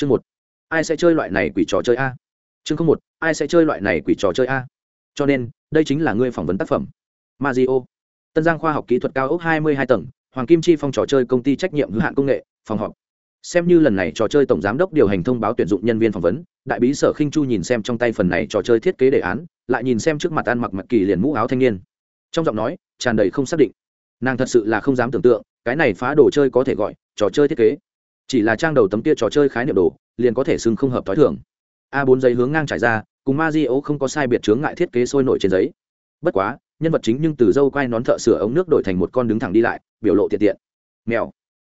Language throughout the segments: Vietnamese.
chương một. Ai sẽ chơi loại này quỷ trò chơi a? Chương không một. Ai sẽ chơi loại này quỷ trò chơi a? Cho nên, đây chính là ngươi phỏng vấn tác phẩm. Mazio tân giang khoa học kỹ thuật cao ốc hai mươi hai tầng, hoàng kim chi phong trò chơi công ty trách nhiệm hữu hạn công nghệ, phòng họp. Xem như lần này trò chơi tổng giám đốc điều hành thông báo tuyển dụng nhân viên phỏng vấn, đại bí sở khinh chu nhìn xem trong tay phần này trò chơi thiết kế đề án, lại nhìn xem trước mặt ăn mặc mặc kỳ liền mũ áo thanh niên. Trong giọng nói, tràn đầy không xác định. Nàng thật sự là không dám tưởng tượng, cái này phá đồ chơi có thể gọi trò chơi thiết kế chỉ là trang đầu tấm kia trò chơi khái niệm đồ, liền có thể xưng không hợp t h o i thưởng a bốn giấy hướng ngang trải ra, cùng ma di ấu không có sai biệt chướng ngại thiết kế sôi nổi trên giấy. Bất quá, nhân vật chính nhưng từ dâu quay nón thợ sửa ống nước đổi thành một con đứng thẳng đi lại, biểu lộ tiện tiện. Mèo.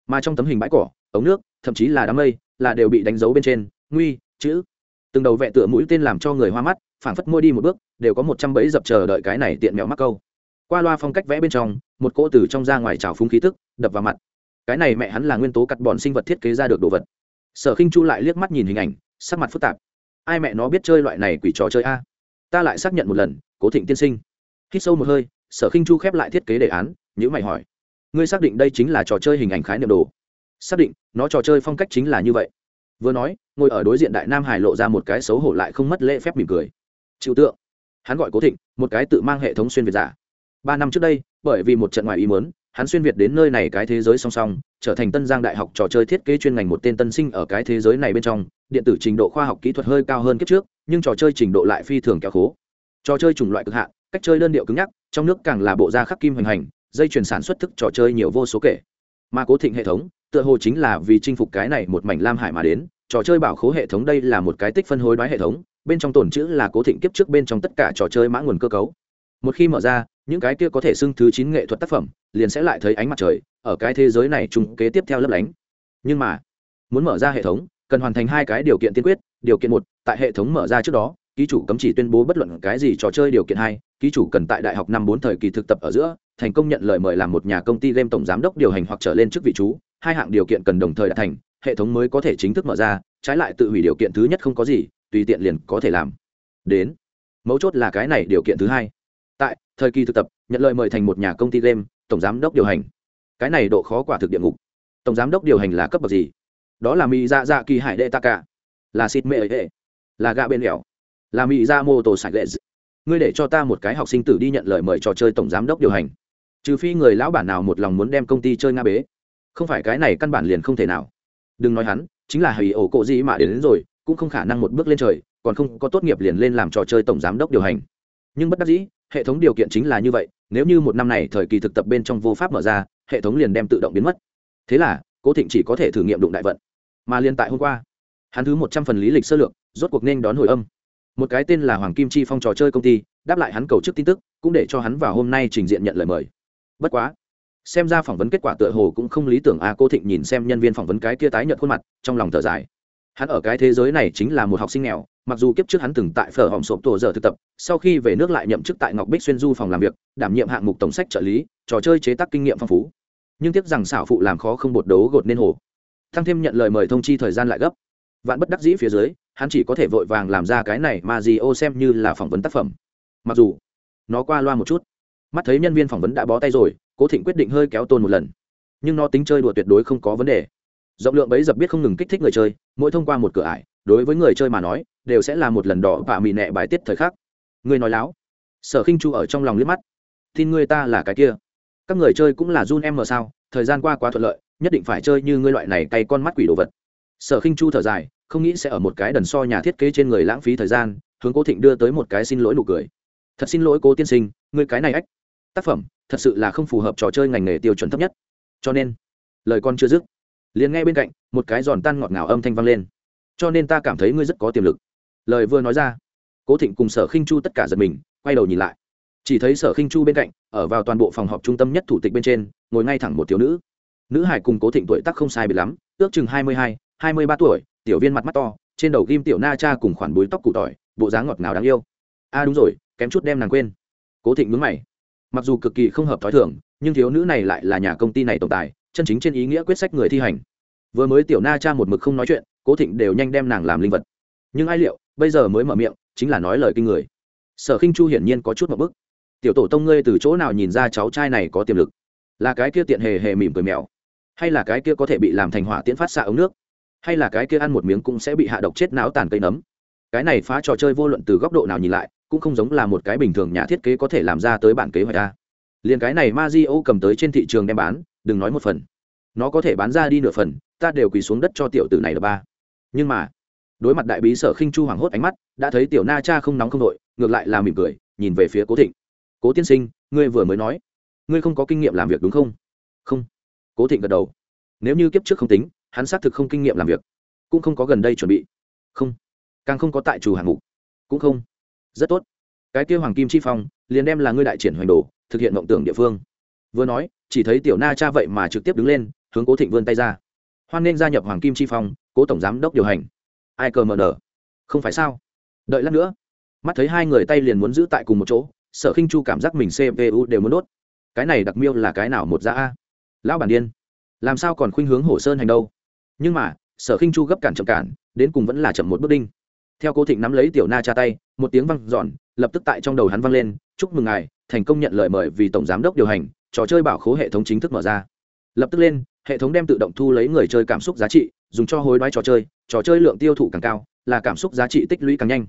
Mà trong tấm hình bãi cỏ, ống nước, thậm chí là đám mây, là đều bị đánh dấu bên trên, nguy, chữ. Từng đầu vẹ tựa mũi tên làm cho người hoa mắt, phảng phất môi đi một bước, đều có một trăm bẫy dập chờ đợi cái này tiện mèo mắc câu. Qua loa phong cách vẽ bên trong, một cỗ từ trong ra ngoài trào phúng khí tức, đập vào mặt cái này mẹ hắn là nguyên tố cắt bọn sinh vật thiết kế ra được đồ vật. Sở khinh chu lại liếc mắt nhìn hình ảnh, sắc mặt phức tạp. Ai mẹ nó biết chơi loại này quỷ trò chơi a? Ta lại xác nhận một lần, cố thịnh tiên sinh. Hít sâu một hơi, sở khinh chu khép lại thiết kế đề án nhữ mày hỏi. Ngươi xác định đây chính là trò chơi hình ảnh khái niệm đồ? Xác định, nó trò chơi phong cách chính là như vậy. Vừa nói, ngồi ở đối diện đại nam hải lộ ra một cái xấu hổ lại không mất lễ phép mỉm cười. Chịu tượng. Hắn gọi cố thịnh, một cái tự mang hệ thống xuyên việt giả. Ba năm trước đây, bởi vì một trận ngoài ý muốn hắn xuyên việt đến nơi này cái thế giới song song, trở thành tân giang đại học trò chơi thiết kế chuyên ngành một tên tân sinh ở cái thế giới này bên trong. Điện tử trình độ khoa học kỹ thuật hơi cao hơn kiếp trước, nhưng trò chơi trình độ lại phi thường kéo khố. Trò chơi chủng loại cực hạn, cách chơi đơn điệu cứng nhắc, trong nước càng là bộ da khắc kim hoành hành, dây chuyển sản xuất thức trò chơi nhiều vô số kể. Mà cố thịnh hệ thống, tựa hồ chính là vì chinh phục cái này một mảnh lam hải mà đến. Trò chơi bảo khố hệ thống đây là một cái tích phân hối đoái hệ thống, bên trong tồn chữ là cố thịnh kiếp trước bên trong tất cả trò chơi mã nguồn cơ cấu. Một khi mở ra những cái kia có thể xưng thứ chín nghệ thuật tác phẩm, liền sẽ lại thấy ánh mặt trời ở cái thế giới này trùng kế tiếp theo lấp lánh. Nhưng mà, muốn mở ra hệ thống, cần hoàn thành hai cái điều kiện tiên quyết. Điều kiện một, tại hệ thống mở ra trước đó, ký chủ cấm chỉ tuyên bố bất luận cái gì trò chơi điều kiện hai, ký chủ cần tại đại học năm bốn thời kỳ thực tập ở giữa, thành công nhận lời mời làm một nhà công ty game tổng giám đốc điều hành hoặc trở lên chức vị chú. Hai hạng điều kiện cần đồng thời đạt thành, hệ thống mới có thể chính thức mở ra, trái lại tự hủy điều kiện thứ nhất không có gì, tùy tiện liền có thể làm. Đến, mấu chốt là cái này điều kiện thứ hai thời kỳ thực tập nhận lời mời thành một nhà công ty game tổng giám đốc điều hành. Cái này độ khó quả thực địa ngục. Tổng giám đốc điều hành là cấp bậc gì? Đó là mỹ dạ dạ kỳ hải đệ ta cả là xịt mệ hệ là gạ bên đèo là mỹ dạ mô tô sạch lệ ngươi để cho ta một cái học sinh tử đi nhận lời mời trò chơi tổng giám đốc điều hành. Trừ phi người lão bản nào một lòng muốn đem công ty chơi nga bế. Không phải cái này căn bản liền không thể nào. Đừng nói hắn chính là hầy ổ cộ gì mà đến, đến rồi cũng không khả năng một bước lên trời còn không có tốt nghiệp liền lên làm trò chơi tổng giám đốc điều hành. Nhưng bất đắc dĩ hệ thống điều kiện chính là như vậy nếu như một năm này thời kỳ thực tập bên trong vô pháp mở ra hệ thống liền đem tự động biến mất. Thế là cố thịnh chỉ có thể thử nghiệm đụng đại vận. Mà liên tại hôm qua hắn thứ một trăm phần lý lịch sơ lược rốt cuộc nên đón hồi âm. Một cái tên là hoàng kim chi phong trò chơi công ty đáp lại hắn cầu chức tin tức cũng để cho hắn vào hôm nay trình diện nhận lời mời. Bất quá xem ra phỏng vấn kết quả tựa hồ cũng không lý tưởng a à, cô thịnh nhìn xem nhân viên phỏng vấn cái kia tái nhợt khuôn mặt trong lòng thở dài. Hắn ở cái thế giới này chính là một học sinh nghèo mặc dù kiếp trước hắn từng tại phở hỏng sộp tổ giờ thực tập, sau khi về nước lại nhậm chức tại ngọc bích xuyên du phòng làm việc, đảm nhiệm hạng mục tổng sách trợ lý, trò chơi chế tác kinh nghiệm phong phú. Nhưng tiếc rằng xảo phụ làm khó không bột đấu gột nên hồ. Thăng thêm nhận lời mời thông chi thời gian lại gấp. Vạn bất đắc dĩ phía dưới, hắn chỉ có thể vội vàng làm ra cái này mà gì ô xem như là phỏng vấn tác phẩm. Mặc dù, nó qua loa một chút. Mắt thấy nhân viên phỏng vấn đã bó tay rồi, cố thịnh quyết định hơi kéo tôn một lần. Nhưng nó tính chơi đùa tuyệt đối không có vấn đề. Rộng lượng bấy dập biết không ngừng kích thích người chơi, mỗi thông qua một cửa ải, đối với người chơi mà nói đều sẽ là một lần đỏ và mị nẹ bài tiết thời khắc. Ngươi nói láo. Sở khinh chu ở trong lòng liếc mắt. Tin ngươi ta là cái kia. Các người chơi cũng là run em mờ sao, thời gian qua quá thuận lợi, nhất định phải chơi như ngươi loại này cay con mắt quỷ đồ vật. Sở khinh chu thở dài, không nghĩ sẽ ở một cái đần so nhà thiết kế trên người lãng phí thời gian, hướng cố thịnh đưa tới một cái xin lỗi nụ cười. Thật xin lỗi cố tiên sinh, ngươi cái này ách. Tác phẩm, thật sự là không phù hợp trò chơi ngành nghề tiêu chuẩn thấp nhất. Cho nên, lời con chưa dứt, liền nghe bên cạnh, một cái giòn tan ngọt ngào âm thanh vang lên. Cho nên ta cảm thấy ngươi rất có tiềm lực lời vừa nói ra, cố thịnh cùng sở khinh chu tất cả giật mình, quay đầu nhìn lại. Chỉ thấy sở khinh chu bên cạnh, ở vào toàn bộ phòng họp trung tâm nhất thủ tịch bên trên, ngồi ngay thẳng một thiếu nữ. Nữ hải cùng cố thịnh tuổi tác không sai biệt lắm, ước chừng hai mươi hai hai mươi ba tuổi, tiểu viên mặt mắt to, trên đầu ghim tiểu na cha cùng khoản búi tóc củ tỏi, bộ dáng ngọt ngào đáng yêu. A à đúng rồi, kém chút đem nàng quên. Cố thịnh mướn mày. Mặc dù cực kỳ không hợp t h ó i thường, nhưng thiếu nữ này lại là nhà công ty này tổng tài, chân chính trên ý nghĩa quyết sách người thi hành. Vừa mới tiểu na cha một mực không nói chuyện, cố thịnh đều nhanh đem nàng làm linh vật nhưng ai liệu, bây giờ mới mở miệng, chính là nói lời kinh người. Sở khinh chu hiển nhiên có chút một bức. Tiểu tổ tông ngươi từ chỗ nào nhìn ra cháu trai này có tiềm lực? Là cái kia tiện hề hề mỉm cười mèo? Hay là cái kia có thể bị làm thành hỏa tiễn phát xạ ống nước? Hay là cái kia ăn một miếng cũng sẽ bị hạ độc chết não tàn cây nấm? Cái này phá trò chơi vô luận từ góc độ nào nhìn lại, cũng không giống là một cái bình thường nhà thiết kế có thể làm ra tới bản kế hoạch a. Liền cái này ma di o cầm tới trên thị trường đem bán, đừng nói một phần. Nó có thể bán ra đi nửa phần, ta đều quỳ xuống đất cho tiểu tử này là ba. Nhưng mà đối mặt đại bí sở khinh chu hoảng hốt ánh mắt, đã thấy tiểu na cha không nóng không đội ngược lại là mỉm cười, nhìn về phía cố thịnh. Cố tiên sinh, ngươi vừa mới nói, ngươi không có kinh nghiệm làm việc đúng không? Không. Cố thịnh gật đầu. Nếu như kiếp trước không tính, hắn xác thực không kinh nghiệm làm việc, cũng không có gần đây chuẩn bị. Không. Càng không có tại chủ hạng mục. Cũng không. Rất tốt. Cái kia hoàng kim chi phong, liền đem là ngươi đại triển hoành đồ, thực hiện mộng tưởng địa phương. Vừa nói, chỉ thấy tiểu na cha vậy mà trực tiếp đứng lên, hướng cố thịnh vươn tay ra. Hoan nên gia nhập hoàng kim chi phong, cố tổng giám đốc điều hành ai cờ mờ nở không phải sao? Đợi lát nữa. Mắt thấy hai người tay liền muốn giữ tại cùng một chỗ, sở khinh chu cảm giác mình cpu đều muốn đốt. Cái này đặc miêu là cái nào một giá a? Lão bản điên. Làm sao còn khuynh hướng hổ sơn hành đâu? Nhưng mà, sở khinh chu gấp cản chậm cản, đến cùng vẫn là chậm một bước đinh. Theo cố thịnh nắm lấy tiểu na cha tay, một tiếng văng giòn lập tức tại trong đầu hắn văng lên, chúc mừng ngài, thành công nhận lời mời vì tổng giám đốc điều hành, trò chơi bảo khố hệ thống chính thức mở ra. Lập tức lên hệ thống đem tự động thu lấy người chơi cảm xúc giá trị, dùng cho hối đoái trò chơi trò chơi lượng tiêu thụ càng cao, là cảm xúc giá trị tích lũy càng nhanh.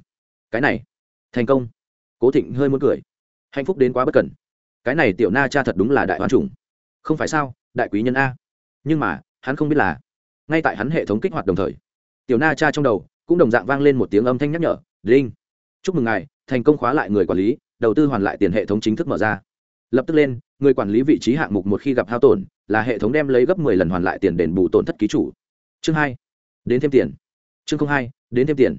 Cái này, thành công. Cố thịnh hơi muốn cười. Hạnh phúc đến quá bất cần. cái này tiểu na cha thật đúng là đại hoàn trùng không phải sao, đại quý nhân a. Nhưng mà, hắn không biết là, ngay tại hắn hệ thống kích hoạt đồng thời, tiểu na cha trong đầu cũng đồng dạng vang lên một tiếng âm thanh nhắc nhở, đinh, chúc mừng ngài, thành công khóa lại người quản lý, đầu tư hoàn lại tiền hệ thống chính thức mở ra. Lập tức lên, người quản lý vị trí hạng mục một khi gặp hao tổn là hệ thống đem lấy gấp mười lần hoàn lại tiền đền bù tổn thất ký chủ. Chương hai, đến thêm tiền. Chương hai, đến thêm tiền.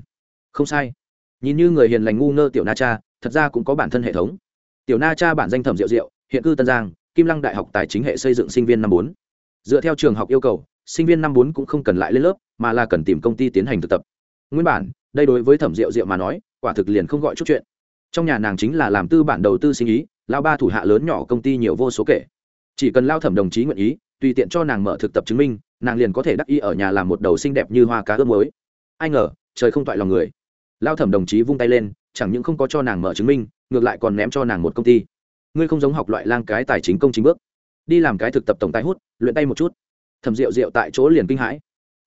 Không sai. Nhìn như người hiền lành ngu ngơ tiểu na cha, thật ra cũng có bản thân hệ thống. Tiểu na cha bản danh thẩm diệu diệu, hiện cư tân giang, kim lăng đại học tài chính hệ xây dựng sinh viên năm bốn. Dựa theo trường học yêu cầu, sinh viên năm bốn cũng không cần lại lên lớp, mà là cần tìm công ty tiến hành thực tập. Nguyên bản, đây đối với thẩm diệu diệu mà nói, quả thực liền không gọi chút chuyện. Trong nhà nàng chính là làm tư bản đầu tư sinh ý lao ba thủ hạ lớn nhỏ công ty nhiều vô số kể chỉ cần lao thẩm đồng chí nguyện ý, tùy tiện cho nàng mở thực tập chứng minh, nàng liền có thể đắc y ở nhà làm một đầu xinh đẹp như hoa cá ướp mới ai ngờ, trời không toại lòng người. Lao thẩm đồng chí vung tay lên, chẳng những không có cho nàng mở chứng minh, ngược lại còn ném cho nàng một công ty. Ngươi không giống học loại lang cái tài chính công chính bước. Đi làm cái thực tập tổng tài hút, luyện tay một chút. Thẩm rượu rượu tại chỗ liền kinh hãi.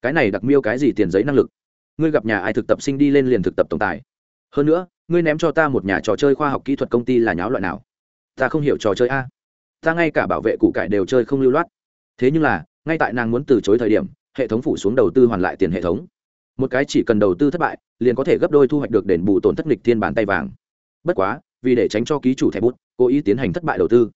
Cái này đặc miêu cái gì tiền giấy năng lực? Ngươi gặp nhà ai thực tập sinh đi lên liền thực tập tổng tài. Hơn nữa, ngươi ném cho ta một nhà trò chơi khoa học kỹ thuật công ty là nháo loại nào? Ta không hiểu trò chơi a ta ngay cả bảo vệ cụ cải đều chơi không lưu loát. Thế nhưng là, ngay tại nàng muốn từ chối thời điểm, hệ thống phủ xuống đầu tư hoàn lại tiền hệ thống. Một cái chỉ cần đầu tư thất bại, liền có thể gấp đôi thu hoạch được đền bù tổn thất nghịch thiên bản tay vàng. Bất quá, vì để tránh cho ký chủ thẻ bút, cố ý tiến hành thất bại đầu tư.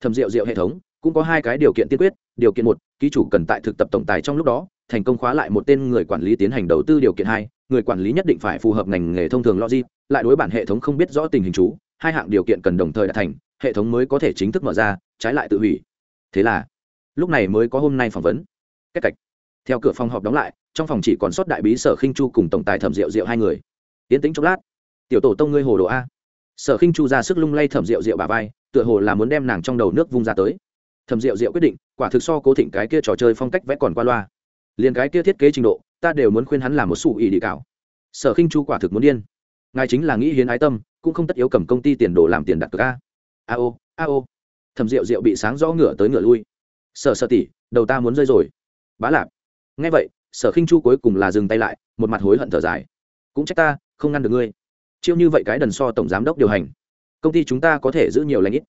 Thầm rượu rượu hệ thống, cũng có hai cái điều kiện tiên quyết. Điều kiện một, ký chủ cần tại thực tập tổng tài trong lúc đó, thành công khóa lại một tên người quản lý tiến hành đầu tư. Điều kiện hai, người quản lý nhất định phải phù hợp ngành nghề thông thường logic, lại đối bản hệ thống không biết rõ tình hình chú. Hai hạng điều kiện cần đồng thời đạt thành, hệ thống mới có thể chính thức mở ra trái lại tự hủy. Thế là, lúc này mới có hôm nay phỏng vấn. Cách cạch. Theo cửa phòng họp đóng lại, trong phòng chỉ còn sót đại bí sở khinh chu cùng tổng tài thẩm rượu rượu hai người. Tiến tĩnh chốc lát. Tiểu tổ tông ngươi hồ đồ a? Sở khinh chu ra sức lung lay thẩm rượu rượu bà vai, tựa hồ là muốn đem nàng trong đầu nước vung ra tới. Thẩm rượu rượu quyết định, quả thực so cố thịnh cái kia trò chơi phong cách vẽ còn qua loa. Liền cái kia thiết kế trình độ, ta đều muốn khuyên hắn làm một sủ ỉ đi cảo. Sở khinh chu quả thực muốn điên. Ngài chính là nghĩ hiến ái tâm, cũng không tất yếu cầm công ty tiền đồ làm tiền đặt cược a. A ô a ô thầm rượu rượu bị sáng rõ ngửa tới ngửa lui. Sở sợ tỉ đầu ta muốn rơi rồi. Bá lạp. Ngay vậy, sở khinh chu cuối cùng là dừng tay lại, một mặt hối hận thở dài. Cũng trách ta, không ngăn được ngươi. Chiêu như vậy cái đần so tổng giám đốc điều hành, công ty chúng ta có thể giữ nhiều lãnh ít.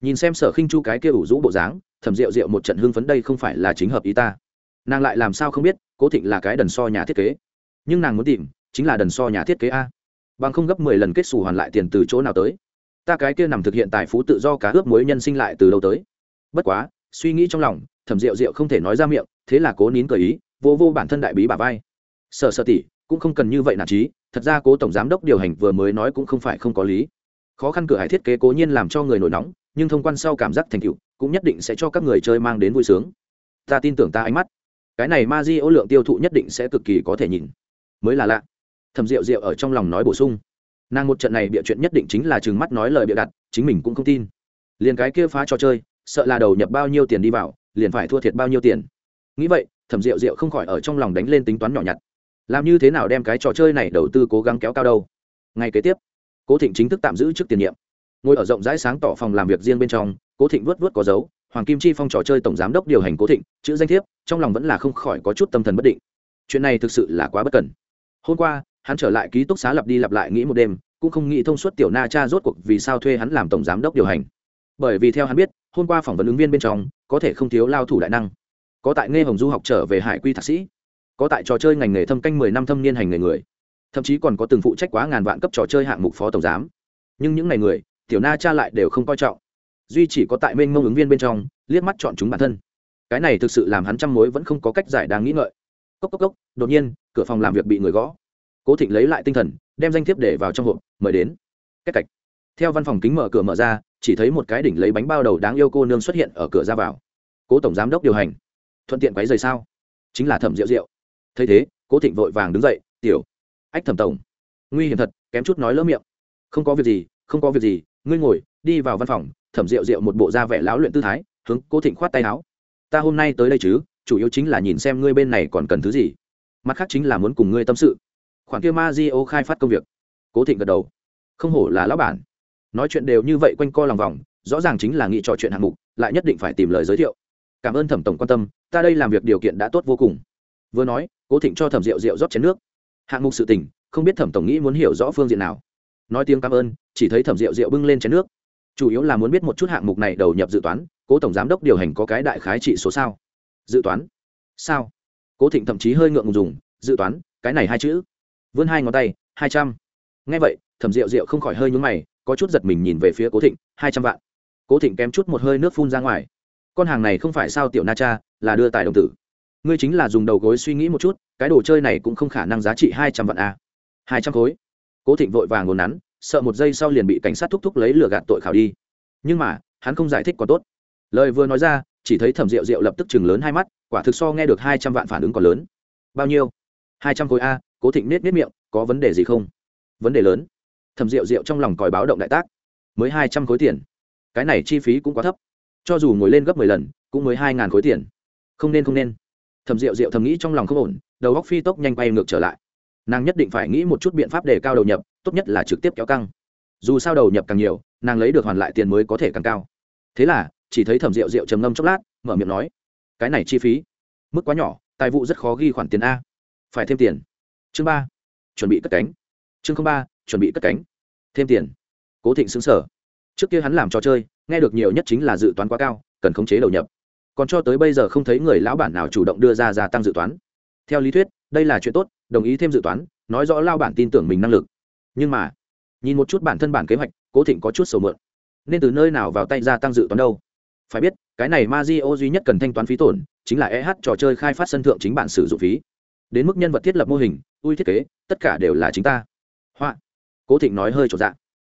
Nhìn xem sở khinh chu cái kia ủ rũ bộ dáng, thầm rượu rượu một trận hưng phấn đây không phải là chính hợp ý ta. Nàng lại làm sao không biết, cố thịnh là cái đần so nhà thiết kế. Nhưng nàng muốn tìm, chính là đần so nhà thiết kế a. Bằng không gấp mười lần kết xù hoàn lại tiền từ chỗ nào tới ta cái kia nằm thực hiện tài phú tự do cá ướp mối nhân sinh lại từ đâu tới. Bất quá, suy nghĩ trong lòng, thẩm rượu rượu không thể nói ra miệng, thế là cố nín cởi ý, vô vô bản thân đại bí bà vai. Sợ sợ tỷ, cũng không cần như vậy nản trí, thật ra cố tổng giám đốc điều hành vừa mới nói cũng không phải không có lý. Khó khăn cửa hải thiết kế cố nhiên làm cho người nổi nóng, nhưng thông quan sau cảm giác thành tựu, cũng nhất định sẽ cho các người chơi mang đến vui sướng. Ta tin tưởng ta ánh mắt. Cái này ma di ô lượng tiêu thụ nhất định sẽ cực kỳ có thể nhìn. Mới là lạ. Thầm rượu rượu ở trong lòng nói bổ sung nàng một trận này bịa chuyện nhất định chính là chừng mắt nói lời bịa đặt, chính mình cũng không tin. Liền cái kia phá trò chơi, sợ là đầu nhập bao nhiêu tiền đi vào, liền phải thua thiệt bao nhiêu tiền. Nghĩ vậy, thẩm rượu rượu không khỏi ở trong lòng đánh lên tính toán nhỏ nhặt. Làm như thế nào đem cái trò chơi này đầu tư cố gắng kéo cao đâu? Ngay kế tiếp, cố thịnh chính thức tạm giữ trước tiền nhiệm. Ngồi ở rộng rãi sáng tỏ phòng làm việc riêng bên trong, cố thịnh vớt vớt có dấu, hoàng kim chi phong trò chơi tổng giám đốc điều hành cố thịnh, chữ danh thiếp, trong lòng vẫn là không khỏi có chút tâm thần bất định. Chuyện này thực sự là quá bất cần hôm qua hắn trở lại ký túc xá lặp đi lặp lại nghĩ một đêm, cũng không nghĩ thông suốt tiểu na cha rốt cuộc vì sao thuê hắn làm tổng giám đốc điều hành. Bởi vì theo hắn biết, hôm qua phỏng vấn ứng viên bên trong, có thể không thiếu lao thủ đại năng. Có tại nghe hồng du học trở về hải quy thạc sĩ. Có tại trò chơi ngành nghề thâm canh mười năm thâm niên hành nghề người. Thậm chí còn có từng phụ trách quá ngàn vạn cấp trò chơi hạng mục phó tổng giám. Nhưng những ngày người, tiểu na cha lại đều không coi trọng. Duy chỉ có tại mênh mông ứng viên bên trong, liếc mắt chọn chúng bản thân. Cái này thực sự làm hắn trăm mối vẫn không có cách giải đáng nghĩ ngợi. Cốc cốc cốc, đột nhiên, cửa phòng làm việc bị người gõ cố thịnh lấy lại tinh thần, đem danh thiếp để vào trong hộp, mời đến. Cách cạch. Theo văn phòng kính mở cửa mở ra, chỉ thấy một cái đỉnh lấy bánh bao đầu đáng yêu cô nương xuất hiện ở cửa ra vào. Cố tổng giám đốc điều hành. Thuận tiện quấy rời sao? Chính là thẩm rượu rượu. Thấy thế, cố thịnh vội vàng đứng dậy, tiểu, ách thẩm tổng, nguy hiểm thật, kém chút nói lỡ miệng. Không có việc gì, không có việc gì, ngươi ngồi, đi vào văn phòng. Thẩm rượu rượu một bộ da vẻ lão luyện tư thái, hướng cố thịnh khoát tay áo. Ta hôm nay tới đây chứ, chủ yếu chính là nhìn xem ngươi bên này còn cần thứ gì. Mặt khác chính là muốn cùng ngươi tâm sự khoản kia ma di ô khai phát công việc. Cố thịnh gật đầu. Không hổ là lão bản. Nói chuyện đều như vậy quanh co lòng vòng, rõ ràng chính là nghĩ trò chuyện hạng mục, lại nhất định phải tìm lời giới thiệu. Cảm ơn thẩm tổng quan tâm, ta đây làm việc điều kiện đã tốt vô cùng. Vừa nói, cố thịnh cho thẩm rượu rượu rót chén nước. Hạng mục sự tình, không biết thẩm tổng nghĩ muốn hiểu rõ phương diện nào. Nói tiếng cảm ơn, chỉ thấy thẩm rượu rượu bưng lên chén nước. Chủ yếu là muốn biết một chút hạng mục này đầu nhập dự toán, cố tổng giám đốc điều hành có cái đại khái trị số sao? Dự toán? Sao? Cố thịnh thậm chí hơi ngượng dùng, dự toán, cái này hai chữ vươn hai ngón tay, hai trăm. Ngay vậy, thẩm rượu rượu không khỏi hơi nhúng mày, có chút giật mình nhìn về phía cố thịnh, hai trăm vạn. Cố thịnh kém chút một hơi nước phun ra ngoài. Con hàng này không phải sao tiểu na cha, là đưa tài đồng tử. Ngươi chính là dùng đầu gối suy nghĩ một chút, cái đồ chơi này cũng không khả năng giá trị hai trăm vạn a. Hai trăm khối. Cố thịnh vội vàng ngồn nắn, sợ một giây sau liền bị cảnh sát thúc thúc lấy lừa gạt tội khảo đi. Nhưng mà, hắn không giải thích còn tốt. Lời vừa nói ra, chỉ thấy thẩm rượu rượu lập tức chừng lớn hai mắt, quả thực so nghe được hai trăm vạn phản ứng còn lớn. Bao nhiêu? Hai trăm khối a cố thịnh nết nết miệng, có vấn đề gì không? Vấn đề lớn. Thẩm rượu rượu trong lòng còi báo động đại tác. Mới hai trăm khối tiền. Cái này chi phí cũng quá thấp. Cho dù ngồi lên gấp mười lần, cũng mới hai ngàn khối tiền. Không nên không nên. Thẩm rượu rượu thầm nghĩ trong lòng không ổn, đầu góc phi tốc nhanh bay ngược trở lại. Nàng nhất định phải nghĩ một chút biện pháp để cao đầu nhập, tốt nhất là trực tiếp kéo căng. Dù sao đầu nhập càng nhiều, nàng lấy được hoàn lại tiền mới có thể càng cao. Thế là, chỉ thấy thẩm rượu rượu trầm ngâm chốc lát, mở miệng nói, cái này chi phí? Mức quá nhỏ, tài vụ rất khó ghi khoản tiền a. Phải thêm tiền chương ba, chuẩn bị cất cánh. Chương ba, chuẩn bị cất cánh. Thêm tiền. Cố thịnh xứng sở trước kia hắn làm trò chơi, nghe được nhiều nhất chính là dự toán quá cao, cần khống chế đầu nhập. Còn cho tới bây giờ không thấy người lão bản nào chủ động đưa ra gia tăng dự toán. Theo lý thuyết, đây là chuyện tốt, đồng ý thêm dự toán, nói rõ lao bản tin tưởng mình năng lực. Nhưng mà, nhìn một chút bản thân bản kế hoạch, cố thịnh có chút sầu mượn. Nên từ nơi nào vào tay gia tăng dự toán đâu? Phải biết, cái này ma di o duy nhất cần thanh toán phí tổn, chính là eh trò chơi khai phát sân thượng chính bản sử dụng phí. Đến mức nhân vật thiết lập mô hình ui thiết kế, tất cả đều là chính ta. Họa. Cố thịnh nói hơi trộn dạ.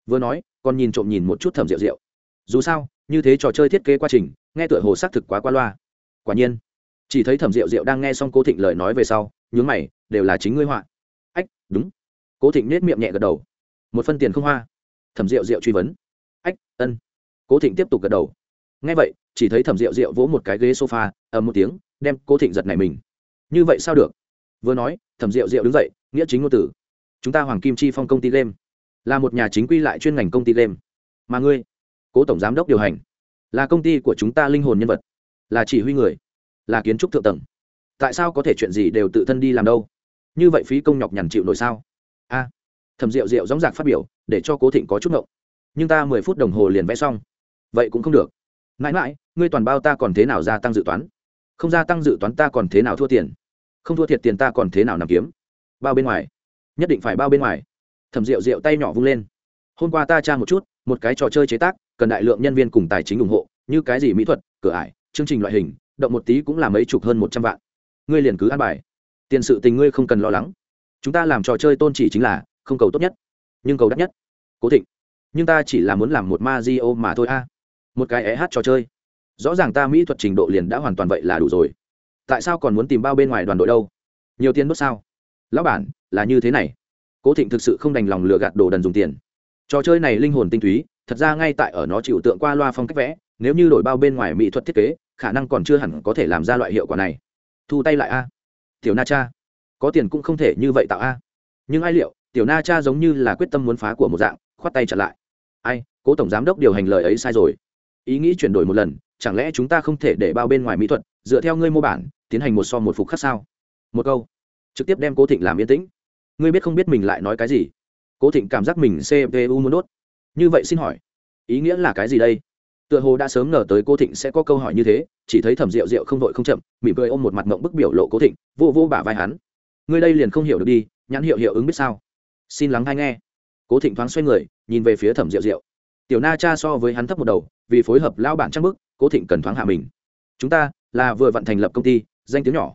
Vừa nói, còn nhìn trộm nhìn một chút thầm rượu rượu. Dù sao, như thế trò chơi thiết kế quá trình, nghe tựa hồ xác thực quá qua loa. Quả nhiên, chỉ thấy thẩm rượu rượu đang nghe xong cố thịnh lời nói về sau, nhướng mày, đều là chính ngươi họa. Ách, đúng. Cố thịnh nết miệng nhẹ gật đầu. Một phân tiền không hoa. Thẩm rượu rượu truy vấn. Ách, ân. Cố thịnh tiếp tục gật đầu. Nghe vậy, chỉ thấy thẩm rượu rượu vỗ một cái ghế sofa, ầm một tiếng, đem cố thịnh giật này mình. Như vậy sao được? Vừa nói, thẩm rượu rượu đứng dậy, nghĩa chính ngôn tử. Chúng ta hoàng kim chi phong công ty game, là một nhà chính quy lại chuyên ngành công ty game. Mà ngươi, cố tổng giám đốc điều hành, là công ty của chúng ta linh hồn nhân vật, là chỉ huy người, là kiến trúc thượng tầng. Tại sao có thể chuyện gì đều tự thân đi làm đâu? Như vậy phí công nhọc nhằn chịu nổi sao? A thầm rượu rượu dóng dạc phát biểu, để cho cố thịnh có chút ngộng. Nhưng ta mười phút đồng hồ liền vẽ xong. Vậy cũng không được. Mãi mãi, ngươi toàn bao ta còn thế nào gia tăng dự toán? Không gia tăng dự toán ta còn thế nào thua tiền? Không thua thiệt tiền ta còn thế nào nằm kiếm? Bao bên ngoài. Nhất định phải bao bên ngoài. Thẩm rượu rượu tay nhỏ vung lên. Hôm qua ta tra một chút, một cái trò chơi chế tác, cần đại lượng nhân viên cùng tài chính ủng hộ, như cái gì mỹ thuật, cửa ải, chương trình loại hình, động một tí cũng là mấy chục hơn một trăm vạn. Ngươi liền cứ ăn bài. Tiền sự tình ngươi không cần lo lắng. Chúng ta làm trò chơi tôn chỉ chính là không cầu tốt nhất, nhưng cầu đắt nhất. Cố thịnh, nhưng ta chỉ là muốn làm một ma di ô mà thôi a. Một cái é hát trò chơi. Rõ ràng ta mỹ thuật trình độ liền đã hoàn toàn vậy là đủ rồi tại sao còn muốn tìm bao bên ngoài đoàn đội đâu? Nhiều tiền đốt sao? Lão bản, là như thế này. Cố thịnh thực sự không đành lòng lừa gạt đồ đần dùng tiền. Trò chơi này linh hồn tinh túy, thật ra ngay tại ở nó chịu tượng qua loa phong cách vẽ, nếu như đổi bao bên ngoài mỹ thuật thiết kế, khả năng còn chưa hẳn có thể làm ra loại hiệu quả này. Thu tay lại a. Tiểu na cha. Có tiền cũng không thể như vậy tạo a. Nhưng ai liệu, tiểu na cha giống như là quyết tâm muốn phá của một dạng, khoát tay chặn lại. Ai, cố tổng giám đốc điều hành lời ấy sai rồi. Ý nghĩ chuyển đổi một lần, chẳng lẽ chúng ta không thể để bao bên ngoài mỹ thuật, dựa theo ngươi mô bản tiến hành một so một phục khác sao? Một câu. Trực tiếp đem cố thịnh làm yên tĩnh. Ngươi biết không biết mình lại nói cái gì? Cố thịnh cảm giác mình cpu muốn đốt. Như vậy xin hỏi, ý nghĩa là cái gì đây? Tựa hồ đã sớm ngờ tới cố thịnh sẽ có câu hỏi như thế, chỉ thấy thẩm rượu rượu không vội không chậm, mỉm cười ôm một mặt mộng bức biểu lộ cố thịnh, vô vô bả vai hắn. Ngươi đây liền không hiểu được đi, nhãn hiệu hiệu ứng biết sao? Xin lắng hay nghe. Cố thịnh thoáng xoay người, nhìn về phía thẩm rượu rượu tiểu na cha so với hắn thấp một đầu, vì phối hợp lao bản trang bức, cố thịnh cần thoáng hạ mình. Chúng ta là vừa vận thành lập công ty danh tiếng nhỏ.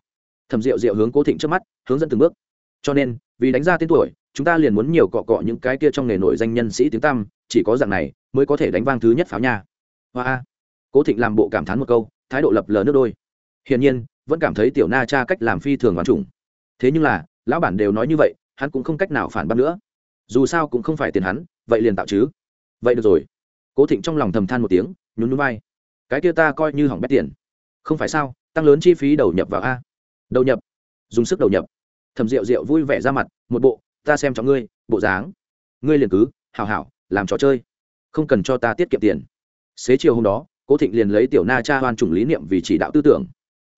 Thẩm rượu rượu hướng cố thịnh trước mắt, hướng dẫn từng bước. Cho nên, vì đánh ra tên tuổi, chúng ta liền muốn nhiều cọ cọ những cái kia trong nghề nổi danh nhân sĩ tiếng tăm, chỉ có dạng này mới có thể đánh vang thứ nhất pháo nha. Hoa a. Cố thịnh làm bộ cảm thán một câu, thái độ lập lờ nước đôi. Hiển nhiên, vẫn cảm thấy tiểu na cha cách làm phi thường hoàn trùng. Thế nhưng là, lão bản đều nói như vậy, hắn cũng không cách nào phản bác nữa. Dù sao cũng không phải tiền hắn, vậy liền tạo chứ. Vậy được rồi. Cố thịnh trong lòng thầm than một tiếng, nhún núi vai. Cái kia ta coi như hỏng bét tiền. Không phải sao? Tăng lớn chi phí đầu nhập vào a. Đầu nhập. Dùng sức đầu nhập. Thầm rượu rượu vui vẻ ra mặt, một bộ, ta xem cho ngươi, bộ dáng. Ngươi liền cứ hào hảo, làm trò chơi. Không cần cho ta tiết kiệm tiền. Xế chiều hôm đó, cố thịnh liền lấy tiểu na cha hoan chủng lý niệm vì chỉ đạo tư tưởng.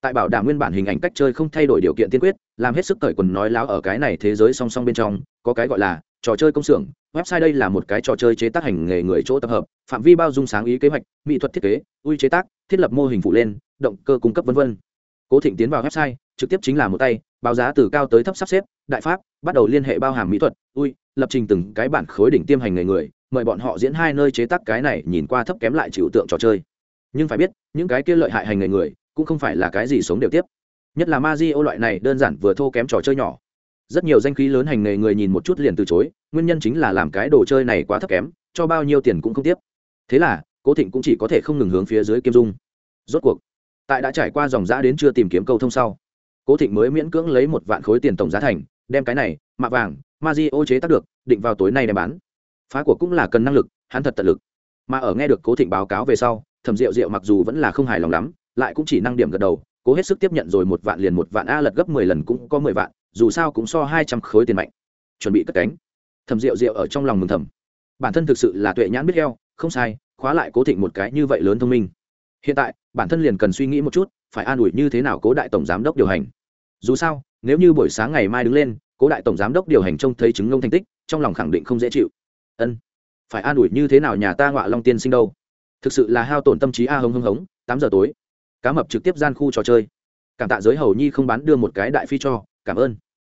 Tại bảo đảm nguyên bản hình ảnh cách chơi không thay đổi điều kiện tiên quyết, làm hết sức cởi quần nói láo ở cái này thế giới song song bên trong, có cái gọi là trò chơi công xưởng, website đây là một cái trò chơi chế tác hành nghề người chỗ tập hợp, phạm vi bao dung sáng ý kế hoạch, mỹ thuật thiết kế ui chế tác, thiết lập mô hình phụ lên, động cơ cung cấp v v cố thịnh tiến vào website, trực tiếp chính là một tay, báo giá từ cao tới thấp sắp xếp, đại pháp, bắt đầu liên hệ bao hàm mỹ thuật ui lập trình từng cái bản khối đỉnh tiêm hành nghề người, mời bọn họ diễn hai nơi chế tác cái này nhìn qua thấp kém lại chịu tượng trò chơi. Nhưng phải biết, những cái kia lợi hại hành nghề người, cũng không phải là cái gì sống đều tiếp. Nhất là ma di ô loại này đơn giản vừa thô kém trò chơi nhỏ rất nhiều danh khí lớn hành nghề người nhìn một chút liền từ chối, nguyên nhân chính là làm cái đồ chơi này quá thấp kém, cho bao nhiêu tiền cũng không tiếp. Thế là, cố thịnh cũng chỉ có thể không ngừng hướng phía dưới kim dung. Rốt cuộc, tại đã trải qua dòng giã đến chưa tìm kiếm câu thông sau, cố thịnh mới miễn cưỡng lấy một vạn khối tiền tổng giá thành, đem cái này, mạ vàng, ma di ô chế tác được, định vào tối nay đem bán. Phá của cũng là cần năng lực, hắn thật tận lực. Mà ở nghe được cố thịnh báo cáo về sau, thẩm rượu rượu mặc dù vẫn là không hài lòng lắm, lại cũng chỉ năng điểm gật đầu, cố hết sức tiếp nhận rồi một vạn liền một vạn a lật gấp mười lần cũng có mười vạn dù sao cũng so hai trăm khối tiền mạnh. Chuẩn bị cất cánh. Thẩm rượu rượu ở trong lòng mừng thầm. Bản thân thực sự là tuệ nhãn biết heo không sai, khóa lại cố thịnh một cái như vậy lớn thông minh. Hiện tại, bản thân liền cần suy nghĩ một chút, phải an ủi như thế nào cố đại tổng giám đốc điều hành. Dù sao, nếu như buổi sáng ngày mai đứng lên, cố đại tổng giám đốc điều hành trông thấy chứng ngông thành tích, trong lòng khẳng định không dễ chịu. Ân, phải an ủi như thế nào nhà ta ngọa long tiên sinh đâu? Thực sự là hao tổn tâm trí a hống hống hống, tám giờ tối. Cá mập trực tiếp gian khu trò chơi. Cảm tạ giới hầu nhi không bán đưa một cái đại phi cho cảm ơn.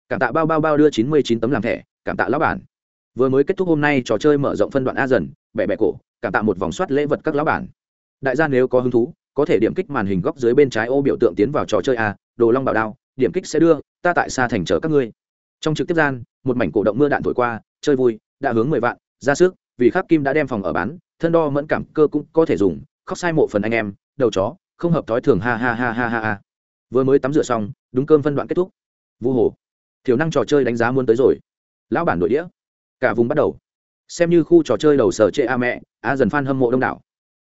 Cảm tạ bao bao bao đưa chín mươi chín tấm làm thẻ, cảm tạ lão bản. Vừa mới kết thúc hôm nay trò chơi mở rộng phân đoạn a dần bẹ bẹ cổ, cảm tạ một vòng soát lễ vật các lão bản. Đại gia nếu có hứng thú, có thể điểm kích màn hình góc dưới bên trái ô biểu tượng tiến vào trò chơi a, đồ long bảo đao, điểm kích sẽ đưa, ta tại xa thành chở các ngươi. Trong trực tiếp gian, một mảnh cổ động mưa đạn thổi qua, chơi vui, đã hướng mười vạn, ra sức, vì khắc kim đã đem phòng ở bán, thân đo mẫn cảm cơ cũng có thể dùng, khóc sai mộ phần anh em, đầu chó, không hợp thói thường, ha ha ha ha ha ha. Vừa mới tắm rửa xong, đúng cơm phân đoạn kết thúc vu hồ. Thiểu năng trò chơi đánh giá muốn tới rồi. Lão bản nội đĩa. Cả vùng bắt đầu. Xem như khu trò chơi đầu sở chệ a mẹ, a dần f hâm mộ đông đảo.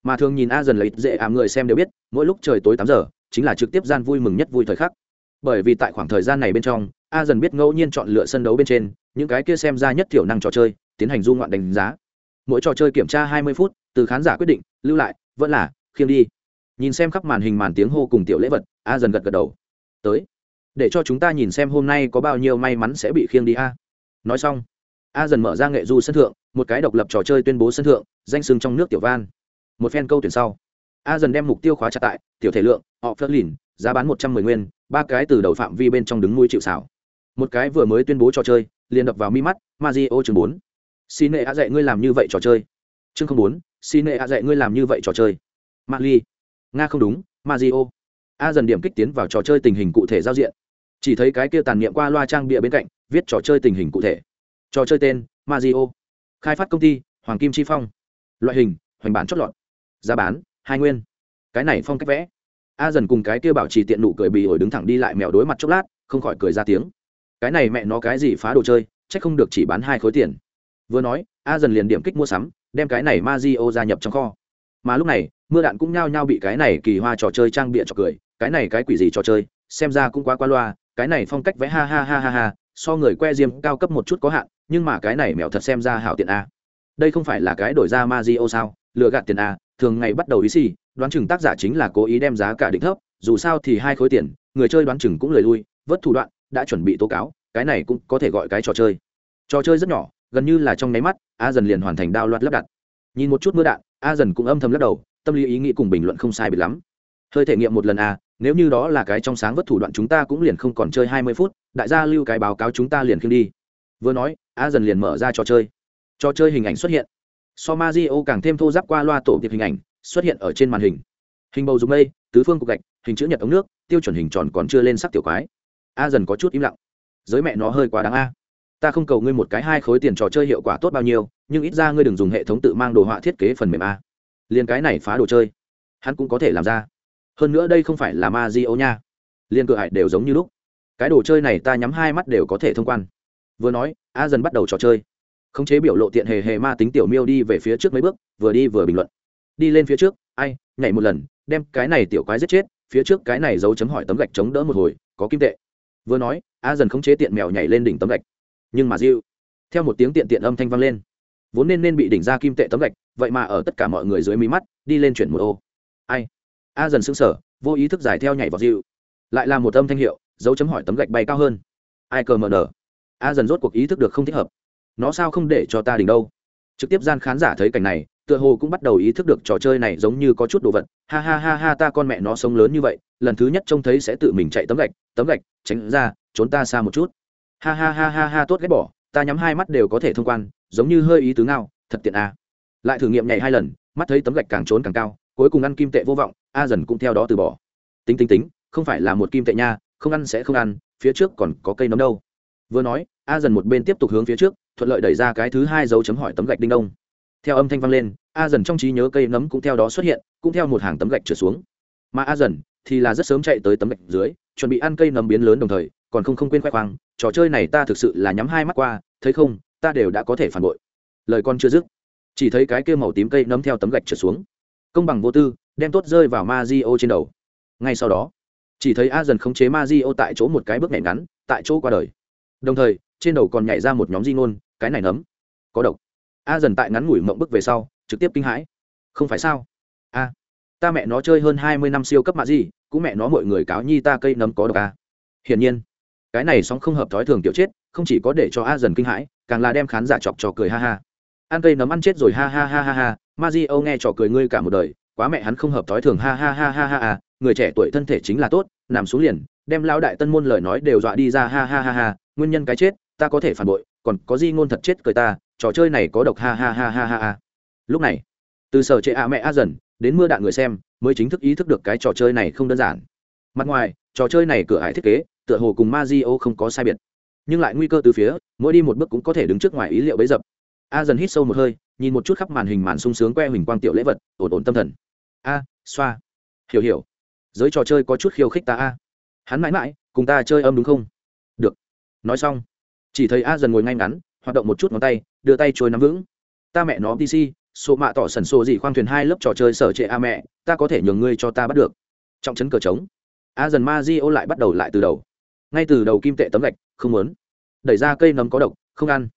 Mà thường nhìn a dần lấy dễ ảm người xem đều biết, mỗi lúc trời tối tám giờ, chính là trực tiếp gian vui mừng nhất vui thời khắc. Bởi vì tại khoảng thời gian này bên trong, a dần biết ngẫu nhiên chọn lựa sân đấu bên trên, những cái kia xem ra nhất thiểu năng trò chơi, tiến hành du ngoạn đánh giá. Mỗi trò chơi kiểm tra hai mươi phút, từ khán giả quyết định, lưu lại, vẫn là, khiêng đi. Nhìn xem khắp màn hình màn tiếng hô cùng tiểu lễ vật, a dần gật gật đầu. Tới để cho chúng ta nhìn xem hôm nay có bao nhiêu may mắn sẽ bị khiêng đi a. Nói xong, a dần mở ra nghệ du sân thượng, một cái độc lập trò chơi tuyên bố sân thượng, danh sưng trong nước tiểu van. Một phen câu tuyển sau, a dần đem mục tiêu khóa chặt tại tiểu thể lượng, họ phớt lìn, giá bán một trăm mười nguyên, ba cái từ đầu phạm vi bên trong đứng nuôi chịu xảo một cái vừa mới tuyên bố trò chơi, liền đập vào mi mắt mazio chương bốn. Xin nệ a dạy, ngươi làm như vậy trò chơi. Chương không bốn, xin nệ a dạy, ngươi làm như vậy trò chơi. Mali nga không đúng mazio a dần điểm kích tiến vào trò chơi tình hình cụ thể giao diện chỉ thấy cái kia tàn niệm qua loa trang bịa bên cạnh, viết trò chơi tình hình cụ thể. Trò chơi tên mazio khai phát công ty, hoàng kim chi phong. Loại hình, hoành bản chót lọt. Giá bán, hai nguyên. Cái này phong cách vẽ. A dần cùng cái kia bảo trì tiện nụ cười bì ổi đứng thẳng đi lại mèo đối mặt chốc lát, không khỏi cười ra tiếng. Cái này mẹ nó cái gì phá đồ chơi c h ắ c không được chỉ bán hai khối tiền. Vừa nói, a dần liền điểm kích mua sắm, đem cái này ma di ô gia nhập trong kho. Mà lúc này, mưa đạn cũng nhao nhao bị cái này kỳ hoa trò chơi trang bịa trò cười, cái này cái quỷ gì trò chơi, xem ra cũng quá qua loa cái này phong cách vẽ ha ha ha ha ha, so người que diêm cao cấp một chút có hạn, nhưng mà cái này mèo thật xem ra hảo tiện a. Đây không phải là cái đổi ra ma di ô sao? Lừa gạt tiền a, thường ngày bắt đầu ý xì, đoán chừng tác giả chính là cố ý đem giá cả định thấp, dù sao thì hai khối tiền, người chơi đoán chừng cũng lời lui, vớt thủ đoạn, đã chuẩn bị tố cáo, cái này cũng có thể gọi cái trò chơi. Trò chơi rất nhỏ, gần như là trong nháy mắt, a dần liền hoàn thành đao loạt lắp đặt. Nhìn một chút mưa đạn, a dần cũng âm thầm lắc đầu, tâm lý ý nghĩ cùng bình luận không sai biệt lắm. Hơi thể nghiệm một lần a nếu như đó là cái trong sáng vất thủ đoạn chúng ta cũng liền không còn chơi hai mươi phút, đại gia lưu cái báo cáo chúng ta liền khiêng đi. Vừa nói, a dần liền mở ra trò chơi. Trò chơi hình ảnh xuất hiện. So ma di o càng thêm thô giáp qua loa tổ tiệp hình ảnh, xuất hiện ở trên màn hình. Hình bầu dùng mây, tứ phương cục gạch, hình chữ nhật ống nước, tiêu chuẩn hình tròn còn chưa lên sắc tiểu quái. A dần có chút im lặng. Giới mẹ nó hơi quá đáng a. Ta không cầu ngươi một cái hai khối tiền trò chơi hiệu quả tốt bao nhiêu, nhưng ít ra ngươi đừng dùng hệ thống tự mang đồ họa thiết kế phần mềm a. Liền cái này phá đồ chơi. Hắn cũng có thể làm ra hơn nữa đây không phải là ma di ô nha. Liên cửa hại đều giống như lúc. Cái đồ chơi này ta nhắm hai mắt đều có thể thông quan. Vừa nói, a dần bắt đầu trò chơi. Khống chế biểu lộ tiện hề hề ma tính tiểu miêu đi về phía trước mấy bước, vừa đi vừa bình luận. Đi lên phía trước, ai, nhảy một lần, đem cái này tiểu quái giết chết, phía trước cái này dấu chấm hỏi tấm gạch chống đỡ một hồi, có kim tệ. Vừa nói, a dần khống chế tiện mèo nhảy lên đỉnh tấm gạch. Nhưng mà diêu theo một tiếng tiện tiện âm thanh vang lên. Vốn nên nên bị đỉnh ra kim tệ tấm gạch, vậy mà ở tất cả mọi người dưới mí mắt, đi lên chuyển một ô. Ai a dần sững sờ, vô ý thức giải theo nhảy vào dịu. Lại là một âm thanh hiệu, dấu chấm hỏi tấm gạch bay cao hơn. Ai cờ mờ nở? A dần rốt cuộc ý thức được không thích hợp. Nó sao không để cho ta đỉnh đâu? Trực tiếp gian khán giả thấy cảnh này, tựa hồ cũng bắt đầu ý thức được trò chơi này giống như có chút đồ vật. Ha ha ha ha, ta con mẹ nó sống lớn như vậy, lần thứ nhất trông thấy sẽ tự mình chạy tấm gạch tấm gạch, tránh ra, trốn ta xa một chút. Ha ha ha ha ha, tốt ghét bỏ, ta nhắm hai mắt đều có thể thông quan, giống như hơi ý tứ ngao, thật tiện à. lại thử nghiệm nhảy hai lần, mắt thấy tấm gạch càng trốn càng cao cuối cùng ăn kim tệ vô vọng, a dần cũng theo đó từ bỏ. Tính tính tính, không phải là một kim tệ nha, không ăn sẽ không ăn, phía trước còn có cây nấm đâu. Vừa nói, a dần một bên tiếp tục hướng phía trước, thuận lợi đẩy ra cái thứ hai dấu chấm hỏi tấm gạch đinh đông. Theo âm thanh vang lên, a dần trong trí nhớ cây nấm cũng theo đó xuất hiện, cũng theo một hàng tấm gạch trượt xuống. Mà a dần thì là rất sớm chạy tới tấm gạch dưới, chuẩn bị ăn cây nấm biến lớn đồng thời, còn không không quên khoe khoang, trò chơi này ta thực sự là nhắm hai mắt qua, thấy không, ta đều đã có thể phản bội. Lời con chưa dứt, chỉ thấy cái kia màu tím cây nấm theo tấm gạch trượt xuống công bằng vô tư, đem tốt rơi vào ma di o trên đầu. Ngay sau đó, chỉ thấy a dần khống chế ma di o tại chỗ một cái bước nhảy ngắn, tại chỗ qua đời. Đồng thời, trên đầu còn nhảy ra một nhóm di ngôn cái này nấm. Có độc. A dần tại ngắn ngủi mộng bức về sau, trực tiếp kinh hãi. Không phải sao? A, ta mẹ nó chơi hơn hai mươi năm siêu cấp mạ gì, cũng mẹ nó mọi người cáo nhi ta cây nấm có độc a. Hiển nhiên, cái này sóng không hợp thói thường kiểu chết, không chỉ có để cho a dần kinh hãi, càng là đem khán giả chọc trò cười ha ha. Ăn cây nấm ăn chết rồi ha ha ha ha ha Mario nghe trò cười ngươi cả một đời quá mẹ hắn không hợp thói thường ha ha ha ha ha ha người trẻ tuổi thân thể chính là tốt nằm xuống liền đem lão đại tân môn lời nói đều dọa đi ra ha ha ha ha nguyên nhân cái chết ta có thể phản bội còn có di ngôn thật chết cười ta trò chơi này có độc ha ha ha ha ha ha lúc này từ sở trẻ a mẹ a dần đến mưa đạn người xem mới chính thức ý thức được cái trò chơi này không đơn giản mặt ngoài trò chơi này cửa hải thiết kế tựa hồ cùng Mario không có sai biệt nhưng lại nguy cơ từ phía mỗi đi một bước cũng có thể đứng trước ngoài ý liệu bấy dập a dần hít sâu một hơi nhìn một chút khắp màn hình màn sung sướng que huỳnh quang tiểu lễ vật, ổn ổn tâm thần. A, xoa. Hiểu hiểu. Giới trò chơi có chút khiêu khích ta a. Hắn mãi mãi, cùng ta chơi âm đúng không? Được. Nói xong, chỉ thấy a dần ngồi ngay ngắn, hoạt động một chút ngón tay, đưa tay trôi nắm vững. Ta mẹ nó pc số mạ tỏ sần sổ gì khoang thuyền hai lớp trò chơi sở trệ a mẹ, ta có thể nhường ngươi cho ta bắt được. Trọng chấn cờ trống. A dần ma di ô lại bắt đầu lại từ đầu. Ngay từ đầu kim tệ tấm gạch, không muốn. Đẩy ra cây nấm có độc, không ăn.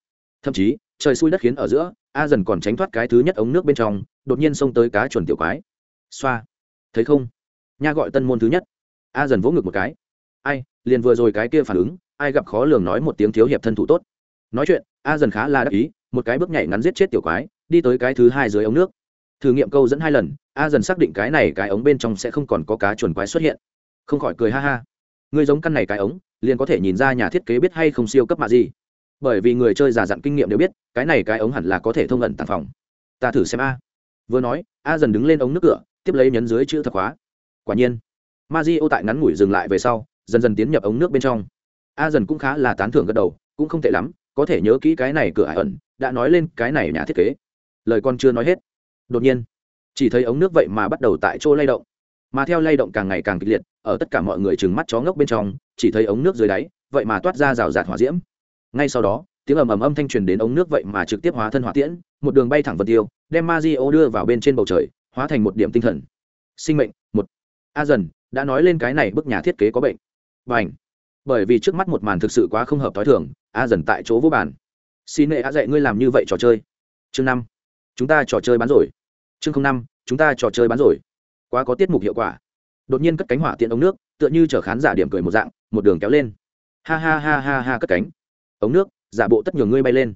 Thậm chí trời xui đất khiến ở giữa, a dần còn tránh thoát cái thứ nhất ống nước bên trong, đột nhiên xông tới cá chuẩn tiểu quái. Xoa. Thấy không? Nha gọi tân môn thứ nhất. A dần vỗ ngực một cái. Ai, liền vừa rồi cái kia phản ứng, ai gặp khó lường nói một tiếng thiếu hiệp thân thủ tốt. Nói chuyện, a dần khá là đắc ý, một cái bước nhảy ngắn giết chết tiểu quái, đi tới cái thứ hai dưới ống nước. Thử nghiệm câu dẫn hai lần, a dần xác định cái này cái ống bên trong sẽ không còn có cá chuẩn quái xuất hiện. Không khỏi cười ha ha. Người giống căn này cái ống, liền có thể nhìn ra nhà thiết kế biết hay không siêu cấp mạ gì bởi vì người chơi giả dặn kinh nghiệm đều biết, cái này cái ống hẳn là có thể thông ẩn tàng phòng. Ta thử xem a. Vừa nói, a dần đứng lên ống nước cửa, tiếp lấy nhấn dưới chữ thập khóa. Quả nhiên ma di ô tại ngắn ngủi dừng lại về sau, dần dần tiến nhập ống nước bên trong. A dần cũng khá là tán thưởng gật đầu, cũng không tệ lắm, có thể nhớ kỹ cái này cửa ải ẩn, đã nói lên cái này nhà thiết kế. Lời con chưa nói hết. Đột nhiên, chỉ thấy ống nước vậy mà bắt đầu tại chỗ lay động. Mà theo lay động càng ngày càng kịch liệt, ở tất cả mọi người trừng mắt chó ngốc bên trong, chỉ thấy ống nước dưới đáy, vậy mà toát ra rào rạt hỏa diễm ngay sau đó, tiếng ầm ầm âm thanh truyền đến ống nước vậy mà trực tiếp hóa thân hỏa tiễn, một đường bay thẳng vật tiêu, đem ma di ô đưa vào bên trên bầu trời, hóa thành một điểm tinh thần. Sinh mệnh, một. A dần, đã nói lên cái này bức nhà thiết kế có bệnh. Và ảnh bởi vì trước mắt một màn thực sự quá không hợp t h ó i thường, a dần tại chỗ vô bàn. Xin nệ a dạy, ngươi làm như vậy trò chơi. Chương năm. Chúng ta trò chơi bán rồi. Chương năm, chúng ta trò chơi bán rồi. Quá có tiết mục hiệu quả. Đột nhiên cất cánh hỏa tiện ống nước, tựa như chở khán giả điểm cười một dạng, một đường kéo lên. Ha ha ha ha ha cất cánh ống nước giả bộ tất nhường ngươi bay lên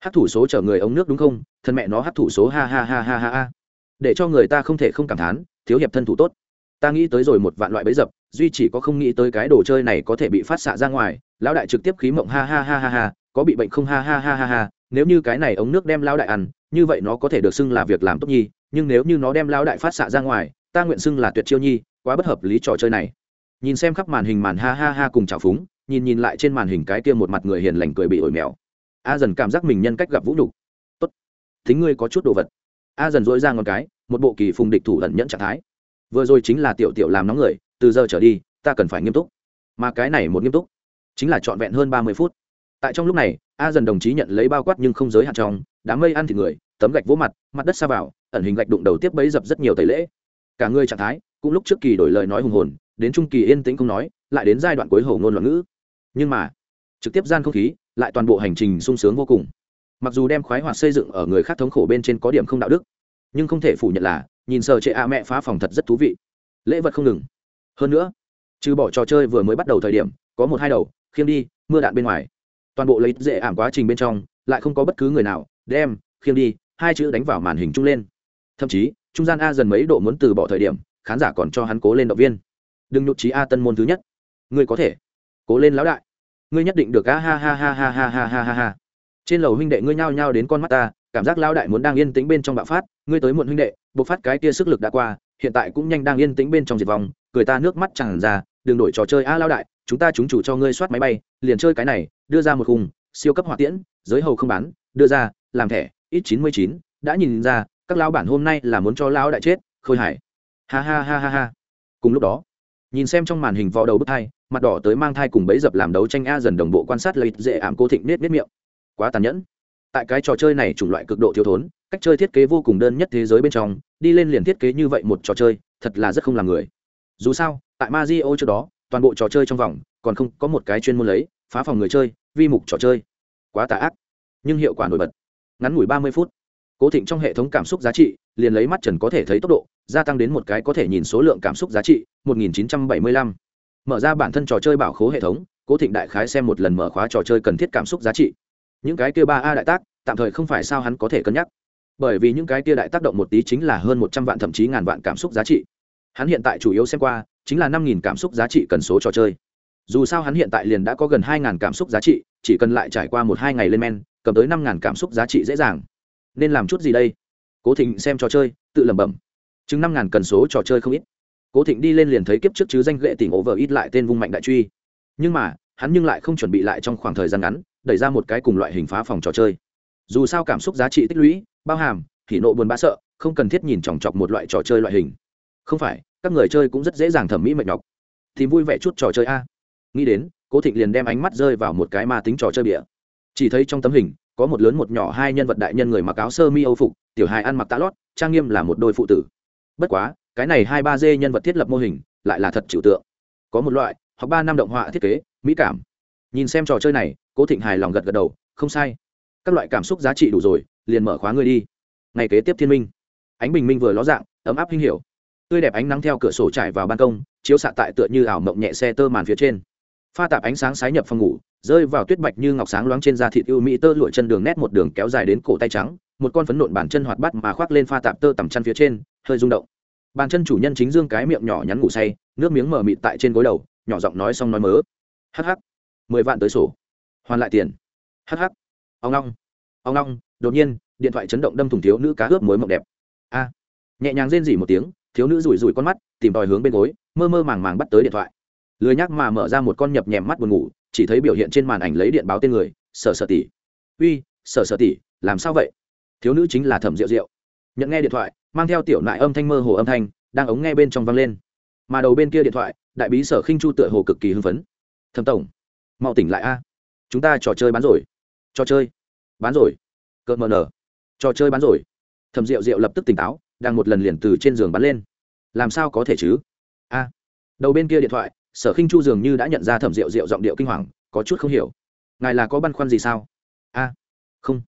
hát thủ số chở người ống nước đúng không thân mẹ nó hát thủ số ha ha ha ha ha ha để cho người ta không thể không cảm thán thiếu hiệp thân thủ tốt ta nghĩ tới rồi một vạn loại bẫy dập duy chỉ có không nghĩ tới cái đồ chơi này có thể bị phát xạ ra ngoài lão đại trực tiếp khí mộng ha ha ha ha ha có bị bệnh không ha ha ha ha ha nếu như cái này ống nước đem lão đại ăn như vậy nó có thể được xưng là việc làm tốt nhi nhưng nếu như nó đem lão đại phát xạ ra ngoài ta nguyện xưng là tuyệt chiêu nhi quá bất hợp lý trò chơi này nhìn xem khắp màn hình màn ha ha ha cùng chào phúng nhìn nhìn lại trên màn hình cái kia một mặt người hiền lành cười bị ổi mèo. A dần cảm giác mình nhân cách gặp vũ nhục. Tốt, thính ngươi có chút đồ vật. A dần dỗi ra ngón cái, một bộ kỳ phùng địch thủ lẩn nhẫn trạng thái. Vừa rồi chính là tiểu tiểu làm nóng người, từ giờ trở đi, ta cần phải nghiêm túc. Mà cái này một nghiêm túc, chính là trọn vẹn hơn ba mươi phút. Tại trong lúc này, a dần đồng chí nhận lấy bao quát nhưng không giới hạn trong, đám mây ăn thịt người, tấm gạch vỗ mặt mặt đất xa vào, ẩn hình gạch đụng đầu tiếp bấy dập rất nhiều tẩy lễ. Cả người trạng thái, cũng lúc trước kỳ đổi lời nói hùng hồn, đến trung kỳ yên tĩnh không nói, lại đến giai đoạn cuối hầu ngôn loạn ngữ nhưng mà, trực tiếp gian không khí lại toàn bộ hành trình sung sướng vô cùng. Mặc dù đem khoái hoạt xây dựng ở người khác thống khổ bên trên có điểm không đạo đức, nhưng không thể phủ nhận là nhìn sợ trệ a mẹ phá phòng thật rất thú vị. Lễ vật không ngừng. Hơn nữa, trừ bỏ trò chơi vừa mới bắt đầu thời điểm, có một hai đầu, khiêng đi, mưa đạn bên ngoài. Toàn bộ lấy dễ ảm quá trình bên trong, lại không có bất cứ người nào đem, khiêng đi, hai chữ đánh vào màn hình chung lên. Thậm chí, trung gian a dần mấy độ muốn từ bỏ thời điểm, khán giả còn cho hắn cố lên động viên. Đừng nhụt trí a tân môn thứ nhất. Ngươi có thể cố lên lão đại. Ngươi nhất định được a ha ha ha ha ha ha ha ha ha. Trên lầu huynh đệ ngươi nhao nhao đến con mắt ta, cảm giác lão đại muốn đang yên tĩnh bên trong bạo phát. Ngươi tới muộn huynh đệ, bộc phát cái kia sức lực đã qua, hiện tại cũng nhanh đang yên tĩnh bên trong diệt vòng cười ta nước mắt chẳng ra, đừng đổi trò chơi a lão đại, chúng ta chúng chủ cho ngươi soát máy bay, liền chơi cái này, đưa ra một khung, siêu cấp hỏa tiễn, giới hầu không bán, đưa ra, làm thẻ ít chín mươi chín, đã nhìn ra, các lão bản hôm nay là muốn cho lão đại chết, khôi hải ha ha ha ha ha. Cùng lúc đó, nhìn xem trong màn hình vò đầu bức thai mặt đỏ tới mang thai cùng bấy dập làm đấu tranh a dần đồng bộ quan sát lấy dễ ảm cô thịnh nết nết miệng. Quá tàn nhẫn. Tại cái trò chơi này chủng loại cực độ thiếu thốn, cách chơi thiết kế vô cùng đơn nhất thế giới bên trong, đi lên liền thiết kế như vậy một trò chơi, thật là rất không làm người. Dù sao, tại Mario trước đó, toàn bộ trò chơi trong vòng, còn không có một cái chuyên môn lấy, phá phòng người chơi, vi mục trò chơi. Quá tà ác, nhưng hiệu quả nổi bật. Ngắn ngủi ba mươi phút, cố thịnh trong hệ thống cảm xúc giá trị liền lấy mắt trần có thể thấy tốc độ, gia tăng đến một cái có thể nhìn số lượng cảm xúc giá trị 1975 mở ra bản thân trò chơi bảo khố hệ thống, cố thịnh đại khái xem một lần mở khóa trò chơi cần thiết cảm xúc giá trị. Những cái kia ba a đại tác, tạm thời không phải sao hắn có thể cân nhắc. Bởi vì những cái kia đại tác động một tí chính là hơn một trăm vạn thậm chí ngàn vạn cảm xúc giá trị. Hắn hiện tại chủ yếu xem qua, chính là năm nghìn cảm xúc giá trị cần số trò chơi. Dù sao hắn hiện tại liền đã có gần hai ngàn cảm xúc giá trị, chỉ cần lại trải qua một hai ngày lên men, cầm tới năm ngàn cảm xúc giá trị dễ dàng. Nên làm chút gì đây? Cố thịnh xem trò chơi, tự lẩm bẩm. Chứng năm ngàn cần số trò chơi không ít cố thịnh đi lên liền thấy kiếp trước chứ danh ghệ tỉnh ổ vợ ít lại tên vung mạnh đại truy. Nhưng mà, hắn nhưng lại không chuẩn bị lại trong khoảng thời gian ngắn, đẩy ra một cái cùng loại hình phá phòng trò chơi. Dù sao cảm xúc giá trị tích lũy, bao hàm thì nộ buồn bã sợ, không cần thiết nhìn chòng chọc một loại trò chơi loại hình. Không phải, các người chơi cũng rất dễ dàng thẩm mỹ mệt nhọc. Thì vui vẻ chút trò chơi a. Nghĩ đến, cố thịnh liền đem ánh mắt rơi vào một cái ma tính trò chơi bịa chỉ thấy trong tấm hình, có một lớn một nhỏ hai nhân vật đại nhân người mặc áo sơ mi âu phục, tiểu hài ăn mặc tạ lót, trang nghiêm là một đôi phụ tử. Bất quá cái này hai ba d nhân vật thiết lập mô hình lại là thật trừu tượng. Có một loại hoặc ba năm động họa thiết kế, mỹ cảm. Nhìn xem trò chơi này, cố thịnh hài lòng gật gật đầu, không sai. Các loại cảm xúc giá trị đủ rồi, liền mở khóa ngươi đi. Ngày kế tiếp thiên minh. Ánh bình minh vừa ló dạng, ấm áp hinh hiểu. Tươi đẹp ánh nắng theo cửa sổ trải vào ban công, chiếu xạ tại tựa như ảo mộng nhẹ xe tơ màn phía trên. Pha tạp ánh sáng sái nhập phòng ngủ, rơi vào tuyết bạch như ngọc sáng loáng trên da thịt ưu mỹ tơ lụa chân đường nét một đường kéo dài đến cổ tay trắng, một con phấn nộn bản chân hoạt bắt mà khoác lên pha tạp tơ tằm chăn phía trên, hơi rung động bàn chân chủ nhân chính dương cái miệng nhỏ nhắn ngủ say, nước miếng mờ mịt tại trên gối đầu, nhỏ giọng nói xong nói mớ. Hh mười vạn tới sổ. Hoàn lại tiền. Hh ông long. Ông long, đột nhiên, điện thoại chấn động đâm thủng thiếu nữ cá ướp mối mộng đẹp. A. Nhẹ nhàng rên rỉ một tiếng, thiếu nữ rủi rủi con mắt, tìm tòi hướng bên gối, mơ mơ màng màng bắt tới điện thoại. Lười nhắc mà mở ra một con nhập nhèm mắt buồn ngủ, chỉ thấy biểu hiện trên màn ảnh lấy điện báo tên người, sở sở tỷ. Uy, sở sở tỷ, làm sao vậy? Thiếu nữ chính là thẩm rượu rượu nhận nghe điện thoại mang theo tiểu nại âm thanh mơ hồ âm thanh, đang ống nghe bên trong vang lên. Mà đầu bên kia điện thoại, đại bí sở khinh chu tựa hồ cực kỳ hưng phấn. Thẩm tổng, mau tỉnh lại a. Chúng ta trò chơi bán rồi. Trò chơi. Bán rồi. Cợt mờ nở. Trò chơi bán rồi. Thẩm rượu rượu lập tức tỉnh táo, đang một lần liền từ trên giường bắn lên. Làm sao có thể chứ? A. Đầu bên kia điện thoại, sở khinh chu dường như đã nhận ra thẩm rượu rượu giọng điệu kinh hoàng, có chút không hiểu. Ngài là có băn khoăn gì sao? A. Không.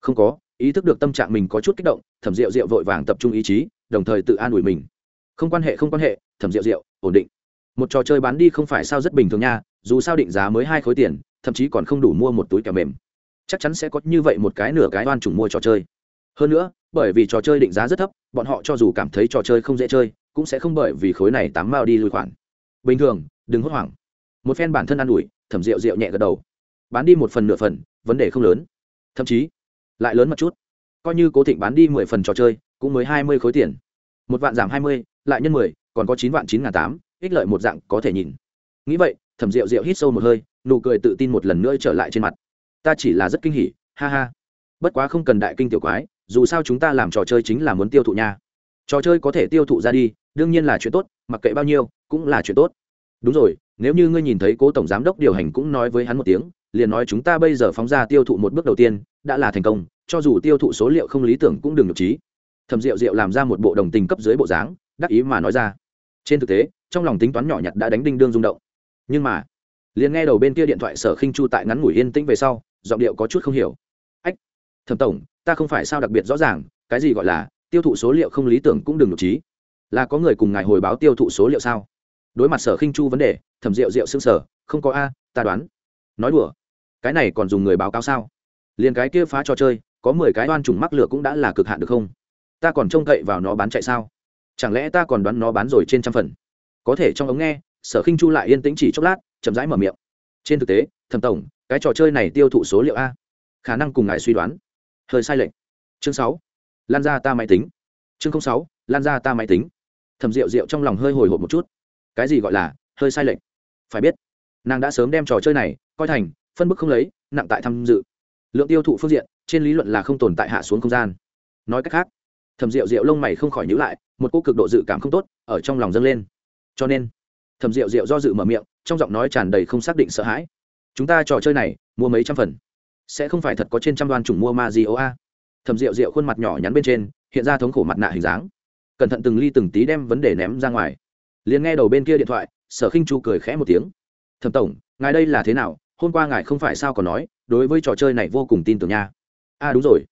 Không có ý thức được tâm trạng mình có chút kích động, thẩm rượu rượu vội vàng tập trung ý chí, đồng thời tự an ủi mình. Không quan hệ, không quan hệ, thẩm rượu rượu ổn định. Một trò chơi bán đi không phải sao rất bình thường nha, dù sao định giá mới hai khối tiền, thậm chí còn không đủ mua một túi kẹo mềm. Chắc chắn sẽ có như vậy một cái nửa cái oan trùng mua trò chơi. Hơn nữa, bởi vì trò chơi định giá rất thấp, bọn họ cho dù cảm thấy trò chơi không dễ chơi, cũng sẽ không bởi vì khối này tám mao đi lùi khoản. Bình thường, đừng hốt hoảng. Một phen bản thân ă n ủi, thẩm rượu rượu nhẹ gật đầu. Bán đi một phần nửa phần, vấn đề không lớn. Thậm chí lại lớn một chút. Coi như cố thịnh bán đi mười phần trò chơi, cũng mới hai mươi khối tiền. Một vạn giảm hai mươi, lại nhân mười, còn có chín vạn chín ngàn tám, ích lợi một dạng có thể nhìn. Nghĩ vậy, thẩm rượu rượu hít sâu một hơi, nụ cười tự tin một lần nữa trở lại trên mặt. Ta chỉ là rất kinh hỉ, ha ha. Bất quá không cần đại kinh tiểu quái, dù sao chúng ta làm trò chơi chính là muốn tiêu thụ nha. Trò chơi có thể tiêu thụ ra đi, đương nhiên là chuyện tốt, mặc kệ bao nhiêu, cũng là chuyện tốt. Đúng rồi, nếu như ngươi nhìn thấy cố tổng giám đốc điều hành cũng nói với hắn một tiếng, liền nói chúng ta bây giờ phóng ra tiêu thụ một bước đầu tiên, đã là thành công cho dù tiêu thụ số liệu không lý tưởng cũng đừng nhục trí. Thầm rượu rượu làm ra một bộ đồng tình cấp dưới bộ dáng, đắc ý mà nói ra. Trên thực tế, trong lòng tính toán nhỏ nhặt đã đánh đinh đương rung động. Nhưng mà, liền nghe đầu bên kia điện thoại sở khinh chu tại ngắn ngủi yên tĩnh về sau, giọng điệu có chút không hiểu. Ách, thẩm tổng, ta không phải sao đặc biệt rõ ràng, cái gì gọi là tiêu thụ số liệu không lý tưởng cũng đừng nhục trí. Là có người cùng ngài hồi báo tiêu thụ số liệu sao? Đối mặt sở khinh chu vấn đề, thẩm rượu rượu xương sở không có a, ta đoán. Nói đùa, cái này còn dùng người báo cáo sao? Liền cái kia phá trò chơi có mười cái oan trùng mắc lửa cũng đã là cực hạn được không? Ta còn trông cậy vào nó bán chạy sao? Chẳng lẽ ta còn đoán nó bán rồi trên trăm phần? Có thể trong ống nghe, sở khinh chu lại yên tĩnh chỉ chốc lát, chậm rãi mở miệng. Trên thực tế, thẩm tổng, cái trò chơi này tiêu thụ số liệu a? Khả năng cùng ngài suy đoán. Hơi sai lệch. Chương sáu. Lan ra ta máy tính. Chương sáu, lan ra ta máy tính. Thẩm rượu rượu trong lòng hơi hồi hộp một chút. Cái gì gọi là hơi sai lệch? Phải biết, nàng đã sớm đem trò chơi này coi thành phân bức không lấy, nặng tại tham dự. Lượng tiêu thụ phương diện trên lý luận là không tồn tại hạ xuống không gian. Nói cách khác, thẩm rượu rượu lông mày không khỏi nhữ lại, một cô cực độ dự cảm không tốt ở trong lòng dâng lên. Cho nên, thẩm rượu rượu do dự mở miệng, trong giọng nói tràn đầy không xác định sợ hãi. Chúng ta trò chơi này, mua mấy trăm phần? Sẽ không phải thật có trên trăm đoan chủng mua ma gì ô a? Thẩm rượu rượu khuôn mặt nhỏ nhắn bên trên, hiện ra thống khổ mặt nạ hình dáng. Cẩn thận từng ly từng tí đem vấn đề ném ra ngoài. Liền nghe đầu bên kia điện thoại, sở khinh chu cười khẽ một tiếng. Thẩm tổng, ngài đây là thế nào? Hôm qua ngài không phải sao còn nói, đối với trò chơi này vô cùng tin tưởng nha a đúng rồi.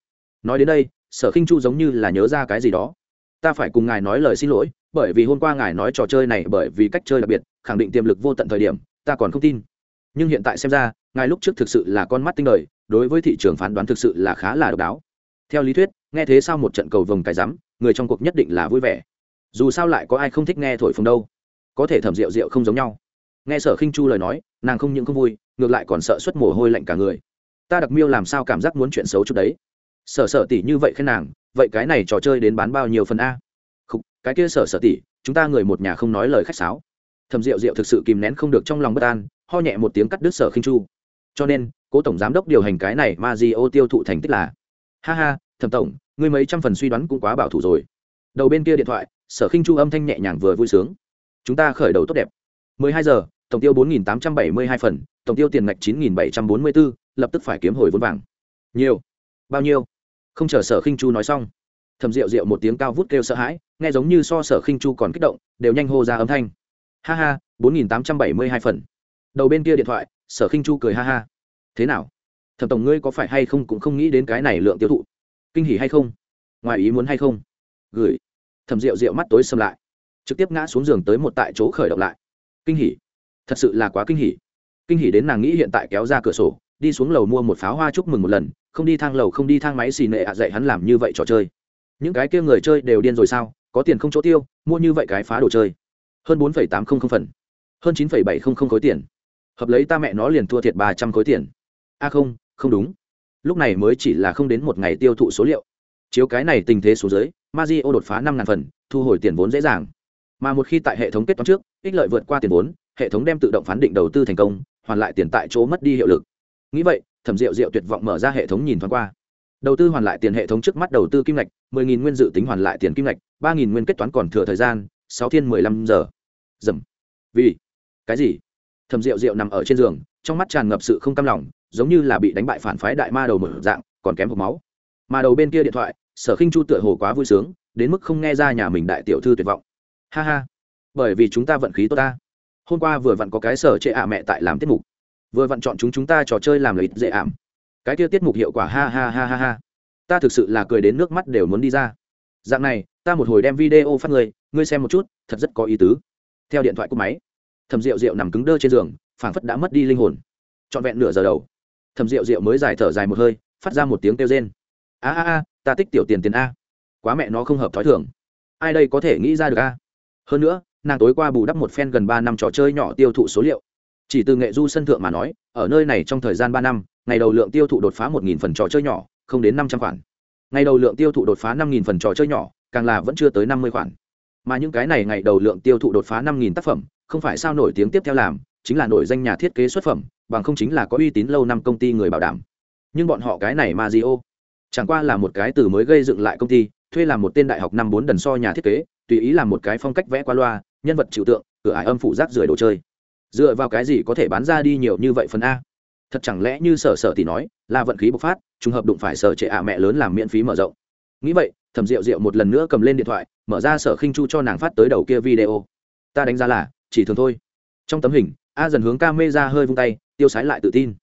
Nói đến đây, sở khinh chu giống như là nhớ ra cái gì đó. Ta phải cùng ngài nói lời xin lỗi, bởi vì hôm qua ngài nói trò chơi này bởi vì cách chơi đặc biệt, khẳng định tiềm lực vô tận thời điểm, ta còn không tin. Nhưng hiện tại xem ra, ngài lúc trước thực sự là con mắt tinh đời, đối với thị trường phán đoán thực sự là khá là độc đáo. Theo lý thuyết, nghe thế sao một trận cầu vồng cái rắm, người trong cuộc nhất định là vui vẻ. Dù sao lại có ai không thích nghe thổi phồng đâu. Có thể thẩm rượu rượu không giống nhau. Nghe sở khinh chu lời nói, nàng không những không vui, ngược lại còn sợ xuất mồ hôi lạnh cả người ta đặc miêu làm sao cảm giác muốn chuyện xấu chút đấy? Sở sở tỷ như vậy khen nàng vậy cái này trò chơi đến bán bao nhiêu phần a? Không cái kia sở sở tỷ chúng ta người một nhà không nói lời khách sáo. Thầm rượu rượu thực sự kìm nén không được trong lòng bất an ho nhẹ một tiếng cắt đứt sở khinh chu. Cho nên cố tổng giám đốc điều hành cái này ma di ô tiêu thụ thành tích là ha ha thầm tổng ngươi mấy trăm phần suy đoán cũng quá bảo thủ rồi. Đầu bên kia điện thoại sở khinh chu âm thanh nhẹ nhàng vừa vui sướng chúng ta khởi đầu tốt đẹp. 12 giờ tổng tiêu 4.872 phần tổng tiêu tiền ngạch 9.744, lập tức phải kiếm hồi vốn vàng. Nhiều. Bao nhiêu? Không chờ sở khinh chu nói xong thầm rượu rượu một tiếng cao vút kêu sợ hãi, nghe giống như so sở khinh chu còn kích động, đều nhanh hô ra âm thanh. Ha ha 4.872 phần. Đầu bên kia điện thoại, sở khinh chu cười ha ha. Thế nào? Thẩm tổng ngươi có phải hay không cũng không nghĩ đến cái này lượng tiêu thụ? Kinh hỉ hay không? Ngoài ý muốn hay không? Gửi. Thẩm rượu rượu mắt tối xâm lại, trực tiếp ngã xuống giường tới một tại chỗ khởi động lại. Kinh hỉ. Thật sự là quá kinh hỉ. Kinh hỉ đến nàng nghĩ hiện tại kéo ra cửa sổ đi xuống lầu mua một pháo hoa chúc mừng một lần, không đi thang lầu, không đi thang máy xì nệ ạ, dạy hắn làm như vậy trò chơi. Những cái kia người chơi đều điên rồi sao? Có tiền không chỗ tiêu, mua như vậy cái phá đồ chơi. Hơn bốn tám trăm linh phần. Hơn chín bảy trăm linh khối tiền. Hợp lấy ta mẹ nó liền thua thiệt ba trăm khối tiền. A không không đúng. Lúc này mới chỉ là không đến một ngày tiêu thụ số liệu. Chiếu cái này tình thế số dưới Mazio đột phá năm ngàn phần, thu hồi tiền vốn dễ dàng. Mà một khi tại hệ thống kết toán trước, ích lợi vượt qua tiền vốn, hệ thống đem tự động phán định đầu tư thành công, hoàn lại tiền tại chỗ mất đi hiệu lực nghĩ vậy, thẩm rượu rượu tuyệt vọng mở ra hệ thống nhìn thoáng qua. Đầu tư hoàn lại tiền hệ thống trước mắt đầu tư kim ngạch, mười nghìn nguyên dự tính hoàn lại tiền kim ngạch, ba nghìn nguyên kết toán còn thừa thời gian, sáu thiên mười lăm giờ. Dầm. Vì. Cái gì? Thẩm rượu rượu nằm ở trên giường, trong mắt tràn ngập sự không cam lòng, giống như là bị đánh bại phản phái đại ma đầu mở dạng, còn kém hộp máu. Mà đầu bên kia điện thoại, sở khinh chu tựa hồ quá vui sướng, đến mức không nghe ra nhà mình đại tiểu thư tuyệt vọng. Ha ha. Bởi vì chúng ta vận khí tốt ta. Hôm qua vừa vặn có cái sở chệ ạ mẹ tại làm tiết mục vừa vặn chọn chúng chúng ta trò chơi làm lợi ích dễ ảm. Cái kia tiết mục hiệu quả ha ha ha ha ha. Ta thực sự là cười đến nước mắt đều muốn đi ra. Dạng này, ta một hồi đem video phát người, ngươi xem một chút, thật rất có ý tứ. Theo điện thoại của máy thầm rượu rượu nằm cứng đơ trên giường, phảng phất đã mất đi linh hồn. Trọn vẹn nửa giờ đầu thầm rượu rượu mới dài thở dài một hơi, phát ra một tiếng kêu rên. A a a, ta tích tiểu tiền tiền a. Quá mẹ nó không hợp thói thường. Ai đây có thể nghĩ ra được a? Hơn nữa, nàng tối qua bù đắp một phen gần ba năm trò chơi nhỏ tiêu thụ số liệu chỉ từ nghệ du sân thượng mà nói, ở nơi này trong thời gian ba năm, ngày đầu lượng tiêu thụ đột phá một nghìn phần trò chơi nhỏ, không đến năm trăm khoản. Ngày đầu lượng tiêu thụ đột phá năm nghìn phần trò chơi nhỏ, càng là vẫn chưa tới năm mươi khoản. Mà những cái này ngày đầu lượng tiêu thụ đột phá năm nghìn tác phẩm, không phải sao nổi tiếng tiếp theo làm, chính là nổi danh nhà thiết kế xuất phẩm, bằng không chính là có uy tín lâu năm công ty người bảo đảm. Nhưng bọn họ cái này ma di ô chẳng qua là một cái từ mới gây dựng lại công ty, thuê làm một tên đại học năm bốn đần so nhà thiết kế, tùy ý làm một cái phong cách vẽ qua loa, nhân vật trừu tượng, cửa ải âm phủ rác rưởi đồ chơi dựa vào cái gì có thể bán ra đi nhiều như vậy phần a? Thật chẳng lẽ như sở sở thì nói, là vận khí bộc phát, trùng hợp đụng phải sở trệ ạ mẹ lớn làm miễn phí mở rộng. Nghĩ vậy, thẩm rượu rượu một lần nữa cầm lên điện thoại, mở ra sở khinh chu cho nàng phát tới đầu kia video. Ta đánh giá là, chỉ thường thôi. Trong tấm hình, a dần hướng ca mê ra hơi vung tay, tiêu sái lại tự tin.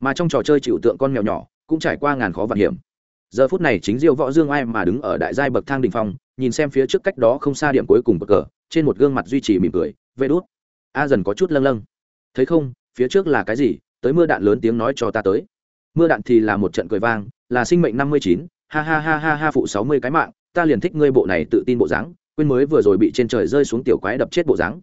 Mà trong trò chơi chịu tượng con mèo nhỏ, cũng trải qua ngàn khó vạn hiểm. Giờ phút này chính diêu võ dương ai mà đứng ở đại giai bậc thang đình phong, nhìn xem phía trước cách đó không xa điểm cuối cùng bậc cờ, trên một gương mặt duy trì mỉm cười vê đốt a dần có chút lâng lâng. Thấy không, phía trước là cái gì, tới mưa đạn lớn tiếng nói cho ta tới. Mưa đạn thì là một trận cười vang, là sinh mệnh năm mươi chín, ha ha ha ha ha phụ sáu mươi cái mạng, ta liền thích ngươi bộ này tự tin bộ dáng, quên mới vừa rồi bị trên trời rơi xuống tiểu quái đập chết bộ dáng.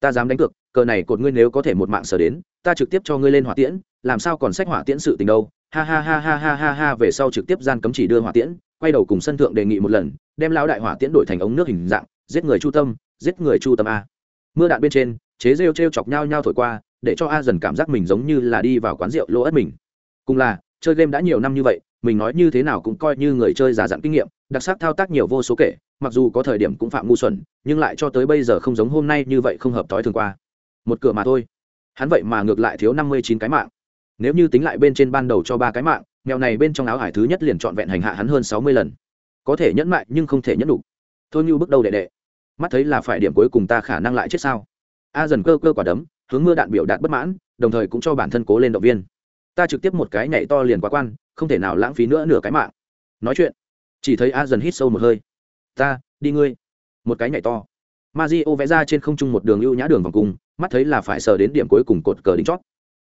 Ta dám đánh cược, cờ này cột ngươi nếu có thể một mạng sở đến, ta trực tiếp cho ngươi lên hỏa tiễn, làm sao còn sách hỏa tiễn sự tình đâu. Ha ha ha ha ha ha ha, về sau trực tiếp gian cấm chỉ đưa hỏa tiễn, quay đầu cùng sân thượng đề nghị một lần, đem lão đại hỏa tiễn đổi thành ống nước hình dạng, giết người chu tâm, giết người chu tâm a. Mưa đạn bên trên chế rêu t chọc nhau nhau thổi qua, để cho a dần cảm giác mình giống như là đi vào quán rượu lỗ ất mình. Cùng là, chơi game đã nhiều năm như vậy, mình nói như thế nào cũng coi như người chơi già dặn kinh nghiệm, đặc sắc thao tác nhiều vô số kể, mặc dù có thời điểm cũng phạm ngu xuẩn, nhưng lại cho tới bây giờ không giống hôm nay như vậy không hợp thói thường qua. Một cửa mà thôi. Hắn vậy mà ngược lại thiếu năm mươi chín cái mạng. Nếu như tính lại bên trên ban đầu cho ba cái mạng, mèo này bên trong áo hải thứ nhất liền trọn vẹn hành hạ hắn hơn sáu mươi lần. Có thể nhẫn mại nhưng không thể nhẫn đủ. Thôi như bước đầu đệ đệ. Mắt thấy là phải điểm cuối cùng ta khả năng lại chết sao? A dần cơ cơ quả đấm, hướng mưa đạn biểu đạt bất mãn, đồng thời cũng cho bản thân cố lên động viên. Ta trực tiếp một cái nhảy to liền quá quan, không thể nào lãng phí nữa nửa cái mạng. Nói chuyện, chỉ thấy a dần hít sâu một hơi. Ta, đi ngươi. Một cái nhảy to. Ma di ô vẽ ra trên không trung một đường ưu nhã đường vòng cung, mắt thấy là phải sờ đến điểm cuối cùng cột cờ đính chót.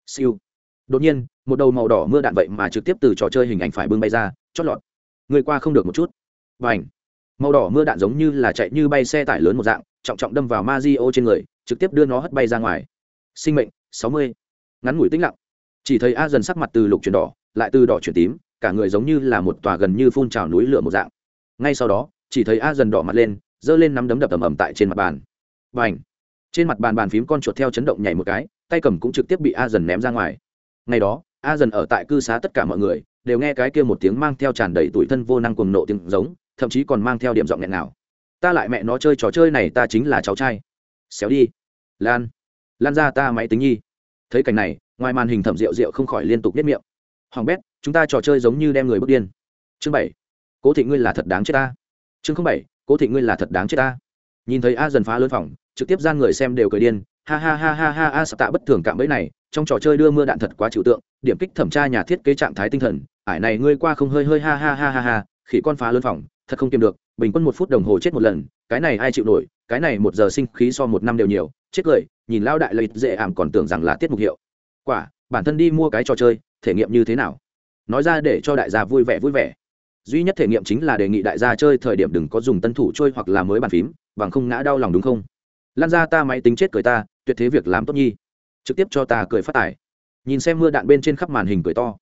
Siêu. Đột nhiên, một đầu màu đỏ mưa đạn vậy mà trực tiếp từ trò chơi hình ảnh phải bưng bay ra, chót lọt. Người qua không được một chút. Và ảnh màu đỏ mưa đạn giống như là chạy như bay xe tải lớn một dạng, trọng trọng đâm vào ma di ô trên người trực tiếp đưa nó hất bay ra ngoài. Sinh mệnh, sáu mươi. Ngắn ngủi tĩnh lặng. Chỉ thấy a dần sắc mặt từ lục chuyển đỏ, lại từ đỏ chuyển tím, cả người giống như là một tòa gần như phun trào núi lửa một dạng. Ngay sau đó, chỉ thấy a dần đỏ mặt lên, giơ lên nắm đấm đập ầm ầm tại trên mặt bàn. Và ảnh trên mặt bàn bàn phím con chuột theo chấn động nhảy một cái, tay cầm cũng trực tiếp bị a dần ném ra ngoài. Ngày đó, a dần ở tại cư xá tất cả mọi người, đều nghe cái kia một tiếng mang theo tràn đầy tuổi thân vô năng cùng nộ tiếng giống, thậm chí còn mang theo điểm giọng nghẹn nào ta lại mẹ nó chơi trò chơi này, ta chính là cháu trai. Xéo đi lan lan ra ta máy tính nhi. Thấy cảnh này, ngoài màn hình thẩm rượu rượu không khỏi liên tục biết miệng. Hoàng bét, chúng ta trò chơi giống như đem người bước điên. Chương bảy, cố thị ngươi là thật đáng chết ta. Chương không bảy, cố thị ngươi là thật đáng chết ta. Nhìn thấy a dần phá lớn phòng, trực tiếp gian người xem đều cười điên. Ha ha ha ha ha, a sập tạ bất thường cạm bẫy này, trong trò chơi đưa mưa đạn thật quá trừu tượng, điểm kích thẩm tra nhà thiết kế trạng thái tinh thần, ải này ngươi qua không hơi hơi ha ha ha ha ha, khỉ con phá lớn phòng, thật không kiềm được, bình quân một phút đồng hồ chết một lần, cái này ai chịu nổi cái này một giờ sinh khí so một năm đều nhiều, chết cười, nhìn lao đại lợi dễ ảm còn tưởng rằng là tiết mục hiệu. Quả, bản thân đi mua cái trò chơi, thể nghiệm như thế nào? Nói ra để cho đại gia vui vẻ vui vẻ. Duy nhất thể nghiệm chính là đề nghị đại gia chơi thời điểm đừng có dùng tân thủ trôi hoặc là mới bàn phím, bằng không ngã đau lòng đúng không? Lan ra ta máy tính chết cười ta, tuyệt thế việc làm tốt nhi. Trực tiếp cho ta cười phát tải nhìn xem mưa đạn bên trên khắp màn hình cười to.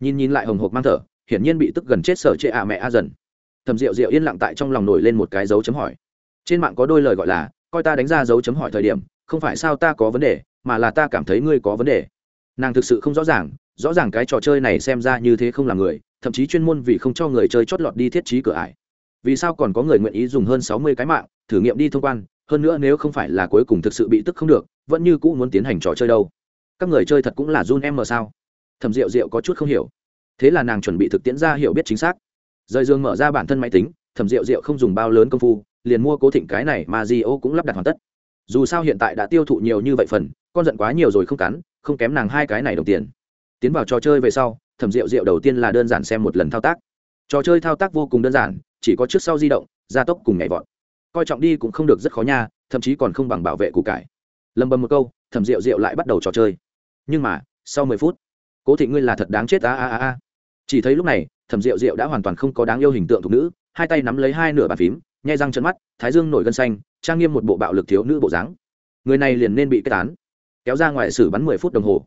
Nhìn nhìn lại hồng hộc mang thở, hiển nhiên bị tức gần chết sở chệ ạ mẹ a dần. Thầm rượu rượu yên lặng tại trong lòng nổi lên một cái dấu chấm hỏi trên mạng có đôi lời gọi là, coi ta đánh ra dấu chấm hỏi thời điểm, không phải sao ta có vấn đề, mà là ta cảm thấy ngươi có vấn đề. Nàng thực sự không rõ ràng rõ ràng cái trò chơi này xem ra như thế không là người, thậm chí chuyên môn vì không cho người chơi chót lọt đi thiết trí cửa ải. Vì sao còn có người nguyện ý dùng hơn sáu mươi cái mạng, thử nghiệm đi thông quan, hơn nữa nếu không phải là cuối cùng thực sự bị tức không được, vẫn như cũ muốn tiến hành trò chơi đâu. Các người chơi thật cũng là run em mờ sao? Thầm rượu rượu có chút không hiểu. Thế là nàng chuẩn bị thực tiễn ra hiểu biết chính xác. Rời dương mở ra bản thân máy tính thầm rượu rượu không dùng bao lớn công phu liền mua cố thịnh cái này mà di ô cũng lắp đặt hoàn tất. Dù sao hiện tại đã tiêu thụ nhiều như vậy phần, con giận quá nhiều rồi không cắn, không kém nàng hai cái này đồng tiền. Tiến vào trò chơi về sau, thẩm rượu rượu đầu tiên là đơn giản xem một lần thao tác. Trò chơi thao tác vô cùng đơn giản, chỉ có trước sau di động, gia tốc cùng nhảy vọt. Coi trọng đi cũng không được rất khó nha, thậm chí còn không bằng bảo vệ củ cải. Lầm bầm một câu, thẩm rượu rượu lại bắt đầu trò chơi. Nhưng mà, sau mười phút, cố thị ngươi là thật đáng chết a a a chỉ thấy lúc này, thẩm rượu rượu đã hoàn toàn không có đáng yêu hình tượng thục nữ, hai tay nắm lấy hai nửa bàn phím nhai răng trợn mắt, thái dương nổi gân xanh, trang nghiêm một bộ bạo lực thiếu nữ bộ dáng. Người này liền nên bị kết án. Kéo ra ngoài xử bắn mười phút đồng hồ.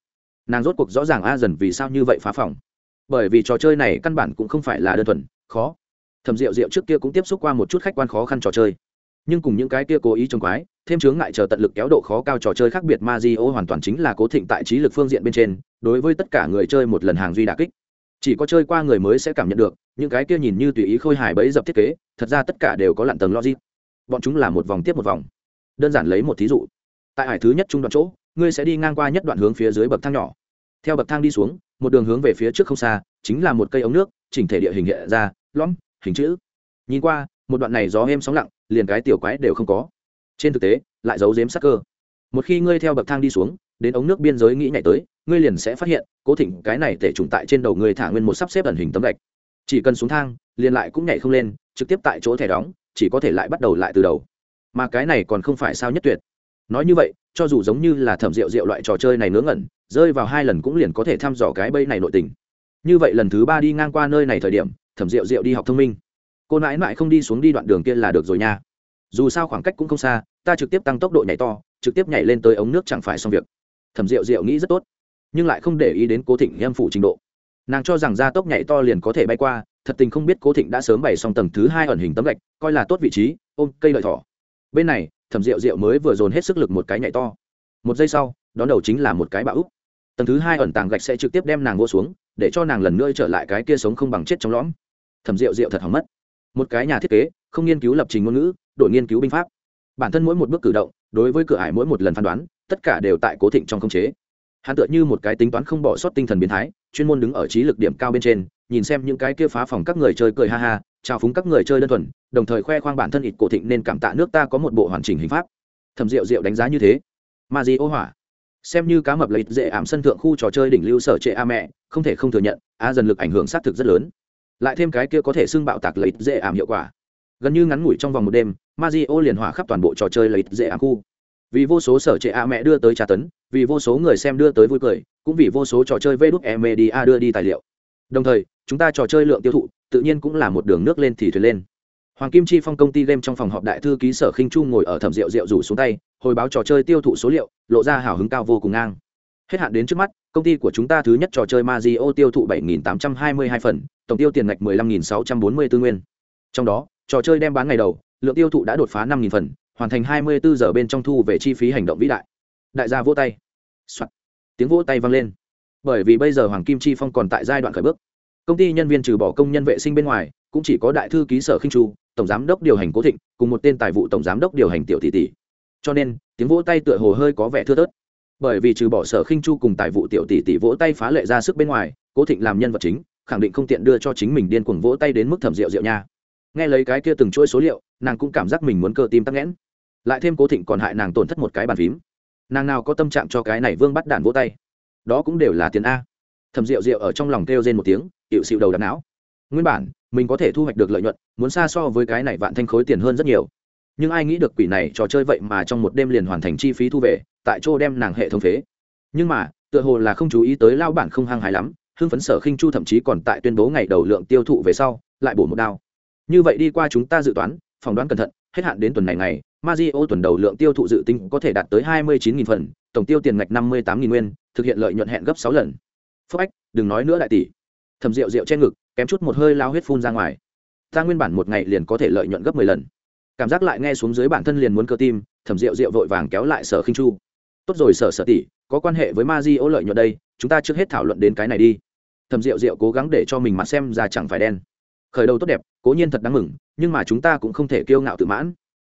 Nàng rốt cuộc rõ ràng a dần vì sao như vậy phá phòng. Bởi vì trò chơi này căn bản cũng không phải là đơn thuần, khó. Thẩm rượu rượu trước kia cũng tiếp xúc qua một chút khách quan khó khăn trò chơi. Nhưng cùng những cái kia cố ý trông quái, thêm chướng ngại chờ tận lực kéo độ khó cao trò chơi khác biệt ma di o hoàn toàn chính là cố thịnh tại trí lực phương diện bên trên, đối với tất cả người chơi một lần hàng duy đà kích chỉ có chơi qua người mới sẽ cảm nhận được, những cái kia nhìn như tùy ý khôi hài bẫy dập thiết kế, thật ra tất cả đều có lặn tầng logic. Bọn chúng là một vòng tiếp một vòng. Đơn giản lấy một thí dụ. Tại hải thứ nhất trung đoạn chỗ, ngươi sẽ đi ngang qua nhất đoạn hướng phía dưới bậc thang nhỏ. Theo bậc thang đi xuống, một đường hướng về phía trước không xa, chính là một cây ống nước, chỉnh thể địa hình hiện ra, lõm, hình chữ. Nhìn qua, một đoạn này gió êm sóng lặng, liền cái tiểu quái đều không có. Trên thực tế, lại giấu giếm sắc cơ. Một khi ngươi theo bậc thang đi xuống đến ống nước biên giới nghĩ nhảy tới, ngươi liền sẽ phát hiện, cố thịnh cái này tể trùng tại trên đầu ngươi thả nguyên một sắp xếp ẩn hình tấm gạch. Chỉ cần xuống thang, liền lại cũng nhảy không lên, trực tiếp tại chỗ thẻ đóng, chỉ có thể lại bắt đầu lại từ đầu. Mà cái này còn không phải sao nhất tuyệt. Nói như vậy, cho dù giống như là thẩm rượu rượu loại trò chơi này ngớ ngẩn, rơi vào hai lần cũng liền có thể thăm dò cái bây này nội tình. Như vậy lần thứ ba đi ngang qua nơi này thời điểm, thẩm rượu rượu đi học thông minh. Cô nãi mãi không đi xuống đi đoạn đường kia là được rồi nha. Dù sao khoảng cách cũng không xa, ta trực tiếp tăng tốc độ nhảy to, trực tiếp nhảy lên tới ống nước chẳng phải xong việc thẩm rượu rượu nghĩ rất tốt, nhưng lại không để ý đến cố thịnh em phủ trình độ. Nàng cho rằng gia tốc nhảy to liền có thể bay qua, thật tình không biết cố thịnh đã sớm bày xong tầng thứ hai ẩn hình tấm gạch, coi là tốt vị trí, ôm cây lợi thỏ. Bên này, thẩm rượu rượu mới vừa dồn hết sức lực một cái nhảy to. Một giây sau, đón đầu chính là một cái bạo úp. Tầng thứ hai ẩn tàng gạch sẽ trực tiếp đem nàng ngô xuống, để cho nàng lần nữa trở lại cái kia sống không bằng chết trong lõm. Thẩm rượu rượu thật hỏng mất. Một cái nhà thiết kế, không nghiên cứu lập trình ngôn ngữ, đội nghiên cứu binh pháp. Bản thân mỗi một bước cử động, đối với cửa ải mỗi một lần phán đoán tất cả đều tại cố thịnh trong khống chế. Hắn tựa như một cái tính toán không bỏ sót tinh thần biến thái, chuyên môn đứng ở trí lực điểm cao bên trên, nhìn xem những cái kia phá phòng các người chơi cười ha ha, chào phúng các người chơi đơn thuần, đồng thời khoe khoang bản thân ít cổ thịnh nên cảm tạ nước ta có một bộ hoàn chỉnh hình pháp. Thẩm diệu diệu đánh giá như thế. Mà gì ô hỏa. Xem như cá mập lợi dễ ảm sân thượng khu trò chơi đỉnh lưu sở trệ a mẹ, không thể không thừa nhận, a dần lực ảnh hưởng xác thực rất lớn. Lại thêm cái kia có thể xưng bạo tạc lợi dễ ảm hiệu quả. Gần như ngắn ngủi trong vòng một đêm, ma di ô liền hỏa khắp toàn bộ trò chơi lợi dễ ảm khu vì vô số sở trệ a mẹ đưa tới trà tấn, vì vô số người xem đưa tới vui cười, cũng vì vô số trò chơi vê đúc e media đưa đi tài liệu. Đồng thời, chúng ta trò chơi lượng tiêu thụ, tự nhiên cũng là một đường nước lên thì thuyền lên. Hoàng kim chi phong công ty game trong phòng họp đại thư ký sở khinh chu ngồi ở thẩm rượu rượu rủ xuống tay, hồi báo trò chơi tiêu thụ số liệu, lộ ra hào hứng cao vô cùng ngang. Hết hạn đến trước mắt, công ty của chúng ta thứ nhất trò chơi Mario tiêu thụ 7.822 phần, tổng tiêu tiền ngạch 15.644 nguyên. Trong đó, trò chơi đem bán ngày đầu, lượng tiêu thụ đã đột phá 5.000 phần hoàn thành 24 giờ bên trong thu về chi phí hành động vĩ đại. Đại gia vỗ tay. Tiếng vỗ tay vang lên. Bởi vì bây giờ hoàng kim chi phong còn tại giai đoạn khởi bước. Công ty nhân viên trừ bỏ công nhân vệ sinh bên ngoài, cũng chỉ có đại thư ký sở khinh chu, tổng giám đốc điều hành cố thịnh, cùng một tên tài vụ tổng giám đốc điều hành tiểu tỷ tỷ. Cho nên, tiếng vỗ tay tựa hồ hơi có vẻ thưa thớt. Bởi vì trừ bỏ sở khinh chu cùng tài vụ tiểu tỷ tỷ vỗ tay phá lệ ra sức bên ngoài, cố thịnh làm nhân vật chính, khẳng định không tiện đưa cho chính mình điên cuồng vỗ tay đến mức thẩm rượu rượu nha. Nghe lấy cái kia từng chuỗi số liệu, nàng cũng cảm giác mình muốn cơ tim tắc nghẽn lại thêm cố thịnh còn hại nàng tổn thất một cái bàn phím. Nàng nào có tâm trạng cho cái này vương bắt đạn vỗ tay. Đó cũng đều là tiền a. Thầm rượu rượu ở trong lòng kêu trên một tiếng hiệu xịu đầu đạn não. Nguyên bản, mình có thể thu hoạch được lợi nhuận, muốn xa so với cái này vạn thanh khối tiền hơn rất nhiều. Nhưng ai nghĩ được quỷ này trò chơi vậy mà trong một đêm liền hoàn thành chi phí thu về, tại chỗ đem nàng hệ thống phế. Nhưng mà, tựa hồ là không chú ý tới lao bản không hăng hái lắm, hưng phấn sở khinh chu thậm chí còn tại tuyên bố ngày đầu lượng tiêu thụ về sau, lại bổ một đao. Như vậy đi qua chúng ta dự toán, phỏng đoán cẩn thận, hết hạn đến tuần này ngày Mazio tuần đầu lượng tiêu thụ dự tính có thể đạt tới 29.000 phần, tổng tiêu tiền ngạch 58.000 nguyên, thực hiện lợi nhuận hẹn gấp 6 lần. Phúc Ách, đừng nói nữa đại tỷ. Thẩm Diệu Diệu trên ngực, kém chút một hơi lao huyết phun ra ngoài. Ta nguyên bản một ngày liền có thể lợi nhuận gấp 10 lần. Cảm giác lại nghe xuống dưới bản thân liền muốn cơ tim, Thẩm Diệu Diệu vội vàng kéo lại Sở Khinh Chu. Tốt rồi Sở Sở tỷ, có quan hệ với Mazio lợi nhuận đây, chúng ta trước hết thảo luận đến cái này đi. Thẩm Diệu Diệu cố gắng để cho mình mặt xem ra chẳng phải đen. Khởi đầu tốt đẹp, cố nhiên thật đáng mừng, nhưng mà chúng ta cũng không thể kiêu ngạo tự mãn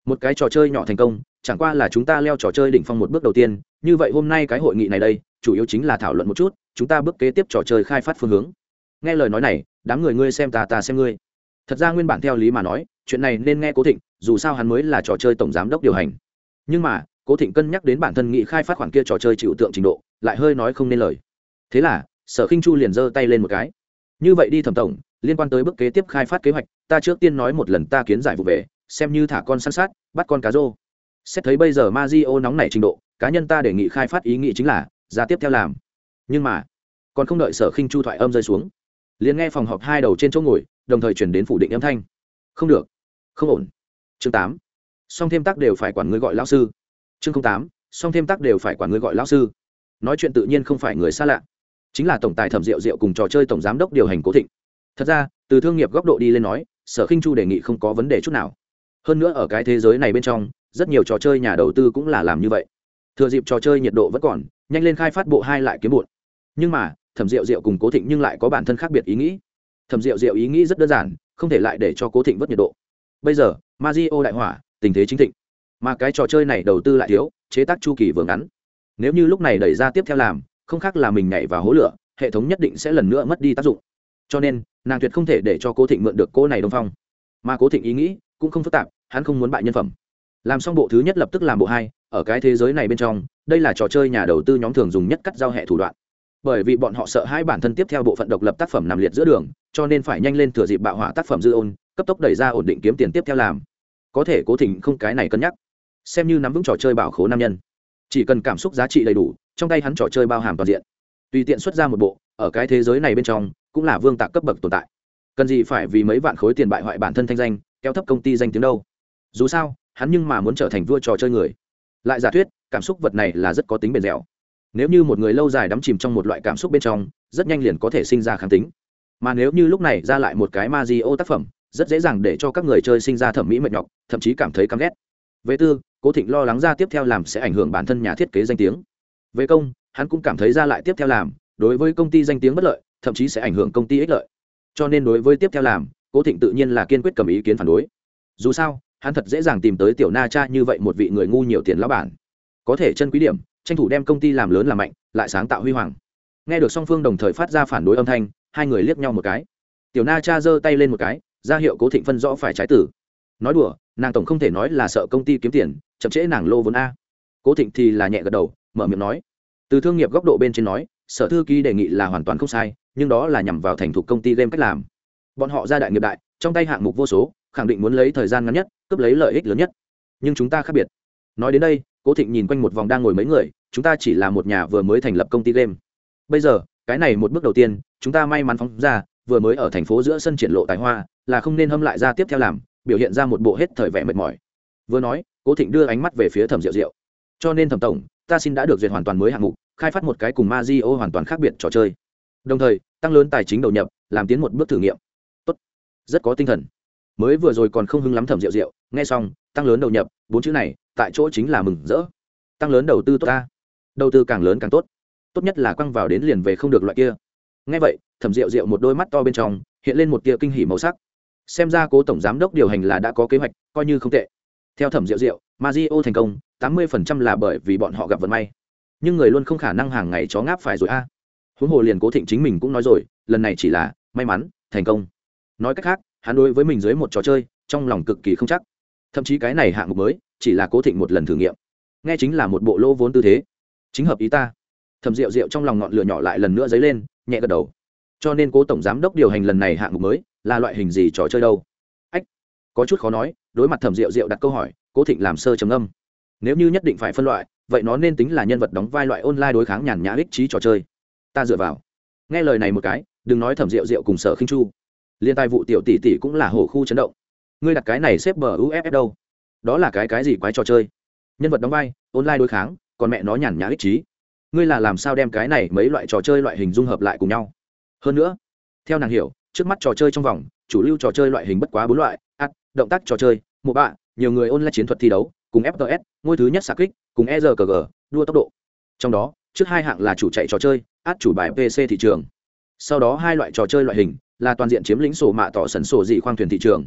một cái trò chơi nhỏ thành công, chẳng qua là chúng ta leo trò chơi đỉnh phong một bước đầu tiên, như vậy hôm nay cái hội nghị này đây, chủ yếu chính là thảo luận một chút, chúng ta bước kế tiếp trò chơi khai phát phương hướng. Nghe lời nói này, đám người ngươi xem ta ta xem ngươi. Thật ra nguyên bản theo lý mà nói, chuyện này nên nghe cố thịnh, dù sao hắn mới là trò chơi tổng giám đốc điều hành. Nhưng mà, cố thịnh cân nhắc đến bản thân nghị khai phát khoản kia trò chơi chịu tượng trình độ, lại hơi nói không nên lời. Thế là, sở khinh chu liền giơ tay lên một cái. Như vậy đi thẩm tổng, liên quan tới bước kế tiếp khai phát kế hoạch, ta trước tiên nói một lần ta kiến giải vụ về xem như thả con săn sát, bắt con cá rô. Xét thấy bây giờ ma di o nóng nảy trình độ, cá nhân ta đề nghị khai phát ý nghĩ chính là, ra tiếp theo làm. Nhưng mà, còn không đợi sở khinh chu thoại âm rơi xuống, liền nghe phòng họp hai đầu trên chỗ ngồi, đồng thời chuyển đến phủ định âm thanh. Không được, không ổn. Chương tám. Song thêm tác đều phải quản người gọi lão sư. Chương tám. Song thêm tác đều phải quản người gọi lão sư. Nói chuyện tự nhiên không phải người xa lạ. Chính là tổng tài thẩm diệu diệu cùng trò chơi tổng giám đốc điều hành cố thịnh. Thật ra, từ thương nghiệp góc độ đi lên nói, sở khinh chu đề nghị không có vấn đề chút nào hơn nữa ở cái thế giới này bên trong, rất nhiều trò chơi nhà đầu tư cũng là làm như vậy. Thừa dịp trò chơi nhiệt độ vẫn còn, nhanh lên khai phát bộ hai lại kiếm bụn nhưng mà, thẩm rượu rượu cùng cố thịnh nhưng lại có bản thân khác biệt ý nghĩ. Thẩm rượu rượu ý nghĩ rất đơn giản, không thể lại để cho cố thịnh vớt nhiệt độ. Bây giờ mazio đại hỏa, tình thế chính thịnh. Mà cái trò chơi này đầu tư lại thiếu, chế tác chu kỳ vừa ngắn. Nếu như lúc này đẩy ra tiếp theo làm, không khác là mình nhảy vào hố lửa, hệ thống nhất định sẽ lần nữa mất đi tác dụng. Cho nên, nàng tuyệt không thể để cho cố thịnh mượn được cô này đông phong. Mà cố thịnh ý nghĩ cũng không phức tạp hắn không muốn bại nhân phẩm. Làm xong bộ thứ nhất lập tức làm bộ hai, ở cái thế giới này bên trong, đây là trò chơi nhà đầu tư nhóm thường dùng nhất cắt giao hệ thủ đoạn. Bởi vì bọn họ sợ hai bản thân tiếp theo bộ phận độc lập tác phẩm nằm liệt giữa đường, cho nên phải nhanh lên thừa dịp bạo hỏa tác phẩm dư ôn, cấp tốc đẩy ra ổn định kiếm tiền tiếp theo làm. Có thể cố tình không cái này cân nhắc. Xem như nắm vững trò chơi bảo khố nam nhân. Chỉ cần cảm xúc giá trị đầy đủ, trong tay hắn trò chơi bao hàm toàn diện. Tùy tiện xuất ra một bộ, ở cái thế giới này bên trong, cũng là vương tạc cấp bậc tồn tại. Cần gì phải vì mấy vạn khối tiền bại hoại bản thân thanh danh, kéo thấp công ty danh tiếng đâu? Dù sao, hắn nhưng mà muốn trở thành vua trò chơi người. Lại giả thuyết, cảm xúc vật này là rất có tính bền dẻo. Nếu như một người lâu dài đắm chìm trong một loại cảm xúc bên trong, rất nhanh liền có thể sinh ra kháng tính. Mà nếu như lúc này ra lại một cái ma di ô tác phẩm, rất dễ dàng để cho các người chơi sinh ra thẩm mỹ mệt nhọc, thậm chí cảm thấy căm ghét. Về tư, cố thịnh lo lắng ra tiếp theo làm sẽ ảnh hưởng bản thân nhà thiết kế danh tiếng. Về công, hắn cũng cảm thấy ra lại tiếp theo làm, đối với công ty danh tiếng bất lợi, thậm chí sẽ ảnh hưởng công ty ích lợi. Cho nên đối với tiếp theo làm, cố thịnh tự nhiên là kiên quyết cầm ý kiến phản đối. Dù sao hắn thật dễ dàng tìm tới tiểu na cha như vậy một vị người ngu nhiều tiền lão bản. Có thể chân quý điểm, tranh thủ đem công ty làm lớn làm mạnh, lại sáng tạo huy hoàng. Nghe được song phương đồng thời phát ra phản đối âm thanh, hai người liếc nhau một cái. Tiểu na cha giơ tay lên một cái, ra hiệu cố thịnh phân rõ phải trái tử. Nói đùa, nàng tổng không thể nói là sợ công ty kiếm tiền, chậm trễ nàng lô vốn a. Cố thịnh thì là nhẹ gật đầu, mở miệng nói. Từ thương nghiệp góc độ bên trên nói, sở thư ký đề nghị là hoàn toàn không sai, nhưng đó là nhằm vào thành thục công ty game cách làm. Bọn họ ra đại nghiệp đại, trong tay hạng mục vô số khẳng định muốn lấy thời gian ngắn nhất, cướp lấy lợi ích lớn nhất. Nhưng chúng ta khác biệt. Nói đến đây, cố thịnh nhìn quanh một vòng đang ngồi mấy người, chúng ta chỉ là một nhà vừa mới thành lập công ty game. Bây giờ, cái này một bước đầu tiên, chúng ta may mắn phóng ra, vừa mới ở thành phố giữa sân triển lộ tài hoa, là không nên hâm lại ra tiếp theo làm, biểu hiện ra một bộ hết thời vẻ mệt mỏi. Vừa nói, cố thịnh đưa ánh mắt về phía thẩm rượu rượu cho nên thẩm tổng, ta xin đã được duyệt hoàn toàn mới hạng mục, khai phát một cái cùng ma di ô hoàn toàn khác biệt trò chơi. Đồng thời, tăng lớn tài chính đầu nhập, làm tiến một bước thử nghiệm. Tốt. Rất có tinh thần mới vừa rồi còn không hưng lắm thẩm rượu rượu, nghe xong, tăng lớn đầu nhập, bốn chữ này, tại chỗ chính là mừng rỡ. Tăng lớn đầu tư tốt ta. Đầu tư càng lớn càng tốt. Tốt nhất là quăng vào đến liền về không được loại kia. Nghe vậy, thẩm rượu rượu một đôi mắt to bên trong, hiện lên một tia kinh hỉ màu sắc. Xem ra cố tổng giám đốc điều hành là đã có kế hoạch, coi như không tệ. Theo thẩm rượu rượu, mazio thành công, tám mươi phần trăm là bởi vì bọn họ gặp vận may. Nhưng người luôn không khả năng hàng ngày chó ngáp phải rồi a. Huống hồ liền cố thịnh chính mình cũng nói rồi, lần này chỉ là, may mắn, thành công. Nói cách khác hắn đối với mình dưới một trò chơi, trong lòng cực kỳ không chắc. Thậm chí cái này hạng mục mới, chỉ là cố thịnh một lần thử nghiệm. Nghe chính là một bộ lỗ vốn tư thế. Chính hợp ý ta. Thầm rượu rượu trong lòng ngọn lửa nhỏ lại lần nữa dấy lên, nhẹ gật đầu. Cho nên cố tổng giám đốc điều hành lần này hạng mục mới, là loại hình gì trò chơi đâu? Ách, có chút khó nói, đối mặt thẩm rượu rượu đặt câu hỏi, cố thịnh làm sơ trầm âm nếu như nhất định phải phân loại, vậy nó nên tính là nhân vật đóng vai loại online đối kháng nhàn nhã ích trí trò chơi. Ta dựa vào. Nghe lời này một cái, đừng nói thẩm rượu rượu cùng sở khinh chu liên tài vụ tiểu tỷ tỷ cũng là hổ khu chấn động. Ngươi đặt cái này xếp bờ uff đâu? Đó là cái cái gì quái trò chơi? Nhân vật đóng vai, online đối kháng, còn mẹ nó nhàn nhã ích trí. Ngươi là làm sao đem cái này mấy loại trò chơi loại hình dung hợp lại cùng nhau? Hơn nữa, theo nàng hiểu, trước mắt trò chơi trong vòng, chủ lưu trò chơi loại hình bất quá bốn loại, ắt, động tác trò chơi một bạ, nhiều người online chiến thuật thi đấu, cùng fts ngôi thứ nhất xạ kích, cùng e đua tốc độ. Trong đó, trước hai hạng là chủ chạy trò chơi át chủ bài pc thị trường sau đó hai loại trò chơi loại hình là toàn diện chiếm lĩnh sổ mạ tỏ sần sổ dị khoang thuyền thị trường.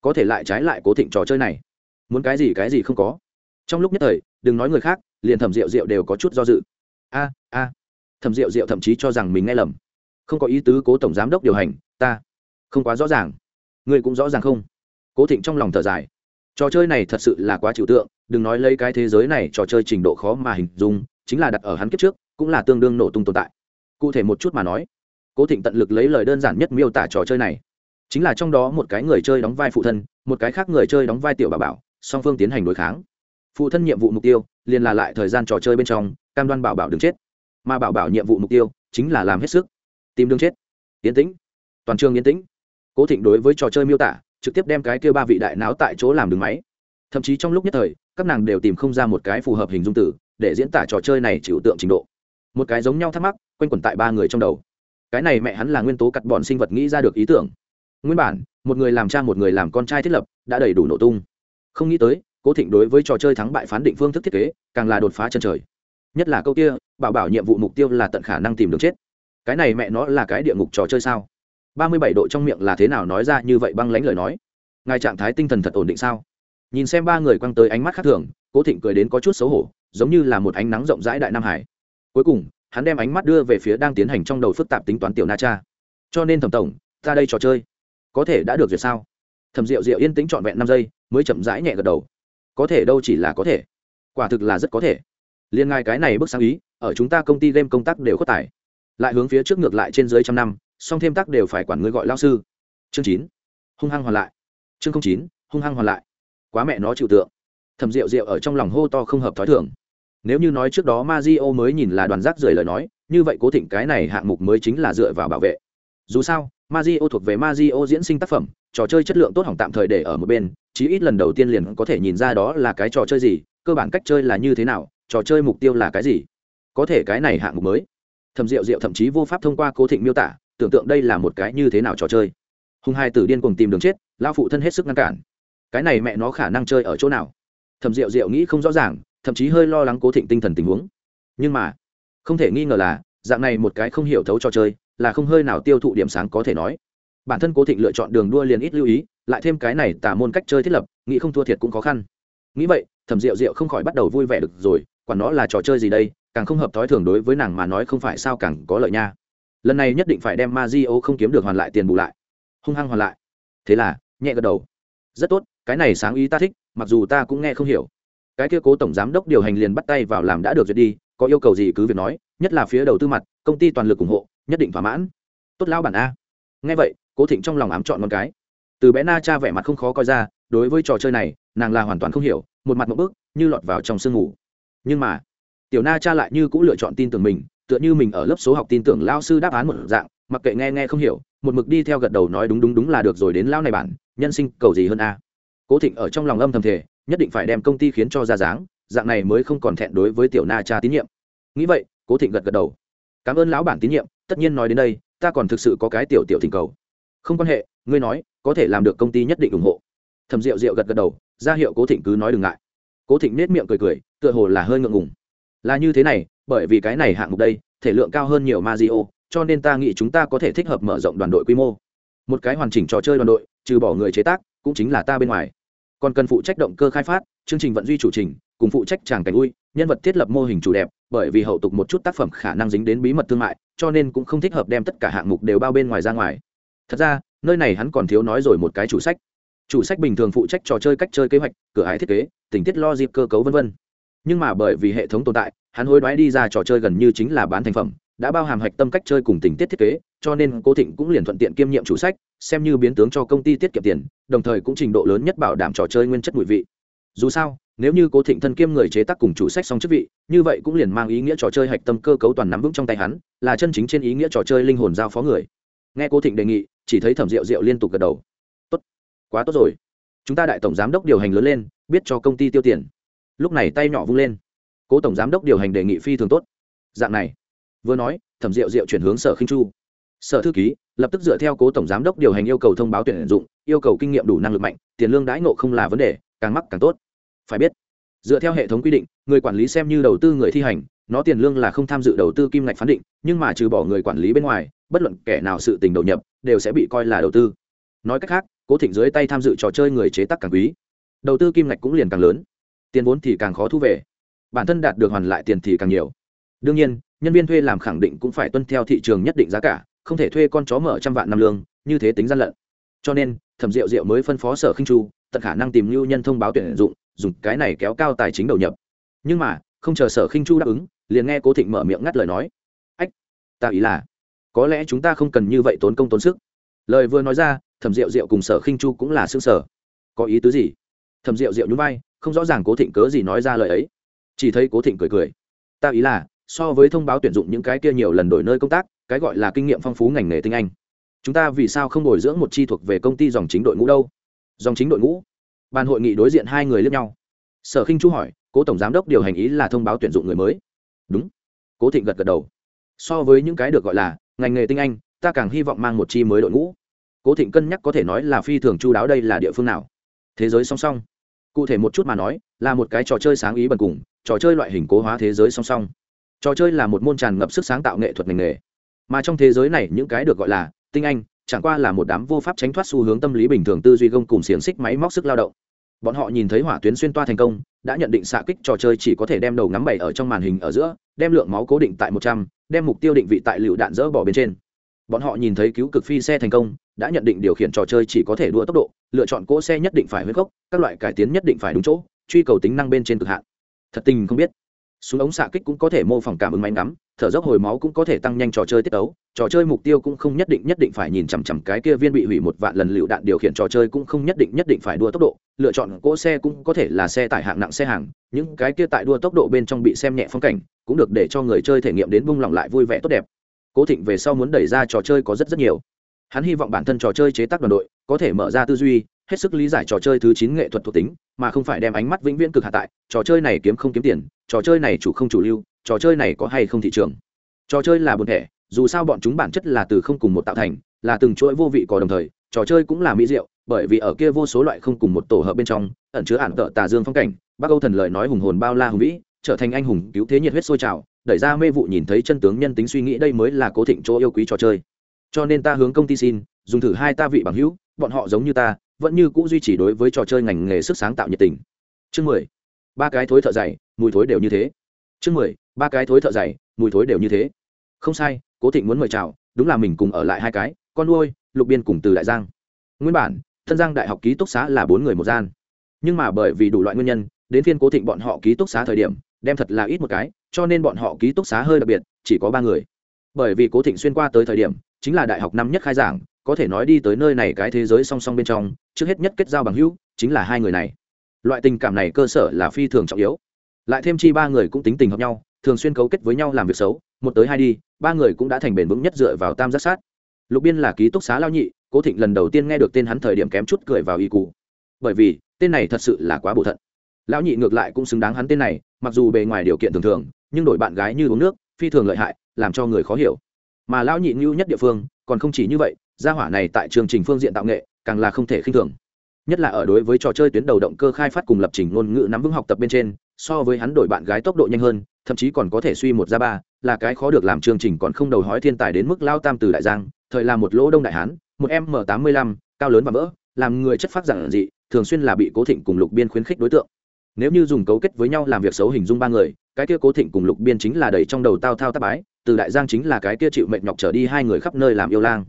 Có thể lại trái lại cố thịnh trò chơi này. Muốn cái gì cái gì không có. Trong lúc nhất thời, đừng nói người khác, liền thẩm rượu rượu đều có chút do dự. A a. Thẩm rượu rượu thậm chí cho rằng mình nghe lầm. Không có ý tứ cố tổng giám đốc điều hành, ta không quá rõ ràng. Ngươi cũng rõ ràng không? Cố thịnh trong lòng thở dài. Trò chơi này thật sự là quá trừu tượng, đừng nói lấy cái thế giới này trò chơi trình độ khó mà hình dung, chính là đặt ở hắn kiếp trước, cũng là tương đương nổ tung tồn tại. Cụ thể một chút mà nói cố thịnh tận lực lấy lời đơn giản nhất miêu tả trò chơi này. Chính là trong đó một cái người chơi đóng vai phụ thân, một cái khác người chơi đóng vai tiểu bà bảo, song phương tiến hành đối kháng. Phụ thân nhiệm vụ mục tiêu, liền là lại thời gian trò chơi bên trong, cam đoan bảo bảo đứng chết. Mà bảo bảo nhiệm vụ mục tiêu, chính là làm hết sức. Tìm đường chết. Yên tĩnh. Toàn trường yên tĩnh. Cố thịnh đối với trò chơi miêu tả, trực tiếp đem cái kia ba vị đại não tại chỗ làm đường máy. Thậm chí trong lúc nhất thời, các nàng đều tìm không ra một cái phù hợp hình dung tử để diễn tả trò chơi này chịu tượng trình độ. Một cái giống nhau thắc mắc, quanh quẩn tại ba người trong đầu cái này mẹ hắn là nguyên tố cắt bọn sinh vật nghĩ ra được ý tưởng. Nguyên bản, một người làm cha một người làm con trai thiết lập, đã đầy đủ nổ tung. Không nghĩ tới, cố thịnh đối với trò chơi thắng bại phán định phương thức thiết kế, càng là đột phá chân trời. Nhất là câu kia, bảo bảo nhiệm vụ mục tiêu là tận khả năng tìm được chết. Cái này mẹ nó là cái địa ngục trò chơi sao? Ba mươi bảy độ trong miệng là thế nào nói ra như vậy băng lánh lời nói? Ngài trạng thái tinh thần thật ổn định sao? Nhìn xem ba người quăng tới ánh mắt khác thường, cố thịnh cười đến có chút xấu hổ, giống như là một ánh nắng rộng rãi đại nam hải. Cuối cùng hắn đem ánh mắt đưa về phía đang tiến hành trong đầu phức tạp tính toán tiểu na cha. Cho nên thẩm tổng ra đây trò chơi, có thể đã được duyệt sao? Thẩm rượu rượu yên tĩnh trọn vẹn năm giây, mới chậm rãi nhẹ gật đầu. Có thể đâu chỉ là có thể. Quả thực là rất có thể. Liên ngai cái này bước sáng ý, ở chúng ta công ty game công tác đều có tài. Lại hướng phía trước ngược lại trên dưới trăm năm, song thêm tác đều phải quản người gọi lao sư. Chương chín, hung hăng hoàn lại. Chương chín, hung hăng hoàn lại. Quá mẹ nó chịu tượng. Thầm rượu rượu ở trong lòng hô to không hợp thói thường nếu như nói trước đó Mario mới nhìn là đoàn rác rưởi lời nói, như vậy cố thịnh cái này hạng mục mới chính là dựa vào bảo vệ. Dù sao Mario thuộc về Mario diễn sinh tác phẩm, trò chơi chất lượng tốt hỏng tạm thời để ở một bên, chí ít lần đầu tiên liền có thể nhìn ra đó là cái trò chơi gì, cơ bản cách chơi là như thế nào, trò chơi mục tiêu là cái gì. Có thể cái này hạng mục mới. Thầm rượu rượu thậm chí vô pháp thông qua cố thịnh miêu tả, tưởng tượng đây là một cái như thế nào trò chơi. Hùng hai tử điên cùng tìm đường chết lao phụ thân hết sức ngăn cản. Cái này mẹ nó khả năng chơi ở chỗ nào? Thầm rượu rượu nghĩ không rõ ràng thậm chí hơi lo lắng cố thịnh tinh thần tình huống. Nhưng mà, không thể nghi ngờ là, dạng này một cái không hiểu thấu trò chơi, là không hơi nào tiêu thụ điểm sáng có thể nói. Bản thân cố thịnh lựa chọn đường đua liền ít lưu ý, lại thêm cái này tả môn cách chơi thiết lập, nghĩ không thua thiệt cũng khó khăn. Nghĩ vậy thầm rượu rượu không khỏi bắt đầu vui vẻ được rồi, quả nó là trò chơi gì đây, càng không hợp thói thường đối với nàng mà nói không phải sao càng có lợi nha. Lần này nhất định phải đem ma di ô không kiếm được hoàn lại tiền bù lại. Hung hăng hoàn lại. Thế là, nhẹ gật đầu. Rất tốt, cái này sáng ý ta thích, mặc dù ta cũng nghe không hiểu cái kia cố tổng giám đốc điều hành liền bắt tay vào làm đã được duyệt đi, có yêu cầu gì cứ việc nói, nhất là phía đầu tư mặt, công ty toàn lực ủng hộ, nhất định thỏa mãn. Tốt lao bản a. Nghe vậy, cố thịnh trong lòng ám chọn con cái. Từ bé na cha vẻ mặt không khó coi ra, đối với trò chơi này, nàng là hoàn toàn không hiểu, một mặt một bước như lọt vào trong sương ngủ nhưng mà, tiểu na cha lại như cũng lựa chọn tin tưởng mình, tựa như mình ở lớp số học tin tưởng lao sư đáp án một dạng, mặc kệ nghe nghe không hiểu, một mực đi theo gật đầu nói đúng đúng đúng là được rồi đến lao này bản nhân sinh cầu gì hơn a. Cố thịnh ở trong lòng âm thầm thể nhất định phải đem công ty khiến cho ra dáng, dạng này mới không còn thẹn đối với tiểu na cha tín nhiệm. Nghĩ vậy, cố thịnh gật gật đầu. Cảm ơn lão bản tín nhiệm, tất nhiên nói đến đây, ta còn thực sự có cái tiểu tiểu thỉnh cầu. Không quan hệ, ngươi nói, có thể làm được công ty nhất định ủng hộ. Thầm rượu rượu gật gật đầu, ra hiệu cố thịnh cứ nói đừng ngại. Cố thịnh nết miệng cười cười, tựa hồ là hơi ngượng ngùng. Là như thế này, bởi vì cái này hạng mục đây, thể lượng cao hơn nhiều ma di o cho nên ta nghĩ chúng ta có thể thích hợp mở rộng đoàn đội quy mô. Một cái hoàn chỉnh trò chơi đoàn đội, trừ bỏ người chế tác, cũng chính là ta bên ngoài còn cần phụ trách động cơ khai phát, chương trình vận duy chủ trình, cùng phụ trách tràng cảnh ui, nhân vật thiết lập mô hình chủ đẹp, bởi vì hậu tục một chút tác phẩm khả năng dính đến bí mật thương mại, cho nên cũng không thích hợp đem tất cả hạng mục đều bao bên ngoài ra ngoài. Thật ra, nơi này hắn còn thiếu nói rồi một cái chủ sách. Chủ sách bình thường phụ trách trò chơi cách chơi kế hoạch, cửa hải thiết kế, tình tiết lo dịp cơ cấu v v nhưng mà bởi vì hệ thống tồn tại, hắn hối đoái đi ra trò chơi gần như chính là bán thành phẩm, đã bao hàm hạch tâm cách chơi cùng tình tiết thiết kế, cho nên cô thịnh cũng liền thuận tiện kiêm nhiệm chủ sách xem như biến tướng cho công ty tiết kiệm tiền, đồng thời cũng trình độ lớn nhất bảo đảm trò chơi nguyên chất mùi vị. Dù sao, nếu như cố thịnh thân kiêm người chế tác cùng chủ sách xong chức vị, như vậy cũng liền mang ý nghĩa trò chơi hạch tâm cơ cấu toàn nắm vững trong tay hắn, là chân chính trên ý nghĩa trò chơi linh hồn giao phó người. Nghe cố thịnh đề nghị, chỉ thấy thẩm rượu rượu liên tục gật đầu. Tốt, quá tốt rồi. Chúng ta đại tổng giám đốc điều hành lớn lên, biết cho công ty tiêu tiền. Lúc này tay nhỏ vung lên. Cố tổng giám đốc điều hành đề nghị phi thường tốt. Dạng này, vừa nói, thẩm rượu rượu chuyển hướng sở khinh chu sở thư ký, lập tức dựa theo cố tổng giám đốc điều hành yêu cầu thông báo tuyển dụng, yêu cầu kinh nghiệm đủ năng lực mạnh, tiền lương đãi ngộ không là vấn đề, càng mắc càng tốt. Phải biết, dựa theo hệ thống quy định, người quản lý xem như đầu tư người thi hành, nó tiền lương là không tham dự đầu tư kim ngạch phán định, nhưng mà trừ bỏ người quản lý bên ngoài, bất luận kẻ nào sự tình đầu nhập, đều sẽ bị coi là đầu tư. Nói cách khác, cố thịnh dưới tay tham dự trò chơi người chế tác càng quý, đầu tư kim ngạch cũng liền càng lớn. Tiền vốn thì càng khó thu về, bản thân đạt được hoàn lại tiền thì càng nhiều. Đương nhiên, nhân viên thuê làm khẳng định cũng phải tuân theo thị trường nhất định giá cả không thể thuê con chó mở trăm vạn năm lương, như thế tính gian lận. Cho nên, thẩm rượu rượu mới phân phó sở khinh chu, tận khả năng tìm lưu nhân thông báo tuyển dụng, dùng cái này kéo cao tài chính đầu nhập. Nhưng mà, không chờ sở khinh chu đáp ứng, liền nghe cố thịnh mở miệng ngắt lời nói. Ách, ta ý là, có lẽ chúng ta không cần như vậy tốn công tốn sức. Lời vừa nói ra, thẩm rượu rượu cùng sở khinh chu cũng là xương sở có ý tứ gì? Thẩm rượu rượu nhún vai, không rõ ràng cố thịnh cớ gì nói ra lời ấy. Chỉ thấy cố thịnh cười cười. Ta ý là, so với thông báo tuyển dụng những cái kia nhiều lần đổi nơi công tác cái gọi là kinh nghiệm phong phú ngành nghề tinh anh. Chúng ta vì sao không bồi dưỡng một chi thuộc về công ty dòng chính đội ngũ đâu? Dòng chính đội ngũ? Ban hội nghị đối diện hai người lướt nhau. Sở khinh chu hỏi, cố tổng giám đốc điều hành ý là thông báo tuyển dụng người mới. Đúng. Cố thịnh gật gật đầu. So với những cái được gọi là ngành nghề tinh anh, ta càng hy vọng mang một chi mới đội ngũ. Cố thịnh cân nhắc có thể nói là phi thường chu đáo đây là địa phương nào. Thế giới song song. Cụ thể một chút mà nói, là một cái trò chơi sáng ý bần cùng, trò chơi loại hình cố hóa thế giới song song. Trò chơi là một môn tràn ngập sức sáng tạo nghệ thuật ngành nghề mà trong thế giới này những cái được gọi là tinh anh, chẳng qua là một đám vô pháp tránh thoát xu hướng tâm lý bình thường tư duy gông cùng xiềng xích máy móc sức lao động. Bọn họ nhìn thấy hỏa tuyến xuyên toa thành công, đã nhận định xạ kích trò chơi chỉ có thể đem đầu ngắm bày ở trong màn hình ở giữa, đem lượng máu cố định tại một trăm, đem mục tiêu định vị tại lựu đạn dỡ bỏ bên trên. Bọn họ nhìn thấy cứu cực phi xe thành công, đã nhận định điều khiển trò chơi chỉ có thể đua tốc độ, lựa chọn cỗ xe nhất định phải huyết gốc, các loại cải tiến nhất định phải đúng chỗ, truy cầu tính năng bên trên cực hạn. Thật tình không biết súng ống xạ kích cũng có thể mô phỏng cảm ứng máy ngắm, thở dốc hồi máu cũng có thể tăng nhanh trò chơi tiết ấu trò chơi mục tiêu cũng không nhất định nhất định phải nhìn chằm chằm cái kia viên bị hủy một vạn lần lựu đạn điều khiển trò chơi cũng không nhất định nhất định phải đua tốc độ, lựa chọn cỗ xe cũng có thể là xe tải hạng nặng xe hàng, những cái kia tại đua tốc độ bên trong bị xem nhẹ phong cảnh, cũng được để cho người chơi thể nghiệm đến bung lỏng lại vui vẻ tốt đẹp. Cố thịnh về sau muốn đẩy ra trò chơi có rất rất nhiều. Hắn hy vọng bản thân trò chơi chế tác đoàn đội có thể mở ra tư duy, hết sức lý giải trò chơi thứ chín nghệ thuật thuộc tính mà không phải đem ánh mắt vĩnh viễn cực hạ tại, trò chơi này kiếm không kiếm tiền, trò chơi này chủ không chủ lưu, trò chơi này có hay không thị trường. Trò chơi là buồn thẻ, dù sao bọn chúng bản chất là từ không cùng một tạo thành, là từng chuỗi vô vị có đồng thời, trò chơi cũng là mỹ diệu, bởi vì ở kia vô số loại không cùng một tổ hợp bên trong, ẩn chứa ản tợ tà dương phong cảnh bác âu thần lời nói hùng hồn bao la hùng vĩ, trở thành anh hùng cứu thế nhiệt huyết sôi trào, đẩy ra mê vụ nhìn thấy chân tướng nhân tính suy nghĩ đây mới là cố thịnh chỗ yêu quý trò chơi. Cho nên ta hướng công ty xin, dùng thử hai ta vị bằng hữu, bọn họ giống như ta vẫn như cũ duy trì đối với trò chơi ngành nghề sức sáng tạo nhiệt tình. Chương mười, ba cái thối thợ dày, mùi thối đều như thế. Chương mười, ba cái thối thợ dày, mùi thối đều như thế. Không sai, cố thịnh muốn mời chào, đúng là mình cùng ở lại hai cái, con nuôi, lục biên cùng từ đại giang. Nguyên bản, thân giang đại học ký túc xá là bốn người một gian. Nhưng mà bởi vì đủ loại nguyên nhân, đến phiên cố thịnh bọn họ ký túc xá thời điểm, đem thật là ít một cái, cho nên bọn họ ký túc xá hơi đặc biệt, chỉ có ba người. Bởi vì cố thịnh xuyên qua tới thời điểm, chính là đại học năm nhất khai giảng có thể nói đi tới nơi này cái thế giới song song bên trong, trước hết nhất kết giao bằng hữu, chính là hai người này. Loại tình cảm này cơ sở là phi thường trọng yếu. Lại thêm chi ba người cũng tính tình hợp nhau, thường xuyên cấu kết với nhau làm việc xấu, một tới hai đi, ba người cũng đã thành bền vững nhất dựa vào tam giác sát. Lục biên là ký túc xá lao nhị, cố thịnh lần đầu tiên nghe được tên hắn thời điểm kém chút cười vào y cụ bởi vì, tên này thật sự là quá bổ thận. Lão nhị ngược lại cũng xứng đáng hắn tên này, mặc dù bề ngoài điều kiện thường thường, nhưng đổi bạn gái như uống nước, phi thường lợi hại, làm cho người khó hiểu. Mà lão nhị ngưu nhất địa phương, còn không chỉ như vậy gia hỏa này tại chương trình phương diện tạo nghệ, càng là không thể khinh thường. Nhất là ở đối với trò chơi tuyến đầu động cơ khai phát cùng lập trình ngôn ngữ nắm vững học tập bên trên, so với hắn đổi bạn gái tốc độ nhanh hơn, thậm chí còn có thể suy một ra ba, là cái khó được làm chương trình còn không đầu hói thiên tài đến mức lao tam từ đại giang, thời là một lỗ đông đại hán, một m tám mươi lăm, cao lớn và mỡ làm người chất phát giản dị, thường xuyên là bị cố thịnh cùng lục biên khuyến khích đối tượng. Nếu như dùng cấu kết với nhau làm việc xấu hình dung ba người, cái kia cố thịnh cùng lục biên chính là đầy trong đầu tao thao tác bái, từ đại giang chính là cái kia chịu mệnh nhọc trở đi hai người khắp nơi làm yêu lang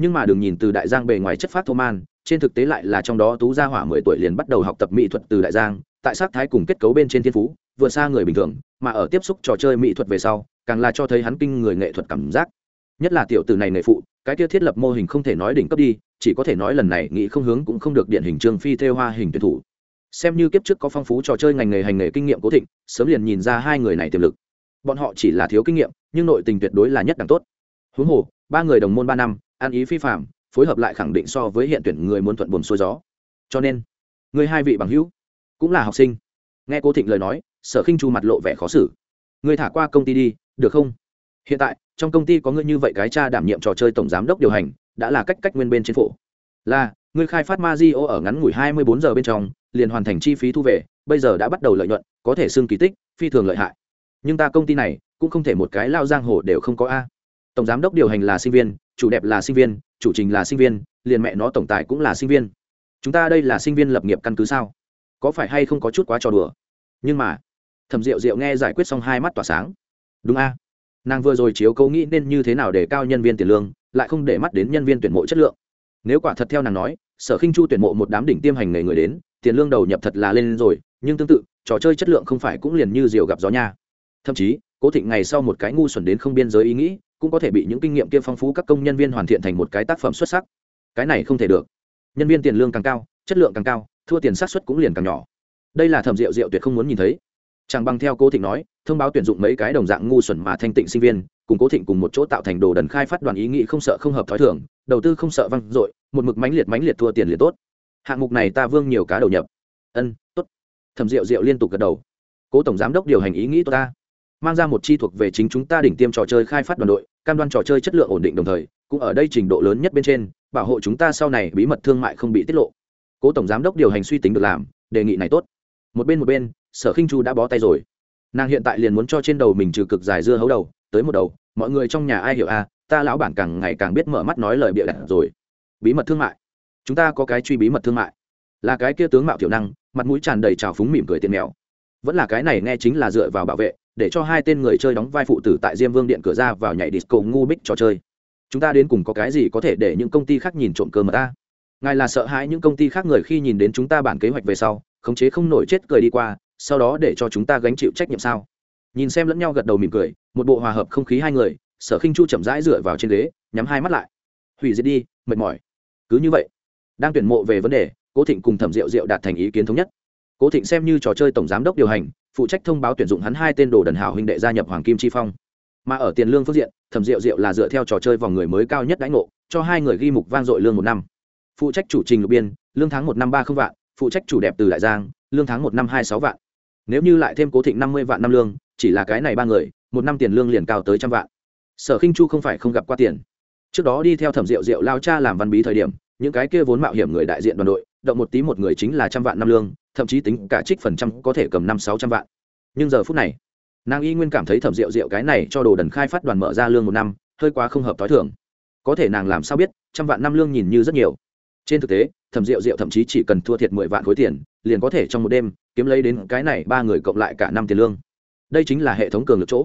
nhưng mà đừng nhìn từ đại giang bề ngoài chất phát thô man, trên thực tế lại là trong đó tú gia hỏa mười tuổi liền bắt đầu học tập mỹ thuật từ đại giang, tại sát thái cùng kết cấu bên trên thiên phú, vượt xa người bình thường, mà ở tiếp xúc trò chơi mỹ thuật về sau, càng là cho thấy hắn kinh người nghệ thuật cảm giác. Nhất là tiểu từ này nghệ phụ, cái kia thiết lập mô hình không thể nói đỉnh cấp đi, chỉ có thể nói lần này nghĩ không hướng cũng không được điện hình trương phi theo hoa hình tuyển thủ. Xem như kiếp trước có phong phú trò chơi ngành nghề hành nghề kinh nghiệm cố thịnh, sớm liền nhìn ra hai người này tiềm lực. Bọn họ chỉ là thiếu kinh nghiệm, nhưng nội tình tuyệt đối là nhất đẳng tốt. Huống hồ, ba người đồng môn ba năm ăn ý phi phạm, phối hợp lại khẳng định so với hiện tuyển người muốn thuận buồn xuôi gió. Cho nên, người hai vị bằng hữu cũng là học sinh. Nghe cô thịnh lời nói, sở khinh chu mặt lộ vẻ khó xử. Người thả qua công ty đi, được không? Hiện tại, trong công ty có người như vậy cái cha đảm nhiệm trò chơi tổng giám đốc điều hành, đã là cách cách nguyên bên trên phổ. Là, người khai phát ma di ở ngắn ngủi hai mươi bốn giờ bên trong, liền hoàn thành chi phí thu về, bây giờ đã bắt đầu lợi nhuận, có thể xưng kỳ tích, phi thường lợi hại. Nhưng ta công ty này, cũng không thể một cái lao giang hồ đều không có a. Tổng giám đốc điều hành là sinh viên chủ đẹp là sinh viên, chủ trình là sinh viên, liền mẹ nó tổng tài cũng là sinh viên. Chúng ta đây là sinh viên lập nghiệp căn cứ sao? Có phải hay không có chút quá trò đùa? Nhưng mà, thẩm rượu rượu nghe giải quyết xong hai mắt tỏa sáng. Đúng a. Nàng vừa rồi chiếu câu nghĩ nên như thế nào để cao nhân viên tiền lương, lại không để mắt đến nhân viên tuyển mộ chất lượng. Nếu quả thật theo nàng nói, sở khinh chu tuyển mộ một đám đỉnh tiêm hành nghề người đến, tiền lương đầu nhập thật là lên rồi, nhưng tương tự, trò chơi chất lượng không phải cũng liền như diều gặp gió nha. Thậm chí, cố thịnh ngày sau một cái ngu xuẩn đến không biên giới ý nghĩ cũng có thể bị những kinh nghiệm kia phong phú các công nhân viên hoàn thiện thành một cái tác phẩm xuất sắc. Cái này không thể được. Nhân viên tiền lương càng cao, chất lượng càng cao, thua tiền sát xuất cũng liền càng nhỏ. Đây là thẩm rượu rượu tuyệt không muốn nhìn thấy. Chẳng bằng theo cố thịnh nói, thông báo tuyển dụng mấy cái đồng dạng ngu xuẩn mà thanh tịnh sinh viên, cùng cố thịnh cùng một chỗ tạo thành đồ đần khai phát đoàn ý nghĩ không sợ không hợp thói thường, đầu tư không sợ văng dội, một mực mánh liệt mánh liệt thua tiền liệt tốt. Hạng mục này ta vương nhiều cá đầu nhập. Ân, tốt. Thẩm rượu rượu liên tục gật đầu. Cố tổng giám đốc điều hành ý nghĩ tốt ta. Mang ra một chi thuộc về chính chúng ta đỉnh tiêm trò chơi khai phát đoàn đội cam đoan trò chơi chất lượng ổn định đồng thời cũng ở đây trình độ lớn nhất bên trên bảo hộ chúng ta sau này bí mật thương mại không bị tiết lộ. Cố tổng giám đốc điều hành suy tính được làm đề nghị này tốt. Một bên một bên sở khinh chu đã bó tay rồi. Nàng hiện tại liền muốn cho trên đầu mình trừ cực dài dưa hấu đầu tới một đầu mọi người trong nhà ai hiểu a à, ta lão bản càng ngày càng biết mở mắt nói lời bịa đặt rồi. Bí mật thương mại. Chúng ta có cái truy bí mật thương mại. Là cái kia tướng mạo tiểu năng mặt mũi tràn đầy trào phúng mỉm cười tiền mèo vẫn là cái này nghe chính là dựa vào bảo vệ để cho hai tên người chơi đóng vai phụ tử tại diêm vương điện cửa ra vào nhảy disco ngu bích trò chơi. Chúng ta đến cùng có cái gì có thể để những công ty khác nhìn trộm cơ mà ta? Ngài là sợ hãi những công ty khác người khi nhìn đến chúng ta bản kế hoạch về sau, khống chế không nổi chết cười đi qua, sau đó để cho chúng ta gánh chịu trách nhiệm sao? Nhìn xem lẫn nhau gật đầu mỉm cười, một bộ hòa hợp không khí hai người, sở khinh chu chậm rãi dựa vào trên ghế, nhắm hai mắt lại. Hủy diệt đi, mệt mỏi. Cứ như vậy, đang tuyển mộ về vấn đề, cố thịnh cùng thẩm diệu diệu đạt thành ý kiến thống nhất. Cố thịnh xem như trò chơi tổng giám đốc điều hành phụ trách thông báo tuyển dụng hắn hai tên đồ đần hảo huynh đệ gia nhập hoàng kim chi phong. Mà ở tiền lương phương diện, thẩm diệu diệu là dựa theo trò chơi vòng người mới cao nhất đãi ngộ, cho hai người ghi mục vang dội lương một năm. Phụ trách chủ trình lục biên, lương tháng một năm ba không vạn, phụ trách chủ đẹp từ đại giang, lương tháng một năm hai sáu vạn. Nếu như lại thêm cố thịnh năm mươi vạn năm lương, chỉ là cái này ba người, một năm tiền lương liền cao tới trăm vạn. Sở khinh chu không phải không gặp qua tiền. Trước đó đi theo thẩm diệu diệu lao cha làm văn bí thời điểm, những cái kia vốn mạo hiểm người đại diện đoàn đội động một tí một người chính là trăm vạn năm lương, thậm chí tính cả trích phần trăm có thể cầm năm sáu trăm vạn. Nhưng giờ phút này, nàng y nguyên cảm thấy thẩm rượu rượu cái này cho đồ đần khai phát đoàn mở ra lương một năm, hơi quá không hợp t h o i có thể nàng làm sao biết, trăm vạn năm lương nhìn như rất nhiều. Trên thực tế, thẩm rượu rượu thậm chí chỉ cần thua thiệt mười vạn khối tiền, liền có thể trong một đêm kiếm lấy đến cái này ba người cộng lại cả năm tiền lương. Đây chính là hệ thống cường lực chỗ.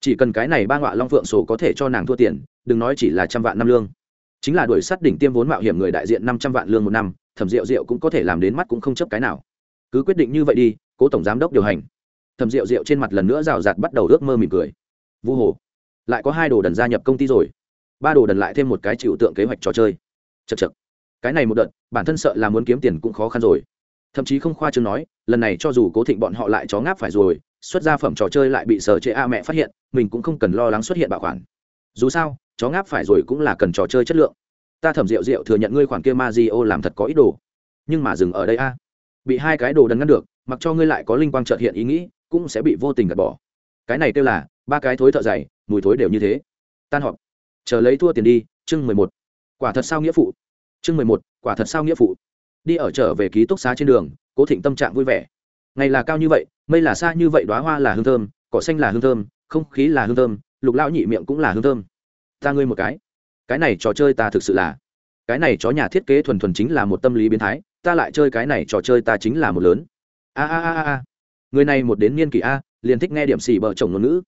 Chỉ cần cái này ba ngọa long phượng sổ có thể cho nàng thua tiền, đừng nói chỉ là trăm vạn năm lương. Chính là đuổi sát đỉnh tiêm vốn mạo hiểm người đại diện năm trăm vạn lương một năm thẩm rượu rượu cũng có thể làm đến mắt cũng không chấp cái nào. Cứ quyết định như vậy đi, cố tổng giám đốc điều hành. Thẩm rượu rượu trên mặt lần nữa rào rạt bắt đầu ước mơ mỉm cười. Vu hồ, lại có hai đồ đần gia nhập công ty rồi. Ba đồ đần lại thêm một cái chịu tượng kế hoạch trò chơi. Chật chật cái này một đợt, bản thân sợ là muốn kiếm tiền cũng khó khăn rồi. Thậm chí không khoa chương nói, lần này cho dù cố thịnh bọn họ lại chó ngáp phải rồi, xuất ra phẩm trò chơi lại bị sở chế a mẹ phát hiện, mình cũng không cần lo lắng xuất hiện bảo khoản. Dù sao, chó ngáp phải rồi cũng là cần trò chơi chất lượng ta thẩm rượu rượu thừa nhận ngươi khoản kia ma di ô làm thật có ít đồ. Nhưng mà dừng ở đây a. Bị hai cái đồ đần ngăn được, mặc cho ngươi lại có linh quang trợt hiện ý nghĩ, cũng sẽ bị vô tình gạt bỏ. Cái này kêu là, ba cái thối thợ dày, mùi thối đều như thế. Tan họp. Chờ lấy thua tiền đi, chương mười một. Quả thật sao nghĩa phụ? Chương mười một, quả thật sao nghĩa phụ? Đi ở trở về ký túc xá trên đường, cố thịnh tâm trạng vui vẻ. Ngày là cao như vậy, mây là xa như vậy đoá hoa là hương thơm, cỏ xanh là hương thơm, không khí là hương thơm, lục lão nhị miệng cũng là hương thơm. Ta ngươi một cái cái này trò chơi ta thực sự là, cái này chó nhà thiết kế thuần thuần chính là một tâm lý biến thái, ta lại chơi cái này trò chơi ta chính là một lớn. A a a a người này một đến niên kỷ a, liền thích nghe điểm xỉ bờ chồng ngôn ngữ.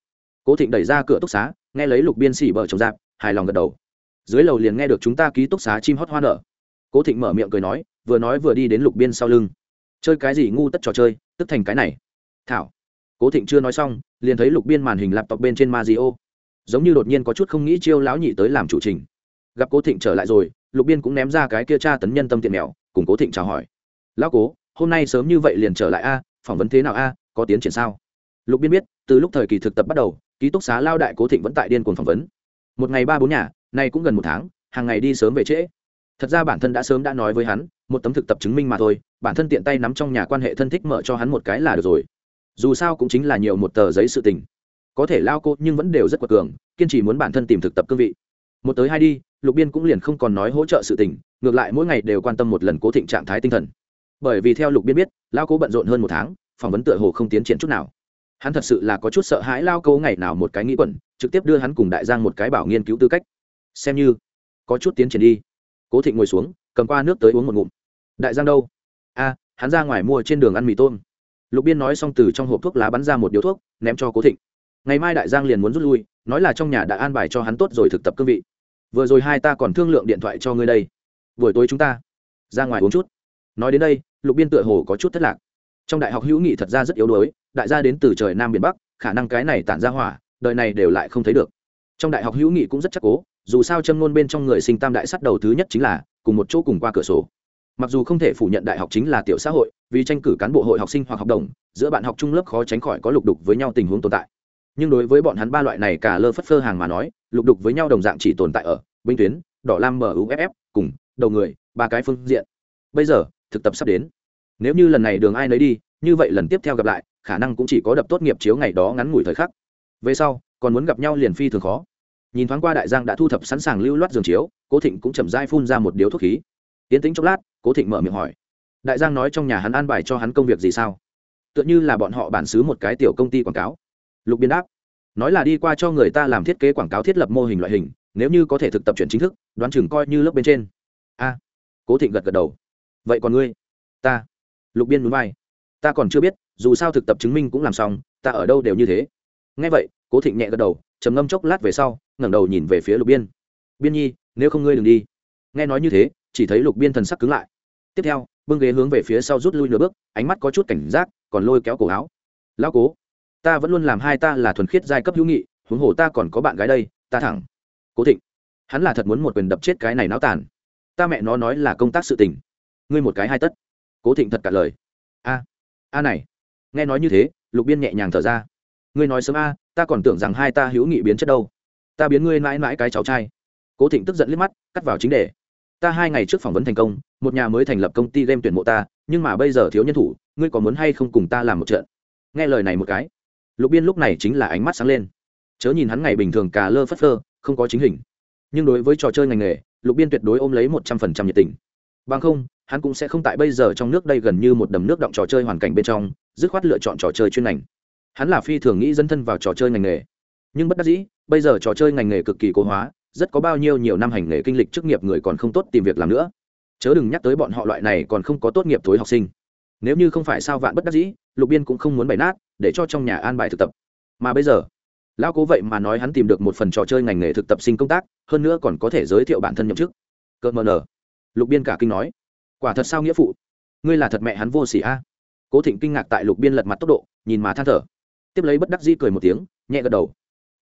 Cố thịnh đẩy ra cửa túc xá, nghe lấy lục biên xỉ bờ chồng dạp hài lòng gật đầu. Dưới lầu liền nghe được chúng ta ký túc xá chim hót hoa nở. Cố thịnh mở miệng cười nói, vừa nói vừa đi đến lục biên sau lưng. Chơi cái gì ngu tất trò chơi, tức thành cái này. Thảo. Cố thịnh chưa nói xong, liền thấy lục biên màn hình laptop bên trên mazio. Giống như đột nhiên có chút không nghĩ chiêu lão nhị tới làm chủ trình gặp cố thịnh trở lại rồi, lục biên cũng ném ra cái kia tra tấn nhân tâm tiện mèo, cùng cố thịnh chào hỏi. Lão cố, hôm nay sớm như vậy liền trở lại a, phỏng vấn thế nào a, có tiến triển sao? Lục biên biết, từ lúc thời kỳ thực tập bắt đầu, ký túc xá lao đại cố thịnh vẫn tại điên cuồng phỏng vấn. Một ngày ba bốn nhà, nay cũng gần một tháng, hàng ngày đi sớm về trễ. Thật ra bản thân đã sớm đã nói với hắn, một tấm thực tập chứng minh mà thôi, bản thân tiện tay nắm trong nhà quan hệ thân thích mở cho hắn một cái là được rồi. Dù sao cũng chính là nhiều một tờ giấy sự tình. Có thể lao cô nhưng vẫn đều rất quật cường, kiên trì muốn bản thân tìm thực tập cương vị một tới hai đi, lục biên cũng liền không còn nói hỗ trợ sự tình, ngược lại mỗi ngày đều quan tâm một lần cố thịnh trạng thái tinh thần. Bởi vì theo lục biên biết, lao cố bận rộn hơn một tháng, phỏng vấn tựa hồ không tiến triển chút nào. Hắn thật sự là có chút sợ hãi lao cố ngày nào một cái nghĩ quẩn, trực tiếp đưa hắn cùng đại giang một cái bảo nghiên cứu tư cách. Xem như, có chút tiến triển đi. Cố thịnh ngồi xuống, cầm qua nước tới uống một ngụm. Đại giang đâu? A, hắn ra ngoài mua trên đường ăn mì tôm. Lục biên nói xong từ trong hộp thuốc lá bắn ra một điếu thuốc, ném cho cố thịnh. Ngày mai đại giang liền muốn rút lui, nói là trong nhà đã an bài cho hắn tốt rồi thực tập cương vị vừa rồi hai ta còn thương lượng điện thoại cho ngươi đây. Buổi tối chúng ta ra ngoài uống chút. Nói đến đây, lục biên tựa hồ có chút thất lạc. Trong đại học hữu nghị thật ra rất yếu đuối, đại gia đến từ trời nam biển bắc, khả năng cái này tản ra hỏa, đời này đều lại không thấy được. Trong đại học hữu nghị cũng rất chắc cố, dù sao châm ngôn bên trong người sinh tam đại sắt đầu thứ nhất chính là cùng một chỗ cùng qua cửa sổ. Mặc dù không thể phủ nhận đại học chính là tiểu xã hội, vì tranh cử cán bộ hội học sinh hoặc học đồng, giữa bạn học trung lớp khó tránh khỏi có lục đục với nhau tình huống tồn tại. Nhưng đối với bọn hắn ba loại này cả lơ phất phơ hàng mà nói lục đục với nhau đồng dạng chỉ tồn tại ở binh tuyến, đỏ lam muff cùng đầu người, ba cái phương diện. Bây giờ, thực tập sắp đến. Nếu như lần này đường ai nấy đi, như vậy lần tiếp theo gặp lại, khả năng cũng chỉ có đập tốt nghiệp chiếu ngày đó ngắn ngủi thời khắc. Về sau, còn muốn gặp nhau liền phi thường khó. Nhìn thoáng qua đại giang đã thu thập sẵn sàng lưu loát giường chiếu, cố thịnh cũng chậm dai phun ra một điếu thuốc khí. Tiến tính chốc lát, cố thịnh mở miệng hỏi. Đại giang nói trong nhà hắn an bài cho hắn công việc gì sao? Tựa như là bọn họ bản xứ một cái tiểu công ty quảng cáo. Lục biên đáp nói là đi qua cho người ta làm thiết kế quảng cáo thiết lập mô hình loại hình, nếu như có thể thực tập chuyển chính thức, đoán chừng coi như lớp bên trên. A. Cố thịnh gật gật đầu. Vậy còn ngươi? Ta. Lục biên núi vai. Ta còn chưa biết, dù sao thực tập chứng minh cũng làm xong, ta ở đâu đều như thế. Ngay vậy, cố thịnh nhẹ gật đầu, trầm ngâm chốc lát về sau, ngẩng đầu nhìn về phía lục biên. Biên nhi, nếu không ngươi đừng đi. Nghe nói như thế, chỉ thấy lục biên thần sắc cứng lại. Tiếp theo, bưng ghế hướng về phía sau rút lui nửa bước, ánh mắt có chút cảnh giác, còn lôi kéo cổ áo. Lão cố ta vẫn luôn làm hai ta là thuần khiết giai cấp hữu nghị, huống hồ ta còn có bạn gái đây, ta thẳng. Cố thịnh, hắn là thật muốn một quyền đập chết cái này náo tàn. Ta mẹ nó nói là công tác sự tình. Ngươi một cái hai tất. Cố thịnh thật cả lời. A a này. Nghe nói như thế, lục biên nhẹ nhàng thở ra. Ngươi nói sớm a, ta còn tưởng rằng hai ta hữu nghị biến chất đâu. Ta biến ngươi mãi mãi cái cháu trai. Cố thịnh tức giận liếc mắt, cắt vào chính đề. Ta hai ngày trước phỏng vấn thành công, một nhà mới thành lập công ty game tuyển mộ ta, nhưng mà bây giờ thiếu nhân thủ, ngươi có muốn hay không cùng ta làm một trận? Nghe lời này một cái lục biên lúc này chính là ánh mắt sáng lên. Chớ nhìn hắn ngày bình thường cà lơ phất phơ, không có chính hình. Nhưng đối với trò chơi ngành nghề, lục biên tuyệt đối ôm lấy một trăm phần trăm nhiệt tình. Bằng không, hắn cũng sẽ không tại bây giờ trong nước đây gần như một đầm nước động trò chơi hoàn cảnh bên trong, dứt khoát lựa chọn trò chơi chuyên ngành. Hắn là phi thường nghĩ dân thân vào trò chơi ngành nghề. Nhưng bất đắc dĩ, bây giờ trò chơi ngành nghề cực kỳ cố hóa, rất có bao nhiêu nhiều năm hành nghề kinh lịch chức nghiệp người còn không tốt tìm việc làm nữa. Chớ đừng nhắc tới bọn họ loại này còn không có tốt nghiệp thối học sinh. Nếu như không phải sao vạn bất đắc dĩ, lục biên cũng không muốn bày nát để cho trong nhà an bài thực tập. Mà bây giờ, lão cố vậy mà nói hắn tìm được một phần trò chơi ngành nghề thực tập sinh công tác, hơn nữa còn có thể giới thiệu bản thân nhậm chức. Cơ mờ nở lục biên cả kinh nói, quả thật sao nghĩa phụ? Ngươi là thật mẹ hắn vô s ỉ a. Cố thịnh kinh ngạc tại lục biên lật mặt tốc độ, nhìn mà than thở. Tiếp lấy bất đắc dĩ cười một tiếng, nhẹ gật đầu.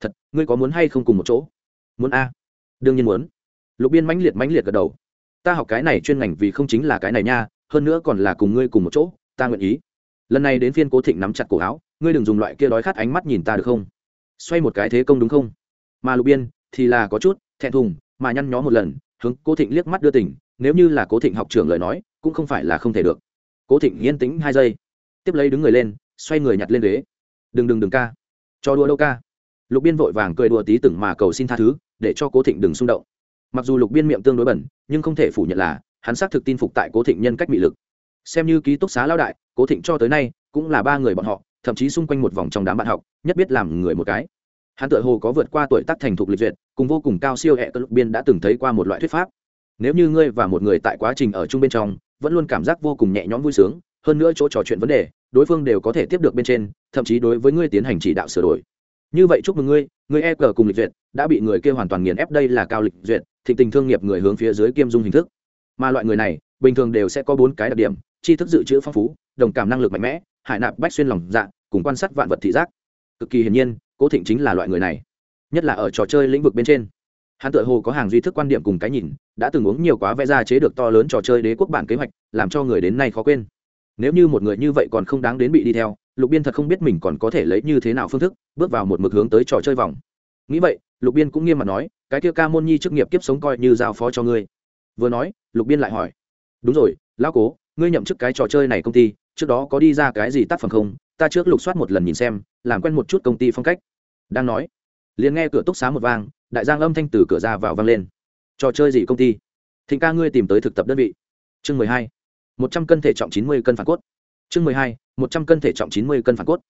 Thật, ngươi có muốn hay không cùng một chỗ? Muốn a. Đương nhiên muốn. Lục biên mãnh liệt mãnh liệt gật đầu. Ta học cái này chuyên ngành vì không chính là cái này nha, hơn nữa còn là cùng ngươi cùng một chỗ, ta nguyện ý lần này đến phiên cố thịnh nắm chặt cổ áo, ngươi đừng dùng loại kia đói khát ánh mắt nhìn ta được không? Xoay một cái thế công đúng không? Mà lục biên, thì là có chút, thẹn thùng, mà nhăn nhó một lần, hướng cố thịnh liếc mắt đưa tỉnh nếu như là cố thịnh học trưởng lời nói, cũng không phải là không thể được. Cố thịnh yên tĩnh hai giây, tiếp lấy đứng người lên, xoay người nhặt lên ghế. Đừng đừng đừng ca. Cho đùa đâu ca. Lục biên vội vàng cười đùa tí từng mà cầu xin tha thứ, để cho cố thịnh đừng xung động. Mặc dù lục biên miệng tương đối bẩn, nhưng không thể phủ nhận là, hắn xác thực tin phục tại cố thịnh nhân cách bị lực xem như ký túc xá lão đại, cố thịnh cho tới nay cũng là ba người bọn họ, thậm chí xung quanh một vòng trong đám bạn học, nhất biết làm người một cái. Hắn tự hồ có vượt qua tuổi tác thành thục lịch duyệt, cùng vô cùng cao siêu hệ cơ lục biên đã từng thấy qua một loại thuyết pháp. Nếu như ngươi và một người tại quá trình ở chung bên trong, vẫn luôn cảm giác vô cùng nhẹ nhõm vui sướng, hơn nữa chỗ trò chuyện vấn đề, đối phương đều có thể tiếp được bên trên, thậm chí đối với ngươi tiến hành chỉ đạo sửa đổi. Như vậy chúc mừng ngươi ngươi e cờ cùng lịch duyệt, đã bị người kia hoàn toàn nghiền ép đây là cao lịch duyệt, thịnh tình thương nghiệp người hướng phía dưới kiêm dung hình thức. Mà loại người này, bình thường đều sẽ có bốn cái đặc điểm tri thức dự trữ phong phú, đồng cảm năng lực mạnh mẽ, hải nạp bách xuyên lòng dạ cùng quan sát vạn vật thị giác. Cực kỳ hiển nhiên, cố thịnh chính là loại người này, nhất là ở trò chơi lĩnh vực bên trên. Hắn tự hồ có hàng duy thức quan điểm cùng cái nhìn, đã từng uống nhiều quá vẽ ra chế được to lớn trò chơi đế quốc bản kế hoạch, làm cho người đến nay khó quên. Nếu như một người như vậy còn không đáng đến bị đi theo, lục biên thật không biết mình còn có thể lấy như thế nào phương thức, bước vào một mực hướng tới trò chơi vòng. Nghĩ vậy, lục biên cũng nghiêm mặt nói, cái kia ca môn nhi chức nghiệp kiếp sống coi như giao phó cho ngươi. Vừa nói, lục biên lại hỏi, đúng rồi, lão cố ngươi nhậm chức cái trò chơi này công ty, trước đó có đi ra cái gì tác phẩm không? Ta trước lục soát một lần nhìn xem, làm quen một chút công ty phong cách. Đang nói, liền nghe cửa túc xá một vang, đại giang âm thanh từ cửa ra vào vang lên. Trò chơi gì công ty? Thịnh ca ngươi tìm tới thực tập đơn vị. Chương mười hai, một trăm cân thể trọng chín mươi cân phản cốt. Chương mười hai, một trăm cân thể trọng chín mươi cân phản cốt.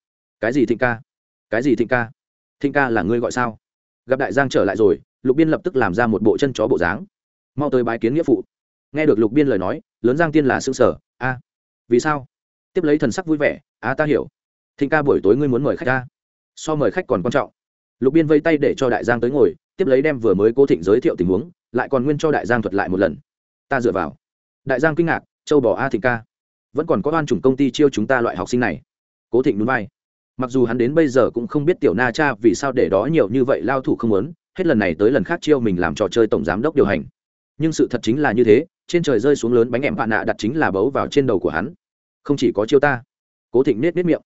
Cái gì thịnh ca? Cái gì thịnh ca? Thịnh ca là ngươi gọi sao? Gặp đại giang trở lại rồi, lục biên lập tức làm ra một bộ chân chó bộ dáng. Mau tới bái kiến nghĩa phụ nghe được lục biên lời nói, lớn giang tiên là xương sở a, vì sao? Tiếp lấy thần sắc vui vẻ. A, ta hiểu. Thịnh ca buổi tối ngươi muốn mời khách ta. So mời khách còn quan trọng. Lục biên vây tay để cho đại giang tới ngồi, tiếp lấy đem vừa mới cố thịnh giới thiệu tình huống, lại còn nguyên cho đại giang thuật lại một lần. Ta dựa vào. Đại giang kinh ngạc, châu bỏ a thịnh ca, vẫn còn có oan chủng công ty chiêu chúng ta loại học sinh này. Cố thịnh núi vai. Mặc dù hắn đến bây giờ cũng không biết tiểu na cha vì sao để đó nhiều như vậy lao thủ không muốn, hết lần này tới lần khác chiêu mình làm trò chơi tổng giám đốc điều hành. Nhưng sự thật chính là như thế trên trời rơi xuống lớn bánh em bạn nạ đặt chính là bấu vào trên đầu của hắn. Không chỉ có chiêu ta, cố thịnh nết nết miệng.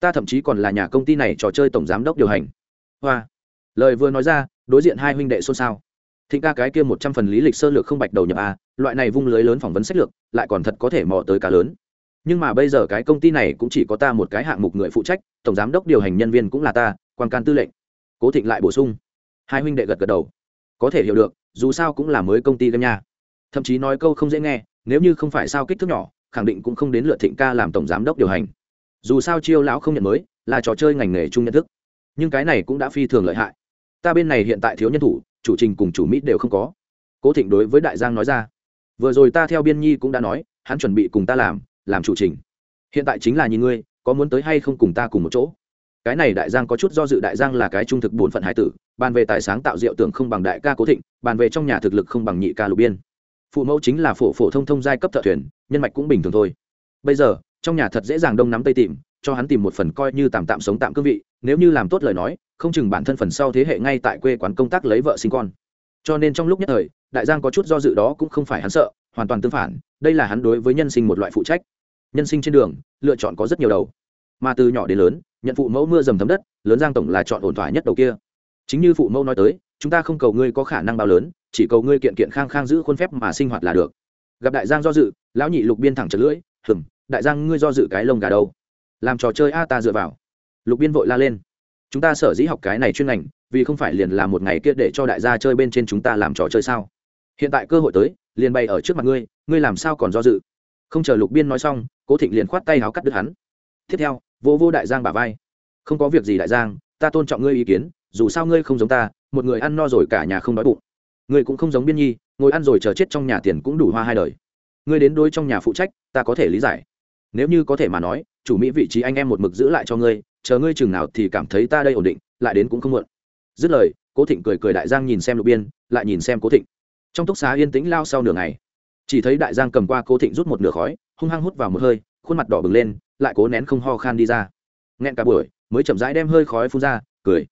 Ta thậm chí còn là nhà công ty này trò chơi tổng giám đốc điều hành. Hoa. Lời vừa nói ra, đối diện hai huynh đệ xôn xao. Thịnh ca cái kia một trăm phần lý lịch sơ lược không bạch đầu nhập a, loại này vung lưới lớn phỏng vấn sách lược, lại còn thật có thể mò tới cá lớn. Nhưng mà bây giờ cái công ty này cũng chỉ có ta một cái hạng mục người phụ trách, tổng giám đốc điều hành nhân viên cũng là ta, quan can tư lệnh. Cố thịnh lại bổ sung. Hai huynh đệ gật gật đầu. Có thể hiểu được, dù sao cũng là mới công ty game nha thậm chí nói câu không dễ nghe, nếu như không phải sao kích thước nhỏ, khẳng định cũng không đến lượt thịnh ca làm tổng giám đốc điều hành. Dù sao chiêu lão không nhận mới, là trò chơi ngành nghề chung nhận thức. Nhưng cái này cũng đã phi thường lợi hại. Ta bên này hiện tại thiếu nhân thủ, chủ trình cùng chủ mỹ đều không có. Cố thịnh đối với đại giang nói ra. Vừa rồi ta theo biên nhi cũng đã nói, hắn chuẩn bị cùng ta làm làm chủ trình. Hiện tại chính là nhìn ngươi, có muốn tới hay không cùng ta cùng một chỗ. Cái này đại giang có chút do dự, đại giang là cái trung thực bổn phận hải tử, bàn về tài sáng tạo diệu tưởng không bằng đại ca cố thịnh, bàn về trong nhà thực lực không bằng nhị ca lục biên phụ mẫu chính là phổ phổ thông thông giai cấp thợ thuyền, nhân mạch cũng bình thường thôi. Bây giờ, trong nhà thật dễ dàng đông nắm tây tìm, cho hắn tìm một phần coi như tạm tạm sống tạm cương vị, nếu như làm tốt lời nói, không chừng bản thân phần sau thế hệ ngay tại quê quán công tác lấy vợ sinh con. Cho nên trong lúc nhất thời, đại giang có chút do dự đó cũng không phải hắn sợ, hoàn toàn tương phản, đây là hắn đối với nhân sinh một loại phụ trách. Nhân sinh trên đường, lựa chọn có rất nhiều đầu. Mà từ nhỏ đến lớn, nhận phụ mẫu mưa dầm thấm đất, lớn giang tổng là chọn ổn thỏa nhất đầu kia. Chính như phụ mẫu nói tới, chúng ta không cầu ngươi có khả năng bao lớn chỉ cầu ngươi kiện kiện khang khang giữ khuôn phép mà sinh hoạt là được. Gặp đại giang do dự, lão nhị lục biên thẳng trật lưỡi hừng đại giang ngươi do dự cái lông gà đâu? Làm trò chơi a ta dựa vào. Lục biên vội la lên, chúng ta sở dĩ học cái này chuyên ngành, vì không phải liền làm một ngày kia để cho đại gia chơi bên trên chúng ta làm trò chơi sao? Hiện tại cơ hội tới, liền bày ở trước mặt ngươi ngươi làm sao còn do dự? Không chờ lục biên nói xong, cố thịnh liền khoát tay háo cắt đứt hắn. Tiếp theo vô vô đại giang bà vai, không có việc gì đại giang, ta tôn trọng ngươi ý kiến, dù sao ngươi không giống ta, một người ăn no rồi cả nhà không đói bụng ngươi cũng không giống biên nhi, ngồi ăn rồi chờ chết trong nhà tiền cũng đủ hoa hai đời. Ngươi đến đôi trong nhà phụ trách, ta có thể lý giải. Nếu như có thể mà nói, chủ mỹ vị trí anh em một mực giữ lại cho ngươi, chờ ngươi chừng nào thì cảm thấy ta đây ổn định, lại đến cũng không muộn. Dứt lời, cố thịnh cười cười đại giang nhìn xem lục biên, lại nhìn xem cố thịnh. Trong túc xá yên tĩnh lao sau nửa ngày. Chỉ thấy đại giang cầm qua cố thịnh rút một nửa khói, hung hăng hút vào một hơi, khuôn mặt đỏ bừng lên, lại cố nén không ho khan đi ra. Nghẹn cả buổi, mới chậm rãi đem hơi khói phun ra, cười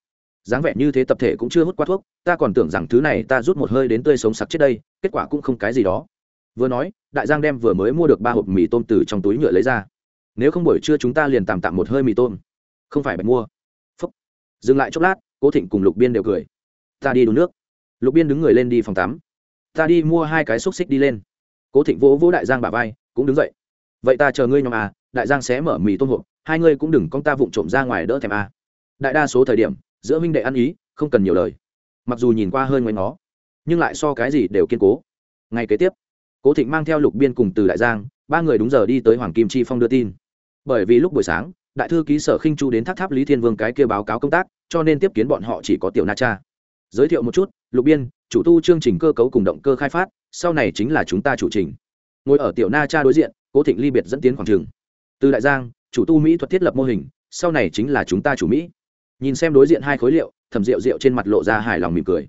dáng vẻ như thế tập thể cũng chưa hút qua thuốc, ta còn tưởng rằng thứ này ta rút một hơi đến tươi sống sặc chết đây, kết quả cũng không cái gì đó. Vừa nói, đại giang đem vừa mới mua được ba hộp mì tôm từ trong túi nhựa lấy ra. Nếu không buổi trưa chúng ta liền tạm tạm một hơi mì tôm. Không phải bạch mua. Phúc. Dừng lại chốc lát, cố thịnh cùng lục biên đều cười. Ta đi đun nước. Lục biên đứng người lên đi phòng tắm. Ta đi mua hai cái xúc xích đi lên. Cố thịnh vỗ vỗ đại giang bà vai, cũng đứng dậy. Vậy ta chờ ngươi nhóm à đại giang sẽ mở mì tôm hộp, hai ngươi cũng đừng con ta vụng trộm ra ngoài đỡ thèm à. đại đa số thời điểm giữa minh đệ ăn ý, không cần nhiều lời. Mặc dù nhìn qua hơi ngoài nó nhưng lại so cái gì đều kiên cố. Ngay kế tiếp, cố thịnh mang theo lục biên cùng từ đại giang, ba người đúng giờ đi tới hoàng kim chi phong đưa tin. Bởi vì lúc buổi sáng, đại thư ký sở khinh chu đến tháp tháp lý thiên vương cái kia báo cáo công tác, cho nên tiếp kiến bọn họ chỉ có tiểu na cha. Giới thiệu một chút, lục biên, chủ tu chương trình cơ cấu cùng động cơ khai phát, sau này chính là chúng ta chủ trình. Ngồi ở tiểu na cha đối diện, cố thịnh ly biệt dẫn tiến khoảng trường. Từ đại giang, chủ tu mỹ thuật thiết lập mô hình, sau này chính là chúng ta chủ mỹ nhìn xem đối diện hai khối liệu, thẩm rượu rượu trên mặt lộ ra hài lòng mỉm cười.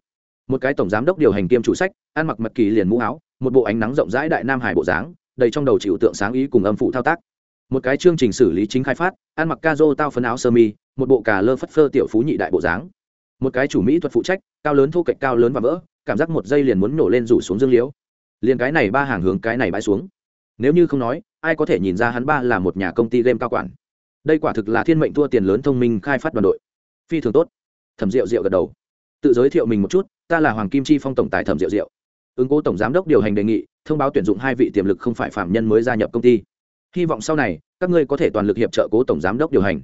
Một cái tổng giám đốc điều hành kiêm chủ sách, ăn mặc mật kỳ liền mũ áo, một bộ ánh nắng rộng rãi đại nam hải bộ dáng, đầy trong đầu chịu tượng sáng ý cùng âm phụ thao tác. Một cái chương trình xử lý chính khai phát, ăn mặc ca dô tao phấn áo sơ mi, một bộ cà lơ phất phơ tiểu phú nhị đại bộ dáng. Một cái chủ mỹ thuật phụ trách, cao lớn thô cạnh cao lớn và vỡ, cảm giác một giây liền muốn nổ lên rủ xuống dương liễu. Liền cái này ba hàng hướng cái này bãi xuống. Nếu như không nói, ai có thể nhìn ra hắn ba là một nhà công ty game cao quản. Đây quả thực là thiên mệnh thua tiền lớn thông minh khai phát đoàn đội phi thường tốt. Thẩm rượu rượu gật đầu. Tự giới thiệu mình một chút, ta là hoàng kim chi phong tổng tài thẩm rượu rượu ứng cố tổng giám đốc điều hành đề nghị, thông báo tuyển dụng hai vị tiềm lực không phải phạm nhân mới gia nhập công ty. Hy vọng sau này, các ngươi có thể toàn lực hiệp trợ cố tổng giám đốc điều hành.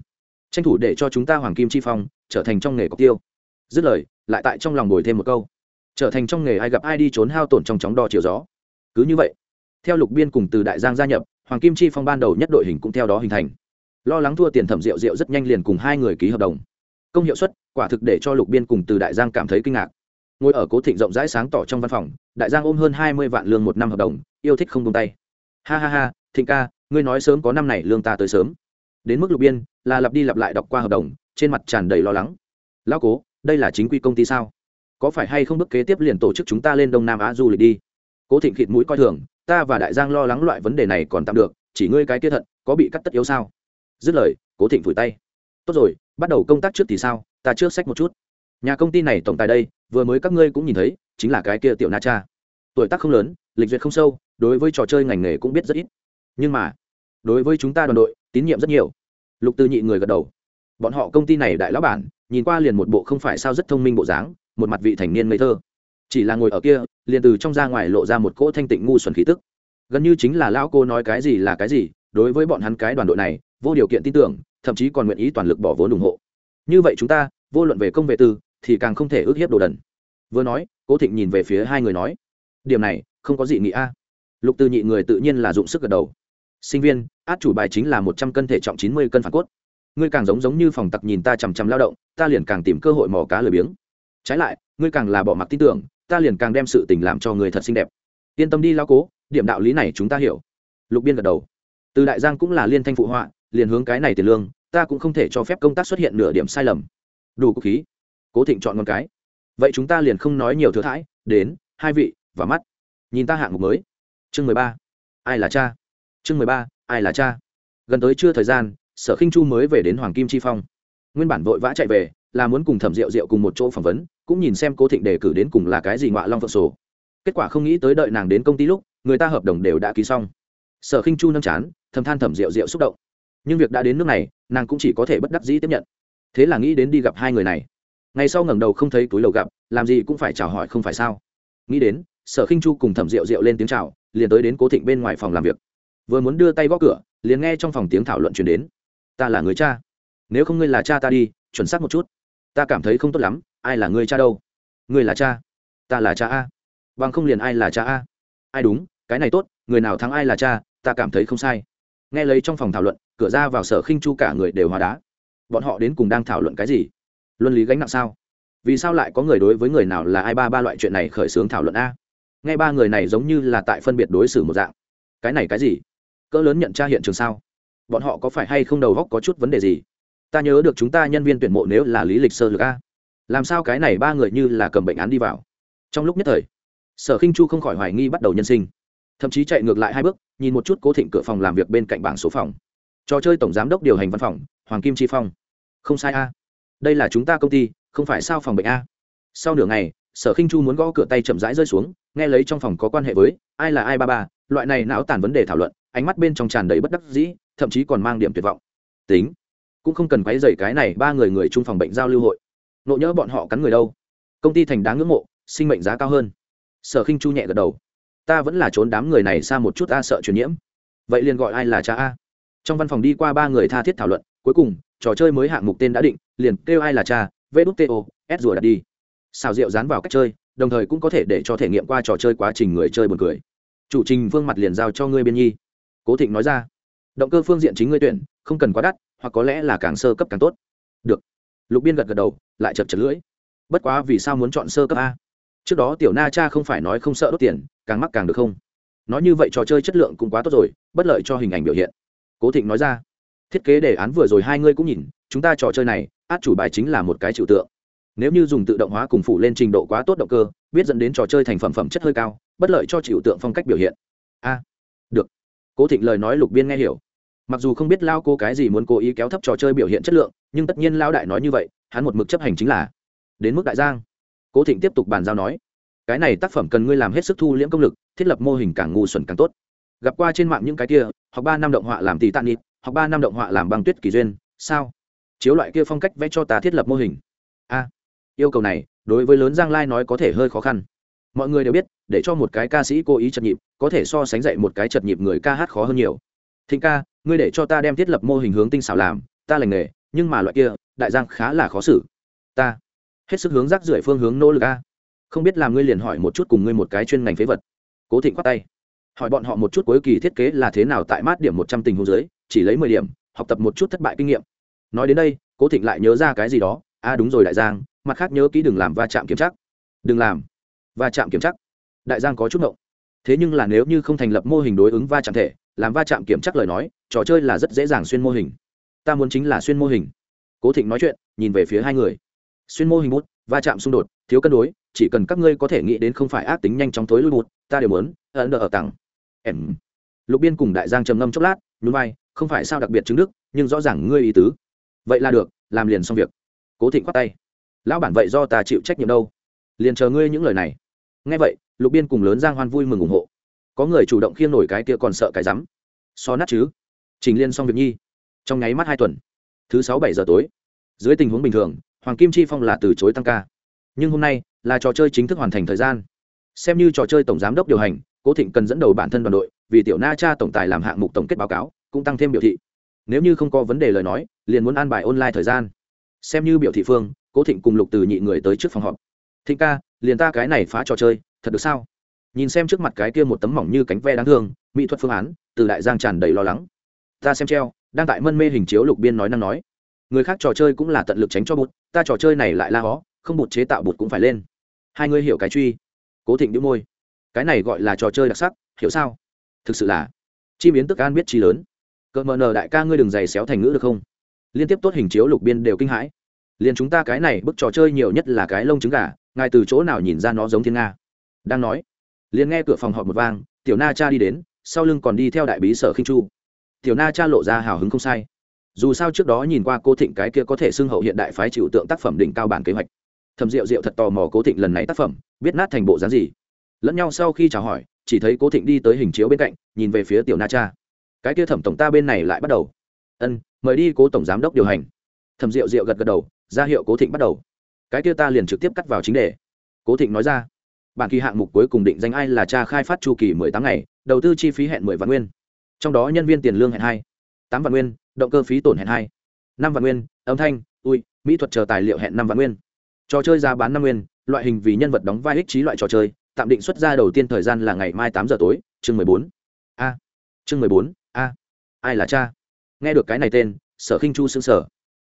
Tranh thủ để cho chúng ta hoàng kim chi phong trở thành trong nghề cọc tiêu. Dứt lời, lại tại trong lòng bồi thêm một câu. Trở thành trong nghề ai gặp ai đi trốn hao tổn trong chóng đo chiều gió. Cứ như vậy, theo lục biên cùng từ đại giang gia nhập, hoàng kim chi phong ban đầu nhất đội hình cũng theo đó hình thành. Lo lắng thua tiền thẩm rượu rượu rất nhanh liền cùng hai người ký hợp đồng công hiệu suất, quả thực để cho lục biên cùng từ đại giang cảm thấy kinh ngạc. Ngồi ở cố thịnh rộng rãi sáng tỏ trong văn phòng, đại giang ôm hơn hai mươi vạn lương một năm hợp đồng, yêu thích không tung tay. Ha ha ha, thịnh ca, ngươi nói sớm có năm này lương ta tới sớm. Đến mức lục biên, là lặp đi lặp lại đọc qua hợp đồng, trên mặt tràn đầy lo lắng. Lão cố, đây là chính quy công ty sao? Có phải hay không bước kế tiếp liền tổ chức chúng ta lên đông nam á du lịch đi? Cố thịnh khịt mũi coi thường, ta và đại giang lo lắng loại vấn đề này còn tạm được, chỉ ngươi cái kia thận, có bị cắt tất yếu sao? Dứt lời, cố thịnh phủi tay tốt rồi, bắt đầu công tác trước thì sao? Ta trước sách một chút. Nhà công ty này tổng tài đây, vừa mới các ngươi cũng nhìn thấy, chính là cái kia tiểu na cha. Tuổi tác không lớn, lịch duyệt không sâu, đối với trò chơi ngành nghề cũng biết rất ít. Nhưng mà, đối với chúng ta đoàn đội, tín nhiệm rất nhiều. Lục tư nhị người gật đầu. Bọn họ công ty này đại lão bản, nhìn qua liền một bộ không phải sao rất thông minh bộ dáng, một mặt vị thành niên ngây thơ. Chỉ là ngồi ở kia, liền từ trong ra ngoài lộ ra một cỗ thanh tịnh ngu xuẩn khí tức. Gần như chính là lão cô nói cái gì là cái gì, đối với bọn hắn cái đoàn đội này, vô điều kiện tin tưởng thậm chí còn nguyện ý toàn lực bỏ vốn ủng hộ. Như vậy chúng ta, vô luận về công về tư, thì càng không thể ước hiếp đồ đần. Vừa nói, cố thịnh nhìn về phía hai người nói, điểm này, không có gì nghĩ a. Lục Tư nhị người tự nhiên là dụng sức gật đầu. Sinh viên, át chủ bài chính là một trăm cân thể trọng chín mươi cân phản cốt. Ngươi càng giống giống như phòng tặc nhìn ta chằm chằm lao động, ta liền càng tìm cơ hội mò cá lười biếng. Trái lại, ngươi càng là bỏ mặc tin tưởng, ta liền càng đem sự tình làm cho người thật xinh đẹp. Yên tâm đi lao cố, điểm đạo lý này chúng ta hiểu. Lục biên gật đầu. Từ đại giang cũng là liên thanh phụ họa liền hướng cái này tiền lương, ta cũng không thể cho phép công tác xuất hiện nửa điểm sai lầm. Đủ cục khí. Cố thịnh chọn con cái. Vậy chúng ta liền không nói nhiều thừa thãi, đến, hai vị, và mắt. Nhìn ta hạng mục mới. Chương mười ba. Ai là cha? Chương mười ba, ai là cha? Gần tới trưa thời gian, sở khinh chu mới về đến hoàng kim chi phong. Nguyên bản vội vã chạy về, là muốn cùng thẩm rượu rượu cùng một chỗ phỏng vấn, cũng nhìn xem cố thịnh đề cử đến cùng là cái gì ngoại long phượng sổ. Kết quả không nghĩ tới đợi nàng đến công ty lúc, người ta hợp đồng đều đã ký xong. Sở khinh chu nâng chán, thầm than thẩm rượu rượu xúc động nhưng việc đã đến nước này, nàng cũng chỉ có thể bất đắc dĩ tiếp nhận. Thế là nghĩ đến đi gặp hai người này. Ngày sau ngẩng đầu không thấy túi lầu gặp, làm gì cũng phải chào hỏi không phải sao? Nghĩ đến, sở khinh chu cùng thẩm rượu rượu lên tiếng chào, liền tới đến cố thịnh bên ngoài phòng làm việc. Vừa muốn đưa tay gõ cửa, liền nghe trong phòng tiếng thảo luận chuyển đến. Ta là người cha. Nếu không ngươi là cha ta đi, chuẩn xác một chút. Ta cảm thấy không tốt lắm, ai là người cha đâu? Ngươi là cha. Ta là cha a. Bằng không liền ai là cha a? Ai đúng, cái này tốt, người nào thắng ai là cha, ta cảm thấy không sai. Nghe lấy trong phòng thảo luận cửa ra vào sở khinh chu cả người đều hóa đá. Bọn họ đến cùng đang thảo luận cái gì? Luân lý gánh nặng sao? Vì sao lại có người đối với người nào là ai ba ba loại chuyện này khởi xướng thảo luận a? Ngay ba người này giống như là tại phân biệt đối xử một dạng. Cái này cái gì? Cỡ lớn nhận tra hiện trường sao? Bọn họ có phải hay không đầu góc có chút vấn đề gì? Ta nhớ được chúng ta nhân viên tuyển mộ nếu là lý lịch sơ lược a. Làm sao cái này ba người như là cầm bệnh án đi vào? Trong lúc nhất thời, sở khinh chu không khỏi hoài nghi bắt đầu nhân sinh. Thậm chí chạy ngược lại hai bước, nhìn một chút cố thịnh cửa phòng làm việc bên cạnh bảng số phòng trò chơi tổng giám đốc điều hành văn phòng, hoàng kim chi phong. Không sai a. Đây là chúng ta công ty, không phải sao phòng bệnh a. Sau nửa ngày, sở khinh chu muốn gõ cửa tay chậm rãi rơi xuống, nghe lấy trong phòng có quan hệ với, ai là ai ba ba, loại này não tàn vấn đề thảo luận, ánh mắt bên trong tràn đầy bất đắc dĩ, thậm chí còn mang điểm tuyệt vọng. Tính, cũng không cần quấy dày cái này ba người người chung phòng bệnh giao lưu hội. Nộ nhỡ bọn họ cắn người đâu? Công ty thành đáng ngưỡng mộ, sinh mệnh giá cao hơn. Sở khinh chu nhẹ gật đầu. Ta vẫn là trốn đám người này xa một chút, ta sợ truyền nhiễm. Vậy liền gọi ai là cha a? Trong văn phòng đi qua ba người tha thiết thảo luận, cuối cùng, trò chơi mới hạng mục tên đã định, liền kêu ai là cha vto s rùa đặt đi. Xào rượu dán vào cách chơi, đồng thời cũng có thể để cho thể nghiệm qua trò chơi quá trình người chơi buồn cười. Chủ trình phương mặt liền giao cho ngươi biên nhi. Cố thịnh nói ra, động cơ phương diện chính ngươi tuyển, không cần quá đắt, hoặc có lẽ là càng sơ cấp càng tốt. Được. Lục biên gật gật đầu, lại chật chật lưỡi. Bất quá vì sao muốn chọn sơ cấp a? Trước đó tiểu na cha không phải nói không sợ đốt tiền, càng mắc càng được không? Nói như vậy trò chơi chất lượng cũng quá tốt rồi, bất lợi cho hình ảnh biểu hiện cố thịnh nói ra. Thiết kế đề án vừa rồi hai ngươi cũng nhìn, chúng ta trò chơi này, át chủ bài chính là một cái trừu tượng. Nếu như dùng tự động hóa cùng phủ lên trình độ quá tốt động cơ, biết dẫn đến trò chơi thành phẩm phẩm chất hơi cao, bất lợi cho trừu tượng phong cách biểu hiện. A, được. Cố thịnh lời nói lục biên nghe hiểu. Mặc dù không biết lao cô cái gì muốn cố ý kéo thấp trò chơi biểu hiện chất lượng, nhưng tất nhiên lao đại nói như vậy, hắn một mực chấp hành chính là. Đến mức đại giang. Cố thịnh tiếp tục bàn giao nói. Cái này tác phẩm cần ngươi làm hết sức thu liễm công lực, thiết lập mô hình càng ngu xuẩn càng tốt gặp qua trên mạng những cái kia hoặc ba năm động họa làm tỷ tàn nịt hoặc ba năm động họa làm băng tuyết kỳ duyên, sao? Chiếu loại kia phong cách vẽ cho ta thiết lập mô hình. A, yêu cầu này, đối với lớn giang lai nói có thể hơi khó khăn. Mọi người đều biết, để cho một cái ca sĩ cố ý chật nhịp, có thể so sánh dậy một cái chật nhịp người ca hát khó hơn nhiều. Thịnh ca, ngươi để cho ta đem thiết lập mô hình hướng tinh xảo làm, ta lành nghề, nhưng mà loại kia, đại giang khá là khó xử. Ta, hết sức hướng rác rưởi phương hướng nỗ lực a. Không biết làm ngươi liền hỏi một chút cùng ngươi một cái chuyên ngành phế vật. Cố thịnh khoát tay hỏi bọn họ một chút cuối kỳ thiết kế là thế nào tại mát điểm một trăm tình huống dưới, chỉ lấy mười điểm, học tập một chút thất bại kinh nghiệm. Nói đến đây, cố thịnh lại nhớ ra cái gì đó. A đúng rồi đại giang, mặt khác nhớ kỹ đừng làm va chạm kiểm chắc đừng làm va chạm kiểm chắc đại giang có chút ngộng. Thế nhưng là nếu như không thành lập mô hình đối ứng va chạm thể, làm va chạm kiểm chắc lời nói, trò chơi là rất dễ dàng xuyên mô hình. Ta muốn chính là xuyên mô hình. Cố thịnh nói chuyện, nhìn về phía hai người. Xuyên mô hình bút, va chạm xung đột, thiếu cân đối, chỉ cần các ngươi có thể nghĩ đến không phải ác tính nhanh chóng tối lui bút, ta đều muốn, ấn đờ ở tặng em. Lục biên cùng đại giang trầm ngâm chốc lát, nhún vai, không phải sao đặc biệt chứng đức, nhưng rõ ràng ngươi ý tứ. Vậy là được, làm liền xong việc. Cố thịnh khoát tay. Lão bản vậy do ta chịu trách nhiệm đâu? Liền chờ ngươi những lời này. Nghe vậy, lục biên cùng lớn giang hoan vui mừng ủng hộ. Có người chủ động khiêng nổi cái kia còn sợ cái rắm. So nát chứ. Trình liên xong việc nhi. Trong nháy mắt hai tuần. Thứ sáu bảy giờ tối. Dưới tình huống bình thường, hoàng kim chi phong là từ chối tăng ca. Nhưng hôm nay, là trò chơi chính thức hoàn thành thời gian. Xem như trò chơi tổng giám đốc điều hành cố thịnh cần dẫn đầu bản thân đoàn đội, vì tiểu na cha tổng tài làm hạng mục tổng kết báo cáo, cũng tăng thêm biểu thị. Nếu như không có vấn đề lời nói, liền muốn an bài online thời gian. Xem như biểu thị phương, cố thịnh cùng lục từ nhị người tới trước phòng họp. Thịnh ca, liền ta cái này phá trò chơi, thật được sao? Nhìn xem trước mặt cái kia một tấm mỏng như cánh ve đáng thương, mỹ thuật phương án, từ đại giang tràn đầy lo lắng. Ta xem treo, đang tại mân mê hình chiếu lục biên nói năng nói. Người khác trò chơi cũng là tận lực tránh cho bụt, ta trò chơi này lại la hó, không bụt chế tạo bụt cũng phải lên. Hai người hiểu cái truy. Cố thịnh đĩu môi cái này gọi là trò chơi đặc sắc, hiểu sao? Thực sự là chi biến tức an biết chi lớn. Cỡ mờ nờ đại ca ngươi đừng giày xéo thành ngữ được không? Liên tiếp tốt hình chiếu lục biên đều kinh hãi. Liền chúng ta cái này bức trò chơi nhiều nhất là cái lông trứng gà, ngài từ chỗ nào nhìn ra nó giống thiên nga? Đang nói, liền nghe cửa phòng họp một vang, tiểu na cha đi đến, sau lưng còn đi theo đại bí sở khinh chu. Tiểu na cha lộ ra hào hứng không sai. Dù sao trước đó nhìn qua cô thịnh cái kia có thể xưng hậu hiện đại phái chịu tượng tác phẩm đỉnh cao bản kế hoạch. Thầm rượu rượu thật tò mò cố thịnh lần này tác phẩm, biết nát thành bộ dáng gì lẫn nhau sau khi chào hỏi, chỉ thấy cố thịnh đi tới hình chiếu bên cạnh, nhìn về phía tiểu na cha. Cái kia thẩm tổng ta bên này lại bắt đầu. Ân, mời đi, cố tổng giám đốc điều hành. Thẩm rượu rượu gật gật đầu, ra hiệu cố thịnh bắt đầu. Cái kia ta liền trực tiếp cắt vào chính đề. Cố thịnh nói ra, bản kỳ hạng mục cuối cùng định danh ai là cha khai phát chu kỳ mười tám ngày, đầu tư chi phí hẹn mười vạn nguyên. Trong đó nhân viên tiền lương hẹn hai, tám vạn nguyên, động cơ phí tổn hẹn hai, năm vạn nguyên, âm thanh, ui, mỹ thuật chờ tài liệu hẹn năm vạn nguyên. Trò chơi giá bán năm nguyên, loại hình vì nhân vật đóng vai ích trí loại trò chơi tạm định xuất ra đầu tiên thời gian là ngày mai tám giờ tối, chương mười bốn. A. Chương mười bốn, a. Ai là cha? Nghe được cái này tên, sở khinh chu xương sở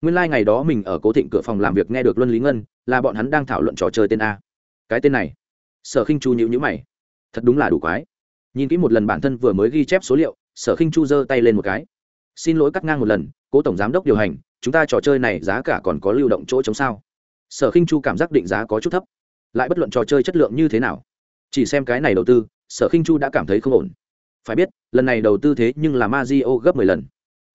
nguyên lai、like、ngày đó mình ở cố thịnh cửa phòng làm việc nghe được luân lý ngân, là bọn hắn đang thảo luận trò chơi tên a. Cái tên này. Sở khinh chu nhíu nhữ mày. Thật đúng là đủ quái. Nhìn kỹ một lần bản thân vừa mới ghi chép số liệu, sở khinh chu giơ tay lên một cái. Xin lỗi cắt ngang một lần, cố tổng giám đốc điều hành, chúng ta trò chơi này giá cả còn có lưu động chỗ chống sao? Sở khinh chu cảm giác định giá có chút thấp. Lại bất luận trò chơi chất lượng như thế nào? Chỉ xem cái này đầu tư, sở khinh chu đã cảm thấy không ổn. Phải biết, lần này đầu tư thế nhưng là ma di o gấp mười lần.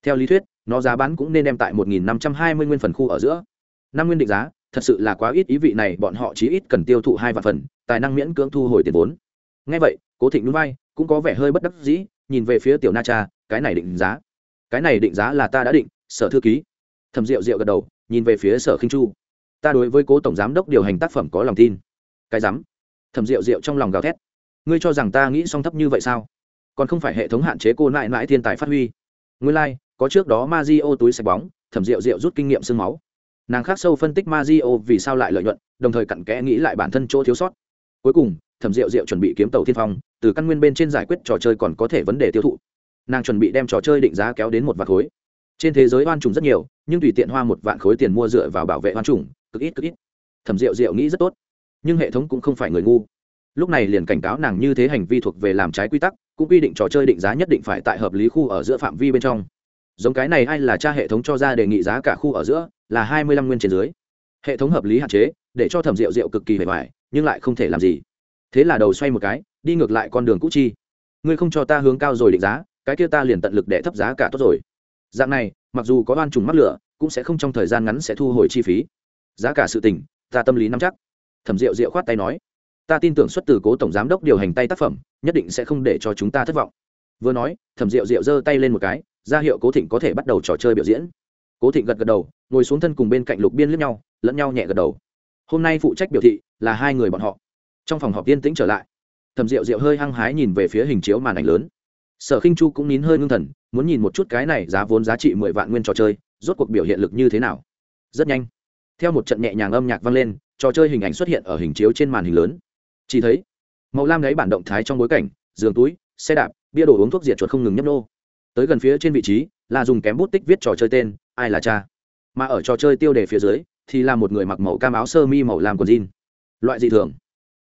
Theo lý thuyết, nó giá bán cũng nên đem tại một nghìn năm trăm hai mươi nguyên phần khu ở giữa. Năm nguyên định giá, thật sự là quá ít ý vị này, bọn họ chí ít cần tiêu thụ hai vạn phần, tài năng miễn cưỡng thu hồi tiền vốn. Ngay vậy, cố thịnh núi vai, cũng có vẻ hơi bất đắc dĩ, nhìn về phía tiểu na cha, cái này định giá. Cái này định giá là ta đã định, sở thư ký. Thầm rượu rượu gật đầu, nhìn về phía sở khinh chu. Ta đối với cố tổng giám đốc điều hành tác phẩm có lòng tin. Cái giám thầm rượu rượu trong lòng gào thét. Ngươi cho rằng ta nghĩ song thấp như vậy sao? Còn không phải hệ thống hạn chế cô nại mãi thiên tài phát huy. Ngươi lai、like, có trước đó ma di o túi sạch bóng thẩm rượu rượu rút kinh nghiệm sương máu. Nàng khác sâu phân tích ma di o vì sao lại lợi nhuận đồng thời cặn kẽ nghĩ lại bản thân chỗ thiếu sót. Cuối cùng thẩm rượu rượu chuẩn bị kiếm tàu thiên phong từ căn nguyên bên trên giải quyết trò chơi còn có thể vấn đề tiêu thụ. Nàng chuẩn bị đem trò chơi định giá kéo đến một vạn khối. Trên thế giới oan trùng rất nhiều nhưng tùy tiện hoa một vạn khối tiền mua dựa vào bảo vệ oan trùng cực ít cực ít. Thẩm rượu rượu nghĩ rất tốt nhưng hệ thống cũng không phải người ngu. Lúc này liền cảnh cáo nàng như thế hành vi thuộc về làm trái quy tắc, cũng quy định trò chơi định giá nhất định phải tại hợp lý khu ở giữa phạm vi bên trong. Giống cái này hay là cha hệ thống cho ra đề nghị giá cả khu ở giữa, là hai mươi lăm nguyên trên dưới. Hệ thống hợp lý hạn chế, để cho thẩm rượu rượu cực kỳ hề hoài nhưng lại không thể làm gì. Thế là đầu xoay một cái, đi ngược lại con đường cũ chi. Ngươi không cho ta hướng cao rồi định giá, cái kia ta liền tận lực để thấp giá cả tốt rồi. Dạng này, mặc dù có oan trùng mắc lửa, cũng sẽ không trong thời gian ngắn sẽ thu hồi chi phí. Giá cả sự tỉnh ta tâm lý nắm chắc thẩm rượu rượu khoát tay nói, ta tin tưởng xuất từ cố tổng giám đốc điều hành tay tác phẩm, nhất định sẽ không để cho chúng ta thất vọng. Vừa nói, thẩm rượu rượu giơ tay lên một cái, ra hiệu cố thịnh có thể bắt đầu trò chơi biểu diễn. Cố thịnh gật gật đầu, ngồi xuống thân cùng bên cạnh lục biên lướt nhau, lẫn nhau nhẹ gật đầu. Hôm nay phụ trách biểu thị là hai người bọn họ. Trong phòng họp yên tĩnh trở lại, thẩm rượu rượu hơi hăng hái nhìn về phía hình chiếu màn ảnh lớn. Sở khinh chu cũng nín hơi ngưng thần, muốn nhìn một chút cái này giá vốn giá trị mười vạn nguyên trò chơi, rốt cuộc biểu hiện lực như thế nào. Rất nhanh, theo một trận nhẹ nhàng âm nhạc vang lên trò chơi hình ảnh xuất hiện ở hình chiếu trên màn hình lớn. Chỉ thấy, màu lam đáy bản động thái trong bối cảnh, giường túi, xe đạp, bia đồ uống thuốc diệt chuột không ngừng nhấp nô. Tới gần phía trên vị trí là dùng kém bút tích viết trò chơi tên, ai là cha. Mà ở trò chơi tiêu đề phía dưới thì là một người mặc màu cam áo sơ mi màu làm quần jean. Loại dị thường.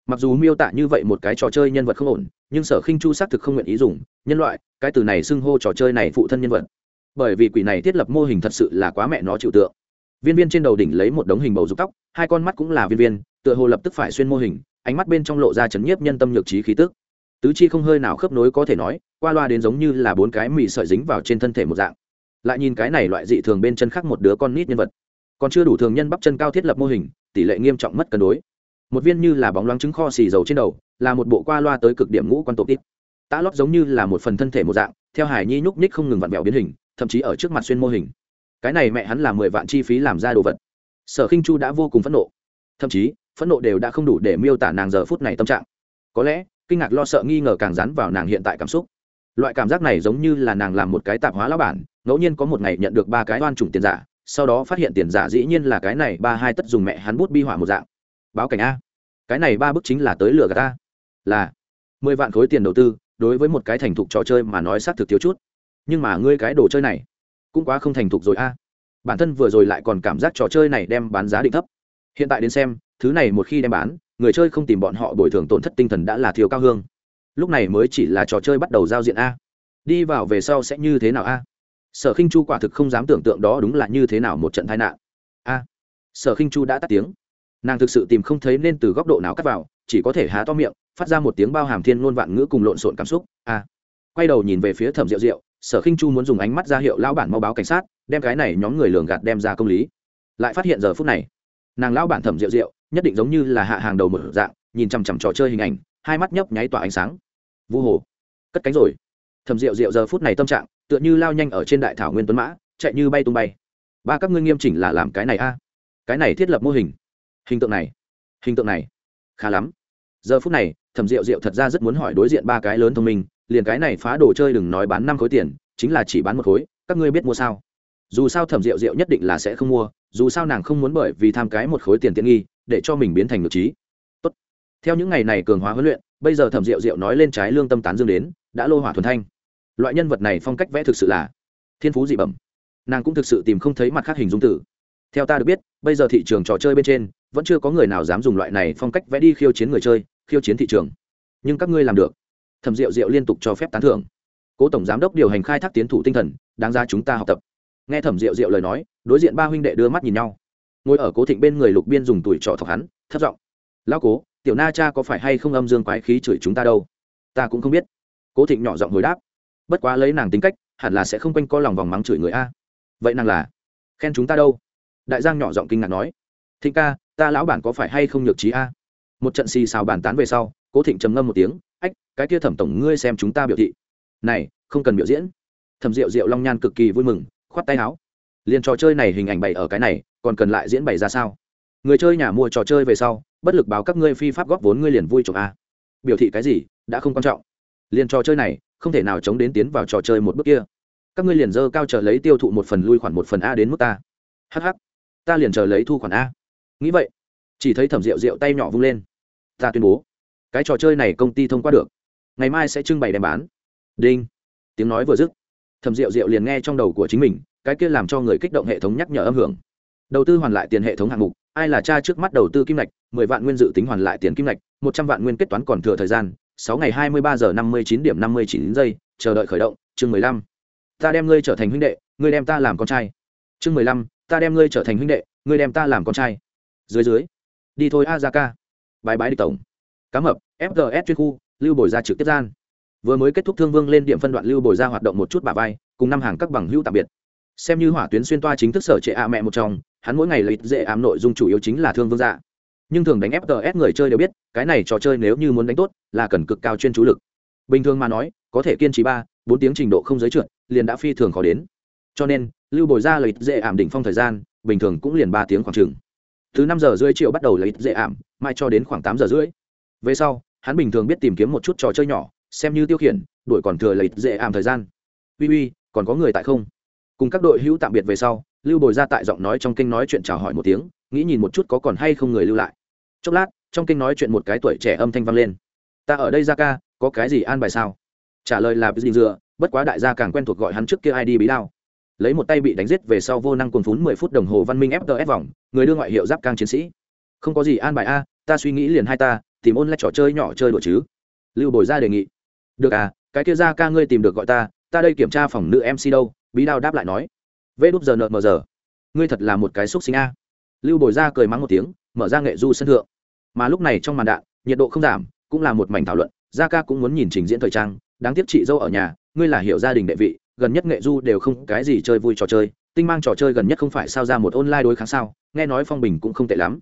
Mặc dù miêu tả như vậy một cái trò chơi nhân vật không ổn, nhưng sở khinh chu xác thực không nguyện ý dùng, nhân loại, cái từ này xưng hô trò chơi này phụ thân nhân vật. Bởi vì quỷ này thiết lập mô hình thật sự là quá mẹ nó chịu tượng viên viên trên đầu đỉnh lấy một đống hình bầu dục tóc, hai con mắt cũng là viên viên, tựa hồ lập tức phải xuyên mô hình, ánh mắt bên trong lộ ra chấn nhiếp nhân tâm nhược trí khí tức. Tứ chi không hơi nào khớp nối có thể nói, qua loa đến giống như là bốn cái mì sợi dính vào trên thân thể một dạng. Lại nhìn cái này loại dị thường bên chân khác một đứa con nít nhân vật. Còn chưa đủ thường nhân bắp chân cao thiết lập mô hình, tỷ lệ nghiêm trọng mất cân đối. Một viên như là bóng loáng trứng kho xì dầu trên đầu, là một bộ qua loa tới cực điểm ngũ quan tổ tít. Tã lót giống như là một phần thân thể một dạng, theo hải nhi nhúc nhích không ngừng vặn vẹo biến hình, thậm chí ở trước mặt xuyên mô hình cái này mẹ hắn là mười vạn chi phí làm ra đồ vật. Sở khinh chu đã vô cùng phẫn nộ. Thậm chí, phẫn nộ đều đã không đủ để miêu tả nàng giờ phút này tâm trạng. Có lẽ, kinh ngạc lo sợ nghi ngờ càng rắn vào nàng hiện tại cảm xúc. Loại cảm giác này giống như là nàng làm một cái tạp hóa lão bản, ngẫu nhiên có một ngày nhận được ba cái oan trùng tiền giả, sau đó phát hiện tiền giả dĩ nhiên là cái này ba hai tất dùng mẹ hắn bút bi hỏa một dạng. Báo cảnh a. Cái này ba bức chính là tới lừa gạt ta. Là, mười vạn khối tiền đầu tư, đối với một cái thành thục trò chơi mà nói xác thực thiếu chút. Nhưng mà ngươi cái đồ chơi này cũng quá không thành thục rồi a. À. Bản thân vừa rồi lại còn cảm giác trò chơi này đem bán giá định thấp. Hiện tại đến xem, thứ này một khi đem bán, người chơi không tìm bọn họ bồi thường tổn thất tinh thần đã là thiếu cao hương. Lúc này mới chỉ là trò chơi bắt đầu giao diện a. Đi vào về sau sẽ như thế nào a? Sở khinh chu quả thực không dám tưởng tượng đó đúng là như thế nào một trận tai nạn. A. Sở khinh chu đã tắt tiếng. Nàng thực sự tìm không thấy nên từ góc độ nào cắt vào, chỉ có thể há to miệng, phát ra một tiếng bao hàm thiên ngôn vạn ngữ cùng lộn xộn cảm xúc. A. Quay đầu nhìn về phía thẩm rượu rượu sở khinh chu muốn dùng ánh mắt ra hiệu lão bản mau báo cảnh sát, đem cái này nhóm người lường gạt đem ra công lý. Lại phát hiện giờ phút này, nàng lão bản thẩm rượu rượu, nhất định giống như là hạ hàng đầu một dạng, nhìn chằm chằm trò chơi hình ảnh, hai mắt nhấp nháy tỏa ánh sáng. Vu hồ, cất cánh rồi. Thẩm rượu rượu giờ phút này tâm trạng, tựa như lao nhanh ở trên đại thảo nguyên tuấn mã, chạy như bay tung bay. Ba các ngươi nghiêm chỉnh là làm cái này a. Cái này thiết lập mô hình. Hình tượng này, hình tượng này, khá lắm. Giờ phút này, thẩm rượu rượu thật ra rất muốn hỏi đối diện ba cái lớn thông minh liền cái này phá đồ chơi đừng nói bán năm khối tiền, chính là chỉ bán một khối, các ngươi biết mua sao? Dù sao thẩm rượu rượu nhất định là sẽ không mua, dù sao nàng không muốn bởi vì tham cái một khối tiền tiện nghi, để cho mình biến thành ngược trí. Tốt. theo những ngày này cường hóa huấn luyện, bây giờ thẩm rượu rượu nói lên trái lương tâm tán dương đến, đã lô hỏa thuần thanh. Loại nhân vật này phong cách vẽ thực sự là thiên phú dị bẩm. Nàng cũng thực sự tìm không thấy mặt khác hình dung tử. Theo ta được biết, bây giờ thị trường trò chơi bên trên, vẫn chưa có người nào dám dùng loại này phong cách vẽ đi khiêu chiến người chơi, khiêu chiến thị trường. Nhưng các ngươi làm được thẩm diệu diệu liên tục cho phép tán thưởng. Cố tổng giám đốc điều hành khai thác tiến thủ tinh thần, đáng ra chúng ta học tập. Nghe thẩm diệu diệu lời nói, đối diện ba huynh đệ đưa mắt nhìn nhau. Ngồi ở cố thịnh bên người lục biên dùng tuổi trọ thọc hắn thất giọng. Lao cố, tiểu na cha có phải hay không âm dương quái khí chửi chúng ta đâu? Ta cũng không biết. Cố thịnh nhỏ giọng hồi đáp. Bất quá lấy nàng tính cách, hẳn là sẽ không quanh co lòng vòng mắng chửi người a. Vậy nàng là khen chúng ta đâu? Đại giang nhỏ giọng kinh ngạc nói. Thịnh ca, ta lão bản có phải hay không nhược trí a? Một trận xì xào bàn tán về sau, cố thịnh trầm ngâm một tiếng cái kia thẩm tổng ngươi xem chúng ta biểu thị. Này, không cần biểu diễn. Thẩm rượu rượu long nhan cực kỳ vui mừng, khoát tay áo. Liền trò chơi này hình ảnh bày ở cái này, còn cần lại diễn bày ra sao? Người chơi nhà mua trò chơi về sau, bất lực báo các ngươi phi pháp góp vốn ngươi liền vui chụp a. Biểu thị cái gì, đã không quan trọng. Liền trò chơi này, không thể nào chống đến tiến vào trò chơi một bước kia. Các ngươi liền dơ cao chờ lấy tiêu thụ một phần lui khoản một phần a đến mức ta. Hh ta liền chờ lấy thu khoản a. Nghĩ vậy, chỉ thấy thẩm rượu rượu tay nhỏ vung lên. Ta tuyên bố, cái trò chơi này công ty thông qua được ngày mai sẽ trưng bày đem bán. Đinh. Tiếng nói vừa dứt, thẩm rượu rượu liền nghe trong đầu của chính mình, cái kia làm cho người kích động hệ thống nhắc nhở âm hưởng. Đầu tư hoàn lại tiền hệ thống hạng mục, ai là cha trước mắt đầu tư kim ngạch, mười vạn nguyên dự tính hoàn lại tiền kim ngạch, một trăm vạn nguyên kết toán còn thừa thời gian, sáu ngày hai mươi ba giờ năm mươi chín điểm năm mươi chín giây, chờ đợi khởi động, chương mười lăm. Ta đem ngươi trở thành huynh đệ, ngươi đem ta làm con trai. Chương mười lăm, ta đem ngươi trở thành huynh đệ, ngươi đem ta làm con trai. Dưới dưới. Đi thôi a ra ca bài bái đi tổng. Cá mập fgs chuyên khu lưu bồi ra trực tiếp gian. Vừa mới kết thúc thương vương lên điểm phân đoạn lưu bồi ra hoạt động một chút bà vai, cùng năm hàng các bằng hữu tạm biệt. Xem như hỏa tuyến xuyên toa chính thức sở trệ ạ mẹ một trong, hắn mỗi ngày lấy dễ ám nội dung chủ yếu chính là thương vương dạ. Nhưng thường đánh fts người chơi đều biết, cái này trò chơi nếu như muốn đánh tốt, là cần cực cao chuyên chú lực. Bình thường mà nói, có thể kiên trì ba, bốn tiếng trình độ không giới trượt, liền đã phi thường khó đến. Cho nên, lưu bồi ra lấy dễ ảm đỉnh phong thời gian, bình thường cũng liền ba tiếng khoảng chừng. Từ năm giờ rưỡi triệu bắt đầu lấy dễ ảm mai cho đến khoảng tám giờ rưỡi. Về sau hắn bình thường biết tìm kiếm một chút trò chơi nhỏ, xem như tiêu khiển, đuổi còn thừa lấy dễ ảm thời gian. Uy uy, còn có người tại không? Cùng các đội hữu tạm biệt về sau, lưu bồi ra tại giọng nói trong kinh nói chuyện chào hỏi một tiếng, nghĩ nhìn một chút có còn hay không người lưu lại. Chốc lát, trong kinh nói chuyện một cái tuổi trẻ âm thanh vang lên. Ta ở đây ra ca, có cái gì an bài sao? Trả lời là gì dựa, bất quá đại gia càng quen thuộc gọi hắn trước kia ai đi bí đao. Lấy một tay bị đánh giết về sau vô năng cồn phún mười phút đồng hồ văn minh fts vòng, người đưa ngoại hiệu giáp càng chiến sĩ. Không có gì an bài a, ta suy nghĩ liền hai ta tìm ôn lại trò chơi nhỏ chơi đùa chứ? Lưu bồi ra đề nghị. Được à cái kia ra ca ngươi tìm được gọi ta ta đây kiểm tra phòng nữ mc đâu? Bí đao đáp lại nói. Vê đúp giờ nợ mờ giờ. Ngươi thật là một cái xúc sinh a. Lưu bồi ra cười mắng một tiếng, mở ra nghệ du sân thượng. Mà lúc này trong màn đạn, nhiệt độ không giảm, cũng là một mảnh thảo luận gia ca cũng muốn nhìn trình diễn thời trang. Đáng tiếc chị dâu ở nhà, ngươi là hiểu gia đình đệ vị, gần nhất nghệ du đều không cái gì chơi vui trò chơi, tinh mang trò chơi gần nhất không phải sao ra một online đối kháng sao? Nghe nói phong bình cũng không tệ lắm.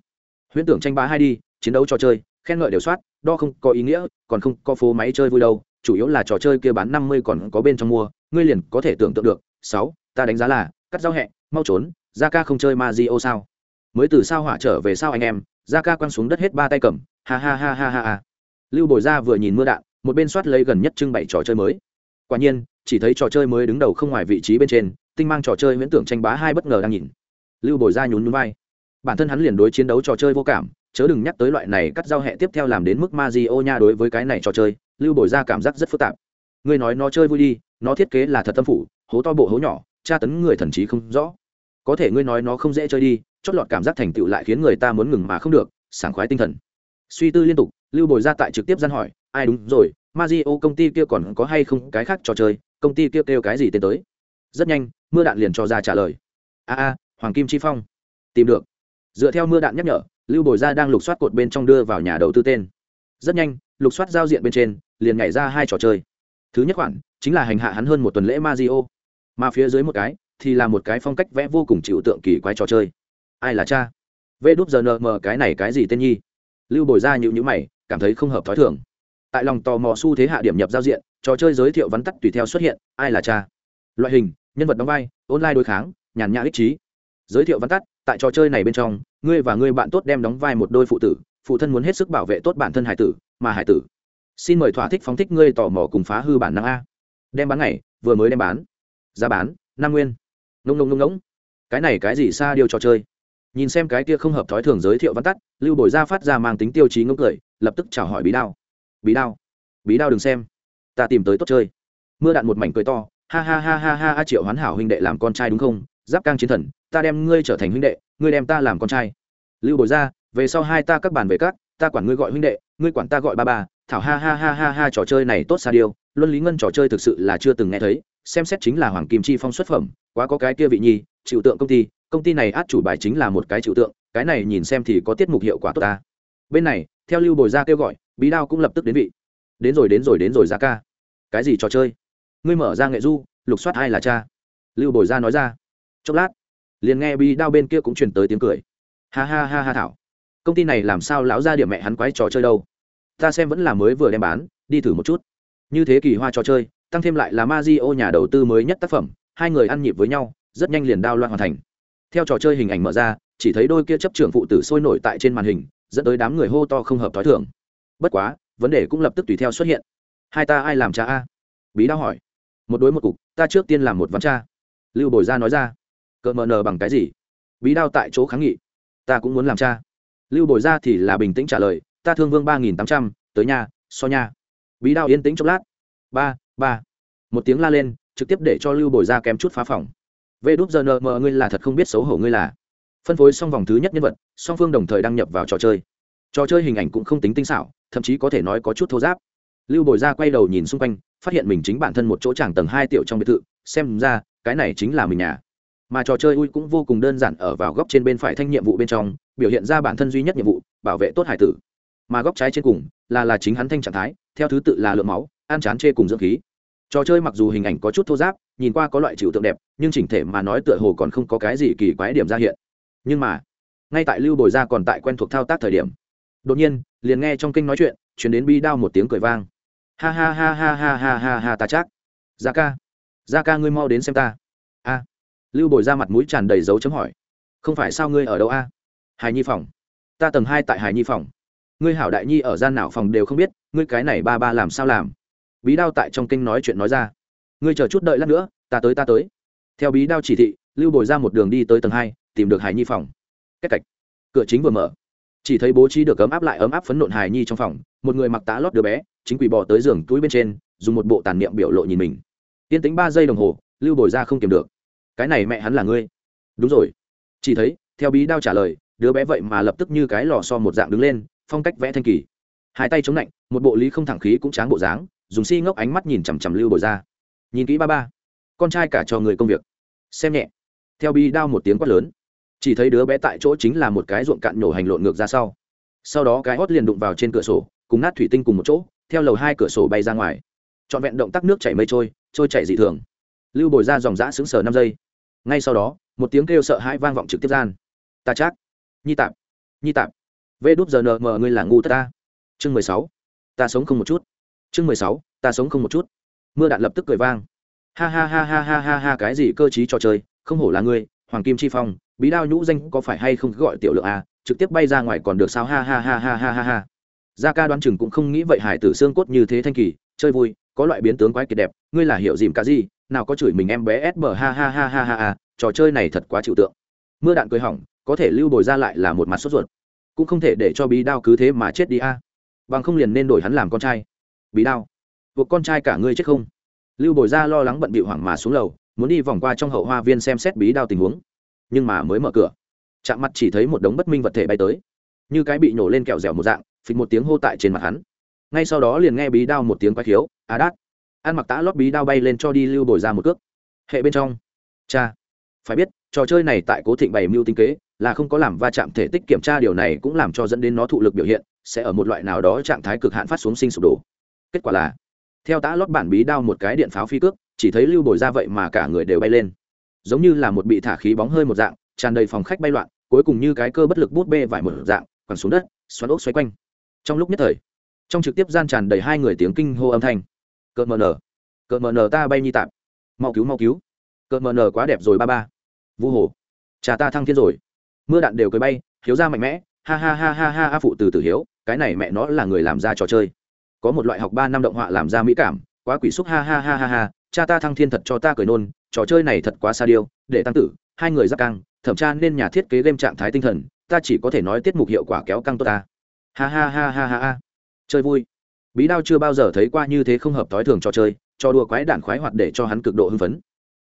Huyễn tưởng tranh bá hai đi, chiến đấu trò chơi khen ngợi đều soát, đo không có ý nghĩa, còn không có phố máy chơi vui đâu, chủ yếu là trò chơi kia bán năm mươi còn có bên trong mua, ngươi liền có thể tưởng tượng được. Sáu, ta đánh giá là, cắt giao hẹ, mau trốn ra ca không chơi ma di ô sao? Mới từ sao hỏa trở về sao anh em ra ca quăng xuống đất hết ba tay cầm, ha ha ha ha ha ha. Lưu bồi ra vừa nhìn mưa đạn, một bên soát lấy gần nhất trưng bày trò chơi mới. Quả nhiên, chỉ thấy trò chơi mới đứng đầu không ngoài vị trí bên trên, tinh mang trò chơi huyễn tưởng tranh bá hai bất ngờ đang nhìn. Lưu bồi ra nhún núi vai. Bản thân hắn liền đối chiến đấu trò chơi vô cảm chớ đừng nhắc tới loại này cắt giao hẹ tiếp theo làm đến mức ma di ô nha đối với cái này trò chơi, lưu bồi ra cảm giác rất phức tạp. Ngươi nói nó chơi vui đi, nó thiết kế là thật tâm phủ, hố to bộ hố nhỏ, tra tấn người thần trí không rõ. Có thể ngươi nói nó không dễ chơi đi, chót lọt cảm giác thành tựu lại khiến người ta muốn ngừng mà không được, sảng khoái tinh thần. Suy tư liên tục, lưu bồi ra tại trực tiếp gian hỏi, ai đúng rồi ma di ô công ty kia còn có hay không cái khác trò chơi, công ty kia kêu cái gì tên tới? Rất nhanh, mưa đạn liền cho ra trả lời. A a, hoàng kim chi phong. Tìm được. Dựa theo mưa đạn nhắc nhở lưu bồi ra đang lục soát cột bên trong đưa vào nhà đầu tư tên. Rất nhanh, lục soát giao diện bên trên, liền nhảy ra hai trò chơi. Thứ nhất khoản, chính là hành hạ hắn hơn một tuần lễ ma di o mà phía dưới một cái, thì là một cái phong cách vẽ vô cùng chịu tượng kỳ quái trò chơi. Ai là cha? Vê đúp giờ nờ mờ cái này cái gì tên nhi? Lưu bồi ra nhịu nhữ mày, cảm thấy không hợp t h ó i thường. Tại lòng tò mò xu thế hạ điểm nhập giao diện, trò chơi giới thiệu vắn tắt tùy theo xuất hiện, ai là cha? Loại hình, nhân vật đóng vai, online đối kháng, nhàn nhã ích trí. Giới thiệu vắn tắt, tại trò chơi này bên trong ngươi và ngươi bạn tốt đem đóng vai một đôi phụ tử, phụ thân muốn hết sức bảo vệ tốt bản thân hải tử, mà hải tử. Xin mời thỏa thích phóng thích ngươi tò mò cùng phá hư bản năng a. Đem bán này vừa mới đem bán. Giá bán, năm nguyên. Nông nông nông nông. Cái này cái gì xa điều trò chơi? Nhìn xem cái kia không hợp thói thường giới thiệu văn tắt, lưu bồi ra phát ra mang tính tiêu chí ngốc cười lập tức chào hỏi bí đao. Bí đao bí đao đừng xem. Ta tìm tới tốt chơi. Mưa đạn một mảnh cười to, ha ha ha ha ha ha triệu hoán hảo huynh đệ làm con trai đúng không? Giáp cang chiến thần, ta đem ngươi trở thành huynh đệ, ngươi đem ta làm con trai. Lưu bồi ra, về sau hai ta các bàn về các, ta quản ngươi gọi huynh đệ, ngươi quản ta gọi ba ba, thảo ha ha ha ha ha trò chơi này tốt xa điêu, luân lý ngân trò chơi thực sự là chưa từng nghe thấy, xem xét chính là hoàng kim chi phong xuất phẩm, quá có cái kia vị nhi, chịu tượng công ty công ty này át chủ bài chính là một cái chịu tượng, cái này nhìn xem thì có tiết mục hiệu quả tốt ta. Bên này, theo lưu bồi ra kêu gọi, bí đao cũng lập tức đến vị. Đến rồi đến rồi đến rồi ra ca. Cái gì trò chơi? Ngươi mở ra nghệ du, lục soát ai là cha? Lưu bồi ra nói ra chốc lát, liền nghe bi đao bên kia cũng truyền tới tiếng cười. Ha ha ha ha thảo, công ty này làm sao lão ra điểm mẹ hắn quái trò chơi đâu? Ta xem vẫn là mới vừa đem bán, đi thử một chút. Như thế kỳ hoa trò chơi, tăng thêm lại là ma di o nhà đầu tư mới nhất tác phẩm, hai người ăn nhịp với nhau, rất nhanh liền đao loạn hoàn thành. Theo trò chơi hình ảnh mở ra, chỉ thấy đôi kia chấp trưởng phụ tử sôi nổi tại trên màn hình, dẫn tới đám người hô to không hợp t h o i thưởng bất quá, vấn đề cũng lập tức tùy theo xuất hiện. Hai ta ai làm cha a? Bí đao hỏi. Một đối một cục, ta trước tiên làm một ván cha. Lưu bồi ra nói ra cờ mờ nờ bằng cái gì? Bí đao tại chỗ kháng nghị. Ta cũng muốn làm cha. Lưu bồi ra thì là bình tĩnh trả lời, ta thương vương ba nghìn tám trăm, tới nhà, so nhà. bí đao yên tĩnh chốc lát. Ba ba. Một tiếng la lên, trực tiếp để cho lưu bồi ra kém chút phá phòng. Vê đúp giờ nờ mờ, ngươi là thật không biết xấu hổ ngươi là. Phân phối xong vòng thứ nhất nhân vật, song phương đồng thời đăng nhập vào trò chơi. Trò chơi hình ảnh cũng không tính tinh xảo, thậm chí có thể nói có chút thô giáp. Lưu bồi ra quay đầu nhìn xung quanh, phát hiện mình chính bản thân một chỗ tràng tầng hai tiểu trong biệt thự, xem ra cái này chính là mình nhà mà trò chơi ui cũng vô cùng đơn giản ở vào góc trên bên phải thanh nhiệm vụ bên trong, biểu hiện ra bản thân duy nhất nhiệm vụ, bảo vệ tốt hải tử. Mà góc trái trên cùng, là là chính hắn thanh trạng thái, theo thứ tự là lượng máu, ăn chán chê cùng dưỡng khí. Trò chơi mặc dù hình ảnh có chút thô giáp, nhìn qua có loại trừu tượng đẹp, nhưng chỉnh thể mà nói tựa hồ còn không có cái gì kỳ quái điểm ra hiện. Nhưng mà, ngay tại lưu bồi ra còn tại quen thuộc thao tác thời điểm, đột nhiên, liền nghe trong kinh nói chuyện, chuyển đến bi đao một tiếng cười vang. Ha ha ha ha ha ha ha ha ta chắc. Ra ca. Ra ca ngươi mau đến xem ta lưu bồi ra mặt mũi tràn đầy dấu chấm hỏi. Không phải sao ngươi ở đâu a? À? hài nhi phòng. Ta tầng hai tại hài nhi phòng. Ngươi hảo đại nhi ở gian nào phòng đều không biết, ngươi cái này ba ba làm sao làm? Bí đao tại trong kinh nói chuyện nói ra. Ngươi chờ chút đợi lát nữa, ta tới ta tới. Theo bí đao chỉ thị, lưu bồi ra một đường đi tới tầng hai, tìm được hải nhi phòng. Cách cạch. Cửa chính vừa mở. Chỉ thấy bố trí được ấm áp lại ấm áp phấn nộn hài nhi trong phòng, một người mặc tá lót đứa bé, chính quỳ bò tới giường túi bên trên, dùng một bộ tàn niệm biểu lộ nhìn mình. Tiên tính ba giây đồng hồ, lưu bồi ra không kiềm được cái này mẹ hắn là ngươi. Đúng rồi. Chỉ thấy, theo bí đao trả lời, đứa bé vậy mà lập tức như cái lò so một dạng đứng lên, phong cách vẽ thanh kỳ. Hai tay chống lạnh, một bộ lý không thẳng khí cũng tráng bộ dáng, dùng si ngốc ánh mắt nhìn chằm chằm lưu bồi ra nhìn kỹ ba ba. Con trai cả cho người công việc. Xem nhẹ. Theo bi đao một tiếng quát lớn. Chỉ thấy đứa bé tại chỗ chính là một cái ruộng cạn nổ hành lộn ngược ra sau. Sau đó cái hót liền đụng vào trên cửa sổ, cùng nát thủy tinh cùng một chỗ, theo lầu hai cửa sổ bay ra ngoài. Trọn vẹn động tác nước chảy mây trôi trôi chảy dị thường. Lưu bồi ra dòng giã xứng sờ năm giây ngay sau đó, một tiếng kêu sợ hãi vang vọng trực tiếp gian. Ta chắc. Nhi tạp. Nhi tạp. Vê đúp giờ nờ mờ ngươi là ngu tất ta. Chương mười sáu. Ta sống không một chút. Chương mười sáu. Ta sống không một chút. Mưa đạn lập tức cười vang. Ha ha ha ha ha ha ha, cái gì cơ t trò chơi, không hổ là ngươi, hoàng kim chi phong, bí đao nhũ danh có phải hay không gọi tiểu lượng à trực tiếp bay ra ngoài còn được sao? Ha ha ha ha ha ha ha. Gia ca đoán chừng cũng không nghĩ vậy, hải tử xương cốt như thế thanh kỳ, chơi vui, có loại biến tướng quái kiệt đẹp ngươi là hiểu dìm cả gì, nào có chửi mình em bé sb ha ha ha ha ha ha, trò chơi này thật quá chịu tượng. Mưa đạn cười hỏng, có thể lưu bồi ra lại là một mặt sốt ruột. Cũng không thể để cho bí đao cứ thế mà chết đi a. Bằng không liền nên đổi hắn làm con trai. Bí đao. Buộc con trai cả ngươi chết không? Lưu bồi ra lo lắng bận bịu hoảng mà xuống lầu, muốn đi vòng qua trong hậu hoa viên xem xét bí đao tình huống. Nhưng mà mới mở cửa. Chạm mặt chỉ thấy một đống bất minh vật thể bay tới. Như cái bị nổ lên kẹo dẻo một dạng, phịch một tiếng hô tại trên mặt hắn. Ngay sau đó liền nghe bí đao một tiếng quái khiếu à đát ăn mặc tã lót bí đao bay lên cho đi lưu bồi ra một cước. Hệ bên trong. Cha. Phải biết, trò chơi này tại cố thịnh bày mưu tinh kế, là không có làm va chạm thể tích kiểm tra, điều này cũng làm cho dẫn đến nó thụ lực biểu hiện, sẽ ở một loại nào đó trạng thái cực hạn phát xuống sinh sụp đổ. Kết quả là, theo tã lót bản bí đao một cái điện pháo phi cước, chỉ thấy lưu bồi ra vậy mà cả người đều bay lên. Giống như là một bị thả khí bóng hơi một dạng, tràn đầy phòng khách bay loạn, cuối cùng như cái cơ bất lực bút bê vải một dạng, quẳng xuống đất, xoắn ốc xoay quanh. Trong lúc nhất thời, trong trực tiếp gian tràn đầy hai người tiếng kinh hô âm thanh cợt mờ nờ cợt mờ nờ ta bay nhi tạm mau cứu mau cứu. Cợt mờ nờ quá đẹp rồi ba ba. Vu hồ. Cha ta thăng thiên rồi. Mưa đạn đều cười bay, hiếu ra mạnh mẽ. Ha ha ha ha ha ha phụ từ tử hiếu. Cái này mẹ nó là người làm ra trò chơi. Có một loại học ba năm động họa làm ra mỹ cảm. Quá quỷ xúc, ha ha ha ha ha. Cha ta thăng thiên thật cho ta cười nôn. Trò chơi này thật quá xa điêu. Để tăng tử, hai người giáp căng. Thẩm tra nên nhà thiết kế game trạng thái tinh thần. Ta chỉ có thể nói tiết mục hiệu quả kéo căng tốt ta. Ha ha ha ha ha ha. Chơi vui bí đao chưa bao giờ thấy qua như thế không hợp thói thường trò chơi, cho đùa quái đản khoái hoạt để cho hắn cực độ hưng phấn.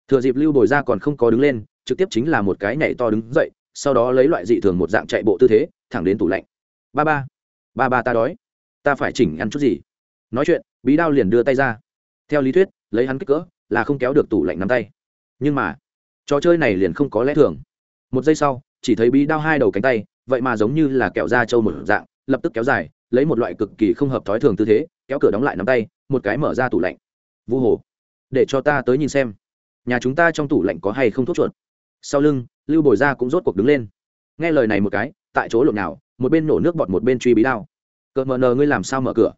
Thừa dịp lưu bồi ra còn không có đứng lên, trực tiếp chính là một cái nhảy to đứng dậy, sau đó lấy loại dị thường một dạng chạy bộ tư thế, thẳng đến tủ lạnh. Ba ba ba ba ta đói, ta phải chỉnh ăn chút gì? Nói chuyện, bí đao liền đưa tay ra. Theo lý thuyết, lấy hắn kích cỡ, là không kéo được tủ lạnh nắm tay. Nhưng mà, trò chơi này liền không có lẽ thường. Một giây sau, chỉ thấy bí đao hai đầu cánh tay, vậy mà giống như là kẹo da trâu một dạng, lập tức kéo dài lấy một loại cực kỳ không hợp thói thường tư thế, kéo cửa đóng lại nắm tay, một cái mở ra tủ lạnh. Vu hồ, để cho ta tới nhìn xem. Nhà chúng ta trong tủ lạnh có hay không thuốc chuột? Sau lưng, lưu bồi ra cũng rốt cuộc đứng lên. Nghe lời này một cái, tại chỗ lộn nào, một bên nổ nước bọt một bên truy bí đao. Cờ mờ nờ, ngươi làm sao mở cửa?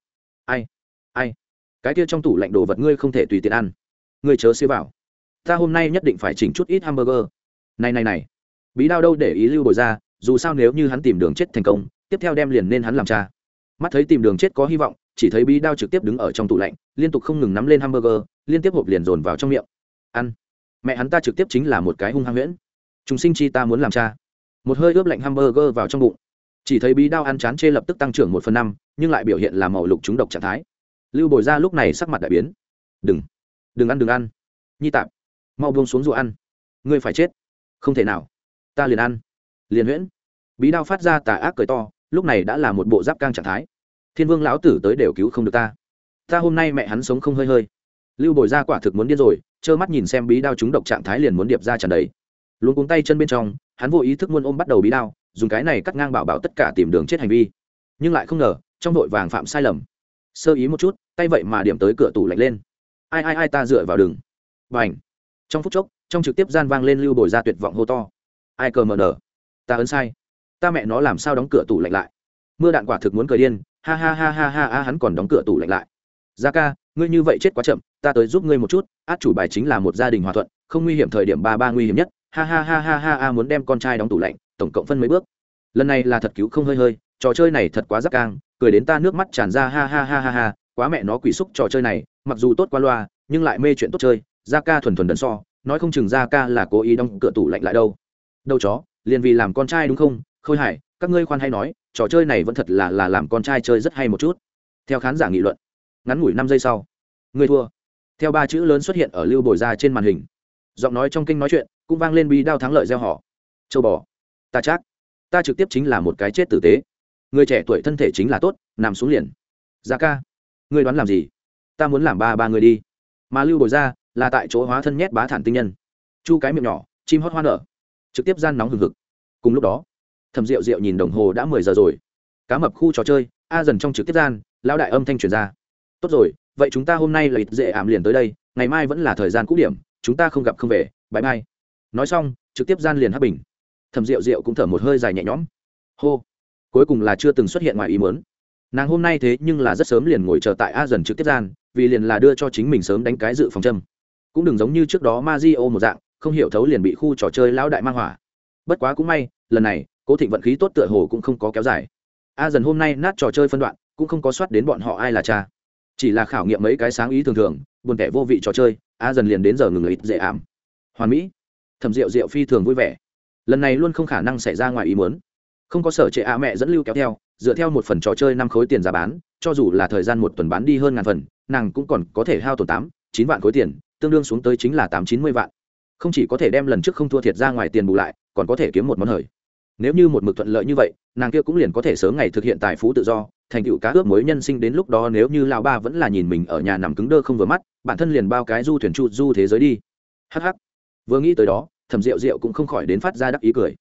Ai ai? Cái kia trong tủ lạnh đồ vật ngươi không thể tùy tiện ăn. Ngươi chớ siêu vào. Ta hôm nay nhất định phải chỉnh chút ít hamburger. Này này này. Bí đao đâu để ý lưu bồi ra dù sao nếu như hắn tìm đường chết thành công, tiếp theo đem liền nên hắn làm cha mắt thấy tìm đường chết có hy vọng, chỉ thấy bí đao trực tiếp đứng ở trong tủ lạnh, liên tục không ngừng nắm lên hamburger, liên tiếp hộp liền dồn vào trong miệng. Ăn. Mẹ hắn ta trực tiếp chính là một cái hung hăng nguyễn chúng sinh chi ta muốn làm cha. Một hơi ướp lạnh hamburger vào trong bụng. Chỉ thấy bí đao ăn chán chê lập tức tăng trưởng một phần năm, nhưng lại biểu hiện là màu lục trúng độc trạng thái. Lưu bồi ra lúc này sắc mặt đại biến. Đừng đừng ăn đừng ăn. Nhi tạp, mau buông xuống rùa ăn. Ngươi phải chết. Không thể nào. Ta liền ăn. Liền huyễn. Bí đao phát ra tà ác cười to lúc này đã là một bộ giáp cang trạng thái. Thiên vương lão tử tới đều cứu không được ta. Ta hôm nay mẹ hắn sống không hơi hơi. Lưu bồi ra quả thực muốn điên rồi, trơ mắt nhìn xem bí đao chúng độc trạng thái liền muốn điệp ra tràn đấy luôn cuống tay chân bên trong, hắn vô ý thức muôn ôm bắt đầu bí đao, dùng cái này cắt ngang bảo bảo tất cả tìm đường chết hành vi. Nhưng lại không ngờ, trong đội vàng phạm sai lầm. Sơ ý một chút, tay vậy mà điểm tới cửa tủ lạnh lên. Ai ai ai ta dựa vào đường. Và ảnh trong phút chốc, trong trực tiếp gian vang lên lưu bồi ra tuyệt vọng hô to. Ai cờ mờ nở? Ta ấn sai ta mẹ nó làm sao đóng cửa tủ lạnh lại? Mưa đạn quả thực muốn cười điên, ha ha ha ha ha ha, hắn còn đóng cửa tủ lạnh lại. Gia ca, ngươi như vậy chết quá chậm, ta tới giúp ngươi một chút, át chủ bài chính là một gia đình hòa thuận, không nguy hiểm thời điểm ba ba nguy hiểm nhất. Ha ha ha ha ha ha muốn đem con trai đóng tủ lạnh, tổng cộng phân mấy bước. Lần này là thật cứu không hơi hơi, trò chơi này thật quá rắc cang cười đến ta nước mắt tràn ra, ha ha ha ha ha, quá mẹ nó quỷ xúc trò chơi này, mặc dù tốt qua loa, nhưng lại mê chuyện tốt chơi, gia ca thuần thuần đần so, nói không chừng gia ca là cố ý đóng cửa tủ lạnh lại đâu. Đâu chó, liền vì làm con trai đúng không khôi hải các ngươi khoan hay nói, trò chơi này vẫn thật là là làm con trai chơi rất hay một chút. Theo khán giả nghị luận, ngắn ngủi năm giây sau ngươi thua. Theo ba chữ lớn xuất hiện ở lưu bồi ra trên màn hình. Giọng nói trong kinh nói chuyện, cũng vang lên bí đao thắng lợi gieo họ châu bò, ta chắc, ta trực tiếp chính là một cái chết tử tế. Người trẻ tuổi thân thể chính là tốt, nằm xuống liền. Ra ca, ngươi đoán làm gì? Ta muốn làm ba ba người đi. Mà lưu bồi ra là tại chỗ hóa thân nhét bá thản tinh nhân. Chu cái miệng nhỏ, chim hót hoa nở, trực tiếp gian nóng hừng hực. Cùng lúc đó thầm rượu rượu nhìn đồng hồ đã mười giờ rồi. Cá mập khu trò chơi, a dần trong trực tiếp gian, lão đại âm thanh truyền ra. Tốt rồi, vậy chúng ta hôm nay là ít dễ ảm liền tới đây, ngày mai vẫn là thời gian cũ điểm, chúng ta không gặp không về bãi mai nói xong, trực tiếp gian liền hấp bình. Thầm rượu rượu cũng thở một hơi dài nhẹ nhõm. Hô. Cuối cùng là chưa từng xuất hiện ngoài ý muốn. Nàng hôm nay thế nhưng là rất sớm liền ngồi chờ tại a dần trực tiếp gian, vì liền là đưa cho chính mình sớm đánh cái dự phòng châm. Cũng đừng giống như trước đó ma di o một dạng, không hiểu thấu liền bị khu trò chơi lão đại mang hỏa. Bất quá cũng may, lần này cố thịnh vận khí tốt tựa hồ cũng không có kéo dài. A dần hôm nay nát trò chơi phân đoạn, cũng không có soát đến bọn họ ai là cha. Chỉ là khảo nghiệm mấy cái sáng ý thường thường, buồn tẻ vô vị trò chơi, a dần liền đến giờ ngừng ít dễ ảm. Hoàn mỹ, thẩm rượu rượu phi thường vui vẻ. Lần này luôn không khả năng xảy ra ngoài ý muốn. Không có sở trệ a mẹ dẫn lưu kéo theo, dựa theo một phần trò chơi năm khối tiền giá bán, cho dù là thời gian một tuần bán đi hơn ngàn phần, nàng cũng còn có thể hao tổn tám, chín vạn khối tiền, tương đương xuống tới chính là tám chín mươi vạn. Không chỉ có thể đem lần trước không thua thiệt ra ngoài tiền bù lại, còn có thể kiếm một món hời nếu như một mực thuận lợi như vậy, nàng kia cũng liền có thể sớm ngày thực hiện tài phú tự do, thành tựu cá ướp mối nhân sinh đến lúc đó nếu như lão ba vẫn là nhìn mình ở nhà nằm cứng đơ không vừa mắt, bản thân liền bao cái du thuyền trụ du thế giới đi. Hh vừa nghĩ tới đó, thẩm rượu rượu cũng không khỏi đến phát ra đắc ý cười.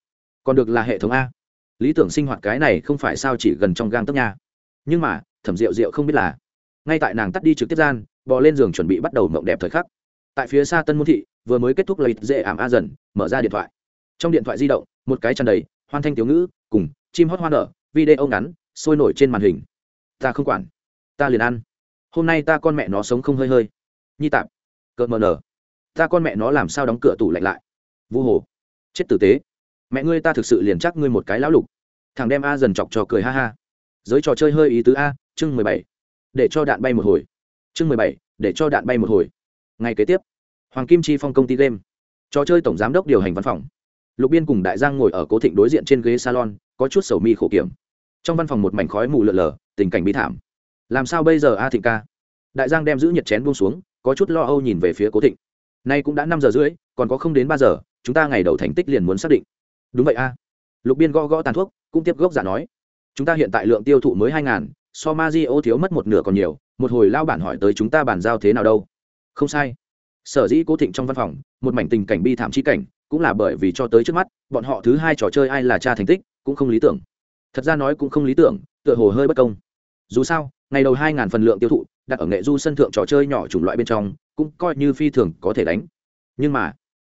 Còn được là hệ thống a. Lý tưởng sinh hoạt cái này không phải sao chỉ gần trong gang tấc nha. Nhưng mà, thẩm rượu rượu không biết là, ngay tại nàng tắt đi trực tiếp gian, bò lên giường chuẩn bị bắt đầu mộng đẹp thời khắc. Tại phía xa tân môn thị, vừa mới kết thúc lấy dễ ảm a dần, mở ra điện thoại. Trong điện thoại di động, một cái tràn đầy hoan thanh tiểu ngữ, cùng chim hót hoa nở, video ngắn, sôi nổi trên màn hình. Ta không quản. Ta liền ăn. Hôm nay ta con mẹ nó sống không hơi hơi. Nhi tạp. Cợt mờ nở. Ta con mẹ nó làm sao đóng cửa tủ lạnh lại? Vu hồ. Chết tử tế. Mẹ ngươi ta thực sự liền chắc ngươi một cái lão lục. Thằng đem a dần chọc trò cười ha ha. Giới trò chơi hơi ý tứ a, chương mười bảy. Để cho đạn bay một hồi. Chương mười bảy, để cho đạn bay một hồi. Ngày kế tiếp. Hoàng kim chi phong công ty game. Trò chơi tổng giám đốc điều hành văn phòng lục biên cùng đại giang ngồi ở cố thịnh đối diện trên ghế salon, có chút sầu mi khổ kiểm. Trong văn phòng một mảnh khói mù lợn lờ, tình cảnh bí thảm. Làm sao bây giờ a thịnh ca? Đại giang đem giữ nhiệt chén buông xuống, có chút lo âu nhìn về phía cố thịnh. Nay cũng đã năm giờ rưỡi, còn có không đến ba giờ, chúng ta ngày đầu thành tích liền muốn xác định. Đúng vậy a. Lục biên gõ gõ tàn thuốc, cũng tiếp gốc giả nói. Chúng ta hiện tại lượng tiêu thụ mới hai ngàn, so ma di ô thiếu mất một nửa còn nhiều, một hồi lao bản hỏi tới chúng ta bàn giao thế nào đâu. Không sai. Sở dĩ cố thịnh trong văn phòng, một mảnh tình cảnh bi thảm chi cảnh cũng là bởi vì cho tới trước mắt, bọn họ thứ hai trò chơi ai là cha thành tích, cũng không lý tưởng. Thật ra nói cũng không lý tưởng, tựa hồ hơi bất công. Dù sao, ngày đầu hai ngàn phần lượng tiêu thụ, đặt ở nghệ du sân thượng trò chơi nhỏ chủng loại bên trong, cũng coi như phi thường có thể đánh. Nhưng mà,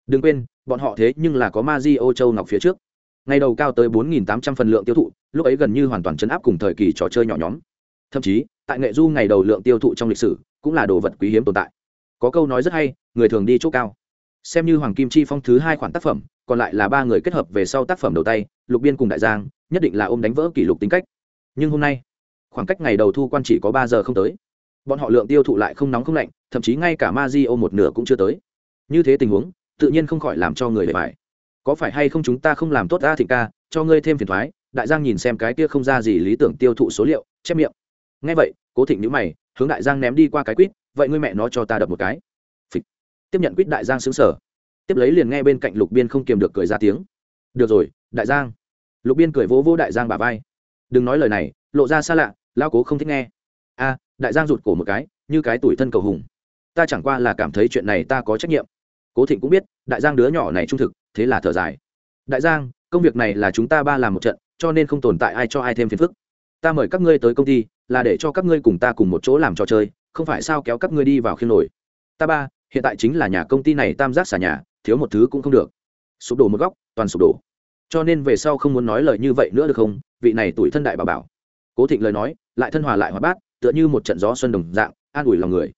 đừng quên, bọn họ thế nhưng là có ma di ô châu ngọc phía trước. Ngày đầu cao tới bốn tám trăm phần lượng tiêu thụ, lúc ấy gần như hoàn toàn chấn áp cùng thời kỳ trò chơi nhỏ nhóm. Thậm chí, tại nghệ du ngày đầu lượng tiêu thụ trong lịch sử, cũng là đồ vật quý hiếm tồn tại. Có câu nói rất hay, người thường đi chỗ cao xem như hoàng kim chi phong thứ hai khoản tác phẩm, còn lại là ba người kết hợp về sau tác phẩm đầu tay, lục biên cùng đại giang, nhất định là ôm đánh vỡ kỷ lục tính cách. Nhưng hôm nay, khoảng cách ngày đầu thu quan chỉ có ba giờ không tới. Bọn họ lượng tiêu thụ lại không nóng không lạnh, thậm chí ngay cả ma di ô một nửa cũng chưa tới. Như thế tình huống, tự nhiên không khỏi làm cho người bề bài có phải hay không chúng ta không làm tốt ra thịnh ca, cho ngươi thêm phiền thoái, đại giang nhìn xem cái kia không ra gì lý tưởng tiêu thụ số liệu, chép miệng. Ngay vậy, cố thịnh nhữ mày, hướng đại giang ném đi qua cái quýt, vậy ngươi mẹ nó cho ta đập một cái tiếp nhận quýt đại giang xứng sở. Tiếp lấy liền nghe bên cạnh lục biên không kiềm được cười ra tiếng. Được rồi, đại giang. Lục biên cười vỗ vỗ đại giang bà vai. Đừng nói lời này, lộ ra xa lạ, lao cố không thích nghe. A, đại giang rụt cổ một cái, như cái tuổi thân cầu hùng. Ta chẳng qua là cảm thấy chuyện này ta có trách nhiệm. Cố thịnh cũng biết, đại giang đứa nhỏ này trung thực, thế là thở dài. Đại giang, công việc này là chúng ta ba làm một trận, cho nên không tồn tại ai cho ai thêm phiền phức. Ta mời các ngươi tới công ty, là để cho các ngươi cùng ta cùng một chỗ làm trò chơi, không phải sao kéo các ngươi đi vào khiêm nổi. Ta ba hiện tại chính là nhà công ty này tam giác xả nhà, thiếu một thứ cũng không được. Sụp đổ một góc, toàn sụp đổ. Cho nên về sau không muốn nói lời như vậy nữa được không? Vị này tuổi thân đại bà bảo. Cố thịnh lời nói, lại thân hòa lại hòa bát, tựa như một trận gió xuân đồng dạng, an ủi lòng người.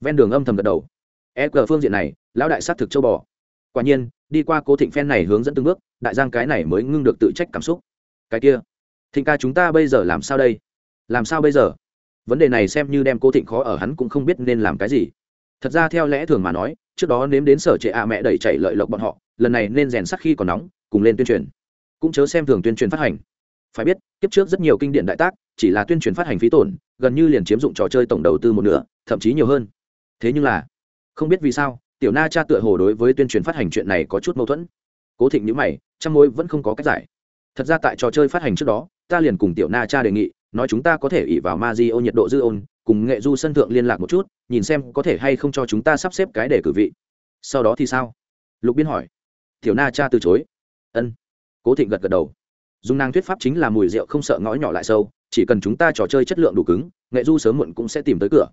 Ven đường âm thầm gật đầu. E g phương diện này, lão đại s á t thực châu bò. Quả nhiên, đi qua cố thịnh phen này hướng dẫn từng bước, đại giang cái này mới ngưng được tự trách cảm xúc. Cái kia, thịnh ca chúng ta bây giờ làm sao đây? Làm sao bây giờ? Vấn đề này xem như đem cố thịnh khó ở hắn cũng không biết nên làm cái gì thật ra theo lẽ thường mà nói, trước đó nếm đến sở trệ ạ mẹ đẩy chảy lợi lộc bọn họ, lần này nên rèn sắc khi còn nóng, cùng lên tuyên truyền. Cũng chớ xem thường tuyên truyền phát hành. Phải biết, kiếp trước rất nhiều kinh điển đại tác, chỉ là tuyên truyền phát hành phí tổn, gần như liền chiếm dụng trò chơi tổng đầu tư một nửa, thậm chí nhiều hơn. Thế nhưng là, không biết vì sao, tiểu na cha tựa hồ đối với tuyên truyền phát hành chuyện này có chút mâu thuẫn. Cố thịnh nhữ mày chăm mối vẫn không có cách giải. Thật ra tại trò chơi phát hành trước đó, ta liền cùng tiểu na cha đề nghị, nói chúng ta có thể ỉ vào ma di ô nhiệt độ dư ôn cùng nghệ du sân thượng liên lạc một chút, nhìn xem có thể hay không cho chúng ta sắp xếp cái để cử vị. Sau đó thì sao? Lục biên hỏi. Tiểu na cha từ chối. Ân. Cố thịnh gật gật đầu. Dùng nàng thuyết pháp chính là mùi rượu không sợ ngõ nhỏ lại sâu, chỉ cần chúng ta trò chơi chất lượng đủ cứng, nghệ du sớm muộn cũng sẽ tìm tới cửa.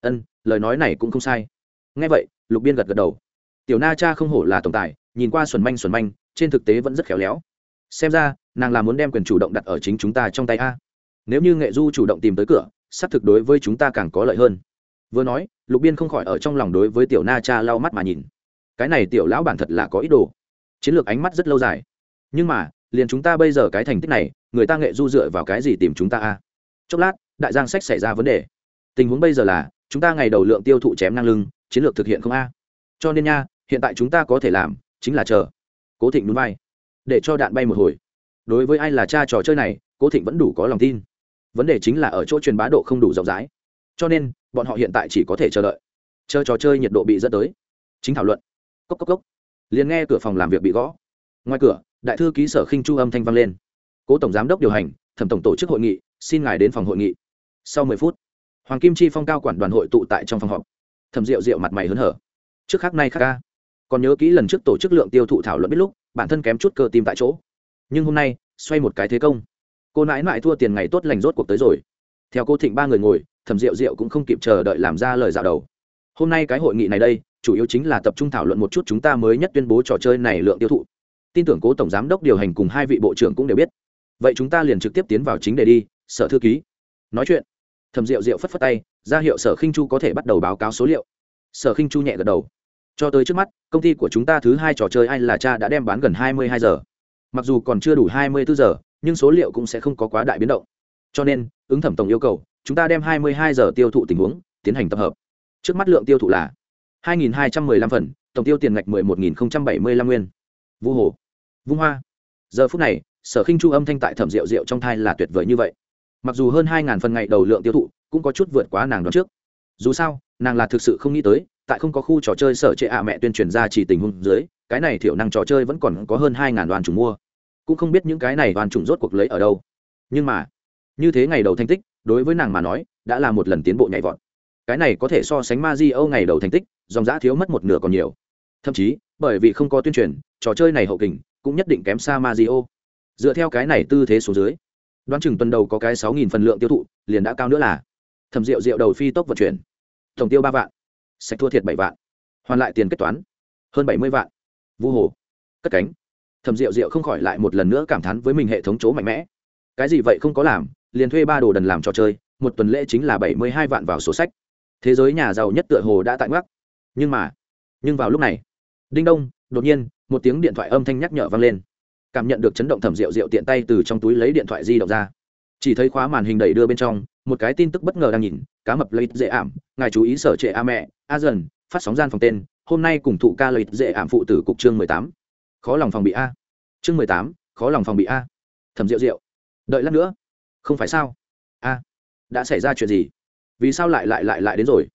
Ân, lời nói này cũng không sai. Ngay vậy, lục biên gật gật đầu. Tiểu na cha không hổ là tổng tài, nhìn qua xuẩn manh xuẩn manh, trên thực tế vẫn rất khéo léo. Xem ra, nàng là muốn đem quyền chủ động đặt ở chính chúng ta trong tay a. Nếu như nghệ du chủ động tìm tới cửa xác thực đối với chúng ta càng có lợi hơn. Vừa nói, lục biên không khỏi ở trong lòng đối với tiểu na cha lau mắt mà nhìn. Cái này tiểu lão bản thật là có ý đồ. Chiến lược ánh mắt rất lâu dài. Nhưng mà, liền chúng ta bây giờ cái thành tích này, người ta nghệ du dựa vào cái gì tìm chúng ta a? Chốc lát, đại giang sách xảy ra vấn đề. Tình huống bây giờ là, chúng ta ngày đầu lượng tiêu thụ chém năng lưng, chiến lược thực hiện không a? Cho nên nha, hiện tại chúng ta có thể làm, chính là chờ. Cố thịnh núi bay để cho đạn bay một hồi. Đối với ai là cha trò chơi này, cố thịnh vẫn đủ có lòng tin vấn đề chính là ở chỗ truyền bá độ không đủ rộng rãi. Cho nên, bọn họ hiện tại chỉ có thể chờ đợi. Chờ trò chơi nhiệt độ bị dẫn tới. Chính thảo luận. Cốc cốc cốc. Liền nghe cửa phòng làm việc bị gõ. Ngoài cửa, đại thư ký sở khinh chu âm thanh vang lên. Cố tổng giám đốc điều hành, thẩm tổng tổ chức hội nghị, xin ngài đến phòng hội nghị. Sau mười phút, hoàng kim chi phong cao quản đoàn hội tụ tại trong phòng họp. Thẩm rượu rượu mặt mày hớn hở. Trước khác nay khác ca. Còn nhớ kỹ lần trước tổ chức lượng tiêu thụ thảo luận biết lúc, bản thân kém chút cơ tim tại chỗ. Nhưng hôm nay, xoay một cái thế công cô nãi nãi thua tiền ngày tốt lành rốt cuộc tới rồi. Theo cô thịnh ba người ngồi, thẩm rượu rượu cũng không kịp chờ đợi làm ra lời dạo đầu. Hôm nay cái hội nghị này đây, chủ yếu chính là tập trung thảo luận một chút chúng ta mới nhất tuyên bố trò chơi này lượng tiêu thụ. Tin tưởng cố tổng giám đốc điều hành cùng hai vị bộ trưởng cũng đều biết. Vậy chúng ta liền trực tiếp tiến vào chính đề đi, sở thư ký. Nói chuyện. Thẩm rượu rượu phất phất tay, ra hiệu sở khinh chu có thể bắt đầu báo cáo số liệu. Sở khinh chu nhẹ gật đầu. Cho tới trước mắt, công ty của chúng ta thứ hai trò chơi ai là cha đã đem bán gần hai mươi hai giờ. Mặc dù còn chưa đủ hai mươi bốn giờ nhưng số liệu cũng sẽ không có quá đại biến động. Cho nên, ứng thẩm tổng yêu cầu, chúng ta đem hai mươi hai giờ tiêu thụ tình huống tiến hành tập hợp. Trước mắt lượng tiêu thụ là hai nghìn hai trăm mười lăm phần, tổng tiêu tiền ngạch mười một nghìn bảy mươi lăm nguyên. Vu hồ, vung hoa. Giờ phút này, sở khinh chu âm thanh tại thẩm rượu rượu trong thai là tuyệt vời như vậy. Mặc dù hơn 2.000 phần ngày đầu lượng tiêu thụ cũng có chút vượt quá nàng đoán trước. Dù sao, nàng là thực sự không nghĩ tới, tại không có khu trò chơi sở trệ ạ mẹ tuyên truyền ra chỉ tình huống dưới, cái này thiểu năng trò chơi vẫn còn có hơn 2.000 đoàn chủ mua cũng không biết những cái này đoàn trùng rốt cuộc lấy ở đâu. Nhưng mà, như thế ngày đầu thành tích, đối với nàng mà nói, đã là một lần tiến bộ nhảy vọt. Cái này có thể so sánh ma di âu ngày đầu thành tích, dòng giã thiếu mất một nửa còn nhiều. Thậm chí, bởi vì không có tuyên truyền, trò chơi này hậu kình cũng nhất định kém xa ma di âu. Dựa theo cái này tư thế số dưới, đoán chừng tuần đầu có cái sáu nghìn phần lượng tiêu thụ, liền đã cao nữa là thẩm rượu rượu đầu phi tốc vận chuyển. Tổng tiêu ba vạn, sạch thua thiệt bảy vạn, hoàn lại tiền kết toán, hơn bảy mươi vạn. Vu hồ, cất cánh thẩm rượu rượu không khỏi lại một lần nữa cảm thán với mình hệ thống chỗ mạnh mẽ. Cái gì vậy không có làm, liền thuê ba đồ đần làm trò chơi, một tuần lễ chính là bảy mươi hai vạn vào sổ sách. Thế giới nhà giàu nhất tựa hồ đã tại ngoắc nhưng mà, nhưng vào lúc này, đinh đông, đột nhiên, một tiếng điện thoại âm thanh nhắc nhở vang lên. Cảm nhận được chấn động thẩm rượu rượu tiện tay từ trong túi lấy điện thoại di động ra. Chỉ thấy khóa màn hình đẩy đưa bên trong, một cái tin tức bất ngờ đang nhìn, cá mập lấy dễ ảm, ngài chú ý sở trệ a mẹ, a dần, phát sóng gian phòng tên, hôm nay cùng thụ ca lấy dễ ảm phụ tử cục chương mười tám khó lòng phòng bị a. Chương mười tám, khó lòng phòng bị a. Thẩm rượu rượu đợi lát nữa. Không phải sao? A. Đã xảy ra chuyện gì? Vì sao lại lại lại lại đến rồi?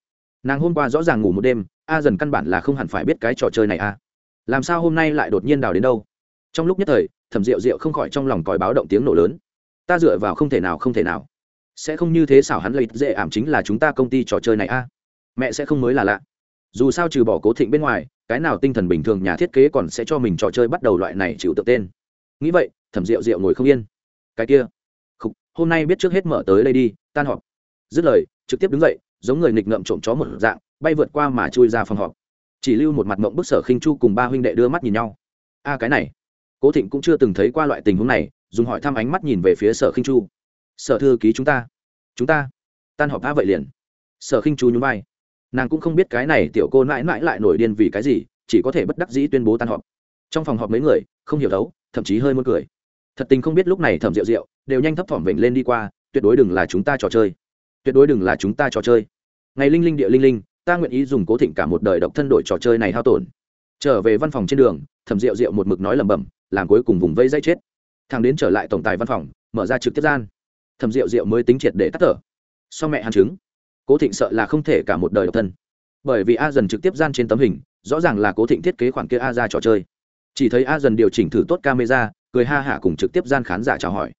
Nàng hôm qua rõ ràng ngủ một đêm, a dần căn bản là không hẳn phải biết cái trò chơi này a. Làm sao hôm nay lại đột nhiên đào đến đâu? Trong lúc nhất thời, thẩm rượu rượu không khỏi trong lòng còi báo động tiếng nổ lớn. Ta dựa vào không thể nào, không thể nào. Sẽ không như thế xảo hắn lấy dễ ảm chính là chúng ta công ty trò chơi này a. Mẹ sẽ không mới là lạ dù sao trừ bỏ cố thịnh bên ngoài cái nào tinh thần bình thường nhà thiết kế còn sẽ cho mình trò chơi bắt đầu loại này chịu tự tên. Nghĩ vậy thẩm rượu rượu ngồi không yên. Cái kia. Khúc, hôm nay biết trước hết mở tới đây đi tan họp. Dứt lời trực tiếp đứng dậy giống người nghịch ngợm trộm chó một dạng bay vượt qua mà chui ra phòng họp. Chỉ lưu một mặt mộng bức sở khinh chu cùng ba huynh đệ đưa mắt nhìn nhau. A cái này. Cố thịnh cũng chưa từng thấy qua loại tình huống này dùng hỏi thăm ánh mắt nhìn về phía sở khinh chu. Sở thư ký chúng ta. Chúng ta. Tan họp a vậy liền. Sở khinh chu nhún vai nàng cũng không biết cái này tiểu cô mãi mãi lại nổi điên vì cái gì, chỉ có thể bất đắc dĩ tuyên bố tan họp. Trong phòng họp mấy người, không hiểu đấu, thậm chí hơi muốn cười. Thật tình không biết lúc này thẩm rượu rượu, đều nhanh thấp thỏm vịnh lên đi qua, tuyệt đối đừng là chúng ta trò chơi. Tuyệt đối đừng là chúng ta trò chơi. Ngày linh linh địa linh linh, ta nguyện ý dùng cố thịnh cả một đời độc thân đổi trò chơi này hao tổn. Trở về văn phòng trên đường, thẩm rượu rượu một mực nói lẩm bẩm, làm cuối cùng vùng vây dây chết. Thằng đến trở lại tổng tài văn phòng, mở ra trực tiếp gian. Thẩm rượu rượu mới tính triệt để tắt thở. Sau mẹ hàn chứng? Cố thịnh sợ là không thể cả một đời độc thân. Bởi vì a dần trực tiếp gian trên tấm hình, rõ ràng là cố thịnh thiết kế khoản kia a ra trò chơi. Chỉ thấy a dần điều chỉnh thử tốt camera, cười ha hả cùng trực tiếp gian khán giả chào hỏi.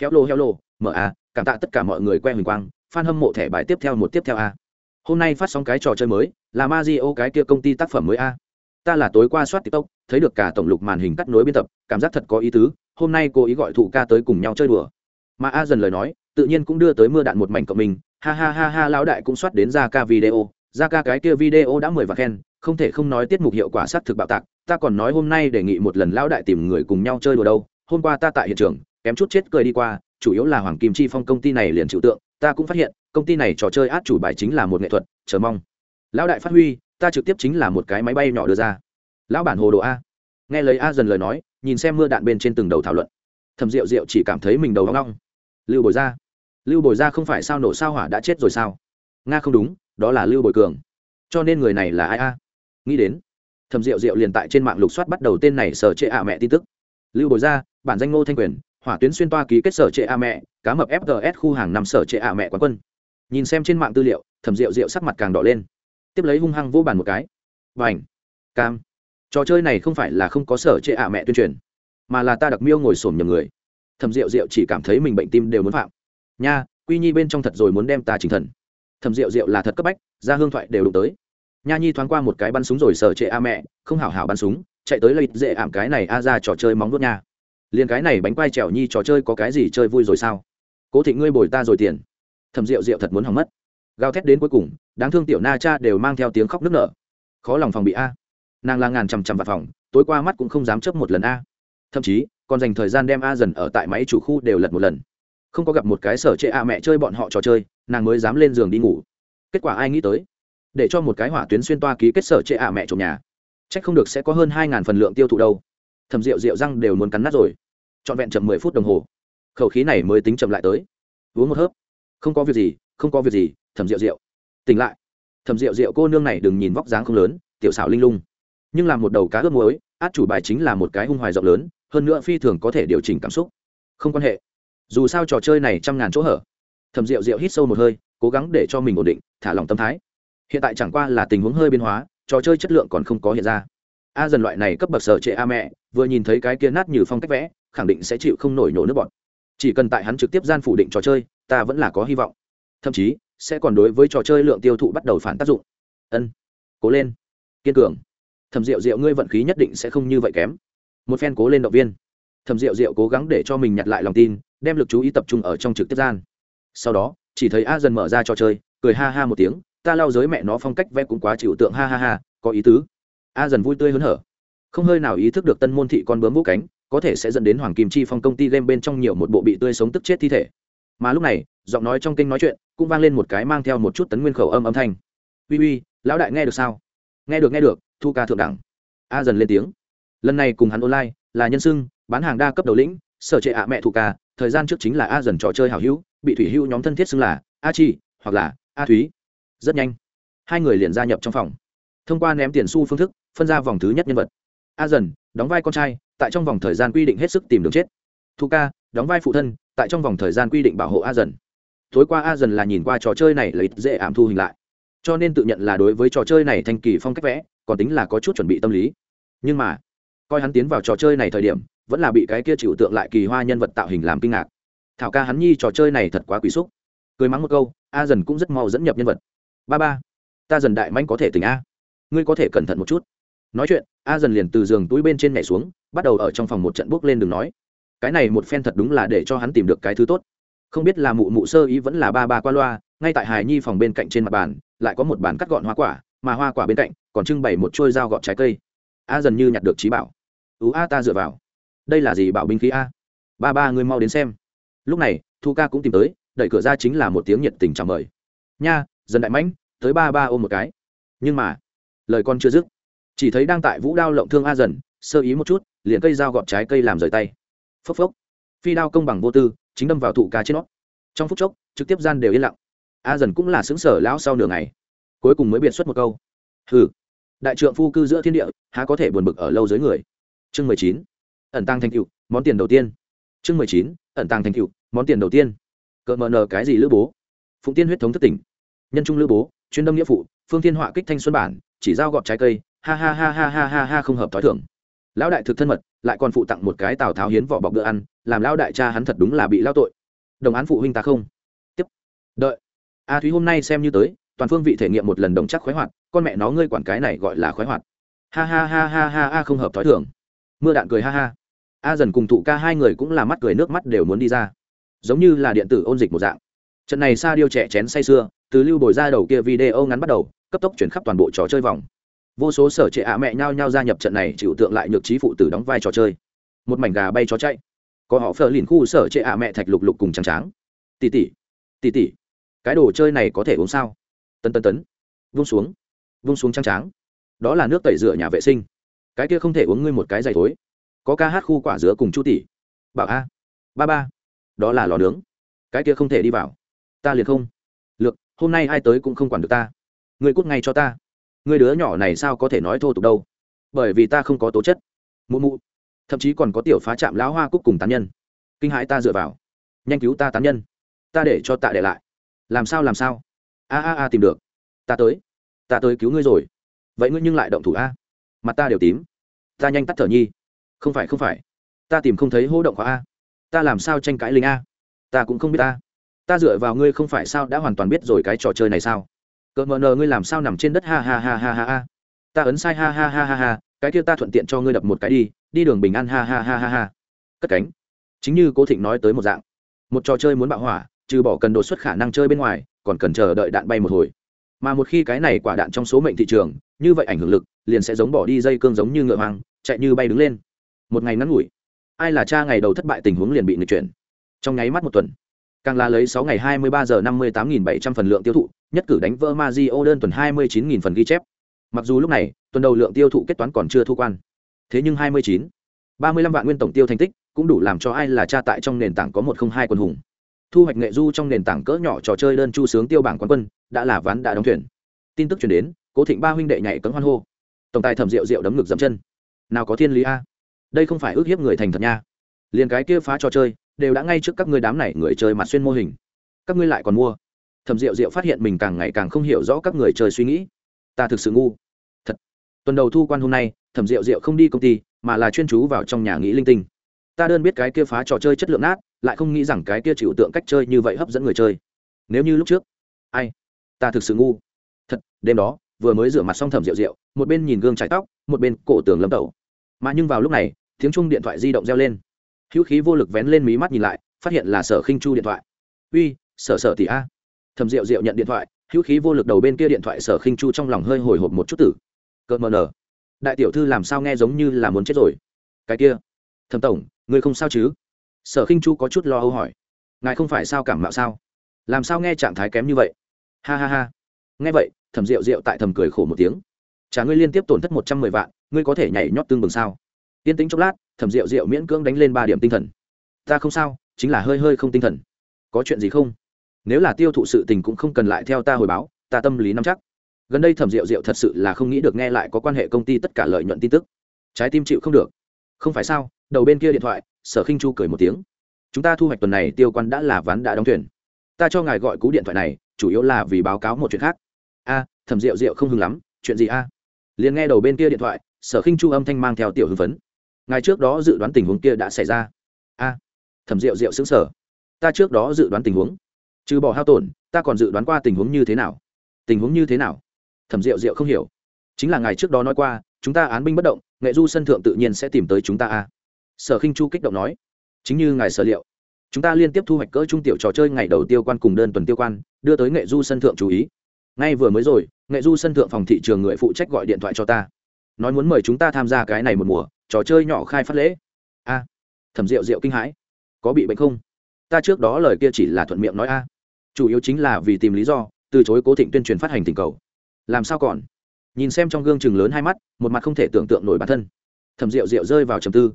Héo lô héo lô mở a, cảm tạ tất cả mọi người quen huỳnh quang f hâm mộ thẻ bài tiếp theo một tiếp theo a. Hôm nay phát sóng cái trò chơi mới, là ma di o cái kia công ty tác phẩm mới a. Ta là tối qua soát tiktok, thấy được cả tổng lục màn hình cắt nối biên tập, cảm giác thật có ý tứ, hôm nay cô ý gọi thụ ca tới cùng nhau chơi đùa. Mà a dần lời nói, tự nhiên cũng đưa tới mưa đạn một mảnh cộng mình ha ha ha ha, lão đại cũng soát đến ra ca video. Ra ca cái kia video đã mười và khen, không thể không nói tiết mục hiệu quả sát thực bạo tạc. Ta còn nói hôm nay đề nghị một lần lão đại tìm người cùng nhau chơi đùa đâu. Hôm qua ta tại hiện trường, kém chút chết cười đi qua, chủ yếu là hoàng kim chi phong công ty này liền chịu tượng. Ta cũng phát hiện, công ty này trò chơi át chủ bài chính là một nghệ thuật, chờ mong. Lão đại phát huy, ta trực tiếp chính là một cái máy bay nhỏ đưa ra. Lão bản hồ đồ a. Nghe lấy a dần lời nói, nhìn xem mưa đạn bên trên từng đầu thảo luận. Thầm rượu rượu chỉ cảm thấy mình đầu hoang long lưu bồi ra lưu bồi ra không phải sao nổ sao hỏa đã chết rồi sao? Nga không đúng, đó là lưu bồi cường. Cho nên người này là ai a? Nghĩ đến thầm rượu rượu liền tại trên mạng lục soát bắt đầu tên này sở trệ ạ mẹ tin tức. Lưu bồi ra bản danh ngô thanh quyền, hỏa tuyến xuyên toa ký kết sở trệ a mẹ, cá mập fgs khu hàng năm sở trệ a mẹ quán quân. Nhìn xem trên mạng tư liệu thầm rượu rượu sắc mặt càng đỏ lên. Tiếp lấy hung hăng vô bàn một cái. Và ảnh cam! Trò chơi này không phải là không có sở trệ a mẹ tuyên truyền, mà là ta đặc miêu ngồi sổm nhầm người. Thầm rượu rượu chỉ cảm thấy mình bệnh tim đều muốn phạm nha, quy nhi bên trong thật rồi muốn đem ta trình thần. Thầm rượu rượu là thật cấp bách, ra hương thoại đều đụng tới. Nha nhi thoáng qua một cái bắn súng rồi sờ trệ a mẹ, không hảo hảo bắn súng, chạy tới lấy dễ ảm cái này a ra trò chơi móng đốt nha. Liền cái này bánh quai trèo nhi trò chơi có cái gì chơi vui rồi sao? Cố thị ngươi bồi ta rồi tiền. Thầm rượu rượu thật muốn hỏng mất. Gào thét đến cuối cùng, đáng thương tiểu na cha đều mang theo tiếng khóc nức nở. Khó lòng phòng bị a. Nàng la ngàn chằm chằm vào phòng, tối qua mắt cũng không dám chấp một lần a. Thậm chí, còn dành thời gian đem a dần ở tại máy chủ khu đều lật một lần không có gặp một cái sở trệ à mẹ chơi bọn họ trò chơi, nàng mới dám lên giường đi ngủ. Kết quả ai nghĩ tới, để cho một cái hỏa tuyến xuyên toa ký kết sở trệ à mẹ trộm nhà. C h ắ c không được sẽ có hơn hai ngàn phần lượng tiêu thụ đâu. Thầm rượu rượu răng đều muốn cắn nát rồi. Trọn vẹn chậm mười phút đồng hồ. Khẩu khí này mới tính chậm lại tới. Uống một hớp. Không có việc gì, không có việc gì thầm rượu rượu tỉnh lại. Thầm rượu rượu cô nương này đừng nhìn vóc dáng không lớn, tiểu xảo linh lung. Nhưng làm một đầu cá ướp muối, át chủ bài chính là một cái hung hoài rộng lớn, hơn nữa phi thường có thể điều chỉnh cảm xúc. Không quan hệ dù sao trò chơi này trăm ngàn chỗ hở. Thầm rượu rượu hít sâu một hơi, cố gắng để cho mình ổn định, thả lòng tâm thái. Hiện tại chẳng qua là tình huống hơi biến hóa, trò chơi chất lượng còn không có hiện ra. A dần loại này cấp bậc sở trệ a mẹ, vừa nhìn thấy cái kia nát như phong cách vẽ, khẳng định sẽ chịu không nổi nổ nước bọn chỉ cần tại hắn trực tiếp gian phủ định trò chơi, ta vẫn là có hy vọng. Thậm chí, sẽ còn đối với trò chơi lượng tiêu thụ bắt đầu phản tác dụng. Ân, cố lên. Kiên cường. Thầm rượu rượu ngươi vận khí nhất định sẽ không như vậy kém. Một phen cố lên động viên. Thầm rượu rượu cố gắng để cho mình nhặt lại lòng tin đem lực chú ý tập trung ở trong trực tiếp gian. Sau đó, chỉ thấy a dần mở ra trò chơi, cười ha ha một tiếng, ta lao giới mẹ nó phong cách vẽ cũng quá chịu tượng, ha ha ha, có ý tứ. A dần vui tươi hớn hở. Không hơi nào ý thức được tân môn thị con bướm vũ cánh, có thể sẽ dẫn đến hoàng kim chi phong công ty game bên trong nhiều một bộ bị tươi sống tức chết thi thể. Mà lúc này, giọng nói trong kinh nói chuyện cũng vang lên một cái mang theo một chút tấn nguyên khẩu âm âm thanh. Uy uy, lão đại nghe được sao? Nghe được nghe được, thu ca thượng đẳng. A dần lên tiếng. Lần này cùng hắn online là nhân sưng bán hàng đa cấp đầu lĩnh, sở trệ ạ mẹ thu ca thời gian trước chính là a dần trò chơi hào hữu, bị thủy hữu nhóm thân thiết xưng là a chi hoặc là a thúy. Rất nhanh, hai người liền gia nhập trong phòng. Thông qua ném tiền xu phương thức, phân ra vòng thứ nhất nhân vật. A dần, đóng vai con trai, tại trong vòng thời gian quy định hết sức tìm đường chết. Thu ca, đóng vai phụ thân, tại trong vòng thời gian quy định bảo hộ a dần. Tối qua a dần là nhìn qua trò chơi này lấy dễ ảm thu hình lại. Cho nên tự nhận là đối với trò chơi này thanh kỳ phong cách vẽ, còn tính là có chút chuẩn bị tâm lý. Nhưng mà, coi hắn tiến vào trò chơi này thời điểm vẫn là bị cái kia chịu tượng lại kỳ hoa nhân vật tạo hình làm kinh ngạc. Thảo ca hắn nhi trò chơi này thật quá quý xúc. Cười mắng một câu, a dần cũng rất mau dẫn nhập nhân vật. Ba ba, ta dần đại manh có thể tỉnh a. Ngươi có thể cẩn thận một chút. Nói chuyện, a dần liền từ giường túi bên trên nhảy xuống, bắt đầu ở trong phòng một trận bước lên đường nói. Cái này một phen thật đúng là để cho hắn tìm được cái thứ tốt. Không biết là mụ mụ sơ ý vẫn là ba ba qua loa, ngay tại hài nhi phòng bên cạnh trên mặt bàn, lại có một bàn cắt gọn hoa quả, mà hoa quả bên cạnh còn trưng bày một trôi dao gọt trái cây. A dần như nhặt được trí bảo. Ú a, ta dựa vào đây là gì bảo binh khí a? Ba ba người mau đến xem. Lúc này, thu ca cũng tìm tới, đẩy cửa ra chính là một tiếng nhiệt tình chào mời. Nha dần đại mãnh, tới ba ba ôm một cái. Nhưng mà, lời con chưa dứt. Chỉ thấy đang tại vũ đao lộng thương a dần, sơ ý một chút, liền cây dao gọt trái cây làm rời tay. Phốc phốc. Phi đao công bằng vô tư, chính đâm vào thụ ca trên nó. Trong phút chốc, trực tiếp gian đều yên lặng. A dần cũng là xứng sở lão sau nửa ngày. Cuối cùng mới biện xuất một câu. Hừ. Đại trượng phu cư giữa thiên địa, há có thể buồn bực ở lâu dưới người. Chương mười chín ẩn tăng thành cựu món tiền đầu tiên chương mười chín ẩn tăng thành cựu món tiền đầu tiên cỡ mờ nờ cái gì lữ bố phụng tiên huyết thống thất tỉnh nhân trung lữ bố chuyên đâm nghĩa phụ phương thiên họa kích thanh xuân bản chỉ giao gọt trái cây ha ha ha ha ha ha ha không hợp t h ó i thưởng lão đại thực thân mật lại còn phụ tặng một cái tào tháo hiến vỏ bọc bữa ăn làm lão đại cha hắn thật đúng là bị lao tội đồng án phụ huynh ta không tiếp đợi a thúy hôm nay xem như tới toàn phương vị thể nghiệm một lần đồng chắc khoái hoạt con mẹ nó ngươi quản cái này gọi là khoái hoạt ha ha ha ha ha ha không hợp t h ó i thưởng mưa đạn cười ha ha a dần cùng thụ ca hai người cũng là mắt cười nước mắt đều muốn đi ra. Giống như là điện tử ôn dịch một dạng. Trận này sa điêu trẻ chén say sưa, từ lưu bồi ra đầu kia video ngắn bắt đầu, cấp tốc chuyển khắp toàn bộ trò chơi vòng. Vô số sở trệ ạ mẹ nhau nhau gia nhập trận này chịu tượng lại nhược trí phụ tử đóng vai trò chơi. Một mảnh gà bay chó chạy. Có họ phờ lìn khu sở trệ ạ mẹ thạch lục lục cùng trắng tráng tỉ tỉ tỉ tỉ, cái đồ chơi này có thể uống sao? Tân tân tấn. Vung xuống. Vung xuống trắng tráng đó là nước tẩy rửa nhà vệ sinh. Cái kia không thể uống ngươi một cái giày thối có ca hát khu quả dứa cùng chu tỷ. Bảo a. Ba ba. Đó là lò nướng. Cái kia không thể đi vào. Ta liền không. Lược, hôm nay ai tới cũng không quản được ta. Người cút ngay cho ta. Người đứa nhỏ này sao có thể nói thô tục đâu? Bởi vì ta không có tố chất. Mụ mụ. Thậm chí còn có tiểu phá chạm lão hoa cúc cùng tán nhân. Kinh hãi ta dựa vào. Nhanh cứu ta tán nhân. Ta để cho tạ để lại. Làm sao làm sao? A a a, tìm được. Ta tới. Ta tới cứu ngươi rồi. Vậy ngươi nhưng lại động thủ a? Mặt ta đều tím. Ta nhanh tắt thở nhi không phải không phải. Ta tìm không thấy hô động khóa a. Ta làm sao tranh cãi linh a? Ta cũng không biết ta ta dựa vào ngươi không phải sao đã hoàn toàn biết rồi cái trò chơi này sao? Cỡ mờ nờ, ngươi làm sao nằm trên đất? Ha ha ha ha ha ha. Ta ấn sai, ha ha ha ha ha. Cái kia ta thuận tiện cho ngươi đập một cái đi. Đi đường bình an, ha ha ha ha ha. Cất cánh. Chính như cố thịnh nói tới một dạng. Một trò chơi muốn bạo hỏa, trừ bỏ cần đột xuất khả năng chơi bên ngoài, còn cần chờ đợi đạn bay một hồi. Mà một khi cái này quả đạn trong số mệnh thị trường, như vậy ảnh hưởng lực, liền sẽ giống bỏ đi dây cương giống như ngựa hoang, chạy như bay đứng lên một ngày ngắn ngủi. Ai là cha ngày đầu thất bại tình huống liền bị nghịch chuyển. Trong nháy mắt một tuần, càng là lấy sáu ngày hai mươi ba giờ năm mươi tám nghìn bảy trăm phần lượng tiêu thụ, nhất cử đánh vỡ Mazio đơn tuần hai mươi chín nghìn phần ghi chép. Mặc dù lúc này, tuần đầu lượng tiêu thụ kết toán còn chưa thu quan. Thế nhưng hai mươi chín, ba mươi lăm vạn nguyên tổng tiêu thành tích, cũng đủ làm cho ai là cha tại trong nền tảng có một không hai quân hùng. Thu hoạch nghệ du trong nền tảng cỡ nhỏ trò chơi đơn chu sướng tiêu bảng quán quân, đã là ván đã đóng thuyền. Tin tức chuyển đến, cố thịnh ba huynh đệ nhảy cấm hoan hô. Tổng tài thẩm rượu rượu đấm ngực dậm chân. Nào có thiên lý a? Đây không phải ước hiếp người thành thật nha. Liền cái kia phá trò chơi, đều đã ngay trước các ngươi đám này người chơi mặt xuyên mô hình. Các ngươi lại còn mua. Thẩm rượu rượu phát hiện mình càng ngày càng không hiểu rõ các người chơi suy nghĩ. Ta thực sự ngu. Thật. Tuần đầu thu quan hôm nay, thẩm rượu rượu không đi công ty, mà là chuyên chú vào trong nhà nghĩ linh tinh. Ta đơn biết cái kia phá trò chơi chất lượng nát, lại không nghĩ rằng cái kia chịu tượng cách chơi như vậy hấp dẫn người chơi. Nếu như lúc trước, ai? Ta thực sự ngu. Thật, đêm đó, vừa mới rửa mặt xong thẩm rượu rượu một bên nhìn gương trải tóc, một bên cổ tường lâm tẩu. Mà nhưng vào lúc này tiếng chuông điện thoại di động reo lên. Hữu khí vô lực vén lên mí mắt nhìn lại, phát hiện là sở khinh chu điện thoại. Uy, sở sở tỷ a. Thầm rượu rượu nhận điện thoại, hữu khí vô lực đầu bên kia điện thoại sở khinh chu trong lòng hơi hồi hộp một chút tử. Cợt mờ nở đại tiểu thư làm sao nghe giống như là muốn chết rồi? Cái kia thầm tổng người không sao chứ? Sở khinh chu có chút lo âu hỏi. Ngài không phải sao cảm mạo sao? Làm sao nghe trạng thái kém như vậy? Ha ha ha. Nghe vậy thầm rượu rượu tại thầm cười khổ một tiếng. Trả ngươi liên tiếp tổn thất một trăm mười vạn, ngươi có thể nhảy nhót tương bừng sao? Yên tĩnh chốc lát, thẩm rượu rượu miễn cưỡng đánh lên ba điểm tinh thần. Ta không sao, chính là hơi hơi không tinh thần. Có chuyện gì không? Nếu là tiêu thụ sự tình cũng không cần lại theo ta hồi báo, ta tâm lý nắm chắc. Gần đây thẩm rượu rượu thật sự là không nghĩ được nghe lại có quan hệ công ty tất cả lợi nhuận tin tức. Trái tim chịu không được. Không phải sao, đầu bên kia điện thoại, sở khinh chu cười một tiếng. Chúng ta thu hoạch tuần này tiêu quan đã là ván đã đóng thuyền. Ta cho ngài gọi cú điện thoại này, chủ yếu là vì báo cáo một chuyện khác. A, thẩm rượu rượu không hưng lắm, chuyện gì a? Liền nghe đầu bên kia điện thoại, sở khinh chu âm thanh mang theo tiểu hưng phấn ngài trước đó dự đoán tình huống kia đã xảy ra. A, thẩm rượu rượu xứng sở ta trước đó dự đoán tình huống. Trừ bỏ hao tổn, ta còn dự đoán qua tình huống như thế nào? Tình huống như thế nào? Thẩm rượu rượu không hiểu. Chính là ngài trước đó nói qua, chúng ta án binh bất động, nghệ du sân thượng tự nhiên sẽ tìm tới chúng ta a. Sở khinh chu kích động nói. Chính như ngài sở liệu, chúng ta liên tiếp thu hoạch cỡ trung tiểu trò chơi ngày đầu tiêu quan cùng đơn tuần tiêu quan, đưa tới nghệ du sân thượng chú ý. Ngay vừa mới rồi, nghệ du sân thượng phòng thị trường người phụ trách gọi điện thoại cho ta nói muốn mời chúng ta tham gia cái này một mùa, trò chơi nhỏ khai phát lễ. A, thẩm rượu rượu kinh hãi. Có bị bệnh không? Ta trước đó lời kia chỉ là thuận miệng nói a. Chủ yếu chính là vì tìm lý do, từ chối cố thịnh tuyên truyền phát hành tình cầu. Làm sao còn? Nhìn xem trong gương chừng lớn hai mắt, một mặt không thể tưởng tượng nổi bản thân. Thẩm rượu rượu rơi vào trầm tư.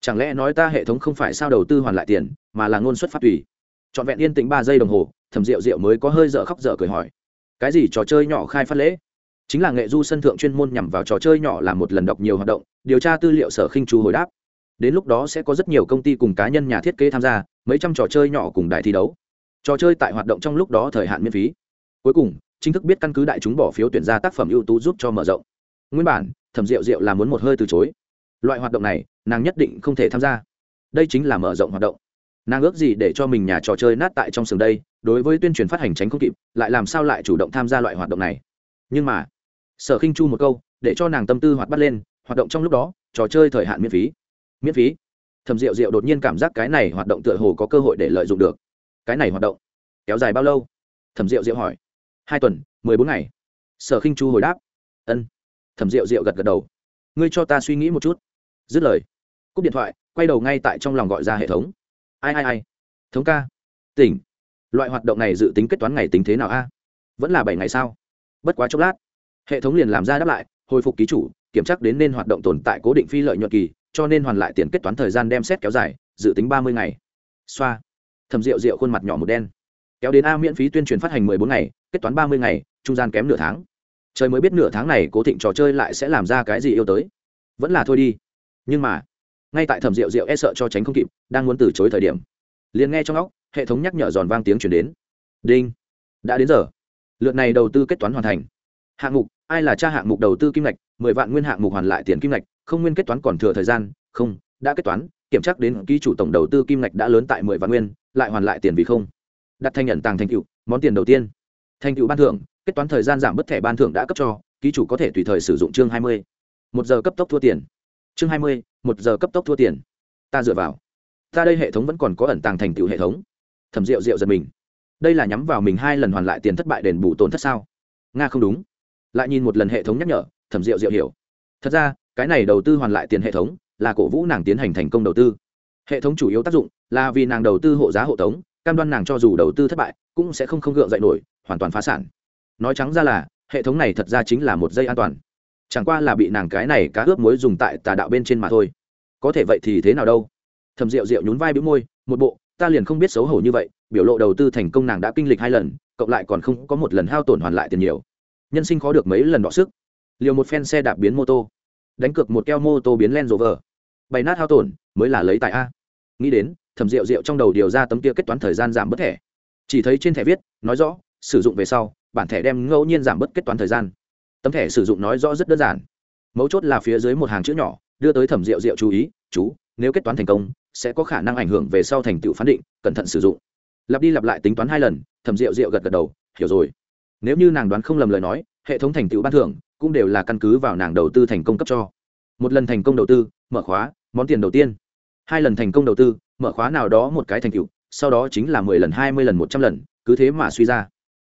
Chẳng lẽ nói ta hệ thống không phải sao đầu tư hoàn lại tiền, mà là ngôn xuất phát tùy? Trọn vẹn yên tĩnh ba giây đồng hồ, thẩm rượu rượu mới có hơi dở khóc dở cười hỏi. Cái gì trò chơi nhỏ khai phát lễ? Chính là nghệ du sân thượng chuyên môn nhằm vào trò chơi nhỏ làm một lần đọc nhiều hoạt động, điều tra tư liệu sở khinh chu hồi đáp. Đến lúc đó sẽ có rất nhiều công ty cùng cá nhân nhà thiết kế tham gia, mấy trăm trò chơi nhỏ cùng đại thi đấu. Trò chơi tại hoạt động trong lúc đó thời hạn miễn phí. Cuối cùng, chính thức biết căn cứ đại chúng bỏ phiếu tuyển ra tác phẩm ưu tú giúp cho mở rộng. Nguyên bản, thẩm rượu rượu là muốn một hơi từ chối. Loại hoạt động này, nàng nhất định không thể tham gia. Đây chính là mở rộng hoạt động. Nàng ước gì để cho mình nhà trò chơi nát tại trong sườn đây, đối với tuyên truyền phát hành tránh không kịp, lại làm sao lại chủ động tham gia loại hoạt động này. Nhưng mà sở khinh chu một câu, để cho nàng tâm tư hoạt bắt lên, hoạt động trong lúc đó, trò chơi thời hạn miễn phí. Miễn phí? Thầm rượu rượu đột nhiên cảm giác cái này hoạt động tựa hồ có cơ hội để lợi dụng được. Cái này hoạt động, kéo dài bao lâu? Thầm rượu rượu hỏi. Hai tuần, mười bốn ngày. Sở khinh chu hồi đáp. Ân. Thầm rượu rượu gật gật đầu. Ngươi cho ta suy nghĩ một chút. Dứt lời, cúp điện thoại, quay đầu ngay tại trong lòng gọi ra hệ thống. Ai ai ai? Thống ca. Tỉnh. Loại hoạt động này dự tính kết toán ngày tính thế nào a? Vẫn là bảy ngày sao? Bất quá chốc lát hệ thống liền làm ra đáp lại, hồi phục ký chủ, kiểm tra đến nên hoạt động tồn tại cố định phi lợi nhuận kỳ, cho nên hoàn lại tiền kết toán thời gian đem xét kéo dài, dự tính ba mươi ngày. Xoa. Thầm rượu rượu khuôn mặt nhỏ một đen. Kéo đến a miễn phí tuyên truyền phát hành mười bốn ngày, kết toán ba mươi ngày, trung gian kém nửa tháng. Trời mới biết nửa tháng này cố thịnh trò chơi lại sẽ làm ra cái gì yêu tới. Vẫn là thôi đi. Nhưng mà, ngay tại thẩm rượu rượu e sợ cho tránh không kịp, đang muốn từ chối thời điểm, liền nghe trong óc, hệ thống nhắc nhở giòn vang tiếng chuyển đến. Đinh. Đã đến giờ. Lượt này đầu tư kết toán hoàn thành hạng mục, ai là cha hạng mục đầu tư kim ngạch, mười vạn nguyên hạng mục hoàn lại tiền kim ngạch, không nguyên kết toán còn thừa thời gian, không, đã kết toán, kiểm tra đến ký chủ tổng đầu tư kim ngạch đã lớn tại mười vạn nguyên, lại hoàn lại tiền vì không. Đặt thanh nhận tàng thành cựu món tiền đầu tiên. Thành cựu ban thưởng, kết toán thời gian giảm bất thẻ ban thưởng đã cấp cho, ký chủ có thể tùy thời sử dụng chương hai mươi. Một giờ cấp tốc thua tiền. Chương hai mươi, một giờ cấp tốc thua tiền. Ta dựa vào. Ta đây hệ thống vẫn còn có ẩn tàng thành tựu hệ thống. Thẩm rượu rượu giật mình. Đây là nhắm vào mình hai lần hoàn lại tiền thất bại đền bù tổn thất sao? Nga không đúng lại nhìn một lần hệ thống nhắc nhở, thẩm rượu rượu hiểu. Thật ra, cái này đầu tư hoàn lại tiền hệ thống là cổ vũ nàng tiến hành thành công đầu tư. Hệ thống chủ yếu tác dụng là vì nàng đầu tư hộ giá hộ tống, cam đoan nàng cho dù đầu tư thất bại, cũng sẽ không không gượng dậy nổi, hoàn toàn phá sản. Nói trắng ra là, hệ thống này thật ra chính là một dây an toàn. Chẳng qua là bị nàng cái này cá ướp muối dùng tại tà đạo bên trên mà thôi. Có thể vậy thì thế nào đâu? Thầm rượu rượu nhún vai bĩu môi, một bộ, ta liền không biết xấu hổ như vậy, biểu lộ đầu tư thành công nàng đã kinh lịch hai lần, cộng lại còn không có một lần hao tổn hoàn lại tiền nhiều nhân sinh khó được mấy lần đọ sức. Liều một phen xe đạp biến mô tô. Đánh cược một keo mô tô biến len rồ vờ bày nát hao tổn, mới là lấy tại a. Nghĩ đến, thẩm rượu rượu trong đầu điều ra tấm kia kết toán thời gian giảm bớt thẻ. Chỉ thấy trên thẻ viết, nói rõ, sử dụng về sau, bản thẻ đem ngẫu nhiên giảm bớt kết toán thời gian. Tấm thẻ sử dụng nói rõ rất đơn giản. Mấu chốt là phía dưới một hàng chữ nhỏ, đưa tới thẩm rượu rượu chú ý, chú, nếu kết toán thành công, sẽ có khả năng ảnh hưởng về sau thành tựu phán định, cẩn thận sử dụng. Lặp đi lặp lại tính toán hai lần, thẩm rượu rượu gật gật đầu, hiểu rồi nếu như nàng đoán không lầm lời nói, hệ thống thành tựu ban thưởng cũng đều là căn cứ vào nàng đầu tư thành công cấp cho. Một lần thành công đầu tư, mở khóa, món tiền đầu tiên. Hai lần thành công đầu tư, mở khóa nào đó một cái thành tựu, sau đó chính là mười lần, hai mươi lần, một trăm lần, cứ thế mà suy ra.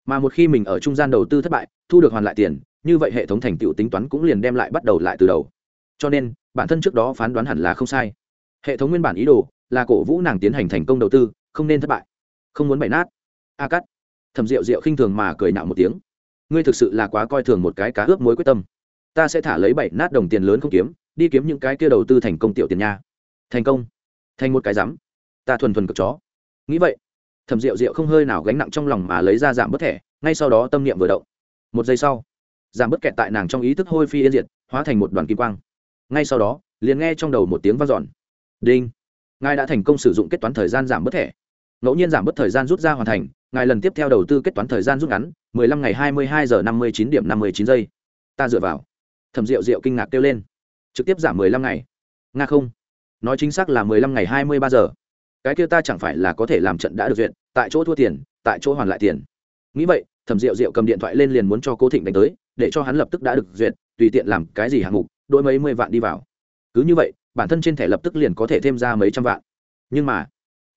Mà một khi mình ở trung gian đầu tư thất bại, thu được hoàn lại tiền, như vậy hệ thống thành tựu tính toán cũng liền đem lại bắt đầu lại từ đầu. Cho nên, bản thân trước đó phán đoán hẳn là không sai. Hệ thống nguyên bản ý đồ là cổ vũ nàng tiến hành thành công đầu tư, không nên thất bại. Không muốn bày nát. A cắt thầm rượu rượu khinh thường mà cười nạo một tiếng. Ngươi thực sự là quá coi thường một cái cá ướp mối quyết tâm. Ta sẽ thả lấy bảy nát đồng tiền lớn không kiếm, đi kiếm những cái kia đầu tư thành công tiểu tiền nha. Thành công. Thành một cái rắm ta thuần thuần cực chó. Nghĩ vậy thầm rượu rượu không hơi nào gánh nặng trong lòng mà lấy ra giảm bất thẻ, ngay sau đó tâm niệm vừa động. Một giây sau, giảm bất kẹt tại nàng trong ý thức hôi phi yên diệt, hóa thành một đoàn kim quang. Ngay sau đó, liền nghe trong đầu một tiếng v a n giòn đinh. Ngài đã thành công sử dụng kết toán thời gian giảm bất thẻ ngẫu nhiên giảm bớt thời gian rút ra hoàn thành, ngài lần tiếp theo đầu tư kết toán thời gian rút ngắn 15 ngày 22 giờ 59 điểm 59 giây. Ta dựa vào. Thẩm rượu rượu kinh ngạc kêu lên. Trực tiếp giảm 15 ngày. Nga không. Nói chính xác là 15 ngày 23 giờ. Cái kia ta chẳng phải là có thể làm trận đã được duyệt, tại chỗ thua tiền, tại chỗ hoàn lại tiền. Nghĩ vậy, thẩm rượu rượu cầm điện thoại lên liền muốn cho cố thịnh đánh tới, để cho hắn lập tức đã được duyệt, tùy tiện làm cái gì hạng mục, đôi mấy mươi vạn đi vào. Cứ như vậy, bản thân trên thẻ lập tức liền có thể thêm ra mấy trăm vạn. Nhưng mà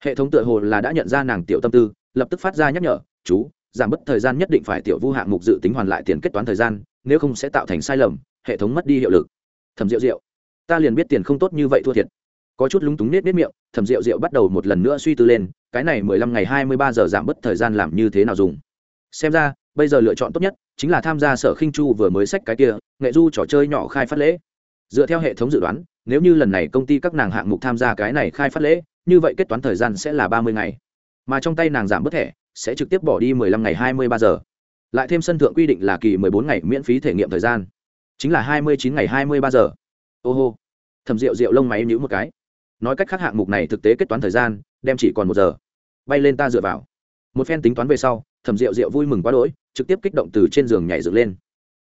hệ thống tựa hồ là đã nhận ra nàng tiểu tâm tư, lập tức phát ra nhắc nhở, chú, giảm bớt thời gian nhất định phải tiểu vu hạng mục dự tính hoàn lại tiền kết toán thời gian, nếu không sẽ tạo thành sai lầm, hệ thống mất đi hiệu lực. Thẩm rượu rượu ta liền biết tiền không tốt như vậy thua thiệt. Có chút lúng túng nết nết miệng, thẩm rượu rượu bắt đầu một lần nữa suy tư lên, cái này mười lăm ngày hai mươi ba giờ giảm bớt thời gian làm như thế nào dùng? Xem ra, bây giờ lựa chọn tốt nhất chính là tham gia sở khinh chu vừa mới sách cái kia, nghệ du trò chơi nhỏ khai phát lễ. Dựa theo hệ thống dự đoán, nếu như lần này công ty các nàng hạng mục tham gia cái này khai phát lễ như vậy kết toán thời gian sẽ là ba mươi ngày. Mà trong tay nàng giảm bớt thẻ, sẽ trực tiếp bỏ đi mười lăm ngày hai mươi ba giờ. Lại thêm sân thượng quy định là kỳ mười bốn ngày miễn phí thể nghiệm thời gian. Chính là hai mươi chín ngày hai mươi ba giờ. Ô hô. Thầm rượu rượu lông máy nhữ một cái. Nói cách khác hạng mục này thực tế kết toán thời gian, đem chỉ còn một giờ. Bay lên ta dựa vào. Một phen tính toán về sau thầm rượu rượu vui mừng quá đỗi, trực tiếp kích động từ trên giường nhảy dựng lên.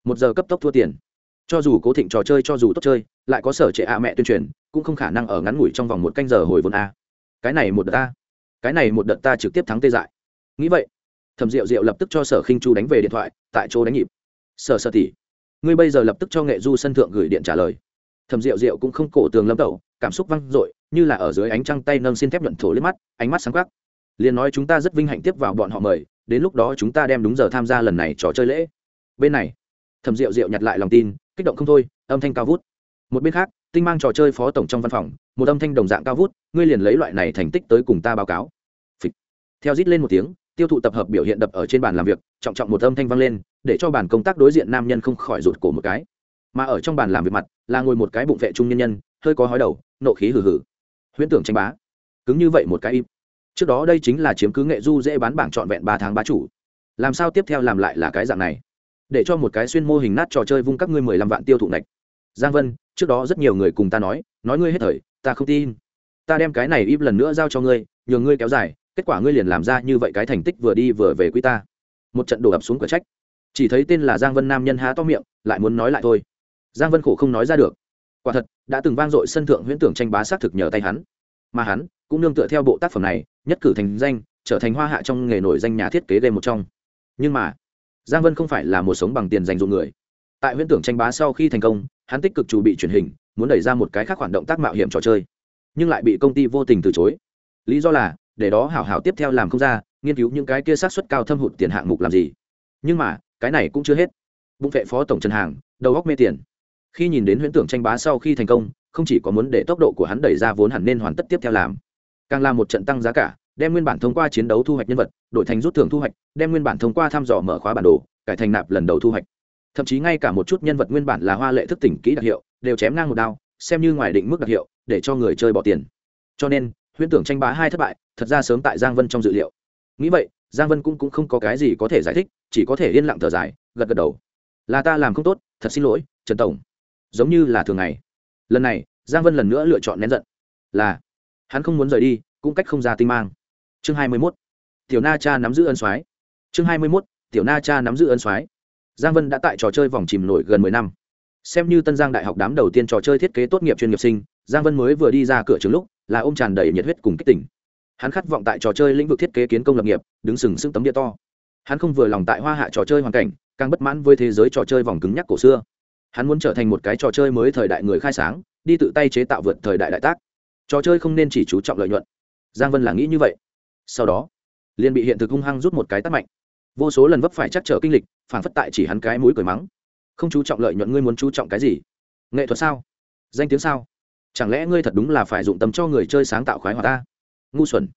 Một giờ cấp tốc thua tiền. Cho dù cố thịnh trò chơi, cho dù tốt chơi, lại có sở trệ a mẹ tuyên truyền, cũng không khả năng ở ngắn ngủi trong vòng một canh giờ hồi vốn a cái này một đợt ta, cái này một đợt ta trực tiếp thắng tê dại. Nghĩ vậy, thẩm diệu diệu lập tức cho sở khinh chu đánh về điện thoại, tại chỗ đánh nhịp. Sở sở tỷ, ngươi bây giờ lập tức cho nghệ du sân thượng gửi điện trả lời. Thẩm diệu diệu cũng không cổ tường lâm tẩu, cảm xúc văng dội, như là ở dưới ánh trăng tay nâng xin thép nhuận thổ lên mắt, ánh mắt sáng khắc liền nói chúng ta rất vinh hạnh tiếp vào bọn họ mời, đến lúc đó chúng ta đem đúng giờ tham gia lần này trò chơi lễ. Bên này, thẩm diệu diệu nhặt lại lòng tin, kích động không thôi, âm thanh cao vút. Một bên khác tinh mang trò chơi phó tổng trong văn phòng, một âm thanh đồng dạng cao vút, ngươi liền lấy loại này thành tích tới cùng ta báo cáo. Phịch. theo rít lên một tiếng, tiêu thụ tập hợp biểu hiện đập ở trên bàn làm việc, trọng trọng một âm thanh vang lên, để cho bàn công tác đối diện nam nhân không khỏi rụt cổ một cái. Mà ở trong bàn làm việc mặt, là ngồi một cái bụng vệ trung nhân nhân, hơi có hói đầu, nộ khí hừ hừ. Huyễn tưởng tranh bá. Cứng như vậy một cái im. Trước đó đây chính là chiếm cứ nghệ du dễ bán bảng trọn vẹn ba tháng bá chủ. Làm sao tiếp theo làm lại là cái dạng này? Để cho một cái xuyên mô hình nát trò chơi vung các ngươi mười lăm vạn tiêu thụ nạch giang vân, trước đó rất nhiều người cùng ta nói nói ngươi hết thời, ta không tin. Ta đem cái này im lần nữa giao cho ngươi, nhường ngươi kéo dài, kết quả ngươi liền làm ra như vậy cái thành tích vừa đi vừa về quý ta. Một trận đổ ập xuống cửa trách. Chỉ thấy tên là giang vân nam nhân há to miệng, lại muốn nói lại thôi. Giang vân khổ không nói ra được. Quả thật, đã từng vang dội sân thượng huyễn tưởng tranh bá xác thực nhờ tay hắn. Mà hắn, cũng nương tựa theo bộ tác phẩm này, nhất cử thành danh, trở thành hoa hạ trong nghề nổi danh nhà thiết kế game một trong. Nhưng mà, giang vân không phải là một sống bằng tiền dành dụng người. Tại huyễn tưởng tranh bá sau khi thành công hắn tích cực chuẩn bị truyền hình, muốn đẩy ra một cái khác khoản động tác mạo hiểm trò chơi, nhưng lại bị công ty vô tình từ chối. Lý do là, để đó hảo hảo tiếp theo làm không ra, nghiên cứu những cái kia sát xuất cao thâm hụt tiền hạng mục làm gì. Nhưng mà, cái này cũng chưa hết. Bụng vệ phó tổng trần hàng, đầu góc mê tiền. Khi nhìn đến huyễn tưởng tranh bá sau khi thành công, không chỉ có muốn để tốc độ của hắn đẩy ra vốn hẳn nên hoàn tất tiếp theo làm, càng làm một trận tăng giá cả, đem nguyên bản thông qua chiến đấu thu hoạch nhân vật, đổi thành rút thưởng thu hoạch, đem nguyên bản thông qua thăm dò mở khóa bản đồ, cải thành nạp lần đầu thu hoạch thậm chí ngay cả một chút nhân vật nguyên bản là hoa lệ thức tỉnh kỹ đặc hiệu đều chém ngang một đao xem như ngoài định mức đặc hiệu để cho người chơi bỏ tiền. Cho nên huyễn tưởng tranh bá hai thất bại thật ra sớm tại giang vân trong dự liệu. Nghĩ vậy giang vân cũng, cũng không có cái gì có thể giải thích chỉ có thể yên lặng thở dài gật gật đầu. Là ta làm không tốt thật xin lỗi trần tổng. Giống như là thường ngày. Lần này giang vân lần nữa lựa chọn nén giận. Là hắn không muốn rời đi cũng cách không ra tinh mang. Chương hai mươi mốt. Tiểu na cha nắm giữ ân soái. Chương hai mươi mốt. Tiểu na cha nắm giữ ân soái giang vân đã tại trò chơi vòng chìm nổi gần mười năm. Xem như tân giang đại học đám đầu tiên trò chơi thiết kế tốt nghiệp chuyên nghiệp sinh, giang vân mới vừa đi ra cửa trường lúc, là ôm tràn đầy nhiệt huyết cùng kích tỉnh hắn khát vọng tại trò chơi lĩnh vực thiết kế kiến công lập nghiệp, đứng sừng sững tấm địa to. Hắn không vừa lòng tại hoa hạ trò chơi hoàn cảnh, càng bất mãn với thế giới trò chơi vòng cứng nhắc cổ xưa. Hắn muốn trở thành một cái trò chơi mới thời đại người khai sáng, đi tự tay chế tạo vượt thời đại đại tác. Trò chơi không nên chỉ chú trọng lợi nhuận. Giang vân là nghĩ như vậy. Sau đó, liền bị hiện thực hung hăng rút một cái tắt mạnh vô số lần vấp phải chắc trở kinh lịch phản phất tại chỉ hắn cái mũi cười mắng. Không chú trọng lợi nhuận ngươi muốn chú trọng cái gì? Nghệ thuật sao? Danh tiếng sao? Chẳng lẽ ngươi thật đúng là phải dụng tâm cho người chơi sáng tạo khoái hoạt ta? Ngu xuẩn.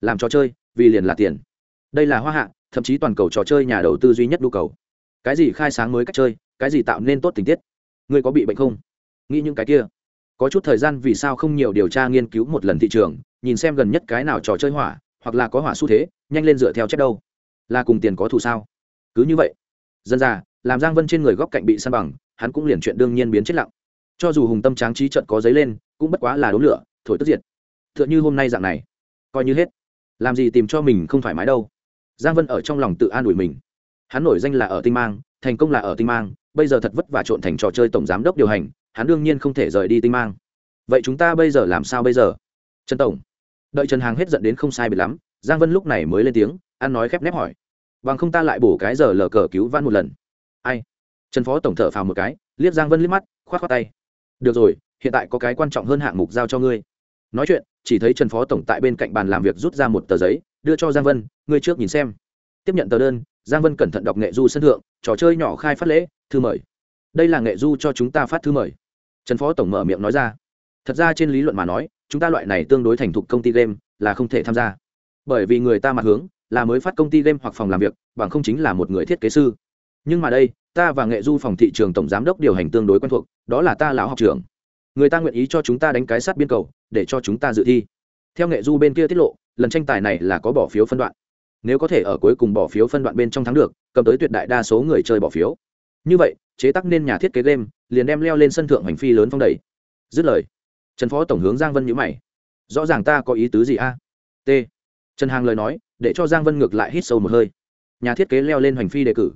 Làm trò chơi, vì liền là tiền. Đây là hoa hạ, thậm chí toàn cầu trò chơi nhà đầu tư duy nhất nhu cầu. Cái gì khai sáng mới cách chơi, cái gì tạo nên tốt tình tiết? Ngươi có bị bệnh không? Nghĩ những cái kia. Có chút thời gian vì sao không nhiều điều tra nghiên cứu một lần thị trường, nhìn xem gần nhất cái nào trò chơi hỏa, hoặc là có hỏa xu thế, nhanh lên dựa theo chết đâu là cùng tiền có thù sao? Cứ như vậy, dân ra làm giang vân trên người góc cạnh bị săn bằng, hắn cũng liền chuyện đương nhiên biến chết lặng. Cho dù hùng tâm tráng trí trận có giấy lên, cũng bất quá là đốn lửa, thổi tức diệt. T h ư ợ n h ư hôm nay dạng này, coi như hết. Làm gì tìm cho mình không thoải mái đâu. Giang vân ở trong lòng tự an ủi mình. Hắn nổi danh là ở tinh mang, thành công là ở tinh mang, bây giờ thật vất vả trộn thành trò chơi tổng giám đốc điều hành, hắn đương nhiên không thể rời đi tinh mang. Vậy chúng ta bây giờ làm sao bây giờ? Trần tổng, đợi trần hàng hết dẫn đến không sai bị lắm, giang vân lúc này mới lên tiếng ăn nói khép nép hỏi. Bằng không ta lại bổ cái giờ lờ cờ cứu van một lần. Ai? Trần phó tổng thở phào một cái, liếc giang vân liếc mắt k h o á t k tay. Được rồi, hiện tại có cái quan trọng hơn hạng mục giao cho ngươi. Nói chuyện, chỉ thấy trần phó tổng tại bên cạnh bàn làm việc rút ra một tờ giấy, đưa cho giang vân, ngươi trước nhìn xem. Tiếp nhận tờ đơn, giang vân cẩn thận đọc nghệ du sân thượng, trò chơi nhỏ khai phát lễ, thư mời. Đây là nghệ du cho chúng ta phát thư mời. Trần phó tổng mở miệng nói ra. Thật ra trên lý luận mà nói, chúng ta loại này tương đối thành thục công ty game là không thể tham gia. Bởi vì người ta mặt hướng là mới phát công ty game hoặc phòng làm việc, bằng không chính là một người thiết kế sư. Nhưng mà đây, ta và nghệ du phòng thị trường tổng giám đốc điều hành tương đối quen thuộc, đó là ta lão học trưởng. Người ta nguyện ý cho chúng ta đánh cái sát biên cầu, để cho chúng ta dự thi. Theo nghệ du bên kia tiết lộ, lần tranh tài này là có bỏ phiếu phân đoạn. Nếu có thể ở cuối cùng bỏ phiếu phân đoạn bên trong thắng được, cầm tới tuyệt đại đa số người chơi bỏ phiếu. Như vậy, chế tắc nên nhà thiết kế game, liền đem leo lên sân thượng hành phi lớn phong đầy dứt lời, trần phó tổng hướng giang vân nhữ mày. Rõ ràng ta có ý tứ gì a? T. Trần hàng lời nói để cho giang vân ngược lại hít sâu một hơi. Nhà thiết kế leo lên hành phi đề cử.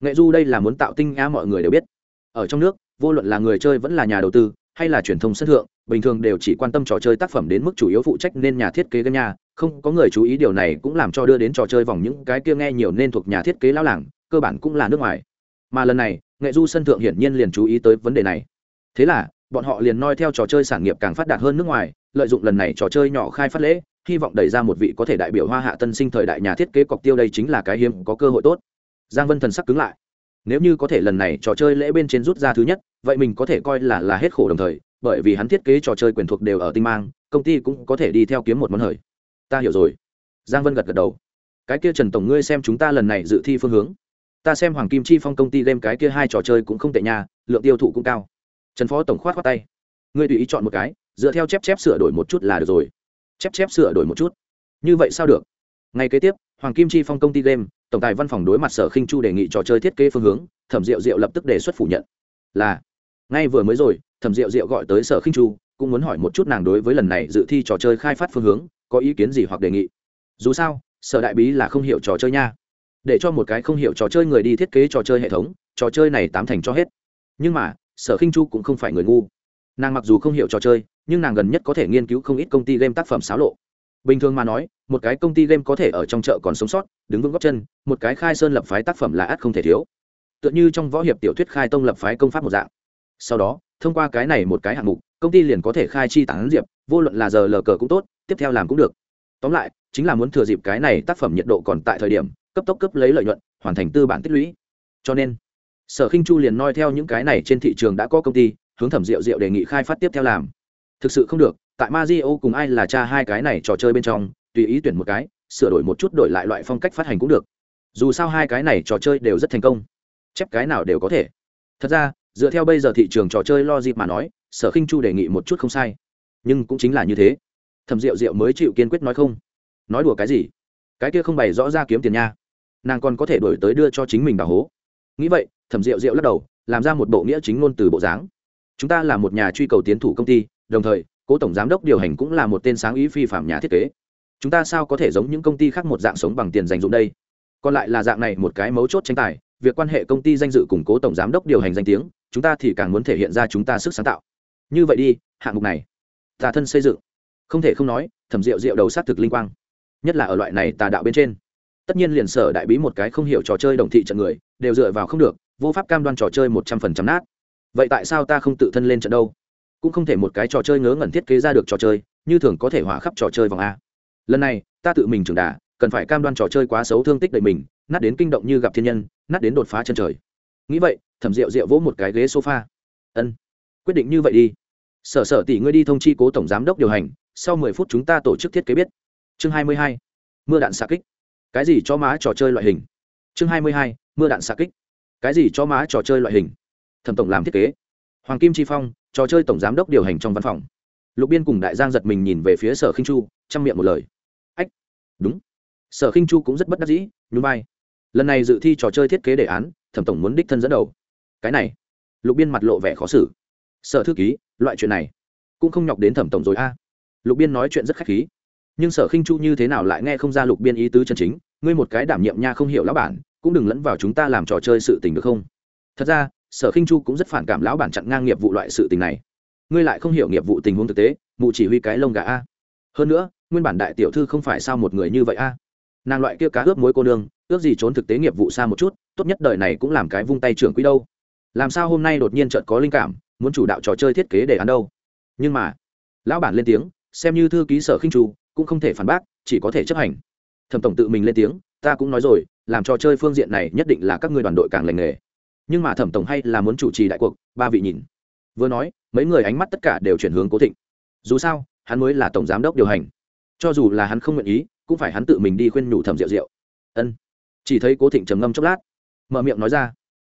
Nghệ du đây là muốn tạo tinh á mọi người đều biết. Ở trong nước, vô luận là người chơi vẫn là nhà đầu tư, hay là truyền thông sân thượng, bình thường đều chỉ quan tâm trò chơi tác phẩm đến mức chủ yếu phụ trách nên nhà thiết kế game nhà không có người chú ý điều này cũng làm cho đưa đến trò chơi vòng những cái kia nghe nhiều nên thuộc nhà thiết kế lão làng, cơ bản cũng là nước ngoài. Mà lần này, nghệ du sân thượng hiển nhiên liền chú ý tới vấn đề này. Thế là bọn họ liền noi theo trò chơi sản nghiệp càng phát đạt hơn nước ngoài, lợi dụng lần này trò chơi nhỏ khai phát lễ, hy vọng đẩy ra một vị có thể đại biểu hoa hạ tân sinh thời đại nhà thiết kế cọc tiêu đây chính là cái hiếm có cơ hội tốt. Giang vân thần sắc cứng lại. Nếu như có thể lần này trò chơi lễ bên trên rút ra thứ nhất, vậy mình có thể coi là là hết khổ đồng thời, bởi vì hắn thiết kế trò chơi quyền thuộc đều ở tinh mang, công ty cũng có thể đi theo kiếm một món hời. Ta hiểu rồi. Giang vân gật gật đầu. Cái kia trần tổng ngươi xem chúng ta lần này dự thi phương hướng. Ta xem hoàng kim chi phong công ty đem cái kia hai trò chơi cũng không tệ nhà lượng tiêu thụ cũng cao trần phó tổng khoát khoát tay. Ngươi tùy ý chọn một cái, dựa theo chép chép sửa đổi một chút là được rồi. Chép chép sửa đổi một chút. Như vậy sao được? Ngay kế tiếp, hoàng kim chi phong công ty game, tổng tài văn phòng đối mặt sở khinh chu đề nghị trò chơi thiết kế phương hướng, thẩm diệu diệu lập tức đề xuất phủ nhận. Là, ngay vừa mới rồi, thẩm diệu diệu gọi tới sở khinh chu, cũng muốn hỏi một chút nàng đối với lần này dự thi trò chơi khai phát phương hướng, có ý kiến gì hoặc đề nghị. Dù sao, sở đại bí là không hiểu trò chơi nha. Để cho một cái không hiểu trò chơi người đi thiết kế trò chơi hệ thống, trò chơi này tám thành cho hết. Nhưng mà sở khinh chu cũng không phải người ngu. Nàng mặc dù không hiểu trò chơi, nhưng nàng gần nhất có thể nghiên cứu không ít công ty game tác phẩm xáo lộ. Bình thường mà nói, một cái công ty game có thể ở trong chợ còn sống sót, đứng vững góc chân, một cái khai sơn lập phái tác phẩm là ắt không thể thiếu. Tựa như trong võ hiệp tiểu thuyết khai tông lập phái công pháp một dạng. Sau đó, thông qua cái này một cái hạng mục, công ty liền có thể khai chi tán diệp, vô luận là giờ lờ cờ cũng tốt, tiếp theo làm cũng được. Tóm lại, chính là muốn thừa dịp cái này tác phẩm nhiệt độ còn tại thời điểm, cấp tốc cấp lấy lợi nhuận, hoàn thành tư bản tích lũy. Cho nên sở khinh chu liền noi theo những cái này trên thị trường đã có công ty, hướng thẩm rượu rượu đề nghị khai phát tiếp theo làm. Thực sự không được, tại Mazio cùng ai là cha hai cái này trò chơi bên trong, tùy ý tuyển một cái, sửa đổi một chút đổi lại loại phong cách phát hành cũng được. Dù sao hai cái này trò chơi đều rất thành công. Chép cái nào đều có thể. Thật ra, dựa theo bây giờ thị trường trò chơi lo dịp mà nói, sở khinh chu đề nghị một chút không sai. Nhưng cũng chính là như thế. Thẩm rượu rượu mới chịu kiên quyết nói không. Nói đùa cái gì? Cái kia không bày rõ ra kiếm tiền nha. Nàng còn có thể đổi tới đưa cho chính mình bà hố. Nghĩ vậy thẩm rượu rượu lắc đầu, làm ra một bộ nghĩa chính ngôn từ bộ dáng. Chúng ta là một nhà truy cầu tiến thủ công ty, đồng thời, cố tổng giám đốc điều hành cũng là một tên sáng ý phi phạm nhà thiết kế. Chúng ta sao có thể giống những công ty khác một dạng sống bằng tiền dành dụng đây? Còn lại là dạng này một cái mấu chốt tranh tài, việc quan hệ công ty danh dự củng cố tổng giám đốc điều hành danh tiếng, chúng ta thì càng muốn thể hiện ra chúng ta sức sáng tạo. Như vậy đi, hạng mục này, tà thân xây dựng. Không thể không nói, thẩm rượu rượu đầu sát thực linh quang. Nhất là ở loại này tà đạo bên trên. Tất nhiên liền sở đại bí một cái không hiểu trò chơi đồng thị trận người, đều dựa vào không được vô pháp cam đoan trò chơi một trăm phần trăm nát. Vậy tại sao ta không tự thân lên trận đâu? Cũng không thể một cái trò chơi ngớ ngẩn thiết kế ra được trò chơi, như thường có thể hỏa khắp trò chơi vòng a. Lần này, ta tự mình trưởng đà cần phải cam đoan trò chơi quá xấu thương tích đầy mình, nát đến kinh động như gặp thiên nhân, nát đến đột phá chân trời. Nghĩ vậy, thẩm rượu rượu vỗ một cái ghế sofa. Ân, quyết định như vậy đi. Sở sở tỷ ngươi đi thông chi cố tổng giám đốc điều hành, sau mười phút chúng ta tổ chức thiết kế biết. Chương hai mươi hai, mưa đạn xạ kích. Cái gì cho má trò chơi loại hình? Chương hai mươi hai, mưa đạn xạ kích cái gì cho má trò chơi loại hình? Thẩm tổng làm thiết kế. Hoàng kim chi phong, trò chơi tổng giám đốc điều hành trong văn phòng. Lục biên cùng đại giang giật mình nhìn về phía sở khinh chu, chăm miệng một lời. Ách, đúng. Sở khinh chu cũng rất bất đắc dĩ, nhún vai. Lần này dự thi trò chơi thiết kế đề án, thẩm tổng muốn đích thân dẫn đầu. Cái này, lục biên mặt lộ vẻ khó xử. Sở thư ký, loại chuyện này cũng không nhọc đến thẩm tổng rồi a. Lục biên nói chuyện rất khách khí. Nhưng sở khinh chu như thế nào lại nghe không ra lục biên ý tứ chân chính? Ngươi một cái đảm nhiệm nha không hiểu lão bản cũng đừng lẫn vào chúng ta làm trò chơi sự tình được không? Thật ra, sở khinh chu cũng rất phản cảm lão bản chặn ngang nghiệp vụ loại sự tình này. Ngươi lại không hiểu nghiệp vụ tình huống thực tế, mụ chỉ huy cái lông gà a. Hơn nữa, nguyên bản đại tiểu thư không phải sao một người như vậy a. Nàng loại kia cá ướp mối cô nương ước gì trốn thực tế nghiệp vụ xa một chút, tốt nhất đời này cũng làm cái vung tay trưởng quỹ đâu. Làm sao hôm nay đột nhiên chợt có linh cảm, muốn chủ đạo trò chơi thiết kế để ăn đâu? Nhưng mà, lão bản lên tiếng, xem như thư ký sở khinh chu, cũng không thể phản bác, chỉ có thể chấp hành. Thẩm tổng tự mình lên tiếng, ta cũng nói rồi làm trò chơi phương diện này nhất định là các người đoàn đội càng lành nghề. Nhưng mà thẩm tổng hay là muốn chủ trì đại cuộc, ba vị nhìn. Vừa nói, mấy người ánh mắt tất cả đều chuyển hướng cố thịnh. Dù sao, hắn mới là tổng giám đốc điều hành. Cho dù là hắn không nguyện ý, cũng phải hắn tự mình đi khuyên nhủ thẩm rượu rượu ân. Chỉ thấy cố thịnh trầm ngâm chốc lát, mở miệng nói ra.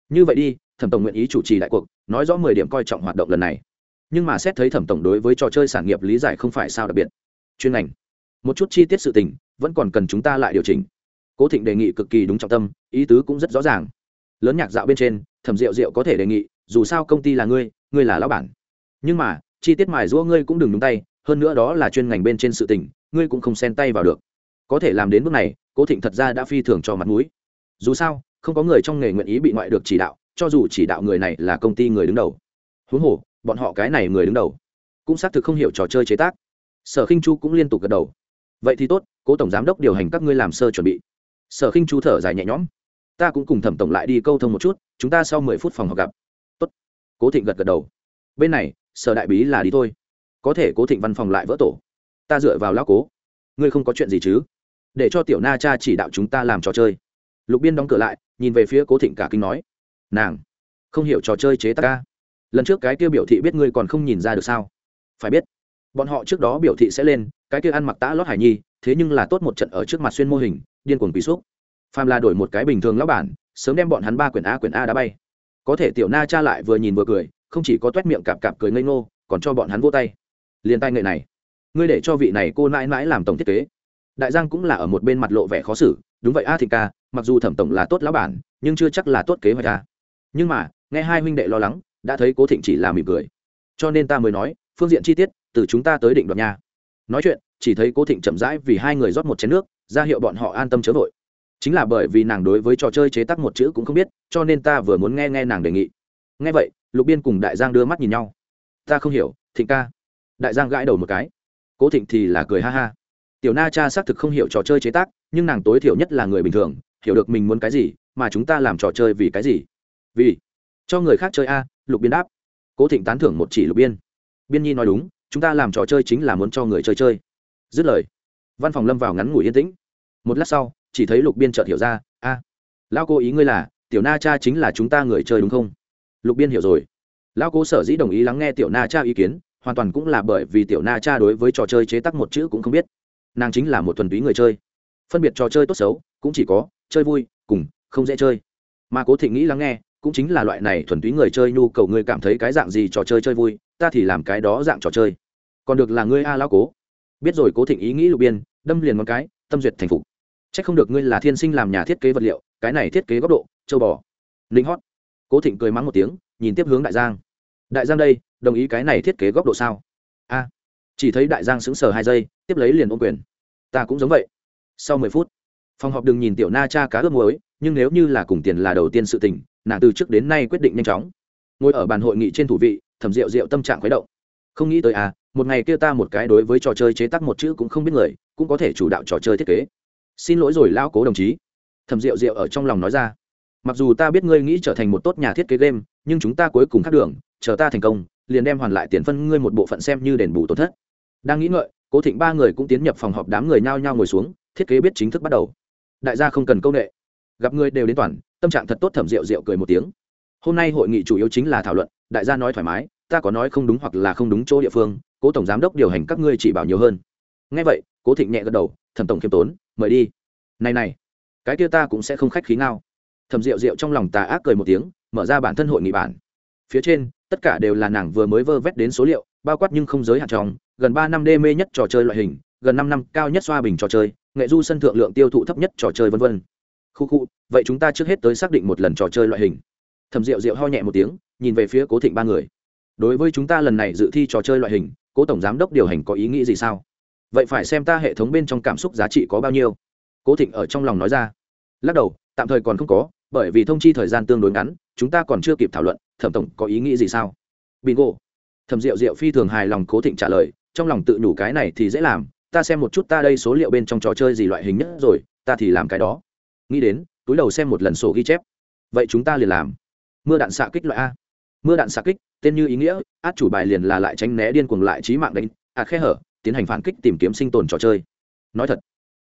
Như vậy đi, thẩm tổng nguyện ý chủ trì đại cuộc, nói rõ mười điểm coi trọng hoạt động lần này. Nhưng mà xét thấy thẩm tổng đối với trò chơi sản nghiệp lý giải không phải sao đặc biệt. Chuyên ngành. Một chút chi tiết sự tình, vẫn còn cần chúng ta lại điều chỉnh cố thịnh đề nghị cực kỳ đúng trọng tâm, ý tứ cũng rất rõ ràng. Lớn nhạc dạo bên trên, thẩm rượu rượu có thể đề nghị, dù sao công ty là ngươi ngươi là lão bản. Nhưng mà, chi tiết mài giũa ngươi cũng đừng đúng tay, hơn nữa đó là chuyên ngành bên trên sự tình, ngươi cũng không xen tay vào được. Có thể làm đến bước này, cố thịnh thật ra đã phi thường cho mặt mũi. Dù sao, không có người trong nghề nguyện ý bị ngoại được chỉ đạo, cho dù chỉ đạo người này là công ty người đứng đầu. Huống hồ, bọn họ cái này người đứng đầu, cũng xác thực không hiểu trò chơi chế tác. Sở khinh chu cũng liên tục gật đầu. Vậy thì tốt, cố tổng giám đốc điều hành các ngươi làm sơ chuẩn bị sở khinh chu thở dài nhẹ nhõm. Ta cũng cùng thẩm tổng lại đi câu thông một chút, chúng ta sau mười phút phòng họp gặp. Tốt. Cố thịnh gật gật đầu. Bên này, sở đại bí là đi thôi. Có thể cố thịnh văn phòng lại vỡ tổ. Ta dựa vào lão cố. Ngươi không có chuyện gì chứ? Để cho tiểu na cha chỉ đạo chúng ta làm trò chơi. Lục biên đóng cửa lại, nhìn về phía cố thịnh cả kinh nói. Nàng, không hiểu trò chơi chế tác ca. Lần trước cái kia biểu thị biết ngươi còn không nhìn ra được sao? Phải biết, bọn họ trước đó biểu thị sẽ lên, cái kia ăn mặc tã lót hải nhi thế nhưng là tốt một trận ở trước mặt xuyên mô hình, điên cuồng quỷ xúc. Phàm là đổi một cái bình thường lão bản, sớm đem bọn hắn ba quyển a quyển a đã bay. Có thể tiểu na cha lại vừa nhìn vừa cười, không chỉ có t miệng cạp cạp cười ngây ngô, còn cho bọn hắn vô tay. Liền tay nghệ này, ngươi để cho vị này cô mãi mãi làm tổng thiết kế. Đại giang cũng là ở một bên mặt lộ vẻ khó xử, đúng vậy a thị ca, mặc dù thẩm tổng là tốt lão bản, nhưng chưa chắc là tốt kế hoạch a. Nhưng mà, nghe hai huynh đệ lo lắng, đã thấy cố thịnh chỉ là mỉm cười. Cho nên ta mới nói, phương diện chi tiết, từ chúng ta tới định đoạt nha. Nói chuyện chỉ thấy cố thịnh chậm rãi vì hai người rót một chén nước, ra hiệu bọn họ an tâm chớ vội. Chính là bởi vì nàng đối với trò chơi chế tác một chữ cũng không biết, cho nên ta vừa muốn nghe nghe nàng đề nghị. Nghe vậy, lục biên cùng đại giang đưa mắt nhìn nhau. Ta không hiểu, thịnh ca. Đại giang gãi đầu một cái. Cố thịnh thì là cười ha ha. Tiểu na cha xác thực không hiểu trò chơi chế tác, nhưng nàng tối thiểu nhất là người bình thường, hiểu được mình muốn cái gì, mà chúng ta làm trò chơi vì cái gì? Vì cho người khác chơi a, lục biên đáp. Cố thịnh tán thưởng một chỉ lục biên. Biên nhi nói đúng, chúng ta làm trò chơi chính là muốn cho người chơi chơi dứt lời. Văn phòng lâm vào ngắn ngủi yên tĩnh. Một lát sau chỉ thấy lục biên chợt hiểu ra a à, lao cô ý ngươi là tiểu na cha chính là chúng ta người chơi đúng không? Lục biên hiểu rồi. Lao cô sở dĩ đồng ý lắng nghe tiểu na cha ý kiến hoàn toàn cũng là bởi vì tiểu na cha đối với trò chơi chế tắc một chữ cũng không biết. Nàng chính là một thuần túy người chơi. Phân biệt trò chơi tốt xấu cũng chỉ có chơi vui cùng không dễ chơi. Mà cố thị nghĩ lắng nghe cũng chính là loại này thuần túy người chơi nhu cầu ngươi cảm thấy cái dạng gì trò chơi chơi vui ta thì làm cái đó dạng trò chơi. Còn được là ngươi a lao cố biết rồi cố thịnh ý nghĩ lục biên, đâm liền một cái, tâm duyệt thành phục. C h ắ c không được ngươi là thiên sinh làm nhà thiết kế vật liệu, cái này thiết kế góc độ, châu bò. Linh hót. Cố thịnh cười mắng một tiếng, nhìn tiếp hướng đại giang. Đại giang đây, đồng ý cái này thiết kế góc độ sao? A. Chỉ thấy đại giang sững sờ hai giây, tiếp lấy liền ôm quyền. Ta cũng giống vậy. Sau mười phút, phòng họp đừng nhìn tiểu na cha cá ướp muối, nhưng nếu như là cùng tiền là đầu tiên sự tình, nàng từ trước đến nay quyết định nhanh chóng. Ngồi ở bàn hội nghị trên thủ vị thẩm rượu rượu tâm trạng khuấy động. Không nghĩ tới à một ngày kia ta một cái đối với trò chơi chế tác một chữ cũng không biết người, cũng có thể chủ đạo trò chơi thiết kế. Xin lỗi rồi lão cố đồng chí. Thẩm rượu rượu ở trong lòng nói ra. Mặc dù ta biết ngươi nghĩ trở thành một tốt nhà thiết kế game, nhưng chúng ta cuối cùng khác đường, chờ ta thành công, liền đem hoàn lại tiền phân ngươi một bộ phận xem như đền bù tổn thất. Đang nghĩ ngợi, cố thịnh ba người cũng tiến nhập phòng họp đám người nhao nhao ngồi xuống, thiết kế biết chính thức bắt đầu. Đại gia không cần công nghệ gặp người đều đến toàn, tâm trạng thật tốt thẩm rượu rượu cười một tiếng. Hôm nay hội nghị chủ yếu chính là thảo luận, đại gia nói thoải mái, ta có nói không đúng hoặc là không đúng chỗ địa phương cố tổng giám đốc điều hành các ngươi chỉ bảo nhiều hơn. Ngay vậy, cố thịnh nhẹ gật đầu, thẩm tổng khiêm tốn, mời đi. Này này, cái kia ta cũng sẽ không khách khí nào thẩm rượu rượu trong lòng tà ác cười một tiếng, mở ra bản thân hội nghị bản. Phía trên, tất cả đều là nàng vừa mới vơ vét đến số liệu, bao quát nhưng không giới hạn trong, gần ba năm đê mê nhất trò chơi loại hình, gần năm năm cao nhất xoa bình trò chơi, nghệ du sân thượng lượng tiêu thụ thấp nhất trò chơi v v khu khu, vậy chúng ta trước hết tới xác định một lần trò chơi loại hình. Thẩm rượu rượu ho nhẹ một tiếng, nhìn về phía cố thịnh ba người. Đối với chúng ta lần này dự thi trò chơi loại hình cố tổng giám đốc điều hành có ý nghĩ gì sao? Vậy phải xem ta hệ thống bên trong cảm xúc giá trị có bao nhiêu. Cố thịnh ở trong lòng nói ra. Lắc đầu, tạm thời còn không có, bởi vì thông chi thời gian tương đối ngắn, chúng ta còn chưa kịp thảo luận, thẩm tổng có ý nghĩ gì sao? Bingo. Thẩm rượu rượu phi thường hài lòng cố thịnh trả lời, trong lòng tự nhủ cái này thì dễ làm, ta xem một chút ta đây số liệu bên trong trò chơi gì loại hình nhất rồi, ta thì làm cái đó. Nghĩ đến, túi đầu xem một lần sổ ghi chép. Vậy chúng ta liền làm. Mưa đạn xạ kích loại a. Mưa đạn xạ kích tên như ý nghĩa, át chủ bài liền là lại tránh né điên cuồng lại trí mạng đánh ạt khe hở, tiến hành phản kích tìm kiếm sinh tồn trò chơi. Nói thật,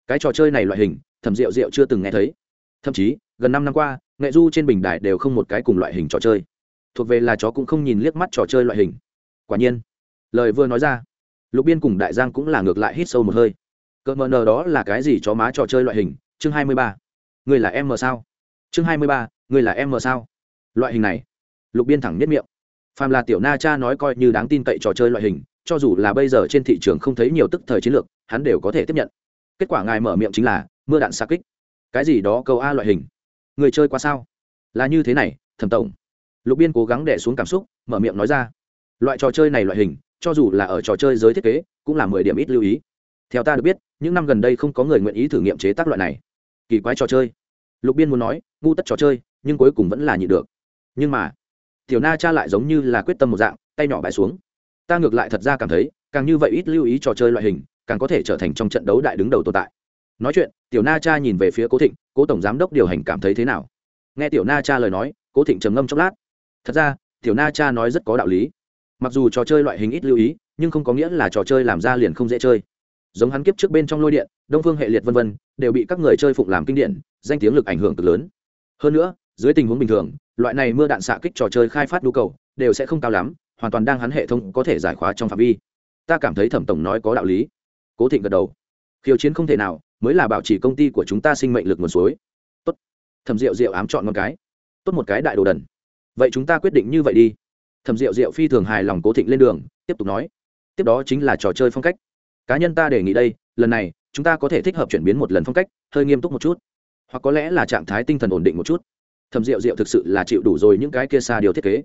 cái trò chơi này loại hình, thẩm rượu rượu chưa từng nghe thấy. Thậm chí, gần năm năm qua, nghệ du trên bình đài đều không một cái cùng loại hình trò chơi. Thuộc về là chó cũng không nhìn liếc mắt trò chơi loại hình. Quả nhiên, lời vừa nói ra, lục biên cùng đại giang cũng là ngược lại hít sâu một hơi. Cỡ mờ nờ đó là cái gì chó má trò chơi loại hình? Chương hai mươi ba. Người là em mờ sao? Chương hai mươi ba người là em mờ sao? Loại hình này, lục biên thẳng nhất miệng phàm là tiểu na cha nói coi như đáng tin cậy trò chơi loại hình, cho dù là bây giờ trên thị trường không thấy nhiều tức thời chiến lược, hắn đều có thể tiếp nhận. Kết quả ngài mở miệng chính là, mưa đạn xa kích. Cái gì đó câu a loại hình. Người chơi qua sao? Là như thế này, thẩm tổng. Lục biên cố gắng đẻ xuống cảm xúc, mở miệng nói ra. Loại trò chơi này loại hình, cho dù là ở trò chơi giới thiết kế, cũng là mười điểm ít lưu ý. Theo ta được biết, những năm gần đây không có người nguyện ý thử nghiệm chế tác loại này. Kỳ quái trò chơi. Lục biên muốn nói, ngu tất trò chơi, nhưng cuối cùng vẫn là nhị được. Nhưng mà tiểu na cha lại giống như là quyết tâm một dạng, tay nhỏ bãi xuống. Ta ngược lại thật ra cảm thấy, càng như vậy ít lưu ý trò chơi loại hình, càng có thể trở thành trong trận đấu đại đứng đầu tồn tại. Nói chuyện, tiểu na cha nhìn về phía cố thịnh, cố tổng giám đốc điều hành cảm thấy thế nào? Nghe tiểu na cha lời nói, cố thịnh trầm ngâm chốc lát. Thật ra, tiểu na cha nói rất có đạo lý. Mặc dù trò chơi loại hình ít lưu ý, nhưng không có nghĩa là trò chơi làm ra liền không dễ chơi. Giống hắn kiếp trước bên trong lôi điện, đông phương hệ liệt vân vân, đều bị các người chơi phụng làm kinh điển, danh tiếng lực ảnh hưởng cực lớn. Hơn nữa, dưới tình huống bình thường loại này mưa đạn xạ kích trò chơi khai phát nhu cầu đều sẽ không cao lắm, hoàn toàn đang hắn hệ thống có thể giải khóa trong phạm vi. Ta cảm thấy thẩm tổng nói có đạo lý. Cố thịnh gật đầu. Khiêu chiến không thể nào, mới là bảo trì công ty của chúng ta sinh mệnh lực nguồn suối. Tốt. Thẩm rượu rượu ám chọn một cái. Tốt một cái đại đồ đần. Vậy chúng ta quyết định như vậy đi. Thẩm rượu rượu phi thường hài lòng cố thịnh lên đường, tiếp tục nói. Tiếp đó chính là trò chơi phong cách. Cá nhân ta đề nghị đây, lần này, chúng ta có thể thích hợp chuyển biến một lần phong cách, hơi nghiêm túc một chút. Hoặc có lẽ là trạng thái tinh thần ổn định một chút thầm rượu rượu thực sự là chịu đủ rồi những cái kia xa điều thiết kế.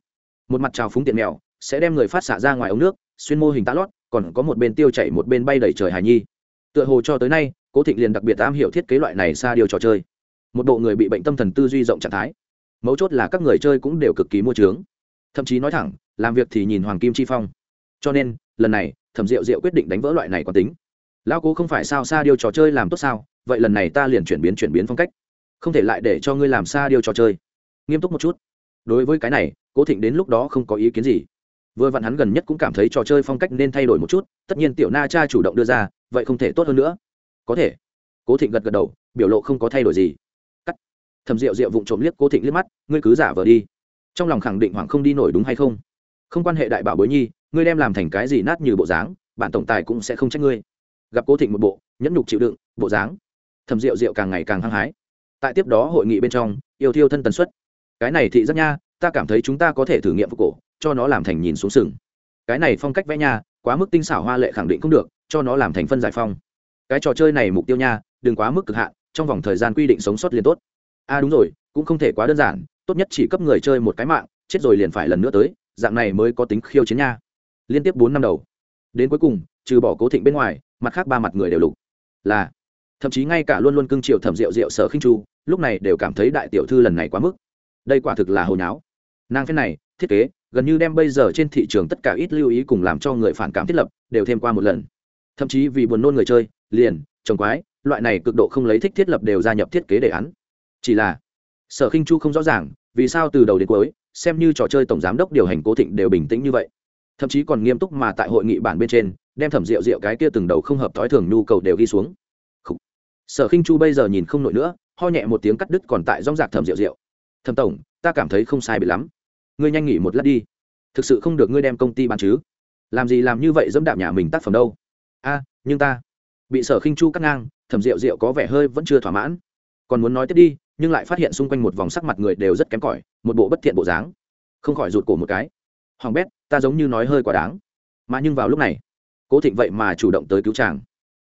Một mặt trào phúng tiện mèo, sẽ đem người phát xạ ra ngoài ống nước, xuyên mô hình tá lót, còn có một bên tiêu chảy một bên bay đầy trời hài nhi. Tựa hồ cho tới nay, cố thịnh liền đặc biệt am hiểu thiết kế loại này xa điều trò chơi. Một bộ người bị bệnh tâm thần tư duy rộng trạng thái. Mấu chốt là các người chơi cũng đều cực kỳ mua trướng thậm chí nói thẳng, làm việc thì nhìn hoàng kim chi phong. Cho nên, lần này thẩm diệu diệu quyết định đánh vỡ loại này có tính. Lão cố không phải sao xa điều trò chơi làm tốt sao? Vậy lần này ta liền chuyển biến chuyển biến phong cách không thể lại để cho ngươi làm xa điều trò chơi. Nghiêm túc một chút. Đối với cái này, cố thịnh đến lúc đó không có ý kiến gì. Vừa vặn hắn gần nhất cũng cảm thấy trò chơi phong cách nên thay đổi một chút, tất nhiên tiểu na cha chủ động đưa ra, vậy không thể tốt hơn nữa. Có thể. Cố thịnh gật gật đầu, biểu lộ không có thay đổi gì. Cắt. Thầm rượu rượu vụng trộm liếc cố thịnh liếc mắt, ngươi cứ giả vờ đi. Trong lòng khẳng định hoàng không đi nổi đúng hay không? Không quan hệ đại bảo bối nhi, ngươi đem làm thành cái gì nát như bộ dáng, bản tổng tài cũng sẽ không trách ngươi. Gặp cố thịnh một bộ, nhẫn nhục chịu đựng, bộ dáng. Thầm rượu rượu càng ngày càng hăng hái tại tiếp đó hội nghị bên trong, yêu thiêu thân tần suất. Cái này thị rất nha, ta cảm thấy chúng ta có thể thử nghiệm phục cổ, cho nó làm thành nhìn xuống sừng. Cái này phong cách vẽ nha, quá mức tinh xảo hoa lệ khẳng định không được, cho nó làm thành phân giải phong. Cái trò chơi này mục tiêu nha, đừng quá mức cực hạn, trong vòng thời gian quy định sống sót liền tốt. A à đúng rồi, cũng không thể quá đơn giản, tốt nhất chỉ cấp người chơi một cái mạng, chết rồi liền phải lần nữa tới, dạng này mới có tính khiêu chiến nha. Liên tiếp bốn năm đầu. Đến cuối cùng, trừ bỏ cố thịnh bên ngoài, mặt khác ba mặt người đều lục. Là thậm chí ngay cả luôn luôn cưng chiều thẩm rượu rượu sở khinh chu, lúc này đều cảm thấy đại tiểu thư lần này quá mức. Đây quả thực là hồi nháo. Nàng phen này, thiết kế, gần như đem bây giờ trên thị trường tất cả ít lưu ý cùng làm cho người phản cảm thiết lập, đều thêm qua một lần. Thậm chí vì buồn nôn người chơi, liền trồng quái, loại này cực độ không lấy thích thiết lập đều gia nhập thiết kế đề án. Chỉ là, sở khinh chu không rõ ràng, vì sao từ đầu đến cuối, xem như trò chơi tổng giám đốc điều hành cố thịnh đều bình tĩnh như vậy. Thậm chí còn nghiêm túc mà tại hội nghị bản bên trên, đem thẩm rượu rượu cái kia từng đầu không hợp thói thường nhu cầu đều ghi xuống sở khinh chu bây giờ nhìn không nổi nữa, ho nhẹ một tiếng cắt đứt còn tại rong rạc thẩm rượu rượu. Thẩm tổng, ta cảm thấy không sai bị lắm. Ngươi nhanh nghỉ một lát đi. Thực sự không được ngươi đem công ty bán chứ? Làm gì làm như vậy dẫm đạp nhà mình tác phẩm đâu? A, nhưng ta. Bị sở khinh chu cắt ngang thẩm rượu rượu có vẻ hơi vẫn chưa thỏa mãn. Còn muốn nói tiếp đi, nhưng lại phát hiện xung quanh một vòng sắc mặt người đều rất kém cỏi, một bộ bất thiện bộ dáng. Không khỏi rụt cổ một cái. Hoàng bét, ta giống như nói hơi quá đáng. Mà nhưng vào lúc này, cố thịnh vậy mà chủ động tới cứu chàng.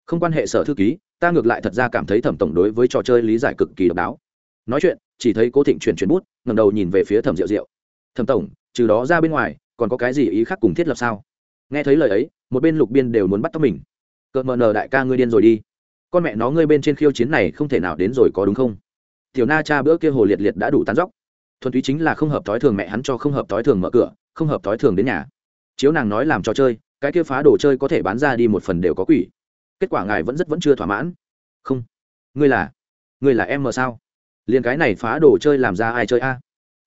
Không quan hệ sở thư ký ta ngược lại thật ra cảm thấy thẩm tổng đối với trò chơi lý giải cực kỳ độc đáo. Nói chuyện, chỉ thấy cố thịnh chuyển chuyển bút ngầm đầu nhìn về phía thẩm rượu rượu thẩm tổng, trừ đó ra bên ngoài, còn có cái gì ý khác cùng thiết lập sao? Nghe thấy lời ấy, một bên lục biên đều muốn bắt tóc mình. Cợt mờ nờ đại ca ngươi điên rồi đi. Con mẹ nó ngươi bên trên khiêu chiến này không thể nào đến rồi có đúng không? Tiểu na cha bữa kia hồ liệt liệt đã đủ tán dóc. Thuần túy chính là không hợp thói thường mẹ hắn cho không hợp thói thường mở cửa, không hợp thói thường đến nhà. Chiếu nàng nói làm trò chơi, cái kia phá đồ chơi có thể bán ra đi một phần đều có quỷ kết quả ngài vẫn rất vẫn chưa thỏa mãn. Không. Ngươi là ngươi là em mờ sao? Liền cái này phá đồ chơi làm ra ai chơi a?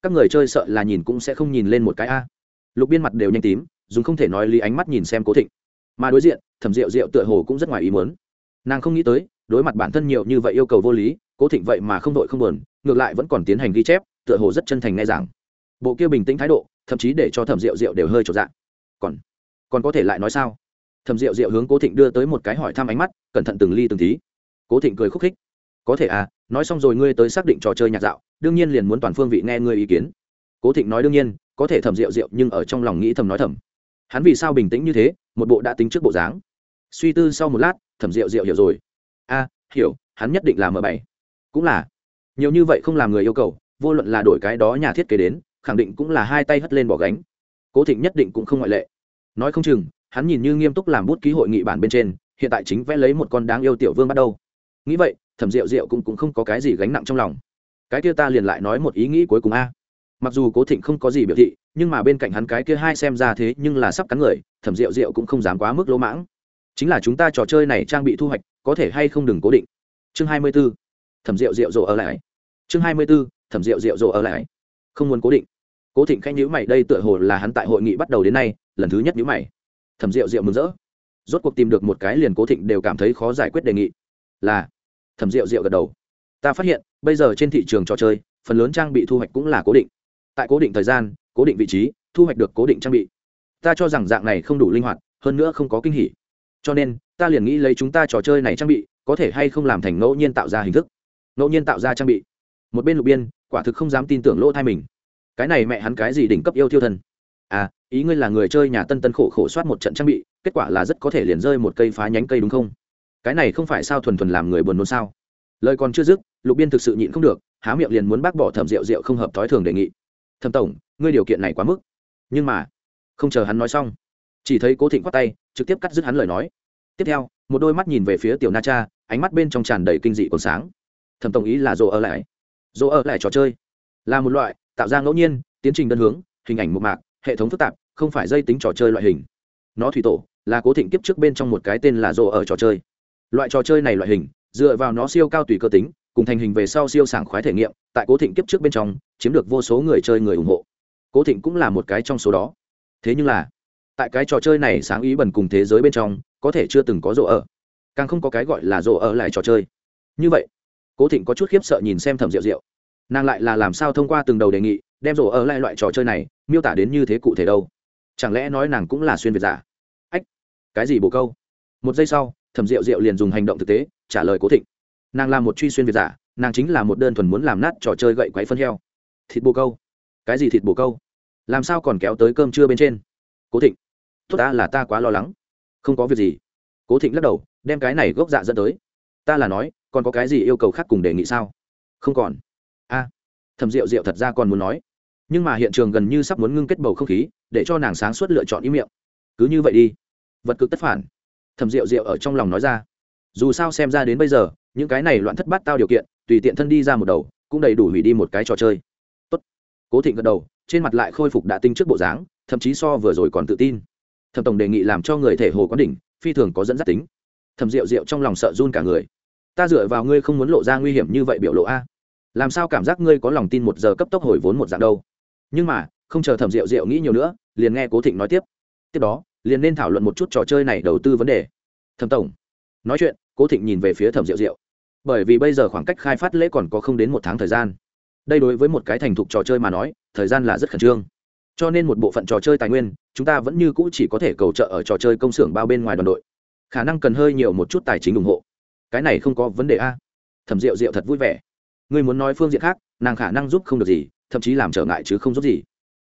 Các người chơi sợ là nhìn cũng sẽ không nhìn lên một cái a. Lục biên mặt đều nhanh tím, dùng không thể nói lý ánh mắt nhìn xem cố thịnh. Mà đối diện, thẩm rượu rượu tựa hồ cũng rất ngoài ý muốn. Nàng không nghĩ tới, đối mặt bản thân nhiều như vậy yêu cầu vô lý, cố thịnh vậy mà không đội không buồn, ngược lại vẫn còn tiến hành ghi chép, tựa hồ rất chân thành nghe rằng bộ kia bình tĩnh thái độ, thậm chí để cho thẩm rượu rượu đều hơi trột dạng còn còn có thể lại nói sao? Thầm rượu rượu hướng cố thịnh đưa tới một cái hỏi thăm ánh mắt, cẩn thận từng ly từng tí. Cố thịnh cười khúc khích. Có thể à nói xong rồi ngươi tới xác định trò chơi nhạc dạo, đương nhiên liền muốn toàn phương vị nghe ngươi ý kiến. Cố thịnh nói đương nhiên, có thể thầm rượu rượu nhưng ở trong lòng nghĩ thầm nói thầm. Hắn vì sao bình tĩnh như thế, một bộ đã tính trước bộ dáng. Suy tư sau một lát, thầm rượu rượu hiểu rồi. A hiểu, hắn nhất định là m bảy cũng là. Nhiều như vậy không làm người yêu cầu, vô luận là đổi cái đó nhà thiết kế đến, khẳng định cũng là hai tay hất lên bỏ gánh. Cố thịnh nhất định cũng không ngoại lệ. Nói không chừng hắn nhìn như nghiêm túc làm bút ký hội nghị bản bên trên hiện tại chính vẽ lấy một con đáng yêu tiểu vương bắt đầu. Nghĩ vậy thẩm rượu rượu cũng, cũng không có cái gì gánh nặng trong lòng. Cái kia ta liền lại nói một ý nghĩ cuối cùng a. Mặc dù cố thịnh không có gì biểu thị nhưng mà bên cạnh hắn cái kia hai xem ra thế nhưng là sắp cắn người thẩm rượu rượu cũng không dám quá mức lỗ mãng. Chính là chúng ta trò chơi này trang bị thu hoạch có thể hay không đừng cố định. Chương hai mươi b ố thẩm rượu rượu rộ ở lại. Chương hai mươi b ố thẩm rượu rượu rộ ở lại. Không muốn cố định. Cố thịnh khanh nhữ mày đây tựa hồ là hắn tại hội nghị bắt đầu đến nay lần thứ nhất nhữ mày thẩm rượu rượu mừng rỡ. Rốt cuộc tìm được một cái liền cố thịnh đều cảm thấy khó giải quyết đề nghị. Là, thẩm rượu rượu gật đầu. Ta phát hiện, bây giờ trên thị trường trò chơi, phần lớn trang bị thu hoạch cũng là cố định. Tại cố định thời gian, cố định vị trí, thu hoạch được cố định trang bị. Ta cho rằng dạng này không đủ linh hoạt, hơn nữa không có kinh hỉ. Cho nên, ta liền nghĩ lấy chúng ta trò chơi này trang bị, có thể hay không làm thành ngẫu nhiên tạo ra hình thức. Ngẫu nhiên tạo ra trang bị. Một bên lục biên, quả thực không dám tin tưởng lỗ thai mình. Cái này mẹ hắn cái gì đỉnh cấp yêu thiêu thân à ý ngươi là người chơi nhà tân tân khổ khổ soát một trận trang bị, kết quả là rất có thể liền rơi một cây phá nhánh cây đúng không? Cái này không phải sao thuần thuần làm người buồn nôn sao? Lời còn chưa dứt, lục biên thực sự nhịn không được, há miệng liền muốn bác bỏ thẩm rượu rượu không hợp thói thường đề nghị. Thẩm tổng, ngươi điều kiện này quá mức. Nhưng mà, không chờ hắn nói xong, chỉ thấy cố thịnh khoát tay, trực tiếp cắt dứt hắn lời nói. Tiếp theo, một đôi mắt nhìn về phía tiểu na cha, ánh mắt bên trong tràn đầy kinh dị còn sáng. Thẩm tổng ý là dỗ ở lại. Dỗ ở lại trò chơi. Là một loại, tạo ra ngẫu nhiên, tiến trình đơn hướng, hình ảnh một mạc hệ thống phức tạp, không phải dây tính trò chơi loại hình. Nó thủy tổ, là cố thịnh kiếp trước bên trong một cái tên là rô ở trò chơi. Loại trò chơi này loại hình, dựa vào nó siêu cao tùy cơ tính, cùng thành hình về sau siêu sảng khoái thể nghiệm, tại cố thịnh kiếp trước bên trong, chiếm được vô số người chơi người ủng hộ. Cố thịnh cũng là một cái trong số đó. Thế nhưng là, tại cái trò chơi này sáng ý bẩn cùng thế giới bên trong, có thể chưa từng có rộ ở. Càng không có cái gọi là rộ ở lại trò chơi. Như vậy, cố thịnh có chút khiếp sợ nhìn xem thẩm rượu rượu nàng lại là làm sao thông qua từng đầu đề nghị đem rổ ở lại loại trò chơi này, miêu tả đến như thế cụ thể đâu? Chẳng lẽ nói nàng cũng là xuyên việt giả? Ách, cái gì bồ câu? Một giây sau, thẩm rượu rượu liền dùng hành động thực tế, trả lời cố thịnh. Nàng là một truy xuyên việt giả, nàng chính là một đơn thuần muốn làm nát trò chơi gậy quáy phân heo. Thịt bồ câu? Cái gì thịt bồ câu? Làm sao còn kéo tới cơm trưa bên trên? Cố thịnh, tốt ta là ta quá lo lắng. Không có việc gì. Cố thịnh lắc đầu, đem cái này gốc dạ dẫn tới. Ta là nói, còn có cái gì yêu cầu khác cùng đề nghị sao? Không còn. A. Thầm rượu rượu thật ra còn muốn nói nhưng mà hiện trường gần như sắp muốn ngưng kết bầu không khí, để cho nàng sáng suốt lựa chọn ý miệng. Cứ như vậy đi. Vật cực tất phản. Thầm rượu rượu ở trong lòng nói ra. Dù sao xem ra đến bây giờ, những cái này loạn thất bát tao điều kiện, tùy tiện thân đi ra một đầu, cũng đầy đủ hủy đi một cái trò chơi. Tốt. Cố thịnh gật đầu, trên mặt lại khôi phục đã tinh trước bộ dáng, thậm chí so vừa rồi còn tự tin. Thẩm tổng đề nghị làm cho người thể hồ quán đỉnh, phi thường có dẫn dắt tính. Thẩm rượu rượu trong lòng sợ run cả người. Ta dựa vào ngươi không muốn lộ ra nguy hiểm như vậy biểu lộ a. Làm sao cảm giác ngươi có lòng tin một giờ cấp tốc hồi vốn một dạng đâu? Nhưng mà, không chờ thẩm rượu rượu nghĩ nhiều nữa, liền nghe cố thịnh nói tiếp. Tiếp đó, liền nên thảo luận một chút trò chơi này đầu tư vấn đề. Thẩm tổng, nói chuyện, cố thịnh nhìn về phía thẩm rượu rượu bởi vì bây giờ khoảng cách khai phát lễ còn có không đến một tháng thời gian. Đây đối với một cái thành thục trò chơi mà nói, thời gian là rất khẩn trương. Cho nên một bộ phận trò chơi tài nguyên, chúng ta vẫn như cũ chỉ có thể cầu trợ ở trò chơi công xưởng bao bên ngoài đoàn đội. Khả năng cần hơi nhiều một chút tài chính ủng hộ. Cái này không có vấn đề a. Thẩm rượu rượu thật vui vẻ. Ngươi muốn nói phương diện khác, nàng khả năng giúp không được gì thậm chí làm trở ngại chứ không giúp gì.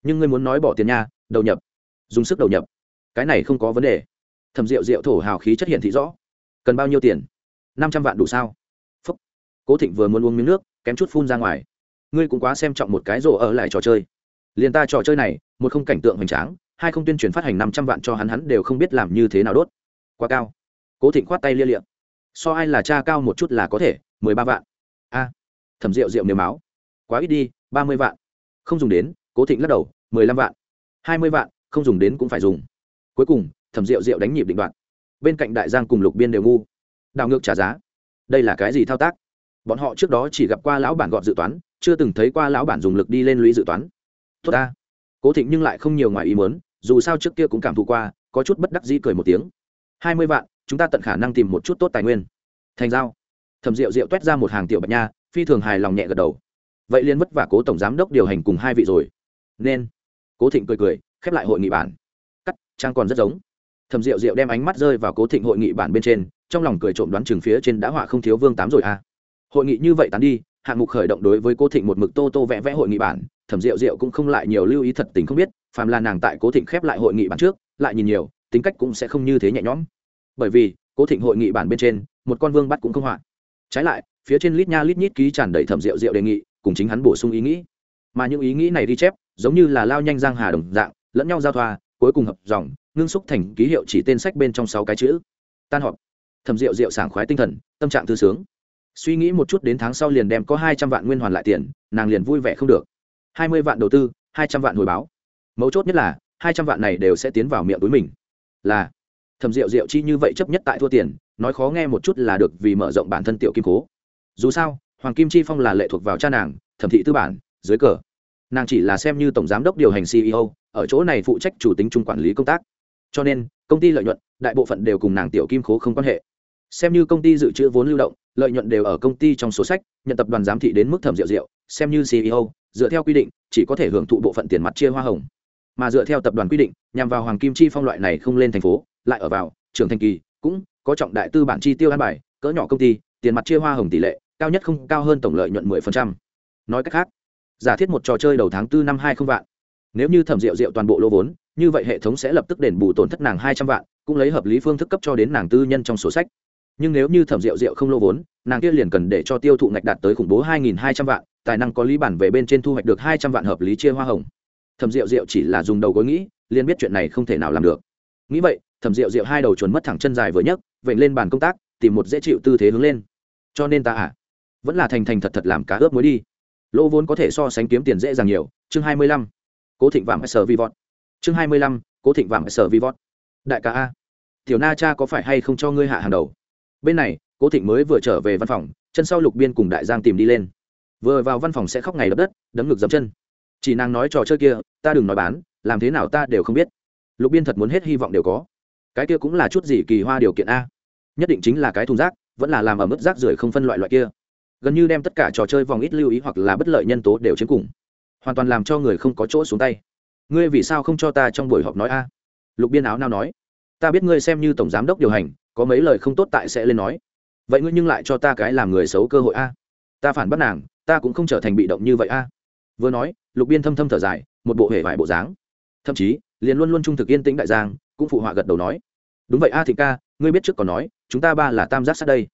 Nhưng ngươi muốn nói bỏ tiền nha, đầu nhập. Dùng sức đầu nhập. Cái này không có vấn đề. Thẩm rượu rượu thổ hào khí chất hiện thị rõ. Cần bao nhiêu tiền? Năm trăm vạn đủ sao? Phúc. Cố thịnh vừa muốn uống miếng nước, kém chút phun ra ngoài. Ngươi cũng quá xem trọng một cái rổ ở lại trò chơi. Liền ta trò chơi này, một không cảnh tượng hoành tráng, hai không tuyên truyền phát hành năm trăm vạn cho hắn hắn đều không biết làm như thế nào đốt. Quá cao. Cố thịnh khoát tay lia liệm so ai là cha cao một chút là có thể, mười ba vạn. A. Thẩm rượu rượu nếu máu. Quá ít đi ba mươi vạn. Không dùng đến, cố thịnh lắc đầu, mười lăm vạn. hai mươi vạn, không dùng đến cũng phải dùng. Cuối cùng, thẩm rượu rượu đánh nhịp định đoạn. Bên cạnh đại giang cùng lục biên đều ngu. Đảo ngược trả giá. Đây là cái gì thao tác? Bọn họ trước đó chỉ gặp qua lão bản gọn dự toán, chưa từng thấy qua lão bản dùng lực đi lên lũy dự toán. Tốt ta. Cố thịnh nhưng lại không nhiều ngoài ý muốn, dù sao trước kia cũng cảm thụ qua, có chút bất đắc dĩ cười một tiếng. hai mươi vạn, chúng ta tận khả năng tìm một chút tốt tài nguyên. Thành giao. Thẩm rượu rượu t u é t ra một hàng tiểu bạch nha, phi thường hài lòng nhẹ gật đầu vậy liên vất vả cố tổng giám đốc điều hành cùng hai vị rồi. Nên, cố thịnh cười cười, khép lại hội nghị bản. Cắt, trang còn rất giống. Thẩm rượu rượu đem ánh mắt rơi vào cố thịnh hội nghị bản bên trên, trong lòng cười trộm đoán chừng phía trên đã họa không thiếu vương tám rồi à. Hội nghị như vậy tán đi, hạng mục khởi động đối với cố thịnh một mực tô tô vẽ vẽ hội nghị bản, thẩm rượu rượu cũng không lại nhiều lưu ý thật tình không biết, phàm là nàng tại cố thịnh khép lại hội nghị bản trước, lại nhìn nhiều, tính cách cũng sẽ không như thế nhẹ nhõm. Bởi vì, cố thịnh hội nghị bản bên trên, một con vương bắt cũng không họa. Trái lại, phía trên lít nha lít nhít ký tràn đầy thẩm rượu rượu đề nghị cùng chính hắn bổ sung ý nghĩ. Mà những ý nghĩ này đi chép, giống như là lao nhanh giang hà đồng dạng, lẫn nhau giao thoa, cuối cùng hợp dòng, ngưng xúc thành ký hiệu chỉ tên sách bên trong sáu cái chữ. Tan họp. Thẩm rượu rượu sảng khoái tinh thần, tâm trạng thư sướng. Suy nghĩ một chút đến tháng sau liền đem có hai trăm vạn nguyên hoàn lại tiền, nàng liền vui vẻ không được. Hai mươi vạn đầu tư, hai trăm vạn hồi báo. Mấu chốt nhất là, hai trăm vạn này đều sẽ tiến vào miệng túi mình. Là, thẩm rượu rượu chi như vậy chấp nhất tại thua tiền, nói khó nghe một chút là được vì mở rộng bản thân tiểu kim cố. Dù sao hoàng kim chi phong là lệ thuộc vào cha nàng, thẩm thị tư bản, dưới cờ. Nàng chỉ là xem như tổng giám đốc điều hành ceo ở chỗ này phụ trách chủ tính chung quản lý công tác. Cho nên, công ty lợi nhuận, đại bộ phận đều cùng nàng tiểu kim khố không quan hệ. Xem như công ty dự trữ vốn lưu động, lợi nhuận đều ở công ty trong số sách, nhận tập đoàn giám thị đến mức thẩm rượu rượu, xem như ceo dựa theo quy định, chỉ có thể hưởng thụ bộ phận tiền mặt chia hoa hồng. Mà dựa theo tập đoàn quy định, nhằm vào hoàng kim chi phong loại này không lên thành phố, lại ở vào trường thành kỳ, cũng có trọng đại tư bản chi tiêu an bài, cỡ nhỏ công ty, tiền mặt chia hoa hồng tỷ lệ cao nhất không cao hơn tổng lợi nhuận 10%. nói cách khác, giả thiết một trò chơi đầu tháng 4 năm hai không vạn, nếu như thẩm rượu rượu toàn bộ lô vốn, như vậy hệ thống sẽ lập tức đền bù tổn thất nàng hai trăm vạn, cũng lấy hợp lý phương thức cấp cho đến nàng tư nhân trong sổ sách. Nhưng nếu như thẩm rượu rượu không lô vốn, nàng kia liền cần để cho tiêu thụ ngạch đạt tới khủng bố hai nghìn hai trăm vạn, tài năng có lý bản về bên trên thu hoạch được hai trăm vạn hợp lý chia hoa hồng. Thẩm rượu rượu chỉ là dùng đầu gối nghĩ, liền biết chuyện này không thể nào làm được. Nghĩ vậy, thẩm rượu rượu hai đầu chuồn mất thẳng chân dài vừa nhấc, vểnh lên bàn công tác, tìm một dễ chịu tư thế hướng lên. Cho nên ta à vẫn là thành thành thật thật làm cá ướp mới đi. Lỗ vốn có thể so sánh kiếm tiền dễ dàng nhiều, chương hai mươi lăm, cố thịnh vàng sở vi vọt. Chương hai mươi lăm, cố thịnh vàng sở vi vọt. Đại ca a, tiểu na cha có phải hay không cho ngươi hạ hàng đầu? Bên này, cố thịnh mới vừa trở về văn phòng, chân sau lục biên cùng đại giang tìm đi lên. Vừa vào văn phòng sẽ khóc ngày đập đất, đấm ngực dấm chân. Chỉ nàng nói trò chơi kia, ta đừng nói bán, làm thế nào ta đều không biết. Lục biên thật muốn hết hy vọng đều có. Cái kia cũng là chút gì kỳ hoa điều kiện a. Nhất định chính là cái thùng rác, vẫn là làm ở mức rác rưởi không phân loại loại kia gần như đem tất cả trò chơi vòng ít lưu ý hoặc là bất lợi nhân tố đều chiếm cùng. Hoàn toàn làm cho người không có chỗ xuống tay. Ngươi vì sao không cho ta trong buổi họp nói a? Lục biên áo nào nói. Ta biết ngươi xem như tổng giám đốc điều hành, có mấy lời không tốt tại sẽ lên nói. Vậy ngươi nhưng lại cho ta cái làm người xấu cơ hội a? Ta phản bắt nàng, ta cũng không trở thành bị động như vậy a. Vừa nói, lục biên thâm thâm thở dài, một bộ hệ vải bộ dáng. Thậm chí, liền luôn luôn trung thực yên tĩnh đại giang, cũng phụ họa gật đầu nói. Đúng vậy a thị ca, ngươi biết trước còn nói, chúng ta ba là tam giác sát đây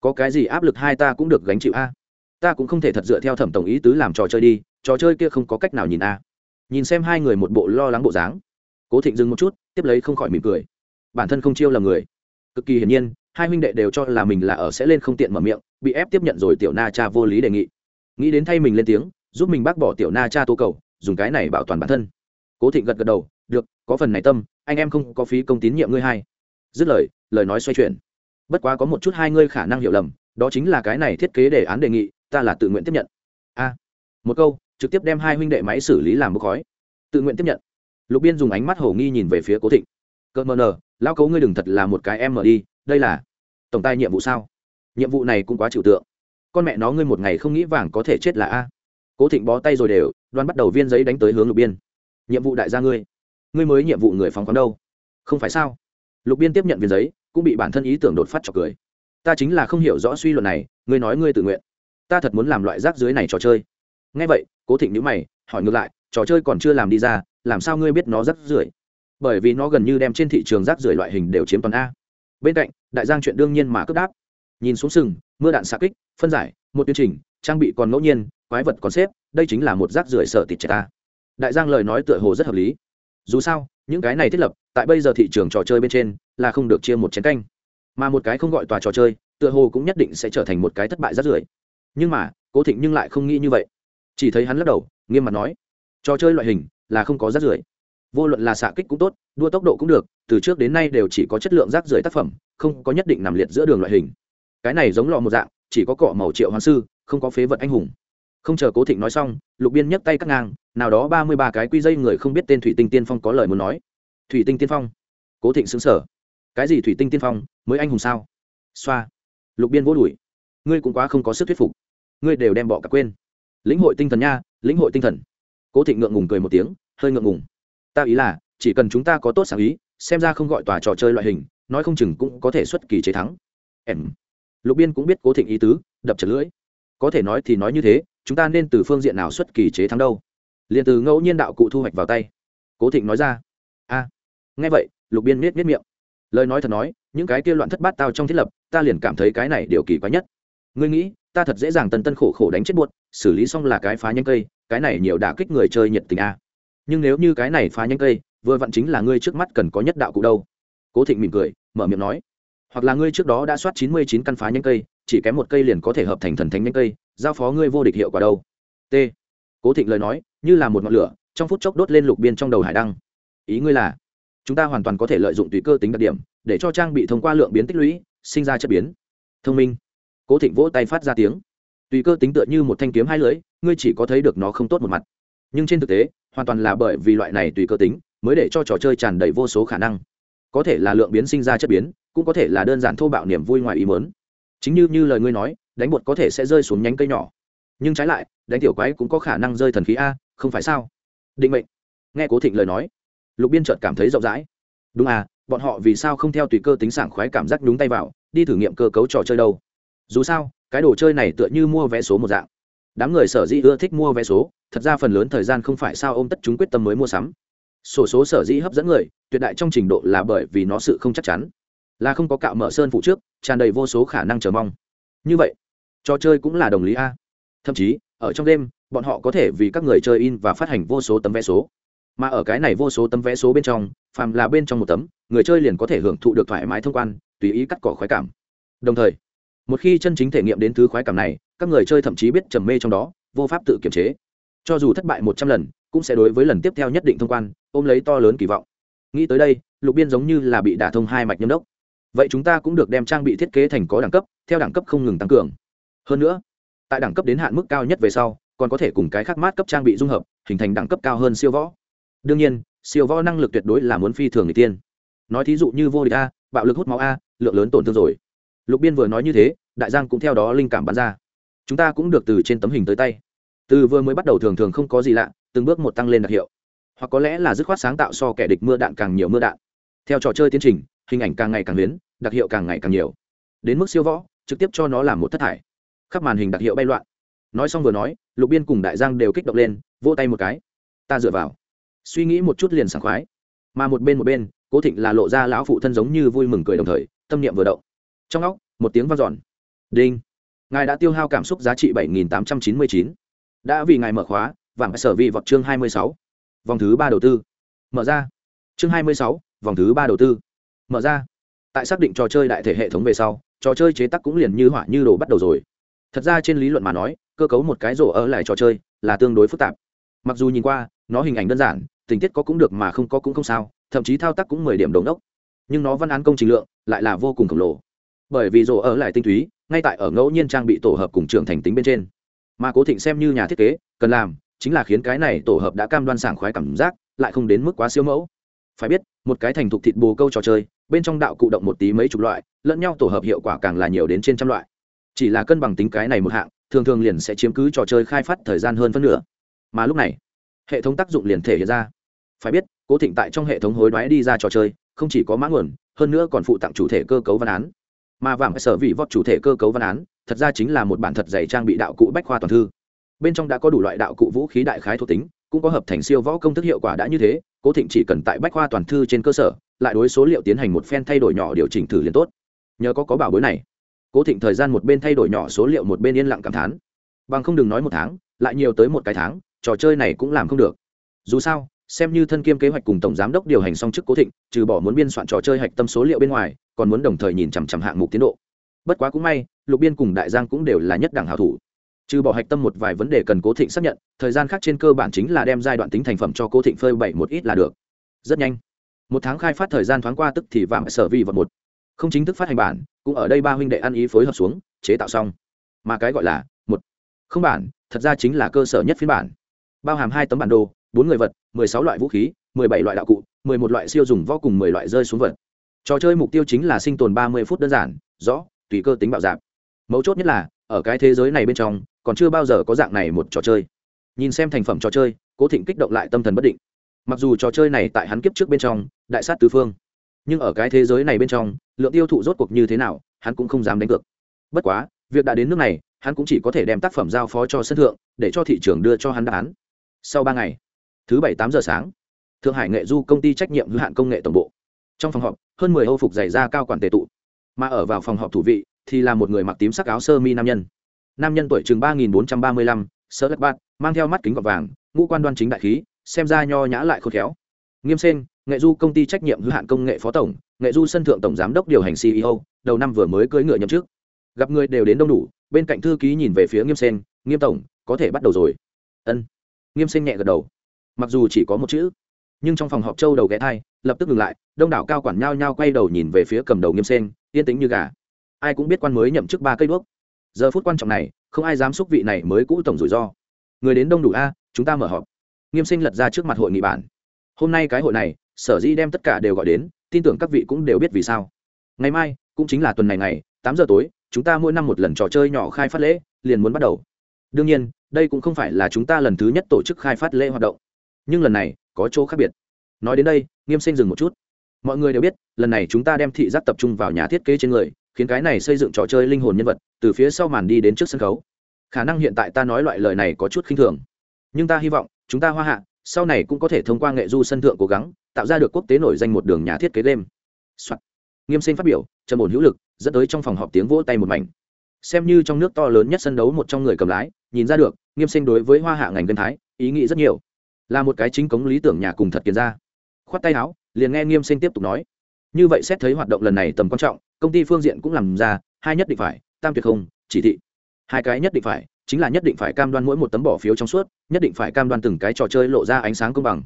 có cái gì áp lực hai ta cũng được gánh chịu a. Ta cũng không thể thật dựa theo thẩm tổng ý tứ làm trò chơi đi, trò chơi kia không có cách nào nhìn a. Nhìn xem hai người một bộ lo lắng bộ dáng. Cố thịnh dừng một chút, tiếp lấy không khỏi mỉm cười. Bản thân không chiêu là người. Cực kỳ hiển nhiên, hai huynh đệ đều cho là mình là ở sẽ lên không tiện mở miệng, bị ép tiếp nhận rồi tiểu na cha vô lý đề nghị. Nghĩ đến thay mình lên tiếng, giúp mình bác bỏ tiểu na cha tố cầu, dùng cái này bảo toàn bản thân. Cố thịnh gật gật đầu, được, có phần này tâm, anh em không có phí công tín nhiệm ngươi hai. Dứt lời lời nói xoay chuyển bất quá có một chút hai ngươi khả năng hiểu lầm, đó chính là cái này thiết kế đề án đề nghị, ta là tự nguyện tiếp nhận. A. Một câu, trực tiếp đem hai huynh đệ máy xử lý làm bốc khói. Tự nguyện tiếp nhận. Lục biên dùng ánh mắt hổ nghi nhìn về phía cố thịnh. Cơ mờ nờ lao cấu ngươi đừng thật là một cái em mở đi, đây là tổng tài nhiệm vụ sao? Nhiệm vụ này cũng quá chịu tượng. Con mẹ nó ngươi một ngày không nghĩ vàng có thể chết là a. Cố thịnh bó tay rồi đều, đoan bắt đầu viên giấy đánh tới hướng lục biên. Nhiệm vụ đại gia ngươi. Ngươi mới nhiệm vụ người phóng khoáng đâu? Không phải sao? Lục biên tiếp nhận viên giấy cũng bị bản thân ý tưởng đột phát trọc cười. Ta chính là không hiểu rõ suy luận này, ngươi nói ngươi tự nguyện. Ta thật muốn làm loại rác dưới này trò chơi. Ngay vậy, cố thịnh nhữ mày, hỏi ngược lại, trò chơi còn chưa làm đi ra, làm sao ngươi biết nó rác rưởi? Bởi vì nó gần như đem trên thị trường rác rưởi loại hình đều chiếm toàn a. Bên cạnh, đại giang chuyện đương nhiên mà cướp đáp. Nhìn xuống sừng, mưa đạn xạ kích, phân giải, một tiêu trình, trang bị còn ngẫu nhiên, quái vật còn xếp, đây chính là một rác rưởi sợ tịt trẻ ta. Đại giang lời nói tựa hồ rất hợp lý dù sao, những cái này thiết lập, tại bây giờ thị trường trò chơi bên trên, là không được chia một chén canh. Mà một cái không gọi tòa trò chơi, tựa hồ cũng nhất định sẽ trở thành một cái thất bại rất rưởi. Nhưng mà, cố thịnh nhưng lại không nghĩ như vậy. Chỉ thấy hắn lắc đầu, nghiêm mặt nói, trò chơi loại hình là không có rác rưởi. Vô luận là xạ kích cũng tốt, đua tốc độ cũng được, từ trước đến nay đều chỉ có chất lượng rác rưởi tác phẩm, không có nhất định nằm liệt giữa đường loại hình. Cái này giống lọ một dạng, chỉ có cọ màu triệu hoàng sư, không có phế vật anh hùng không chờ cố thịnh nói xong, lục biên nhấc tay cắt ngang, nào đó ba mươi ba cái quy dây người không biết tên thủy tinh tiên phong có lời muốn nói. Thủy tinh tiên phong. Cố thịnh xứng sở cái gì thủy tinh tiên phong? Mới anh hùng sao? Xoa. Lục biên vô đùi. Ngươi cũng quá không có sức thuyết phục. Ngươi đều đem bỏ cả quên. Lĩnh hội tinh thần nha, lĩnh hội tinh thần. Cố thịnh ngượng ngùng cười một tiếng, hơi ngượng ngùng. Ta ý là, chỉ cần chúng ta có tốt sáng ý, xem ra không gọi tòa trò chơi loại hình, nói không chừng cũng có thể xuất kỳ chế thắng. Em. Lục biên cũng biết cố thịnh ý tứ, đập chật lưỡi. Có thể nói thì nói như thế chúng ta nên từ phương diện nào xuất kỳ chế thắng đâu? Liền từ ngẫu nhiên đạo cụ thu hoạch vào tay. Cố thịnh nói ra. A, nghe vậy, lục biên miết miết miệng. Lời nói thật nói, những cái kia loạn thất bát tao trong thiết lập, ta liền cảm thấy cái này điều kỳ quái nhất. Ngươi nghĩ, ta thật dễ dàng tân tân khổ khổ đánh chết buốt xử lý xong là cái phá nhanh cây, cái này nhiều đả kích người chơi nhiệt tình a. Nhưng nếu như cái này phá nhanh cây, vừa vặn chính là ngươi trước mắt cần có nhất đạo cụ đâu. Cố thịnh mỉm cười, mở miệng nói. Hoặc là ngươi trước đó đã soát chín mươi chín căn phá nhanh cây chỉ kém một cây liền có thể hợp thành thần thánh nhanh cây, giao phó ngươi vô địch hiệu quả đâu. T. Cố thịnh lời nói, như là một ngọn lửa, trong phút chốc đốt lên lục biên trong đầu hải đăng. Ý ngươi là, chúng ta hoàn toàn có thể lợi dụng tùy cơ tính đặc điểm, để cho trang bị thông qua lượng biến tích lũy, sinh ra chất biến. Thông minh. Cố thịnh vỗ tay phát ra tiếng. Tùy cơ tính tựa như một thanh kiếm hai lưỡi, ngươi chỉ có thấy được nó không tốt một mặt. Nhưng trên thực tế, hoàn toàn là bởi vì loại này tùy cơ tính, mới để cho trò chơi tràn đầy vô số khả năng. Có thể là lượng biến sinh ra chất biến, cũng có thể là đơn giản thô bạo niềm vui ngoài ý mớn chính như như lời ngươi nói, đánh bột có thể sẽ rơi xuống nhánh cây nhỏ. Nhưng trái lại, đánh tiểu quái cũng có khả năng rơi thần khí a, không phải sao? Định mệnh. Nghe cố thịnh lời nói, lục biên chợt cảm thấy rộng rãi. Đúng à bọn họ vì sao không theo tùy cơ tính sảng khoái cảm giác nhúng tay vào, đi thử nghiệm cơ cấu trò chơi đâu? Dù sao, cái đồ chơi này tựa như mua vé số một dạng. Đám người sở dĩ ưa thích mua vé số, thật ra phần lớn thời gian không phải sao ôm tất chúng quyết tâm mới mua sắm. Sổ số sở dĩ hấp dẫn người, tuyệt đại trong trình độ là bởi vì nó sự không chắc chắn là không có cạo mở sơn phụ trước, tràn đầy vô số khả năng chờ mong. Như vậy, trò chơi cũng là đồng lý a. Thậm chí, ở trong đêm, bọn họ có thể vì các người chơi in và phát hành vô số tấm vé số. Mà ở cái này vô số tấm vé số bên trong, phàm là bên trong một tấm, người chơi liền có thể hưởng thụ được thoải mái thông quan, tùy ý cắt cỏ khoái cảm. Đồng thời, một khi chân chính thể nghiệm đến thứ khoái cảm này, các người chơi thậm chí biết trầm mê trong đó, vô pháp tự kiềm chế. Cho dù thất bại một trăm lần, cũng sẽ đối với lần tiếp theo nhất định thông quan, ôm lấy to lớn kỳ vọng. Nghĩ tới đây, lục biên giống như là bị đả thông hai mạch nhâm đốc vậy chúng ta cũng được đem trang bị thiết kế thành có đẳng cấp, theo đẳng cấp không ngừng tăng cường. Hơn nữa, tại đẳng cấp đến hạn mức cao nhất về sau, còn có thể cùng cái khác mát cấp trang bị dung hợp, hình thành đẳng cấp cao hơn siêu võ. Đương nhiên, siêu võ năng lực tuyệt đối là muốn phi thường người tiên. Nói thí dụ như vô địch a, bạo lực hút máu a, lượng lớn tổn thương rồi. Lục biên vừa nói như thế, đại giang cũng theo đó linh cảm bắn ra. Chúng ta cũng được từ trên tấm hình tới tay. Từ vừa mới bắt đầu thường thường không có gì lạ, từng bước một tăng lên đặc hiệu. Hoặc có lẽ là dứt khoát sáng tạo so kẻ địch mưa đạn càng nhiều mưa đạn. Theo trò chơi tiến trình, hình ảnh càng ngày càng biến đặc hiệu càng ngày càng nhiều. Đến mức siêu võ, trực tiếp cho nó làm một thất thải. Khắp màn hình đặc hiệu bay loạn. Nói xong vừa nói, lục biên cùng đại giang đều kích động lên, vỗ tay một cái. Ta dựa vào. Suy nghĩ một chút liền sảng khoái. Mà một bên một bên, cố thịnh là lộ ra lão phụ thân giống như vui mừng cười đồng thời, tâm niệm vừa động. Trong óc, một tiếng vang dọn. Đinh. Ngài đã tiêu hao cảm xúc giá trị bảy nghìn tám trăm chín mươi chín. Đã vì ngài mở khóa, vàng sở vi vọt chương hai mươi sáu. Vòng thứ ba đầu tư. Mở ra. Chương hai mươi sáu, vòng thứ ba đầu tư. Mở ra tại xác định trò chơi đại thể hệ thống về sau, trò chơi chế tác cũng liền như hỏa như đồ bắt đầu rồi. Thật ra trên lý luận mà nói, cơ cấu một cái rổ ở lại trò chơi là tương đối phức tạp. Mặc dù nhìn qua, nó hình ảnh đơn giản, tình tiết có cũng được mà không có cũng không sao, thậm chí thao tác cũng mười điểm đồng đốc nhưng nó văn án công trình lượng lại là vô cùng khổng lồ. Bởi vì rổ ở lại tinh túy, ngay tại ở ngẫu nhiên trang bị tổ hợp cùng trưởng thành tính bên trên. Mà cố thịnh xem như nhà thiết kế, cần làm chính là khiến cái này tổ hợp đã cam đoan sảng khoái cảm giác, lại không đến mức quá siêu mẫu. Phải biết, một cái thành thục thịt bồ câu trò chơi bên trong đạo cụ động một tí mấy chục loại, lẫn nhau tổ hợp hiệu quả càng là nhiều đến trên trăm loại. Chỉ là cân bằng tính cái này một hạng, thường thường liền sẽ chiếm cứ trò chơi khai phát thời gian hơn phân nửa. Mà lúc này, hệ thống tác dụng liền thể hiện ra. Phải biết, cố thịnh tại trong hệ thống hối đoái đi ra trò chơi, không chỉ có mã nguồn, hơn nữa còn phụ tặng chủ thể cơ cấu văn án. Mà vàng sở vị vót chủ thể cơ cấu văn án, thật ra chính là một bản thật dày trang bị đạo cụ bách khoa toàn thư. Bên trong đã có đủ loại đạo cụ vũ khí đại khái thuộc tính, cũng có hợp thành siêu võ công thức hiệu quả đã như thế cố thịnh chỉ cần tại bách khoa toàn thư trên cơ sở, lại đối số liệu tiến hành một phen thay đổi nhỏ điều chỉnh thử liền tốt. Nhờ có có bảo bối này, cố thịnh thời gian một bên thay đổi nhỏ số liệu một bên yên lặng cảm thán. Bằng không đừng nói một tháng, lại nhiều tới một cái tháng, trò chơi này cũng làm không được. Dù sao, xem như thân kiêm kế hoạch cùng tổng giám đốc điều hành xong chức cố thịnh, trừ bỏ muốn biên soạn trò chơi hạch tâm số liệu bên ngoài, còn muốn đồng thời nhìn chằm chằm hạng mục tiến độ. Bất quá cũng may, lục biên cùng đại giang cũng đều là nhất đẳng hảo thủ trừ bỏ hạch tâm một vài vấn đề cần cố thịnh xác nhận, thời gian khác trên cơ bản chính là đem giai đoạn tính thành phẩm cho cố thịnh phơi bảy một ít là được. Rất nhanh. Một tháng khai phát thời gian thoáng qua tức thì vàng sở vi vật một. Không chính thức phát hành bản, cũng ở đây ba huynh đệ ăn ý phối hợp xuống, chế tạo xong. Mà cái gọi là, một. Không bản, thật ra chính là cơ sở nhất phiên bản. Bao hàm hai tấm bản đồ, bốn người vật, mười sáu loại vũ khí, mười bảy loại đạo cụ, mười một loại siêu dùng võ cùng mười loại rơi xuống vật. Trò chơi mục tiêu chính là sinh tồn ba mươi phút đơn giản, rõ, tùy cơ tính bạo dạp. Mấu chốt nhất là ở cái thế giới này bên trong, còn chưa bao giờ có dạng này một trò chơi. Nhìn xem thành phẩm trò chơi, cố thịnh kích động lại tâm thần bất định. Mặc dù trò chơi này tại hắn kiếp trước bên trong, đại sát tứ phương, nhưng ở cái thế giới này bên trong, lượng tiêu thụ rốt cuộc như thế nào, hắn cũng không dám đánh cược. Bất quá, việc đã đến nước này, hắn cũng chỉ có thể đem tác phẩm giao phó cho sân thượng, để cho thị trường đưa cho hắn đáp án. Sau ba ngày, thứ bảy tám giờ sáng, thượng hải nghệ du công ty trách nhiệm hữu hạn công nghệ tổng bộ. Trong phòng họp, hơn mười âu phục giày da cao quản tệ tụ. Mà ở vào phòng họp thủ vị thì là một người mặc tím sắc áo sơ mi nam nhân. Nam nhân tuổi chừng ba nghìn bốn trăm ba mươi lăm, sơ lắc bát, mang theo mắt kính gọt vàng, ngũ quan đoan chính đại khí, xem ra nho nhã lại khôn khéo. Nghiêm sen nghệ du công ty trách nhiệm hữu hạn công nghệ phó tổng, nghệ du sân thượng tổng giám đốc điều hành ceo đầu năm vừa mới cưỡi ngựa nhậm chức. Gặp người đều đến đông đủ, bên cạnh thư ký nhìn về phía nghiêm sen nghiêm tổng, có thể bắt đầu rồi. Ân. Nghiêm sen nhẹ gật đầu. Mặc dù chỉ có một chữ, nhưng trong phòng họp châu đầu ghé thai, lập tức ngừng lại, đông đảo cao quản nhao nhao quay đầu nhìn về phía cầm đầu nghiêm sen yên tĩnh như gà ai cũng biết quan mới nhậm chức ba cây đuốc. Giờ phút quan trọng này, không ai dám xúc vị này mới cũ tổng rủi ro. Người đến đông đủ a, chúng ta mở họp. Nghiêm sinh lật ra trước mặt hội nghị bản. Hôm nay cái hội này, sở dĩ đem tất cả đều gọi đến, tin tưởng các vị cũng đều biết vì sao. Ngày mai, cũng chính là tuần này ngày, tám giờ tối, chúng ta mỗi năm một lần trò chơi nhỏ khai phát lễ, liền muốn bắt đầu. Đương nhiên, đây cũng không phải là chúng ta lần thứ nhất tổ chức khai phát lễ hoạt động. Nhưng lần này, có chỗ khác biệt. Nói đến đây, nghiêm sinh dừng một chút. Mọi người đều biết, lần này chúng ta đem thị giác tập trung vào nhà thiết kế trên người khiến cái này xây dựng trò chơi linh hồn nhân vật từ phía sau màn đi đến trước sân khấu. Khả năng hiện tại ta nói loại lời này có chút khinh thường. Nhưng ta hy vọng, chúng ta hoa hạ, sau này cũng có thể thông qua nghệ du sân thượng cố gắng, tạo ra được quốc tế nổi danh một đường nhà thiết kế game、Soạn. nghiêm sinh phát biểu, trầm ổn hữu lực, dẫn tới trong phòng họp tiếng vỗ tay một mảnh. Xem như trong nước to lớn nhất sân đấu một trong người cầm lái, nhìn ra được, nghiêm sinh đối với hoa hạ ngành gân thái, ý nghĩ rất nhiều. Là một cái chính cống lý tưởng nhà cùng thật kiến ra. Khoát tay áo, liền nghe nghiêm sinh tiếp tục nói. Như vậy xét thấy hoạt động lần này tầm quan trọng công ty phương diện cũng làm ra, hai nhất định phải, tam tuyệt không, chỉ thị. Hai cái nhất định phải, chính là nhất định phải cam đoan mỗi một tấm bỏ phiếu trong suốt, nhất định phải cam đoan từng cái trò chơi lộ ra ánh sáng công bằng.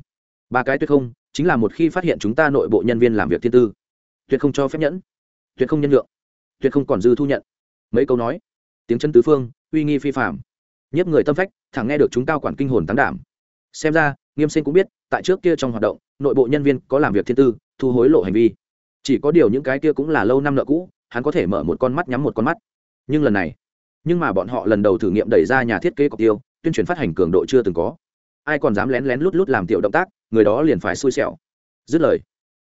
Ba cái tuyệt không, chính là một khi phát hiện chúng ta nội bộ nhân viên làm việc thiên tư. Tuyệt không cho phép nhẫn. Tuyệt không nhân lượng tuyệt không còn dư thu nhận. Mấy câu nói. Tiếng chân tứ phương, uy nghi phi phạm nhiếp người tâm phách, thẳng nghe được chúng cao quản kinh hồn tán đảm. Xem ra, nghiêm sinh cũng biết, tại trước kia trong hoạt động, nội bộ nhân viên có làm việc thiên tư, thu hối lộ hành vi chỉ có điều những cái kia cũng là lâu năm nợ cũ, hắn có thể mở một con mắt nhắm một con mắt. Nhưng lần này, nhưng mà bọn họ lần đầu thử nghiệm đẩy ra nhà thiết kế cọc tiêu, tuyên truyền phát hành cường độ chưa từng có. Ai còn dám lén lén lút lút làm tiểu động tác, người đó liền phải xui xẻo. Dứt lời,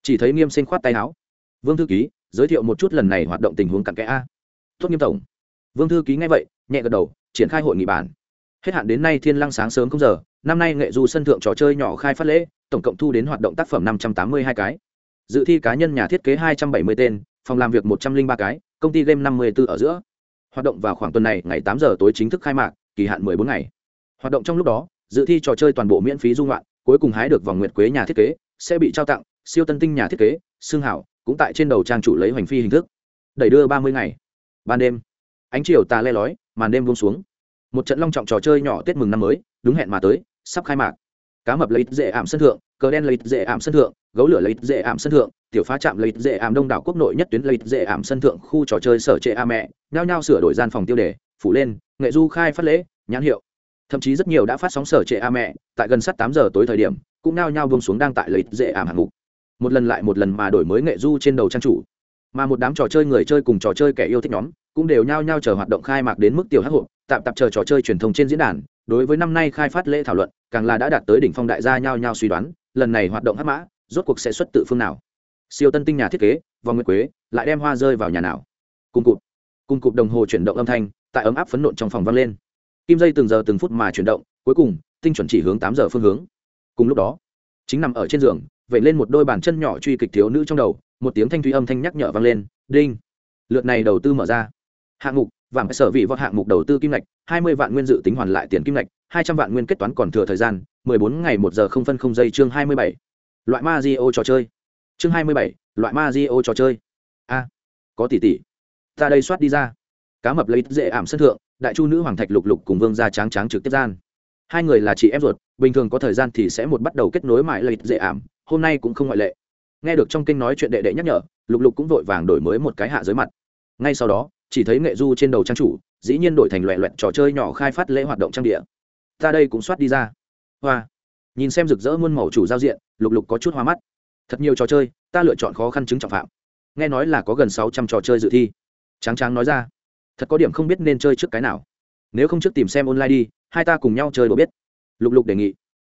chỉ thấy nghiêm sinh khoát tay áo. Vương thư ký, giới thiệu một chút lần này hoạt động tình huống cặn kẽ a. Tốt nghiêm tổng. Vương thư ký nghe vậy, nhẹ gật đầu, triển khai hội nghị bản hết hạn đến nay thiên lăng sáng sớm không giờ, năm nay nghệ du sân thượng trò chơi nhỏ khai phát lễ, tổng cộng thu đến hoạt động tác phẩm năm trăm tám mươi hai cái dự thi cá nhân nhà thiết kế hai trăm bảy mươi tên, phòng làm việc một trăm linh ba cái, công ty game năm mươi 54 ở giữa. Hoạt động vào khoảng tuần này, ngày tám giờ tối chính thức khai mạc, kỳ hạn mười bốn ngày. Hoạt động trong lúc đó, dự thi trò chơi toàn bộ miễn phí dung loạn, cuối cùng hái được vòng nguyệt quế nhà thiết kế, sẽ bị trao tặng, siêu tân tinh nhà thiết kế, xương hảo, cũng tại trên đầu trang chủ lấy hoành phi hình thức. Đẩy đưa ba mươi ngày. Ban đêm, ánh chiều tà le lói, màn đêm buông xuống. Một trận long trọng trò chơi nhỏ tết mừng năm mới, đúng hẹn mà tới, sắp khai mạc cá mập lấy dễ ảm sân thượng, cờ đen lấy dễ ảm sân thượng, gấu lửa lấy dễ ảm sân thượng, tiểu phá trạm lấy dễ ảm đông đảo quốc nội nhất tuyến lấy dễ ảm sân thượng khu trò chơi sở trệ a mẹ, nhao nhao sửa đổi gian phòng tiêu đề, phủ lên, nghệ du khai phát lễ, nhãn hiệu. Thậm chí rất nhiều đã phát sóng sở trệ a mẹ, tại gần sát tám giờ tối thời điểm, cũng nao nhao buông xuống đang tại lấy dễ ảm hạng mục. Một lần lại một lần mà đổi mới nghệ du trên đầu trang chủ. Mà một đám trò chơi người chơi cùng trò chơi kẻ yêu thích nhóm, cũng đều nhao nhao chờ hoạt động khai mạc đến mức tiểu hắc hộp, tạm tạm chờ trò chơi truyền thông trên diễn đàn đối với năm nay khai phát lễ thảo luận, càng là đã đạt tới đỉnh phong đại gia nhao nhao suy đoán, lần này hoạt động hắc mã, rốt cuộc sẽ xuất tự phương nào? Siêu tân tinh nhà thiết kế, vòng nguyệt quế, lại đem hoa rơi vào nhà nào? Cùng cụt. Cùng cụt đồng hồ chuyển động âm thanh, tại ấm áp phấn nộn trong phòng vang lên. Kim dây từng giờ từng phút mà chuyển động, cuối cùng, tinh chuẩn chỉ hướng tám giờ phương hướng. Cùng lúc đó, chính nằm ở trên giường vậy lên một đôi bàn chân nhỏ truy kịch thiếu nữ trong đầu, một tiếng thanh thúy âm thanh nhắc nhở vang lên, đinh. Lượt này đầu tư mở ra. Hạng mục vàng sở vị vọt hạng mục đầu tư kim ngạch, hai mươi vạn nguyên dự tính hoàn lại tiền kim ngạch, hai trăm vạn nguyên kết toán còn thừa thời gian, mười bốn ngày một giờ không phân không giây chương hai mươi bảy. Loại ma di ô trò chơi. Chương hai mươi bảy, loại ma di ô trò chơi. A, có tỷ tỷ. Ta đây soát đi ra. Cá mập lấy dễ ảm sân thượng, đại chu nữ hoàng thạch lục lục cùng vương gia tráng tráng trực tiếp gian. Hai người là chị em ruột, bình thường có thời gian thì sẽ một bắt đầu kết nối mãi lấy dễ ảm, hôm nay cũng không ngoại lệ. Nghe được trong kinh nói chuyện đệ đệ nhắc nhở, lục lục cũng vội vàng đổi mới một cái hạ dưới mặt. Ngay sau đó chỉ thấy nghệ du trên đầu trang chủ, dĩ nhiên đổi thành loẹ loẹt trò chơi nhỏ khai phát lễ hoạt động trang địa. Ta đây cũng soát đi ra. Hoa. Nhìn xem rực rỡ muôn màu chủ giao diện, lục lục có chút hoa mắt. Thật nhiều trò chơi, ta lựa chọn khó khăn chứng trọng phạm. Nghe nói là có gần sáu trăm trò chơi dự thi. Tráng tráng nói ra. Thật có điểm không biết nên chơi trước cái nào. Nếu không trước tìm xem online đi, hai ta cùng nhau chơi đồ biết. Lục lục đề nghị.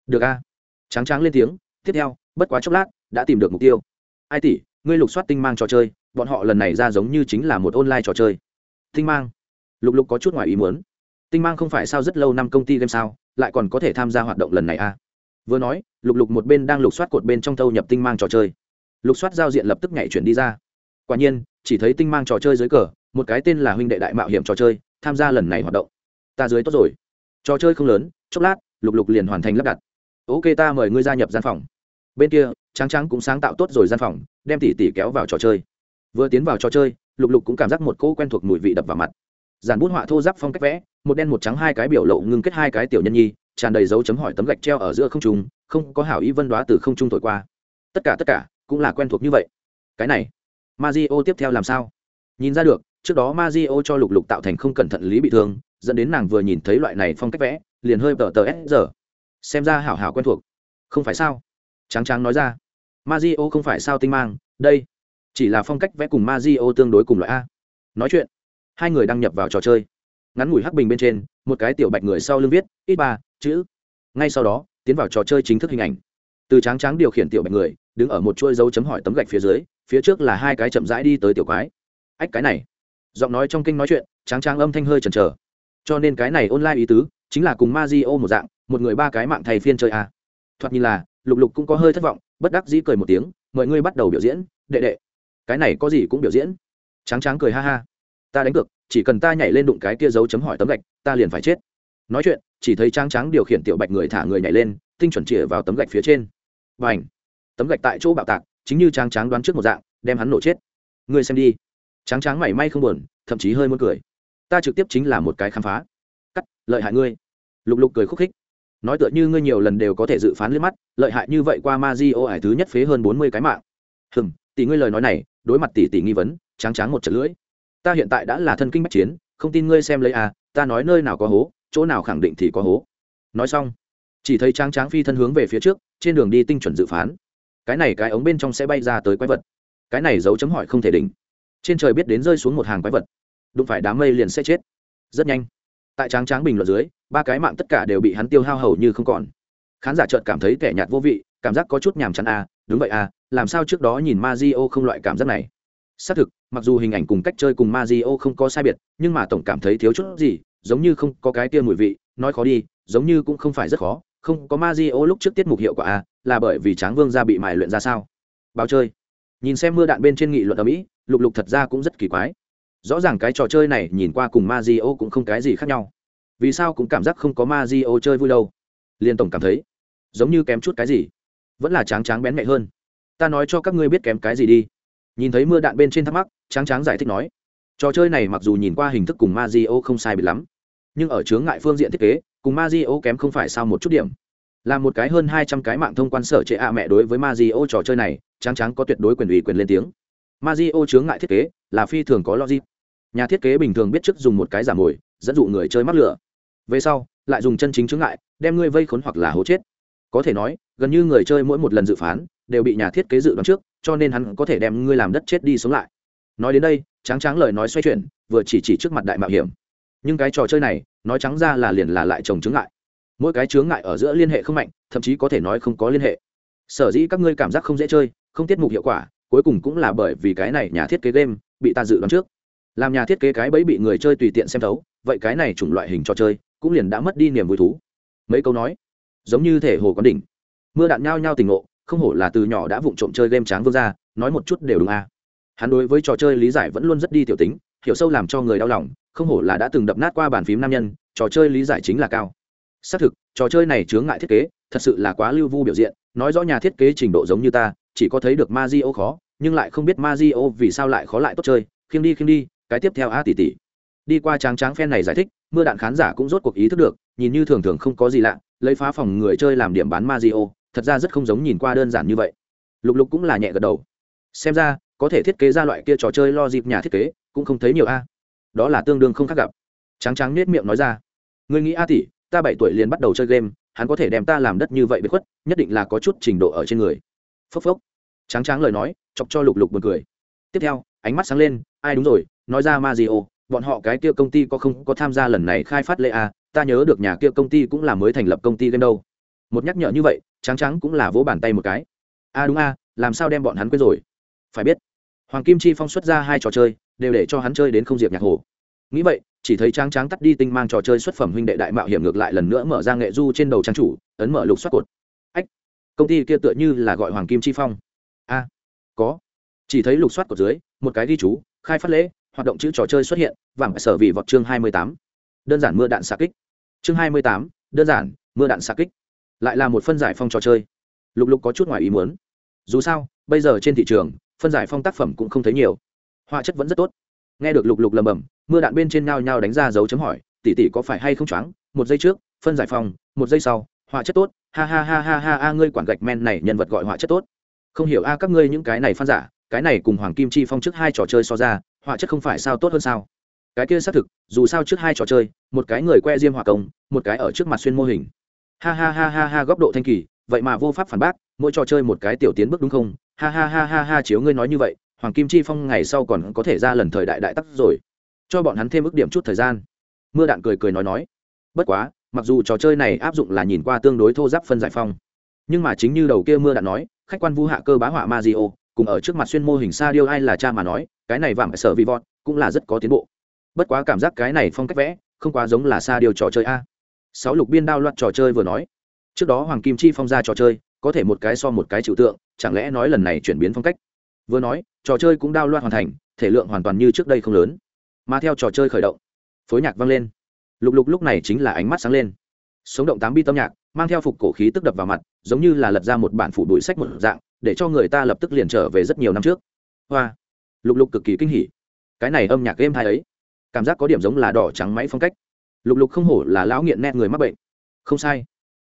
Được a. Tráng tráng lên tiếng. Tiếp theo, bất quá chốc lát, đã tìm được mục tiêu. Ai tỷ ngươi lục soát tinh mang trò chơi, bọn họ lần này ra giống như chính là một online trò chơi. Tinh mang? Lục lục có chút ngoài ý muốn. Tinh mang không phải sao rất lâu năm công ty game sao, lại còn có thể tham gia hoạt động lần này à? Vừa nói, lục lục một bên đang lục soát cột bên trong thâu nhập tinh mang trò chơi. Lục soát giao diện lập tức nhảy chuyển đi ra. Quả nhiên, chỉ thấy tinh mang trò chơi dưới cờ, một cái tên là huynh đệ đại mạo hiểm trò chơi, tham gia lần này hoạt động. Ta dưới tốt rồi. Trò chơi không lớn, chốc lát, lục lục liền hoàn thành lắp đặt. Ok ta mời ngươi gia nhập gian phòng bên kia, tráng tráng cũng sáng tạo tốt rồi gian phòng, đem tỉ tỉ kéo vào trò chơi. Vừa tiến vào trò chơi, lục lục cũng cảm giác một cỗ quen thuộc mùi vị đập vào mặt. Giàn bút họa thô giáp phong cách vẽ, một đen một trắng hai cái biểu lộ ngưng kết hai cái tiểu nhân nhi, tràn đầy dấu chấm hỏi tấm gạch treo ở giữa không trung, không có hảo ý vân đoá từ không trung thổi qua. Tất cả tất cả, cũng là quen thuộc như vậy. Cái này Mazio tiếp theo làm sao? Nhìn ra được, trước đó Mazio cho lục lục tạo thành không cẩn thận lý bị thương, dẫn đến nàng vừa nhìn thấy loại này phong cách vẽ, liền hơi tờ tờ s giờ. Xem ra hảo hảo quen thuộc. Không phải sao? Tráng tráng nói ra. Mario không phải sao tinh mang, đây chỉ là phong cách vẽ cùng Mario tương đối cùng loại a. Nói chuyện, hai người đăng nhập vào trò chơi. Ngắn ngủi hắc bình bên trên, một cái tiểu bạch người sau lưng viết, ít ba, chữ. Ngay sau đó, tiến vào trò chơi chính thức hình ảnh. Từ tráng tráng điều khiển tiểu bạch người, đứng ở một chuôi dấu chấm hỏi tấm gạch phía dưới, phía trước là hai cái chậm rãi đi tới tiểu quái. Ách, cái này. Giọng nói trong kinh nói chuyện, tráng tráng âm thanh hơi chần chờ. Cho nên cái này online ý tứ, chính là cùng ma di o một dạng, một người ba cái mạng thầy phiên chơi a. Thoạt nhìn là lục lục cũng có hơi thất vọng, bất đắc dĩ cười một tiếng, mọi người bắt đầu biểu diễn, đệ đệ. Cái này có gì cũng biểu diễn. Tráng tráng cười ha ha. Ta đánh cược, chỉ cần ta nhảy lên đụng cái kia dấu chấm hỏi tấm gạch, ta liền phải chết. Nói chuyện, chỉ thấy tráng tráng điều khiển tiểu bạch người thả người nhảy lên, tinh chuẩn chĩa vào tấm gạch phía trên. Và ảnh tấm gạch tại chỗ bạo tạc, chính như tráng tráng đoán trước một dạng, đem hắn nổ chết. Ngươi xem đi. Tráng tráng mảy may không buồn, thậm chí hơi muốn cười. Ta trực tiếp chính là một cái khám phá. Cắt, lợi hại ngươi. Lục lục cười khúc khích nói tựa như ngươi nhiều lần đều có thể dự phán liếc mắt, lợi hại như vậy qua ma di ô ải thứ nhất phế hơn bốn mươi cái mạng. Hừm, tỷ ngươi lời nói này, đối mặt tỷ tỷ nghi vấn, tráng tráng một trận lưỡi. Ta hiện tại đã là thân kinh bách chiến, không tin ngươi xem lấy à ta nói nơi nào có hố, chỗ nào khẳng định thì có hố. Nói xong, chỉ thấy tráng tráng phi thân hướng về phía trước, trên đường đi tinh chuẩn dự phán. Cái này cái ống bên trong sẽ bay ra tới quái vật. Cái này dấu chấm hỏi không thể đỉnh. Trên trời biết đến rơi xuống một hàng quái vật. Đụng phải đám mây liền sẽ chết. Rất nhanh tại tráng tráng bình luận dưới, ba cái mạng tất cả đều bị hắn tiêu hao hầu như không còn. Khán giả chợt cảm thấy kẻ nhạt vô vị, cảm giác có chút nhàm chán à đúng vậy à làm sao trước đó nhìn ma di o không loại cảm giác này. Xác thực, mặc dù hình ảnh cùng cách chơi cùng ma di o không có sai biệt, nhưng mà tổng cảm thấy thiếu chút gì, giống như không có cái tia mùi vị, nói khó đi, giống như cũng không phải rất khó, không có ma di o lúc trước tiết mục hiệu quả à là bởi vì tráng vương gia bị mài luyện ra sao. Báo chơi. Nhìn xem mưa đạn bên trên nghị luận ở mỹ, lục lục thật ra cũng rất kỳ quái rõ ràng cái trò chơi này nhìn qua cùng ma di o cũng không cái gì khác nhau. Vì sao cũng cảm giác không có ma di o chơi vui đâu? Liên tổng cảm thấy, giống như kém chút cái gì, vẫn là tráng tráng bén mẹ hơn. Ta nói cho các ngươi biết kém cái gì đi. Nhìn thấy mưa đạn bên trên thắc mắc, tráng tráng giải thích nói, trò chơi này mặc dù nhìn qua hình thức cùng ma di o không sai biệt lắm, nhưng ở chướng ngại phương diện thiết kế, cùng ma di o kém không phải sao một chút điểm. Là một cái hơn hai trăm cái mạng thông quan sở trệ ạ mẹ đối với ma di o trò chơi này, tráng tráng có tuyệt đối quyền ủy quyền lên tiếng. Ma di o chướng ngại thiết kế là phi thường có logic nhà thiết kế bình thường biết trước dùng một cái giả mồi, dẫn dụ người chơi mắc lửa. Về sau, lại dùng chân chính chứng ngại, đem ngươi vây khốn hoặc là hố chết. Có thể nói, gần như người chơi mỗi một lần dự phán, đều bị nhà thiết kế dự đoán trước, cho nên hắn có thể đem ngươi làm đất chết đi sống lại. Nói đến đây, tráng tráng lời nói xoay chuyển, vừa chỉ chỉ trước mặt đại mạo hiểm. Nhưng cái trò chơi này, nói trắng ra là liền là lại trồng chứng ngại. Mỗi cái chướng ngại ở giữa liên hệ không mạnh, thậm chí có thể nói không có liên hệ. Sở dĩ các ngươi cảm giác không dễ chơi, không tiết mục hiệu quả, cuối cùng cũng là bởi vì cái này nhà thiết kế game, bị ta dự đoán trước làm nhà thiết kế cái bẫy bị người chơi tùy tiện xem thấu, vậy cái này chủng loại hình trò chơi cũng liền đã mất đi niềm vui thú. Mấy câu nói, giống như thể hồ quán đỉnh. Mưa đạn nhao nhao tình ngộ, không hổ là từ nhỏ đã vụng trộm chơi game tráng vương ra nói một chút đều đúng a. À. hắn đối với trò chơi lý giải vẫn luôn rất đi tiểu tính, hiểu sâu làm cho người đau lòng, không hổ là đã từng đập nát qua bàn phím nam nhân, trò chơi lý giải chính là cao. Xác thực, trò chơi này chướng ngại thiết kế, thật sự là quá lưu vu biểu diện, nói rõ nhà thiết kế trình độ giống như ta, chỉ có thấy được ma di khó, nhưng lại không biết ma di vì sao lại khó lại tốt chơi, khiêng đi khiêng đi cái tiếp theo a tỷ tỷ đi qua tráng tráng phen này giải thích, mưa đạn khán giả cũng rốt cuộc ý thức được, nhìn như thường thường không có gì lạ, lấy phá phòng người chơi làm điểm bán ma di ô thật ra rất không giống nhìn qua đơn giản như vậy. Lục lục cũng là nhẹ gật đầu. Xem ra, có thể thiết kế ra loại kia trò chơi lo dịp nhà thiết kế, cũng không thấy nhiều a. Đó là tương đương không khác gặp. Tráng tráng nết miệng nói ra. Người nghĩ a tỷ ta bảy tuổi liền bắt đầu chơi game, hắn có thể đem ta làm đất như vậy bị khuất, nhất định là có chút trình độ ở trên người. Phốc phốc. Tráng tráng lời nói, chọc cho lục lục b u ồ n cười tiếp theo, ánh mắt sáng lên, ai đúng rồi, nói ra ma di ô bọn họ cái kia công ty có không có tham gia lần này khai phát lễ a, ta nhớ được nhà kia công ty cũng là mới thành lập công ty game đâu. Một nhắc nhở như vậy, tráng tráng cũng là vỗ bàn tay một cái. A đúng a, làm sao đem bọn hắn quên rồi? Phải biết, hoàng kim chi phong xuất ra hai trò chơi, đều để cho hắn chơi đến không diệp nhạc hồ. Nghĩ vậy, chỉ thấy tráng tráng tắt đi tinh mang trò chơi xuất phẩm huynh đệ đại mạo hiểm ngược lại lần nữa mở ra nghệ du trên đầu trang chủ, ấn mở lục xoát cột. Ách, công ty kia tựa như là gọi hoàng kim chi phong. A, có chỉ thấy lục soát cột dưới, một cái ghi chú, khai phát lễ, hoạt động chữ trò chơi xuất hiện, vàng sở vị vọt chương hai mươi tám. Đơn giản mưa đạn xạ kích. Chương hai mươi tám, đơn giản, mưa đạn xạ kích. Lại là một phân giải phong trò chơi. Lục lục có chút ngoài ý muốn. Dù sao, bây giờ trên thị trường, phân giải phong tác phẩm cũng không thấy nhiều. Hoa chất vẫn rất tốt. Nghe được lục lục lầm bầm mưa đạn bên trên nhao nhao đánh ra dấu chấm hỏi, tỷ tỷ có phải hay không choáng? Một giây trước, phân giải phong, một giây sau hoa chất tốt. Ha ha ha ha ha, a, ngươi quản gạch men này nhân vật gọi hoa chất tốt. Không hiểu a, các ngươi những cái này phan giả cái này cùng hoàng kim chi phong trước hai trò chơi so ra, họa chất không phải sao tốt hơn sao? Cái kia xác thực, dù sao trước hai trò chơi, một cái người que diêm hỏa công, một cái ở trước mặt xuyên mô hình. Ha ha ha ha ha, góc độ thanh kỳ, vậy mà vô pháp phản bác, mỗi trò chơi một cái tiểu tiến bước đúng không? Ha ha ha ha ha, chiếu ngươi nói như vậy, hoàng kim chi phong ngày sau còn có thể ra lần thời đại đại tắc rồi. Cho bọn hắn thêm ước điểm chút thời gian. Mưa đạn cười cười nói nói. Bất quá, mặc dù trò chơi này áp dụng là nhìn qua tương đối thô giáp phân giải phong, nhưng mà chính như đầu kia mưa Đạn nói, khách quan vu hạ cơ bá họa Mario cùng ở trước mặt xuyên mô hình sa điêu ai là cha mà nói, cái này vạm sở vi vọt, cũng là rất có tiến bộ. Bất quá cảm giác cái này phong cách vẽ, không quá giống là sa điêu trò chơi a. Sáu lục biên đao loạt trò chơi vừa nói. Trước đó hoàng kim chi phong ra trò chơi, có thể một cái so một cái trừu tượng, chẳng lẽ nói lần này chuyển biến phong cách? Vừa nói, trò chơi cũng đao loạt hoàn thành, thể lượng hoàn toàn như trước đây không lớn. Mà theo trò chơi khởi động, phối nhạc vang lên. Lục lục lúc này chính là ánh mắt sáng lên. Sống động tám bi tâm nhạc, mang theo phục cổ khí tức đập vào mặt, giống như là lật ra một bản phủ đuổi sách một dạng để cho người ta lập tức liền trở về rất nhiều năm trước. Hoa, lục lục cực kỳ kinh hỉ. Cái này âm nhạc game hai ấy. Cảm giác có điểm giống là đỏ trắng máy phong cách. Lục lục không hổ là lão nghiện nét người mắc bệnh. Không sai.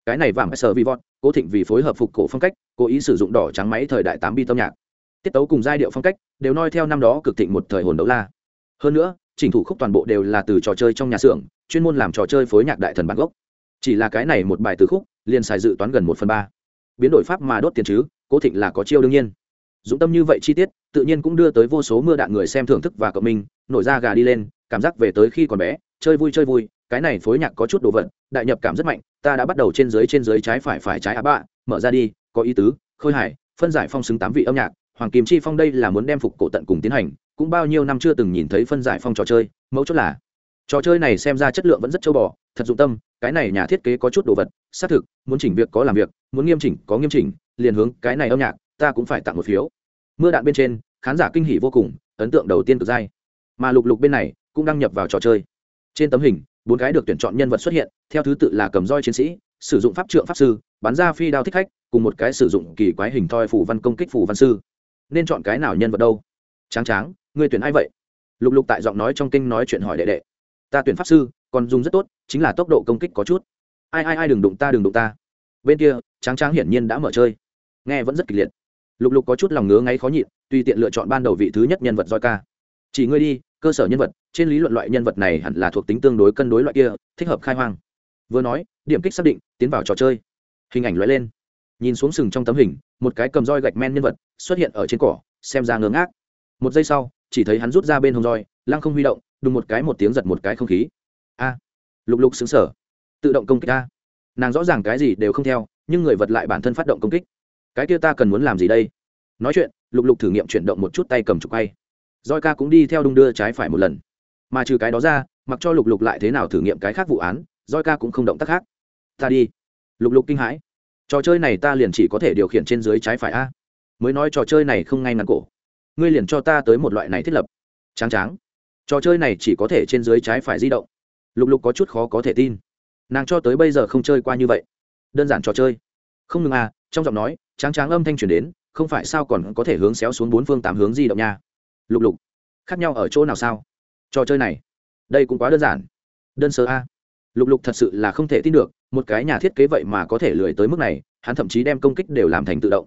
Cái này vàng sờ vi vọt, cố thịnh vì phối hợp phục cổ phong cách, cố ý sử dụng đỏ trắng máy thời đại tám bi tâm nhạc. Tiết tấu cùng giai điệu phong cách đều noi theo năm đó cực thịnh một thời hồn đấu la. Hơn nữa, chỉnh thủ khúc toàn bộ đều là từ trò chơi trong nhà xưởng, chuyên môn làm trò chơi phối nhạc đại thần bản gốc. Chỉ là cái này một bài từ khúc, liền xài dự toán gần một phần ba. Biến đổi pháp mà đốt tiền chứ? Cố thịnh là có chiêu đương nhiên. Dũng tâm như vậy chi tiết, tự nhiên cũng đưa tới vô số mưa đạn người xem thưởng thức và cộng minh, nổi ra gà đi lên, cảm giác về tới khi còn bé, chơi vui chơi vui, cái này phối nhạc có chút đồ vật, đại nhập cảm rất mạnh, ta đã bắt đầu trên dưới trên dưới trái phải phải trái á bạ, mở ra đi, có ý tứ, khôi hài, phân giải phong xứng tám vị âm nhạc, hoàng kim chi phong đây là muốn đem phục cổ tận cùng tiến hành, cũng bao nhiêu năm chưa từng nhìn thấy phân giải phong trò chơi mẫu chốt là, trò chơi này xem ra chất lượng vẫn rất châu bò, thật dụng tâm, cái này nhà thiết kế có chút đồ vật, xác thực, muốn chỉnh việc có làm việc, muốn nghiêm chỉnh có nghiêm chỉnh liền hướng cái này âm nhạc, ta cũng phải tặng một phiếu. Mưa đạn bên trên, khán giả kinh hỉ vô cùng, ấn tượng đầu tiên cực dai. Mà lục lục bên này, cũng đăng nhập vào trò chơi. Trên tấm hình, bốn cái được tuyển chọn nhân vật xuất hiện, theo thứ tự là cầm roi chiến sĩ, sử dụng pháp trượng pháp sư, bắn ra phi đao thích khách, cùng một cái sử dụng kỳ quái hình thoi phủ văn công kích phủ văn sư. Nên chọn cái nào nhân vật đâu? Tráng tráng, ngươi tuyển ai vậy? Lục lục tại giọng nói trong kinh nói chuyện hỏi đệ đệ. Ta tuyển pháp sư, còn dùng rất tốt, chính là tốc độ công kích có chút. Ai ai ai đừng đụng ta, đừng đụng ta. Bên kia, tráng tráng hiển nhiên đã mở chơi nghe vẫn rất kịch liệt. Lục lục có chút lòng ngứa ngáy khó nhịn, tùy tiện lựa chọn ban đầu vị thứ nhất nhân vật roi ca. Chỉ ngươi đi, cơ sở nhân vật, trên lý luận loại nhân vật này hẳn là thuộc tính tương đối cân đối loại kia, thích hợp khai hoang. Vừa nói, điểm kích xác định, tiến vào trò chơi. Hình ảnh loại lên. Nhìn xuống sừng trong tấm hình, một cái cầm roi gạch men nhân vật xuất hiện ở trên cỏ, xem ra ngớ ngác. Một giây sau, chỉ thấy hắn rút ra bên hông roi, lăng không huy động, đùng một cái một tiếng giật một cái không khí. A! Lục lục xứng sở tự động công kích a. Nàng rõ ràng cái gì đều không theo, nhưng người vật lại bản thân phát động công kích cái kia ta cần muốn làm gì đây? Nói chuyện, lục lục thử nghiệm chuyển động một chút tay cầm chụp quay. Roi ca cũng đi theo đung đưa trái phải một lần. Mà trừ cái đó ra, mặc cho lục lục lại thế nào thử nghiệm cái khác vụ án roi ca cũng không động tác khác. Ta đi. Lục lục kinh hãi. Trò chơi này ta liền chỉ có thể điều khiển trên dưới trái phải a. Mới nói trò chơi này không ngay ngắn cổ. Ngươi liền cho ta tới một loại này thiết lập. Tráng tráng. Trò chơi này chỉ có thể trên dưới trái phải di động. Lục lục có chút khó có thể tin. Nàng cho tới bây giờ không chơi qua như vậy. Đơn giản trò chơi. Không ngừng à trong giọng nói tráng tráng âm thanh truyền đến, không phải sao còn có thể hướng xéo xuống bốn phương tám hướng di động nha. Lục lục, khác nhau ở chỗ nào sao? Trò chơi này, đây cũng quá đơn giản. Đơn sơ a. Lục lục thật sự là không thể tin được, một cái nhà thiết kế vậy mà có thể lười tới mức này, hắn thậm chí đem công kích đều làm thành tự động.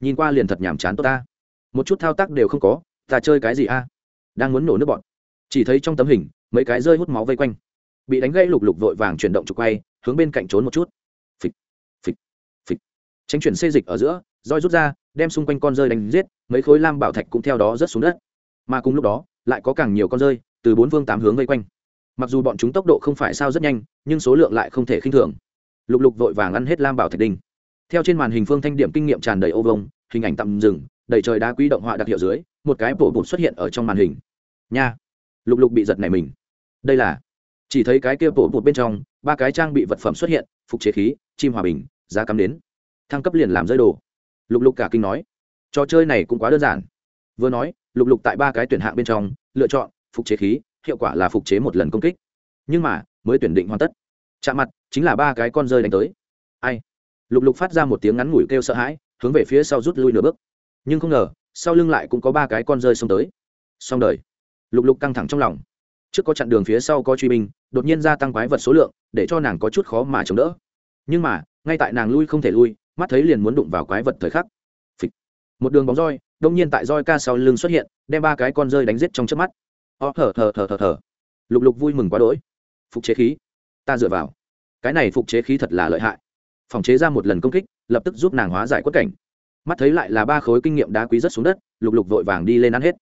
Nhìn qua liền thật nhàm chán tốt ta. Một chút thao tác đều không có, ta chơi cái gì a? Đang muốn nổ nước bọn chỉ thấy trong tấm hình, mấy cái rơi hút máu vây quanh. Bị đánh gây lục lục vội vàng chuyển động trục quay, hướng bên cạnh trốn một chút tránh chuyển xê dịch ở giữa, roi rút ra, đem xung quanh con rơi đánh giết, mấy khối lam bảo thạch cũng theo đó rớt xuống đất. Mà cùng lúc đó, lại có càng nhiều con rơi từ bốn phương tám hướng vây quanh. Mặc dù bọn chúng tốc độ không phải sao rất nhanh, nhưng số lượng lại không thể khinh thường. Lục lục vội vàng ăn hết lam bảo thạch đinh. Theo trên màn hình phương thanh điểm kinh nghiệm tràn đầy ô vông hình ảnh tạm dừng, đầy trời đá quý động họa đặc hiệu dưới, một cái bổ bụt xuất hiện ở trong màn hình. Nha! Lục lục bị giật này mình. Đây là, chỉ thấy cái kia bổ bụt bên trong, ba cái trang bị vật phẩm xuất hiện, phục chế khí, chim hòa bình, giá cắm đến thăng cấp liền làm rơi đồ. Lục lục cả kinh nói, trò chơi này cũng quá đơn giản. Vừa nói, lục lục tại ba cái tuyển hạng bên trong, lựa chọn, phục chế khí, hiệu quả là phục chế một lần công kích. Nhưng mà, mới tuyển định hoàn tất. Chạm mặt, chính là ba cái con rơi đánh tới. Ai? Lục lục phát ra một tiếng ngắn ngủi kêu sợ hãi, hướng về phía sau rút lui nửa bước. Nhưng không ngờ, sau lưng lại cũng có ba cái con rơi xông tới. Xong đời. Lục lục căng thẳng trong lòng. Trước có chặn đường phía sau có truy binh, đột nhiên gia tăng quái vật số lượng, để cho nàng có chút khó mà chống đỡ. Nhưng mà, ngay tại nàng lui không thể lui mắt thấy liền muốn đụng vào quái vật thời khắc. Phịch. một đường bóng roi, đông nhiên tại roi ca sau lưng xuất hiện, đem ba cái con rơi đánh giết trong trước mắt. Ó, thở thở thở thở thở. Lục lục vui mừng quá đỗi. Phục chế khí. Ta dựa vào. Cái này phục chế khí thật là lợi hại. Phòng chế ra một lần công kích, lập tức giúp nàng hóa giải quất cảnh. Mắt thấy lại là ba khối kinh nghiệm đá quý rất xuống đất, lục lục vội vàng đi lên ăn hết.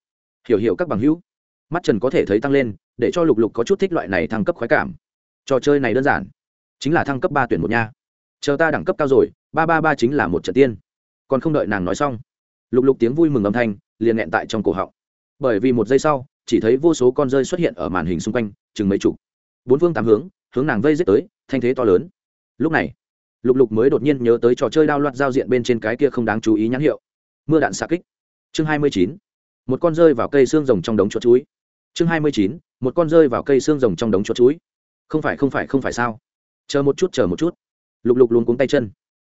Hiểu hiểu các bằng hữu. Mắt trần có thể thấy tăng lên, để cho lục lục có chút thích loại này thăng cấp khoái cảm. Trò chơi này đơn giản, chính là thăng cấp ba tuyển một nha chờ ta đẳng cấp cao rồi, ba ba ba chính là một trận tiên. Còn không đợi nàng nói xong, lục lục tiếng vui mừng âm thanh liền nghẹn tại trong cổ họng. Bởi vì một giây sau, chỉ thấy vô số con rơi xuất hiện ở màn hình xung quanh, chừng mấy chục. Bốn phương tám hướng hướng nàng vây giết tới, thanh thế to lớn. Lúc này, lục lục mới đột nhiên nhớ tới trò chơi đao loạt giao diện bên trên cái kia không đáng chú ý nhãn hiệu. Mưa đạn xạ kích. Chương hai mươi chín, một con rơi vào cây xương rồng trong đống chuột chuối. Chương hai mươi chín, một con rơi vào cây xương rồng trong đống chuột chuối. Không phải không phải không phải sao? Chờ một chút, chờ một chút lục lục luôn cuống tay chân.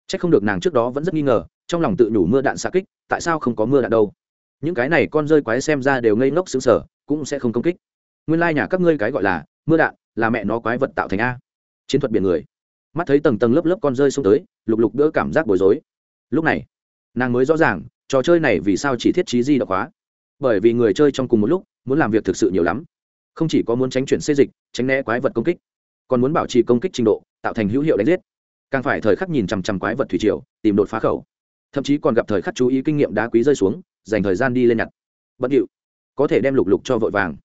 C h ắ c không được nàng trước đó vẫn rất nghi ngờ, trong lòng tự nhủ mưa đạn xa kích, tại sao không có mưa đạn đâu? Những cái này con rơi quái xem ra đều ngây ngốc xứng sở cũng sẽ không công kích. Nguyên lai、like、nhà các ngươi cái gọi là mưa đạn, là mẹ nó quái vật tạo thành a. Chiến thuật biển người. Mắt thấy tầng tầng lớp lớp con rơi xông tới, lục lục đỡ cảm giác bối rối. Lúc này, nàng mới rõ ràng, trò chơi này vì sao chỉ thiết trí di động hóa. Bởi vì người chơi trong cùng một lúc, muốn làm việc thực sự nhiều lắm. Không chỉ có muốn tránh chuyển xê dịch, tránh né quái vật công kích, còn muốn bảo trì công kích trình độ, tạo thành hữu hiệu đánh giết càng phải thời khắc nhìn chằm chằm quái vật thủy triều, tìm đột phá khẩu. Thậm chí còn gặp thời khắc chú ý kinh nghiệm đá quý rơi xuống, dành thời gian đi lên nhặt. Bất điệu. Có thể đem lục lục cho vội vàng.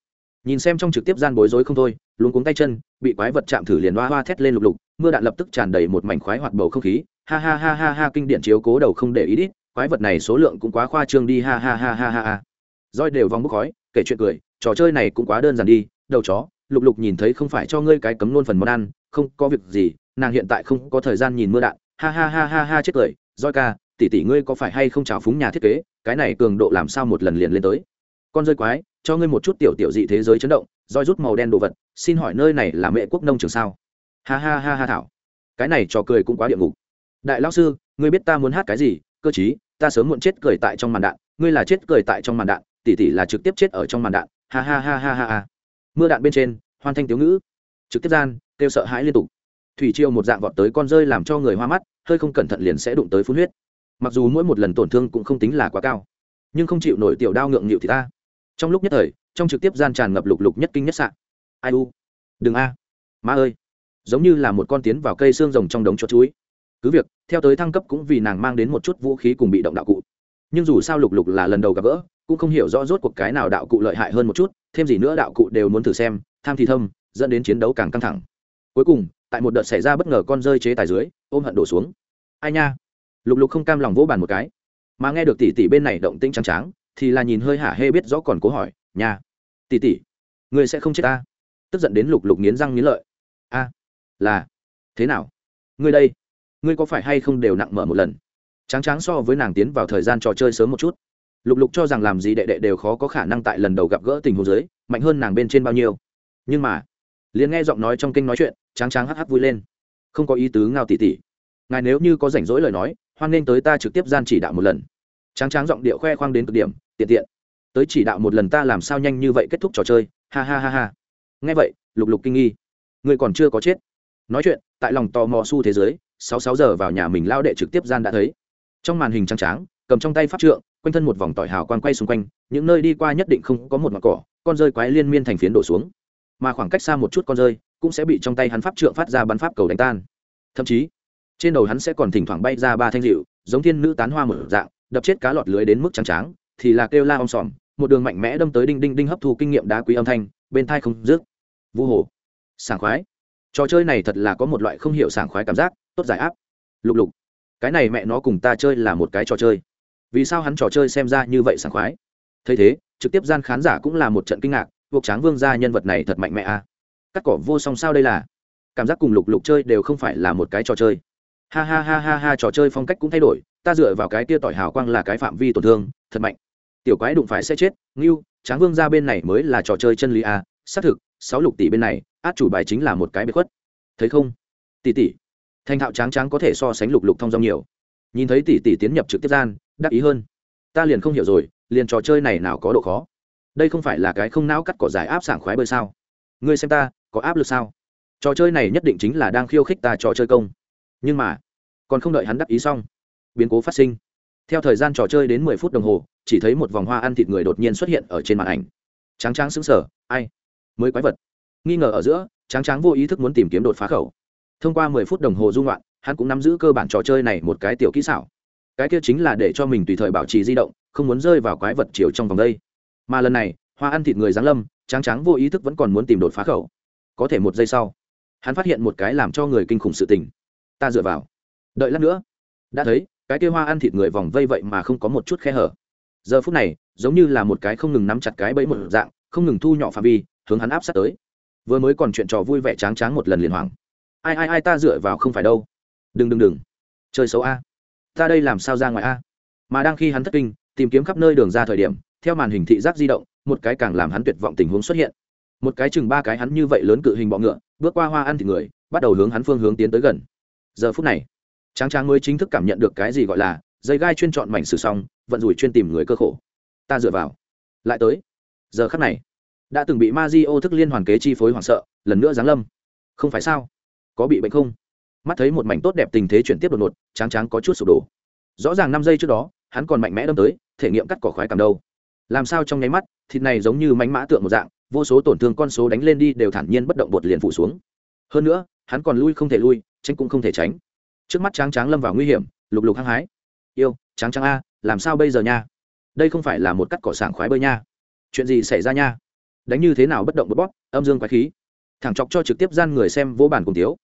Nhìn xem trong trực tiếp gian bối rối không thôi, luống cuống tay chân, bị quái vật chạm thử liền hoa hoa thét lên lục lục, mưa đạn lập tức tràn đầy một mảnh khoái hoạt bầu không khí. Ha ha ha ha ha, kinh điển chiếu cố đầu không để ý đít, quái vật này số lượng cũng quá khoa trương đi, ha ha ha ha ha ha. Roi đều vòng bốc khói, kể chuyện cười, trò chơi này cũng quá đơn giản đi, đầu chó, lục lục nhìn thấy không phải cho ngươi cái cấm nôn phần món ăn, không có việc gì nàng hiện tại không có thời gian nhìn mưa đạn ha ha ha ha ha chết cười roi ca tỷ tỷ ngươi có phải hay không trào phúng nhà thiết kế cái này cường độ làm sao một lần liền lên tới con rơi quái cho ngươi một chút tiểu tiểu dị thế giới chấn động roi rút màu đen đồ vật xin hỏi nơi này là mẹ quốc nông trường sao ha ha ha ha thảo cái này trò cười cũng quá địa ngục đại lão sư ngươi biết ta muốn hát cái gì cơ chí ta sớm muộn chết cười tại trong màn đạn ngươi là chết cười tại trong màn đạn tỷ tỷ là trực tiếp chết ở trong màn đạn ha ha ha ha ha ha mưa đạn bên trên hoan thanh tiếu ngữ trực tiếp gian kêu sợ hãi liên tục thủy triều một dạng vọt tới con rơi làm cho người hoa mắt, hơi không cẩn thận liền sẽ đụng tới phun huyết. Mặc dù mỗi một lần tổn thương cũng không tính là quá cao, nhưng không chịu nổi tiểu đao ngượng nghịu thì ta. Trong lúc nhất thời, trong trực tiếp gian tràn ngập lục lục nhất kinh nhất sạn ai u? Đừng a. Ma ơi. Giống như là một con tiến vào cây xương rồng trong đống chuột chuối. Cứ việc, theo tới thăng cấp cũng vì nàng mang đến một chút vũ khí cùng bị động đạo cụ. Nhưng dù sao lục lục là lần đầu gặp gỡ, cũng không hiểu rõ rốt cuộc cái nào đạo cụ lợi hại hơn một chút, thêm gì nữa đạo cụ đều muốn thử xem, tham thì thâm, dẫn đến chiến đấu càng căng thẳng. Cuối cùng tại một đợt xảy ra bất ngờ con rơi chế tài dưới, ôm hận đổ xuống. Ai nha? Lục lục không cam lòng vỗ bàn một cái. Mà nghe được tỷ tỷ bên này động tĩnh trắng tráng, thì là nhìn hơi hả hê biết rõ còn cố hỏi nhà tỷ tỷ người sẽ không chết ta? Tức giận đến lục lục nghiến răng nghiến lợi. A, là, thế nào? Ngươi đây, ngươi có phải hay không đều nặng mở một lần? Tráng tráng so với nàng tiến vào thời gian trò chơi sớm một chút. Lục lục cho rằng làm gì đệ đệ đều khó có khả năng tại lần đầu gặp gỡ tình huống giới mạnh hơn nàng bên trên bao nhiêu. Nhưng mà, liền nghe giọng nói trong kinh nói chuyện tráng tráng hắc hắc vui lên. Không có ý tứ ngao tỉ tỉ. Ngài nếu như có rảnh rỗi lời nói, hoan nên tới ta trực tiếp gian chỉ đạo một lần. Tráng tráng giọng điệu khoe khoang đến cực điểm, tiện tiện. Tới chỉ đạo một lần ta làm sao nhanh như vậy kết thúc trò chơi, ha ha ha ha. Nghe vậy, lục lục kinh nghi. Người còn chưa có chết. Nói chuyện, tại lòng tò mò su thế giới, sáu sáu giờ vào nhà mình lao đệ trực tiếp gian đã thấy. Trong màn hình trắng tráng, cầm trong tay pháp trượng, quanh thân một vòng tỏi hào quang quay xung quanh, những nơi đi qua nhất định không có một mặt cỏ, con rơi quái liên miên thành phiến đổ xuống. Mà khoảng cách xa một chút con rơi cũng sẽ bị trong tay hắn pháp trượng phát ra bắn pháp cầu đánh tan. Thậm chí, trên đầu hắn sẽ còn thỉnh thoảng bay ra ba thanh dịu giống thiên nữ tán hoa mở dạng, đập chết cá lọt lưới đến mức trắng tráng, thì là kêu la om sòm, một đường mạnh mẽ đâm tới đinh đinh đinh hấp thu kinh nghiệm đá quý âm thanh, bên thai không rước vu hồ, sảng khoái. Trò chơi này thật là có một loại không hiểu sảng khoái cảm giác, tốt giải áp. Lục lục, cái này mẹ nó cùng ta chơi là một cái trò chơi. Vì sao hắn trò chơi xem ra như vậy sảng khoái? Thấy thế, trực tiếp gian khán giả cũng là một trận kinh ngạc, buộc tráng vương gia nhân vật này thật mạnh mẽ a. à cắt cỏ vô song sao đây là? Cảm giác cùng lục lục chơi đều không phải là một cái trò chơi. Ha ha ha ha ha, trò chơi phong cách cũng thay đổi, ta dựa vào cái tia tỏi hào quang là cái phạm vi tổn thương, thật mạnh. Tiểu quái đụng phải sẽ chết, ngưu, tráng vương ra bên này mới là trò chơi chân lý a xác thực, sáu lục tỷ bên này, át chủ bài chính là một cái biệt khuất. Thấy không? Tỷ tỷ. Thành thạo tráng tráng có thể so sánh lục lục thông dong nhiều. Nhìn thấy tỷ tỷ tiến nhập trực tiếp gian, đắc ý hơn. Ta liền không hiểu rồi, liền trò chơi này nào có độ khó? Đây không phải là cái không não cắt cỏ giải áp sảng khoái bơi sao? Ngươi xem ta có áp lực sao? Trò chơi này nhất định chính là đang khiêu khích ta trò chơi công. Nhưng mà, còn không đợi hắn đắc ý xong, biến cố phát sinh. Theo thời gian trò chơi đến mười phút đồng hồ, chỉ thấy một vòng hoa ăn thịt người đột nhiên xuất hiện ở trên màn ảnh. Tráng tráng xứng sở ai? Mới quái vật. Nghi ngờ ở giữa, tráng tráng vô ý thức muốn tìm kiếm đột phá khẩu. Thông qua mười phút đồng hồ dung loạn, hắn cũng nắm giữ cơ bản trò chơi này một cái tiểu kỹ xảo. Cái kia chính là để cho mình tùy thời bảo trì di động, không muốn rơi vào quái vật chiều trong vòng đây. Mà lần này, hoa ăn thịt người giáng lâm, tráng tráng vô ý thức vẫn còn muốn tìm đột phá khẩu có thể một giây sau, hắn phát hiện một cái làm cho người kinh khủng sự tình. Ta dựa vào. Đợi lát nữa. Đã thấy, cái kia hoa ăn thịt người vòng vây vậy mà không có một chút khe hở. Giờ phút này, giống như là một cái không ngừng nắm chặt cái bẫy một dạng, không ngừng thu nhỏ phạm vi, hướng hắn áp sát tới. Vừa mới còn chuyện trò vui vẻ tráng tráng một lần liền hoảng. Ai ai ai ta dựa vào không phải đâu. Đừng đừng đừng. Chơi xấu a. Ta đây làm sao ra ngoài a? Mà đang khi hắn thất kinh, tìm kiếm khắp nơi đường ra thời điểm, theo màn hình thị giác di động, một cái càng làm hắn tuyệt vọng tình huống xuất hiện một cái chừng ba cái hắn như vậy lớn cự hình bọ ngựa, bước qua hoa ăn thịt người, bắt đầu hướng hắn phương hướng tiến tới gần. Giờ phút này, tráng tráng mới chính thức cảm nhận được cái gì gọi là dây gai chuyên chọn mảnh sử xong, vận rủi chuyên tìm người cơ khổ. Ta dựa vào. Lại tới. Giờ khắc này, đã từng bị ma di ô thức liên hoàn kế chi phối hoảng sợ, lần nữa giáng lâm. Không phải sao? Có bị bệnh không? Mắt thấy một mảnh tốt đẹp tình thế chuyển tiếp đột ngột, tráng tráng có chút sụp đổ. Rõ ràng năm giây trước đó, hắn còn mạnh mẽ đâm tới, thể nghiệm cắt cỏ khoái cảm đâu. Làm sao trong nháy mắt, thịt này giống như mánh mã tượng một dạng vô số tổn thương con số đánh lên đi đều thản nhiên bất động bột liền phủ xuống. Hơn nữa, hắn còn lui không thể lui, tránh cũng không thể tránh. Trước mắt tráng tráng lâm vào nguy hiểm, lục lục hăng hái. Yêu, tráng tráng a, làm sao bây giờ nha? Đây không phải là một cắt cỏ sảng khoái bơi nha. Chuyện gì xảy ra nha? Đánh như thế nào bất động bớt bóp, âm dương quái khí. Thẳng chọc cho trực tiếp gian người xem vô bản cùng tiếu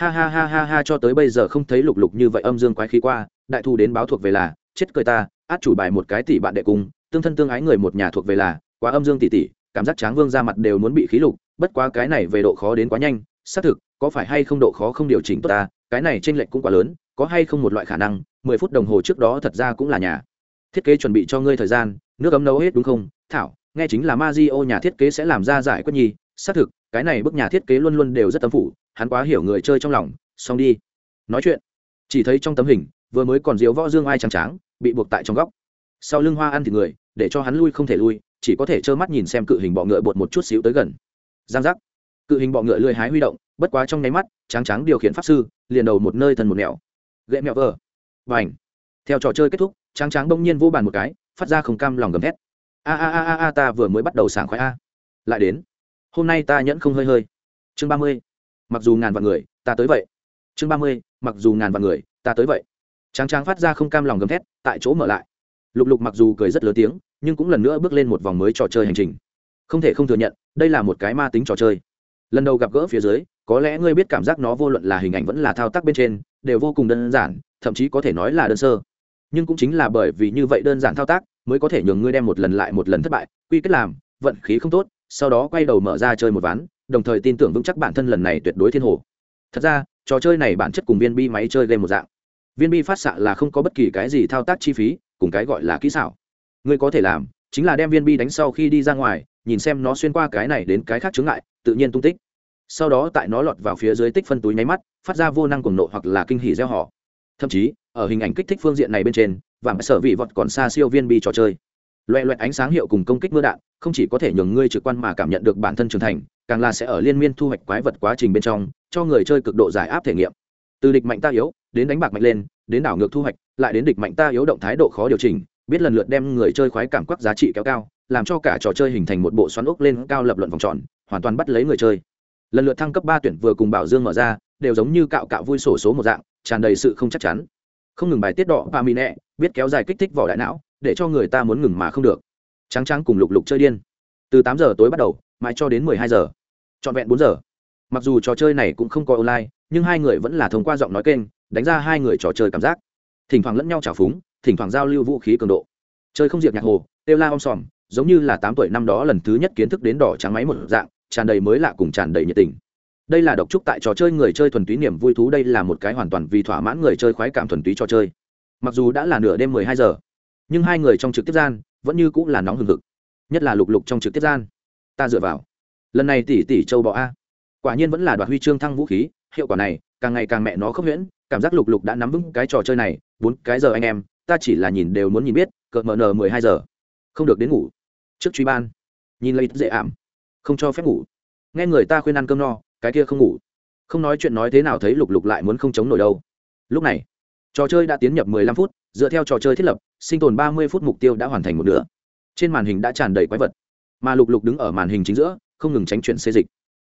ha ha ha ha ha cho tới bây giờ không thấy lục lục như vậy âm dương quái khí qua, đại thu đến báo thuộc về là, chết cười ta, át chủ bài một cái tỷ bạn đệ cung tương thân tương ái người một nhà thuộc về là, quá âm dương tỷ tỷ cảm giác tráng vương ra mặt đều muốn bị khí lục, bất quá cái này về độ khó đến quá nhanh, xác thực, có phải hay không độ khó không điều chỉnh tốt ta, cái này tranh lệch cũng quá lớn, có hay không một loại khả năng, mười phút đồng hồ trước đó thật ra cũng là nhà. Thiết kế chuẩn bị cho ngươi thời gian, nước ấm nấu hết đúng không? Thảo, nghe chính là ma di ô nhà thiết kế sẽ làm ra giải quyết nhi xác thực, cái này bức nhà thiết kế luôn luôn đều rất tâm phủ, hắn quá hiểu người chơi trong lòng, xong đi. Nói chuyện, chỉ thấy trong tấm hình, vừa mới còn diếu võ dương ai trắng tráng, bị buộc tại trong góc. Sau lưng hoa ăn thì người, để cho hắn lui không thể lui chỉ có thể trơ mắt nhìn xem cự hình bọ ngựa bột một chút xíu tới gần. Giang giác. Cự hình bọ ngựa lười hái huy động, bất quá trong nháy mắt, tráng tráng điều khiển pháp sư, liền đầu một nơi thần một mẹo gậy mẹo vờ. Và ảnh theo trò chơi kết thúc, tráng tráng bỗng nhiên vô bàn một cái, phát ra không cam lòng gầm thét. A a a a, ta vừa mới bắt đầu sảng khoái a. Lại đến. Hôm nay ta nhẫn không hơi hơi. Chương ba mươi. Mặc dù ngàn vạn người, ta tới vậy. Chương ba mươi. Mặc dù ngàn vạn người, ta tới vậy. Tráng tráng phát ra không cam lòng gầm thét, tại chỗ mở lại. Lục lục mặc dù cười rất lớn tiếng nhưng cũng lần nữa bước lên một vòng mới trò chơi hành trình. Không thể không thừa nhận, đây là một cái ma tính trò chơi. Lần đầu gặp gỡ phía dưới, có lẽ ngươi biết cảm giác nó vô luận là hình ảnh vẫn là thao tác bên trên, đều vô cùng đơn giản, thậm chí có thể nói là đơn sơ. Nhưng cũng chính là bởi vì như vậy đơn giản thao tác, mới có thể nhường ngươi đem một lần lại một lần thất bại, quy kết làm, vận khí không tốt, sau đó quay đầu mở ra chơi một ván, đồng thời tin tưởng vững chắc bản thân lần này tuyệt đối thiên hồ. Thật ra, trò chơi này bản chất cùng viên bi máy chơi game một dạng. Viên bi phát xạ là không có bất kỳ cái gì thao tác chi phí, cùng cái gọi là kỹ xảo ngươi có thể làm, chính là đem viên bi đánh sau khi đi ra ngoài, nhìn xem nó xuyên qua cái này đến cái khác chướng ngại, tự nhiên tung tích. Sau đó tại nó lọt vào phía dưới tích phân túi nháy mắt, phát ra vô năng cuồng nộ hoặc là kinh hỉ gieo họ thậm chí, ở hình ảnh kích thích phương diện này bên trên vàng sở vị vọt còn xa siêu viên bi trò chơi. Loẹ loẹt ánh sáng hiệu cùng công kích mưa đạn, không chỉ có thể nhường ngươi trực quan mà cảm nhận được bản thân trưởng thành, càng là sẽ ở liên miên thu hoạch quái vật quá trình bên trong, cho người chơi cực độ giải áp thể nghiệm. Từ địch mạnh ta yếu, đến đánh bạc mạnh lên, đến đảo ngược thu hoạch, lại đến địch mạnh ta yếu động thái độ khó điều chỉnh biết lần lượt đem người chơi khoái cảm quắc giá trị kéo cao, làm cho cả trò chơi hình thành một bộ xoắn ốc lên cao lập luận vòng tròn, hoàn toàn bắt lấy người chơi. Lần lượt thăng cấp ba tuyển vừa cùng bảo dương mở ra, đều giống như cạo cạo vui sổ số một dạng, tràn đầy sự không chắc chắn. Không ngừng bài tiết đỏ và mì nẹ, biết kéo dài kích thích vỏ đại não, để cho người ta muốn ngừng mà không được. Trắng trắng cùng lục lục chơi điên. Từ tám giờ tối bắt đầu, mãi cho đến mười hai giờ. Trọn vẹn bốn giờ. Mặc dù trò chơi này cũng không có online, nhưng hai người vẫn là thông qua giọng nói kênh, đánh ra hai người trò chơi cảm giác. Thỉnh thoảng lẫn nhau trào phúng thỉnh thoảng giao lưu vũ khí cường độ. Chơi không diệt nhạc hồ têu la om sòm, giống như là tám tuổi năm đó lần thứ nhất kiến thức đến đỏ trắng máy một dạng, tràn đầy mới lạ cùng tràn đầy nhiệt tình. Đây là độc trúc tại trò chơi người chơi thuần túy niềm vui thú, đây là một cái hoàn toàn vì thỏa mãn người chơi khoái cảm thuần túy trò chơi. Mặc dù đã là nửa đêm mười hai giờ, nhưng hai người trong trực tiếp gian vẫn như cũng là nóng hừng hực, nhất là lục lục trong trực tiếp gian. Ta dựa vào. Lần này tỷ tỷ châu bọ a. Quả nhiên vẫn là đoạt huy chương thăng vũ khí, hiệu quả này càng ngày càng mẹ nó không nhuyễn, cảm giác lục lục đã nắm vững cái trò chơi này, bốn cái giờ anh em ta chỉ là nhìn đều muốn nhìn biết cợt mờ nờ mười hai giờ. Không được đến ngủ. Trước truy ban. Nhìn lấy dễ ảm. Không cho phép ngủ. Nghe người ta khuyên ăn cơm no, cái kia không ngủ. Không nói chuyện nói thế nào thấy lục lục lại muốn không chống nổi đâu. Lúc này, trò chơi đã tiến nhập 15 phút, dựa theo trò chơi thiết lập, sinh tồn 30 phút mục tiêu đã hoàn thành một nửa. Trên màn hình đã tràn đầy quái vật. Mà lục lục đứng ở màn hình chính giữa, không ngừng tránh chuyện xê dịch.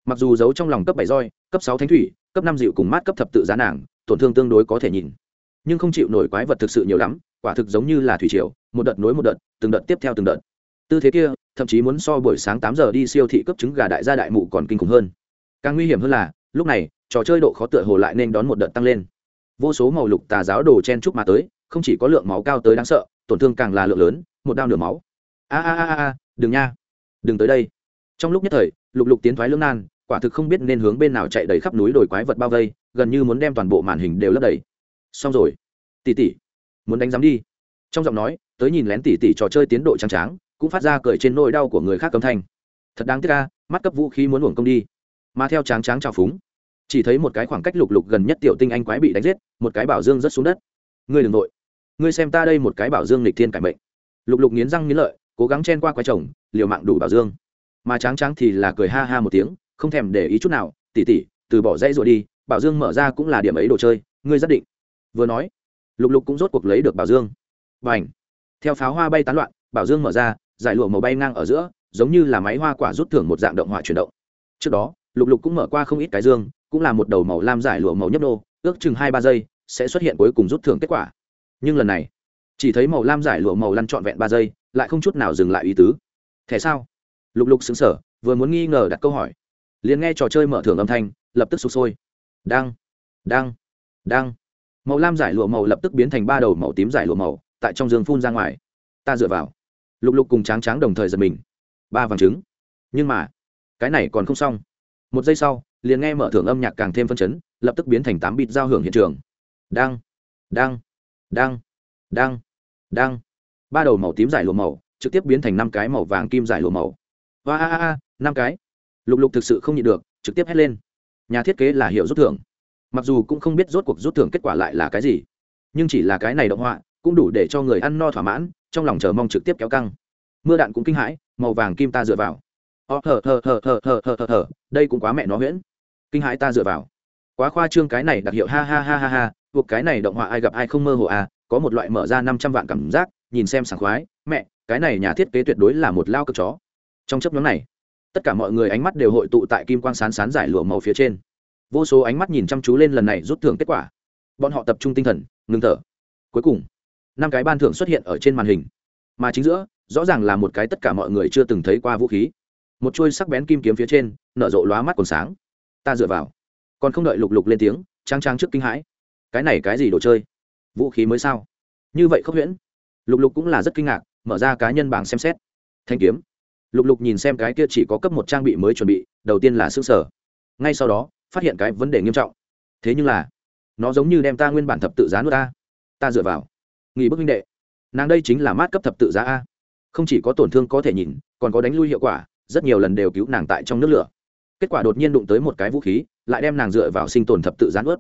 Mặc dù giấu trong lòng cấp bảy roi, cấp sáu thánh thủy, cấp năm dịu cùng mát cấp thập tự giá nàng, tổn thương tương đối có thể nhìn. Nhưng không chịu nổi quái vật thực sự nhiều lắm quả thực giống như là thủy triều, một đợt nối một đợt, từng đợt tiếp theo từng đợt. Tư thế kia, thậm chí muốn so buổi sáng tám giờ đi siêu thị cấp trứng gà đại gia đại mụ còn kinh khủng hơn. Càng nguy hiểm hơn là, lúc này, trò chơi độ khó tựa hồ lại nên đón một đợt tăng lên. Vô số màu lục tà giáo đồ chen chúc mà tới, không chỉ có lượng máu cao tới đáng sợ, tổn thương càng là lượng lớn, một đao nửa máu. A a a a, đừng nha. Đừng tới đây. Trong lúc nhất thời, lục lục tiến thoái lưỡng nan, quả thực không biết nên hướng bên nào chạy đầy khắp núi đồi quái vật bao vây, gần như muốn đem toàn bộ màn hình đều lấp đầy. Xong rồi. Tỉ tỉ muốn đánh giám đi. Trong giọng nói, tới nhìn lén tỉ tỉ trò chơi tiến độ trắng tráng, cũng phát ra cởi trên nỗi đau của người khác cấm thanh. Thật đáng tiếc ca mắt cấp vũ khí muốn luồng công đi. Mà theo tráng tráng trào phúng, chỉ thấy một cái khoảng cách lục lục gần nhất tiểu tinh anh quái bị đánh giết, một cái bảo dương rất xuống đất. Ngươi đừng nội ngươi xem ta đây một cái bảo dương lịch thiên cải mệnh. Lục lục nghiến răng nghiến lợi, cố gắng chen qua quái chồng, liều mạng đủ bảo dương. Mà tráng tráng thì là cười ha ha một tiếng, không thèm để ý chút nào, tỉ tỉ, từ bỏ dãy rồi đi, bảo dương mở ra cũng là điểm ấy đồ chơi, ngươi rất định. Vừa nói lục lục cũng rốt cuộc lấy được bảo dương. Và ảnh theo pháo hoa bay tán loạn, bảo dương mở ra, giải lụa màu bay ngang ở giữa, giống như là máy hoa quả rút thưởng một dạng động hỏa chuyển động. Trước đó, lục lục cũng mở qua không ít cái dương, cũng là một đầu màu lam giải lụa màu nhấp nô, ước chừng hai ba giây, sẽ xuất hiện cuối cùng rút thưởng kết quả. Nhưng lần này, chỉ thấy màu lam giải lụa màu lăn trọn vẹn ba giây, lại không chút nào dừng lại ý tứ. Thế sao? Lục lục xứng sở vừa muốn nghi ngờ đặt câu hỏi. Liền nghe trò chơi mở thưởng âm thanh, lập tức sụp sôi. Đang đang đang màu lam giải lụa màu lập tức biến thành ba đầu màu tím giải lụa màu, tại trong giường phun ra ngoài. Ta dựa vào. Lục lục cùng tráng tráng đồng thời giật mình. Ba vàng trứng. Nhưng mà, cái này còn không xong. Một giây sau, liền nghe mở thưởng âm nhạc càng thêm phân chấn, lập tức biến thành tám bịt giao hưởng hiện trường. Đang đang đang đang đang ba đầu màu tím giải lụa màu, trực tiếp biến thành năm cái màu vàng kim giải lụa màu. Và a a a năm cái. Lục lục thực sự không nhịn được, trực tiếp hét lên. Nhà thiết kế là hiệu rút thưởng mặc dù cũng không biết rốt cuộc rút thưởng kết quả lại là cái gì, nhưng chỉ là cái này động họa cũng đủ để cho người ăn no thỏa mãn, trong lòng chờ mong trực tiếp kéo căng. Mưa đạn cũng kinh hãi, màu vàng kim ta dựa vào. Ó thở thở thở thở thở thở thở thở, đây cũng quá mẹ nó huyễn. Kinh hãi ta dựa vào. Quá khoa trương cái này đặc hiệu, ha ha ha ha ha, buộc cái này động họa ai gặp ai không mơ hồ à có một loại mở ra năm trăm vạn cảm giác, nhìn xem sảng khoái, mẹ, cái này nhà thiết kế tuyệt đối là một lao cực chó. Trong chấp nhóm này, tất cả mọi người ánh mắt đều hội tụ tại kim quang sán sán giải lụa màu phía trên vô số ánh mắt nhìn chăm chú lên lần này rút thưởng kết quả. Bọn họ tập trung tinh thần, ngừng thở. Cuối cùng, năm cái ban thưởng xuất hiện ở trên màn hình. Mà chính giữa, rõ ràng là một cái tất cả mọi người chưa từng thấy qua vũ khí. Một chuôi sắc bén kim kiếm phía trên, nở rộ lóa mắt còn sáng. Ta dựa vào. Còn không đợi lục lục lên tiếng, trang trang trước kinh hãi. Cái này cái gì đồ chơi? Vũ khí mới sao? Như vậy không huyễn. Lục lục cũng là rất kinh ngạc, mở ra cá nhân bảng xem xét. Thanh kiếm. Lục lục nhìn xem cái kia chỉ có cấp một trang bị mới chuẩn bị, đầu tiên là xương sở. Ngay sau đó phát hiện cái vấn đề nghiêm trọng. Thế nhưng là, nó giống như đem ta nguyên bản thập tự giá nuốt ta. Ta dựa vào. Nghỉ bức minh đệ. Nàng đây chính là mát cấp thập tự giá a. Không chỉ có tổn thương có thể nhìn, còn có đánh lui hiệu quả, rất nhiều lần đều cứu nàng tại trong nước lửa. Kết quả đột nhiên đụng tới một cái vũ khí, lại đem nàng dựa vào sinh tồn thập tự gián ướt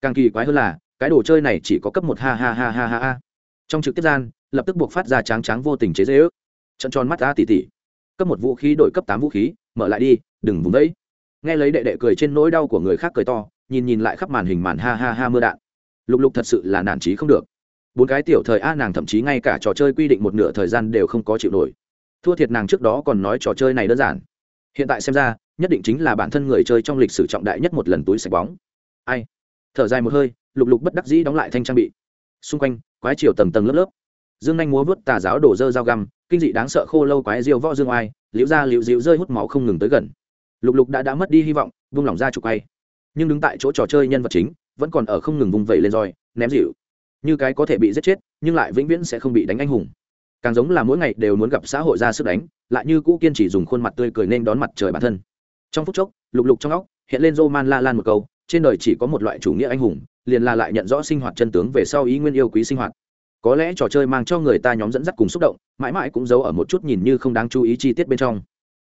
càng kỳ quái hơn là, cái đồ chơi này chỉ có cấp một ha ha ha ha ha ha. Trong trực tiếp gian, lập tức buộc phát ra tráng tráng vô tình chế dễ ước trận tròn mắt ta tỉ tỉ cấp một vũ khí đổi cấp tám vũ khí, mở lại đi, đừng vùng đấy nghe lấy đệ đệ cười trên nỗi đau của người khác cười to, nhìn nhìn lại khắp màn hình màn ha ha ha mưa đạn. Lục lục thật sự là nản trí không được. Bốn cái tiểu thời a nàng thậm chí ngay cả trò chơi quy định một nửa thời gian đều không có chịu nổi. Thua thiệt nàng trước đó còn nói trò chơi này đơn giản. Hiện tại xem ra, nhất định chính là bản thân người chơi trong lịch sử trọng đại nhất một lần túi sạch bóng. Ai? Thở dài một hơi, lục lục bất đắc dĩ đóng lại thanh trang bị. Xung quanh, quái chiều tầng tầng lớp lớp. Dương anh múa vớt tà giáo đổ dơ dao găm, kinh dị đáng sợ khô lâu quái diêu võ dương oai, liễu ra liễu dịu rơi hút máu không ngừng tới gần lục lục đã đã mất đi hy vọng, vung lòng ra trục quay. Nhưng đứng tại chỗ trò chơi nhân vật chính, vẫn còn ở không ngừng vung vẩy lên roi, ném dịu. Như cái có thể bị giết chết, nhưng lại vĩnh viễn sẽ không bị đánh anh hùng. Càng giống là mỗi ngày đều muốn gặp xã hội ra sức đánh, lại như cũ kiên trì dùng khuôn mặt tươi cười nên đón mặt trời bản thân. Trong phút chốc, lục lục trong óc, hiện lên roman la lan một câu, trên đời chỉ có một loại chủ nghĩa anh hùng, liền là lại nhận rõ sinh hoạt chân tướng về sau ý nguyên yêu quý sinh hoạt. Có lẽ trò chơi mang cho người ta nhóm dẫn dắt cùng xúc động, mãi mãi cũng giấu ở một chút nhìn như không đáng chú ý chi tiết bên trong.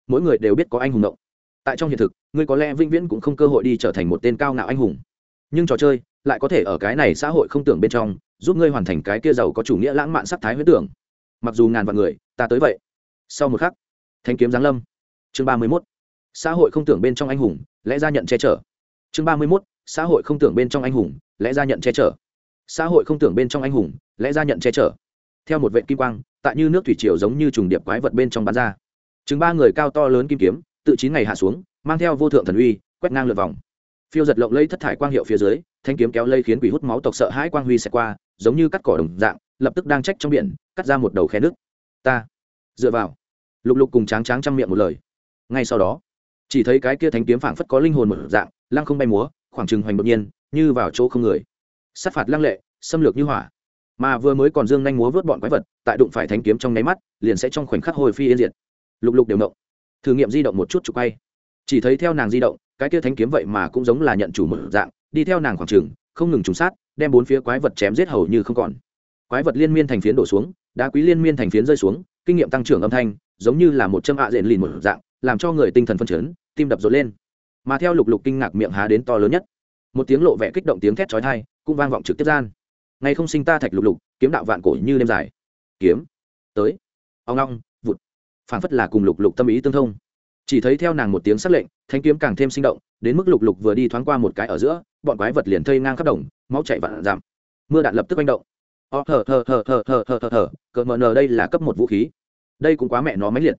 Mỗi người đều biết có anh hùng động tại trong hiện thực, ngươi có lẽ vĩnh viễn cũng không cơ hội đi trở thành một tên cao ngạo anh hùng. Nhưng trò chơi lại có thể ở cái này xã hội không tưởng bên trong, giúp ngươi hoàn thành cái kia giàu có chủ nghĩa lãng mạn sắc thái huyết tưởng. Mặc dù ngàn vạn người, ta tới vậy. Sau một khắc thanh kiếm giáng lâm. Chương ba mươi mốt. Xã hội không tưởng bên trong anh hùng, lẽ ra nhận che chở. Chương ba mươi mốt. Xã hội không tưởng bên trong anh hùng, lẽ ra nhận che chở. Xã hội không tưởng bên trong anh hùng, lẽ ra nhận che chở. Theo một vệ kim quang, tại như nước thủy triều giống như trùng điệp quái vật bên trong bán ra. Chừng ba người cao to lớn kim kiếm tự chín ngày hạ xuống, mang theo vô thượng thần uy, quét ngang lượt vòng. Phiêu giật lộng lây thất thải quang hiệu phía dưới, thanh kiếm kéo lây khiến quỷ hút máu tộc sợ hãi quang huy xẹt qua, giống như cắt cỏ đồng dạng, lập tức đang trách trong biển, cắt ra một đầu khe nước ta, dựa vào. Lục lục cùng tráng tráng trong miệng một lời. Ngay sau đó, chỉ thấy cái kia thanh kiếm phảng phất có linh hồn một dạng, lăng không bay múa, khoảng trừng hoành đột nhiên, như vào chỗ không người. Sát phạt lăng lệ, xâm lược như hỏa. Mà vừa mới còn dương nhanh múa vớt bọn quái vật, tại đụng phải thanh kiếm trong nháy mắt, liền sẽ trong khoảnh khắc hồi phi yên diệt. Lục lục đều động thử nghiệm di động một chút chụp quay. Chỉ thấy theo nàng di động, cái kia thánh kiếm vậy mà cũng giống là nhận chủ một dạng, đi theo nàng khoảng trường không ngừng trùng sát, đem bốn phía quái vật chém giết hầu như không còn. Quái vật liên miên thành phiến đổ xuống, đá quý liên miên thành phiến rơi xuống, kinh nghiệm tăng trưởng âm thanh, giống như là một châm ạ à rền lìn một dạng, làm cho người tinh thần phân chấn, tim đập rộn lên. Mà theo lục lục kinh ngạc miệng há đến to lớn nhất, một tiếng lộ vẻ kích động tiếng thét chói tai cũng vang vọng trực tiếp gian. Ngày không sinh ta thạch lục lục, kiếm đạo vạn cổ như đêm dài. Kiếm, tới. Ông long phản phảng phất là cùng lục lục tâm ý tương thông. Chỉ thấy theo nàng một tiếng sắc lệnh, thanh kiếm càng thêm sinh động, đến mức lục lục vừa đi thoáng qua một cái ở giữa, bọn quái vật liền thây ngang khắp đồng, máu chảy vạn giảm mưa đạn lập tức manh động. Ờ, Ó thở thở thở thở thở thở thở thở cờ mờ nờ đây là cấp một vũ khí. Đây cũng quá mẹ nó máy liệt.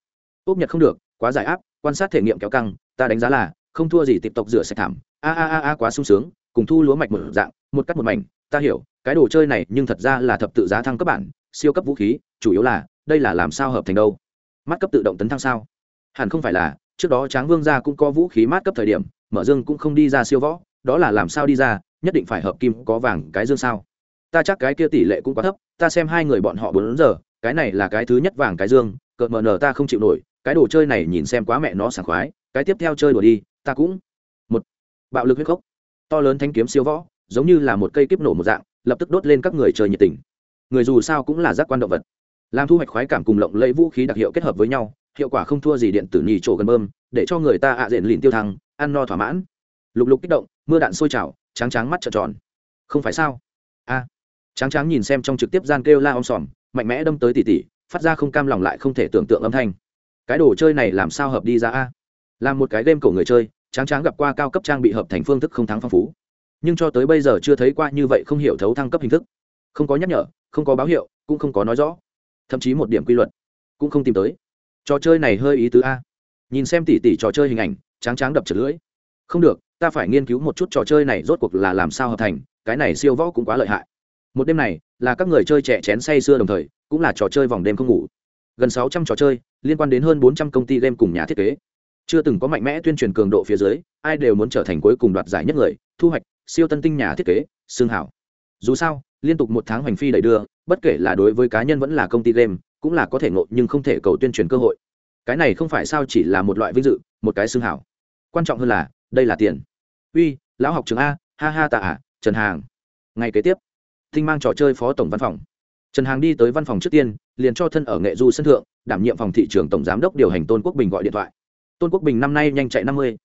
Úp nhật không được, quá giải áp, quan sát thể nghiệm kéo căng, ta đánh giá là, không thua gì tiếp tục rửa sạch thảm. A a a a, quá sung sướng, cùng thu lúa mạch một dạng, một cắt một mảnh, ta hiểu, cái đồ chơi này nhưng thật ra là thập tự giá thăng cấp bản, siêu cấp vũ khí, chủ yếu là, đây là làm sao hợp thành đâu mắt cấp tự động tấn thăng sao? Hẳn không phải là, trước đó tráng vương gia cũng có vũ khí mát cấp thời điểm, mở dương cũng không đi ra siêu võ, đó là làm sao đi ra, nhất định phải hợp kim, có vàng, cái dương sao? Ta chắc cái kia tỷ lệ cũng quá thấp, ta xem hai người bọn họ bốn giờ, cái này là cái thứ nhất vàng, cái dương cợt mờ nở ta không chịu nổi, cái đồ chơi này nhìn xem quá mẹ nó sảng khoái, cái tiếp theo chơi đùa đi, ta cũng một, bạo lực huyết khốc. To lớn thanh kiếm siêu võ, giống như là một cây kiếp nổ một dạng, lập tức đốt lên các người chơi nhiệt tình. Người dù sao cũng là giác quan động vật làm thu hoạch khoái cảm cùng lộng lấy vũ khí đặc hiệu kết hợp với nhau, hiệu quả không thua gì điện tử nhì trổ gần bơm, để cho người ta ạ diện lìn tiêu thăng, ăn no thỏa mãn. Lục lục kích động, mưa đạn sôi trào trắng trắng mắt trợn tròn. Không phải sao? A. Trắng trắng nhìn xem trong trực tiếp gian kêu la om sòm, mạnh mẽ đâm tới tỉ tỉ, phát ra không cam lòng lại không thể tưởng tượng âm thanh. Cái đồ chơi này làm sao hợp đi ra a? Làm một cái game cổ người chơi trắng trắng gặp qua cao cấp trang bị hợp thành phương thức không thắng phong phú. Nhưng cho tới bây giờ chưa thấy qua như vậy không hiểu thấu thăng cấp hình thức. Không có nhắc nhở, không có báo hiệu, cũng không có nói rõ thậm chí một điểm quy luật, cũng không tìm tới. Trò chơi này hơi ý tứ a. Nhìn xem tỉ tỉ trò chơi hình ảnh, tráng tráng đập trật lưỡi. Không được, ta phải nghiên cứu một chút trò chơi này rốt cuộc là làm sao hợp thành, cái này siêu võ cũng quá lợi hại. Một đêm này, là các người chơi trẻ chén say sưa đồng thời, cũng là trò chơi vòng đêm không ngủ. Gần sáu trăm trò chơi, liên quan đến hơn bốn trăm công ty game cùng nhà thiết kế. Chưa từng có mạnh mẽ tuyên truyền cường độ phía dưới, ai đều muốn trở thành cuối cùng đoạt giải nhất người, thu hoạch, siêu tân tinh nhà thiết kế, xương hảo. Dù sao liên tục một tháng hành phi đẩy đưa bất kể là đối với cá nhân vẫn là công ty game cũng là có thể ngộ nhưng không thể cầu tuyên truyền cơ hội. Cái này không phải sao chỉ là một loại vinh dự một cái xương hảo. Quan trọng hơn là đây là tiền. Uy lão học trường a ha ha tạ à, trần hàng. Ngày kế tiếp tinh mang trò chơi phó tổng văn phòng. Trần hàng đi tới văn phòng trước tiên liền cho thân ở nghệ du sân thượng đảm nhiệm phòng thị trường tổng giám đốc điều hành tôn quốc bình gọi điện thoại. Tôn quốc bình năm nay nhanh chạy năm mươi.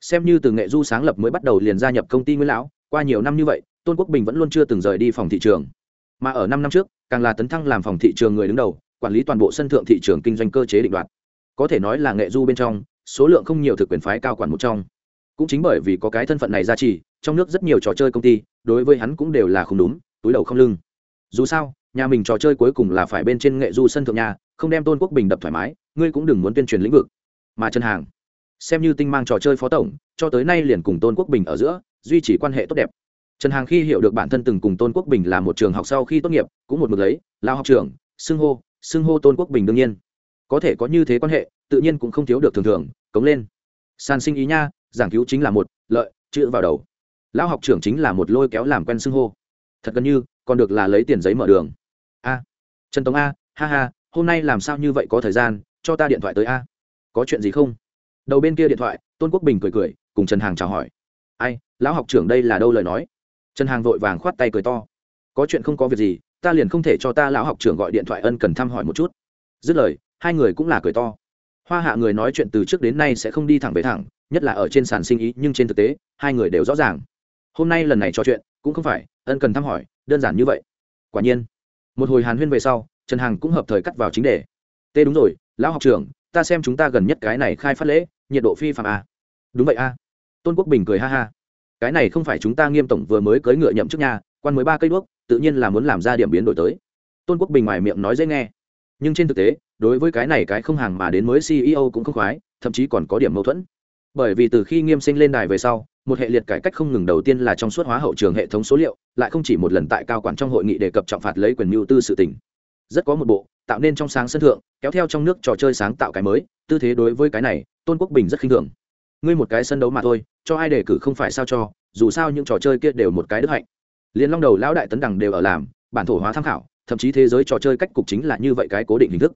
Xem như từ nghệ du sáng lập mới bắt đầu liền gia nhập công ty nguyễn lão qua nhiều năm như vậy tôn quốc bình vẫn luôn chưa từng rời đi phòng thị trường. Mà ở năm năm trước, càng là tấn thăng làm phòng thị trường người đứng đầu, quản lý toàn bộ sân thượng thị trường kinh doanh cơ chế định đoạt. Có thể nói là nghệ du bên trong, số lượng không nhiều thực quyền phái cao quản một trong. Cũng chính bởi vì có cái thân phận này ra trì trong nước rất nhiều trò chơi công ty, đối với hắn cũng đều là không đúng, túi đầu không lưng. Dù sao, nhà mình trò chơi cuối cùng là phải bên trên nghệ du sân thượng nhà, không đem tôn quốc bình đập thoải mái, ngươi cũng đừng muốn tuyên truyền lĩnh vực. Mà chân hàng, xem như tinh mang trò chơi phó tổng, cho tới nay liền cùng tôn quốc bình ở giữa, duy trì quan hệ tốt đẹp trần hàng khi hiểu được bản thân từng cùng tôn quốc bình là một trường học sau khi tốt nghiệp, cũng một mực lấy lao học trường xưng hô xưng hô tôn quốc bình đương nhiên. Có thể có như thế quan hệ, tự nhiên cũng không thiếu được thường thường, cống lên. Sàn sinh ý nha, giảng cứu chính là một, lợi, chữ vào đầu. Lão học trưởng chính là một lôi kéo làm quen xưng hô. Thật gần như, còn được là lấy tiền giấy mở đường. A. Trần tống a, ha ha, hôm nay làm sao như vậy có thời gian, cho ta điện thoại tới a. Có chuyện gì không? Đầu bên kia điện thoại, tôn quốc bình cười cười, cùng trần hàng chào hỏi. Ai, lão học trưởng đây là đâu lời nói? Trần hàng vội vàng khoát tay cười to. Có chuyện không có việc gì, ta liền không thể cho ta lão học trưởng gọi điện thoại ân cần thăm hỏi một chút. Dứt lời, hai người cũng là cười to. Hoa hạ người nói chuyện từ trước đến nay sẽ không đi thẳng về thẳng, nhất là ở trên sàn sinh ý nhưng trên thực tế, hai người đều rõ ràng. Hôm nay lần này trò chuyện, cũng không phải ân cần thăm hỏi, đơn giản như vậy. Quả nhiên, một hồi hàn huyên về sau, trần hằng cũng hợp thời cắt vào chính đề. Tê đúng rồi, lão học trưởng, ta xem chúng ta gần nhất cái này khai phát lễ, nhiệt độ phi phạm a à. đúng vậy a tôn quốc bình cười ha ha cái này không phải chúng ta nghiêm tổng vừa mới cưới ngựa nhậm trước nhà quan mới ba cây đuốc, tự nhiên là muốn làm ra điểm biến đổi tới. Tôn quốc bình ngoài miệng nói dễ nghe. Nhưng trên thực tế, đối với cái này cái không hàng mà đến mới ceo cũng không khoái, thậm chí còn có điểm mâu thuẫn. Bởi vì từ khi nghiêm sinh lên đài về sau, một hệ liệt cải cách không ngừng đầu tiên là trong suốt hóa hậu trường hệ thống số liệu, lại không chỉ một lần tại cao quản trong hội nghị đề cập trọng phạt lấy quyền mưu tư sự tỉnh rất có một bộ, tạo nên trong sáng sân thượng, kéo theo trong nước trò chơi sáng tạo cái mới, tư thế đối với cái này, tôn quốc bình rất khinh thường ngươi một cái sân đấu mà thôi, cho ai đề cử không phải sao cho, dù sao những trò chơi kia đều một cái đức hạnh. Liên long đầu lão đại tấn đẳng đều ở làm, bản thổ hóa tham khảo, thậm chí thế giới trò chơi cách cục chính là như vậy cái cố định hình thức.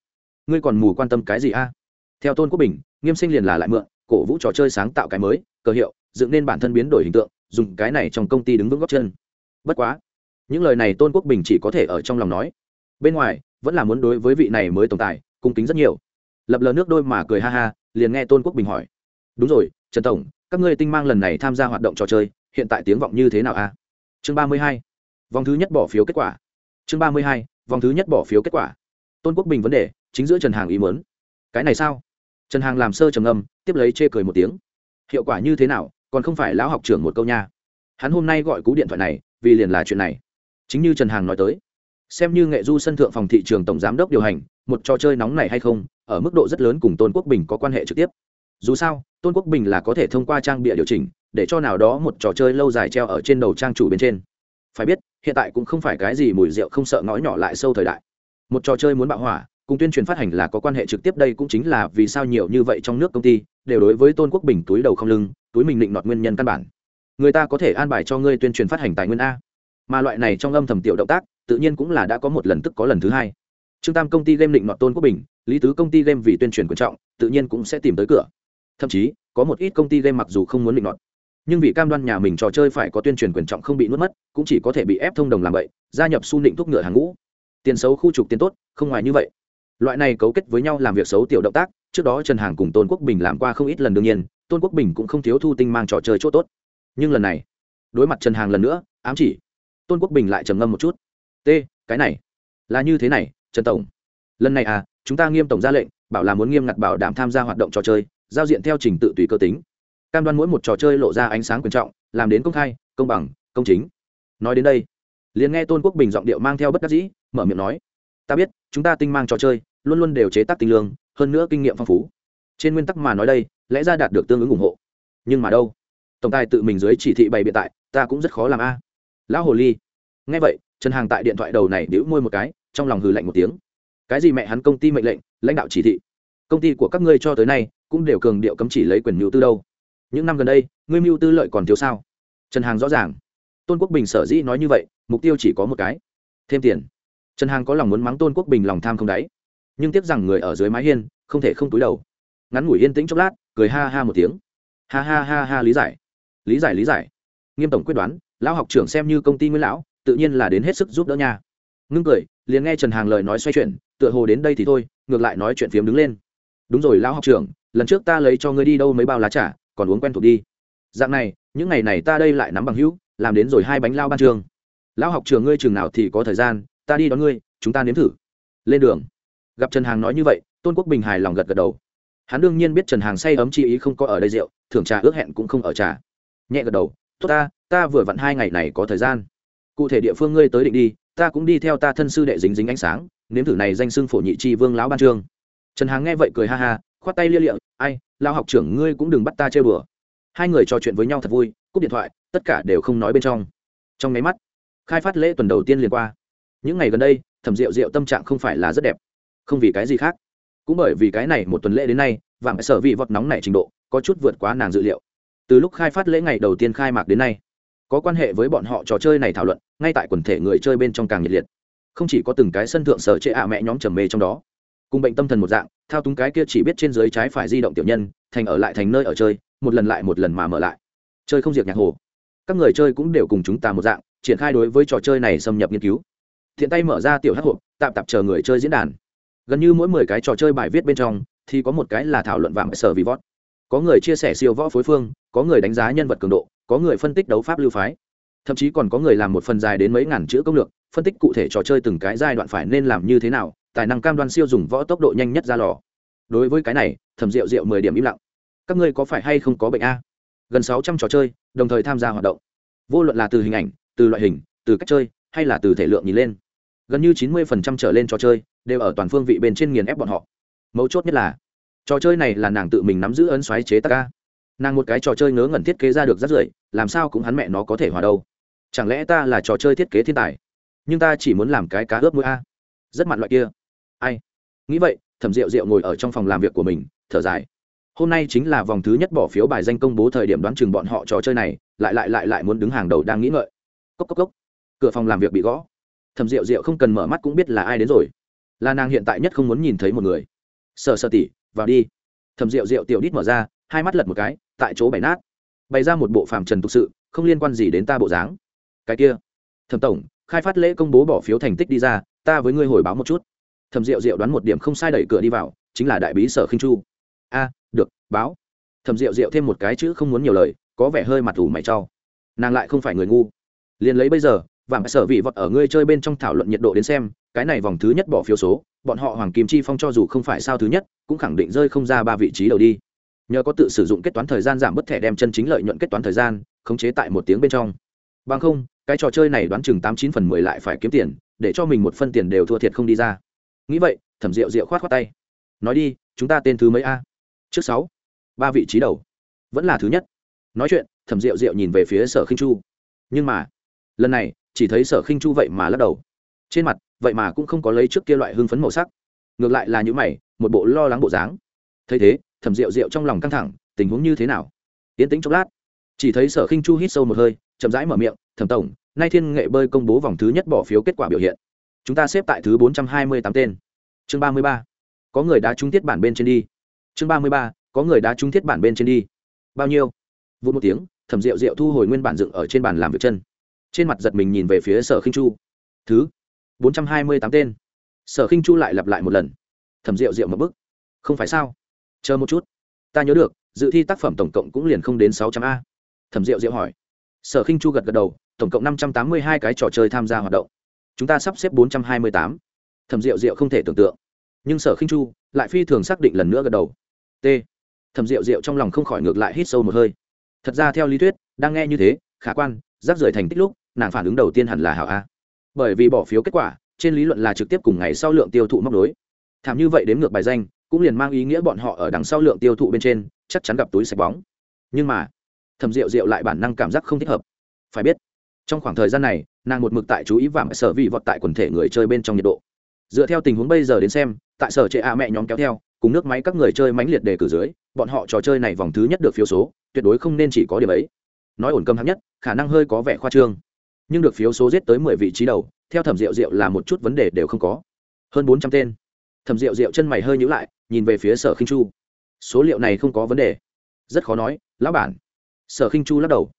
Ngươi còn mù quan tâm cái gì a? Theo tôn quốc bình, nghiêm sinh liền là lại mượn, cổ vũ trò chơi sáng tạo cái mới, cơ hiệu, dựng nên bản thân biến đổi hình tượng, dùng cái này trong công ty đứng vững góc chân. Bất quá, những lời này tôn quốc bình chỉ có thể ở trong lòng nói. Bên ngoài, vẫn là muốn đối với vị này mới tồn tại cung kính rất nhiều. Lập lờ nước đôi mà cười ha ha, liền nghe tôn quốc bình hỏi đúng rồi, trần tổng, các ngươi tinh mang lần này tham gia hoạt động trò chơi, hiện tại tiếng vọng như thế nào a? Chương ba mươi hai, vòng thứ nhất bỏ phiếu kết quả. Chương ba mươi hai, vòng thứ nhất bỏ phiếu kết quả. Tôn quốc bình vấn đề, chính giữa trần hàng ý mớn cái này sao? Trần hàng làm sơ trầm âm tiếp lấy chê cười một tiếng. Hiệu quả như thế nào, còn không phải lão học trưởng một câu nha. Hắn hôm nay gọi cú điện thoại này, vì liền là chuyện này. Chính như trần hàng nói tới, xem như nghệ du sân thượng phòng thị trường tổng giám đốc điều hành, một trò chơi nóng này hay không, ở mức độ rất lớn cùng tôn quốc bình có quan hệ trực tiếp. Dù sao tôn quốc bình là có thể thông qua trang bịa điều chỉnh, để cho nào đó một trò chơi lâu dài treo ở trên đầu trang chủ bên trên. Phải biết, hiện tại cũng không phải cái gì mùi rượu không sợ ngõ nhỏ lại sâu thời đại. Một trò chơi muốn bạo hỏa, cùng tuyên truyền phát hành là có quan hệ trực tiếp đây cũng chính là vì sao nhiều như vậy trong nước công ty đều đối với tôn quốc bình túi đầu không lưng, túi mình định nọt nguyên nhân căn bản. Người ta có thể an bài cho ngươi tuyên truyền phát hành tài nguyên a. Mà loại này trong âm thầm tiểu động tác, tự nhiên cũng là đã có một lần tức có lần thứ hai. Trương tam công ty game định nọt tôn quốc bình, lý tứ công ty game vì tuyên truyền quan trọng, tự nhiên cũng sẽ tìm tới cửa thậm chí, có một ít công ty game mặc dù không muốn định nọt, nhưng vì cam đoan nhà mình trò chơi phải có tuyên truyền quyền trọng không bị nuốt mất, cũng chỉ có thể bị ép thông đồng làm vậy, gia nhập su định thuốc ngựa hàng ngũ. Tiền xấu khu trục tiền tốt, không ngoài như vậy. Loại này cấu kết với nhau làm việc xấu tiểu động tác, trước đó trần hàng cùng tôn quốc bình làm qua không ít lần đương nhiên, tôn quốc bình cũng không thiếu thu tinh mang trò chơi c h ỗ t ố t nhưng lần này, đối mặt trần hàng lần nữa, ám chỉ. Tôn quốc bình lại trầm ngâm một chút. T, cái này, là như thế này, trần tổng. Lần này à chúng ta nghiêm tổng ra lệnh, bảo là muốn nghiêm ngặt bảo đảm tham gia hoạt động trò chơi giao diện theo trình tự tùy cơ tính. Cam đoan mỗi một trò chơi lộ ra ánh sáng quan trọng, làm đến công khai, công bằng, công chính. Nói đến đây, liền nghe tôn quốc bình giọng điệu mang theo bất đắc dĩ, mở miệng nói, ta biết, chúng ta tinh mang trò chơi, luôn luôn đều chế tác tinh lương, hơn nữa kinh nghiệm phong phú. Trên nguyên tắc mà nói đây, lẽ ra đạt được tương ứng ủng hộ. Nhưng mà đâu? Tổng tài tự mình dưới chỉ thị bày biện tại, ta cũng rất khó làm a. Lão hồ ly. Nghe vậy, trần hàng tại điện thoại đầu này đĩu môi một cái, trong lòng hừ lạnh một tiếng. Cái gì mẹ hắn công ty mệnh lệnh, lãnh đạo chỉ thị? Công ty của các ngươi cho tới nay cũng đều cường điệu cấm chỉ lấy quyền mưu tư đâu. Những năm gần đây, ngươi mưu tư lợi còn thiếu sao? Trần hàng rõ ràng. Tôn quốc bình sở dĩ nói như vậy, mục tiêu chỉ có một cái. Thêm tiền. Trần hàng có lòng muốn mắng tôn quốc bình lòng tham không đáy. Nhưng tiếc rằng người ở dưới mái hiên, không thể không túi đầu. Ngắn ngủi yên tĩnh chốc lát, cười ha ha một tiếng. Ha ha ha ha lý giải. Lý giải lý giải. Nghiêm tổng quyết đoán, lão học trưởng xem như công ty nguyên lão, tự nhiên là đến hết sức giúp đỡ nha. Ngưng cười, liền nghe trần hàng lời nói xoay chuyển, tựa hồ đến đây thì thôi, ngược lại nói chuyện phiếm đứng lên. Đúng rồi, lão học trưởng lần trước ta lấy cho ngươi đi đâu mấy bao lá trà, còn uống quen thuộc đi. Dạng này, những ngày này ta đây lại nắm bằng hữu, làm đến rồi hai bánh lao ban trường. Lão học trường ngươi trường nào thì có thời gian, ta đi đón ngươi, chúng ta nếm thử. Lên đường. Gặp trần hàng nói như vậy, tôn quốc bình hài lòng gật gật đầu. Hắn đương nhiên biết trần hàng say ấm chi ý không có ở đây rượu, thưởng trà ước hẹn cũng không ở trà. Nhẹ gật đầu, tốt ta ta vừa vặn hai ngày này có thời gian. Cụ thể địa phương ngươi tới định đi, ta cũng đi theo ta thân sư đệ dính dính ánh sáng, nếm thử này danh xưng phổ nhị chi vương lão ban trương trần hàng nghe vậy cười ha ha khoát tay lia liệng ai lao học trưởng ngươi cũng đừng bắt ta chơi bừa. Hai người trò chuyện với nhau thật vui, cúp điện thoại, tất cả đều không nói bên trong. Trong máy mắt, khai phát lễ tuần đầu tiên liền qua. Những ngày gần đây, thẩm rượu rượu tâm trạng không phải là rất đẹp. Không vì cái gì khác, cũng bởi vì cái này một tuần lễ đến nay, vàng sở vị vọt nóng này trình độ, có chút vượt quá nàng dự liệu. Từ lúc khai phát lễ ngày đầu tiên khai mạc đến nay, có quan hệ với bọn họ trò chơi này thảo luận, ngay tại quần thể người chơi bên trong càng nhiệt liệt. Không chỉ có từng cái sân thượng sở chế ạ mẹ nhóm trầm mê trong đó cùng bệnh tâm thần một dạng, thao túng cái kia chỉ biết trên dưới trái phải di động tiểu nhân, thành ở lại thành nơi ở chơi, một lần lại một lần mà mở lại. Chơi không diệt nhạc hồ. Các người chơi cũng đều cùng chúng ta một dạng, triển khai đối với trò chơi này xâm nhập nghiên cứu. Thiện tay mở ra tiểu hát hộp, tạm tạp chờ người chơi diễn đàn. Gần như mỗi mười cái trò chơi bài viết bên trong, thì có một cái là thảo luận vàng sở vì vót. Có người chia sẻ siêu võ phối phương, có người đánh giá nhân vật cường độ, có người phân tích đấu pháp lưu phái. Thậm chí còn có người làm một phần dài đến mấy ngàn chữ công lược, phân tích cụ thể trò chơi từng cái giai đoạn phải nên làm như thế nào tài năng cam đoan siêu dùng võ tốc độ nhanh nhất ra lò. Đối với cái này, thẩm rượu rượu mười điểm im lặng. Các ngươi có phải hay không có bệnh a? Gần sáu trăm trò chơi, đồng thời tham gia hoạt động. Vô luận là từ hình ảnh, từ loại hình, từ cách chơi, hay là từ thể lượng nhìn lên, gần như chín mươi trở lên trò chơi đều ở toàn phương vị bên trên nghiền ép bọn họ. Mấu chốt nhất là, trò chơi này là nàng tự mình nắm giữ ấn xoáy chế tác ca nàng một cái trò chơi ngớ ngẩn thiết kế ra được rất rưởi, làm sao cũng hắn mẹ nó có thể hòa đâu. Chẳng lẽ ta là trò chơi thiết kế thiên tài, nhưng ta chỉ muốn làm cái cá ướp mũi a? Rất mặn loại kia ai? Nghĩ vậy, thẩm rượu rượu ngồi ở trong phòng làm việc của mình, thở dài. Hôm nay chính là vòng thứ nhất bỏ phiếu bài danh công bố thời điểm đoán chừng bọn họ trò chơi này, lại lại lại lại muốn đứng hàng đầu đang nghĩ ngợi. Cốc cốc cốc. Cửa phòng làm việc bị gõ. Thầm rượu rượu không cần mở mắt cũng biết là ai đến rồi. Là nàng hiện tại nhất không muốn nhìn thấy một người. Sợ sợ tỉ vào đi. Thầm rượu rượu tiểu đít mở ra, hai mắt lật một cái, tại chỗ bày nát. Bày ra một bộ phàm trần thực sự, không liên quan gì đến ta bộ dáng. Cái kia. Thầm tổng, khai phát lễ công bố bỏ phiếu thành tích đi ra, ta với ngươi hồi báo một chút thầm rượu rượu đoán một điểm không sai đẩy cửa đi vào, chính là đại bí sở khinh chu. A, được, báo. Thầm rượu rượu thêm một cái chữ không muốn nhiều lời, có vẻ hơi mặt ủ mày trau nàng lại không phải người ngu. Liền lấy bây giờ vàng sở vị vật ở ngươi chơi bên trong thảo luận nhiệt độ đến xem, cái này vòng thứ nhất bỏ phiếu số, bọn họ hoàng kim chi phong cho dù không phải sao thứ nhất, cũng khẳng định rơi không ra ba vị trí đầu đi. Nhờ có tự sử dụng kết toán thời gian giảm bất thẻ đem chân chính lợi nhuận kết toán thời gian, khống chế tại một tiếng bên trong. Bằng không, cái trò chơi này đoán chừng tám chín phần mười lại phải kiếm tiền, để cho mình một phân tiền đều thua thiệt không đi ra nghĩ vậy, thẩm rượu rượu khoát khoát tay. Nói đi, chúng ta tên thứ mấy a? Trước sáu. Ba vị trí đầu. Vẫn là thứ nhất. Nói chuyện, thẩm rượu rượu nhìn về phía sở khinh chu. Nhưng mà, lần này, chỉ thấy sở khinh chu vậy mà lắc đầu. Trên mặt, vậy mà cũng không có lấy trước kia loại hưng phấn màu sắc. Ngược lại là những mày, một bộ lo lắng bộ dáng. Thấy thế, thẩm rượu rượu trong lòng căng thẳng, tình huống như thế nào? Yến tĩnh chốc lát. Chỉ thấy sở khinh chu hít sâu một hơi, chậm rãi mở miệng, thẩm tổng, nay thiên nghệ bơi công bố vòng thứ nhất bỏ phiếu kết quả biểu hiện chúng ta xếp tại thứ bốn trăm hai mươi tám tên. Chương ba mươi ba. Có người đã trúng thiết bản bên trên đi. Chương ba mươi ba. Có người đã trúng thiết bản bên trên đi. Bao nhiêu? Vụ một tiếng, thẩm rượu rượu thu hồi nguyên bản dựng ở trên bàn làm việc chân. Trên mặt giật mình nhìn về phía sở khinh chu. Thứ bốn trăm hai mươi tám tên. Sở khinh chu lại lặp lại một lần. Thẩm rượu rượu một bức. Không phải sao? Chờ một chút. Ta nhớ được, dự thi tác phẩm tổng cộng cũng liền không đến sáu trăm a. Thẩm rượu rượu hỏi. Sở khinh chu gật gật đầu, tổng cộng năm trăm tám mươi hai cái trò chơi tham gia hoạt động chúng ta sắp xếp bốn trăm hai mươi tám. Thẩm rượu rượu không thể tưởng tượng. Nhưng sở khinh chu lại phi thường xác định lần nữa gật đầu. T. Thẩm rượu rượu trong lòng không khỏi ngược lại hít sâu một hơi. Thật ra theo lý thuyết, đang nghe như thế, khả quan, rác rưởi thành tích lúc, nàng phản ứng đầu tiên hẳn là hảo a. Bởi vì bỏ phiếu kết quả, trên lý luận là trực tiếp cùng ngày sau lượng tiêu thụ móc đối thảm như vậy đến ngược bài danh, cũng liền mang ý nghĩa bọn họ ở đằng sau lượng tiêu thụ bên trên, chắc chắn gặp túi sạch bóng. Nhưng mà, Thẩm rượu rượu lại bản năng cảm giác không thích hợp. Phải biết, trong khoảng thời gian này nàng một mực tại chú ý vàng sở vị vọt tại quần thể người chơi bên trong nhiệt độ. Dựa theo tình huống bây giờ đến xem, tại sở trệ a mẹ nhóm kéo theo, cùng nước máy các người chơi mãnh liệt đề cử dưới, bọn họ trò chơi này vòng thứ nhất được phiếu số, tuyệt đối không nên chỉ có điểm ấy. Nói ổn cầm hạng nhất, khả năng hơi có vẻ khoa trương. Nhưng được phiếu số giết tới mười vị trí đầu, theo thẩm rượu rượu là một chút vấn đề đều không có. Hơn bốn trăm tên. Thẩm rượu rượu chân mày hơi nhữ lại, nhìn về phía sở khinh chu. Số liệu này không có vấn đề. Rất khó nói, lão bản. Sở khinh chu lắc đầu.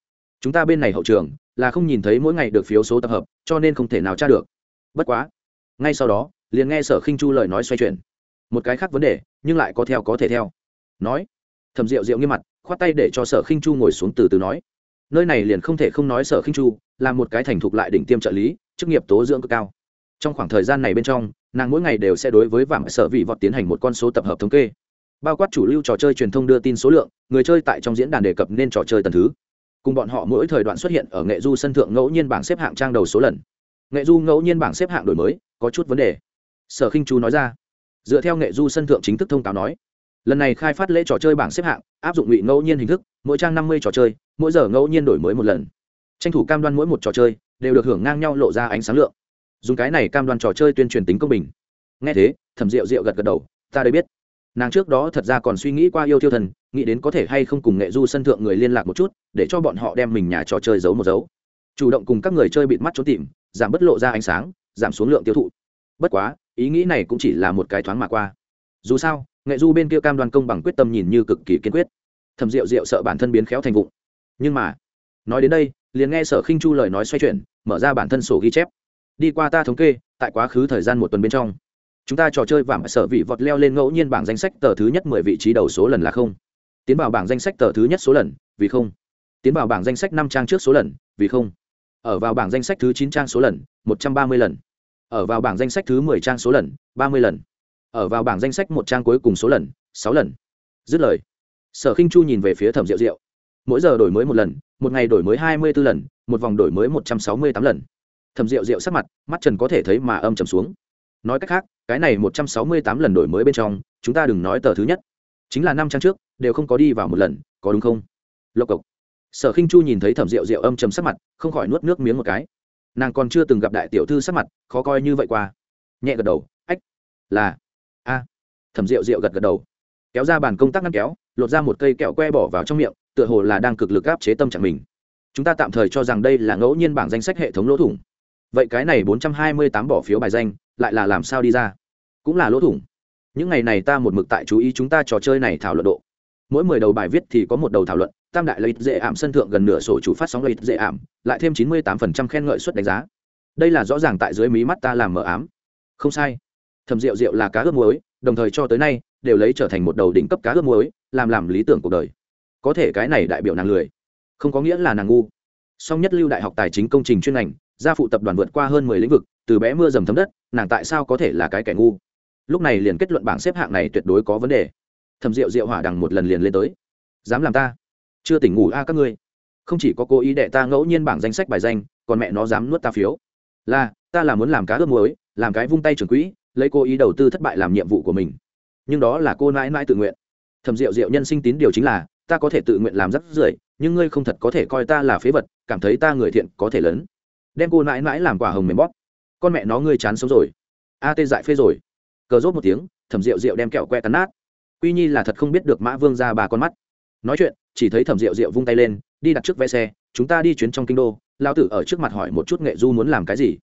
Chúng ta bên này hậu trường là không nhìn thấy mỗi ngày được phiếu số tập hợp, cho nên không thể nào tra được. Bất quá, ngay sau đó, liền nghe sở khinh chu lời nói xoay chuyển. Một cái khác vấn đề, nhưng lại có theo có thể theo. Nói thầm rượu rượu nghiêm mặt, khoát tay để cho sở khinh chu ngồi xuống từ từ nói. Nơi này liền không thể không nói sở khinh chu là một cái thành thục lại đỉnh tiêm trợ lý, chức nghiệp tố dưỡng cực cao. Trong khoảng thời gian này bên trong, nàng mỗi ngày đều sẽ đối với vàng sở vị vọt tiến hành một con số tập hợp thống kê. Bao quát chủ lưu trò chơi truyền thông đưa tin số lượng, người chơi tại trong diễn đàn đề cập nên trò chơi tần thứ cùng bọn họ mỗi thời đoạn xuất hiện ở nghệ du sân thượng ngẫu nhiên bảng xếp hạng trang đầu số lần. Nghệ du ngẫu nhiên bảng xếp hạng đổi mới, có chút vấn đề. Sở khinh chú nói ra. Dựa theo nghệ du sân thượng chính thức thông cáo nói, lần này khai phát lễ trò chơi bảng xếp hạng, áp dụng ngụy ngẫu nhiên hình thức, mỗi trang năm mươi trò chơi, mỗi giờ ngẫu nhiên đổi mới một lần. Tranh thủ cam đoan mỗi một trò chơi đều được hưởng ngang nhau lộ ra ánh sáng lượng. Dùng cái này cam đoan trò chơi tuyên truyền tính công bình. Nghe thế, thẩm rượu rượu gật gật đầu, ta đây biết nàng trước đó thật ra còn suy nghĩ qua yêu tiêu thần, nghĩ đến có thể hay không cùng nghệ du sân thượng người liên lạc một chút, để cho bọn họ đem mình nhà trò chơi giấu một dấu chủ động cùng các người chơi bịt mắt trốn tìm, giảm bất lộ ra ánh sáng, giảm xuống lượng tiêu thụ. Bất quá, ý nghĩ này cũng chỉ là một cái thoáng mà qua. Dù sao, nghệ du bên kia cam đoan công bằng quyết tâm nhìn như cực kỳ kiên quyết. Thầm rượu rượu sợ bản thân biến khéo thành vụng. Nhưng mà, nói đến đây, liền nghe sở khinh chu lời nói xoay chuyển, mở ra bản thân sổ ghi chép. Đi qua ta thống kê, tại quá khứ thời gian một tuần bên trong chúng ta trò chơi vàng sở vị vọt leo lên ngẫu nhiên bảng danh sách tờ thứ nhất mười vị trí đầu số lần là không. Tiến vào bảng danh sách tờ thứ nhất số lần, vì không. Tiến vào bảng danh sách năm trang trước số lần, vì không. Ở vào bảng danh sách thứ chín trang số lần, một trăm ba mươi lần. Ở vào bảng danh sách thứ mười trang số lần, ba mươi lần. Ở vào bảng danh sách một trang cuối cùng số lần, sáu lần. Dứt lời. Sở khinh chu nhìn về phía thẩm rượu rượu mỗi giờ đổi mới một lần, một ngày đổi mới hai mươi b ố lần, một vòng đổi mới một trăm sáu mươi tám lần. Thẩm rượu rượu sắc mặt, mắt trần có thể thấy mà âm trầm xuống. Nói cách khác cái này một trăm sáu mươi tám lần đổi mới bên trong, chúng ta đừng nói tờ thứ nhất. Chính là năm trang trước, đều không có đi vào một lần, có đúng không? Lộc cộc. Sở khinh chu nhìn thấy thẩm rượu rượu âm trầm sắc mặt, không khỏi nuốt nước miếng một cái. Nàng còn chưa từng gặp đại tiểu thư sắc mặt, khó coi như vậy qua. Nhẹ gật đầu, ách, là, a. Thẩm rượu rượu gật gật đầu. Kéo ra bàn công tác ngăn kéo, lột ra một cây kẹo que bỏ vào trong miệng, tựa hồ là đang cực lực áp chế tâm trạng mình. Chúng ta tạm thời cho rằng đây là ngẫu nhiên bảng danh sách hệ thống lỗ thủng. Vậy cái này bốn trăm hai mươi tám bỏ phiếu bài danh lại là làm sao đi ra? Cũng là lỗ thủng. Những ngày này ta một mực tại chú ý chúng ta trò chơi này thảo luận độ. Mỗi mười đầu bài viết thì có một đầu thảo luận, tam đại lợi ích dễ ảm, sân thượng gần nửa sổ chủ phát sóng lợi ích dễ ảm, lại thêm chín mươi tám phần trăm khen ngợi suất đánh giá. Đây là rõ ràng tại dưới mí mắt ta làm mờ ám. Không sai. Thầm rượu rượu là cá ướp muối, đồng thời cho tới nay đều lấy trở thành một đầu đỉnh cấp cá ướp muối, làm làm lý tưởng cuộc đời. Có thể cái này đại biểu nàng lười. Không có nghĩa là nàng ngu. Song nhất lưu đại học tài chính công trình chuyên ngành, gia phụ tập đoàn vượt qua hơn mười lĩnh vực từ bé mưa dầm thấm đất, nàng tại sao có thể là cái kẻ ngu? Lúc này liền kết luận bảng xếp hạng này tuyệt đối có vấn đề. Thầm rượu rượu hỏa đằng một lần liền lên tới. Dám làm ta? Chưa tỉnh ngủ a các ngươi. Không chỉ có cố ý đệ ta ngẫu nhiên bảng danh sách bài danh, còn mẹ nó dám nuốt ta phiếu. Là, ta là muốn làm cá ướp muối, làm cái vung tay trường quỹ, lấy cố ý đầu tư thất bại làm nhiệm vụ của mình. Nhưng đó là cô mãi mãi tự nguyện. Thầm rượu rượu nhân sinh tín điều chính là, ta có thể tự nguyện làm rất rưởi, nhưng ngươi không thật có thể coi ta là phế vật, cảm thấy ta người thiện có thể lớn. Đem cô mãi mãi làm quả hồng mềm bóp con mẹ nó ngươi chán sống rồi. A tê dại phê rồi. Cờ rốt một tiếng, thẩm rượu rượu đem kẹo que cắn nát. Quy nhi là thật không biết được mã vương ra bà con mắt. Nói chuyện, chỉ thấy thẩm rượu rượu vung tay lên, đi đặt trước vé xe, chúng ta đi chuyến trong kinh đô. Lao tử ở trước mặt hỏi một chút nghệ du muốn làm cái gì.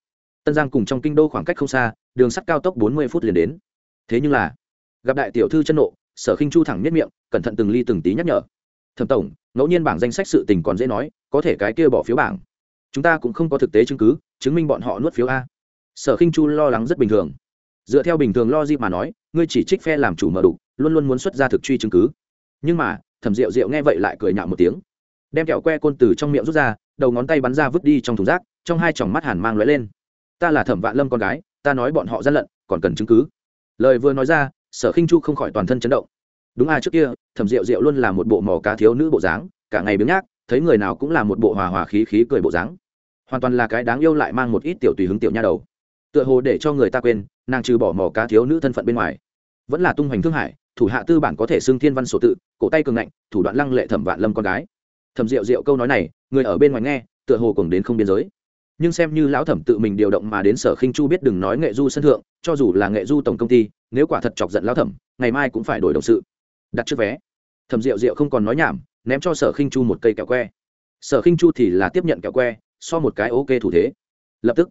Tân giang cùng trong kinh đô khoảng cách không xa, đường sắt cao tốc bốn mươi phút liền đến. Thế nhưng là, gặp đại tiểu thư chân nộ, sở khinh chu thẳng nhất miệng, cẩn thận từng ly từng tí nhắc nhở. Thẩm tổng, ngẫu nhiên bảng danh sách sự tình còn dễ nói, có thể cái kia bỏ phiếu bảng. Chúng ta cũng không có thực tế chứng cứ, chứng minh bọn họ nuốt phiếu a sở khinh chu lo lắng rất bình thường. Dựa theo bình thường lo gì mà nói, ngươi chỉ trích phe làm chủ mở đủ luôn luôn muốn xuất ra thực truy chứng cứ. Nhưng mà, thẩm rượu rượu nghe vậy lại cười nhạo một tiếng. Đem kẹo que côn từ trong miệng rút ra, đầu ngón tay bắn ra vứt đi trong thùng rác, trong hai tròng mắt hàn mang lóe lên. Ta là thẩm vạn lâm con gái, ta nói bọn họ gian lận, còn cần chứng cứ. Lời vừa nói ra, sở khinh chu không khỏi toàn thân chấn động. Đúng à trước kia, thẩm rượu rượu luôn là một bộ mò cá thiếu nữ bộ dáng, cả ngày biếng nhác, thấy người nào cũng là một bộ hòa hòa khí khí cười bộ dáng. Hoàn toàn là cái đáng yêu lại mang một ít tiểu tùy hứng tiểu nha đầu tựa hồ để cho người ta quên, nàng trừ bỏ mỏ cá thiếu nữ thân phận bên ngoài. Vẫn là tung hoành thương hải, thủ hạ tư bản có thể xưng thiên văn sổ tự, cổ tay cường ngạnh, thủ đoạn lăng lệ thẩm vạn lâm con gái. Thẩm rượu rượu câu nói này, người ở bên ngoài nghe, tựa hồ cùng đến không biên giới. Nhưng xem như lão thẩm tự mình điều động mà đến sở khinh chu biết đừng nói nghệ du sân thượng, cho dù là nghệ du tổng công ty, nếu quả thật chọc giận lão thẩm, ngày mai cũng phải đổi đồng sự. Đặt trước vé. Thẩm rượu rượu không còn nói nhảm, ném cho sở khinh chu một cây kẹo que. Sở khinh chu thì là tiếp nhận kẹo que, so một cái ok thủ thế. Lập tức.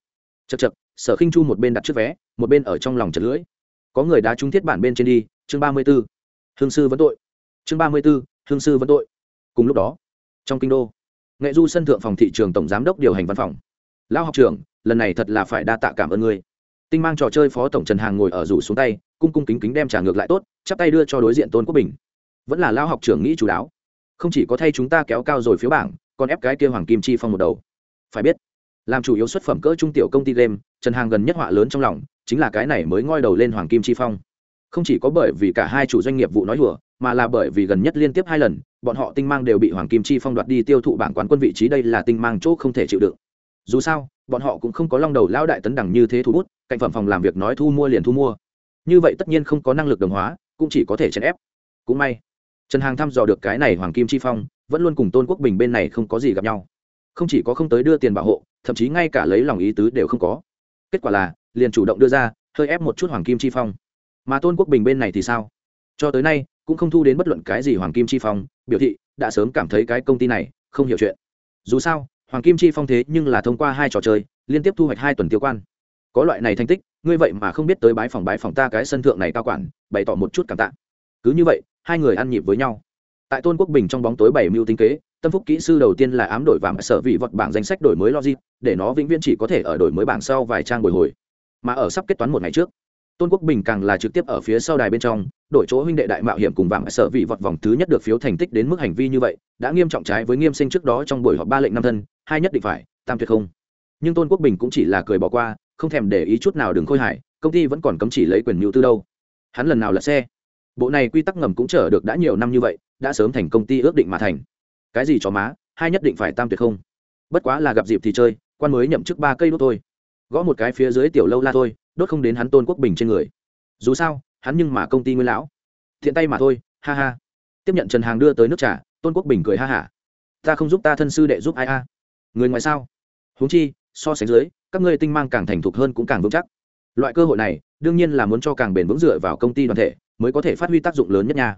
Chật chật sở khinh chu một bên đặt trước vé, một bên ở trong lòng chật lưỡi. Có người đã trúng thiết bản bên trên đi, chương ba mươi b ố hương sư vẫn tội. Chương ba mươi b ố hương sư vẫn tội. Cùng lúc đó, trong kinh đô, nghệ du sân thượng phòng thị trường tổng giám đốc điều hành văn phòng. Lão học trưởng, lần này thật là phải đa tạ cảm ơn ngươi. Tinh mang trò chơi phó tổng trần hàng ngồi ở rủ xuống tay, cung cung kính kính đem trả ngược lại tốt, chắp tay đưa cho đối diện tôn quốc bình. Vẫn là lão học trưởng nghĩ chú đáo. Không chỉ có thay chúng ta kéo cao rồi phiếu bảng, còn ép cái kia hoàng kim chi phong một đầu. Phải biết làm chủ yếu xuất phẩm cỡ trung tiểu công ty game, trần hàng gần nhất họa lớn trong lòng, chính là cái này mới ngoi đầu lên hoàng kim chi phong. Không chỉ có bởi vì cả hai chủ doanh nghiệp vụ nói hùa mà là bởi vì gần nhất liên tiếp hai lần, bọn họ tinh mang đều bị hoàng kim chi phong đoạt đi tiêu thụ bảng quán quân vị trí đây là tinh mang chỗ không thể chịu đựng. Dù sao, bọn họ cũng không có long đầu lão đại tấn đẳng như thế thu bút, cạnh phẩm phòng làm việc nói thu mua liền thu mua. Như vậy tất nhiên không có năng lực đồng hóa, cũng chỉ có thể chèn ép. Cũng may, trần hàng thăm dò được cái này hoàng kim chi phong, vẫn luôn cùng tôn quốc bình bên này không có gì gặp nhau. Không chỉ có không tới đưa tiền bảo hộ thậm chí ngay cả lấy lòng ý tứ đều không có. Kết quả là, liền chủ động đưa ra, hơi ép một chút hoàng kim chi phong. Mà tôn quốc bình bên này thì sao? Cho tới nay, cũng không thu đến bất luận cái gì hoàng kim chi phong. Biểu thị, đã sớm cảm thấy cái công ty này, không hiểu chuyện. Dù sao, hoàng kim chi phong thế nhưng là thông qua hai trò chơi, liên tiếp thu hoạch hai tuần tiêu quan. Có loại này thành tích, ngươi vậy mà không biết tới bái phòng bái phòng ta cái sân thượng này cao quản, bày tỏ một chút cảm tạ. Cứ như vậy, hai người ăn nhịp với nhau. Tại tôn quốc bình trong bóng tối bảy mưu tinh kế tâm phúc kỹ sư đầu tiên là ám đổi vàng sở vị vật bảng danh sách đổi mới logic, để nó vĩnh viễn chỉ có thể ở đổi mới bảng sau vài trang bồi hồi. Mà ở sắp kết toán một ngày trước, tôn quốc bình càng là trực tiếp ở phía sau đài bên trong, đổi chỗ huynh đệ đại mạo hiểm cùng vàng sở vị vật vòng thứ nhất được phiếu thành tích đến mức hành vi như vậy, đã nghiêm trọng trái với nghiêm sinh trước đó trong buổi họp ba lệnh năm thân, hai nhất định phải, tam tuyệt không. Nhưng tôn quốc bình cũng chỉ là cười bỏ qua, không thèm để ý chút nào đừng khôi hài, công ty vẫn còn cấm chỉ lấy quyền mưu tư đâu. Hắn lần nào là xe. Bộ này quy tắc ngầm cũng chờ được đã nhiều năm như vậy, đã sớm thành công ty ước định mà thành cái gì cho má, hai nhất định phải tam tuyệt không? Bất quá là gặp dịp thì chơi, quan mới nhậm chức ba cây đốt thôi. Gõ một cái phía dưới tiểu lâu la thôi, đốt không đến hắn tôn quốc bình trên người. Dù sao, hắn nhưng mà công ty nguyên lão. Thiện tay mà thôi, ha ha. Tiếp nhận trần hàng đưa tới nước trà, tôn quốc bình cười ha hả. Ta không giúp ta thân sư đệ giúp ai a? Người ngoài sao? Huống chi, so sánh dưới, các ngươi tinh mang càng thành thục hơn cũng càng vững chắc. Loại cơ hội này, đương nhiên là muốn cho càng bền vững dựa vào công ty đoàn thể, mới có thể phát huy tác dụng lớn nhất nha.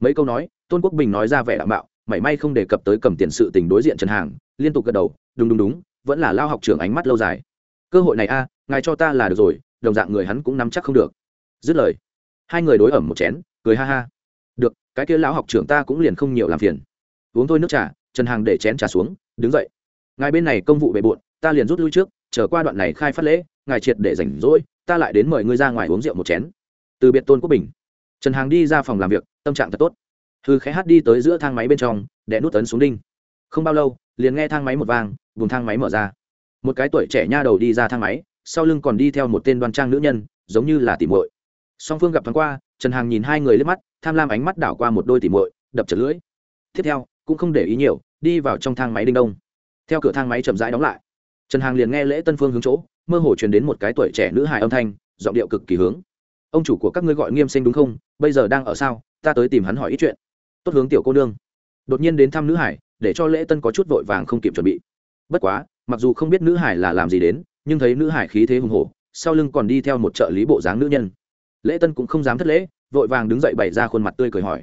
Mấy câu nói, tôn quốc bình nói ra vẻ đảm bảo mảy may không đề cập tới cầm tiền sự tình đối diện trần hàng, liên tục gật đầu, đúng đúng đúng, vẫn là lao học trưởng ánh mắt lâu dài. Cơ hội này a, ngài cho ta là được rồi, đồng dạng người hắn cũng nắm chắc không được. Dứt lời, hai người đối ẩm một chén, cười ha ha. Được, cái kia lão học trưởng ta cũng liền không nhiều làm phiền. Uống thôi nước trà, trần hàng để chén trà xuống, đứng dậy. Ngài bên này công vụ bề bộn, ta liền rút lui trước, chờ qua đoạn này khai phát lễ, ngài triệt để rảnh rỗi, ta lại đến mời ngươi ra ngoài uống rượu một chén. Từ biệt tôn quốc bình. Trần hàng đi ra phòng làm việc, tâm trạng thật tốt hư khẽ hát đi tới giữa thang máy bên trong, đè nút tấn xuống đinh. Không bao lâu, liền nghe thang máy một vang vùng thang máy mở ra. Một cái tuổi trẻ nha đầu đi ra thang máy, sau lưng còn đi theo một tên đoan trang nữ nhân, giống như là tỉ muội. Song phương gặp thoáng qua, trần hàng nhìn hai người lên mắt, tham lam ánh mắt đảo qua một đôi tỉ muội, đập chật lưỡi. Tiếp theo, cũng không để ý nhiều, đi vào trong thang máy đinh đông. Theo cửa thang máy chậm rãi đóng lại, trần hàng liền nghe lễ tân phương hướng chỗ, mơ hồ truyền đến một cái tuổi trẻ nữ hài âm thanh, giọng điệu cực kỳ hướng. Ông chủ của các ngươi gọi nghiêm sinh đúng không? Bây giờ đang ở sao? Ta tới tìm hắn hỏi ít chuyện tốt hướng tiểu cô nương. Đột nhiên đến thăm nữ hải, để cho lễ tân có chút vội vàng không kịp chuẩn bị. Bất quá, mặc dù không biết nữ hải là làm gì đến, nhưng thấy nữ hải khí thế hùng hổ, sau lưng còn đi theo một trợ lý bộ dáng nữ nhân. Lễ tân cũng không dám thất lễ, vội vàng đứng dậy bày ra khuôn mặt tươi cười hỏi.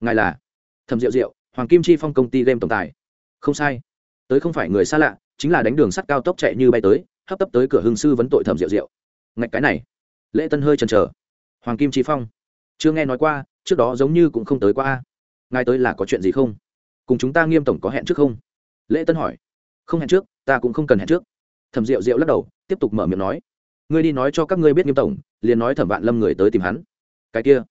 Ngài là? Thầm rượu rượu hoàng kim chi phong công ty game tổng tài. Không sai. Tới không phải người xa lạ, chính là đánh đường sắt cao tốc chạy như bay tới, hấp tấp tới cửa hương sư vấn tội thẩm rượu rượu ngạch cái này. Lễ tân hơi chần chờ. Hoàng kim chi phong, chưa nghe nói qua, trước đó giống như cũng không tới qua ngài tới là có chuyện gì không? Cùng chúng ta nghiêm tổng có hẹn trước không? Lễ tân hỏi. Không hẹn trước, ta cũng không cần hẹn trước. Thẩm rượu rượu lắc đầu, tiếp tục mở miệng nói. Ngươi đi nói cho các ngươi biết nghiêm tổng, liền nói thẩm vạn lâm người tới tìm hắn. Cái kia.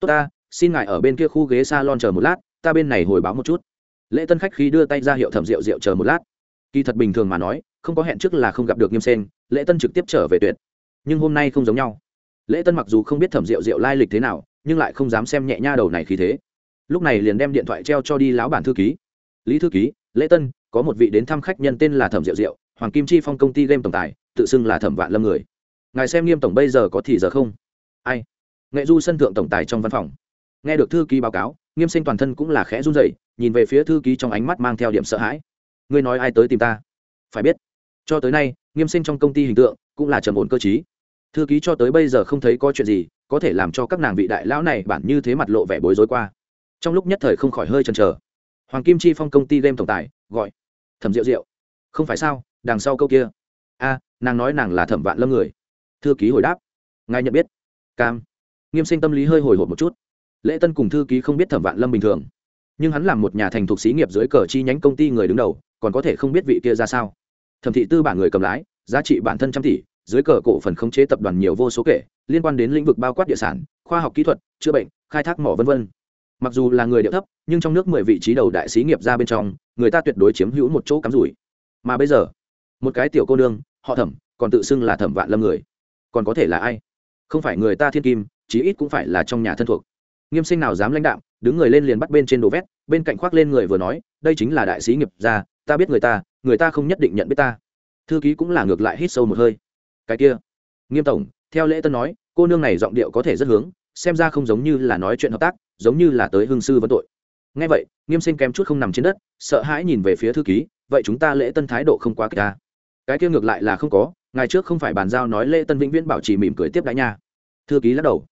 Tốt ta, xin ngài ở bên kia khu ghế s a lon chờ một lát, ta bên này hồi báo một chút. Lễ tân khách khi đưa tay ra hiệu thẩm rượu rượu chờ một lát. Kỳ thật bình thường mà nói, không có hẹn trước là không gặp được nghiêm sen lễ tân trực tiếp trở về tuyệt. Nhưng hôm nay không giống nhau. Lễ tân mặc dù không biết thẩm rượu rượu lai lịch thế nào, nhưng lại không dám xem nhẹ nha đầu này khí thế lúc này liền đem điện thoại treo cho đi lão bản thư ký. Lý thư ký, lễ tân, có một vị đến thăm khách nhân tên là thẩm diệu diệu, hoàng kim chi phong công ty game tổng tài, tự xưng là thẩm vạn lâm người. Ngài xem nghiêm tổng bây giờ có thì giờ không? Ai? Nghệ du sân thượng tổng tài trong văn phòng. Nghe được thư ký báo cáo, nghiêm sinh toàn thân cũng là khẽ run rẩy, nhìn về phía thư ký trong ánh mắt mang theo điểm sợ hãi. Ngươi nói ai tới tìm ta? Phải biết, cho tới nay, nghiêm sinh trong công ty hình tượng cũng là trầm ổn cơ chí thư ký cho tới bây giờ không thấy có chuyện gì, có thể làm cho các nàng vị đại lão này bản như thế mặt lộ vẻ bối rối qua trong lúc nhất thời không khỏi hơi chần chờ, hoàng kim chi phong công ty game tổng tài gọi, thẩm diệu diệu, không phải sao, đằng sau câu kia. A, nàng nói nàng là thẩm vạn lâm người. Thư ký hồi đáp, ngài nhận biết. Cam. Nghiêm sinh tâm lý hơi hồi hộp một chút. Lễ tân cùng thư ký không biết thẩm vạn lâm bình thường, nhưng hắn là một nhà thành thuộc xí nghiệp dưới cờ chi nhánh công ty người đứng đầu, còn có thể không biết vị kia ra sao. Thẩm thị tư bản người cầm lái, giá trị bản thân trăm tỷ, dưới cờ cổ phần khống chế tập đoàn nhiều vô số kể, liên quan đến lĩnh vực bao quát địa sản, khoa học kỹ thuật, chữa bệnh, khai thác mỏ v v mặc dù là người địa thấp, nhưng trong nước mười vị trí đầu đại sĩ nghiệp ra bên trong, người ta tuyệt đối chiếm hữu một chỗ cắm rủi. Mà bây giờ, một cái tiểu cô nương, họ thẩm, còn tự xưng là thẩm vạn lâm người. Còn có thể là ai? Không phải người ta thiên kim, chí ít cũng phải là trong nhà thân thuộc. Nghiêm sinh nào dám lãnh đạo đứng người lên liền bắt bên trên đồ vét, bên cạnh khoác lên người vừa nói, đây chính là đại sĩ nghiệp gia, ta biết người ta người ta không nhất định nhận biết ta. Thư ký cũng là ngược lại hít sâu một hơi. Cái kia. Nghiêm tổng, theo lễ tân nói, cô nương này giọng điệu có thể rất hướng xem ra không giống như là nói chuyện hợp tác, giống như là tới hương sư vấn tội. Ngay vậy, nghiêm sinh kém chút không nằm trên đất, sợ hãi nhìn về phía thư ký, vậy chúng ta lễ tân thái độ không quá kịch ta. Cái kia ngược lại là không có, ngày trước không phải bàn giao nói lễ tân vĩnh viễn bảo trì mỉm cười tiếp đãi nha. Thư ký lắc đầu.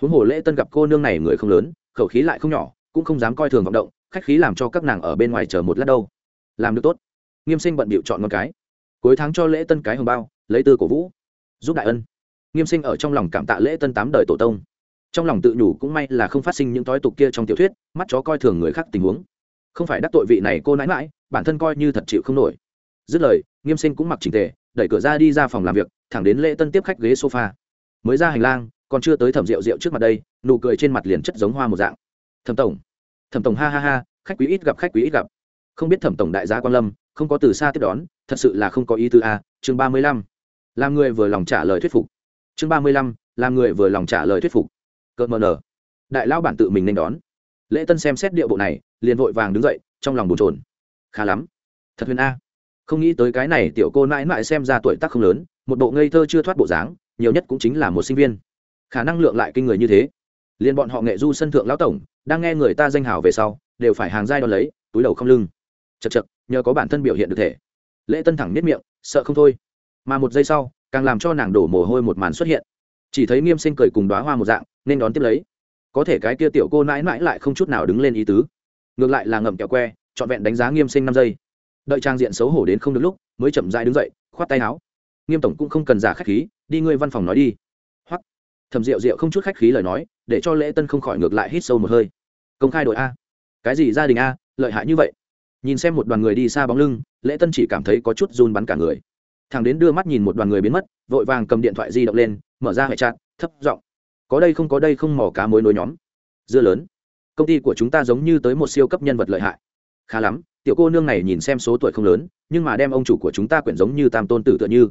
Huống hồ lễ tân gặp cô nương này người không lớn, khẩu khí lại không nhỏ, cũng không dám coi thường vọng động, khách khí làm cho các nàng ở bên ngoài chờ một lát đâu. Làm được tốt. Nghiêm sinh bận bịu chọn một cái. Cuối tháng cho lễ tân cái hồng bao, lấy tư cổ vũ. Giúp đại ân. Nghiêm sinh ở trong lòng cảm tạ lễ tân tám đời tổ tông trong lòng tự nhủ cũng may là không phát sinh những thói tục kia trong tiểu thuyết, mắt chó coi thường người khác tình huống. Không phải đắc tội vị này cô nãi mãi, bản thân coi như thật chịu không nổi. Dứt lời, nghiêm sinh cũng mặc trình tề, đẩy cửa ra đi ra phòng làm việc, thẳng đến lễ tân tiếp khách ghế sofa. Mới ra hành lang, còn chưa tới thẩm rượu rượu trước mặt đây, nụ cười trên mặt liền chất giống hoa một dạng. Thẩm tổng thẩm tổng ha ha ha, khách quý ít gặp, khách quý ít gặp. Không biết thẩm tổng đại gia quan lâm, không có từ xa tiếp đón, thật sự là không có ý tư a, chương ba mươi lăm. Làm người vừa lòng trả lời thuyết phục. Chương ba mươi lăm, làm người vừa lòng trả lời thuyết phục cợt mờ nờ. Đại lão bản tự mình nên đón. Lễ tân xem xét điệu bộ này, liền vội vàng đứng dậy, trong lòng bồn trồn khá lắm. Thật huyền a. Không nghĩ tới cái này tiểu cô mãi mãi xem ra tuổi tác không lớn, một bộ ngây thơ chưa thoát bộ dáng, nhiều nhất cũng chính là một sinh viên. Khả năng lượng lại kinh người như thế. Liền bọn họ nghệ du sân thượng lão tổng, đang nghe người ta danh hào về sau, đều phải hàng giai đo lấy, túi đầu không lưng. Chật chật nhờ có bản thân biểu hiện được thể. Lễ tân thẳng miết miệng, sợ không thôi. Mà một giây sau, càng làm cho nàng đổ mồ hôi một màn xuất hiện. Chỉ thấy nghiêm sinh cười cùng đoá hoa một dạng nên đón tiếp lấy. Có thể cái kia tiểu cô nãi nãi lại không chút nào đứng lên ý tứ. Ngược lại là ngậm kẹo que, trọn vẹn đánh giá nghiêm sinh năm giây. Đợi trang diện xấu hổ đến không được lúc, mới chậm dại đứng dậy, khoát tay áo. Nghiêm tổng cũng không cần giả khách khí, đi ngươi văn phòng nói đi. Hoặc, thầm rượu rượu không chút khách khí lời nói, để cho lễ tân không khỏi ngược lại hít sâu một hơi. Công khai đội a. Cái gì gia đình a, lợi hại như vậy? Nhìn xem một đoàn người đi xa bóng lưng, lễ tân chỉ cảm thấy có chút run bắn cả người. Thằng đến đưa mắt nhìn một đoàn người biến mất, vội vàng cầm điện thoại di động lên, mở ra hệ trạng, thấp giọng có đây không có đây không mỏ cá mối nối nhóm. Dưa lớn. Công ty của chúng ta giống như tới một siêu cấp nhân vật lợi hại. Khá lắm, tiểu cô nương này nhìn xem số tuổi không lớn, nhưng mà đem ông chủ của chúng ta quyển giống như tam tôn tử tựa như.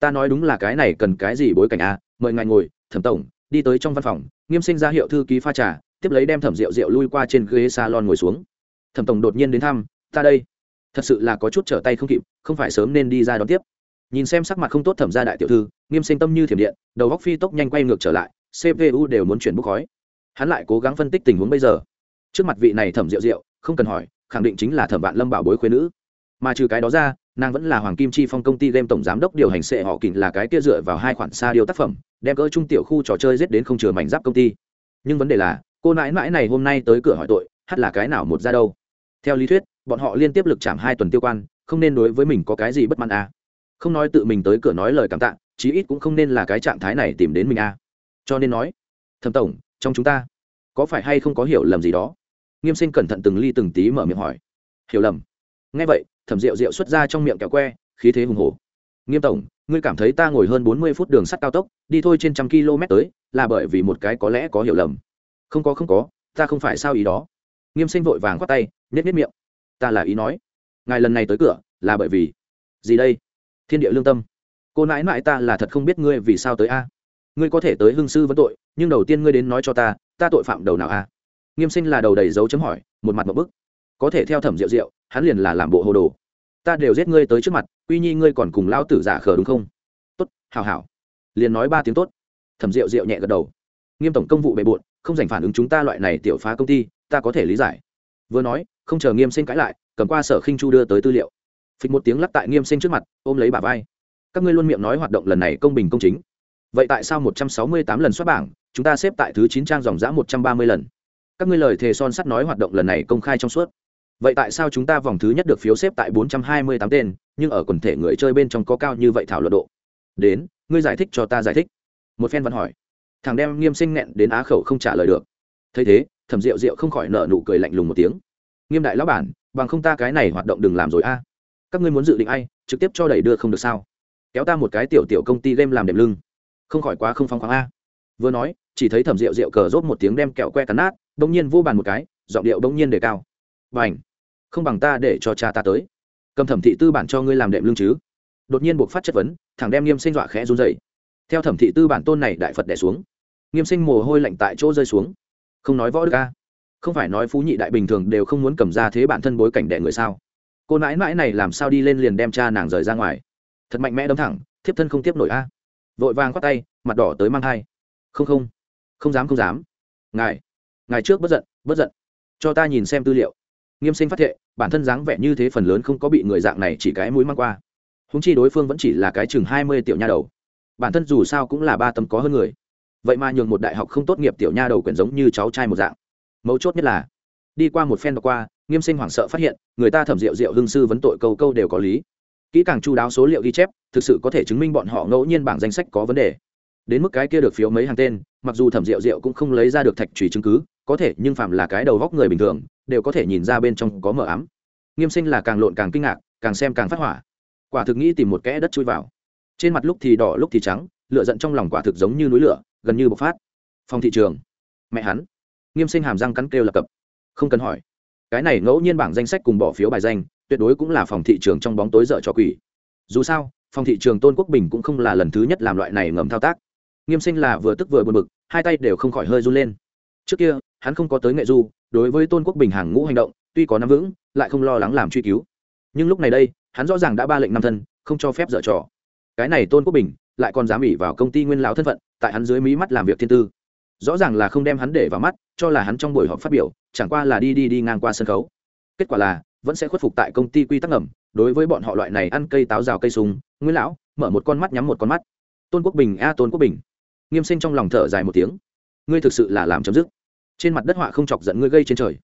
Ta nói đúng là cái này cần cái gì bối cảnh à mời ngài ngồi, thẩm tổng, đi tới trong văn phòng, nghiêm sinh ra hiệu thư ký pha trà, tiếp lấy đem thẩm rượu rượu lui qua trên ghế salon ngồi xuống. Thẩm tổng đột nhiên đến thăm, ta đây. Thật sự là có chút trở tay không kịp, không phải sớm nên đi ra đón tiếp. Nhìn xem sắc mặt không tốt thẩm ra đại tiểu thư, nghiêm sinh tâm như thiểm điện, đầu góc phi tốc nhanh quay ngược trở lại cpu đều muốn chuyển bốc khói. Hắn lại cố gắng phân tích tình huống bây giờ. Trước mặt vị này thẩm rượu rượu, không cần hỏi, khẳng định chính là thẩm vạn lâm bảo bối khuyên nữ. Mà trừ cái đó ra, nàng vẫn là hoàng kim chi phong công ty game tổng giám đốc điều hành sệ họ kỉnh là cái kia dựa vào hai khoản xa điều tác phẩm, đem cỡ trung tiểu khu trò chơi giết đến không chừa mảnh giáp công ty. Nhưng vấn đề là, cô nãi nãi này hôm nay tới cửa hỏi tội, hát là cái nào một ra đâu? Theo lý thuyết, bọn họ liên tiếp lực chạm hai tuần tiêu quan, không nên đối với mình có cái gì bất mãn à. không nói tự mình tới cửa nói lời cảm tạ, chí ít cũng không nên là cái trạng thái này tìm đến mình à cho nên nói, thẩm tổng, trong chúng ta có phải hay không có hiểu lầm gì đó? Nghiêm sinh cẩn thận từng ly từng tí mở miệng hỏi. Hiểu lầm. Ngay vậy, thẩm rượu rượu xuất ra trong miệng kẹo que, khí thế hùng hổ. Nghiêm tổng, ngươi cảm thấy ta ngồi hơn bốn mươi phút đường sắt cao tốc, đi thôi trên trăm km tới, là bởi vì một cái có lẽ có hiểu lầm. Không có không có, ta không phải sao ý đó. Nghiêm sinh vội vàng khoác tay nhét nhét miệng. Ta là ý nói, ngài lần này tới cửa là bởi vì gì đây? Thiên địa lương tâm. Cô nãi nãi ta là thật không biết ngươi vì sao tới a ngươi có thể tới hương sư vấn tội, nhưng đầu tiên ngươi đến nói cho ta ta tội phạm đầu nào a nghiêm sinh là đầu đầy dấu chấm hỏi, một mặt một bức. Có thể theo thẩm rượu rượu, hắn liền là làm bộ hồ đồ. Ta đều giết ngươi tới trước mặt, uy nhi ngươi còn cùng lão tử giả khờ đúng không? Tốt hào hảo. Liền nói ba tiếng tốt. Thẩm rượu rượu nhẹ gật đầu. Nghiêm tổng công vụ bề bộn, không dành phản ứng chúng ta loại này tiểu phá công ty, ta có thể lý giải. Vừa nói, không chờ nghiêm sinh cãi lại, cầm qua sở khinh chu đưa tới tư liệu. Phịch một tiếng lắc tại nghiêm sinh trước mặt, ôm lấy bà vai. Các ngươi luôn miệng nói hoạt động lần này công bình công chính vậy tại sao một trăm sáu mươi tám lần xuất bảng, chúng ta xếp tại thứ chín trang dòng giã một trăm ba mươi lần? Các ngươi lời thề son sắt nói hoạt động lần này công khai trong suốt. Vậy tại sao chúng ta vòng thứ nhất được phiếu xếp tại bốn trăm hai mươi tám tên, nhưng ở quần thể người chơi bên trong có cao như vậy thảo luận độ? Đến, ngươi giải thích cho ta giải thích. Một phen văn hỏi. Thằng đem nghiêm sinh nghẹn đến á khẩu không trả lời được. Thấy thế, thẩm rượu rượu không khỏi nợ nụ cười lạnh lùng một tiếng. Nghiêm đại lão bản, bằng không ta cái này hoạt động đừng làm rồi a. Các ngươi muốn dự định ai, trực tiếp cho đẩy đưa không được sao? Kéo ta một cái tiểu tiểu công ty game làm đệm lưng không khỏi quá không phong khoáng a. Vừa nói, chỉ thấy thẩm rượu rượu cờ rốt một tiếng đem kẹo que cắn nát, bỗng nhiên vô bàn một cái, giọng điệu bỗng nhiên đề cao. Và ảnh không bằng ta để cho cha ta tới. Cầm thẩm thị tư bản cho ngươi làm đệm lương chứ. Đột nhiên buộc phát chất vấn, thằng đem nghiêm sinh dọa khẽ run dậy theo thẩm thị tư bản tôn này đại phật đẻ xuống, nghiêm sinh mồ hôi lạnh tại chỗ rơi xuống. Không nói võ đức ca không phải nói phú nhị đại bình thường đều không muốn cầm ra thế bản thân bối cảnh đẻ người sao? Cô nãi nãi này làm sao đi lên liền đem cha nàng rời ra ngoài? Thật mạnh mẽ đấm thẳng, thiếp thân không tiếp nổi a vội vàng khoát tay, mặt đỏ tới mang thai. Không không không dám không dám. Ngài ngài trước bất giận bất giận. Cho ta nhìn xem tư liệu. Nghiêm sinh phát thệ, bản thân dáng vẻ như thế phần lớn không có bị người dạng này chỉ cái mũi mang qua. Húng chi đối phương vẫn chỉ là cái chừng hai mươi tiểu nha đầu. Bản thân dù sao cũng là ba tấm có hơn người. Vậy mà nhường một đại học không tốt nghiệp tiểu nha đầu quyển giống như cháu trai một dạng. Mấu chốt nhất là, đi qua một phen đọc qua, nghiêm sinh hoảng sợ phát hiện, người ta thẩm rượu rượu hương sư vấn tội câu câu đều có lý kỹ càng chu đáo số liệu ghi chép, thực sự có thể chứng minh bọn họ ngẫu nhiên bảng danh sách có vấn đề. Đến mức cái kia được phiếu mấy hàng tên, mặc dù thẩm rượu rượu cũng không lấy ra được thạch trùy chứng cứ, có thể, nhưng phạm là cái đầu góc người bình thường, đều có thể nhìn ra bên trong có mờ ám. Nghiêm sinh là càng lộn càng kinh ngạc, càng xem càng phát hỏa. Quả thực nghĩ tìm một kẽ đất chui vào. Trên mặt lúc thì đỏ, lúc thì trắng lựa giận trong lòng quả thực giống như núi lửa, gần như bộc phát. Phòng thị trường. Mẹ hắn. Nghiêm sinh hàm răng cắn kêu lập cập. Không cần hỏi. Cái này ngẫu nhiên bảng danh sách cùng bỏ phiếu bài danh tuyệt đối cũng là phòng thị trường trong bóng tối dở cho quỷ. Dù sao, phòng thị trường tôn quốc bình cũng không là lần thứ nhất làm loại này ngầm thao tác. Nghiêm sinh là vừa tức vừa buồn bực, hai tay đều không khỏi hơi run lên. Trước kia, hắn không có tới nghệ du, đối với tôn quốc bình hàng ngũ hành động, tuy có nắm vững, lại không lo lắng làm truy cứu. Nhưng lúc này đây, hắn rõ ràng đã ba lệnh năm thân, không cho phép dở trò. Cái này tôn quốc bình lại còn dám ỉ vào công ty nguyên lão thân phận, tại hắn dưới mí mắt làm việc thiên tư. Rõ ràng là không đem hắn để vào mắt, cho là hắn trong buổi họp phát biểu, chẳng qua là đi đi đi ngang qua sân khấu. Kết quả là vẫn sẽ khuất phục tại công ty quy tắc ngầm. Đối với bọn họ loại này ăn cây táo rào cây súng, nguyễn lão mở một con mắt nhắm một con mắt. Tôn quốc bình, a, tôn quốc bình. Nghiêm sinh trong lòng thở dài một tiếng. Ngươi thực sự là làm chấm dứt. Trên mặt đất họa không chọc giận ngươi gây trên trời.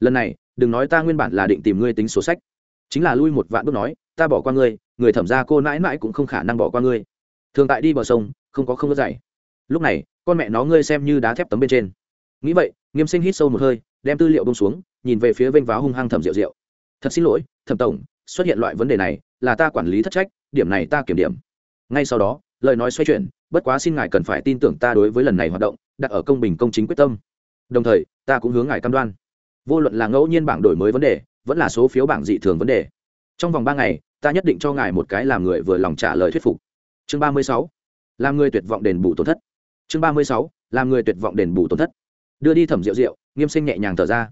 Lần này, đừng nói ta nguyên bản là định tìm ngươi tính sổ sách. Chính là lui một vạn bước nói, ta bỏ qua ngươi, người thẩm ra cô mãi mãi cũng không khả năng bỏ qua ngươi. Thường tại đi bờ sông, không có không có dày lúc này, con mẹ nó ngươi xem như đá thép tấm bên trên. Nghĩ vậy, nghiêm sinh hít sâu một hơi, đem tư liệu bông xuống, nhìn về phía vênh váo hung hăng thẩm rượu rượu thật xin lỗi, thẩm tổng, xuất hiện loại vấn đề này là ta quản lý thất trách, điểm này ta kiểm điểm. Ngay sau đó, lời nói xoay chuyển, bất quá xin ngài cần phải tin tưởng ta đối với lần này hoạt động, đặt ở công bình công chính quyết tâm. Đồng thời, ta cũng hướng ngài cam đoan. Vô luận là ngẫu nhiên bảng đổi mới vấn đề, vẫn là số phiếu bảng dị thường vấn đề, trong vòng ba ngày, ta nhất định cho ngài một cái làm người vừa lòng trả lời thuyết phục. Chương ba mươi sáu, làm người tuyệt vọng đền bù tổn thất. Chương ba mươi sáu, làm người tuyệt vọng đền bù tổn thất. Đưa đi thẩm rượu rượu, nghiêm sinh nhẹ nhàng thở ra.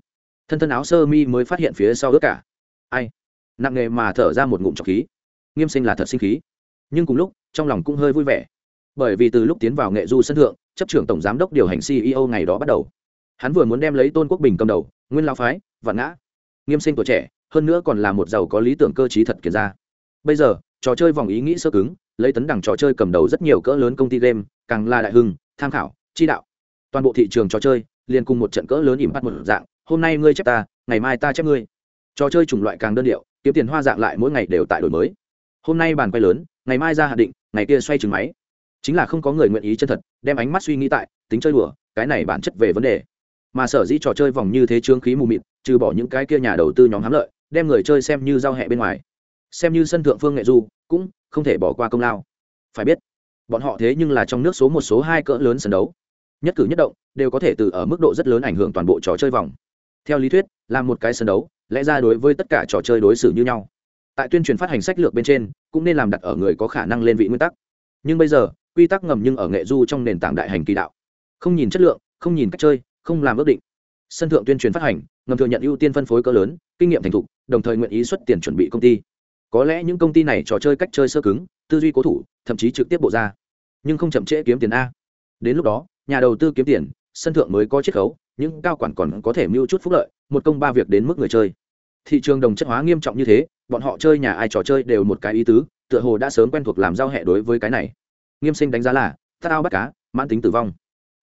Thân thân áo sơ mi mới phát hiện phía sau ước cả ai? Nặng nghề mà thở ra một ngụm trọc khí. Nghiêm sinh là thật sinh khí. Nhưng cùng lúc, trong lòng cũng hơi vui vẻ. Bởi vì từ lúc tiến vào nghệ du sân thượng, chấp trưởng tổng giám đốc điều hành ceo ngày đó bắt đầu. Hắn vừa muốn đem lấy tôn quốc bình cầm đầu, nguyên lao phái và ngã. Nghiêm sinh tuổi trẻ, hơn nữa còn là một giàu có lý tưởng cơ t thật kiệt ra. Bây giờ, trò chơi vòng ý nghĩ sơ cứng, lấy tấn đẳng trò chơi cầm đầu rất nhiều cỡ lớn công ty game, càng là đại hưng, tham khảo, chi đạo. Toàn bộ thị trường trò chơi, liền cùng một trận cỡ lớn ỉm bắt một dạng, hôm nay ngươi chép ta, ngày mai ta chép ngươi trò chơi chủng loại càng đơn điệu, kiếm tiền hoa dạng lại mỗi ngày đều tại đổi mới. Hôm nay bàn quay lớn, ngày mai ra hạ định, ngày kia xoay trừng máy. Chính là không có người nguyện ý chân thật, đem ánh mắt suy nghĩ tại, tính chơi đùa, cái này bản chất về vấn đề. Mà sở dĩ trò chơi vòng như thế trương khí mù mịt, trừ bỏ những cái kia nhà đầu tư nhóm hám lợi, đem người chơi xem như giao hẹ bên ngoài. Xem như sân thượng phương nghệ du, cũng không thể bỏ qua công lao. Phải biết, bọn họ thế nhưng là trong nước số một số hai cỡ lớn sân đấu. Nhất cử nhất động, đều có thể từ ở mức độ rất lớn ảnh hưởng toàn bộ trò chơi vòng. Theo lý thuyết, là một cái sân đấu lẽ ra đối với tất cả trò chơi đối xử như nhau. Tại tuyên truyền phát hành sách lược bên trên, cũng nên làm đặt ở người có khả năng lên vị nguyên tắc. Nhưng bây giờ, quy tắc ngầm nhưng ở nghệ du trong nền tảng đại hành kỳ đạo. Không nhìn chất lượng, không nhìn cách chơi, không làm ước định. Sân thượng tuyên truyền phát hành, ngầm thừa nhận ưu tiên phân phối cỡ lớn, kinh nghiệm thành thục, đồng thời nguyện ý xuất tiền chuẩn bị công ty. Có lẽ những công ty này trò chơi cách chơi sơ cứng, tư duy cố thủ, thậm chí trực tiếp bộ ra. Nhưng không chậm trễ kiếm tiền a. Đến lúc đó, nhà đầu tư kiếm tiền, sân thượng mới có chiết khấu, những cao quản còn có thể mưu chút phúc lợi một công ba việc đến mức người chơi. Thị trường đồng chất hóa nghiêm trọng như thế, bọn họ chơi nhà ai trò chơi đều một cái ý tứ, tựa hồ đã sớm quen thuộc làm giao hẹ đối với cái này. Nghiêm sinh đánh giá là thắt ao bắt cá, mãn tính tử vong.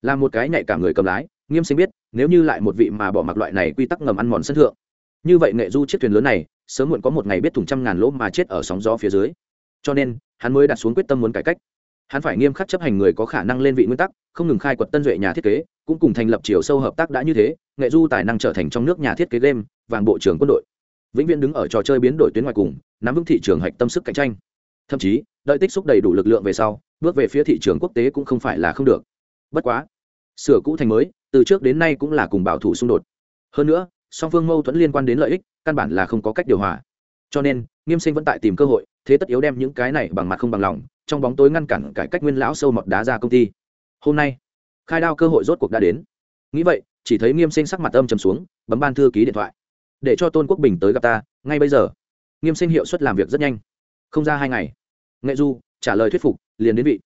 Là một cái nhạy cả người cầm lái, nghiêm sinh biết, nếu như lại một vị mà bỏ mặc loại này quy tắc ngầm ăn mòn sân thượng. Như vậy nghệ du chiếc thuyền lớn này, sớm muộn có một ngày biết thùng trăm ngàn lỗ mà chết ở sóng gió phía dưới. Cho nên, hắn mới đặt xuống quyết tâm muốn cải cách hắn phải nghiêm khắc chấp hành người có khả năng lên vị nguyên tắc, không ngừng khai quật tân duệ nhà thiết kế, cũng cùng thành lập chiều sâu hợp tác đã như thế, nghệ du tài năng trở thành trong nước nhà thiết kế game, vàng bộ trưởng quân đội. Vĩnh viễn đứng ở trò chơi biến đổi tuyến ngoài cùng, nắm vững thị trường hạch tâm sức cạnh tranh. Thậm chí, đợi tích xúc đầy đủ lực lượng về sau, bước về phía thị trường quốc tế cũng không phải là không được. Bất quá sửa cũ thành mới, từ trước đến nay cũng là cùng bảo thủ xung đột. Hơn nữa, song phương mâu thuẫn liên quan đến lợi ích, căn bản là không có cách điều hòa cho nên, nghiêm sinh vẫn tại tìm cơ hội, thế tất yếu đem những cái này bằng mặt không bằng lòng, trong bóng tối ngăn cản cải cách nguyên lão sâu mọt đá ra công ty. Hôm nay, khai đao cơ hội rốt cuộc đã đến. Nghĩ vậy, chỉ thấy nghiêm sinh sắc mặt âm trầm xuống, bấm ban thư ký điện thoại. Để cho tôn quốc bình tới gặp ta, ngay bây giờ. Nghiêm sinh hiệu suất làm việc rất nhanh. Không ra hai ngày. Nghệ du, trả lời thuyết phục, liền đến vị.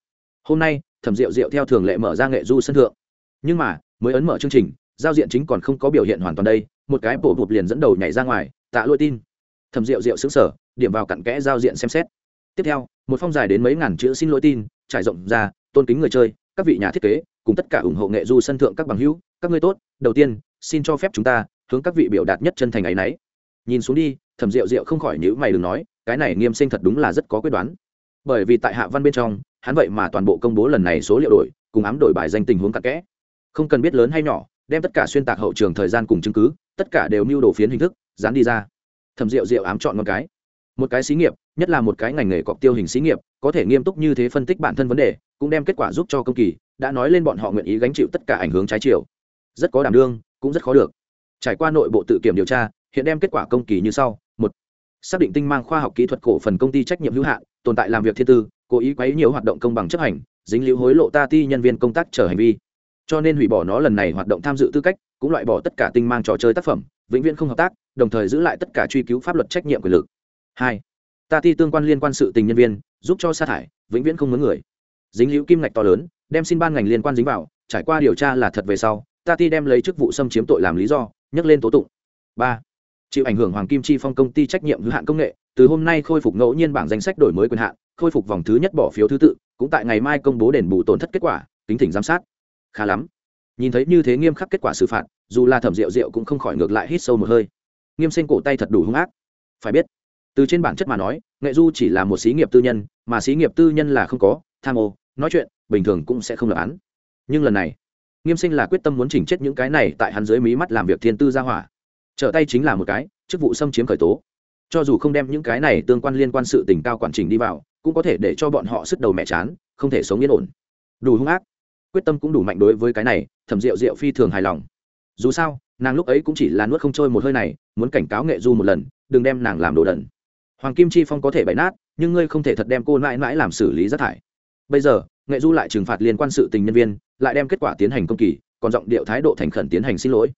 Hôm nay, thẩm rượu rượu theo thường lệ mở ra nghệ du sân thượng. Nhưng mà, mới ấn mở chương trình, giao diện chính còn không có biểu hiện hoàn toàn đây, một cái bổ bụp liền dẫn đầu nhảy ra ngoài, tạ lỗi tin thẩm rượu rượu xứng sở, điểm vào cặn kẽ giao diện xem xét. Tiếp theo, một phong dài đến mấy ngàn chữ xin lỗi tin, trải rộng ra, tôn kính người chơi, các vị nhà thiết kế, cùng tất cả ủng hộ nghệ du sân thượng các bằng hữu, các ngươi tốt, đầu tiên, xin cho phép chúng ta hướng các vị biểu đạt nhất chân thành ấy nấy. Nhìn xuống đi thẩm rượu rượu không khỏi nhữ mày đừng nói, cái này nghiêm sinh thật đúng là rất có quyết đoán. Bởi vì tại hạ văn bên trong, hắn vậy mà toàn bộ công bố lần này số liệu đổi, cùng ám đổi bài danh tình huống cặn kẽ. Không cần biết lớn hay nhỏ, đem tất cả xuyên tạc hậu trường thời gian cùng chứng cứ, tất cả đều mưu đồ phiến hình thức, dán đi ra thẩm rượu rượu ám chọn một cái. Một cái xí nghiệp, nhất là một cái ngành nghề cọc tiêu hình xí nghiệp, có thể nghiêm túc như thế phân tích bản thân vấn đề, cũng đem kết quả giúp cho công kỳ, đã nói lên bọn họ nguyện ý gánh chịu tất cả ảnh hướng trái chiều. Rất có đảm đương, cũng rất khó được. Trải qua nội bộ tự kiểm điều tra, hiện đem kết quả công kỳ như sau. Một, xác định tinh mang khoa học kỹ thuật cổ phần công ty trách nhiệm hữu hạn, tồn tại làm việc thiên tư, cố ý quấy nhiều hoạt động công bằng chấp hành, dính lưu hối lộ ta ti nhân viên công tác trở hành vi. Cho nên hủy bỏ nó lần này hoạt động tham dự tư cách cũng loại bỏ tất cả tinh mang trò chơi tác phẩm, vĩnh viễn không hợp tác, đồng thời giữ lại tất cả truy cứu pháp luật trách nhiệm quyền lực. Hai, ta ti tương quan liên quan sự tình nhân viên, giúp cho sa thải, vĩnh viễn không mướn người. Dính liễu kim ngạch to lớn, đem xin ban ngành liên quan dính vào, trải qua điều tra là thật về sau, ta ti đem lấy chức vụ xâm chiếm tội làm lý do, nhắc lên tố tụng. Ba, chịu ảnh hưởng hoàng kim chi phong công ty trách nhiệm hữu hạn công nghệ, từ hôm nay khôi phục ngẫu nhiên bảng danh sách đổi mới quyền hạn, khôi phục vòng thứ nhất bỏ phiếu thứ tự, cũng tại ngày mai công bố đền bù tổn thất kết quả, kính thỉnh giám sát. Khá lắm nhìn thấy như thế nghiêm khắc kết quả xử phạt, dù là thẩm rượu rượu cũng không khỏi ngược lại hít sâu một hơi. Nghiêm sinh cổ tay thật đủ hung ác. Phải biết, từ trên bản chất mà nói, nghệ du chỉ là một xí nghiệp tư nhân, mà xí nghiệp tư nhân là không có, tham ô, nói chuyện, bình thường cũng sẽ không lập án. Nhưng lần này, nghiêm sinh là quyết tâm muốn chỉnh chết những cái này tại hắn dưới mí mắt làm việc thiên tư gia hỏa. Trở tay chính là một cái, chức vụ xâm chiếm khởi tố. Cho dù không đem những cái này tương quan liên quan sự tình cao quản trình đi vào, cũng có thể để cho bọn họ sức đầu mẹ chán, không thể sống yên ổn. Đủ hung ác quyết tâm cũng đủ mạnh đối với cái này, thẩm rượu rượu phi thường hài lòng. Dù sao, nàng lúc ấy cũng chỉ là nuốt không trôi một hơi này, muốn cảnh cáo nghệ du một lần, đừng đem nàng làm đồ đẩn hoàng kim chi phong có thể bày nát, nhưng ngươi không thể thật đem cô mãi mãi làm xử lý rác thải. Bây giờ, nghệ du lại trừng phạt liên quan sự tình nhân viên, lại đem kết quả tiến hành công kỳ, còn giọng điệu thái độ thành khẩn tiến hành xin lỗi.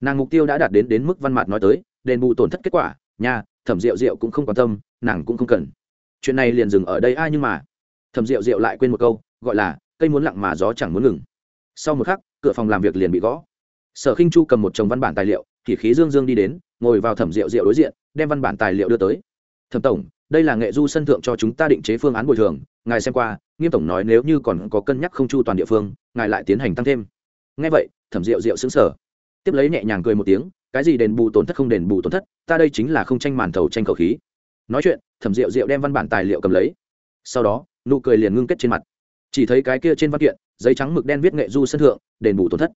Nàng mục tiêu đã đạt đến đến mức văn mặt nói tới, đền bù tổn thất kết quả nhà thẩm rượu rượu cũng không quan tâm, nàng cũng không cần. Chuyện này liền dừng ở đây ai nhưng mà, thẩm rượu rượu lại quên một câu, gọi là cây muốn lặng mà gió chẳng muốn ngừng. Sau một khắc, cửa phòng làm việc liền bị gõ. Sở khinh chu cầm một chồng văn bản tài liệu, thì khí dương dương đi đến, ngồi vào thẩm rượu rượu đối diện, đem văn bản tài liệu đưa tới. Thẩm tổng, đây là nghệ du sân thượng cho chúng ta định chế phương án bồi thường, ngài xem qua, nghiêm tổng nói nếu như còn có cân nhắc không chu toàn địa phương, ngài lại tiến hành tăng thêm. Ngay vậy, thẩm rượu rượu xứng sở tiếp lấy nhẹ nhàng cười một tiếng, cái gì đền bù tổn thất không đền bù tổn thất, ta đây chính là không tranh màn thầu tranh khẩu khí. Nói chuyện, thẩm rượu rượu đem văn bản tài liệu cầm lấy. Sau đó, nụ cười liền ngưng kết trên mặt chỉ thấy cái kia trên văn kiện, giấy trắng mực đen viết nghệ du sân thượng, đền bù tổn thất.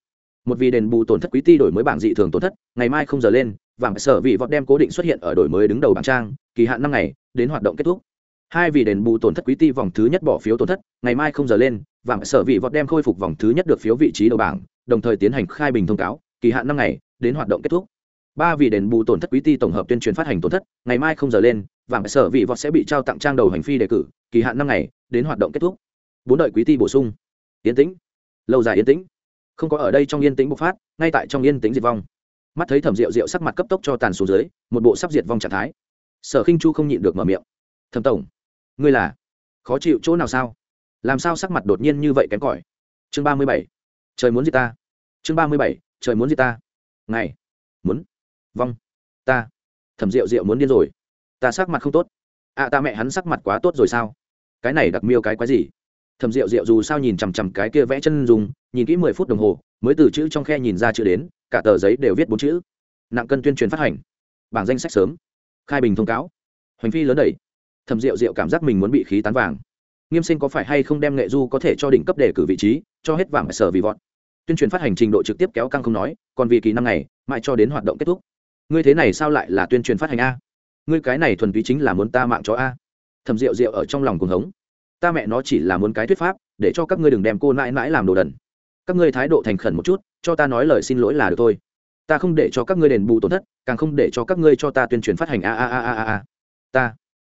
Một vì đền bù tổn thất quý ti đổi mới bảng dị thường tổn thất, ngày mai không giờ lên, vàng sở vị vọt đem cố định xuất hiện ở đổi mới đứng đầu bảng trang, kỳ hạn năm ngày, đến hoạt động kết thúc. Hai vì đền bù tổn thất quý ti vòng thứ nhất bỏ phiếu tổn thất, ngày mai không giờ lên, vàng sở vị vọt đem khôi phục vòng thứ nhất được phiếu vị trí đầu bảng, đồng thời tiến hành khai bình thông cáo, kỳ hạn năm ngày, đến hoạt động kết thúc. Ba vì đền bù tổn thất quý ti tổng hợp tuyên truyền phát hành tổn thất, ngày mai không giờ lên, vàng sở vị vọt sẽ bị trao tặng trang đầu hành phi đề cử, kỳ hạn năm ngày, đến hoạt động kết thúc bốn đợi quý ti bổ sung. Yên tĩnh. Lâu dài yên tĩnh. Không có ở đây trong yên tĩnh bộc phát, ngay tại trong yên tĩnh diệt vong. Mắt thấy thẩm rượu rượu sắc mặt cấp tốc cho tàn xuống dưới, một bộ sắp diệt vong trạng thái. Sở khinh chu không nhịn được mở miệng. Thẩm tổng, ngươi là khó chịu chỗ nào sao? Làm sao sắc mặt đột nhiên như vậy kém cỏi? Chương ba mươi bảy, trời muốn gì ta. Chương ba mươi bảy, trời muốn gì ta. Ngày muốn vong ta. Thẩm rượu rượu muốn điên rồi. Ta sắc mặt không tốt. À ta mẹ hắn sắc mặt quá tốt rồi sao? Cái này đặc miêu cái quái gì? Thầm rượu rượu dù sao nhìn chằm chằm cái kia vẽ chân dùng nhìn kỹ mười phút đồng hồ, mới từ chữ trong khe nhìn ra chữ đến, cả tờ giấy đều viết bốn chữ. Nặng cân tuyên truyền phát hành. Bảng danh sách sớm. Khai bình thông cáo. Hoành phi lớn đẩy thầm rượu rượu cảm giác mình muốn bị khí tán vàng. Nghiêm sinh có phải hay không đem nghệ du có thể cho đỉnh cấp đề cử vị trí, cho hết vàng sở vì vọt. Tuyên truyền phát hành trình độ trực tiếp kéo căng không nói, còn vì kỳ năm ngày, mãi cho đến hoạt động kết thúc. Ngươi thế này sao lại là tuyên truyền phát hành a? Ngươi cái này thuần túy chính là muốn ta mạng cho a. Thầm rượu rượu ở trong lòng cuồng hống ta mẹ nó chỉ là muốn cái thuyết pháp, để cho các ngươi đừng đem cô mãi mãi làm đồ đần. Các ngươi thái độ thành khẩn một chút, cho ta nói lời xin lỗi là được thôi. Ta không để cho các ngươi đền bù tổn thất, càng không để cho các ngươi cho ta tuyên truyền phát hành a a a a a ta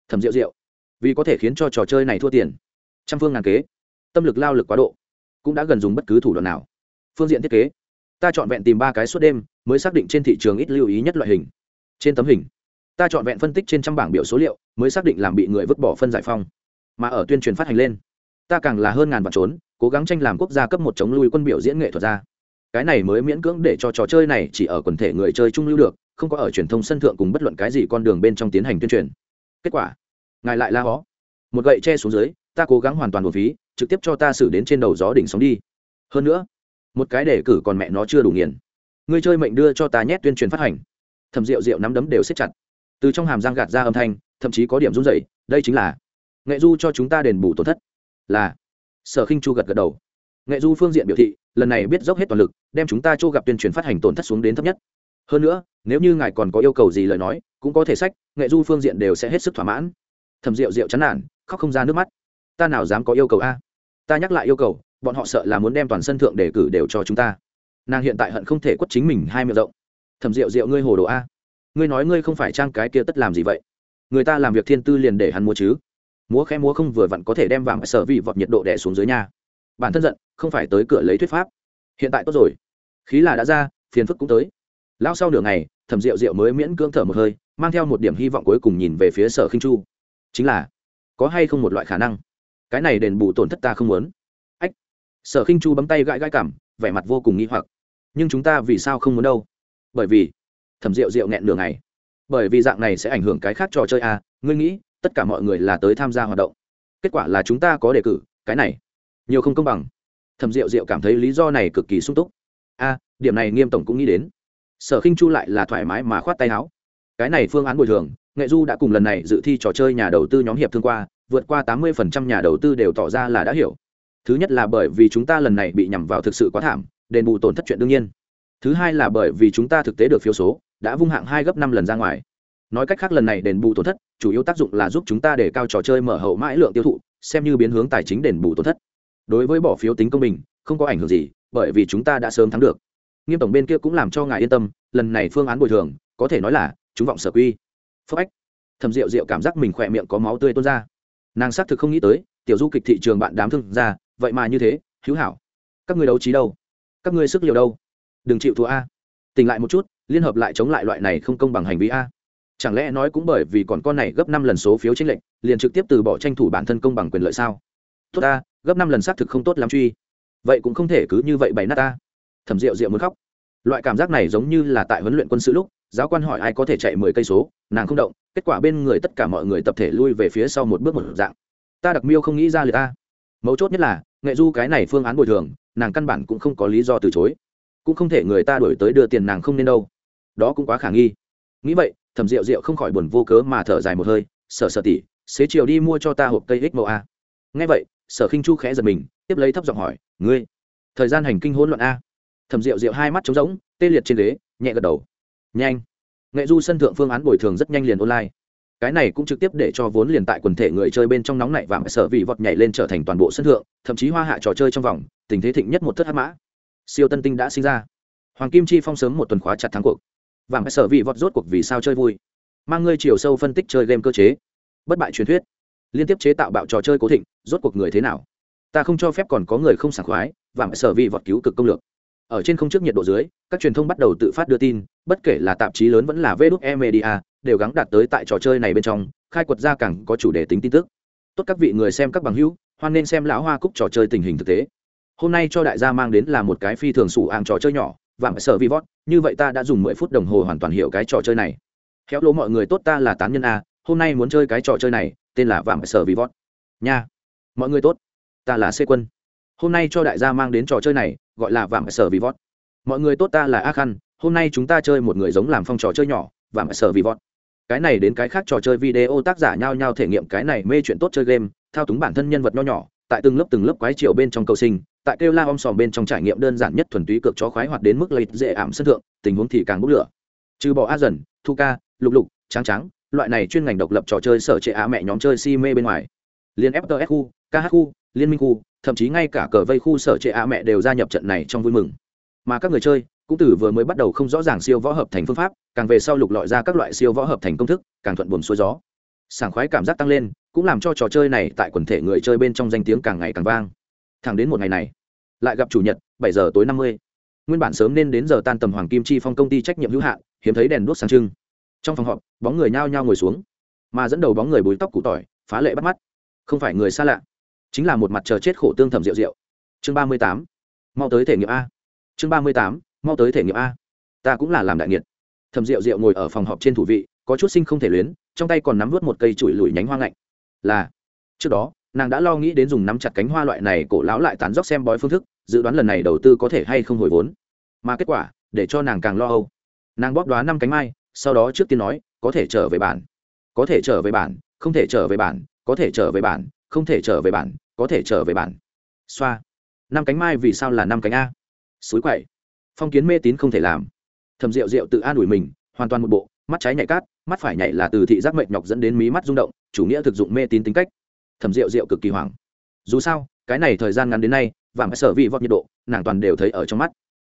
thầm rượu rượu vì có thể khiến cho trò chơi này thua tiền, trăm phương ngàn kế, tâm lực lao lực quá độ, cũng đã gần dùng bất cứ thủ đoạn nào. Phương diện thiết kế, ta chọn vẹn tìm ba cái suốt đêm, mới xác định trên thị trường ít lưu ý nhất loại hình. Trên tấm hình, ta chọn vẹn phân tích trên trăm bảng biểu số liệu, mới xác định làm bị người vứt bỏ phân giải phong mà ở tuyên truyền phát hành lên. Ta càng là hơn ngàn vạn trốn, cố gắng tranh làm quốc gia cấp một chống lui quân biểu diễn nghệ thuật ra. Cái này mới miễn cưỡng để cho trò chơi này chỉ ở quần thể người chơi trung lưu được, không có ở truyền thông sân thượng cùng bất luận cái gì con đường bên trong tiến hành tuyên truyền. Kết quả, ngài lại la hó. Một gậy che xuống dưới, ta cố gắng hoàn toàn một phí, trực tiếp cho ta xử đến trên đầu gió đỉnh sóng đi. Hơn nữa, một cái đề cử còn mẹ nó chưa đủ nghiền. Người chơi mệnh đưa cho ta nhét tuyên truyền phát hành. Thầm rượu rượu nắm đấm đều xếp chặt. Từ trong hàm răng gạt ra âm thanh, thậm chí có điểm run dậy đây chính là nghệ du cho chúng ta đền bù tổn thất. Là, sở khinh chu gật gật đầu. Nghệ du phương diện biểu thị, lần này biết dốc hết toàn lực, đem chúng ta chỗ gặp tuyên truyền phát hành tổn thất xuống đến thấp nhất. Hơn nữa, nếu như ngài còn có yêu cầu gì lời nói, cũng có thể sách, nghệ du phương diện đều sẽ hết sức thỏa mãn. Thầm rượu rượu chán nản, khóc không ra nước mắt. Ta nào dám có yêu cầu a? Ta nhắc lại yêu cầu, bọn họ sợ là muốn đem toàn sân thượng đề cử đều cho chúng ta. Nàng hiện tại hận không thể quất chính mình hai miệng rộng. Thầm rượu rượu ngươi hồ đồ a? Ngươi nói ngươi không phải trang cái kia tất làm gì vậy? Người ta làm việc thiên tư liền để hắn mua chứ múa khẽ múa không vừa vặn có thể đem vàng sở vị vọt nhiệt độ đè xuống dưới nhà bản thân giận, không phải tới cửa lấy thuyết pháp. Hiện tại tốt rồi. Khí là đã ra, phiền phức cũng tới. Lao sau nửa ngày, thẩm rượu rượu mới miễn cưỡng thở một hơi, mang theo một điểm hy vọng cuối cùng nhìn về phía sở khinh chu. Chính là, có hay không một loại khả năng? Cái này đền bù tổn thất ta không muốn. Ách. Sở khinh chu bấm tay gãi gãi cảm vẻ mặt vô cùng nghi hoặc. Nhưng chúng ta vì sao không muốn đâu? Bởi vì, thẩm rượu rượu nghẹn nửa ngày. Bởi vì dạng này sẽ ảnh hưởng cái khác trò chơi à ngươi nghĩ tất cả mọi người là tới tham gia hoạt động. Kết quả là chúng ta có đề cử, cái này, nhiều không công bằng. Thẩm rượu rượu cảm thấy lý do này cực kỳ sung túc. A, điểm này nghiêm tổng cũng nghĩ đến. Sở khinh chu lại là thoải mái mà khoát tay áo. Cái này phương án bồi thường, nghệ du đã cùng lần này dự thi trò chơi nhà đầu tư nhóm hiệp thương qua, vượt qua tám mươi nhà đầu tư đều tỏ ra là đã hiểu. Thứ nhất là bởi vì chúng ta lần này bị nhằm vào thực sự quá thảm, đền bù tổn thất chuyện đương nhiên. Thứ hai là bởi vì chúng ta thực tế được phiếu số, đã vung hạng hai gấp năm lần ra ngoài nói cách khác lần này đền bù tổn thất, chủ yếu tác dụng là giúp chúng ta để cao trò chơi mở hậu mãi lượng tiêu thụ, xem như biến hướng tài chính đền bù tổn thất. Đối với bỏ phiếu tính công bình, không có ảnh hưởng gì, bởi vì chúng ta đã sớm thắng được. Nghiêm tổng bên kia cũng làm cho ngài yên tâm, lần này phương án bồi thường, có thể nói là, chúng vọng sở quy. Phước ách. Thầm rượu rượu cảm giác mình khỏe miệng có máu tươi tuôn ra. Nàng xác thực không nghĩ tới, tiểu du kịch thị trường bạn đám thương ra vậy mà như thế, hữu hảo. Các người đấu trí đâu? Các ngươi sức liều đâu? Đừng chịu thua a. Tỉnh lại một chút, liên hợp lại chống lại loại này không công bằng hành vi a chẳng lẽ nói cũng bởi vì còn con này gấp năm lần số phiếu tranh lệnh liền trực tiếp từ bỏ tranh thủ bản thân công bằng quyền lợi sao? Tốt ta, gấp năm lần xác thực không tốt lắm truy. Vậy cũng không thể cứ như vậy bày nát ta. Thẩm rượu rượu muốn khóc. Loại cảm giác này giống như là tại huấn luyện quân sự lúc, giáo quan hỏi ai có thể chạy mười cây số, nàng không động, kết quả bên người tất cả mọi người tập thể lui về phía sau một bước một dạng. Ta đặc miêu không nghĩ ra liệt ta. Mấu chốt nhất là, nghệ du cái này phương án bồi thường, nàng căn bản cũng không có lý do từ chối. Cũng không thể người ta đổi tới đưa tiền nàng không nên đâu. Đó cũng quá khả nghi. Nghĩ vậy thẩm rượu rượu không khỏi buồn vô cớ mà thở dài một hơi, sở sở tỉ xế chiều đi mua cho ta hộp cây ích mẫu a. Nghe vậy, sở khinh chu khẽ giật mình, tiếp lấy thấp giọng hỏi, ngươi, thời gian hành kinh hỗn loạn a. Thẩm rượu rượu hai mắt trống rỗng, tê liệt trên ghế, nhẹ gật đầu. Nhanh. Nghệ du sân thượng phương án bồi thường rất nhanh liền online. Cái này cũng trực tiếp để cho vốn liền tại quần thể người chơi bên trong nóng nảy và sở vị vọt nhảy lên trở thành toàn bộ sân thượng, thậm chí hoa hạ trò chơi trong vòng, tình thế thịnh nhất một thất hát mã. Siêu tân tinh đã sinh ra. Hoàng kim chi phong sớm một tuần khóa chặt thắng cuộc vàng sở vị vọt rốt cuộc vì sao chơi vui. Mang ngươi chiều sâu phân tích chơi game cơ chế. Bất bại truyền thuyết. Liên tiếp chế tạo bạo trò chơi cố thịnh, rốt cuộc người thế nào? Ta không cho phép còn có người không sảng khoái vàng sở vị vọt cứu cực công lược. Ở trên không trước nhiệt độ dưới, các truyền thông bắt đầu tự phát đưa tin, bất kể là tạp chí lớn vẫn là vê đúc e media, đều gắng đạt tới tại trò chơi này bên trong, khai quật ra càng có chủ đề tính tin tức. Tốt các vị người xem các bằng hữu, hoan nên xem lão hoa cúc trò chơi tình hình thực tế. Hôm nay cho đại gia mang đến là một cái phi thường sủ àng trò chơi nhỏ Vạm sở vi vót, như vậy ta đã dùng mười phút đồng hồ hoàn toàn hiểu cái trò chơi này. Khéo lỗ mọi người tốt ta là tán nhân a, hôm nay muốn chơi cái trò chơi này, tên là vàng sở vi vót. Nha. Mọi người tốt, ta là c quân. Hôm nay cho đại gia mang đến trò chơi này, gọi là vàng sở vi vót. Mọi người tốt ta là a khăn hôm nay chúng ta chơi một người giống làm phong trò chơi nhỏ vàng sở vi vót. Cái này đến cái khác trò chơi video tác giả nhau nhau thể nghiệm cái này mê chuyện tốt chơi game, thao túng bản thân nhân vật nho nhỏ, tại từng lớp từng lớp quái chiều bên trong cầu sinh tại kêu la om sòm bên trong trải nghiệm đơn giản nhất thuần túy cược chó khoái hoạt đến mức lấy dễ ảm sân thượng, tình huống thì càng bốc lửa. Trừ bỏ a dần, thu ca, lục lục trắng trắng loại này chuyên ngành độc lập trò chơi sở trệ á mẹ nhóm chơi si mê bên ngoài. Liên fts khu kh khu, liên minh khu, thậm chí ngay cả cờ vây khu sở trệ á mẹ đều gia nhập trận này trong vui mừng. Mà các người chơi cũng từ vừa mới bắt đầu không rõ ràng siêu võ hợp thành phương pháp, càng về sau lục lọi ra các loại siêu võ hợp thành công thức, càng thuận buồm xuôi gió. Sảng khoái cảm giác tăng lên, cũng làm cho trò chơi này tại quần thể người chơi bên trong danh tiếng càng ngày càng vang thẳng đến một ngày này. Lại gặp chủ nhật, bảy giờ tối năm mươi. Nguyên bản sớm nên đến giờ tan tầm hoàng kim chi phong công ty trách nhiệm hữu hạn, hiếm thấy đèn đuốc sáng trưng. Trong phòng họp, bóng người nhao nhao ngồi xuống. Mà dẫn đầu bóng người bùi tóc cụ tỏi, phá lệ bắt mắt. Không phải người xa lạ, chính là một mặt chờ chết khổ tương thầm rượu rượu. Chương ba mươi tám. Mau tới thể nghiệm a. Chương ba mươi tám. Mau tới thể nghiệm a. Ta cũng là làm đại nghiệt. Thầm rượu rượu ngồi ở phòng họp trên thủ vị, có chút sinh không thể luyến, trong tay còn nắm vớt một cây chùi lùi nhánh hoa ngạnh. Là, trước đó nàng đã lo nghĩ đến dùng nắm chặt cánh hoa loại này cổ lão lại tán dóc xem bói phương thức, dự đoán lần này đầu tư có thể hay không hồi vốn. Mà kết quả, để cho nàng càng lo âu. Nàng bóp đoán năm cánh mai, sau đó trước tiên nói, có thể trở về bản, có thể trở về bản, không thể trở về bản, có thể trở về bản, không thể trở về bản, có thể trở về bản. Xoa. Năm cánh mai vì sao là năm cánh a? Suối quậy. Phong kiến mê tín không thể làm. Thầm rượu rượu tự an ủi mình, hoàn toàn một bộ, mắt trái nhảy cát, mắt phải nhảy là từ thị giác mệnh nhọc dẫn đến mí mắt rung động, chủ nghĩa thực dụng mê tín tính cách thầm rượu rượu cực kỳ hoảng. Dù sao, cái này thời gian ngắn đến nay vàng sở vị vọt nhiệt độ, nàng toàn đều thấy ở trong mắt.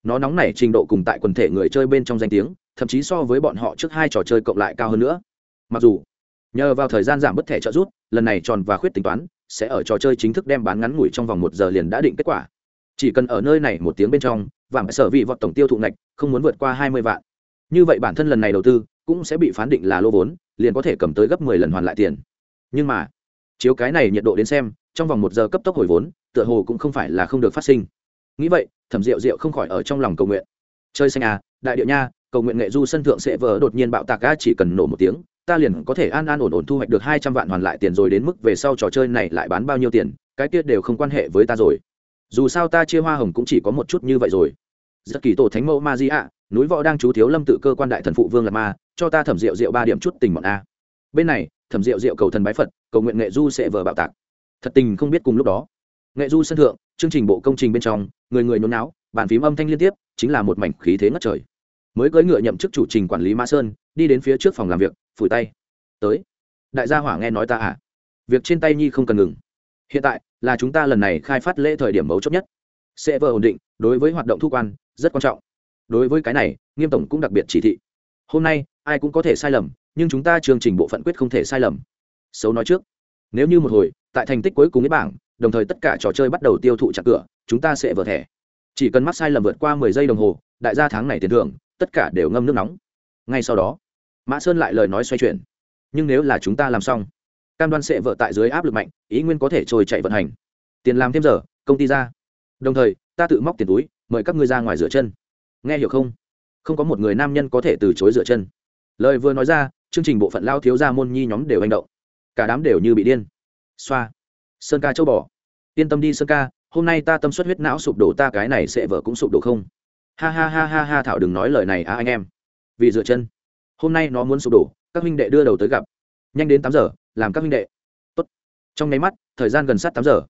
Nó nóng nảy trình độ cùng tại quần thể người chơi bên trong danh tiếng, thậm chí so với bọn họ trước hai trò chơi cộng lại cao hơn nữa. Mặc dù, nhờ vào thời gian giảm bất thẻ trợ rút lần này tròn và khuyết tính toán, sẽ ở trò chơi chính thức đem bán ngắn ngủi trong vòng một giờ liền đã định kết quả. Chỉ cần ở nơi này một tiếng bên trong vàng sở vị vọt tổng tiêu thụ ngạch không muốn vượt qua hai mươi vạn. Như vậy bản thân lần này đầu tư cũng sẽ bị phán định là lô vốn, liền có thể cầm tới gấp mười lần hoàn lại tiền. Nhưng mà chiếu cái này nhiệt độ đến xem, trong vòng một giờ cấp tốc hồi vốn, tựa hồ cũng không phải là không được phát sinh. Nghĩ vậy, thẩm rượu rượu không khỏi ở trong lòng cầu nguyện. Chơi xanh à đại điệu nha, cầu nguyện nghệ du sân thượng sẽ vỡ, đột nhiên bạo tạc ga chỉ cần nổ một tiếng, ta liền có thể an an ổn ổn thu hoạch được hai trăm vạn hoàn lại tiền rồi đến mức về sau trò chơi này lại bán bao nhiêu tiền, cái kia đều không quan hệ với ta rồi. Dù sao ta chia hoa hồng cũng chỉ có một chút như vậy rồi. Rất kỳ tổ thánh mẫu ma di ạ, núi võ đang chú thiếu lâm tự cơ quan đại thần phụ vương là ma, cho ta thẩm rượu rượu ba điểm chút tình bọn a. Bên này thẩm rượu rượu cầu thần bái phật, cầu nguyện nghệ du sẽ vờ bạo tạc. Thật tình không biết cùng lúc đó. Nghệ du sân thượng, chương trình bộ công trình bên trong, người người nôn náo bản phím âm thanh liên tiếp, chính là một mảnh khí thế ngất trời. Mới cưỡi ngựa nhậm chức chủ trình quản lý mã sơn, đi đến phía trước phòng làm việc, phủi tay. Tới, đại gia hỏa nghe nói ta à? Việc trên tay nhi không cần ngừng. Hiện tại là chúng ta lần này khai phát lễ thời điểm mấu chốt nhất. Sẽ vờ ổn định, đối với hoạt động thu quan, rất quan trọng. Đối với cái này, nghiêm tổng cũng đặc biệt chỉ thị. Hôm nay, ai cũng có thể sai lầm nhưng chúng ta chương trình bộ phận quyết không thể sai lầm. Xấu nói trước. Nếu như một hồi, tại thành tích cuối cùng ấy bảng, đồng thời tất cả trò chơi bắt đầu tiêu thụ chặt cửa, chúng ta sẽ vỡ thẻ. Chỉ cần mắc sai lầm vượt qua mười giây đồng hồ, đại gia tháng này tiền thưởng, tất cả đều ngâm nước nóng. Ngay sau đó, mã sơn lại lời nói xoay chuyển. Nhưng nếu là chúng ta làm xong, cam đoan sẽ vợ tại dưới áp lực mạnh, ý nguyên có thể trôi chạy vận hành. Tiền làm thêm giờ, công ty ra. Đồng thời, ta tự móc tiền túi, mời các ngươi ra ngoài rửa chân. Nghe hiểu không? Không có một người nam nhân có thể từ chối rửa chân. Lời vừa nói ra chương trình bộ phận lao thiếu gia môn nhi nhóm đều hành động. Cả đám đều như bị điên. Xoa. Sơn ca châu bò. Yên tâm đi sơn ca, hôm nay ta tâm suất huyết não sụp đổ, ta cái này sẽ vợ cũng sụp đổ không? Ha ha ha ha ha, thảo đừng nói lời này à anh em. Vì dựa chân. Hôm nay nó muốn sụp đổ, các huynh đệ đưa đầu tới gặp. Nhanh đến tám giờ, làm các huynh đệ. Tốt. trong nháy mắt, thời gian gần sát tám giờ.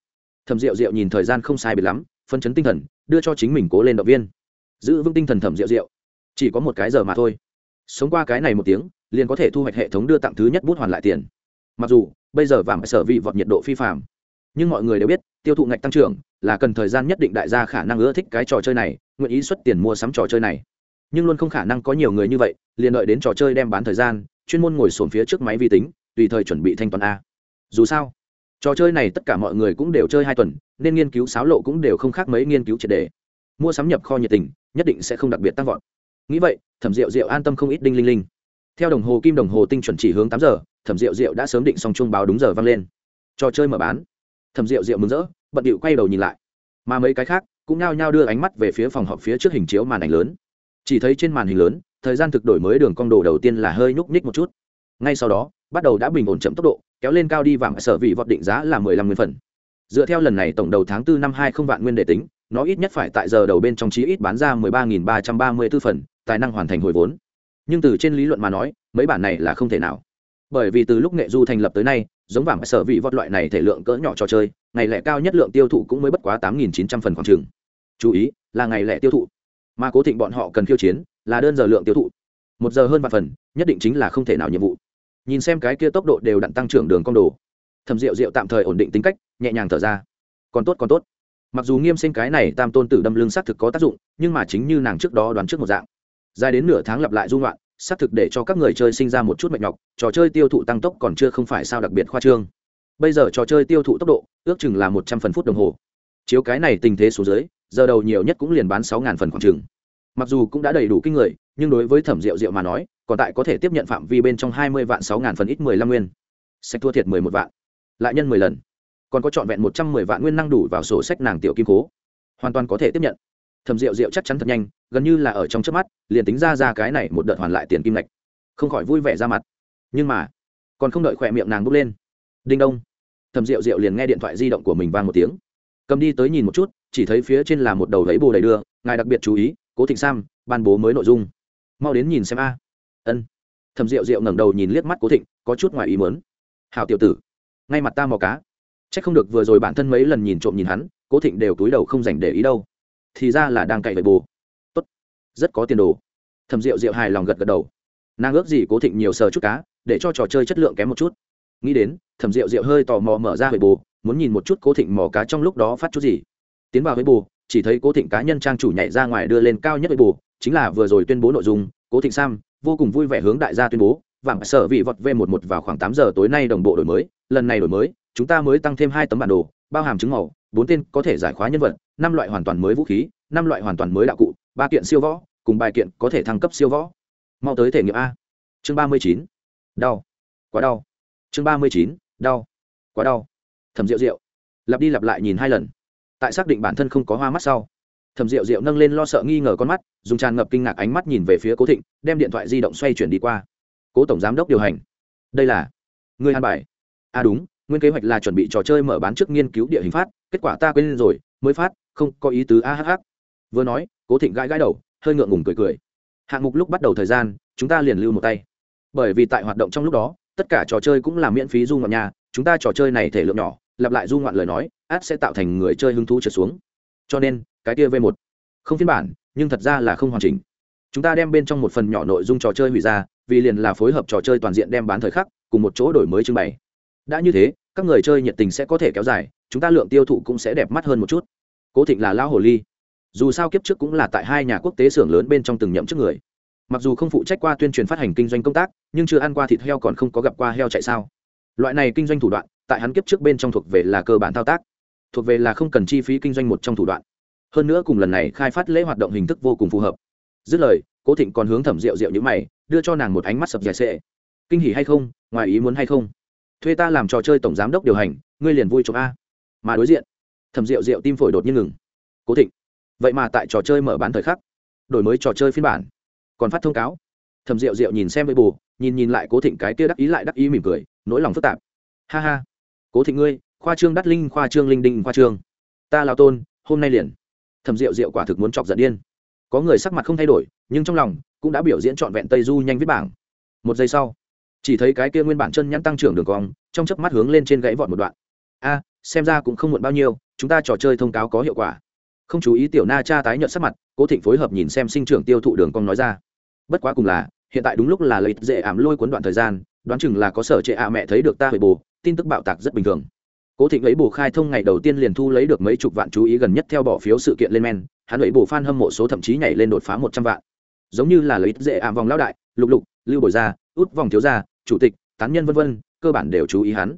Thẩm rượu rượu nhìn thời gian không sai biệt lắm, phân chấn tinh thần, đưa cho chính mình cố lên động viên. Giữ vững tinh thần thẩm rượu rượu chỉ có một cái giờ mà thôi. Sống qua cái này một tiếng liền có thể thu hoạch hệ thống đưa tặng thứ nhất bút hoàn lại tiền. Mặc dù, bây giờ vàng sở vị vọt nhiệt độ phi phạm nhưng mọi người đều biết, tiêu thụ ngạch tăng trưởng là cần thời gian nhất định đại gia khả năng ưa thích cái trò chơi này, nguyện ý xuất tiền mua sắm trò chơi này. Nhưng luôn không khả năng có nhiều người như vậy, liền đợi đến trò chơi đem bán thời gian, chuyên môn ngồi sồn phía trước máy vi tính, tùy thời chuẩn bị thanh toán a. Dù sao, trò chơi này tất cả mọi người cũng đều chơi hai tuần, nên nghiên cứu sáo lộ cũng đều không khác mấy nghiên cứu triệt đề. Mua sắm nhập kho nhiệt tình, nhất định sẽ không đặc biệt tăng vọt. Nghĩ vậy, thẩm rượu rượu an tâm không ít đinh linh linh theo đồng hồ kim đồng hồ tinh chuẩn chỉ hướng tám giờ, thẩm rượu rượu đã sớm định xong chuông báo đúng giờ vang lên. Trò chơi mở bán. Thẩm rượu rượu mừng rỡ, bận điệu quay đầu nhìn lại. Mà mấy cái khác cũng nao nhao đưa ánh mắt về phía phòng họp phía trước hình chiếu màn ảnh lớn. Chỉ thấy trên màn hình lớn, thời gian thực đổi mới đường cong đồ đầu tiên là hơi nhúc nhích một chút. Ngay sau đó, bắt đầu đã bình ổn chậm tốc độ, kéo lên cao đi vàng sở vị vọt định giá là mười lăm nguyên phần. Dựa theo lần này tổng đầu tháng tư năm hai không vạn nguyên để tính, nó ít nhất phải tại giờ đầu bên trong chí ít bán ra mười ba nghìn ba trăm ba mươi 13 phần, tài năng hoàn thành hồi vốn nhưng từ trên lý luận mà nói, mấy bản này là không thể nào. Bởi vì từ lúc nghệ du thành lập tới nay, giống vàng sở vị vọt loại này thể lượng cỡ nhỏ trò chơi, ngày lẻ cao nhất lượng tiêu thụ cũng mới bất quá tám nghìn chín trăm phần khoảng trường. Chú ý, là ngày lẻ tiêu thụ. Mà cố thịnh bọn họ cần khiêu chiến, là đơn giờ lượng tiêu thụ. Một giờ hơn vạn phần, nhất định chính là không thể nào nhiệm vụ. Nhìn xem cái kia tốc độ đều đặn tăng trưởng đường con đồ. Thầm rượu rượu tạm thời ổn định tính cách, nhẹ nhàng thở ra. Còn tốt còn tốt. Mặc dù nghiêm sinh cái này tam tôn tử đâm lưng xác thực có tác dụng, nhưng mà chính như nàng trước đó đoán trước một dạng dài đến nửa tháng lặp lại dung loạn, xác thực để cho các người chơi sinh ra một chút mệt nhọc, trò chơi tiêu thụ tăng tốc còn chưa không phải sao đặc biệt khoa trương. Bây giờ trò chơi tiêu thụ tốc độ, ước chừng là một trăm phần phút đồng hồ. Chiếu cái này tình thế số dưới, giờ đầu nhiều nhất cũng liền bán sáu ngàn phần khoảng chừng. Mặc dù cũng đã đầy đủ kinh người, nhưng đối với thẩm rượu rượu mà nói, còn tại có thể tiếp nhận phạm vi bên trong hai mươi vạn sáu ngàn phần ít mười lăm nguyên. Sách thua thiệt mười một vạn. Lại nhân mười lần. Còn có trọn vẹn một trăm mười vạn nguyên năng đủ vào sổ sách nàng tiểu kim cố. Hoàn toàn có thể tiếp nhận. Thẩm rượu rượu chắc chắn thật nhanh gần như là ở trong trước mắt, liền tính ra ra cái này một đợt hoàn lại tiền kim lệch không khỏi vui vẻ ra mặt. Nhưng mà, còn không đợi khỏe miệng nàng bốc lên. Đinh đông, thẩm rượu rượu liền nghe điện thoại di động của mình vang một tiếng. Cầm đi tới nhìn một chút, chỉ thấy phía trên là một đầu lấy bồ đầy đưa, ngài đặc biệt chú ý, cố thịnh sam, ban bố mới nội dung. Mau đến nhìn xem a. Ân. Thầm rượu rượu ngẩng đầu nhìn liếc mắt cố thịnh, có chút ngoài ý mớn hào tiểu tử, ngay mặt ta mò cá. C h ắ c không được vừa rồi bản thân mấy lần nhìn trộm nhìn hắn, cố thịnh đều túi đầu không dành để ý đâu. Thì ra là đang cậy vậy bồ rất có tiền đồ. Thầm rượu rượu hài lòng gật gật đầu. Nàng ước gì cố thịnh nhiều sờ chút cá, để cho trò chơi chất lượng kém một chút. Nghĩ đến thầm rượu rượu hơi tò mò mở ra huệ bồ muốn nhìn một chút cố thịnh mò cá trong lúc đó phát chút gì. Tiến vào huệ bồ chỉ thấy cố thịnh cá nhân trang chủ nhảy ra ngoài đưa lên cao nhất huệ bồ chính là vừa rồi tuyên bố nội dung, cố thịnh sam, vô cùng vui vẻ hướng đại gia tuyên bố, vàng sở vị vọt v một một vào khoảng tám giờ tối nay đồng bộ đổi mới, lần này đổi mới, chúng ta mới tăng thêm hai tấm bản đồ, bao hàm chứng màu, bốn tên có thể giải khóa nhân vật, năm loại hoàn toàn mới vũ khí, năm loại hoàn toàn mới đạo cụ ba kiện siêu võ, cùng bài kiện có thể thăng cấp siêu võ. Mau tới thể nghiệm a. Chương ba mươi chín. Đau. Quá đau. Chương ba mươi chín. Đau. Quá đau. Thầm rượu rượu lặp đi lặp lại nhìn hai lần. Tại xác định bản thân không có hoa mắt sau thầm rượu rượu nâng lên lo sợ nghi ngờ con mắt, dùng tràn ngập kinh ngạc ánh mắt nhìn về phía cố thịnh, đem điện thoại di động xoay chuyển đi qua. Cố tổng giám đốc điều hành. Đây là người an bài. À đúng, nguyên kế hoạch là chuẩn bị trò chơi mở bán trước nghiên cứu địa hình phát, kết quả ta quên rồi, mới phát, không có ý tứ ahh vừa nói cố thịnh gãi gãi đầu, hơi ngượng ngùng cười cười. Hạng mục lúc bắt đầu thời gian, chúng ta liền lưu một tay. Bởi vì tại hoạt động trong lúc đó, tất cả trò chơi cũng là miễn phí du ngoạn nhà, chúng ta trò chơi này thể lượng nhỏ, lặp lại du ngoạn lời nói, át sẽ tạo thành người chơi hứng thú trượt xuống. Cho nên, cái kia v một, không phiên bản, nhưng thật ra là không hoàn chỉnh. Chúng ta đem bên trong một phần nhỏ nội dung trò chơi hủy ra, vì liền là phối hợp trò chơi toàn diện đem bán thời khắc, cùng một chỗ đổi mới trưng bày. Đã như thế, các người chơi nhiệt tình sẽ có thể kéo dài, chúng ta lượng tiêu thụ cũng sẽ đẹp mắt hơn một chút. Cố thịnh là lao hồ ly dù sao kiếp trước cũng là tại hai nhà quốc tế xưởng lớn bên trong từng nhậm chức người. Mặc dù không phụ trách qua tuyên truyền phát hành kinh doanh công tác, nhưng chưa ăn qua thịt heo còn không có gặp qua heo chạy sao. Loại này kinh doanh thủ đoạn, tại hắn kiếp trước bên trong thuộc về là cơ bản thao tác, thuộc về là không cần chi phí kinh doanh một trong thủ đoạn. Hơn nữa cùng lần này khai phát lễ hoạt động hình thức vô cùng phù hợp. Dứt lời, cố thịnh còn hướng thẩm rượu rượu như mày, đưa cho nàng một ánh mắt sập dài xệ kinh hỉ hay không? Ngoài ý muốn hay không? Thuê ta làm trò chơi tổng giám đốc điều hành, ngươi liền vui chụp a. Mà đối diện, thẩm rượu rượu tim phổi đột nhiên ngừng. Cố thịnh vậy mà tại trò chơi mở bán thời khắc, đổi mới trò chơi phiên bản, còn phát thông cáo. Thẩm rượu rượu nhìn xem với bù nhìn nhìn lại cố thịnh cái kia đắc ý lại đắc ý mỉm cười, nỗi lòng phức tạp. Ha ha. Cố thịnh ngươi, khoa trương đắt linh, khoa trương linh đinh, khoa trương. Ta lao tôn, hôm nay liền. Thẩm rượu rượu quả thực muốn chọc giận điên. Có người sắc mặt không thay đổi, nhưng trong lòng cũng đã biểu diễn trọn vẹn tây du nhanh viết bảng. Một giây sau, chỉ thấy cái kia nguyên bản chân nhắn tăng trưởng đường cong, trong chớp mắt hướng lên trên gãy vọt một đoạn. A, xem ra cũng không muộn bao nhiêu, chúng ta trò chơi thông cáo có hiệu quả không chú ý tiểu na cha tái nhợt sắc mặt cố thịnh phối hợp nhìn xem sinh trưởng tiêu thụ đường cong nói ra. Bất quá cùng là hiện tại đúng lúc là lợi dễ ảm lôi cuốn đoạn thời gian đoán chừng là có sở trệ ạ mẹ thấy được ta hồi bù, tin tức bạo tạc rất bình thường. Cố thịnh lấy bù khai thông ngày đầu tiên liền thu lấy được mấy chục vạn chú ý gần nhất theo bỏ phiếu sự kiện lên men hắn ấy bù f a n hâm mộ số thậm chí nhảy lên đột phá một trăm vạn. Giống như là lấy dễ ảm vòng lao đại lục lục lưu bồi gia út vòng thiếu gia chủ tịch tán nhân v v cơ bản đều chú ý hắn.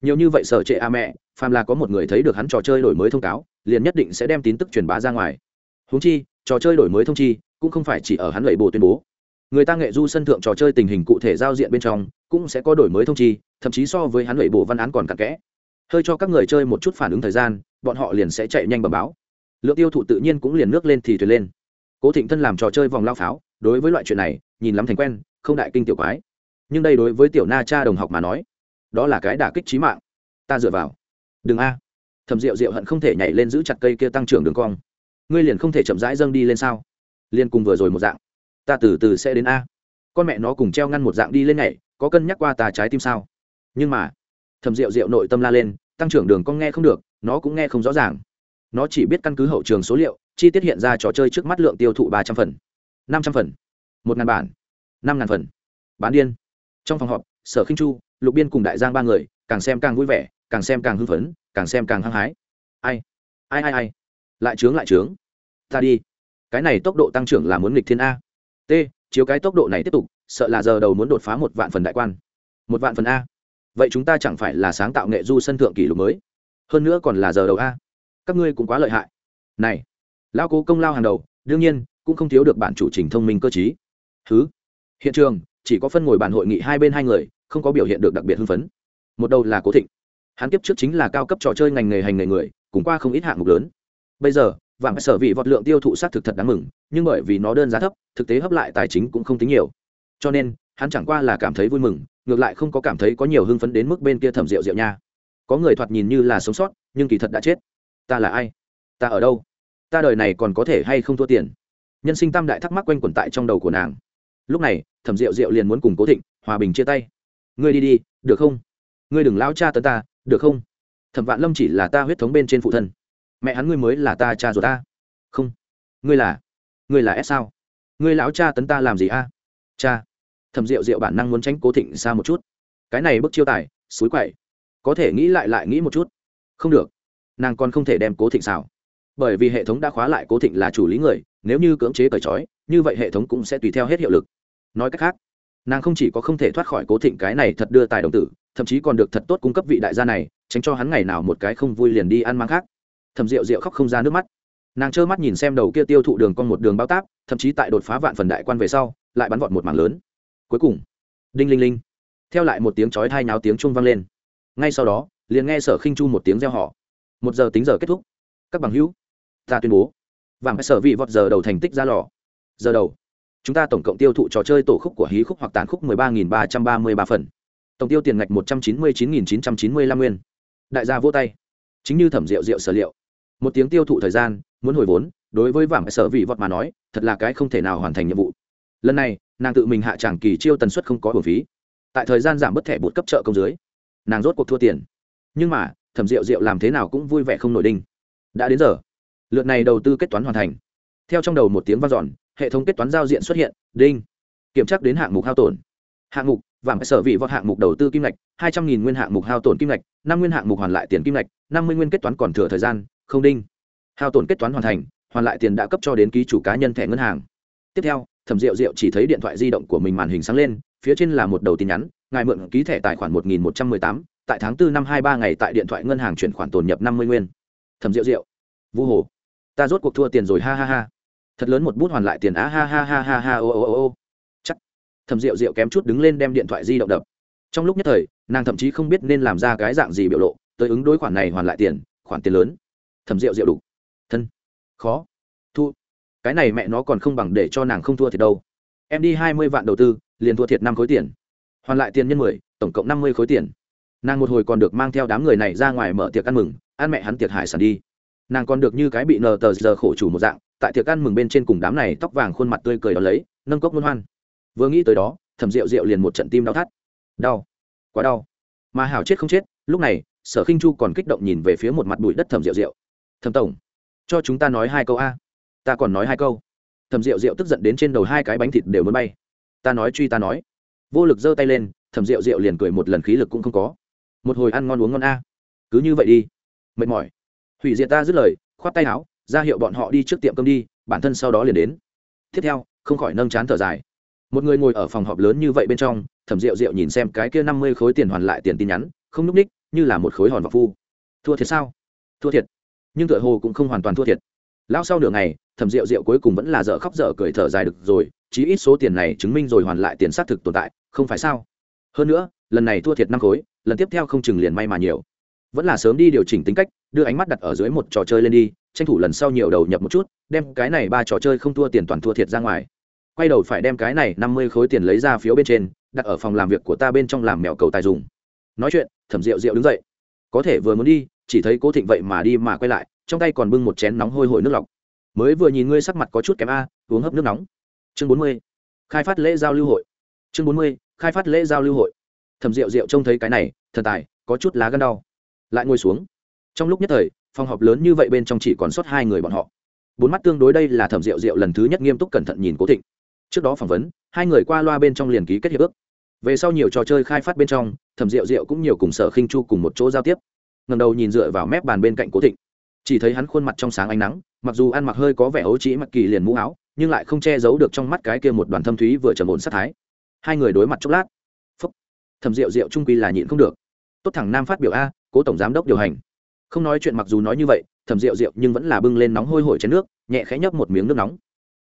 Nhiều như vậy sở trệ a mẹ phàm là có một người thấy được hắn trò chơi đổi mới thông cáo liền nhất định sẽ đem tin tức truyền bá ra ngoài. Húng chi, trò chơi đổi mới thông chi, cũng không phải chỉ ở hắn lẩy bộ tuyên bố. Người ta nghệ du sân thượng trò chơi tình hình cụ thể giao diện bên trong, cũng sẽ có đổi mới thông chi, thậm chí so với hắn lẩy bộ văn án còn cặn kẽ. Hơi cho các người chơi một chút phản ứng thời gian, bọn họ liền sẽ chạy nhanh bẩm báo. Lượng tiêu thụ tự nhiên cũng liền nước lên thì thuyền lên. Cố thịnh thân làm trò chơi vòng lao pháo, đối với loại chuyện này, nhìn lắm thành quen, không đại kinh tiểu quái. Nhưng đây đối với tiểu na cha đồng học mà nói, đó là cái đả kích trí mạng. Ta dựa vào. Đừng a thầm rượu rượu hận không thể nhảy lên giữ chặt cây kia tăng trưởng đường cong. Ngươi liền không thể chậm rãi dâng đi lên sao? Liên cùng vừa rồi một dạng. Ta từ từ sẽ đến a. Con mẹ nó cùng treo ngăn một dạng đi lên nhảy, có cân nhắc qua tà trái tim sao? Nhưng mà, thầm rượu rượu nội tâm la lên, tăng trưởng đường con nghe không được, nó cũng nghe không rõ ràng. Nó chỉ biết căn cứ hậu trường số liệu, chi tiết hiện ra trò chơi trước mắt lượng tiêu thụ ba trăm phần, năm trăm phần, một ngàn bản, năm ngàn phần. Bán điên. Trong phòng họp, sở khinh chu, lục biên cùng đại giang ba người, càng xem càng vui vẻ, càng xem càng hưng phấn càng xem càng hăng hái. Ai ai ai ai? Lại trướng lại trướng. Ta đi. Cái này tốc độ tăng trưởng là muốn nghịch thiên a. T, chiếu cái tốc độ này tiếp tục, sợ là giờ đầu muốn đột phá một vạn phần đại quan. Một vạn phần a. Vậy chúng ta chẳng phải là sáng tạo nghệ du sân thượng kỷ lục mới? Hơn nữa còn là giờ đầu a. Các ngươi cũng quá lợi hại. Này lao cố công lao hàng đầu, đương nhiên, cũng không thiếu được bản chủ trình thông minh cơ chí thứ hiện trường, chỉ có phân ngồi bàn hội nghị hai bên hai người, không có biểu hiện được đặc biệt hưng phấn. Một đầu là cố thịnh hắn kiếp trước chính là cao cấp trò chơi ngành nghề hành nghề người, cùng qua không ít hạng mục lớn. Bây giờ vàng sở vị vọt lượng tiêu thụ sát thực thật đáng mừng, nhưng bởi vì nó đơn giá thấp, thực tế hấp lại tài chính cũng không tính nhiều. Cho nên, hắn chẳng qua là cảm thấy vui mừng, ngược lại không có cảm thấy có nhiều hưng phấn đến mức bên kia thẩm rượu rượu nha. Có người thoạt nhìn như là sống sót, nhưng kỳ thật đã chết. Ta là ai? Ta ở đâu? Ta đời này còn có thể hay không thua tiền? Nhân sinh tam đại thắc mắc quanh quẩn tại trong đầu của nàng. Lúc này, thẩm rượu rượu liền muốn cùng cố thịnh hòa bình chia tay. Ngươi đi đi, được không? Ngươi đừng lao cha tấn ta được không? Thẩm vạn lâm chỉ là ta huyết thống bên trên phụ thân. Mẹ hắn ngươi mới là ta cha ruột ta. Không. Ngươi là? Ngươi là ép sao? Ngươi lão cha tấn ta làm gì a? Cha. Thẩm rượu rượu bản năng muốn tránh cố thịnh xa một chút. Cái này bức chiêu tài, suối quậy. Có thể nghĩ lại lại nghĩ một chút. Không được. Nàng còn không thể đem cố thịnh xào bởi vì hệ thống đã khóa lại cố thịnh là chủ lý người, nếu như cưỡng chế cởi trói, như vậy hệ thống cũng sẽ tùy theo hết hiệu lực. Nói cách khác, nàng không chỉ có không thể thoát khỏi cố thịnh cái này thật đưa tài đồng tử thậm chí còn được thật tốt cung cấp vị đại gia này, tránh cho hắn ngày nào một cái không vui liền đi ăn mang khác. Thầm rượu rượu khóc không ra nước mắt. Nàng trơ mắt nhìn xem đầu kia tiêu thụ đường con một đường bao tác thậm chí tại đột phá vạn phần đại quan về sau, lại bắn vọt một mảng lớn. Cuối cùng, đinh linh linh, theo lại một tiếng chói thai náo tiếng trung vang lên. Ngay sau đó, liền nghe sở khinh chu một tiếng reo họ một giờ tính giờ kết thúc. Các bằng hữu, ta tuyên bố, vàng sở vị vọt giờ đầu thành tích ra lò. Giờ đầu, chúng ta tổng cộng tiêu thụ trò chơi tổ khúc của hí khúc hoặc tàn khúc mười ba nghìn ba trăm ba mươi ba phần tổng tiêu tiền ngạch một trăm chín mươi chín nghìn chín trăm chín mươi lăm nguyên. Đại gia vô tay. Chính như thẩm rượu rượu sở liệu. Một tiếng tiêu thụ thời gian, muốn hồi vốn, đối với vàng sở vị vọt mà nói, thật là cái không thể nào hoàn thành nhiệm vụ. Lần này, nàng tự mình hạ tràng kỳ chiêu tần suất không có bổn phí. Tại thời gian giảm bất thẻ bột cấp trợ công dưới, nàng rốt cuộc thua tiền. Nhưng mà, thẩm rượu rượu làm thế nào cũng vui vẻ không nổi đinh. Đã đến giờ, lượt này đầu tư kết toán hoàn thành. Theo trong đầu một tiếng vang dọn, hệ thống kết toán giao diện xuất hiện, đinh. Kiểm tra đến hạng mục hao tổn. Hạng mục vàng sở vị vọt hạng mục đầu tư kim ngạch, hai trăm nghìn nguyên hạng mục hao tổn kim ngạch, năm nguyên hạng mục hoàn lại tiền kim ngạch, năm mươi nguyên kết toán còn thừa thời gian, không đinh. Hao tổn kết toán hoàn thành, hoàn lại tiền đã cấp cho đến ký chủ cá nhân thẻ ngân hàng. Tiếp theo, thẩm diệu diệu chỉ thấy điện thoại di động của mình màn hình sáng lên, phía trên là một đầu tin nhắn, ngài mượn ký thẻ tài khoản một nghìn một trăm mười tám, tại tháng bốn năm hai ba ngày tại điện thoại ngân hàng chuyển khoản tồn nhập năm mươi nguyên. Thẩm diệu diệu, vu hồ, ta rốt cuộc thua tiền rồi, ha ha ha. Thật lớn một bút hoàn lại tiền á ha ha ha ha ha, ô ô ô ô thẩm diệu diệu kém chút đứng lên đem điện thoại di động đập. Trong lúc nhất thời, nàng thậm chí không biết nên làm ra cái dạng gì biểu lộ, tới ứng đối khoản này hoàn lại tiền, khoản tiền lớn. Thẩm diệu diệu đủ. Thân. Khó. Thu. Cái này mẹ nó còn không bằng để cho nàng không thua thiệt đâu. Em đi hai mươi vạn đầu tư, liền thua thiệt năm khối tiền. Hoàn lại tiền nhân mười, tổng cộng năm mươi khối tiền. Nàng một hồi còn được mang theo đám người này ra ngoài mở tiệc ăn mừng, ăn mẹ hắn tiệc hải sản đi. Nàng còn được như cái bị nờ tờ giờ khổ chủ một dạng, tại tiệc ăn mừng bên trên cùng đám này tóc vàng khuôn mặt tươi cười đó lấy, nâng cốc luôn hoan vừa nghĩ tới đó, thẩm rượu rượu liền một trận tim đau thắt. Đau, quá đau. Mà hảo chết không chết, lúc này, sở khinh chu còn kích động nhìn về phía một mặt bụi đất thẩm rượu rượu thẩm tổng, cho chúng ta nói hai câu a. Ta còn nói hai câu. Thẩm rượu rượu tức giận đến trên đầu hai cái bánh thịt đều muốn bay. Ta nói truy ta nói. Vô lực giơ tay lên, thẩm rượu rượu liền cười một lần khí lực cũng không có. Một hồi ăn ngon uống ngon a. Cứ như vậy đi. Mệt mỏi. Hủy diệt ta dứt lời, khoát tay áo, ra hiệu bọn họ đi trước tiệm cơm đi, bản thân sau đó liền đến. Tiếp theo, không khỏi nâng chán thở dài một người ngồi ở phòng họp lớn như vậy bên trong, thẩm rượu rượu nhìn xem cái kia năm mươi khối tiền hoàn lại tiền tin nhắn, không núp ních, như là một khối hòn vọc phu. Thua thiệt sao? Thua thiệt. Nhưng tựa hồ cũng không hoàn toàn thua thiệt. Lao sau nửa ngày, thẩm rượu rượu cuối cùng vẫn là dở khóc dở cười thở dài được rồi, chí ít số tiền này chứng minh rồi hoàn lại tiền xác thực tồn tại, không phải sao? Hơn nữa, lần này thua thiệt năm khối, lần tiếp theo không chừng liền may mà nhiều. Vẫn là sớm đi điều chỉnh tính cách, đưa ánh mắt đặt ở dưới một trò chơi lên đi, tranh thủ lần sau nhiều đầu nhập một chút, đem cái này ba trò chơi không thua tiền toàn thua thiệt ra ngoài quay đầu phải đem cái này năm mươi khối tiền lấy ra phiếu bên trên, đặt ở phòng làm việc của ta bên trong làm mèo cầu tài dùng. Nói chuyện, thẩm rượu rượu đứng dậy. Có thể vừa muốn đi, chỉ thấy cố thịnh vậy mà đi mà quay lại, trong tay còn bưng một chén nóng hôi hổi nước lọc. Mới vừa nhìn ngươi sắc mặt có chút kém a, uống hấp nước nóng. Chương bốn mươi, khai phát lễ giao lưu hội. Chương bốn mươi, khai phát lễ giao lưu hội. Thẩm rượu rượu trông thấy cái này, thần tài, có chút lá gân đau. Lại ngồi xuống. Trong lúc nhất thời, phòng họp lớn như vậy bên trong chỉ còn sót hai người bọn họ. Bốn mắt tương đối đây là thẩm rượu rượu lần thứ nhất nghiêm túc cẩn thận nhìn cố thịnh trước đó phỏng vấn, hai người qua loa bên trong liền ký kết hiệp ước. Về sau nhiều trò chơi khai phát bên trong, thẩm rượu rượu cũng nhiều cùng sở khinh chu cùng một chỗ giao tiếp. Ngầm đầu nhìn dựa vào mép bàn bên cạnh cố thịnh. Chỉ thấy hắn khuôn mặt trong sáng ánh nắng, mặc dù ăn mặc hơi có vẻ ấu trĩ mặc kỳ liền mũ áo, nhưng lại không che giấu được trong mắt cái kia một đoàn thâm thúy vừa trầm ổn sát thái. Hai người đối mặt chốc lát. Phúc. Thẩm rượu rượu trung quy là nhịn không được. Tốt thẳng nam phát biểu a, cố tổng giám đốc điều hành. Không nói chuyện mặc dù nói như vậy, thẩm rượu rượu nhưng vẫn là bưng lên nóng hôi hổi chén nước, nhẹ khẽ nhấp một miếng nước nóng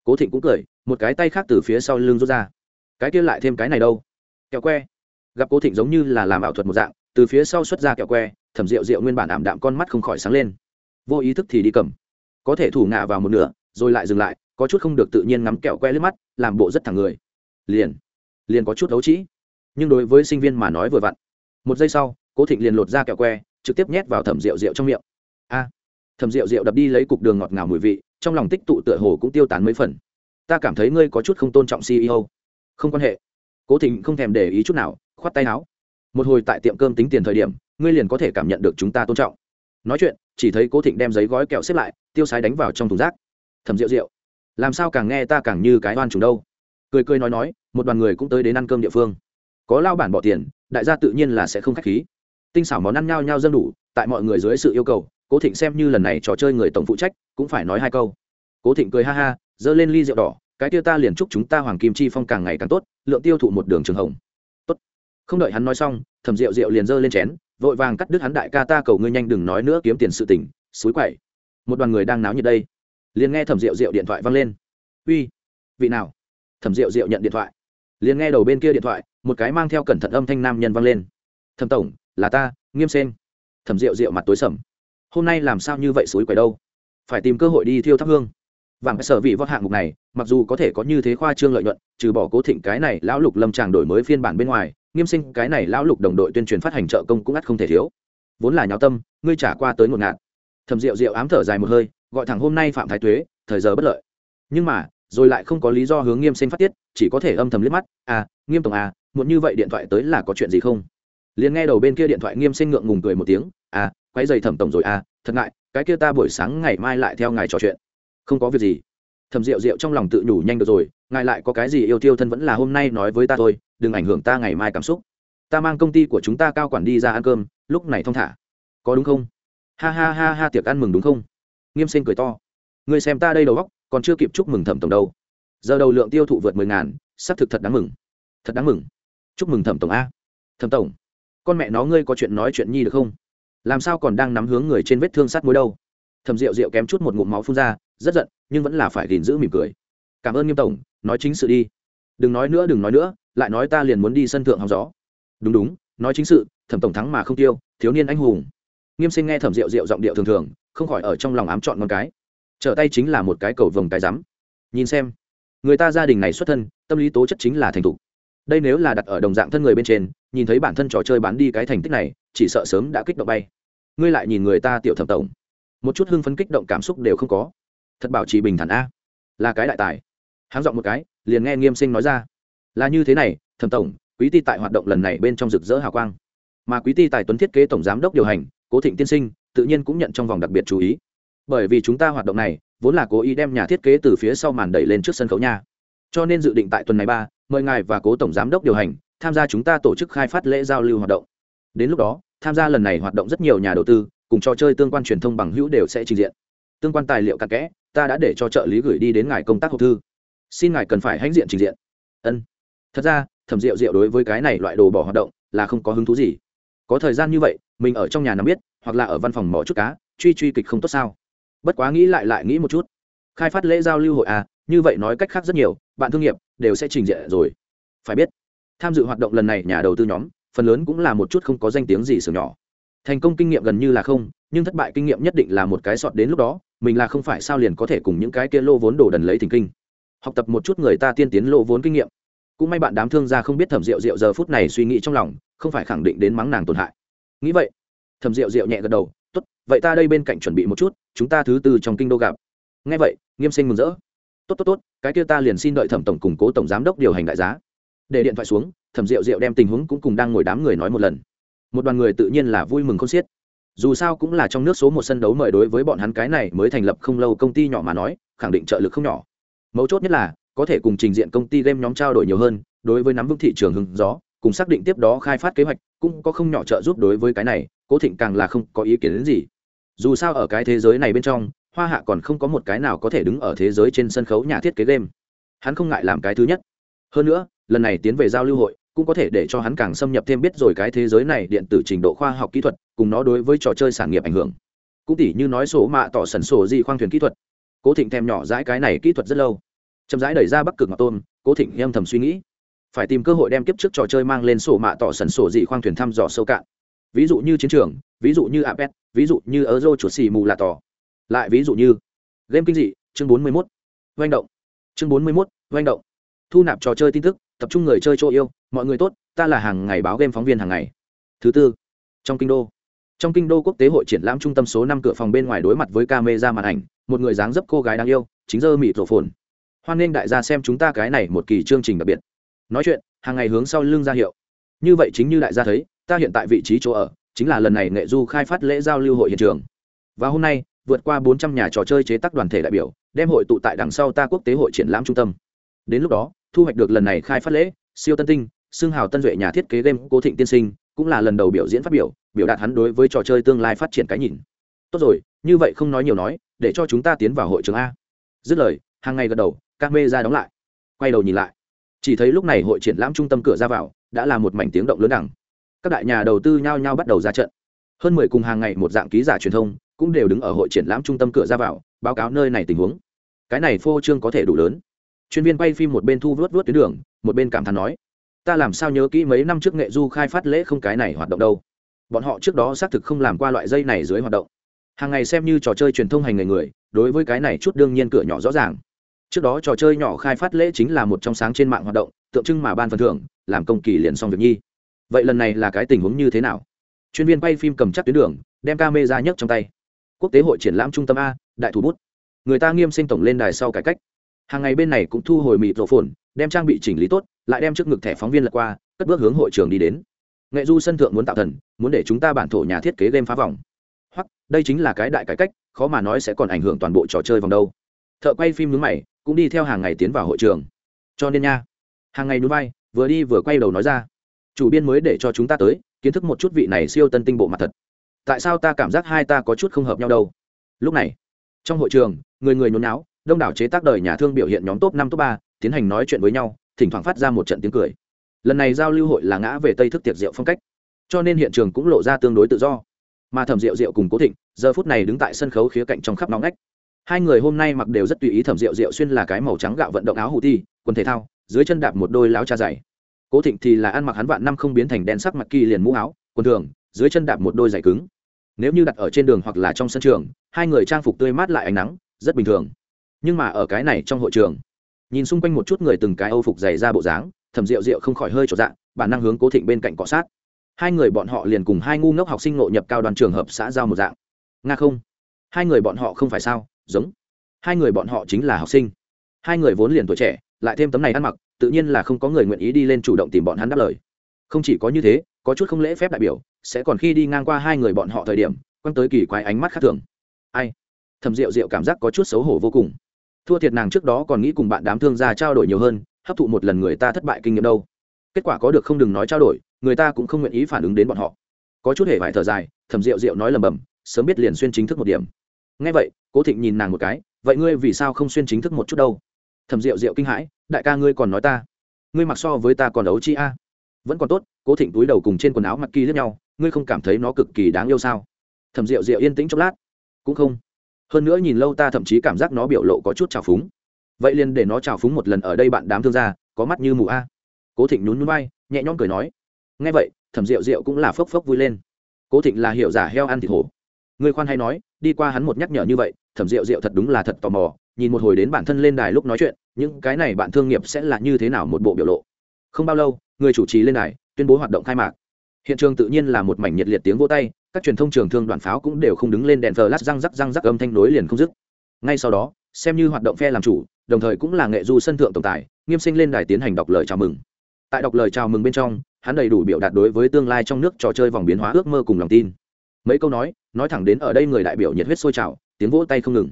cố thịnh cũng cười, một cái tay khác từ phía sau lưng rút ra. Cái kia lại thêm cái này đâu? Kẹo que. Gặp cố thịnh giống như là làm ảo thuật một dạng, từ phía sau xuất ra kẹo que, thẩm rượu rượu nguyên bản ảm đạm con mắt không khỏi sáng lên. Vô ý thức thì đi cầm. Có thể thủ ngạ vào một nửa, rồi lại dừng lại, có chút không được tự nhiên ngắm kẹo que lướt mắt, làm bộ rất thẳng người. Liền. Liền có chút đấu trĩ. Nhưng đối với sinh viên mà nói vừa vặn. Một giây sau, cố thịnh liền lột ra kẹo que, trực tiếp nhét vào thẩm rượu rượu trong miệng. A. Thẩm rượu rượu đập đi lấy cục đường ngọt ngào mùi vị trong lòng tích tụ tựa hồ cũng tiêu tán mấy phần. Ta cảm thấy ngươi có chút không tôn trọng ceo không quan hệ. Cố thịnh không thèm để ý chút nào, khoát tay áo. Một hồi tại tiệm cơm tính tiền thời điểm, ngươi liền có thể cảm nhận được chúng ta tôn trọng. Nói chuyện, chỉ thấy cố thịnh đem giấy gói kẹo xếp lại, tiêu sái đánh vào trong thùng rác. Thầm rượu rượu làm sao càng nghe ta càng như cái oan trùng đâu? Cười cười nói nói, một đoàn người cũng tới đến ăn cơm địa phương. Có lao bản bỏ tiền, đại gia tự nhiên là sẽ không k h á c h khí. Tinh xảo món ăn nhao nhao dân đủ, tại mọi người dưới sự yêu cầu cố thịnh xem như lần này trò chơi người tổng phụ trách, cũng phải nói hai câu. Cố thịnh cười ha ha, giơ lên ly rượu đỏ, cái tiêu ta liền chúc chúng ta hoàng kim chi phong càng ngày càng tốt, lượng tiêu thụ một đường trường hồng. Tốt. Không đợi hắn nói xong, thầm rượu rượu liền giơ lên chén, vội vàng cắt đứt hắn đại ca ta cầu ngươi nhanh đừng nói nữa kiếm tiền sự tỉnh suối quậy. Một đoàn người đang náo nhiệt đây. Liền nghe thẩm rượu rượu điện thoại văng lên. Uy, vị nào? Thẩm rượu rượu nhận điện thoại. Liền nghe đầu bên kia điện thoại, một cái mang theo cẩn thận âm thanh nam nhân văng lên. Thẩm tổng, là ta, nghiêm sen thẩm rượu rượu mặt tối sầm hôm nay làm sao như vậy suối quậy đâu? Phải tìm cơ hội đi thiêu thắp hương. Vàng sở vị vót hạng mục này, mặc dù có thể có như thế khoa trương lợi nhuận, trừ bỏ cố thịnh cái này lão lục lâm tràng đổi mới phiên bản bên ngoài, nghiêm sinh cái này lão lục đồng đội tuyên truyền phát hành trợ công cũng ắt không thể thiếu. Vốn là nháo tâm, ngươi trả qua tới ngột ngạt. Thầm rượu rượu ám thở dài một hơi, gọi thẳng hôm nay phạm thái tuế, thời giờ bất lợi. Nhưng mà, rồi lại không có lý do hướng nghiêm sinh phát tiết, chỉ có thể âm thầm liếc mắt. À nghiêm tổng à muốn như vậy điện thoại tới là có chuyện gì không? Liền nghe đầu bên kia điện thoại nghiêm sinh ngượng ngùng cười một tiếng à quay dày thẩm tổng rồi à thật ngại, cái kia ta buổi sáng ngày mai lại theo ngài trò chuyện. Không có việc gì. Thẩm rượu rượu trong lòng tự nhủ nhanh được rồi, ngài lại có cái gì yêu tiêu thân vẫn là hôm nay nói với ta thôi, đừng ảnh hưởng ta ngày mai cảm xúc. Ta mang công ty của chúng ta cao quản đi ra ăn cơm, lúc này thong thả. Có đúng không? Ha ha ha ha, tiệc ăn mừng đúng không? Nghiêm sinh cười to. Người xem ta đây đầu góc còn chưa kịp chúc mừng thẩm tổng đâu. Giờ đầu lượng tiêu thụ vượt mười ngàn xác thực thật đáng mừng. Thật đáng mừng. Chúc mừng thẩm tổng a. Thẩm tổng con mẹ nó ngươi có chuyện nói chuyện nhi được không? Làm sao còn đang nắm hướng người trên vết thương sát mối đâu? Thẩm rượu rượu kém chút một ngụm máu phun ra, rất giận, nhưng vẫn là phải gìn giữ mỉm cười. Cảm ơn nghiêm tổng, nói chính sự đi. Đừng nói nữa, đừng nói nữa, lại nói ta liền muốn đi sân thượng hóng gió. Đúng đúng, nói chính sự, thẩm tổng thắng mà không tiêu, thiếu niên anh hùng. Nghiêm sinh nghe thẩm rượu rượu giọng điệu thường thường, không khỏi ở trong lòng ám chọn con cái. Trở tay chính là một cái cầu vồng cái rắm. Nhìn xem, người ta gia đình này xuất thân, tâm lý tố chất chính là thành thục đây nếu là đặt ở đồng dạng thân người bên trên, nhìn thấy bản thân trò chơi bán đi cái thành tích này, chỉ sợ sớm đã kích động bay. Ngươi lại nhìn người ta tiểu thẩm tổng. Một chút hưng phấn kích động cảm xúc đều không có. Thật bảo trì bình thản a. Là cái đại tài. Háng giọng một cái, liền nghe nghiêm sinh nói ra. Là như thế này, thẩm tổng, quý ty tại hoạt động lần này bên trong rực rỡ hào quang. Mà quý ty tài tuấn thiết kế tổng giám đốc điều hành, cố thịnh tiên sinh, tự nhiên cũng nhận trong vòng đặc biệt chú ý. Bởi vì chúng ta hoạt động này, vốn là cố ý đem nhà thiết kế từ phía sau màn đẩy lên trước sân khấu nha. Cho nên dự định tại tuần này ba mời ngài và cố tổng giám đốc điều hành, tham gia chúng ta tổ chức khai phát lễ giao lưu hoạt động. Đến lúc đó, tham gia lần này hoạt động rất nhiều nhà đầu tư, cùng trò chơi tương quan truyền thông bằng hữu đều sẽ trình diện. Tương quan tài liệu cặn kẽ, ta đã để cho trợ lý gửi đi đến ngài công tác hộp thư. Xin ngài cần phải hãnh diện trình diện. Ân. Thật ra, thẩm rượu rượu đối với cái này loại đồ bỏ hoạt động là không có hứng thú gì. Có thời gian như vậy, mình ở trong nhà nắm biết, hoặc là ở văn phòng mỏ chút cá, truy truy kịch không tốt sao? Bất quá nghĩ lại lại nghĩ một chút. Khai phát lễ giao lưu hội à như vậy nói cách khác rất nhiều, bạn thương nghiệp đều sẽ trình diện rồi. Phải biết, tham dự hoạt động lần này nhà đầu tư nhóm, phần lớn cũng là một chút không có danh tiếng gì sửa nhỏ. Thành công kinh nghiệm gần như là không, nhưng thất bại kinh nghiệm nhất định là một cái sọt đến lúc đó, mình là không phải sao liền có thể cùng những cái kia lô vốn đổ đần lấy thỉnh kinh. Học tập một chút người ta tiên tiến lô vốn kinh nghiệm. Cũng may bạn đám thương gia không biết thẩm rượu rượu giờ phút này suy nghĩ trong lòng, không phải khẳng định đến mắng nàng tổn hại. Nghĩ vậy, thẩm rượu rượu nhẹ gật đầu, tốt, vậy ta đây bên cạnh chuẩn bị một chút, chúng ta thứ tư trong kinh đô gặp. Nghe vậy, nghiêm sinh mừng rỡ tốt tốt tốt, cái kia ta liền xin đợi thẩm tổng củng cố tổng giám đốc điều hành đại giá. Để điện thoại xuống, thẩm rượu rượu đem tình huống cũng cùng đang ngồi đám người nói một lần. Một đoàn người tự nhiên là vui mừng không xiết. Dù sao cũng là trong nước số một sân đấu mời đối với bọn hắn cái này mới thành lập không lâu công ty nhỏ mà nói, khẳng định trợ lực không nhỏ. Mấu chốt nhất là, có thể cùng trình diện công ty game nhóm trao đổi nhiều hơn, đối với nắm vững thị trường hứng gió, cùng xác định tiếp đó khai phát kế hoạch, cũng có không nhỏ trợ giúp đối với cái này, cố thịnh càng là không có ý kiến đến gì. Dù sao ở cái thế giới này bên trong hoa hạ còn không có một cái nào có thể đứng ở thế giới trên sân khấu nhà thiết kế game. Hắn không ngại làm cái thứ nhất. Hơn nữa, lần này tiến về giao lưu hội, cũng có thể để cho hắn càng xâm nhập thêm biết rồi cái thế giới này điện tử trình độ khoa học kỹ thuật, cùng nó đối với trò chơi sản nghiệp ảnh hưởng. Cũng tỉ như nói số mạ tỏ sần sổ gì khoang thuyền kỹ thuật. Cố thịnh thèm nhỏ dãi cái này kỹ thuật rất lâu. Chậm rãi đẩy ra bắc cực ngọc tôn, cố thịnh em thầm suy nghĩ. Phải tìm cơ hội đem kiếp trước trò chơi mang lên sổ mạ tỏ sần sổ dị khoang thuyền thăm dò sâu cạn. Ví dụ như chiến trường, ví dụ như apet, ví dụ như ở euro chuột xì mù là tỏ lại ví dụ như, game kinh dị, chương bốn mươi mốt, doanh động. Chương bốn mươi mốt, doanh động. Thu nạp trò chơi tin tức, tập trung người chơi chỗ yêu, mọi người tốt, ta là hàng ngày báo game phóng viên hàng ngày. Thứ tư, trong kinh đô. Trong kinh đô quốc tế hội triển lãm trung tâm số năm cửa phòng bên ngoài đối mặt với ca mê ra màn ảnh, một người dáng dấp cô gái đáng yêu, chính giờ mịt rổ phồn. Hoan nghênh đại gia xem chúng ta cái này một kỳ chương trình đặc biệt. Nói chuyện, hàng ngày hướng sau lưng ra hiệu. Như vậy chính như đại gia thấy, ta hiện tại vị trí chỗ ở, chính là lần này nghệ du khai phát lễ giao lưu hội hiện trường. Và hôm nay vượt qua bốn trăm nhà trò chơi chế tác đoàn thể đại biểu, đem hội tụ tại đằng sau ta quốc tế hội triển lãm trung tâm. Đến lúc đó, thu hoạch được lần này khai phát lễ, siêu tân tinh xương hào tân duệ nhà thiết kế game cố thịnh tiên sinh, cũng là lần đầu biểu diễn phát biểu biểu đạt hắn đối với trò chơi tương lai phát triển cái nhìn. Tốt rồi, như vậy không nói nhiều nói, để cho chúng ta tiến vào hội trường a. Dứt lời, hàng ngày gật đầu các mê ra đóng lại. Quay đầu nhìn lại. Chỉ thấy lúc này hội triển lãm trung tâm cửa ra vào, đã là một mảnh tiếng động lớn đẳng các đại nhà đầu tư nhao nhao bắt đầu ra trận. Hơn mười cùng hàng ngày một dạng ký giả truyền thông cũng đều đứng ở hội triển lãm trung tâm cửa ra vào, báo cáo nơi này tình huống. Cái này phô trương có thể đủ lớn. Chuyên viên quay phim một bên thu vớt vớt tuyến đường, một bên cảm thán nói, ta làm sao nhớ kỹ mấy năm trước nghệ du khai phát lễ không cái này hoạt động đâu. Bọn họ trước đó xác thực không làm qua loại dây này dưới hoạt động. Hàng ngày xem như trò chơi truyền thông hành người người, đối với cái này chút đương nhiên cửa nhỏ rõ ràng. Trước đó trò chơi nhỏ khai phát lễ chính là một trong sáng trên mạng hoạt động, tượng trưng mà ban phần thưởng, làm công kỳ liền xong việc nhi. Vậy lần này là cái tình huống như thế nào? Chuyên viên quay phim cầm chắc tuyến đường, đem ca mê ra nhấc trong tay quốc tế hội triển lãm trung tâm a, đại thủ bút. Người ta nghiêm sinh tổng lên đài sau cải cách. Hàng ngày bên này cũng thu hồi mịt rổ phồn, đem trang bị chỉnh lý tốt, lại đem trước ngực thẻ phóng viên lật qua, cất bước hướng hội trường đi đến. Nghệ du sân thượng muốn tạo thần, muốn để chúng ta bản thổ nhà thiết kế game phá vòng. Hoặc, đây chính là cái đại cải cách, khó mà nói sẽ còn ảnh hưởng toàn bộ trò chơi vòng đâu. Thợ quay phim núi mày, cũng đi theo hàng ngày tiến vào hội trường. Cho nên nha, hàng ngày núi bay, vừa đi vừa quay đầu nói ra. Chủ biên mới để cho chúng ta tới, kiến thức một chút vị này siêu tân tinh bộ mặt thật tại sao ta cảm giác hai ta có chút không hợp nhau đâu? Lúc này, trong hội trường, người người nhốn náo đông đảo chế tác đời nhà thương biểu hiện nhóm top năm, top ba, tiến hành nói chuyện với nhau, thỉnh thoảng phát ra một trận tiếng cười. Lần này giao lưu hội là ngã về tây thức tiệc rượu phong cách, cho nên hiện trường cũng lộ ra tương đối tự do. Mà thẩm rượu rượu cùng cố thịnh, giờ phút này đứng tại sân khấu khía cạnh trong khắp nóng nách. Hai người hôm nay mặc đều rất tùy ý thẩm rượu rượu xuyên là cái màu trắng gạo vận động áo hủ ti, quần thể thao, dưới chân đạp một đôi láo cha dày cố thịnh thì là ăn mặc hắn vạn năm không biến thành đen sắc mặc kỳ liền mũ áo, quần thường, dưới chân đạp một đôi giày cứng nếu như đặt ở trên đường hoặc là trong sân trường, hai người trang phục tươi mát lại ánh nắng, rất bình thường. Nhưng mà ở cái này trong hội trường, nhìn xung quanh một chút người từng cái âu phục dày ra bộ dáng, thẩm rượu rượu không khỏi hơi trọn dạng bản năng hướng cố thịnh bên cạnh cọ sát. Hai người bọn họ liền cùng hai ngu ngốc học sinh ngộ nhập cao đoàn trường hợp xã giao một dạng. Nga không? Hai người bọn họ không phải sao? Giống. Hai người bọn họ chính là học sinh. Hai người vốn liền tuổi trẻ, lại thêm tấm này ăn mặc, tự nhiên là không có người nguyện ý đi lên chủ động tìm bọn hắn đáp lời. Không chỉ có như thế, có chút không lễ phép đại biểu sẽ còn khi đi ngang qua hai người bọn họ thời điểm, quăng tới kỳ quái ánh mắt khác thường. Ai? Thầm rượu rượu cảm giác có chút xấu hổ vô cùng. Thua thiệt nàng trước đó còn nghĩ cùng bạn đám thương gia trao đổi nhiều hơn, hấp thụ một lần người ta thất bại kinh nghiệm đâu. Kết quả có được không đừng nói trao đổi, người ta cũng không nguyện ý phản ứng đến bọn họ. Có chút hề vải thở dài thầm rượu rượu nói lầm bầm, sớm biết liền xuyên chính thức một điểm. Ngay vậy, cố thịnh nhìn nàng một cái, vậy ngươi vì sao không xuyên chính thức một chút đâu? Thầm rượu rượu kinh hãi, đại ca ngươi còn nói ta. Ngươi mặc so với ta còn đấu chi a. Vẫn còn tốt, cố thịnh túi đầu cùng trên quần áo mặc kỳ lướt nhau ngươi không cảm thấy nó cực kỳ đáng yêu sao? Thầm rượu rượu yên tĩnh chốc lát. Cũng không. Hơn nữa nhìn lâu ta thậm chí cảm giác nó biểu lộ có chút trào phúng. Vậy liền để nó trào phúng một lần ở đây bạn đám thương gia, có mắt như mù a. Cố thịnh nhún nhún bay nhẹ nhõm cười nói. Nghe vậy, thẩm rượu rượu cũng là phốc phốc vui lên. Cố thịnh là hiểu giả heo ăn thịt hổ. Người khoan hay nói, đi qua hắn một nhắc nhở như vậy, thẩm rượu rượu thật đúng là thật tò mò, nhìn một hồi đến bản thân lên đài lúc nói chuyện, những cái này bạn thương nghiệp sẽ là như thế nào một bộ biểu lộ. Không bao lâu, người chủ trì lên đài tuyên bố hoạt động khai mạc hiện trường tự nhiên là một mảnh nhiệt liệt tiếng vỗ tay, các truyền thông trường thương đoàn pháo cũng đều không đứng lên đèn thờ lát răng rắc răng rắc âm thanh nối liền không dứt. Ngay sau đó, xem như hoạt động phe làm chủ, đồng thời cũng là nghệ du sân thượng tổng tài, nghiêm sinh lên đài tiến hành đọc lời chào mừng. Tại đọc lời chào mừng bên trong, hắn đầy đủ biểu đạt đối với tương lai trong nước trò chơi vòng biến hóa ước mơ cùng lòng tin. Mấy câu nói nói thẳng đến ở đây người đại biểu nhiệt huyết sôi trào, tiếng vỗ tay không ngừng.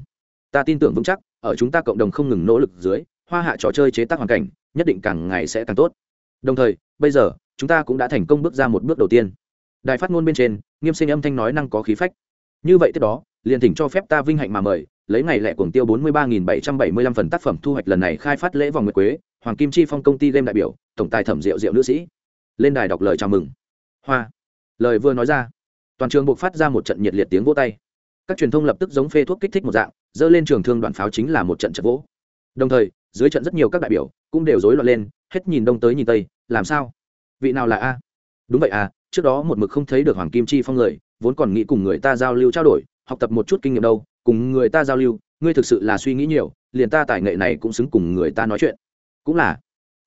Ta tin tưởng vững chắc, ở chúng ta cộng đồng không ngừng nỗ lực dưới, hoa hạ trò chơi chế tác hoàn cảnh, nhất định càng ngày sẽ càng tốt. Đồng thời, bây giờ chúng ta cũng đã thành công bước ra một bước đầu tiên. Đài phát ngôn bên trên, nghiêm sinh âm thanh nói năng có khí phách. Như vậy tiếp đó, liền thỉnh cho phép ta vinh hạnh mà mời, lấy ngày lẻ cuồng tiêu bốn mươi ba nghìn bảy trăm bảy mươi lăm phần tác phẩm thu hoạch lần này khai phát lễ vòng nguyệt quế, hoàng kim chi phong công ty game đại biểu, tổng tài thẩm diệu diệu nữ sĩ. Lên đài đọc lời chào mừng. Hoa. Lời vừa nói ra, toàn trường buộc phát ra một trận nhiệt liệt tiếng vỗ tay. Các truyền thông lập tức giống phê thuốc kích thích một dạng, dơ lên trường thương đoàn pháo chính là một trận trận vỗ. Đồng thời, dưới trận rất nhiều các đại biểu cũng đều rối loạn lên, hết nhìn đông tới nhìn tây, làm sao? Vị nào là a? Đúng vậy à trước đó một mực không thấy được hoàng kim chi phong người, vốn còn nghĩ cùng người ta giao lưu trao đổi, học tập một chút kinh nghiệm đâu, cùng người ta giao lưu, ngươi thực sự là suy nghĩ nhiều, liền ta tài nghệ này cũng xứng cùng người ta nói chuyện. Cũng là.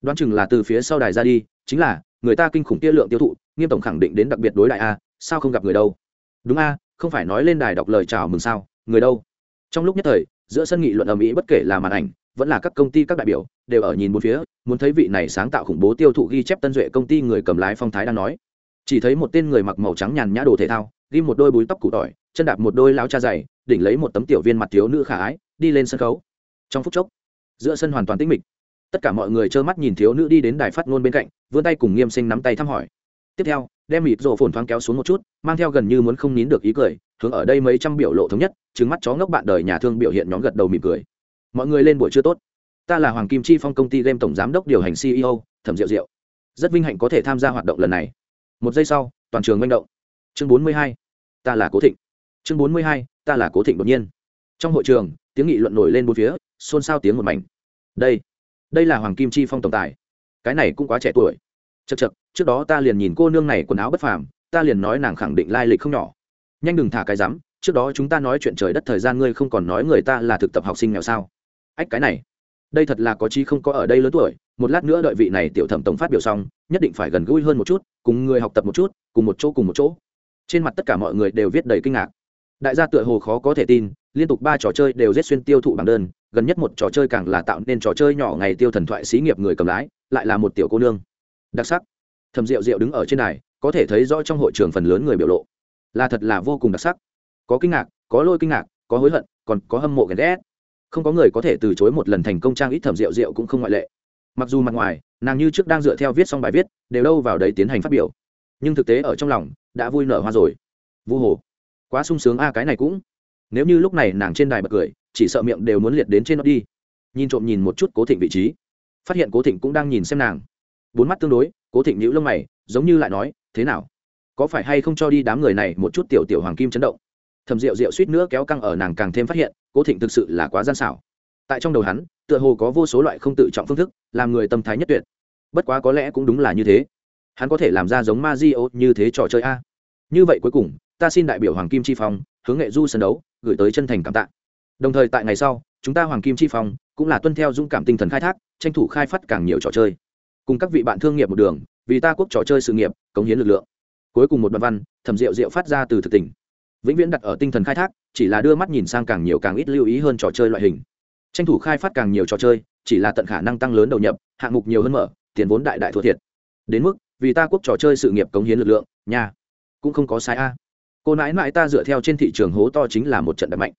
Đoán chừng là từ phía sau đài ra đi, chính là, người ta kinh khủng tia lượng tiêu thụ, nghiêm tổng khẳng định đến đặc biệt đối đại a, sao không gặp người đâu? Đúng a, không phải nói lên đài đọc lời chào mừng sao, người đâu? Trong lúc nhất thời, giữa sân nghị luận ầm ĩ bất kể là màn ảnh vẫn là các công ty các đại biểu, đều ở nhìn một phía, muốn thấy vị này sáng tạo khủng bố tiêu thụ ghi chép tân duệ công ty người cầm lái phong thái đang nói. Chỉ thấy một tên người mặc màu trắng nhàn nhã đồ thể thao ghi một đôi búi tóc cụ tỏi, chân đạp một đôi láo cha dày đỉnh lấy một tấm tiểu viên mặt thiếu nữ khả ái, đi lên sân khấu. Trong phút chốc, giữa sân hoàn toàn tĩnh mịch. Tất cả mọi người trơ mắt nhìn thiếu nữ đi đến đài phát ngôn bên cạnh, vươn tay cùng nghiêm sinh nắm tay thăm hỏi. Tiếp theo, đem mịt rổ phồn thoáng kéo xuống một chút, mang theo gần như muốn không nín được ý cười, hướng ở đây mấy trăm biểu lộ thống nhất trứng mắt chó ngốc bạn đời nhà thương biểu hiện nhóm gật đầu mỉm cười mọi người lên buổi chưa tốt. Ta là hoàng kim chi phong công ty game tổng giám đốc điều hành ceo thẩm diệu diệu. Rất vinh hạnh có thể tham gia hoạt động lần này. Một giây sau, toàn trường manh động. Chương bốn mươi hai, ta là cố thịnh. Chương bốn mươi hai, ta là cố thịnh đột nhiên. Trong hội trường, tiếng nghị luận nổi lên bốn phía, xôn xao tiếng một mảnh. Đây đây là hoàng kim chi phong tổng tài. Cái này cũng quá trẻ tuổi. Chật chật trước đó ta liền nhìn cô nương này quần áo bất phàm, ta liền nói nàng khẳng định lai lịch không nhỏ. Nhanh đừng thả cái rắm, trước đó chúng ta nói chuyện trời đất thời gian ngươi không còn nói người ta là thực tập học sinh nghèo sao? Ách cái này. Đây thật là có chi không có ở đây lớn tuổi, một lát nữa đợi vị này tiểu thẩm tổng phát biểu xong, nhất định phải gần gũi hơn một chút, cùng người học tập một chút, cùng một chỗ cùng một chỗ. Trên mặt tất cả mọi người đều viết đầy kinh ngạc. Đại gia tựa hồ khó có thể tin, liên tục ba trò chơi đều rét xuyên tiêu thụ bảng đơn, gần nhất một trò chơi càng là tạo nên trò chơi nhỏ ngày tiêu thần thoại xí nghiệp người cầm lái, lại là một tiểu cô nương. Đặc sắc. Thầm rượu rượu đứng ở trên này có thể thấy rõ trong hội trường phần lớn người biểu lộ. Là thật là vô cùng đặc sắc. Có kinh ngạc, có lôi kinh ngạc, có hối hận, còn có hâm mộ ghen ghét không có người có thể từ chối một lần thành công trang ít thẩm rượu rượu cũng không ngoại lệ. Mặc dù mặt ngoài, nàng như trước đang dựa theo viết xong bài viết, đều đâu vào đấy tiến hành phát biểu. Nhưng thực tế ở trong lòng, đã vui nở hoa rồi. Vu hồ, quá sung sướng a, cái này cũng. Nếu như lúc này nàng trên đài bật cười, chỉ sợ miệng đều muốn liệt đến trên nó đi. Nhìn trộm nhìn một chút cố thịnh vị trí. Phát hiện cố thịnh cũng đang nhìn xem nàng. Bốn mắt tương đối, cố thịnh nhữ lông mày, giống như lại nói, thế nào? Có phải hay không cho đi đám người này một chút tiểu tiểu hoàng kim chấn động? Thầm rượu rượu suýt nữa kéo căng ở nàng càng thêm phát hiện, cố thịnh thực sự là quá gian xảo. Tại trong đầu hắn, tựa hồ có vô số loại không tự trọng phương thức, làm người tâm thái nhất tuyệt. Bất quá có lẽ cũng đúng là như thế. Hắn có thể làm ra giống ma di ô như thế trò chơi a. Như vậy cuối cùng, ta xin đại biểu hoàng kim chi phong, hướng nghệ du sân đấu, gửi tới chân thành cảm tạ. Đồng thời tại ngày sau, chúng ta hoàng kim chi phong cũng là tuân theo dũng cảm tinh thần khai thác, tranh thủ khai phát càng nhiều trò chơi. Cùng các vị bạn thương nghiệp một đường, vì ta quốc trò chơi sự nghiệp, cống hiến lực lượng. Cuối cùng một đoạn văn thẩm rượu rượu phát ra từ thực tình vĩnh viễn đặt ở tinh thần khai thác, chỉ là đưa mắt nhìn sang càng nhiều càng ít lưu ý hơn trò chơi loại hình. Tranh thủ khai phát càng nhiều trò chơi, chỉ là tận khả năng tăng lớn đầu nhập, hạng mục nhiều hơn mở, tiền vốn đại đại thua thiệt. Đến mức, vì ta quốc trò chơi sự nghiệp cống hiến lực lượng nhà cũng không có sai a. Cô nãi mãi ta dựa theo trên thị trường hố to chính là một trận đập mạnh.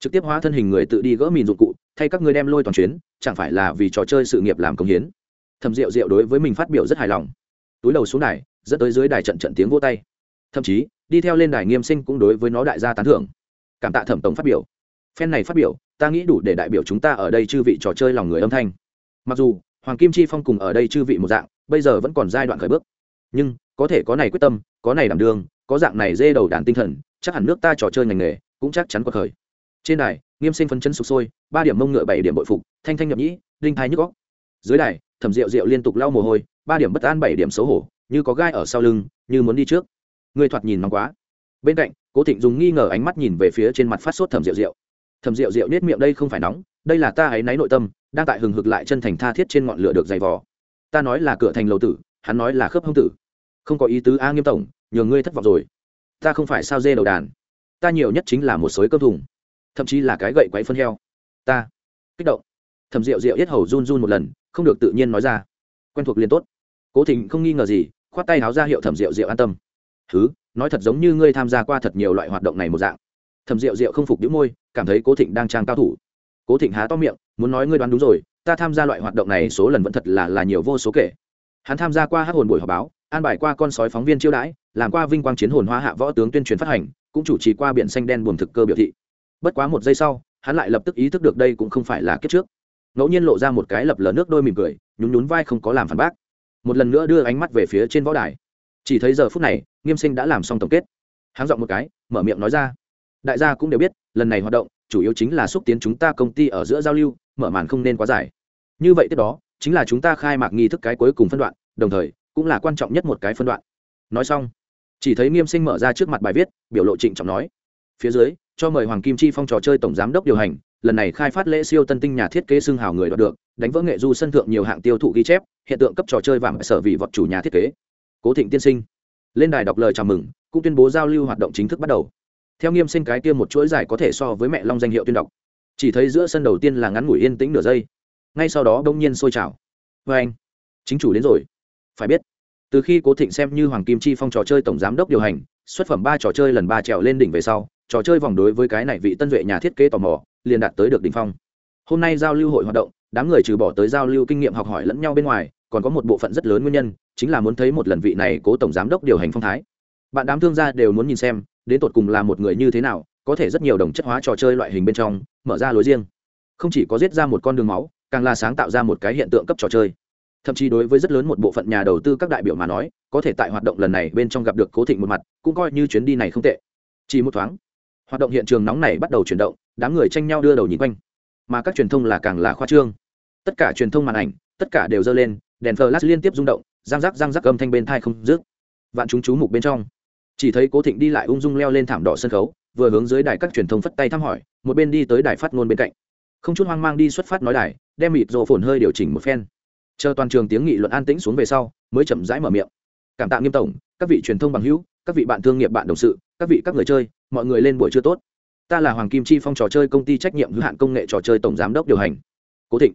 Trực tiếp hóa thân hình người tự đi gỡ mìn dụng cụ, thay các người đem lôi toàn chuyến, chẳng phải là vì trò chơi sự nghiệp làm công hiến. Thầm rượu rượu đối với mình phát biểu rất hài lòng. Túi đầu xuống đài, dẫn tới dưới đài trận trận tiếng vô tay. Thậm chí đi theo lên đài nghiêm sinh cũng đối với nó đại gia tán thưởng. Cảm tạ thẩm tổng phát biểu. Phen này phát biểu, ta nghĩ đủ để đại biểu chúng ta ở đây chư vị trò chơi lòng người âm thanh. Mặc dù, hoàng kim chi phong cùng ở đây chư vị một dạng, bây giờ vẫn còn giai đoạn khởi bước. Nhưng, có thể có này quyết tâm, có này đảm đương, có dạng này dê đầu đàn tinh thần, chắc hẳn nước ta trò chơi ngành nghề cũng chắc chắn có khởi trên đài, nghiêm sinh phấn chấn sụp sôi, ba điểm mông ngựa bảy điểm bội phục, thanh thanh nhậm nhĩ, đinh thái nhức góc dưới đài, thẩm rượu rượu liên tục lau mồ hôi, ba điểm bất an bảy điểm xấu hổ, như có gai ở sau lưng, như muốn đi trước. Ngươi thoạt nhìn nóng quá. Bên cạnh, cố thịnh dùng nghi ngờ ánh mắt nhìn về phía trên mặt phát sốt thẩm rượu rượu thẩm rượu rượu nết miệng, đây không phải nóng, đây là ta ấy náy nội tâm, đang tại hừng hực lại chân thành tha thiết trên ngọn lửa được dày vò. Ta nói là cửa thành lầu tử, hắn nói là khớp hông tử. Không có ý tứ a nghiêm tổng nhường ngươi thất vọng rồi. Ta không phải sao dê đầu đàn. Ta nhiều nhất chính là một sới cơm thùng, thậm chí là cái gậy quấy phân heo. Ta. Kích động. Thầm rượu rượu yết hầu run run một lần, không được tự nhiên nói ra. Quen thuộc liền tốt. Cố thịnh không nghi ngờ gì, khoát tay háo ra hiệu thẩm rượu rượu an tâm thứ, nói thật giống như ngươi tham gia qua thật nhiều loại hoạt động này một dạng. Thẩm rượu rượu không phục đĩu môi, cảm thấy cố thịnh đang trang cao thủ. Cố thịnh há to miệng, muốn nói ngươi đoán đúng rồi, ta tham gia loại hoạt động này số lần vẫn thật là là nhiều vô số kể. Hắn tham gia qua hát hồn buổi họp báo, an bài qua con sói phóng viên chiêu đãi, làm qua vinh quang chiến hồn hoa hạ võ tướng tuyên truyền phát hành, cũng chủ trì qua biển xanh đen buồn thực cơ biểu thị. Bất quá một giây sau, hắn lại lập tức ý thức được đây cũng không phải là kết trước. Ngẫu nhiên lộ ra một cái lập lờ nước đôi mỉm cười, nhún nhún vai không có làm phản bác. Một lần nữa đưa ánh mắt về phía trên võ đài chỉ thấy giờ phút này, nghiêm sinh đã làm xong tổng kết. Hắn giọng một cái, mở miệng nói ra. Đại gia cũng đều biết, lần này hoạt động, chủ yếu chính là xúc tiến chúng ta công ty ở giữa giao lưu, mở màn không nên quá dài. Như vậy tiếp đó, chính là chúng ta khai mạc nghi thức cái cuối cùng phân đoạn, đồng thời, cũng là quan trọng nhất một cái phân đoạn. Nói xong, chỉ thấy nghiêm sinh mở ra trước mặt bài viết, biểu lộ trịnh trọng nói. Phía dưới, cho mời hoàng kim chi phong trò chơi tổng giám đốc điều hành, lần này khai phát lễ siêu tân tinh nhà thiết kế xưng hào người đoạt được, đánh vỡ nghệ du sân thượng nhiều hạng tiêu thụ ghi chép, hiện tượng cấp trò chơi vàng sở vị vọt chủ nhà thiết kế cố thịnh tiên sinh. Lên đài đọc lời chào mừng, cũng tuyên bố giao lưu hoạt động chính thức bắt đầu. Theo nghiêm sinh cái kia một chuỗi dài có thể so với mẹ long danh hiệu tuyên đọc. Chỉ thấy giữa sân đầu tiên là ngắn ngủi yên tĩnh nửa giây. Ngay sau đó đông nhiên sôi trào. Vê anh, chính chủ đến rồi. Phải biết, từ khi cố thịnh xem như hoàng kim chi phong trò chơi tổng giám đốc điều hành, xuất phẩm ba trò chơi lần ba trèo lên đỉnh về sau, trò chơi vòng đối với cái này vị tân duệ nhà thiết kế tò mò, liền đạt tới được đỉnh phong. Hôm nay giao lưu hội hoạt động đám người trừ bỏ tới giao lưu kinh nghiệm học hỏi lẫn nhau bên ngoài, còn có một bộ phận rất lớn nguyên nhân, chính là muốn thấy một lần vị này cố tổng giám đốc điều hành phong thái. Bạn đám thương gia đều muốn nhìn xem, đến tột cùng là một người như thế nào, có thể rất nhiều đồng chất hóa trò chơi loại hình bên trong, mở ra lối riêng. Không chỉ có giết ra một con đường máu, càng là sáng tạo ra một cái hiện tượng cấp trò chơi. Thậm chí đối với rất lớn một bộ phận nhà đầu tư các đại biểu mà nói, có thể tại hoạt động lần này bên trong gặp được cố thịnh một mặt, cũng coi như chuyến đi này không tệ. Chỉ một thoáng, hoạt động hiện trường nóng này bắt đầu chuyển động, đám người tranh nhau đưa đầu nhìn quanh mà các truyền thông là càng là khoa trương. Tất cả truyền thông màn ảnh, tất cả đều dơ lên, đèn flash liên tiếp rung động, răng rắc răng rắc âm thanh bên thai không dứt. Vạn chúng chú mục bên trong. Chỉ thấy cố thịnh đi lại ung dung leo lên thảm đỏ sân khấu, vừa hướng dưới đài các truyền thông phất tay thăm hỏi, một bên đi tới đài phát ngôn bên cạnh. Không chút hoang mang đi xuất phát nói đài, đem mịt rộ phồn hơi điều chỉnh một phen. Chờ toàn trường tiếng nghị luận an tĩnh xuống về sau, mới chậm rãi mở miệng. Cảm tạ nghiêm tổng, các vị truyền thông bằng hữu, các vị bạn thương nghiệp bạn đồng sự, các vị các người chơi, mọi người lên buổi trưa tốt ta là hoàng kim chi phong trò chơi công ty trách nhiệm hữu hạn công nghệ trò chơi tổng giám đốc điều hành. Cố thịnh.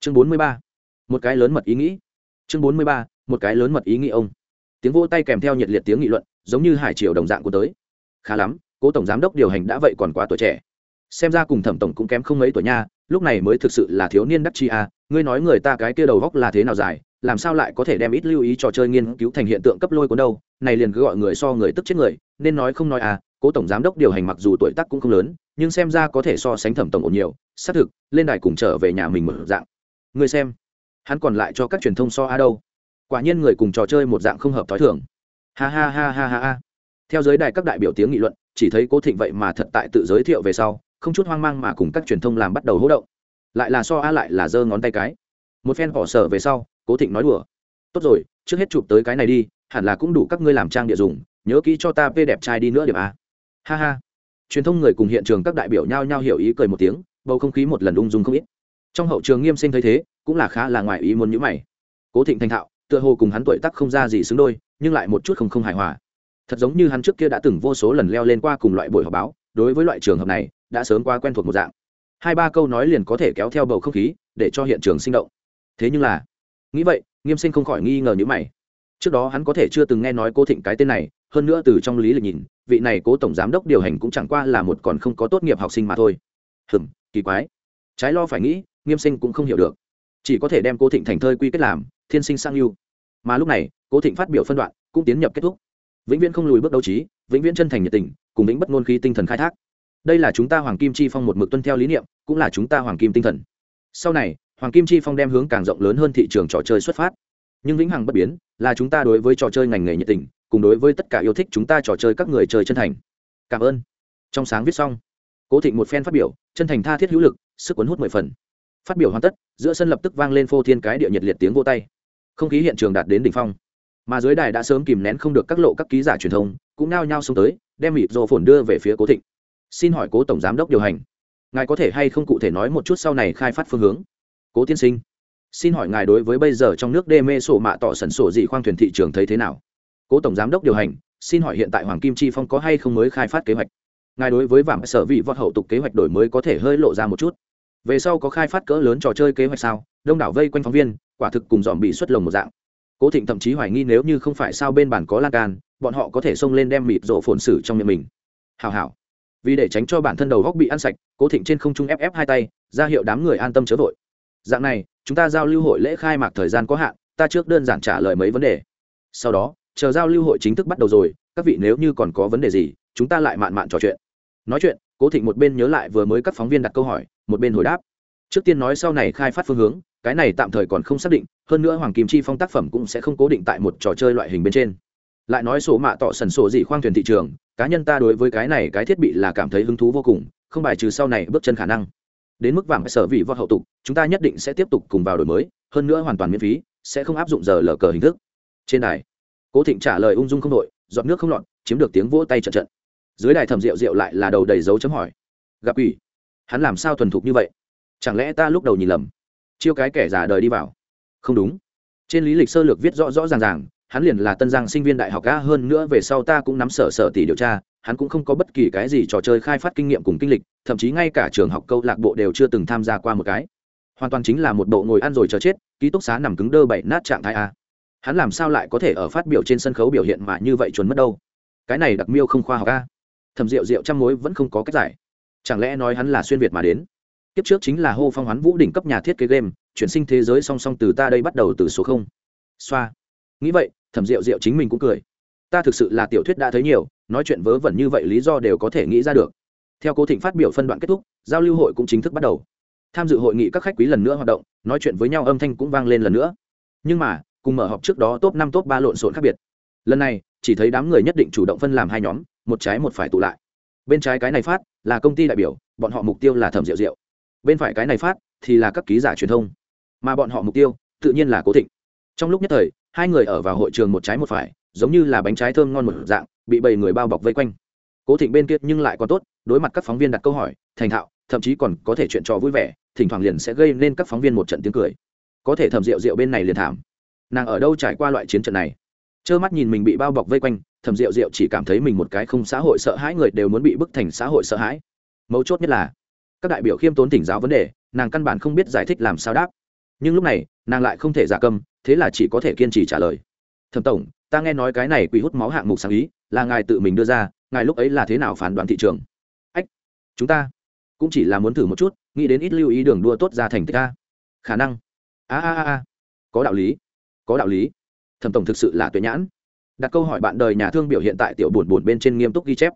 Chương bốn mươi ba. Một cái lớn mật ý nghĩ. Chương bốn mươi ba, một cái lớn mật ý nghĩ ông. Tiếng vỗ tay kèm theo nhiệt liệt tiếng nghị luận, giống như hải triều đồng dạng của tới. Khá lắm, cố tổng giám đốc điều hành đã vậy còn quá tuổi trẻ. Xem ra cùng thẩm tổng cũng kém không mấy tuổi nha, lúc này mới thực sự là thiếu niên đắc chi à ngươi nói người ta cái kia đầu góc là thế nào dài làm sao lại có thể đem ít lưu ý trò chơi nghiên cứu thành hiện tượng cấp lôi cuốn đâu? Này liền cứ gọi người so người tức chết người, nên nói không nói à cố tổng giám đốc điều hành mặc dù tuổi tác cũng không lớn, nhưng xem ra có thể so sánh thẩm tổng ổn nhiều, xác thực, lên đài cùng trở về nhà mình mở dạng. Người xem, hắn còn lại cho các truyền thông so a đâu. Quả nhiên người cùng trò chơi một dạng không hợp thói thường. Ha ha ha ha ha ha. Theo giới đài các đại biểu tiếng nghị luận, chỉ thấy cố thịnh vậy mà thật tại tự giới thiệu về sau, không chút hoang mang mà cùng các truyền thông làm bắt đầu hỗ động. Lại là so a lại là giơ ngón tay cái. Một phen bỏ sở về sau cố thịnh nói đùa. Tốt rồi, trước hết chụp tới cái này đi, hẳn là cũng đủ các ngươi làm trang địa dùng, nhớ kỹ cho ta p đẹp trai đi nữa điểm a ha ha. Truyền thông người cùng hiện trường các đại biểu nhao nhao hiểu ý cười một tiếng, bầu không khí một lần ung dung không ít. Trong hậu trường nghiêm sinh thấy thế, cũng là khá là ngoài ý muốn nhữ mày. Cố thịnh thành thạo, tựa hồ cùng hắn tuổi tắc không ra gì xứng đôi, nhưng lại một chút không không hài hòa. Thật giống như hắn trước kia đã từng vô số lần leo lên qua cùng loại buổi họp báo, đối với loại trường hợp này, đã sớm qua quen thuộc một dạng. Hai ba câu nói liền có thể kéo theo bầu không khí, để cho hiện trường sinh động. Thế nhưng là nghĩ vậy, nghiêm sinh không khỏi nghi ngờ nhữ mày. Trước đó hắn có thể chưa từng nghe nói cô thịnh cái tên này, hơn nữa từ trong lý lịch nhìn, vị này cố tổng giám đốc điều hành cũng chẳng qua là một còn không có tốt nghiệp học sinh mà thôi. Hừm, kỳ quái. Trái lo phải nghĩ, nghiêm sinh cũng không hiểu được. Chỉ có thể đem cố thịnh thành thơi quy kết làm, thiên sinh sang yêu mà lúc này, cố thịnh phát biểu phân đoạn, cũng tiến nhập kết thúc. Vĩnh viễn không lùi bước đấu trí, vĩnh viễn chân thành nhiệt tình, cùng vĩnh bất ngôn khí tinh thần khai thác. Đây là chúng ta hoàng kim chi phong một mực tuân theo lý niệm, cũng là chúng ta hoàng kim tinh thần. Sau này hoàng kim chi phong đem hướng càng rộng lớn hơn thị trường trò chơi xuất phát. Nhưng vĩnh hằng bất biến, là chúng ta đối với trò chơi ngành nghề nhiệt tình, cùng đối với tất cả yêu thích chúng ta trò chơi các người chơi chân thành. Cảm ơn. Trong sáng viết xong, cố thịnh một phen phát biểu, chân thành tha thiết hữu lực, sức cuốn hút mười phần. Phát biểu hoàn tất, giữa sân lập tức vang lên phô thiên cái địa nhiệt liệt tiếng vô tay. Không khí hiện trường đạt đến đỉnh phong. Mà dưới đài đã sớm kìm nén không được các lộ các ký giả truyền thông, cũng nao nhao xông tới, đem mịt rồ phồn đưa về phía cố thịnh. Xin hỏi cố tổng giám đốc điều hành, ngài có thể hay không cụ thể nói một chút sau này khai phát phương hướng? Cố tiên sinh, xin hỏi ngài đối với bây giờ trong nước đê mê sổ mạ tỏ sẩn sổ gì khoang thuyền thị trường thấy thế nào? Cố tổng giám đốc điều hành, xin hỏi hiện tại hoàng kim chi phong có hay không mới khai phát kế hoạch? Ngài đối với vàng sở vị vọt hậu tục kế hoạch đổi mới có thể hơi lộ ra một chút. Về sau có khai phát cỡ lớn trò chơi kế hoạch sao? Đông đảo vây quanh phóng viên, quả thực cùng dòm bị xuất lồng một dạng. Cố thịnh thậm chí hoài nghi nếu như không phải sao bên bản có lan can, bọn họ có thể xông lên đem mịt rộ phồn xử trong miệng mình. Hào hào vì để tránh cho bản thân đầu góc bị ăn sạch, cố thịnh trên không trung ép ép hai tay, ra hiệu đám người an tâm chớ vội dạng này, chúng ta giao lưu hội lễ khai mạc thời gian có hạn, ta trước đơn giản trả lời mấy vấn đề. Sau đó, chờ giao lưu hội chính thức bắt đầu rồi, các vị nếu như còn có vấn đề gì, chúng ta lại mạn mạn trò chuyện. Nói chuyện, cố thịnh một bên nhớ lại vừa mới các phóng viên đặt câu hỏi, một bên hồi đáp. Trước tiên nói sau này khai phát phương hướng, cái này tạm thời còn không xác định, hơn nữa hoàng kim chi phong tác phẩm cũng sẽ không cố định tại một trò chơi loại hình bên trên. Lại nói sổ mạ tỏ sần sổ dị khoang thuyền thị trường, cá nhân ta đối với cái này cái thiết bị là cảm thấy hứng thú vô cùng, không bài trừ sau này bước chân khả năng đến mức vàng sở vị vọt hậu tục, chúng ta nhất định sẽ tiếp tục cùng vào đổi mới, hơn nữa hoàn toàn miễn phí, sẽ không áp dụng giờ lờ cờ hình thức. Trên đài, cố thịnh trả lời ung dung không đội dọn nước không lọt, chiếm được tiếng vỗ tay trận trận. Dưới đài thẩm rượu rượu lại là đầu đầy dấu chấm hỏi. Gặp ủy hắn làm sao thuần thục như vậy? Chẳng lẽ ta lúc đầu nhìn lầm? Chiêu cái kẻ già đời đi vào. Không đúng. Trên lý lịch sơ lược viết rõ rõ ràng ràng hắn liền là tân giang sinh viên đại học ga hơn nữa về sau ta cũng nắm sở sở tỷ điều tra, hắn cũng không có bất kỳ cái gì trò chơi khai phát kinh nghiệm cùng kinh lịch, thậm chí ngay cả trường học câu lạc bộ đều chưa từng tham gia qua một cái. Hoàn toàn chính là một bộ ngồi ăn rồi chờ chết, ký túc xá nằm cứng đơ bậy nát trạng thái a. Hắn làm sao lại có thể ở phát biểu trên sân khấu biểu hiện mà như vậy chuẩn mất đâu? Cái này đặc miêu không khoa học a. Thầm rượu rượu trăm mối vẫn không có cách giải. Chẳng lẽ nói hắn là xuyên việt mà đến? Kiếp trước chính là hô phong hoán vũ đỉnh cấp nhà thiết kế game, chuyển sinh thế giới song song từ ta đây bắt đầu từ số không. Xoa nghĩ vậy, thẩm rượu rượu chính mình cũng cười. Ta thực sự là tiểu thuyết đã thấy nhiều, nói chuyện vớ vẩn như vậy lý do đều có thể nghĩ ra được. Theo cố thịnh phát biểu phân đoạn kết thúc, giao lưu hội cũng chính thức bắt đầu. Tham dự hội nghị các khách quý lần nữa hoạt động, nói chuyện với nhau âm thanh cũng vang lên lần nữa. Nhưng mà, cùng mở họp trước đó top năm top ba lộn xộn khác biệt. Lần này, chỉ thấy đám người nhất định chủ động phân làm hai nhóm, một trái một phải tụ lại. Bên trái cái này phát là công ty đại biểu, bọn họ mục tiêu là thẩm rượu rượu bên phải cái này phát thì là các ký giả truyền thông. Mà bọn họ mục tiêu tự nhiên là cố thịnh. Trong lúc nhất thời hai người ở vào hội trường một trái một phải, giống như là bánh trái thơm ngon một dạng, bị bầy người bao bọc vây quanh. Cố thịnh bên kia nhưng lại còn tốt, đối mặt các phóng viên đặt câu hỏi, thành thạo, thậm chí còn có thể chuyện trò vui vẻ, thỉnh thoảng liền sẽ gây nên các phóng viên một trận tiếng cười. Có thể thầm rượu rượu bên này liền thảm. Nàng ở đâu trải qua loại chiến trận này? Trơ mắt nhìn mình bị bao bọc vây quanh thầm rượu rượu chỉ cảm thấy mình một cái không xã hội sợ hãi người đều muốn bị bức thành xã hội sợ hãi. Mấu chốt nhất là, các đại biểu khiêm tốn tỉnh giáo vấn đề, nàng căn bản không biết giải thích làm sao đáp. Nhưng lúc này, nàng lại không thể giả câm thế là chỉ có thể kiên trì trả lời. Thẩm tổng, ta nghe nói cái này quỷ hút máu hạng mục sáng ý, là ngài tự mình đưa ra, ngài lúc ấy là thế nào phán đoán thị trường? Ách, chúng ta cũng chỉ là muốn thử một chút, nghĩ đến ít lưu ý đường đua tốt ra thành tích ta khả năng. A a a a. Có đạo lý, có đạo lý. Thẩm tổng thực sự là tuyệt nhãn. Đặt câu hỏi bạn đời nhà thương biểu hiện tại tiểu buồn buồn bên trên nghiêm túc ghi chép.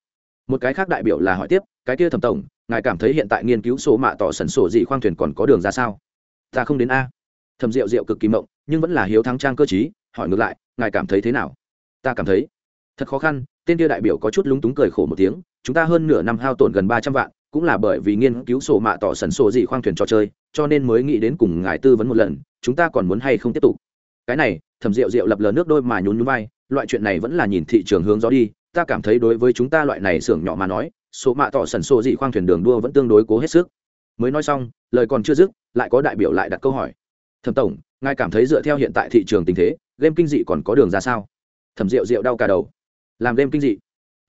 Một cái khác đại biểu là hỏi tiếp, cái kia thẩm tổng, ngài cảm thấy hiện tại nghiên cứu số mạ tỏ sẩn sổ gì khoang thuyền còn có đường ra sao? Ta không đến a. Thầm rượu rượu cực kỳ mộng nhưng vẫn là hiếu thắng trang cơ t hỏi ngược lại, ngài cảm thấy thế nào? Ta cảm thấy thật khó khăn. Tên kia đại biểu có chút lúng túng cười khổ một tiếng, chúng ta hơn nửa năm hao tổn gần ba trăm vạn, cũng là bởi vì nghiên cứu sổ mạ tỏ sần sổ gì khoang thuyền trò chơi, cho nên mới nghĩ đến cùng ngài tư vấn một lần, chúng ta còn muốn hay không tiếp tục? Cái này, thẩm rượu rượu lập lờ nước đôi mà nhún nhún vai, loại chuyện này vẫn là nhìn thị trường hướng gió đi, ta cảm thấy đối với chúng ta loại này xưởng nhỏ mà nói số mạ tỏ sần sổ gì khoang thuyền đường đua vẫn tương đối cố hết sức. Mới nói xong, lời còn chưa dứt, lại có đại biểu lại đặt câu hỏi. Thẩm tổng ngài cảm thấy dựa theo hiện tại thị trường tình thế, game kinh dị còn có đường ra sao? Thẩm rượu rượu đau cả đầu. Làm game kinh dị?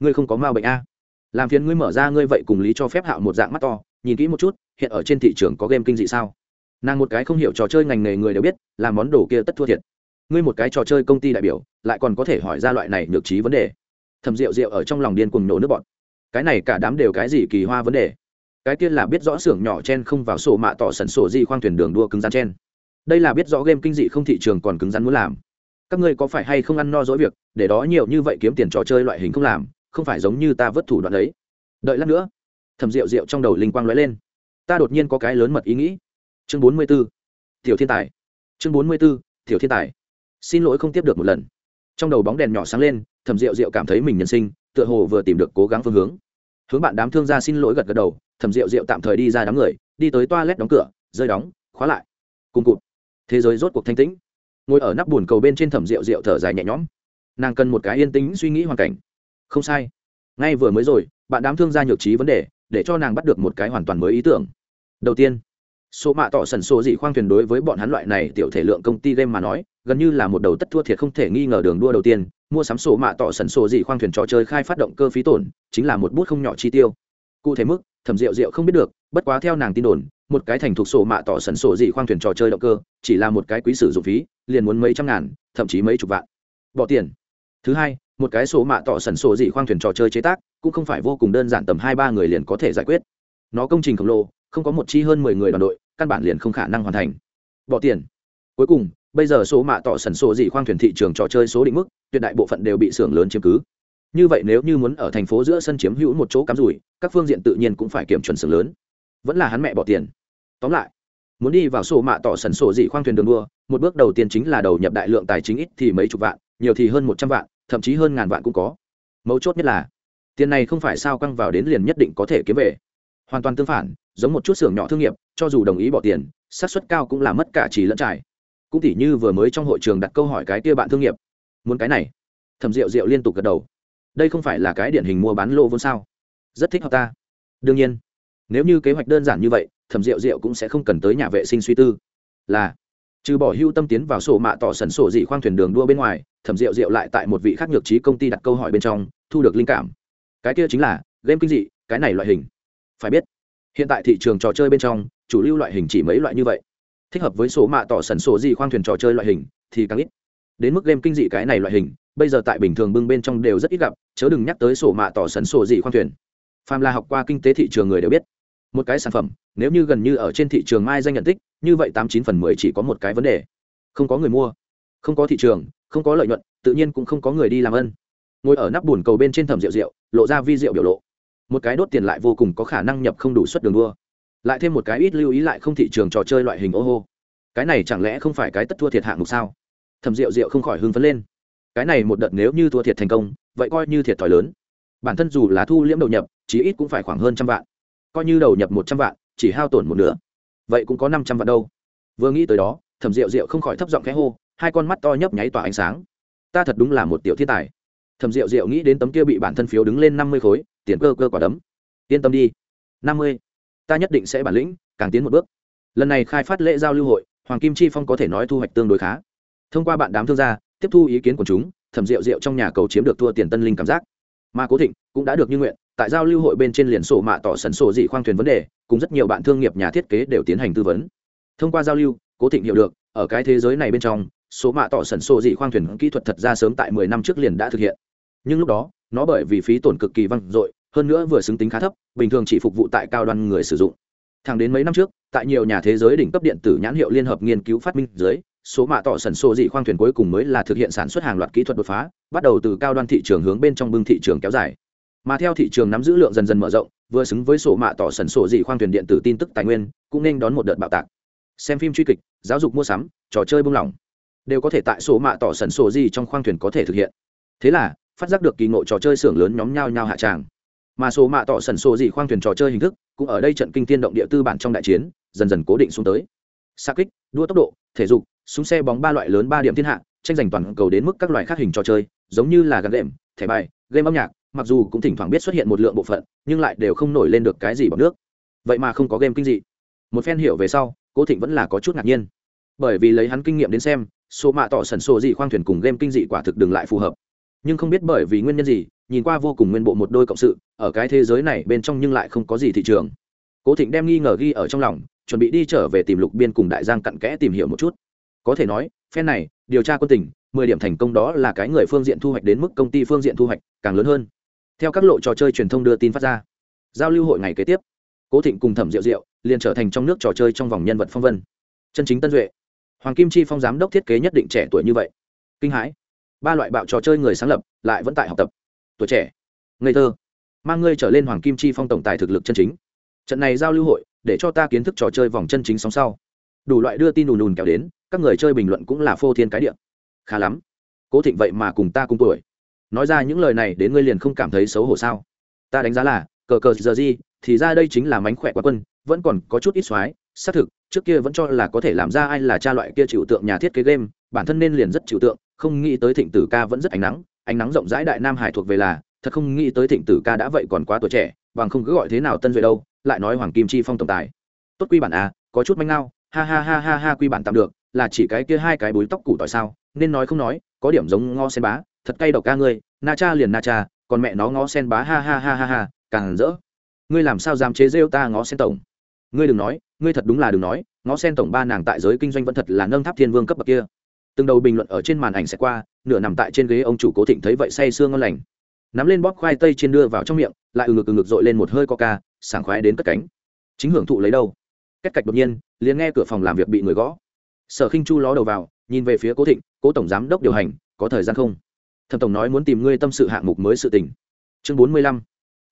Ngươi không có ma bệnh a? Làm phiền ngươi mở ra ngươi vậy cùng lý cho phép hạo một dạng mắt to, nhìn kỹ một chút, hiện ở trên thị trường có game kinh dị sao? Nàng một cái không hiểu trò chơi ngành nghề người đều biết, làm món đồ kia tất thua thiệt. Ngươi một cái trò chơi công ty đại biểu, lại còn có thể hỏi ra loại này nhược trí vấn đề. Thầm rượu rượu ở trong lòng điên cùng nổ nước bọn cái này cả đám đều cái gì kỳ hoa vấn đề? Cái kia là biết rõ xưởng nhỏ chen không vào sổ mạ tỏ sẩn sổ di khoang thuyền đường đua cứng rắn chen đây là biết rõ game kinh dị không thị trường còn cứng rắn muốn làm. Các ngươi có phải hay không ăn no dỗi việc, để đó nhiều như vậy kiếm tiền trò chơi loại hình không làm, không phải giống như ta vớt thủ đoạn đấy. đợi lát nữa thầm rượu rượu trong đầu linh quang lóe lên. Ta đột nhiên có cái lớn mật ý nghĩ. Chương bốn mươi b ố tiểu thiên tài. Chương bốn mươi b ố tiểu thiên tài. Xin lỗi không tiếp được một lần. Trong đầu bóng đèn nhỏ sáng lên thầm rượu rượu cảm thấy mình nhân sinh, tựa hồ vừa tìm được cố gắng phương hướng. Hướng bạn đám thương gia xin lỗi gật gật đầu thầm rượu rượu tạm thời đi ra đám người, đi tới toa lét đóng cửa, rơi đóng, khóa lại. Cùng cụt thế giới rốt cuộc thanh tĩnh. Ngồi ở nắp buồn cầu bên trên thẩm rượu rượu thở dài nhẹ nhõm. Nàng cần một cái yên tĩnh suy nghĩ hoàn cảnh. Không sai. Ngay vừa mới rồi, bạn đám thương gia nhược trí vấn đề, để cho nàng bắt được một cái hoàn toàn mới ý tưởng. Đầu tiên, số mạ tỏ sần số dị khoang thuyền đối với bọn hắn loại này tiểu thể lượng công ty game mà nói, gần như là một đầu tất thua thiệt không thể nghi ngờ đường đua đầu tiên. Mua sắm sổ mạ tỏ sần sổ dị khoang thuyền trò chơi khai phát động cơ phí tổn, chính là một bút không nhỏ chi tiêu. Cụ thể mức, thẩm rượu rượu không biết được, bất quá theo nàng tin đồn một cái thành thuộc sổ mạ tỏ sần sổ dị khoang thuyền trò chơi động cơ, chỉ là một cái quý sử dụng phí, liền muốn mấy trăm ngàn, thậm chí mấy chục vạn. Bỏ tiền. Thứ hai, một cái sổ mạ tỏ sần sổ dị khoang thuyền trò chơi chế tác, cũng không phải vô cùng đơn giản tầm hai ba người liền có thể giải quyết. Nó công trình khổng lồ, không có một chi hơn mười người đoàn đội, căn bản liền không khả năng hoàn thành. Bỏ tiền. Cuối cùng, bây giờ số mạ tỏ sần sổ dị khoang thuyền thị trường trò chơi số định mức, tuyệt đại bộ phận đều bị xưởng lớn chiếm cứ. Như vậy nếu như muốn ở thành phố giữa sân chiếm hữu một chỗ cắm rủi, các phương diện tự nhiên cũng phải kiểm chuẩn xưởng lớn. Vẫn là hắn mẹ bỏ tiền tóm lại, muốn đi vào sổ mạ tỏ sần sổ dị khoang thuyền đường đua, một bước đầu tiên chính là đầu nhập đại lượng tài chính ít thì mấy chục vạn, nhiều thì hơn một trăm vạn, thậm chí hơn ngàn vạn cũng có. Mấu chốt nhất là, tiền này không phải sao căng vào đến liền nhất định có thể kiếm về. Hoàn toàn tương phản, giống một chút xưởng nhỏ thương nghiệp, cho dù đồng ý bỏ tiền, xác suất cao cũng là mất cả chỉ lẫn trải. Cũng tỉ như vừa mới trong hội trường đặt câu hỏi cái kia bạn thương nghiệp. Muốn cái này thầm rượu rượu liên tục gật đầu. Đây không phải là cái điển hình mua bán lô vốn sao? Rất thích hợp ta. Đương nhiên nếu như kế hoạch đơn giản như vậy, thẩm rượu rượu cũng sẽ không cần tới nhà vệ sinh suy tư. Là, trừ bỏ hưu tâm tiến vào sổ mạ tỏ sẩn sổ dị khoang thuyền đường đua bên ngoài, thẩm rượu rượu lại tại một vị khác nhược trí công ty đặt câu hỏi bên trong, thu được linh cảm. Cái kia chính là, game kinh dị, cái này loại hình. Phải biết, hiện tại thị trường trò chơi bên trong, chủ lưu loại hình chỉ mấy loại như vậy. Thích hợp với số mạ tỏ sẩn sổ gì khoang thuyền trò chơi loại hình, thì càng ít. Đến mức game kinh dị cái này loại hình, bây giờ tại bình thường bưng bên trong đều rất ít gặp, chớ đừng nhắc tới sổ mạ tỏ sẩn sổ gì khoang thuyền. Phàm là học qua kinh tế thị trường người đều biết một cái sản phẩm, nếu như gần như ở trên thị trường mai danh nhận tích, như vậy tám chín phần mười chỉ có một cái vấn đề. Không có người mua, không có thị trường, không có lợi nhuận, tự nhiên cũng không có người đi làm ân. Ngồi ở nắp bùn cầu bên trên thầm rượu rượu, lộ ra vi rượu biểu lộ. Một cái đốt tiền lại vô cùng có khả năng nhập không đủ suất đường đua. Lại thêm một cái ít lưu ý lại không thị trường trò chơi loại hình ô hô. Cái này chẳng lẽ không phải cái tất thua thiệt hạng mục sao? Thầm rượu rượu không khỏi hưng phấn lên. Cái này một đợt nếu như thua thiệt thành công, vậy coi như thiệt thòi lớn. Bản thân dù là thu liễm đầu nhập, chí ít cũng phải khoảng hơn trăm vạn coi như đầu nhập một trăm vạn, chỉ hao tổn một nửa. Vậy cũng có năm trăm vạn đâu. Vừa nghĩ tới đó, thẩm rượu rượu không khỏi thấp giọng khẽ hô, hai con mắt to nhấp nháy tỏa ánh sáng. Ta thật đúng là một tiểu thiên tài. Thẩm rượu rượu nghĩ đến tấm kia bị bản thân phiếu đứng lên năm mươi khối, tiền cơ cơ quả đấm. Yên tâm đi. năm mươi. Ta nhất định sẽ bản lĩnh, càng tiến một bước. Lần này khai phát lễ giao lưu hội, hoàng kim chi phong có thể nói thu hoạch tương đối khá. Thông qua bạn đám thương gia, tiếp thu ý kiến của chúng, thẩm rượu rượu trong nhà cầu chiếm được thua tiền tân linh cảm giác mà cố thịnh cũng đã được như nguyện tại giao lưu hội bên trên liền sổ mạ tỏ sần sổ dị khoang thuyền vấn đề cùng rất nhiều bạn thương nghiệp nhà thiết kế đều tiến hành tư vấn thông qua giao lưu cố thịnh hiểu được ở cái thế giới này bên trong số mạ tỏ sần sổ dị khoang thuyền kỹ thuật thật ra sớm tại mười năm trước liền đã thực hiện nhưng lúc đó nó bởi vì phí tổn cực kỳ văng dội hơn nữa vừa xứng tính khá thấp bình thường chỉ phục vụ tại cao đoan người sử dụng thẳng đến mấy năm trước tại nhiều nhà thế giới đỉnh cấp điện tử nhãn hiệu liên hợp nghiên cứu phát minh dưới số mạ tỏ sần sô dị khoang thuyền cuối cùng mới là thực hiện sản xuất hàng loạt kỹ thuật đột phá, bắt đầu từ cao đoan thị trường hướng bên trong bưng thị trường kéo dài. Mà theo thị trường nắm giữ lượng dần dần mở rộng, vừa xứng với sổ mạ tỏ sần sổ dị khoang thuyền điện tử tin tức tài nguyên, cũng nên đón một đợt bạo tạc. Xem phim truy kịch, giáo dục mua sắm, trò chơi buông lỏng, đều có thể tại sổ mạ tỏ sần sổ dị trong khoang thuyền có thể thực hiện. Thế là, phát giác được kỳ ngộ trò chơi xưởng lớn nhóm nhau nhau hạ tràng. Mà số mạ tỏ sần sổ dị khoang thuyền trò chơi hình thức cũng ở đây trận kinh tiên động địa tư bản trong đại chiến, dần dần cố định xuống tới. Xa kích, đua tốc độ, thể dục súng xe bóng ba loại lớn ba điểm thiên hạ, tranh giành toàn cầu đến mức các loại khác hình trò chơi, giống như là gắn đệm thẻ bài, game âm nhạc, mặc dù cũng thỉnh thoảng biết xuất hiện một lượng bộ phận, nhưng lại đều không nổi lên được cái gì bằng nước. Vậy mà không có game kinh dị. Một phen hiểu về sau, cố thịnh vẫn là có chút ngạc nhiên. Bởi vì lấy hắn kinh nghiệm đến xem, số mạ tỏ sần sổ dị khoang thuyền cùng game kinh dị quả thực đừng lại phù hợp. Nhưng không biết bởi vì nguyên nhân gì, nhìn qua vô cùng nguyên bộ một đôi cộng sự, ở cái thế giới này bên trong nhưng lại không có gì thị trường. Cố thịnh đem nghi ngờ ghi ở trong lòng, chuẩn bị đi trở về tìm lục biên cùng đại giang cặn kẽ tìm hiểu một chút có thể nói, phen này, điều tra quân tình, mười điểm thành công đó là cái người phương diện thu hoạch đến mức công ty phương diện thu hoạch càng lớn hơn. Theo các lộ trò chơi truyền thông đưa tin phát ra, giao lưu hội ngày kế tiếp, cố thịnh cùng thẩm rượu rượu liền trở thành trong nước trò chơi trong vòng nhân vật phong vân. Chân chính tân duệ, hoàng kim chi phong giám đốc thiết kế nhất định trẻ tuổi như vậy. Kinh hãi, ba loại bạo trò chơi người sáng lập lại vẫn tại học tập. Tuổi trẻ, ngây thơ, mang ngươi trở lên hoàng kim chi phong tổng tài thực lực chân chính. Trận này giao lưu hội, để cho ta kiến thức trò chơi vòng chân chính sóng sau. Đủ loại đưa tin đùn đùn kéo đến các người chơi bình luận cũng là phô thiên cái địa, khá lắm. Cố thịnh vậy mà cùng ta cùng tuổi. Nói ra những lời này đến ngươi liền không cảm thấy xấu hổ sao? Ta đánh giá là cờ cờ giờ gì thì ra đây chính là mánh khỏe quá quân vẫn còn có chút ít soái xác thực trước kia vẫn cho là có thể làm ra ai là cha loại kia chịu tượng nhà thiết kế game bản thân nên liền rất chịu tượng không nghĩ tới thịnh tử ca vẫn rất ánh nắng ánh nắng rộng rãi đại nam hải thuộc về là thật không nghĩ tới thịnh tử ca đã vậy còn quá tuổi trẻ bằng không cứ gọi thế nào tân duệ đâu lại nói hoàng kim chi phong tổng tài. Tốt quy bản à có chút manh ngao ha ha ha ha ha quy bản tạm được là chỉ cái kia hai cái búi tóc củ tỏi sao, nên nói không nói, có điểm giống ngó sen bá, thật cay độc ca ngươi, na cha liền na cha, còn mẹ nó ngó sen bá, ha ha ha ha ha, càng rỡ. Ngươi làm sao dám chế rêu ta ngó sen tổng? Ngươi đừng nói, ngươi thật đúng là đừng nói, ngó sen tổng ba nàng tại giới kinh doanh vẫn thật là nâng tháp thiên vương cấp bậc kia. Từng đầu bình luận ở trên màn ảnh sẽ qua, nửa nằm tại trên ghế ông chủ cố thịnh thấy vậy say sương ngon lành. Nắm lên bóp khoai tây trên đưa vào trong miệng, lại ừ ngực ừ ngực dội lên một hơi coca, sảng khoái đến cất cánh. Chính hưởng thụ lấy đâu? Cách cạch đột nhiên, liền nghe cửa phòng làm việc bị người gõ sở khinh chu ló đầu vào, nhìn về phía cố thịnh, cố tổng giám đốc điều hành, có thời gian không? Thẩm tổng nói muốn tìm ngươi tâm sự hạng mục mới sự tình. Chương bốn mươi lăm.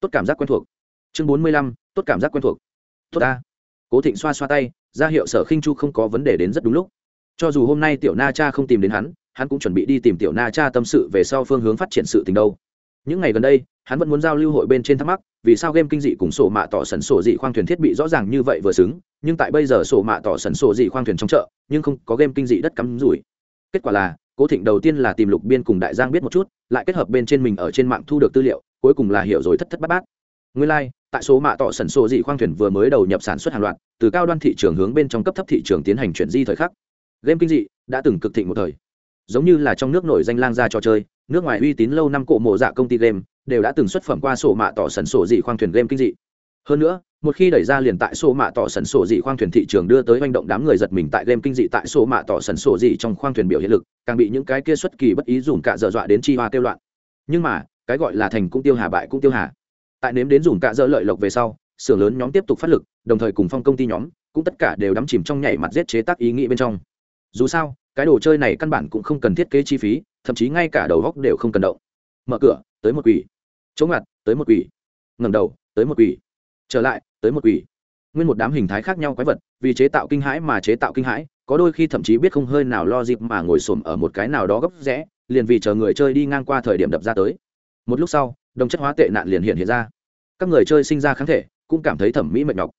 Tốt cảm giác quen thuộc. Chương bốn mươi lăm, tốt cảm giác quen thuộc. Tốt ta. Cố thịnh xoa xoa tay, ra hiệu sở khinh chu không có vấn đề đến rất đúng lúc. Cho dù hôm nay tiểu na cha không tìm đến hắn hắn cũng chuẩn bị đi tìm tiểu na cha tâm sự về sau phương hướng phát triển sự tình đâu. Những ngày gần đây, hắn vẫn muốn giao lưu hội bên trên thắc mắc vì sao game kinh dị cùng sổ mạ tỏ sẩn sổ dị khoang thuyền thiết bị rõ ràng như vậy vừa xứng nhưng tại bây giờ sổ mạ tỏ sẩn sổ dị khoang thuyền trong chợ nhưng không có game kinh dị đất cắm rủi. Kết quả là cố thịnh đầu tiên là tìm lục biên cùng đại giang biết một chút lại kết hợp bên trên mình ở trên mạng thu được tư liệu cuối cùng là hiểu rồi thất thất bát bát. Nguyên lai、like, tại số mạ tỏ sẩn sổ dị khoang thuyền vừa mới đầu nhập sản xuất hàng loạt từ cao đoan thị trường hướng bên trong cấp thấp thị trường tiến hành chuyển di thời khắc. Game kinh dị đã từng cực thịnh một thời. Giống như là trong nước nổi danh lang ra trò chơi nước ngoài uy tín lâu năm cổ mộ dạ công ty game đều đã từng xuất phẩm qua sổ mạ tỏ sần sổ dị khoang thuyền game kinh dị. Hơn nữa, một khi đẩy ra liền tại sổ mạ tỏ sần sổ dị khoang thuyền thị trường đưa tới manh động đám người giật mình tại game kinh dị tại sổ mạ tỏ sần sổ dị trong khoang thuyền biểu hiện lực, càng bị những cái kia xuất kỳ bất ý dùng cả dở dọa đến chi hoa kêu loạn. Nhưng mà, cái gọi là thành cũng tiêu hà bại cũng tiêu hà. Tại nếm đến dùng cả dở lợi lộc về sau, xưởng lớn nhóm tiếp tục phát lực, đồng thời cùng phong công ty nhóm, cũng tất cả đều đắm chìm trong nhảy mặt giết chế tác ý nghĩ bên trong. Dù sao, cái đồ chơi này căn bản cũng không cần thiết kế chi phí, thậm chí ngay cả đầu góc đều không cần động. Mở cửa, tới một quỷ chống ngặt, tới một quỷ. Ngẩng đầu, tới một quỷ. Trở lại, tới một quỷ. Nguyên một đám hình thái khác nhau quái vật, vì chế tạo kinh hãi mà chế tạo kinh hãi, có đôi khi thậm chí biết không hơi nào lo dịp mà ngồi xổm ở một cái nào đó gấp rẽ, liền vì chờ người chơi đi ngang qua thời điểm đập ra tới. Một lúc sau, đồng chất hóa tệ nạn liền hiện hiện ra. Các người chơi sinh ra kháng thể, cũng cảm thấy thẩm mỹ mệt nhọc.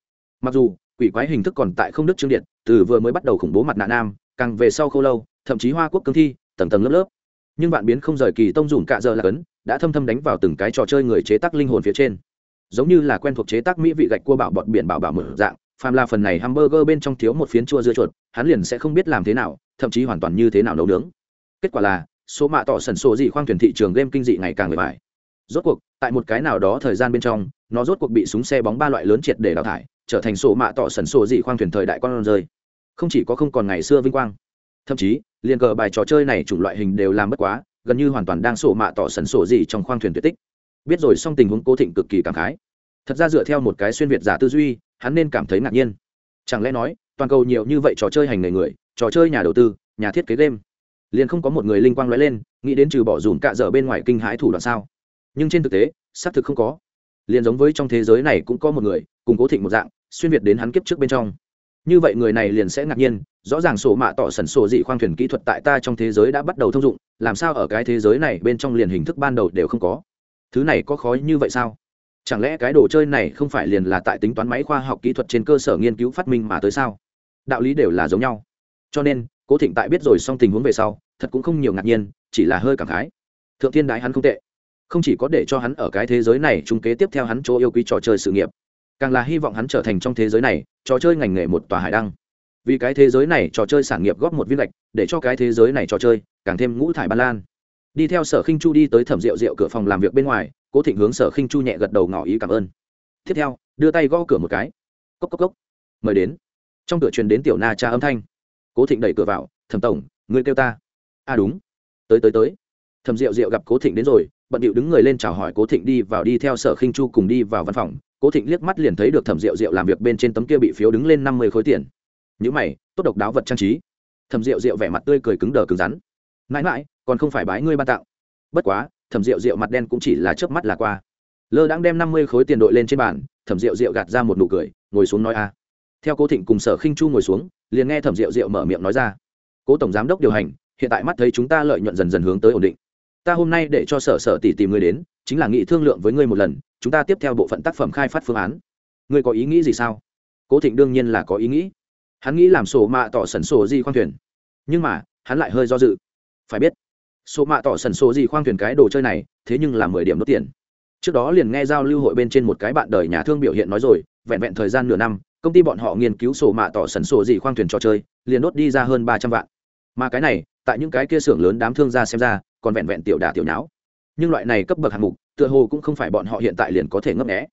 Mặc dù, quỷ quái hình thức còn tại không đức trương điện, từ vừa mới bắt đầu khủng bố mặt nạ nam, càng về sau khâu lâu, thậm chí hoa quốc cương thi, tầng tầng lớp lớp. Nhưng bạn biến không rời kỳ tông dùng cạ giờ là cấn đã thâm thâm đánh vào từng cái trò chơi người chế tác linh hồn phía trên. Giống như là quen thuộc chế tác mỹ vị gạch cua bảo bọt biển bảo bảo mở dạng, phàm là phần này hamburger bên trong thiếu một phiến chua dưa chuột, hắn liền sẽ không biết làm thế nào, thậm chí hoàn toàn như thế nào nấu nướng. Kết quả là, số mạ tỏ sần sổ dị khoang thuyền thị trường game kinh dị ngày càng người bài rốt cuộc, tại một cái nào đó thời gian bên trong, nó rốt cuộc bị súng xe bóng ba loại lớn triệt để đào thải, trở thành sổ mạ tỏ sần sổ dị khoang thuyền thời đại con rơi. Không chỉ có không còn ngày xưa vinh quang, thậm chí, liền cờ bài trò chơi này chủng loại hình đều làm bất quá gần như hoàn toàn đang sổ mạ tỏ sần sổ gì trong khoang thuyền tuyệt tích. Biết rồi xong tình huống cố thịnh cực kỳ cảm khái. Thật ra dựa theo một cái xuyên việt giả tư duy, hắn nên cảm thấy ngạc nhiên. Chẳng lẽ nói, toàn cầu nhiều như vậy trò chơi hành nghề người, trò chơi nhà đầu tư, nhà thiết kế game, liền không có một người linh quang lóe lên, nghĩ đến trừ bỏ dùn cạ dở bên ngoài kinh hãi thủ đoạn sao? Nhưng trên thực tế, xác thực không có. Liền giống với trong thế giới này cũng có một người, cùng cố thịnh một dạng, xuyên việt đến hắn kiếp trước bên trong. Như vậy người này liền sẽ ngạc nhiên rõ ràng sổ mạ tỏ sẩn sổ dị khoang thuyền kỹ thuật tại ta trong thế giới đã bắt đầu thông dụng, làm sao ở cái thế giới này bên trong liền hình thức ban đầu đều không có? Thứ này có khó như vậy sao? Chẳng lẽ cái đồ chơi này không phải liền là tại tính toán máy khoa học kỹ thuật trên cơ sở nghiên cứu phát minh mà tới sao? Đạo lý đều là giống nhau. Cho nên, cố thịnh tại biết rồi xong tình huống về sau, thật cũng không nhiều ngạc nhiên, chỉ là hơi cảm khái. Thượng thiên đái hắn không tệ. Không chỉ có để cho hắn ở cái thế giới này chung kế tiếp theo hắn chỗ yêu quý trò chơi sự nghiệp, càng là hy vọng hắn trở thành trong thế giới này, trò chơi ngành nghề một tòa hải đăng vì cái thế giới này trò chơi sản nghiệp góp một viên lệch để cho cái thế giới này trò chơi càng thêm ngũ thải ban lan. Đi theo sở khinh chu đi tới thẩm rượu rượu cửa phòng làm việc bên ngoài, cố thịnh hướng sở khinh chu nhẹ gật đầu ngỏ ý cảm ơn. Tiếp theo, đưa tay gõ cửa một cái. Cốc cốc cốc. Mời đến. Trong cửa truyền đến tiểu na cha âm thanh. Cố thịnh đẩy cửa vào, thẩm tổng, ngươi kêu ta. À đúng. Tới tới tới. Thẩm rượu rượu gặp cố thịnh đến rồi, bận điệu đứng người lên chào hỏi cố thịnh đi vào đi theo sở khinh chu cùng đi vào văn phòng. Cố thịnh liếc mắt liền thấy được thẩm rượu rượu làm việc bên trên tấm kia bị phiếu đứng lên năm mươi khối tiền những mày, tốt độc đáo vật trang trí. Thẩm rượu rượu vẻ mặt tươi cười cứng đờ cứng rắn. Mãi mãi, còn không phải bái ngươi ban tặng. Bất quá, thẩm rượu rượu mặt đen cũng chỉ là chớp mắt là qua. Lơ đang đem năm mươi khối tiền đội lên trên bàn, thẩm rượu rượu gạt ra một nụ cười, ngồi xuống nói a. Theo cố thịnh cùng sở khinh chu ngồi xuống, liền nghe thẩm rượu rượu mở miệng nói ra. Cố tổng giám đốc điều hành, hiện tại mắt thấy chúng ta lợi nhuận dần dần hướng tới ổn định. Ta hôm nay để cho sở sở tỷ tìm người đến, chính là nghị thương lượng với ngươi một lần, chúng ta tiếp theo bộ phận tác phẩm khai phát phương án. Ngươi có ý nghĩ gì sao? Cố thịnh đương nhiên là có ý nghĩ hắn nghĩ làm sổ mạ tỏ sẩn sổ di khoang thuyền. Nhưng mà, hắn lại hơi do dự. Phải biết, sổ mạ tỏ sẩn sổ di khoang thuyền cái đồ chơi này, thế nhưng là mười điểm đốt tiền. Trước đó liền nghe giao lưu hội bên trên một cái bạn đời nhà thương biểu hiện nói rồi, vẹn vẹn thời gian nửa năm, công ty bọn họ nghiên cứu sổ mạ tỏ sẩn sổ di khoang thuyền trò chơi, liền đốt đi ra hơn ba trăm vạn. Mà cái này, tại những cái kia xưởng lớn đám thương gia xem ra, còn vẹn vẹn tiểu đà tiểu nháo. Nhưng loại này cấp bậc hạng mục, tựa hồ cũng không phải bọn họ hiện tại liền có thể ngấp nghé.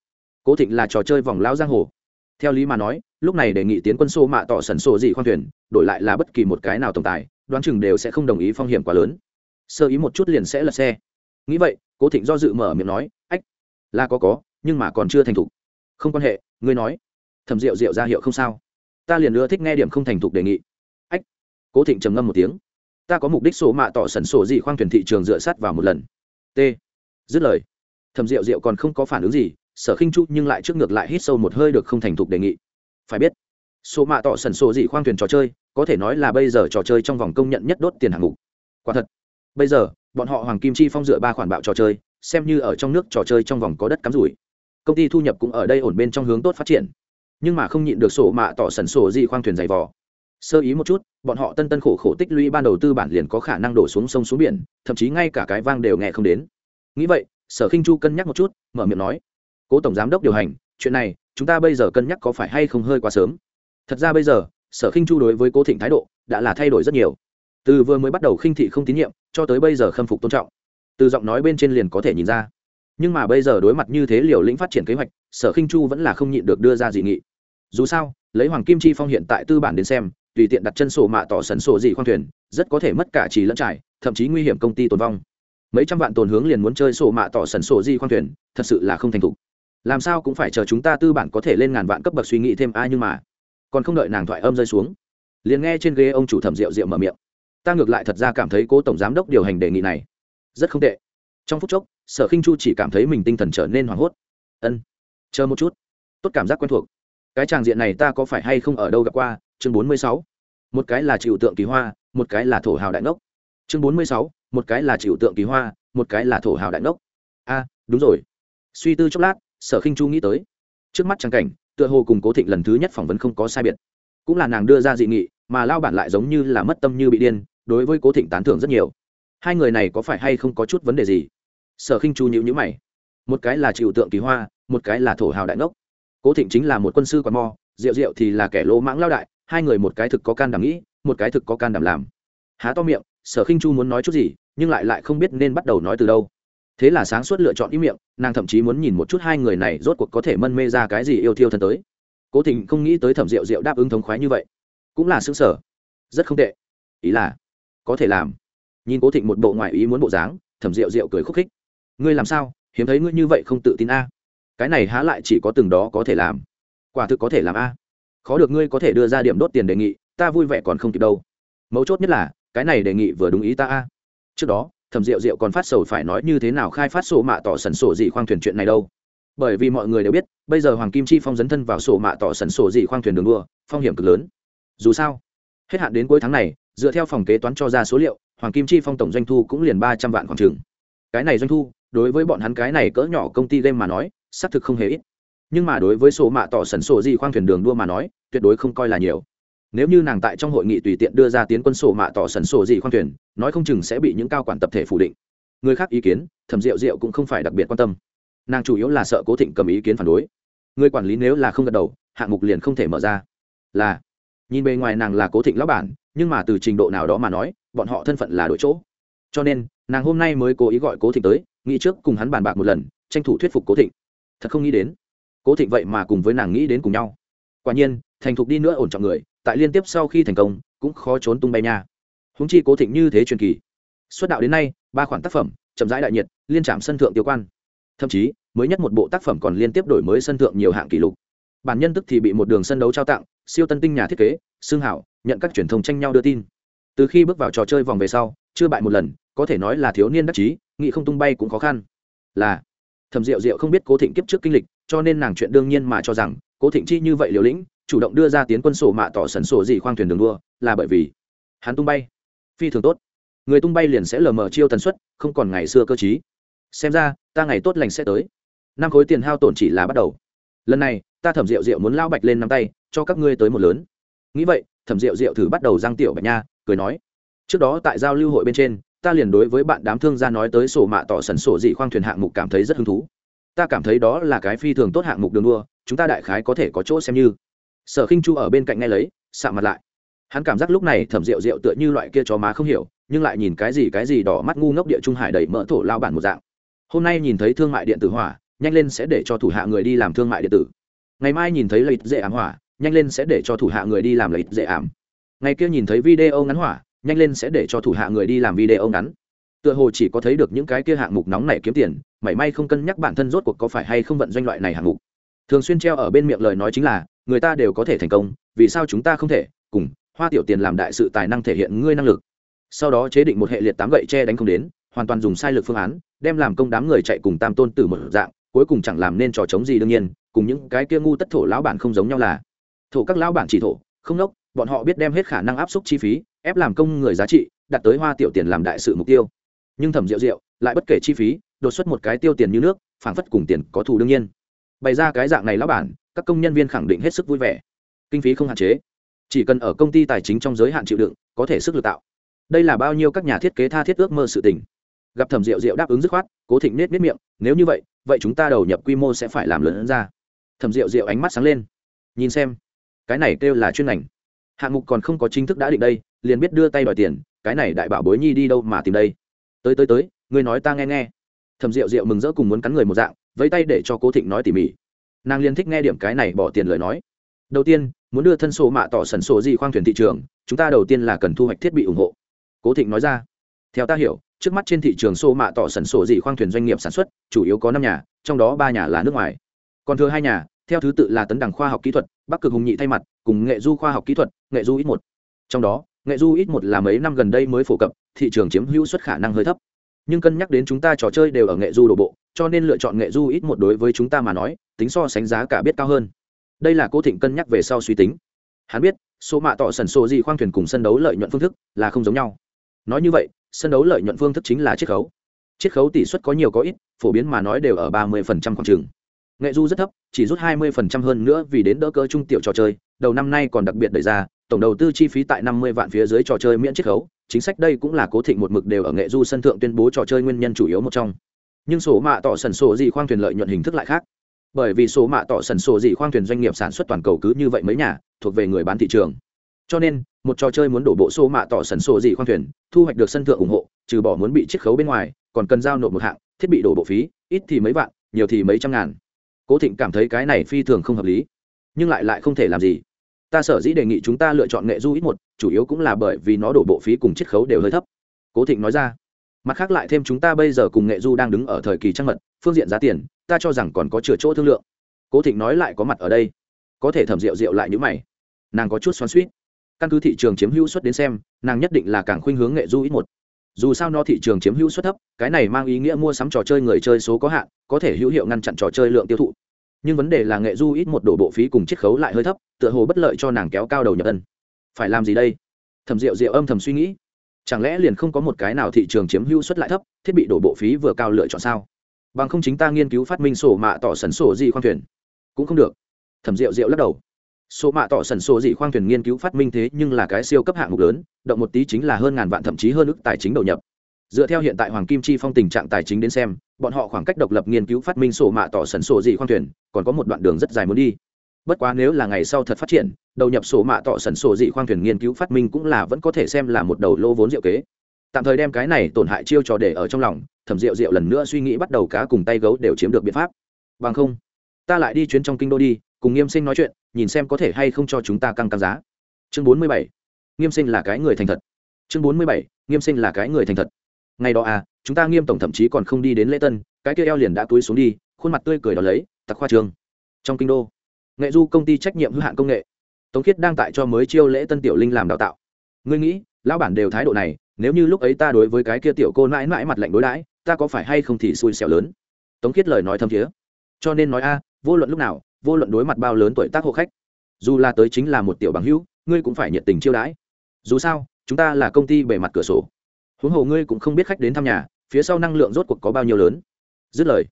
Cố thịnh là trò chơi vòng lao giang hồ theo lý mà nói, lúc này đề nghị tiến quân xô mạ tỏ sần sổ gì khoan thuyền, đổi lại là bất kỳ một cái nào tổng tài, đoán chừng đều sẽ không đồng ý phong hiểm quá lớn. Sơ ý một chút liền sẽ lật xe. Nghĩ vậy, cố thịnh do dự mở miệng nói, ách, là có có, nhưng mà còn chưa thành thục. Không quan hệ, ngươi nói. Thầm rượu rượu ra hiệu không sao. Ta liền ưa thích nghe điểm không thành thục đề nghị. Ách. Cố thịnh trầm ngâm một tiếng. Ta có mục đích sổ mạ tỏ sần sổ gì khoang thuyền thị trường dựa sát vào một lần. T. Dứt lời thầm rượu rượu còn không có phản ứng gì sở khinh chu nhưng lại trước ngược lại hít sâu một hơi được không thành thục đề nghị. Phải biết, số mạ tỏ sần sổ gì khoang thuyền trò chơi, có thể nói là bây giờ trò chơi trong vòng công nhận nhất đốt tiền hạng mục. Quả thật, bây giờ, bọn họ hoàng kim chi phong dựa ba khoản bạo trò chơi, xem như ở trong nước trò chơi trong vòng có đất cắm rủi. Công ty thu nhập cũng ở đây ổn bên trong hướng tốt phát triển. Nhưng mà không nhịn được sổ mạ tỏ sần sổ gì khoang thuyền dày vò. Sơ ý một chút, bọn họ tân tân khổ khổ tích lũy ban đầu tư bản liền có khả năng đổ xuống sông xuống biển, thậm chí ngay cả cái vang đều nghe không đến. Nghĩ vậy, sở khinh chu cân nhắc một chút, mở miệng nói cố tổng giám đốc điều hành, chuyện này, chúng ta bây giờ cân nhắc có phải hay không hơi quá sớm. Thật ra bây giờ, sở khinh chu đối với cố thịnh thái độ, đã là thay đổi rất nhiều. Từ vừa mới bắt đầu khinh thị không tín nhiệm, cho tới bây giờ khâm phục tôn trọng. Từ giọng nói bên trên liền có thể nhìn ra. Nhưng mà bây giờ đối mặt như thế liều lĩnh phát triển kế hoạch, sở khinh chu vẫn là không nhịn được đưa ra dị nghị. Dù sao, lấy hoàng kim chi phong hiện tại tư bản đến xem, tùy tiện đặt chân sổ mạ tỏ sần sổ dị khoang thuyền, rất có thể mất cả trì lẫn trải, thậm chí nguy hiểm công ty tồn vong. Mấy trăm vạn tồn hướng liền muốn chơi sổ mạ tỏ sần sổ dị khoang thuyền, thật sự là không thành thục làm sao cũng phải chờ chúng ta tư bản có thể lên ngàn vạn cấp bậc suy nghĩ thêm ai nhưng mà còn không đợi nàng thoại âm rơi xuống, liền nghe trên ghế ông chủ thẩm rượu rượu mở miệng. Ta ngược lại thật ra cảm thấy cố tổng giám đốc điều hành đề nghị này rất không tệ. Trong phút chốc, sở khinh chu chỉ cảm thấy mình tinh thần trở nên hoảng hốt. Ân, chờ một chút. Tốt cảm giác quen thuộc. Cái tràng diện này ta có phải hay không ở đâu gặp qua? Chương bốn mươi sáu. Một cái là chịu tượng kỳ hoa, một cái là thổ hào đại ngốc. Chương bốn mươi sáu. Một cái là chịu tượng kỳ hoa, một cái là thổ hào đại ngốc. A, đúng rồi. Suy tư chốc lát sở khinh chu nghĩ tới. Trước mắt trang cảnh tựa hồ cùng cố thịnh lần thứ nhất phỏng vấn không có sai biệt. Cũng là nàng đưa ra dị nghị mà lao bản lại giống như là mất tâm như bị điên đối với cố thịnh tán thưởng rất nhiều. Hai người này có phải hay không có chút vấn đề gì? Sở khinh chu nhữ nhữ mày. Một cái là chịu tượng kỳ hoa một cái là thổ hào đại ngốc. Cố thịnh chính là một quân sư quạt mò, rượu rượu thì là kẻ lỗ mãng lao đại hai người một cái thực có can đảm nghĩ một cái thực có can đảm làm. Há to miệng sở khinh chu muốn nói chút gì nhưng lại lại không biết nên bắt đầu nói từ đâu thế là sáng suốt lựa chọn ý miệng, nàng thậm chí muốn nhìn một chút hai người này rốt cuộc có thể mân mê ra cái gì yêu thiêu thân tới. Cố thịnh không nghĩ tới thẩm rượu rượu đáp ứng thống khoái như vậy. Cũng là xứng sở rất không tệ. Ý là, có thể làm. Nhìn cố thịnh một bộ ngoại ý muốn bộ dáng, thẩm rượu rượu cười khúc khích. Ngươi làm sao? Hiếm thấy ngươi như vậy không tự tin a. Cái này há lại chỉ có từng đó có thể làm. Quả thực có thể làm a. Khó được ngươi có thể đưa ra điểm đốt tiền đề nghị, ta vui vẻ còn không kịp đâu. Mấu chốt nhất là, cái này đề nghị vừa đúng ý ta a. Trước đó thẩm rượu rượu còn phát sầu phải nói như thế nào khai phát sổ mạ tỏ sần sổ gì khoang thuyền chuyện này đâu. Bởi vì mọi người đều biết, bây giờ hoàng kim chi phong dấn thân vào sổ mạ tỏ sần sổ gì khoang thuyền đường đua, phong hiểm cực lớn. Dù sao, hết hạn đến cuối tháng này, dựa theo phòng kế toán cho ra số liệu, hoàng kim chi phong tổng doanh thu cũng liền ba trăm vạn khoảng trường. Cái này doanh thu, đối với bọn hắn cái này cỡ nhỏ công ty game mà nói, xác thực không hề ít. Nhưng mà đối với sổ mạ tỏ sần sổ gì khoang thuyền đường đua mà nói, tuyệt đối không coi là nhiều nếu như nàng tại trong hội nghị tùy tiện đưa ra tiến quân sổ mạ tỏ sần sổ gì khoan thuyền, nói không chừng sẽ bị những cao quản tập thể phủ định. Người khác ý kiến, thẩm rượu rượu cũng không phải đặc biệt quan tâm. Nàng chủ yếu là sợ cố thịnh cầm ý kiến phản đối. Người quản lý nếu là không gật đầu, hạng mục liền không thể mở ra. Là, nhìn bề ngoài nàng là cố thịnh lão bản, nhưng mà từ trình độ nào đó mà nói, bọn họ thân phận là đổi chỗ. Cho nên, nàng hôm nay mới cố ý gọi cố thịnh tới, nghĩ trước cùng hắn bàn bạc một lần, tranh thủ thuyết phục cố thịnh. Thật không nghĩ đến, cố thịnh vậy mà cùng với nàng nghĩ đến cùng nhau. Quả nhiên, thành thục đi nữa ổn trọng người tại liên tiếp sau khi thành công, cũng khó trốn tung bay nha. Húng chi cố thịnh như thế truyền kỳ. Xuất đạo đến nay, ba khoản tác phẩm, chậm rãi đại nhiệt, liên trạm sân thượng tiêu quan. Thậm chí, mới nhất một bộ tác phẩm còn liên tiếp đổi mới sân thượng nhiều hạng kỷ lục. Bản nhân tức thì bị một đường sân đấu trao tặng, siêu tân tinh nhà thiết kế, xương hảo, nhận các truyền thông tranh nhau đưa tin. Từ khi bước vào trò chơi vòng về sau, chưa bại một lần, có thể nói là thiếu niên đắc chí, nghị không tung bay cũng khó khăn. Là thầm diệu diệu không biết cố thịnh kiếp trước kinh lịch, cho nên nàng chuyện đương nhiên mà cho rằng, cố thịnh chi như vậy liều lĩnh chủ động đưa ra tiến quân sổ mạ tỏ sần sổ gì khoang thuyền đường đua, là bởi vì hắn tung bay, phi thường tốt. Người tung bay liền sẽ lờ mờ chiêu tần suất, không còn ngày xưa cơ chí xem ra, ta ngày tốt lành sẽ tới. Năm khối tiền hao tổn chỉ là bắt đầu. Lần này, ta thẩm rượu rượu muốn lao bạch lên nắm tay, cho các ngươi tới một lớn. Nghĩ vậy, thẩm rượu rượu thử bắt đầu giang tiểu bạch nha, cười nói, trước đó tại giao lưu hội bên trên, ta liền đối với bạn đám thương gia nói tới sổ mạ tỏ sần sổ dị khoang thuyền hạng mục cảm thấy rất hứng thú. Ta cảm thấy đó là cái phi thường tốt hạng mục đường đua, chúng ta đại khái có thể có chỗ xem như sở khinh chu ở bên cạnh ngay lấy sạ mặt lại. Hắn cảm giác lúc này thẩm rượu rượu tựa như loại kia chó má không hiểu, nhưng lại nhìn cái gì cái gì đỏ mắt ngu ngốc địa trung hải đầy mỡ thổ lao bản một dạng. Hôm nay nhìn thấy thương mại điện tử hỏa, nhanh lên sẽ để cho thủ hạ người đi làm thương mại điện tử. Ngày mai nhìn thấy lợi dễ ám hỏa, nhanh lên sẽ để cho thủ hạ người đi làm lợi dễ ám ngày kia nhìn thấy video ngắn hỏa, nhanh lên sẽ để cho thủ hạ người đi làm video ngắn. Tựa hồ chỉ có thấy được những cái kia hạng mục nóng này kiếm tiền, mảy may không cân nhắc bản thân rốt cuộc có phải hay không vận doanh loại này hạng mục thường xuyên treo ở bên miệng lời nói chính là, người ta đều có thể thành công, vì sao chúng ta không thể? Cùng, hoa tiểu tiền làm đại sự tài năng thể hiện ngươi năng lực. Sau đó chế định một hệ liệt tám gậy che đánh không đến, hoàn toàn dùng sai lực phương án, đem làm công đám người chạy cùng tam tôn tử một dạng, cuối cùng chẳng làm nên trò chống gì đương nhiên, cùng những cái kia ngu tất thổ lão bản không giống nhau là. Thổ các lão bản chỉ thổ, không nốc, bọn họ biết đem hết khả năng áp suất chi phí, ép làm công người giá trị đặt tới hoa tiểu tiền làm đại sự mục tiêu. Nhưng thẩm rượu rượu, lại bất kể chi phí, đột xuất một cái tiêu tiền như nước, phảng phất cùng tiền có thù đương nhiên bày ra cái dạng này lão bản, các công nhân viên khẳng định hết sức vui vẻ. Kinh phí không hạn chế. Chỉ cần ở công ty tài chính trong giới hạn chịu đựng, có thể sức lực tạo. Đây là bao nhiêu các nhà thiết kế tha thiết ước mơ sự tình. Gặp thẩm rượu rượu đáp ứng dứt khoát, cố thịnh nết nết miệng, nếu như vậy vậy chúng ta đầu nhập quy mô sẽ phải làm lớn ra. Thẩm rượu rượu ánh mắt sáng lên. Nhìn xem, cái này kêu là chuyên ngành. Hạng mục còn không có chính thức đã định đây, liền biết đưa tay đòi tiền, cái này đại bảo bối nhi đi đâu mà tìm đây? Tới tới tới, ngươi nói ta nghe nghe. Thẩm rượu rượu mừng rỡ cùng muốn cắn người một dạng vẫy tay để cho cố thịnh nói tỉ mỉ. Nàng liền thích nghe điểm cái này bỏ tiền lời nói. Đầu tiên, muốn đưa thân sổ mạ tỏ sẩn sổ gì khoang thuyền thị trường, chúng ta đầu tiên là cần thu hoạch thiết bị ủng hộ. Cố thịnh nói ra. Theo ta hiểu, trước mắt trên thị trường sổ mạ tỏ sẩn sổ gì khoang thuyền doanh nghiệp sản xuất, chủ yếu có năm nhà, trong đó ba nhà là nước ngoài. Còn thừa hai nhà, theo thứ tự là tấn đẳng khoa học kỹ thuật, bắc cực hùng nhị thay mặt, cùng nghệ du khoa học kỹ thuật, nghệ du ít một. Trong đó, nghệ du ít một là mấy năm gần đây mới phổ cập, thị trường chiếm hữu suất khả năng hơi thấp nhưng cân nhắc đến chúng ta trò chơi đều ở nghệ du đổ bộ, cho nên lựa chọn nghệ du ít một đối với chúng ta mà nói, tính so sánh giá cả biết cao hơn. Đây là cố thịnh cân nhắc về sau suy tính. Hắn biết, số mạ tỏ sần sổ gì khoang thuyền cùng sân đấu lợi nhuận phương thức là không giống nhau. Nói như vậy, sân đấu lợi nhuận phương thức chính là chiết khấu. Chiết khấu tỷ suất có nhiều có ít, phổ biến mà nói đều ở ba mươi khoảng trường nghệ du rất thấp, chỉ rút hai mươi hơn nữa vì đến đỡ cơ trung tiểu trò chơi, đầu năm nay còn đặc biệt đẩy ra tổng đầu tư chi phí tại năm mươi vạn phía dưới trò chơi miễn chiết khấu. Chính sách đây cũng là cố thịnh một mực đều ở nghệ du sân thượng tuyên bố trò chơi nguyên nhân chủ yếu một trong. Nhưng số mạ tỏ sần sổ gì khoang thuyền lợi nhuận hình thức lại khác. Bởi vì số mạ tỏ sần sổ gì khoang thuyền doanh nghiệp sản xuất toàn cầu cứ như vậy mấy nhà, thuộc về người bán thị trường. Cho nên, một trò chơi muốn đổ bộ số mạ tỏ sần sổ gì khoang thuyền, thu hoạch được sân thượng ủng hộ, trừ bỏ muốn bị chiết khấu bên ngoài, còn cần giao nộp một hạng, thiết bị đổ bộ phí, ít thì mấy vạn, nhiều thì mấy trăm ngàn. Cố thịnh cảm thấy cái này phi thường không hợp lý. Nhưng lại lại không thể làm gì ta sở dĩ đề nghị chúng ta lựa chọn nghệ du ít một, chủ yếu cũng là bởi vì nó đổ bộ phí cùng chiết khấu đều hơi thấp. Cố thịnh nói ra. Mặt khác lại thêm chúng ta bây giờ cùng nghệ du đang đứng ở thời kỳ trăng mật, phương diện giá tiền, ta cho rằng còn có chừa chỗ thương lượng. Cố thịnh nói lại có mặt ở đây. Có thể thẩm rượu rượu lại những mày. Nàng có chút xoắn suýt căn cứ thị trường chiếm hữu suất đến xem, nàng nhất định là càng khuynh hướng nghệ du ít một. Dù sao no thị trường chiếm hữu suất thấp, cái này mang ý nghĩa mua sắm trò chơi người chơi số có hạn, có thể hữu hiệu ngăn chặn trò chơi lượng tiêu thụ nhưng vấn đề là nghệ du ít một đổ bộ phí cùng chiết khấu lại hơi thấp, tựa hồ bất lợi cho nàng kéo cao đầu nhập ân. Phải làm gì đây? Thầm rượu rượu âm thầm suy nghĩ. Chẳng lẽ liền không có một cái nào thị trường chiếm hữu suất lại thấp, thiết bị đổ bộ phí vừa cao lựa chọn sao? Bằng không chính ta nghiên cứu phát minh sổ mạ tỏ sần sổ gì khoang thuyền. Cũng không được. Thẩm rượu rượu lắc đầu. Sổ mạ tỏ sần sổ gì khoang thuyền nghiên cứu phát minh thế nhưng là cái siêu cấp hạng mục lớn, động một tí chính là hơn ngàn vạn thậm chí hơn ước tài chính đầu nhập. Dựa theo hiện tại hoàng kim chi phong tình trạng tài chính đến xem bọn họ khoảng cách độc lập nghiên cứu phát minh sổ mạ tỏ sần sổ dị khoang thuyền, còn có một đoạn đường rất dài muốn đi. Bất quá nếu là ngày sau thật phát triển, đầu nhập sổ mạ tỏ sần sổ dị khoang thuyền nghiên cứu phát minh cũng là vẫn có thể xem là một đầu lô vốn diệu kế. Tạm thời đem cái này tổn hại chiêu trò để ở trong lòng, thẩm rượu rượu lần nữa suy nghĩ bắt đầu cá cùng tay gấu đều chiếm được biện pháp. Bằng không, ta lại đi chuyến trong kinh đô đi, cùng nghiêm sinh nói chuyện, nhìn xem có thể hay không cho chúng ta căng căng giá. Chương bốn mươi bảy, nghiêm sinh là cái người thành thật. Chương bốn mươi bảy, nghiêm sinh là cái người thành thật. Ngày đó à chúng ta nghiêm tổng thậm chí còn không đi đến lễ tân, cái kia eo liền đã túi xuống đi, khuôn mặt tươi cười đó lấy, tặc khoa trường. Trong kinh đô, nghệ du công ty trách nhiệm hữu hạn công nghệ. Tống khiết đang tại cho mới chiêu lễ tân tiểu linh làm đào tạo. Ngươi nghĩ, lão bản đều thái độ này, nếu như lúc ấy ta đối với cái kia tiểu cô mãi mãi mặt lạnh đối đãi, ta có phải hay không thì xui xẻo lớn? Tống khiết lời nói thâm thiế. Cho nên nói a, vô luận lúc nào, vô luận đối mặt bao lớn tuổi tác hộ khách, dù là tới chính là một tiểu bằng hữu, ngươi cũng phải nhiệt tình chiêu đãi. Dù sao, chúng ta là công ty bề mặt cửa sổ. Huống hồ ngươi cũng không biết khách đến thăm nhà phía sau năng lượng rốt cuộc có bao nhiêu lớn? Dứt lời,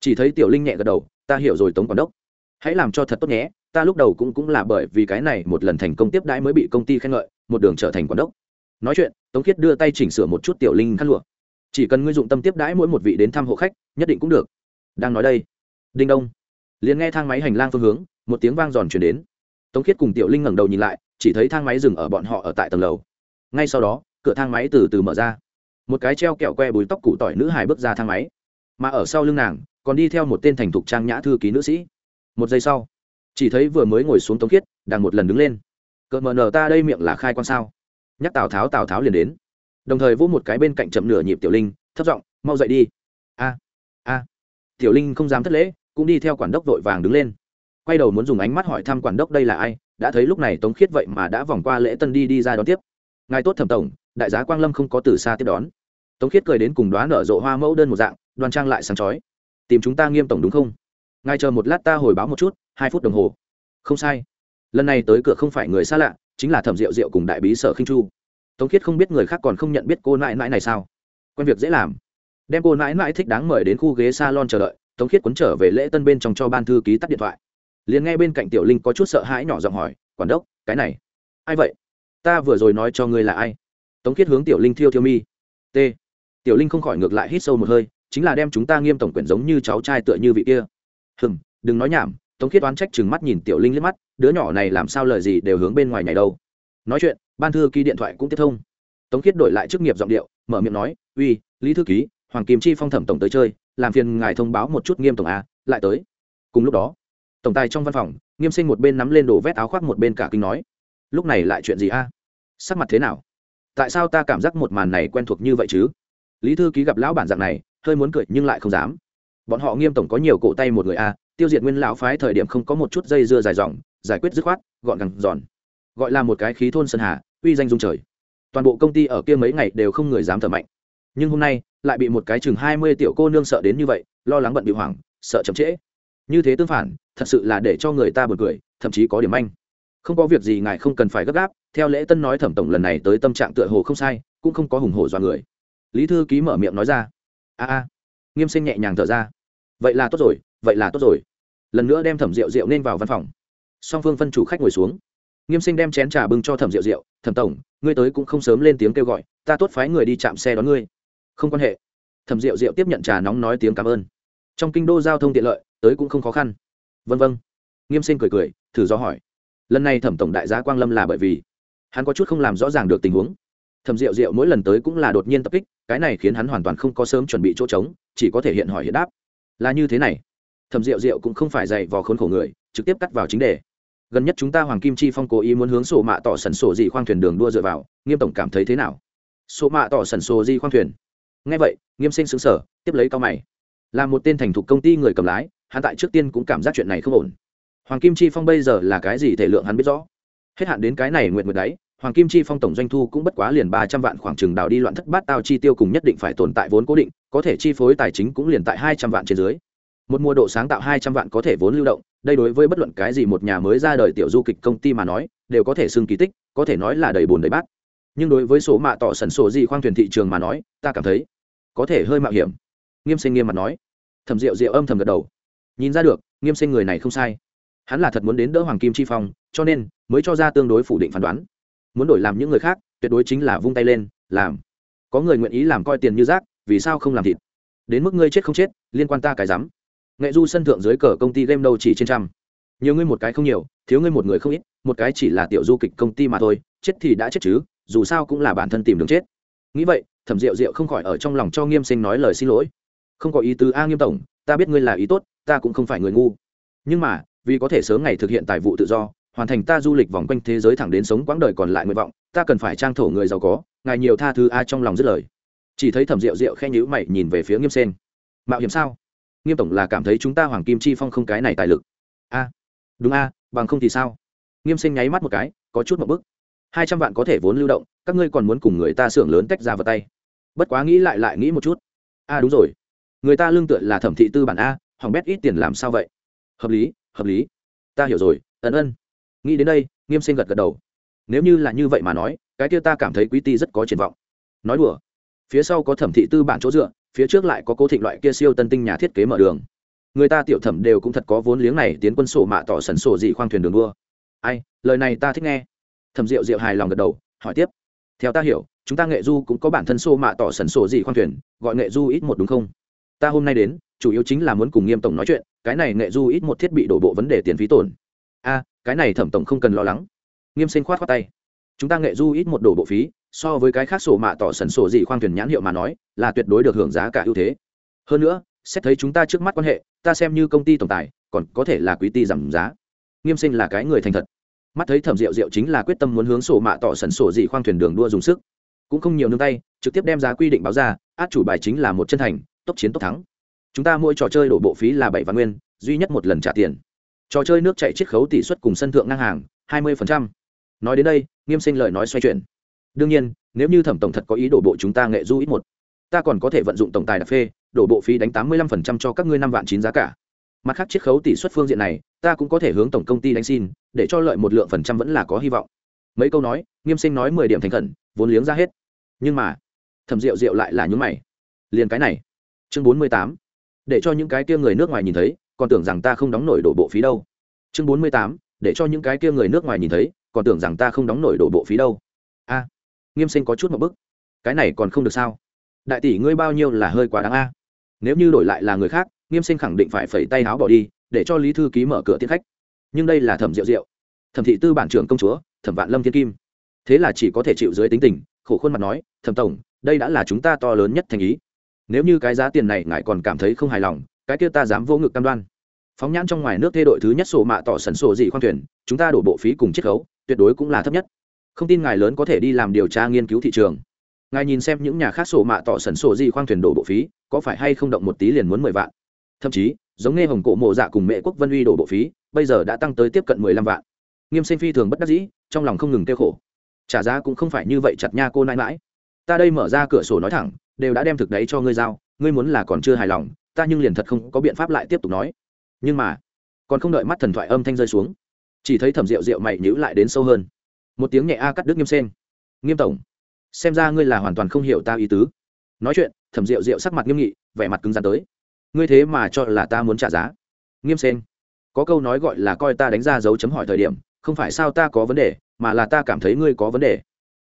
chỉ thấy tiểu linh nhẹ gật đầu, ta hiểu rồi, tống quản đốc. Hãy làm cho thật tốt nhé. Ta lúc đầu cũng cũng là bởi vì cái này một lần thành công tiếp đãi mới bị công ty khen ngợi, một đường trở thành quản đốc. Nói chuyện, tống khiết đưa tay chỉnh sửa một chút tiểu linh khăn lụa. Chỉ cần ngươi dụng tâm tiếp đãi mỗi một vị đến thăm hộ khách, nhất định cũng được. Đang nói đây, đinh đông liền nghe thang máy hành lang phương hướng, một tiếng vang giòn chuyển đến. Tống khiết cùng tiểu linh ngẩng đầu nhìn lại, chỉ thấy thang máy dừng ở bọn họ ở tại tầng lầu. Ngay sau đó, cửa thang máy từ từ mở ra một cái treo kẹo que bùi tóc cụ tỏi nữ hài bước ra thang máy. Mà ở sau lưng nàng, còn đi theo một tên thành thục trang nhã thư ký nữ sĩ. Một giây sau, chỉ thấy vừa mới ngồi xuống tống khiết, đang một lần đứng lên. Cợt mờ nở ta đây miệng là khai quan sao? Nhắc tào tháo tào tháo liền đến. Đồng thời vỗ một cái bên cạnh chậm nửa nhịp tiểu linh, thấp giọng, mau dậy đi. A a. Tiểu linh không dám thất lễ, cũng đi theo quản đốc vội vàng đứng lên. Quay đầu muốn dùng ánh mắt hỏi thăm quản đốc đây là ai, đã thấy lúc này tống khiết vậy mà đã vòng qua lễ tân đi đi ra đón tiếp. Ngài tốt thẩm tổng, đại giá quang lâm không có từ xa tiếp đón tống khiết cười đến cùng đoán nở rộ hoa mẫu đơn một dạng, đoan trang lại sáng chói. Tìm chúng ta nghiêm tổng đúng không? Ngài chờ một lát ta hồi báo một chút, hai phút đồng hồ. Không sai. Lần này tới cửa không phải người xa lạ, chính là thẩm rượu rượu cùng đại bí sở khinh chu. Tống khiết không biết người khác còn không nhận biết cô nãi nãi này sao? Quen việc dễ làm. Đem cô nãi nãi thích đáng mời đến khu ghế s a lon chờ đợi, tống khiết quấn trở về lễ tân bên trong cho ban thư ký tắt điện thoại. Liền nghe bên cạnh tiểu linh có chút sợ hãi nhỏ giọng hỏi, quản đốc, cái này, ai vậy? Ta vừa rồi nói cho ngươi là ai? Tống khiết hướng tiểu linh thiêu thiêu mi. T tiểu linh không khỏi ngược lại hít sâu một hơi, chính là đem chúng ta nghiêm tổng quyển giống như cháu trai tựa như vị kia. Hừm, đừng nói nhảm, tống khiết oán trách chừng mắt nhìn tiểu linh liếc mắt, đứa nhỏ này làm sao lời gì đều hướng bên ngoài nhảy đâu. Nói chuyện, ban thư ký điện thoại cũng tiếp thông. Tống khiết đổi lại chức nghiệp giọng điệu, mở miệng nói, uy, lý thư ký, hoàng kim chi phong thẩm tổng tới chơi, làm phiền ngài thông báo một chút nghiêm tổng a lại tới. Cùng lúc đó, tổng tài trong văn phòng, nghiêm sinh một bên nắm lên đồ vét áo khoác một bên cả kinh nói, lúc này lại chuyện gì a? Sắc mặt thế nào? Tại sao ta cảm giác một màn này quen thuộc như vậy chứ? Lý thư ký gặp lão bản dạng này, hơi muốn cười nhưng lại không dám. Bọn họ nghiêm tổng có nhiều cổ tay một người a, tiêu diệt nguyên lão phái thời điểm không có một chút dây dưa dài dòng, giải quyết dứt khoát, gọn gàng giòn gọi là một cái khí thôn sơn hà, uy danh dung trời. Toàn bộ công ty ở kia mấy ngày đều không người dám thở mạnh. Nhưng hôm nay, lại bị một cái chừng hai mươi tiểu cô nương sợ đến như vậy, lo lắng bận bị hoảng, sợ chậm trễ. Như thế tương phản, thật sự là để cho người ta buồn cười, thậm chí có điểm manh. Không có việc gì ngài không cần phải gấp gáp, theo lễ tân nói thẩm tổng lần này tới tâm trạng tựa hồ không sai, cũng không có hùng hổ dọa người lý thư ký mở miệng nói ra. A a. Nghiêm sinh nhẹ nhàng thở ra. Vậy là tốt rồi, vậy là tốt rồi. Lần nữa đem thẩm rượu rượu nên vào văn phòng. Song phương phân chủ khách ngồi xuống. Nghiêm sinh đem chén trà bưng cho thẩm rượu rượu. Thẩm tổng, ngươi tới cũng không sớm lên tiếng kêu gọi, ta tốt phái người đi chạm xe đón ngươi. Không quan hệ. Thẩm rượu rượu tiếp nhận trà nóng nói tiếng cảm ơn. Trong kinh đô giao thông tiện lợi, tới cũng không khó khăn. Vân vân. Nghiêm sinh cười cười, thử do hỏi. Lần này thẩm tổng đại giá quang lâm là bởi vì hắn có chút không làm rõ ràng được tình huống thẩm rượu rượu mỗi lần tới cũng là đột nhiên tập kích, cái này khiến hắn hoàn toàn không có sớm chuẩn bị chỗ trống, chỉ có thể hiện hỏi hiện đáp. Là như thế này. Thẩm rượu rượu cũng không phải dạy vò khốn khổ người, trực tiếp cắt vào chính đề. Gần nhất chúng ta hoàng kim chi phong cố ý muốn hướng sổ mạ tỏ sần sổ di khoang thuyền đường đua dựa vào, nghiêm tổng cảm thấy thế nào? Sổ mạ tỏ sần sổ di khoang thuyền? Ngay vậy, nghiêm sinh xứng sở tiếp lấy cao mày. Là một tên thành thục công ty người cầm lái, hắn tại trước tiên cũng cảm giác chuyện này không ổn. Hoàng kim chi phong bây giờ là cái gì thể lượng hắn biết rõ? Hết hạn đến cái này nguyện nguyện đấy hoàng kim chi phong tổng doanh thu cũng bất quá liền ba trăm vạn khoảng trừng đào đi loạn thất bát tao chi tiêu cùng nhất định phải tồn tại vốn cố định, có thể chi phối tài chính cũng liền tại hai trăm vạn trên dưới. Một mùa độ sáng tạo hai trăm vạn có thể vốn lưu động, đây đối với bất luận cái gì một nhà mới ra đời tiểu du kịch công ty mà nói, đều có thể xưng kỳ tích, có thể nói là đầy bồn đầy bát. Nhưng đối với số mạ tỏ sần sổ gì khoang thuyền thị trường mà nói, ta cảm thấy có thể hơi mạo hiểm. Nghiêm sinh nghiêm mặt nói. Thầm rượu rượu âm thầm gật đầu. Nhìn ra được, nghiêm sinh người này không sai. Hắn là thật muốn đến đỡ hoàng kim chi phong, cho nên mới cho ra tương đối phủ định phán đoán muốn đổi làm những người khác, tuyệt đối chính là vung tay lên, làm. Có người nguyện ý làm coi tiền như rác, vì sao không làm thịt? Đến mức ngươi chết không chết, liên quan ta cái rắm. Nghệ du sân thượng dưới cờ công ty game đâu chỉ trên trăm. Nhiều ngươi một cái không nhiều, thiếu ngươi một người không ít, một cái chỉ là tiểu du kịch công ty mà thôi, chết thì đã chết chứ, dù sao cũng là bản thân tìm đường chết. Nghĩ vậy, thẩm rượu rượu không khỏi ở trong lòng cho nghiêm sinh nói lời xin lỗi. Không có ý tứ a nghiêm tổng, ta biết ngươi là ý tốt, ta cũng không phải người ngu. Nhưng mà, vì có thể sớm ngày thực hiện tài vụ tự do hoàn thành ta du lịch vòng quanh thế giới thẳng đến sống quãng đời còn lại nguyện vọng, ta cần phải trang thổ người giàu có, ngài nhiều tha thứ a trong lòng dứt lời. Chỉ thấy thẩm rượu rượu khen nhữ mày nhìn về phía nghiêm sen. Mạo hiểm sao? Nghiêm tổng là cảm thấy chúng ta hoàng kim chi phong không cái này tài lực. A. Đúng a, bằng không thì sao? Nghiêm sen nháy mắt một cái, có chút một bức. Hai trăm vạn có thể vốn lưu động, các ngươi còn muốn cùng người ta xưởng lớn tách ra vào tay. Bất quá nghĩ lại lại nghĩ một chút. A, đúng rồi. Người ta lương tựa là thẩm thị tư bản a hỏng bét ít tiền làm sao vậy? Hợp lý hợp lý. Ta hiểu rồi, ân ân nghĩ đến đây, nghiêm sinh gật gật đầu. Nếu như là như vậy mà nói, cái kia ta cảm thấy quý ti rất có triển vọng. Nói đùa. Phía sau có thẩm thị tư bản chỗ dựa, phía trước lại có cố thịnh loại kia siêu tân tinh nhà thiết kế mở đường. Người ta tiểu thẩm đều cũng thật có vốn liếng này tiến quân sổ mạ tỏ sần sổ dị khoang thuyền đường đua. Ai, lời này ta thích nghe. Thẩm diệu diệu hài lòng gật đầu, hỏi tiếp. Theo ta hiểu, chúng ta nghệ du cũng có bản thân sổ mạ tỏ sần sổ dị khoang thuyền, gọi nghệ du ít một đúng không? Ta hôm nay đến, chủ yếu chính là muốn cùng nghiêm tổng nói chuyện, cái này nghệ du ít một thiết bị đổ bộ vấn đề tiền phí tổn. A cái này thẩm tổng không cần lo lắng. Nghiêm sinh khoát khoát tay. Chúng ta nghệ du ít một đổ bộ phí, so với cái khác sổ mạ tỏ sần sổ gì khoang thuyền nhãn hiệu mà nói, là tuyệt đối được hưởng giá cả ưu thế. Hơn nữa, xét thấy chúng ta trước mắt quan hệ, ta xem như công ty tổng tài, còn có thể là quý ty giảm giá. Nghiêm sinh là cái người thành thật. Mắt thấy thẩm rượu rượu chính là quyết tâm muốn hướng sổ mạ tỏ sần sổ gì khoang thuyền đường đua dùng sức. Cũng không nhiều nương tay, trực tiếp đem giá quy định báo ra, át chủ bài chính là một chân thành, tốc chiến tốc thắng. Chúng ta mỗi trò chơi đổ bộ phí là bảy vạn nguyên, duy nhất một lần trả tiền trò chơi nước chạy chiết khấu tỷ suất cùng sân thượng ngang hàng, hai mươi nói đến đây, nghiêm sinh lời nói xoay chuyển. Đương nhiên, nếu như thẩm tổng thật có ý đổ bộ chúng ta nghệ du ít một, ta còn có thể vận dụng tổng tài đặc phê, đổ bộ phí đánh tám mươi lăm cho các ngươi năm vạn chín giá cả. Mặt khác chiết khấu tỷ suất phương diện này, ta cũng có thể hướng tổng công ty đánh xin, để cho lợi một lượng phần trăm vẫn là có hy vọng. Mấy câu nói, nghiêm sinh nói mười điểm thành khẩn, vốn liếng ra hết. Nhưng mà, thẩm rượu rượu lại là những mày. Liền cái này. Chương bốn mươi tám. Để cho những cái kia người nước ngoài nhìn thấy còn tưởng rằng ta không đóng nổi đổ bộ phí đâu. Chương bốn mươi tám để cho những cái kia người nước ngoài nhìn thấy còn tưởng rằng ta không đóng nổi đổ bộ phí đâu. A nghiêm sinh có chút một bức. Cái này còn không được sao? Đại tỷ ngươi bao nhiêu là hơi quá đáng a? Nếu như đổi lại là người khác nghiêm sinh khẳng định phải phẩy tay áo bỏ đi để cho lý thư ký mở cửa tiễn khách. Nhưng đây là thẩm diệu diệu, thẩm thị tư bản trưởng công chúa thẩm vạn lâm thiên kim. Thế là chỉ có thể chịu dưới tính tình khổ khuôn mặt nói thẩm tổng đây đã là chúng ta to lớn nhất thành ý. Nếu như cái giá tiền này ngài còn cảm thấy không hài lòng cái kia ta dám vô ngực cam đoan. Phóng nhãn trong ngoài nước thê đội thứ nhất sổ mạ tỏ sần sổ gì khoan thuyền, chúng ta đổ bộ phí cùng chiết khấu, tuyệt đối cũng là thấp nhất. Không tin ngài lớn có thể đi làm điều tra nghiên cứu thị trường. Ngài nhìn xem những nhà khác sổ mạ tỏ sần sổ gì khoang thuyền đổ bộ phí, có phải hay không động một tí liền muốn mười vạn? Thậm chí, giống nghe hồng cổ mộ dạ cùng mẹ quốc vân uy đổ bộ phí, bây giờ đã tăng tới tiếp cận mười lăm vạn. Nghiêm sinh phi thường bất đắc dĩ, trong lòng không ngừng kêu khổ. Trả giá cũng không phải như vậy chặt nha cô nãi mãi ta đây mở ra cửa sổ nói thẳng, đều đã đem thực đấy cho ngươi giao, ngươi muốn là còn chưa hài lòng ta nhưng liền thật không có biện pháp lại tiếp tục nói. Nhưng mà, còn không đợi mắt thần thoại âm thanh rơi xuống, chỉ thấy thẩm rượu rượu mày nhữ lại đến sâu hơn. Một tiếng nhẹ a cắt đứt nghiêm sen. Nghiêm tổng, xem ra ngươi là hoàn toàn không hiểu ta ý tứ. Nói chuyện, thẩm rượu rượu sắc mặt nghiêm nghị, vẻ mặt cứng rắn tới. Ngươi thế mà cho là ta muốn trả giá. Nghiêm sen, có câu nói gọi là coi ta đánh ra dấu chấm hỏi thời điểm, không phải sao ta có vấn đề, mà là ta cảm thấy ngươi có vấn đề.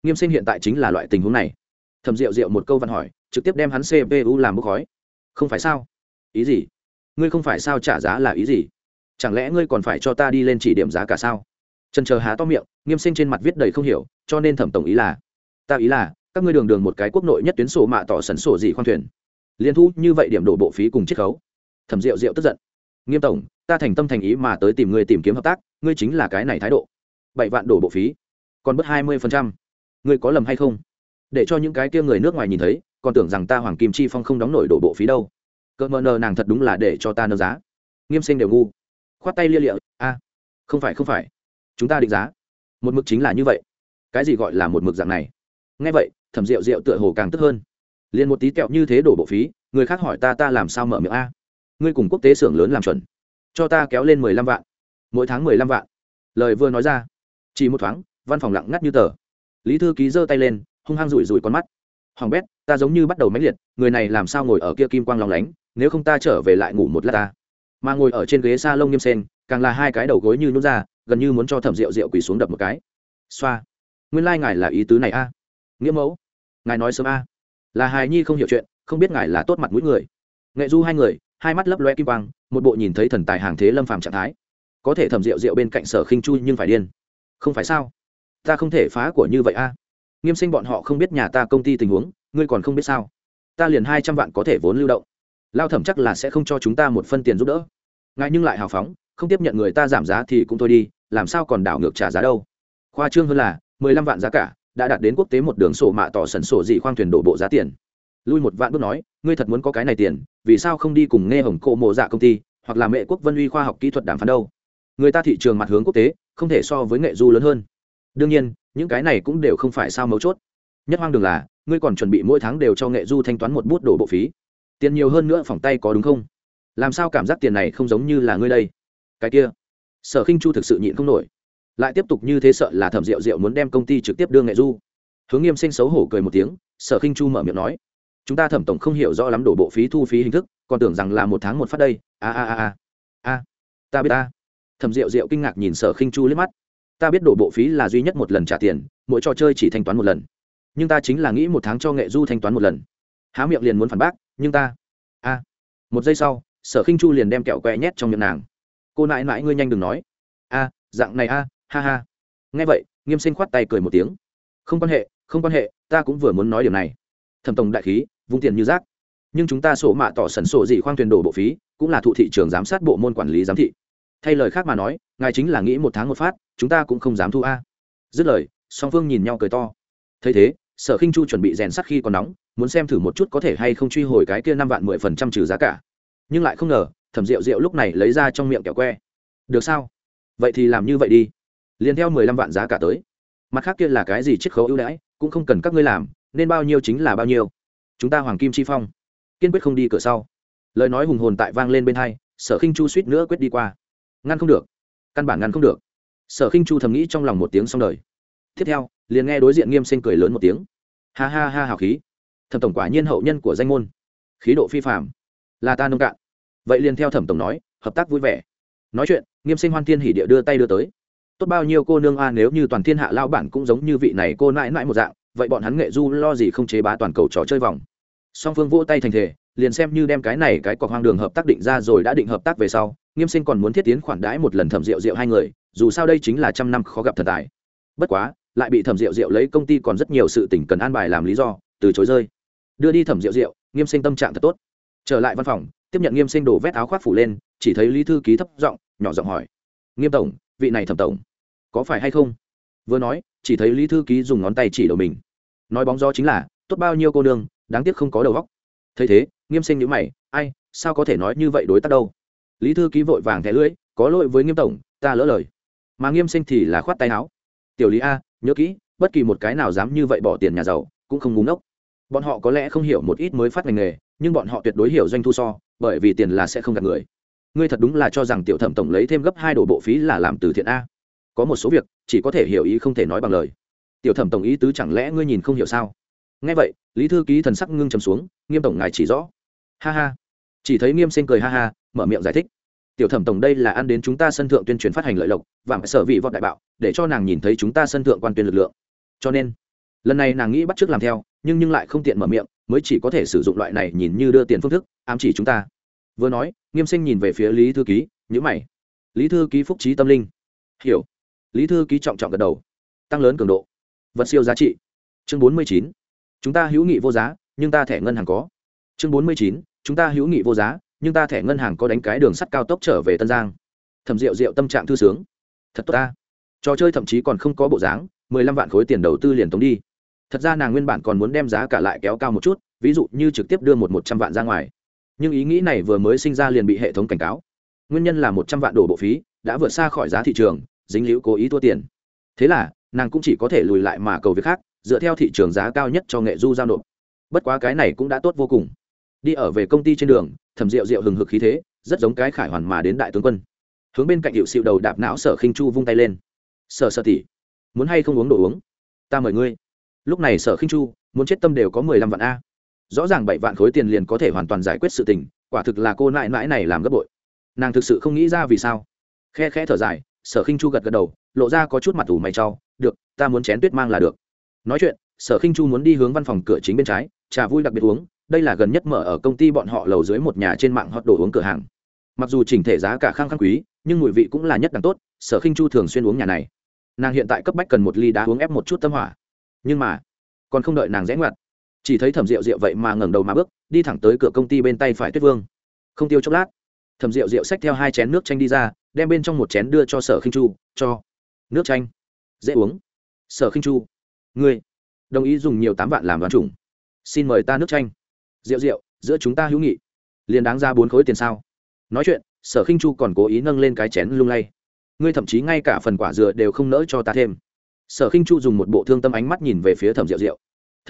Nghiêm sen hiện tại chính là loại tình huống này. Thẩm rượu rượu một câu văn hỏi, trực tiếp đem hắn cpu làm bốc khói. Không phải sao? Ý gì? Ngươi không phải sao trả giá là ý gì? Chẳng lẽ ngươi còn phải cho ta đi lên chỉ điểm giá cả sao? Trần chờ há to miệng, nghiêm sinh trên mặt viết đầy không hiểu, cho nên thẩm tổng ý là, ta ý là, các ngươi đường đường một cái quốc nội nhất tuyến sổ mạ tỏ sẩn sổ gì khoan thuyền. Liên thu như vậy điểm đổ bộ phí cùng chiết khấu. Thẩm rượu rượu tức giận, nghiêm tổng, ta thành tâm thành ý mà tới tìm ngươi tìm kiếm hợp tác, ngươi chính là cái này thái độ. Bảy vạn đổ bộ phí, còn mất hai mươi phần trăm. Ngươi có lầm hay không? Để cho những cái kia người nước ngoài nhìn thấy, còn tưởng rằng ta hoàng kim chi phong không đóng nổi đổ bộ phí đâu cỡ mờ nờ nàng thật đúng là để cho ta nâng giá. Nghiêm sinh đều ngu. Khoát tay lia lịa, a, không phải không phải. Chúng ta định giá. Một mực chính là như vậy. Cái gì gọi là một mực dạng này? Ngay vậy, thẩm rượu rượu tựa hồ càng tức hơn. Liền một tí kẹo như thế đổ bộ phí, người khác hỏi ta ta làm sao mở miệng a? Ngươi cùng quốc tế xưởng lớn làm chuẩn. Cho ta kéo lên mười lăm vạn. Mỗi tháng mười lăm vạn. Lời vừa nói ra, chỉ một thoáng, văn phòng lặng ngắt như tờ. Lý thư ký giơ tay lên, hung hăng rủi rủi con mắt. Hoàng bét, ta giống như bắt đầu mãnh liệt, người này làm sao ngồi ở kia kim quang lòng lánh? Nếu không ta trở về lại ngủ một lát ta. Mà ngồi ở trên ghế s a lông nghiêm sen, càng là hai cái đầu gối như nhún ra, gần như muốn cho thẩm rượu rượu quỳ xuống đập một cái. Xoa. Nguyên lai、like、ngài là ý tứ này a. Nghĩa mẫu. Ngài nói sớm a. Là hài nhi không hiểu chuyện, không biết ngài là tốt mặt mũi người. Nghệ du hai người, hai mắt lấp loe kim quang, một bộ nhìn thấy thần tài hàng thế lâm phàm trạng thái. Có thể thẩm rượu rượu bên cạnh sở khinh chu nhưng phải điên. Không phải sao? Ta không thể phá của như vậy a. Nghiêm sinh bọn họ không biết nhà ta công ty tình huống, ngươi còn không biết sao? Ta liền hai trăm vạn có thể vốn lưu động lao thẩm chắc là sẽ không cho chúng ta một phân tiền giúp đỡ. Ngài nhưng lại hào phóng, không tiếp nhận người ta giảm giá thì cũng thôi đi, làm sao còn đảo ngược trả giá đâu. Khoa trương hơn là, mười lăm vạn giá cả, đã đạt đến quốc tế một đường sổ mạ tỏ sẩn sổ dị khoang thuyền đổ bộ giá tiền. Lui một vạn bước nói, ngươi thật muốn có cái này tiền, vì sao không đi cùng nghe hồng cộ mộ dạ công ty, hoặc là mẹ quốc vân uy khoa học kỹ thuật đàm phán đâu? Người ta thị trường mặt hướng quốc tế, không thể so với nghệ du lớn hơn. Đương nhiên, những cái này cũng đều không phải sao mấu chốt. Nhất hoang đường là, ngươi còn chuẩn bị mỗi tháng đều cho nghệ du thanh toán một bút đổ bộ phí tiền nhiều hơn nữa phòng tay có đúng không? Làm sao cảm giác tiền này không giống như là ngươi đây? Cái kia, sở khinh chu thực sự nhịn không nổi. Lại tiếp tục như thế sợ là thẩm rượu rượu muốn đem công ty trực tiếp đưa nghệ du. Hướng nghiêm sinh xấu hổ cười một tiếng, sở khinh chu mở miệng nói, chúng ta thẩm tổng không hiểu rõ lắm đổ bộ phí thu phí hình thức, còn tưởng rằng là một tháng một phát đây. A a a a a. Ta biết ta. Thẩm rượu rượu kinh ngạc nhìn sở khinh chu liếc mắt. Ta biết đổ bộ phí là duy nhất một lần trả tiền, mỗi trò chơi chỉ thanh toán một lần. Nhưng ta chính là nghĩ một tháng cho nghệ du thanh toán một lần. Há miệng liền muốn phản bác nhưng ta, a, một giây sau, sở khinh chu liền đem kẹo que nhét trong miệng nàng. Cô nãi nãi ngươi nhanh đừng nói. A, dạng này a, ha ha. Nghe vậy, nghiêm sinh khoát tay cười một tiếng. Không quan hệ, không quan hệ, ta cũng vừa muốn nói điều này. Thẩm tổng đại khí, vung tiền như rác. Nhưng chúng ta sổ mạ tỏ sẩn sổ gì khoang thuyền đổ bộ phí, cũng là thụ thị trường giám sát bộ môn quản lý giám thị. Thay lời khác mà nói, ngài chính là nghĩ một tháng một phát, chúng ta cũng không dám thu a. Dứt lời, song phương nhìn nhau cười to. Thấy thế sở khinh chu chuẩn bị rèn sắt khi còn nóng, muốn xem thử một chút có thể hay không truy hồi cái kia năm vạn mười phần trăm trừ giá cả. Nhưng lại không ngờ, thẩm rượu rượu lúc này lấy ra trong miệng kẹo que. Được sao? Vậy thì làm như vậy đi. Liền theo mười lăm vạn giá cả tới. Mặt khác kia là cái gì chiết khấu ưu đãi, cũng không cần các ngươi làm, nên bao nhiêu chính là bao nhiêu. Chúng ta hoàng kim chi phong, kiên quyết không đi cửa sau. Lời nói hùng hồn tại vang lên bên hai, sở khinh chu suýt nữa quyết đi qua. Ngăn không được. Căn bản ngăn không được. Sở khinh chu thầm nghĩ trong lòng một tiếng xong đời tiếp theo, liền nghe đối diện nghiêm sinh cười lớn một tiếng. Ha ha ha hào khí. Thẩm tổng quả nhiên hậu nhân của danh môn. Khí độ phi phạm là ta nông cạn. Vậy liền theo thẩm tổng nói, hợp tác vui vẻ. Nói chuyện, nghiêm sinh hoan thiên hỉ địa đưa tay đưa tới. Tốt bao nhiêu cô nương a à, nếu như toàn thiên hạ lao bản cũng giống như vị này cô nãi nãi một dạng, vậy bọn hắn nghệ du lo gì không chế bá toàn cầu trò chơi vòng. Song phương vỗ tay thành thể liền xem như đem cái này cái cọc hoang đường hợp tác định ra rồi đã định hợp tác về sau, nghiêm sinh còn muốn thiết tiến khoản đãi một lần thẩm rượu rượu hai người, dù sao đây chính là trăm năm khó gặp thần tài. Bất quá lại bị thẩm rượu rượu lấy công ty còn rất nhiều sự tỉnh cần an bài làm lý do, từ chối rơi. Đưa đi thẩm rượu rượu nghiêm sinh tâm trạng thật tốt. Trở lại văn phòng, tiếp nhận nghiêm sinh đổ vét áo khoác phủ lên, chỉ thấy lý thư ký thấp giọng, nhỏ giọng hỏi. Nghiêm tổng, vị này thẩm tổng, có phải hay không? Vừa nói, chỉ thấy lý thư ký dùng ngón tay chỉ đầu mình. Nói bóng gió chính là, tốt bao nhiêu cô đường đáng tiếc không có đầu góc thấy thế, nghiêm sinh nhữ mày, ai, sao có thể nói như vậy đối tác đâu? Lý thư ký vội vàng thẻ lưỡi, có lỗi với nghiêm tổng, ta lỡ lời. Mà nghiêm sinh thì là khoát tay áo. Tiểu lý a nhớ kỹ, bất kỳ một cái nào dám như vậy bỏ tiền nhà giàu, cũng không ngúng ốc bọn họ có lẽ không hiểu một ít mới phát ngành nghề, nhưng bọn họ tuyệt đối hiểu doanh thu so, bởi vì tiền là sẽ không gạt người. Ngươi thật đúng là cho rằng tiểu thẩm tổng lấy thêm gấp hai đồ bộ phí là làm từ thiện a. Có một số việc, chỉ có thể hiểu ý không thể nói bằng lời. Tiểu thẩm tổng ý tứ chẳng lẽ ngươi nhìn không hiểu sao? Nghe vậy, lý thư ký thần sắc ngưng trầm xuống, nghiêm tổng ngài chỉ rõ. Ha ha. Chỉ thấy nghiêm sinh cười ha ha, mở miệng giải thích tiểu thẩm tổng đây là ăn đến chúng ta sân thượng tuyên truyền phát hành lợi lộc, và phải sở vị vọt đại bạo, để cho nàng nhìn thấy chúng ta sân thượng quan tuyên lực lượng. Cho nên, lần này nàng nghĩ bắt t làm theo, nhưng nhưng lại không tiện mở miệng, mới chỉ có thể sử dụng loại này nhìn như đưa tiền phương thức, ám chỉ chúng ta. Vừa nói, nghiêm sinh nhìn về phía lý thư ký nhữ mày. Lý thư ký phúc trí tâm linh. Hiểu. Lý thư ký trọng trọng gật đầu. Tăng lớn cường độ. Vật siêu giá trị. Chương bốn mươi chín. Chúng ta hữu nghị vô giá, nhưng ta thẻ ngân hàng có. Chương bốn mươi chín. Chúng ta hữu nghị vô giá nhưng ta thẻ ngân hàng có đánh cái đường sắt cao tốc trở về tân giang. Thẩm rượu rượu tâm trạng thư sướng. Thật tốt ta. Trò chơi thậm chí còn không có bộ dáng, mười lăm vạn khối tiền đầu tư liền tống đi. Thật ra nàng nguyên bản còn muốn đem giá cả lại kéo cao một chút, ví dụ như trực tiếp đưa một một trăm vạn ra ngoài. Nhưng ý nghĩ này vừa mới sinh ra liền bị hệ thống cảnh cáo. Nguyên nhân là một trăm vạn đổ bộ phí, đã vượt xa khỏi giá thị trường, dính hữu cố ý thua tiền. Thế là, nàng cũng chỉ có thể lùi lại mà cầu việc khác, dựa theo thị trường giá cao nhất cho nghệ du giao nộp. Bất quá cái này cũng đã tốt vô cùng đi ở về công ty trên đường, thẩm rượu rượu hừng hực khí thế, rất giống cái khải hoàn mà đến đại tướng quân. Hướng bên cạnh hiệu xịu đầu đạp não sở khinh chu vung tay lên. Sở sở tỷ, muốn hay không uống đồ uống? Ta mời ngươi. Lúc này sở khinh chu, muốn chết tâm đều có mười lăm vạn a. Rõ ràng bảy vạn khối tiền liền có thể hoàn toàn giải quyết sự tình, quả thực là cô nại mãi này làm gấp bội. Nàng thực sự không nghĩ ra vì sao. Khe khe thở dài, sở khinh chu gật gật đầu, lộ ra có chút mặt ủ mày trau được, ta muốn chén tuyết mang là được. Nói chuyện, sở khinh chu muốn đi hướng văn phòng cửa chính bên trái, trà vui đặc biệt uống đây là gần nhất mở ở công ty bọn họ lầu dưới một nhà trên mạng hot đồ uống cửa hàng. Mặc dù chỉnh thể giá cả khang khang quý, nhưng mùi vị cũng là nhất đẳng tốt, sở khinh chu thường xuyên uống nhà này. Nàng hiện tại cấp bách cần một ly đá uống ép một chút tâm hỏa. Nhưng mà, còn không đợi nàng rẽ ngoặt, chỉ thấy thẩm rượu rượu vậy mà ngẩng đầu mà bước, đi thẳng tới cửa công ty bên tay phải tuyết vương. Không tiêu chốc lát, thẩm rượu rượu xách theo hai chén nước chanh đi ra, đem bên trong một chén đưa cho sở khinh chu, cho, nước chanh, dễ uống. Sở khinh chu, ngươi đồng ý dùng nhiều tám vạn làm đoán chủng. Xin mời ta nước chanh rượu rượu, giữa chúng ta hữu nghị. Liền đáng ra bốn khối tiền sao? Nói chuyện, sở khinh chu còn cố ý nâng lên cái chén lung lay. Ngươi thậm chí ngay cả phần quả dừa đều không nỡ cho ta thêm. Sở khinh chu dùng một bộ thương tâm ánh mắt nhìn về phía thẩm rượu rượu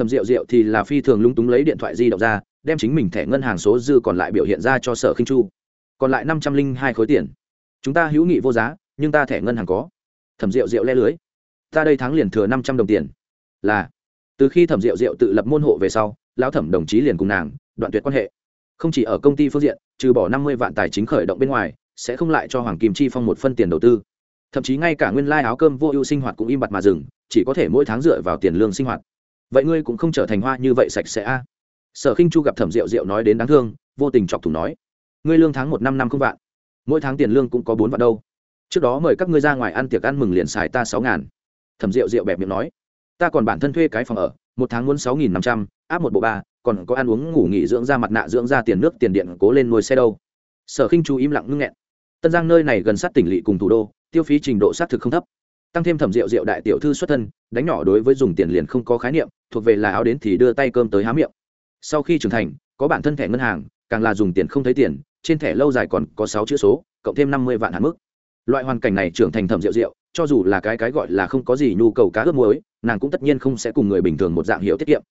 thẩm rượu rượu thì là phi thường lung túng lấy điện thoại di động ra, đem chính mình thẻ ngân hàng số dư còn lại biểu hiện ra cho sở khinh chu. Còn lại năm trăm linh hai khối tiền. Chúng ta hữu nghị vô giá, nhưng ta thẻ ngân hàng có. Thẩm rượu rượu le lưới. Ta đây tháng liền thừa năm trăm đồng tiền. Là. Từ khi thẩm rượu rượu tự lập môn hộ về sau lão thẩm đồng chí liền cùng nàng, đoạn tuyệt quan hệ. Không chỉ ở công ty phương diện, trừ bỏ năm mươi vạn tài chính khởi động bên ngoài, sẽ không lại cho hoàng kim chi phong một phân tiền đầu tư. Thậm chí ngay cả nguyên lai áo cơm vô ưu sinh hoạt cũng im bặt mà dừng, chỉ có thể mỗi tháng dựa vào tiền lương sinh hoạt. Vậy ngươi cũng không trở thành hoa như vậy sạch sẽ a? Sở khinh chu gặp thẩm rượu rượu nói đến đáng thương, vô tình chọc thủ nói, ngươi lương tháng một năm năm không vạn, mỗi tháng tiền lương cũng có bốn vạn đâu. Trước đó mời các ngươi ra ngoài ăn tiệc ăn mừng liền xài ta sáu ngàn. Thẩm rượu rượu bẹp miệng nói, ta còn bản thân thuê cái phòng ở một tháng muốn sáu nghìn năm trăm, áp một bộ ba, còn có ăn uống, ngủ nghỉ dưỡng ra mặt nạ, dưỡng ra tiền nước, tiền điện, cố lên nuôi xe đâu. Sở khinh chú im lặng ngưng nghẹn. Tân giang nơi này gần sát tỉnh lỵ cùng thủ đô, tiêu phí trình độ xác thực không thấp. Tăng thêm thẩm rượu rượu đại tiểu thư xuất thân, đánh nhỏ đối với dùng tiền liền không có khái niệm, thuộc về là áo đến thì đưa tay cơm tới há miệng. Sau khi trưởng thành, có bản thân thẻ ngân hàng, càng là dùng tiền không thấy tiền, trên thẻ lâu dài còn có sáu chữ số, cộng thêm năm mươi vạn hạn mức loại hoàn cảnh này trưởng thành thẩm rượu rượu cho dù là cái cái gọi là không có gì nhu cầu cá ướp muối, nàng cũng tất nhiên không sẽ cùng người bình thường một dạng hiệu tiết kiệm.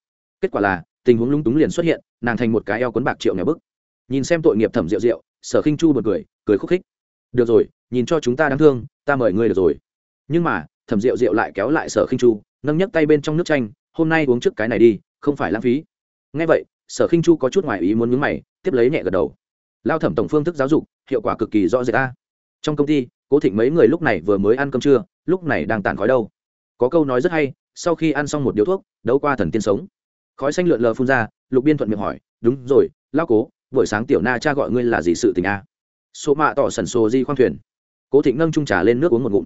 Kết quả là, tình huống lúng túng liền xuất hiện, nàng thành một cái eo quấn bạc triệu nhà bức. Nhìn xem tội nghiệp thẩm rượu rượu sở khinh chu bật cười cười khúc khích. Được rồi, nhìn cho chúng ta đáng thương, ta mời ngươi được rồi. Nhưng mà, thẩm rượu rượu lại kéo lại sở khinh chu, nâng nhấc tay bên trong nước chanh, hôm nay uống trước cái này đi, không phải lãng phí. Ngay vậy, sở khinh chu có chút ngoài ý muốn mướn mày, tiếp lấy nhẹ gật đầu. Lao thẩm tổng phương thức giáo dục, hiệu quả cực kỳ rõ rệt ta trong công ty cố thịnh mấy người lúc này vừa mới ăn cơm trưa, lúc này đang tàn khói đâu. Có câu nói rất hay, sau khi ăn xong một điếu thuốc, đấu qua thần tiên sống. Khói xanh lượn lờ phun ra, lục biên thuận miệng hỏi, đúng rồi lao cố, buổi sáng tiểu na cha gọi ngươi là gì sự tình a? Số mạ tỏ sần sổ di khoang thuyền. Cố thịnh nâng trung trà lên nước uống một ngụm.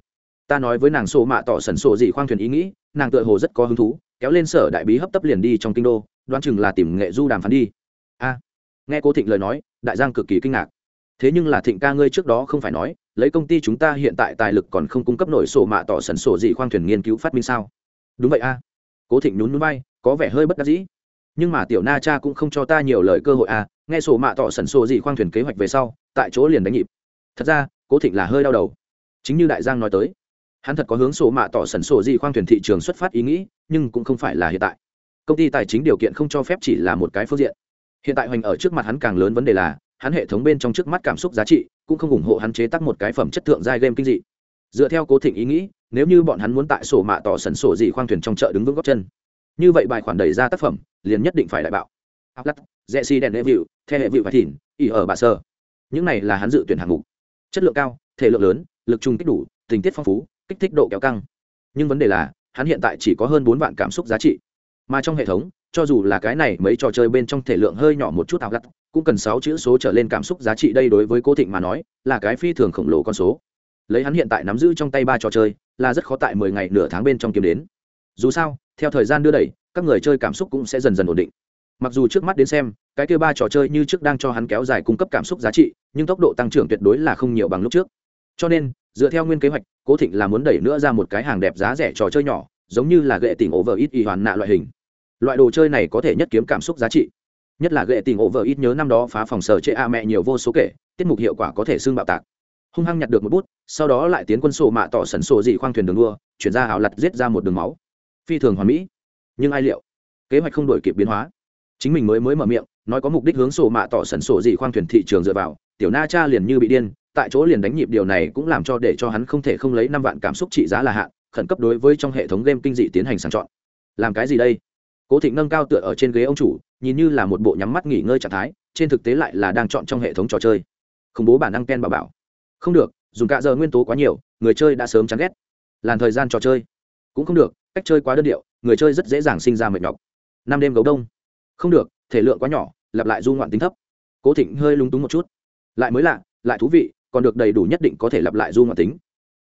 Ta nói với nàng số mạ tỏ sần sổ di khoang thuyền ý nghĩ, nàng tựa hồ rất có hứng thú, kéo lên sở đại bí hấp tấp liền đi trong kinh đô, đoán chừng là tìm nghệ du đàm phán đi. A. Nghe cố thịnh lời nói, đại giang cực kỳ kinh ngạc. Thế nhưng là thịnh ca ngươi trước đó không phải nói lấy công ty chúng ta hiện tại tài lực còn không cung cấp nổi sổ mạ tỏ sần sổ gì khoang thuyền nghiên cứu phát minh sao? Đúng vậy a. Cố thịnh nhún núi bay có vẻ hơi bất đắc dĩ. Nhưng mà tiểu na cha cũng không cho ta nhiều lời cơ hội a, nghe sổ mạ tỏ sần sổ gì khoang thuyền kế hoạch về sau, tại chỗ liền đánh nhịp. Thật ra, cố thịnh là hơi đau đầu. Chính như đại giang nói tới, hắn thật có hướng sổ mạ tỏ sần sổ gì khoang thuyền thị trường xuất phát ý nghĩ, nhưng cũng không phải là hiện tại. Công ty tài chính điều kiện không cho phép chỉ là một cái phương diện. Hiện tại hoành ở trước mặt hắn càng lớn vấn đề là hắn hệ thống bên trong trước mắt cảm xúc giá trị cũng không ủng hộ hắn chế tác một cái phẩm chất thượng giai game kinh dị. Dựa theo cố thịnh ý nghĩ, nếu như bọn hắn muốn tại sổ mạ tỏ sần sổ gì khoang thuyền trong chợ đứng vững góc chân, như vậy bài khoản đẩy ra tác phẩm, liền nhất định phải đại bạo. Áp lắc dẹ xi đèn lễ vịu theo hệ vịu và thìn, ỉ ở bà sơ. Những này là hắn dự tuyển hạng mục. Chất lượng cao, thể lượng lớn, lực trung kích đủ, tình tiết phong phú, kích thích độ kéo căng. Nhưng vấn đề là, hắn hiện tại chỉ có hơn bốn vạn cảm xúc giá trị. Mà trong hệ thống, cho dù là cái này mấy trò chơi bên trong thể lượng hơi nhỏ một chút áo gắt cũng cần sáu chữ số trở lên cảm xúc giá trị đây đối với cô thịnh mà nói là cái phi thường khổng lồ con số. Lấy hắn hiện tại nắm giữ trong tay ba trò chơi, là rất khó tại mười ngày nửa tháng bên trong kiếm đến. Dù sao, theo thời gian đưa đẩy, các người chơi cảm xúc cũng sẽ dần dần ổn định. Mặc dù trước mắt đến xem, cái kia ba trò chơi như trước đang cho hắn kéo dài cung cấp cảm xúc giá trị, nhưng tốc độ tăng trưởng tuyệt đối là không nhiều bằng lúc trước. Cho nên, dựa theo nguyên kế hoạch, cố thịnh là muốn đẩy nữa ra một cái hàng đẹp giá rẻ trò chơi nhỏ, giống như là gệ tỉnh over ít y hoàn nạ loại hình. Loại đồ chơi này có thể nhất kiếm cảm xúc giá trị nhất là ghệ tình ổ vợ ít nhớ năm đó phá phòng sở chệ a mẹ nhiều vô số kể, tiết mục hiệu quả có thể xương bạo tạc. Hung hăng nhặt được một bút, sau đó lại tiến quân sổ mạ tỏ sẩn sổ dị khoang thuyền đường đua, chuyển ra hào lặt giết ra một đường máu. Phi thường hoàn mỹ, nhưng ai liệu? Kế hoạch không đổi kịp biến hóa. Chính mình mới mới mở miệng, nói có mục đích hướng sổ mạ tỏ sẩn sổ dị khoang thuyền thị trường dựa vào, tiểu na cha liền như bị điên, tại chỗ liền đánh nhịp điều này cũng làm cho để cho hắn không thể không lấy năm vạn cảm xúc trị giá là hạn, khẩn cấp đối với trong hệ thống game kinh dị tiến hành sàng chọn. Làm cái gì đây? Cố thịnh nâng cao tựa ở trên ghế ông chủ nhìn như là một bộ nhắm mắt nghỉ ngơi trạng thái, trên thực tế lại là đang chọn trong hệ thống trò chơi. Khủng bố bản năng ken bà bảo. Không được, dùng cả giờ nguyên tố quá nhiều, người chơi đã sớm chán ghét. Làn thời gian trò chơi. Cũng không được, cách chơi quá đơn điệu, người chơi rất dễ dàng sinh ra mệt nhọc. Năm đêm gấu đông. Không được, thể lượng quá nhỏ, lặp lại du ngoạn tính thấp. Cố thịnh hơi lung túng một chút. Lại mới lạ, lại thú vị, còn được đầy đủ nhất định có thể lặp lại du ngoạn tính.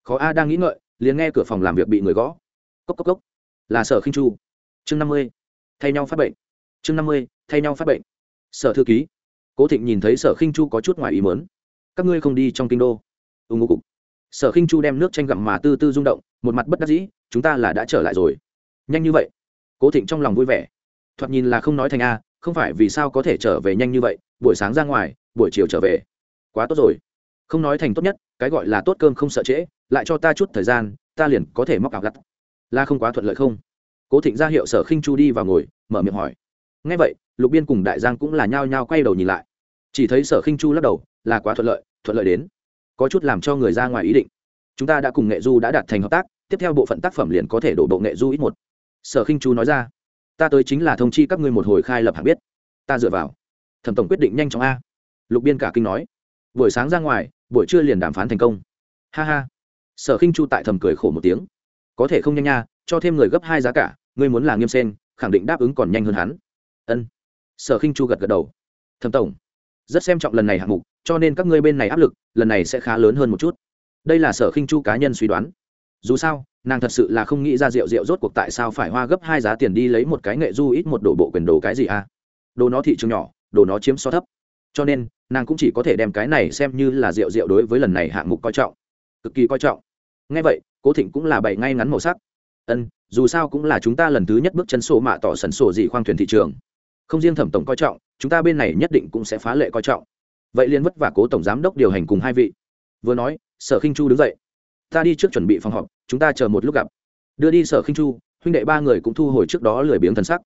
Khó a đang nghĩ ngợi, liền nghe cửa phòng làm việc bị người gõ. Cốc cốc cốc. Là sở khinh chu. Chương năm mươi. Thay nhau phát bệnh chương năm mươi, thay nhau phát bệnh. Sở thư ký. Cố thịnh nhìn thấy sở khinh chu có chút ngoài ý mớn các ngươi không đi trong kinh đô. Ưng ngô cục. Sở khinh chu đem nước tranh gặm mà tư tư rung động, một mặt bất đắc dĩ, chúng ta là đã trở lại rồi. Nhanh như vậy. Cố thịnh trong lòng vui vẻ. Thoạt nhìn là không nói thành a, không phải vì sao có thể trở về nhanh như vậy, buổi sáng ra ngoài, buổi chiều trở về. Quá tốt rồi. Không nói thành tốt nhất, cái gọi là tốt cơm không sợ trễ, lại cho ta chút thời gian, ta liền có thể móc ảo gắt là không quá thuận lợi không? Cố thịnh ra hiệu sở khinh chu đi vào ngồi, mở miệng hỏi ngay vậy, lục biên cùng đại giang cũng là nhao nhao quay đầu nhìn lại. Chỉ thấy sở khinh chu lắc đầu, là quá thuận lợi thuận lợi đến. Có chút làm cho người ra ngoài ý định. Chúng ta đã cùng nghệ du đã đạt thành hợp tác, tiếp theo bộ phận tác phẩm liền có thể đổ bộ nghệ du ít một. Sở khinh chu nói ra, ta tới chính là thông chi các ngươi một hồi khai lập hạng biết. Ta dựa vào. Thẩm tổng quyết định nhanh chóng a. Lục biên cả kinh nói, buổi sáng ra ngoài, buổi trưa liền đàm phán thành công. Ha ha. Sở khinh chu tại thầm cười khổ một tiếng, có thể không nhanh nha, cho thêm người gấp hai giá cả, ngươi muốn là nghiêm sen, khẳng định đáp ứng còn nhanh hơn hắn ân. Sở khinh chu gật gật đầu. Thẩm tổng, rất xem trọng lần này hạng mục, cho nên các ngươi bên này áp lực, lần này sẽ khá lớn hơn một chút. Đây là sở khinh chu cá nhân suy đoán. Dù sao, nàng thật sự là không nghĩ ra rượu rượu rốt cuộc tại sao phải hoa gấp hai giá tiền đi lấy một cái nghệ du ít một đồ bộ quyền đồ cái gì à? Đồ nó thị trường nhỏ, đồ nó chiếm so thấp. Cho nên, nàng cũng chỉ có thể đem cái này xem như là rượu rượu đối với lần này hạng mục coi trọng. Cực kỳ coi trọng. Ngay vậy, cố thịnh cũng là bày ngay ngắn màu sắc. Ân, dù sao cũng là chúng ta lần thứ nhất bước chân sổ mạ tỏ sần sổ gì khoang thuyền thị trường không riêng thẩm tổng coi trọng, chúng ta bên này nhất định cũng sẽ phá lệ coi trọng. Vậy liên vất vả cố tổng giám đốc điều hành cùng hai vị. Vừa nói, sở khinh chu đứng dậy. Ta đi trước chuẩn bị phòng họp, chúng ta chờ một lúc gặp. Đưa đi sở khinh chu, huynh đệ ba người cũng thu hồi trước đó lười biếng thần sắc.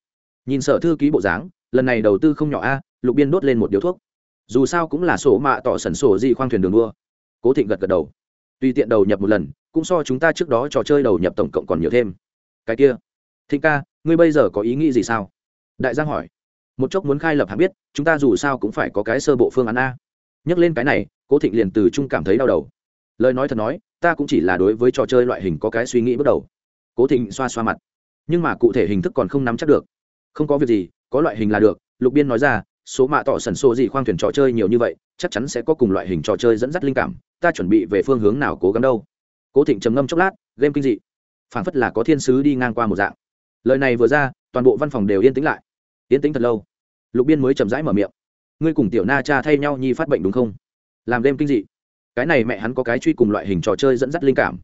Nhìn sở thư ký bộ dáng, lần này đầu tư không nhỏ a, lục biên đốt lên một điếu thuốc. Dù sao cũng là sổ mạ tỏ sẩn sổ gì khoang thuyền đường đua. Cố thịnh gật gật đầu. Tùy tiện đầu nhập một lần, cũng so chúng ta trước đó trò chơi đầu nhập tổng cộng còn nhiều thêm. Cái kia, thịnh ca, ngươi bây giờ có ý nghĩ gì sao? Đại giang hỏi một chốc muốn khai lập hạng biết, chúng ta dù sao cũng phải có cái sơ bộ phương án a. Nhắc lên cái này, cố thịnh liền từ trung cảm thấy đau đầu. Lời nói thật nói, ta cũng chỉ là đối với trò chơi loại hình có cái suy nghĩ bước đầu. Cố thịnh xoa xoa mặt. Nhưng mà cụ thể hình thức còn không nắm chắc được. Không có việc gì, có loại hình là được, lục biên nói ra, số mạ tỏ sần sô gì khoang thuyền trò chơi nhiều như vậy, chắc chắn sẽ có cùng loại hình trò chơi dẫn dắt linh cảm, ta chuẩn bị về phương hướng nào cố gắng đâu. Cố thịnh trầm ngâm chốc lát, game kinh dị. Phảng phất là có thiên sứ đi ngang qua một dạng. Lời này vừa ra, toàn bộ văn phòng đều yên tĩnh lại yến tĩnh thật lâu. Lục biên mới chậm rãi mở miệng. Ngươi cùng tiểu na cha thay nhau nhi phát bệnh đúng không? Làm đêm kinh dị. Cái này mẹ hắn có cái truy cùng loại hình trò chơi dẫn dắt linh cảm.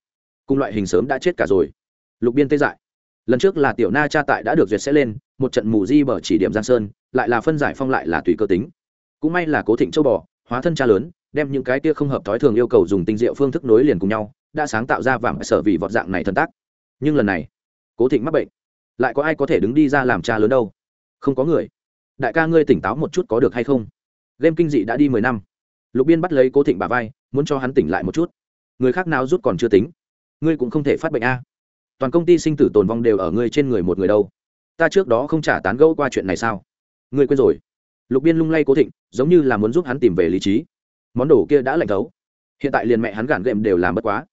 Cùng loại hình sớm đã chết cả rồi. Lục biên tê dại. Lần trước là tiểu na cha tại đã được duyệt sẽ lên, một trận mù di bở chỉ điểm giang sơn, lại là phân giải phong lại là tùy cơ tính. Cũng may là cố thịnh châu bò, hóa thân cha lớn, đem những cái kia không hợp thói thường yêu cầu dùng tinh diệu phương thức nối liền cùng nhau, đã sáng tạo ra vàng sở vì vọt dạng này thần tác. Nhưng lần này, cố thịnh mắc bệnh. Lại có ai có thể đứng đi ra làm cha lớn đâu? Không có người. Đại ca ngươi tỉnh táo một chút có được hay không? Game kinh dị đã đi mười năm. Lục biên bắt lấy cố thịnh bà vai, muốn cho hắn tỉnh lại một chút. Người khác nào rút còn chưa tính. Ngươi cũng không thể phát bệnh a. Toàn công ty sinh tử tồn vong đều ở ngươi trên người một người đâu. Ta trước đó không trả tán gẫu qua chuyện này sao? Ngươi quên rồi. Lục biên lung lay cố thịnh, giống như là muốn giúp hắn tìm về lý trí. Món đồ kia đã lạnh thấu. Hiện tại liền mẹ hắn gản game đều làm bất quá.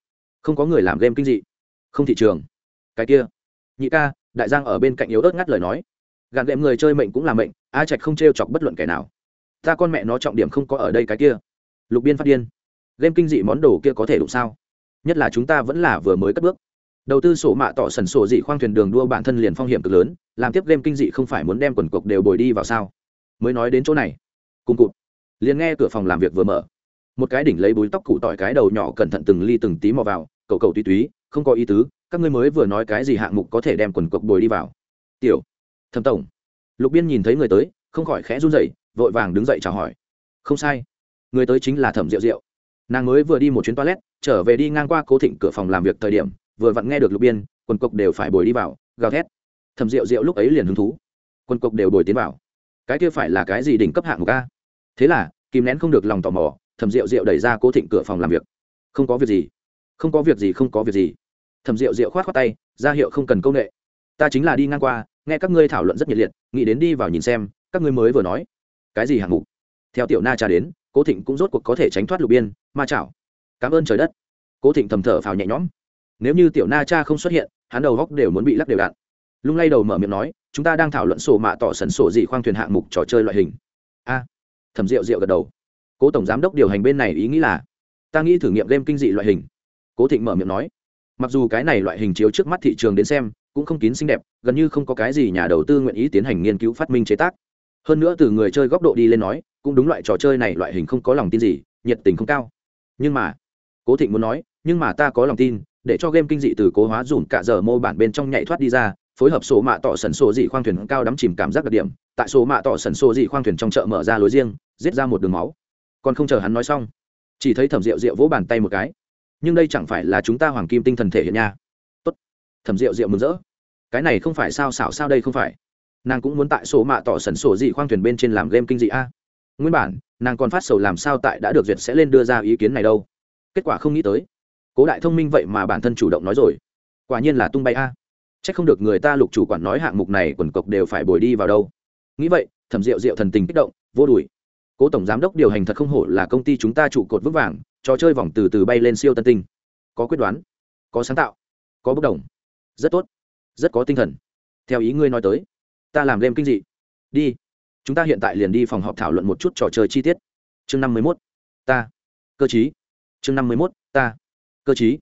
Không có người làm game kinh dị. Không thị trường. Cái kia. Nhị ca, đại giang ở bên cạnh yếu ớt ngắt lời nói gạn đệm người chơi mệnh cũng là mệnh, a trạch không t r e o chọc bất luận kẻ nào. Ta con mẹ nó trọng điểm không có ở đây cái kia. Lục biên phát điên. Game kinh dị món đồ kia có thể đụng sao? Nhất là chúng ta vẫn là vừa mới cất bước. Đầu tư sổ mạ tỏ sần sổ dị khoang thuyền đường đua bản thân liền phong hiểm cực lớn, làm tiếp game kinh dị không phải muốn đem quần cục đều bồi đi vào sao? Mới nói đến chỗ này. Cùng cụt. Liền nghe cửa phòng làm việc vừa mở. Một cái đỉnh lấy búi tóc cụ tỏi cái đầu nhỏ cẩn thận từng ly từng tí mò vào cầu cầu tuy túy, không có ý tứ, các ngươi mới vừa nói cái gì hạng mục có thể đem quần cục bồi đi vào. Tiểu thẩm tổng. Lục biên nhìn thấy người tới, không khỏi khẽ run dậy vội vàng đứng dậy chào hỏi. Không sai, người tới chính là thẩm rượu rượu nàng mới vừa đi một chuyến toilet, trở về đi ngang qua cố thịnh cửa phòng làm việc thời điểm, vừa vặn nghe được lục biên, quần cộc đều phải bồi đi vào, gào thét. Thẩm rượu rượu lúc ấy liền hứng thú. Quần cộc đều bồi tiến vào. Cái kia phải là cái gì đỉnh cấp hạng một ca thế là, kìm nén không được lòng tò mò, thẩm rượu rượu đẩy ra cố thịnh cửa phòng làm việc. Không có việc gì. Không có việc gì, không có việc gì. Thẩm rượu rượu khoát khoát tay, ra hiệu không cần công nghệ. Ta chính là đi ngang qua nghe các ngươi thảo luận rất nhiệt liệt, nghĩ đến đi vào nhìn xem, các ngươi mới vừa nói. Cái gì hạng mục? Theo tiểu na cha đến, cố thịnh cũng rốt cuộc có thể tránh thoát lục biên, ma chảo. Cảm ơn trời đất. Cố thịnh thầm thở phào nhẹ nhõm. Nếu như tiểu na cha không xuất hiện, hắn đầu góc đều muốn bị lắc đều đạn lung lay đầu mở miệng nói, chúng ta đang thảo luận sổ mạ tỏ sần sổ dị khoang thuyền hạng mục trò chơi loại hình. A. Thầm rượu rượu gật đầu. Cố tổng giám đốc điều hành bên này ý nghĩ là, ta nghĩ thử nghiệm game kinh dị loại hình. Cố thịnh mở miệng nói. Mặc dù cái này loại hình chiếu trước mắt thị trường đến xem cũng không kín xinh đẹp, gần như không có cái gì nhà đầu tư nguyện ý tiến hành nghiên cứu phát minh chế tác. Hơn nữa từ người chơi góc độ đi lên nói, cũng đúng loại trò chơi này loại hình không có lòng tin gì, nhiệt tình không cao. Nhưng mà, cố thịnh muốn nói, nhưng mà ta có lòng tin, để cho game kinh dị từ cố hóa dùn cả giờ mô bản bên trong nhảy thoát đi ra, phối hợp số mạ tỏ sần sổ dị khoang thuyền cao đắm chìm cảm giác đặc điểm, tại số mạ tỏ sần sổ dị khoang thuyền trong chợ mở ra lối riêng, giết ra một đường máu. Còn không chờ hắn nói xong, chỉ thấy thẩm rượu rượu vỗ bàn tay một cái. Nhưng đây chẳng phải là chúng ta hoàng kim tinh thần thể hiện nha thầm thẩm rượu rượu mừng rỡ. Cái này không phải sao xảo sao đây không phải. Nàng cũng muốn tại số mạ tỏ sẩn sổ dị khoang thuyền bên trên làm game kinh dị a. Nguyên bản, nàng còn phát sầu làm sao tại đã được duyệt sẽ lên đưa ra ý kiến này đâu. Kết quả không nghĩ tới. Cố đại thông minh vậy mà bản thân chủ động nói rồi. Quả nhiên là tung bay a. C h ắ c không được người ta lục chủ quản nói hạng mục này quần cộc đều phải bồi đi vào đâu. Nghĩ vậy thẩm rượu rượu thần tình kích động, vô đùi. Cố tổng giám đốc điều hành thật không hổ là công ty chúng ta trụ cột vững vàng, trò chơi vòng từ từ bay lên siêu tân tinh. Có quyết đoán, có sáng tạo, có bốc đồng rất tốt, rất có tinh thần. Theo ý ngươi nói tới, ta làm game kinh dị. Đi, chúng ta hiện tại liền đi phòng họp thảo luận một chút trò chơi chi tiết. Chương năm mươi mốt, ta. Cơ chí. Chương năm mươi mốt, ta. Cơ chí.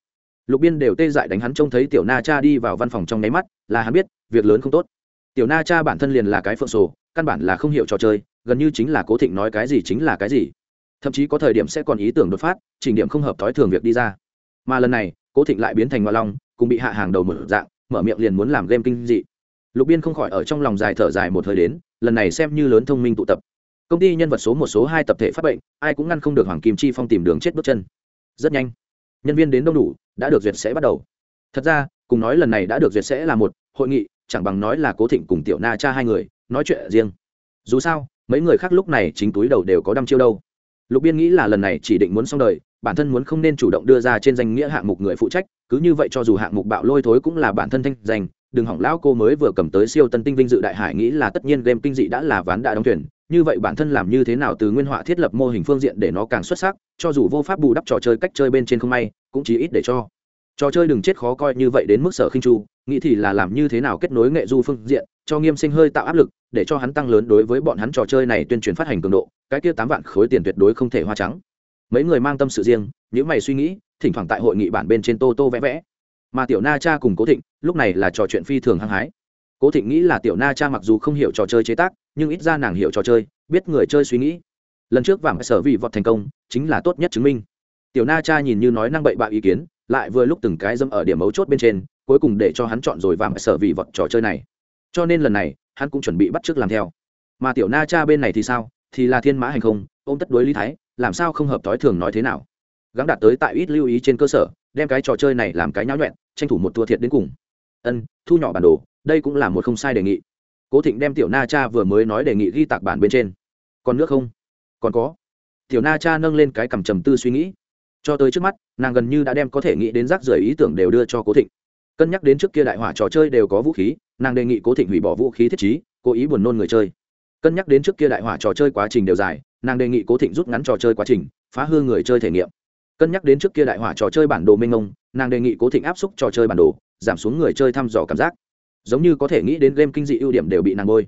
Lục biên đều tê dại đánh hắn trông thấy tiểu na cha đi vào văn phòng trong nháy mắt, là hắn biết, việc lớn không tốt. Tiểu na cha bản thân liền là cái phượng sổ, căn bản là không hiểu trò chơi, gần như chính là cố thịnh nói cái gì chính là cái gì. Thậm chí có thời điểm sẽ còn ý tưởng đột phát, chỉnh điểm không hợp thói thường việc đi ra. Mà lần này, cố thịnh lại biến thành ngoại long cùng bị hạ hàng đầu mở dạng, mở miệng liền muốn làm game kinh dị. Lục biên không khỏi ở trong lòng dài thở dài một thời đến, lần này xem như lớn thông minh tụ tập. Công ty nhân vật số một số hai tập thể phát bệnh, ai cũng ngăn không được hoàng kim chi phong tìm đường chết bước chân. Rất nhanh, nhân viên đến đông đủ, đã được duyệt sẽ bắt đầu. Thật ra, cùng nói lần này đã được duyệt sẽ là một hội nghị, chẳng bằng nói là cố thịnh cùng tiểu na cha hai người, nói chuyện riêng. Dù sao, mấy người khác lúc này chính túi đầu đều có đăm chiêu đâu. Lục biên nghĩ là lần này chỉ định muốn xong đời bản thân muốn không nên chủ động đưa ra trên danh nghĩa hạng mục người phụ trách, cứ như vậy cho dù hạng mục bạo lôi thối cũng là bản thân thanh danh. Đừng hỏng lão cô mới vừa cầm tới siêu tân tinh vinh dự đại hải nghĩ là tất nhiên game kinh dị đã là ván đã đóng thuyền. Như vậy bản thân làm như thế nào từ nguyên họa thiết lập mô hình phương diện để nó càng xuất sắc, cho dù vô pháp bù đắp trò chơi cách chơi bên trên không may, cũng chỉ ít để cho. Trò chơi đừng chết khó coi như vậy đến mức sở khinh chu, nghĩ thì là làm như thế nào kết nối nghệ du phương diện, cho nghiêm sinh hơi tạo áp lực, để cho hắn tăng lớn đối với bọn hắn trò chơi này tuyên truyền phát hành cường độ, cái kia tám vạn khối tiền tuyệt đối không thể hoa trắng mấy người mang tâm sự riêng những mày suy nghĩ, thỉnh thoảng tại hội nghị bản bên trên tô tô vẽ vẽ. Mà tiểu na cha cùng cố thịnh, lúc này là trò chuyện phi thường hăng hái. Cố thịnh nghĩ là tiểu na cha mặc dù không hiểu trò chơi chế tác, nhưng ít ra nàng hiểu trò chơi, biết người chơi suy nghĩ. Lần trước vàng sở vị vọt thành công, chính là tốt nhất chứng minh. Tiểu na cha nhìn như nói năng bậy bạ ý kiến, lại vừa lúc từng cái dâm ở điểm mấu chốt bên trên, cuối cùng để cho hắn chọn rồi vàng sở vị vọt trò chơi này. Cho nên lần này, hắn cũng chuẩn bị bắt chước làm theo. Mà tiểu na cha bên này thì sao? Thì là thiên mã hành không, ôm tất đối lý thái làm sao không hợp thói thường nói thế nào? Gắng đạt tới tại ít lưu ý trên cơ sở, đem cái trò chơi này làm cái nháo nhuẹn, tranh thủ một thua thiệt đến cùng. Ân, thu nhỏ bản đồ, đây cũng là một không sai đề nghị. Cố thịnh đem tiểu na cha vừa mới nói đề nghị ghi tạc bản bên trên. Còn nước không? Còn có. Tiểu na cha nâng lên cái cằm trầm tư suy nghĩ. Cho tới trước mắt, nàng gần như đã đem có thể nghĩ đến rác rưởi ý tưởng đều đưa cho cố thịnh. Cân nhắc đến trước kia đại hỏa trò chơi đều có vũ khí, nàng đề nghị cố thịnh hủy bỏ vũ khí thiết chí cố ý buồn nôn người chơi. Cân nhắc đến trước kia đại hỏa trò chơi quá trình đều dài nàng đề nghị cố thịnh rút ngắn trò chơi quá trình, phá hư người chơi thể nghiệm. Cân nhắc đến trước kia đại hỏa trò chơi bản đồ minh ông nàng đề nghị cố thịnh áp xúc trò chơi bản đồ, giảm xuống người chơi thăm dò cảm giác. Giống như có thể nghĩ đến game kinh dị ưu điểm đều bị nàng bôi.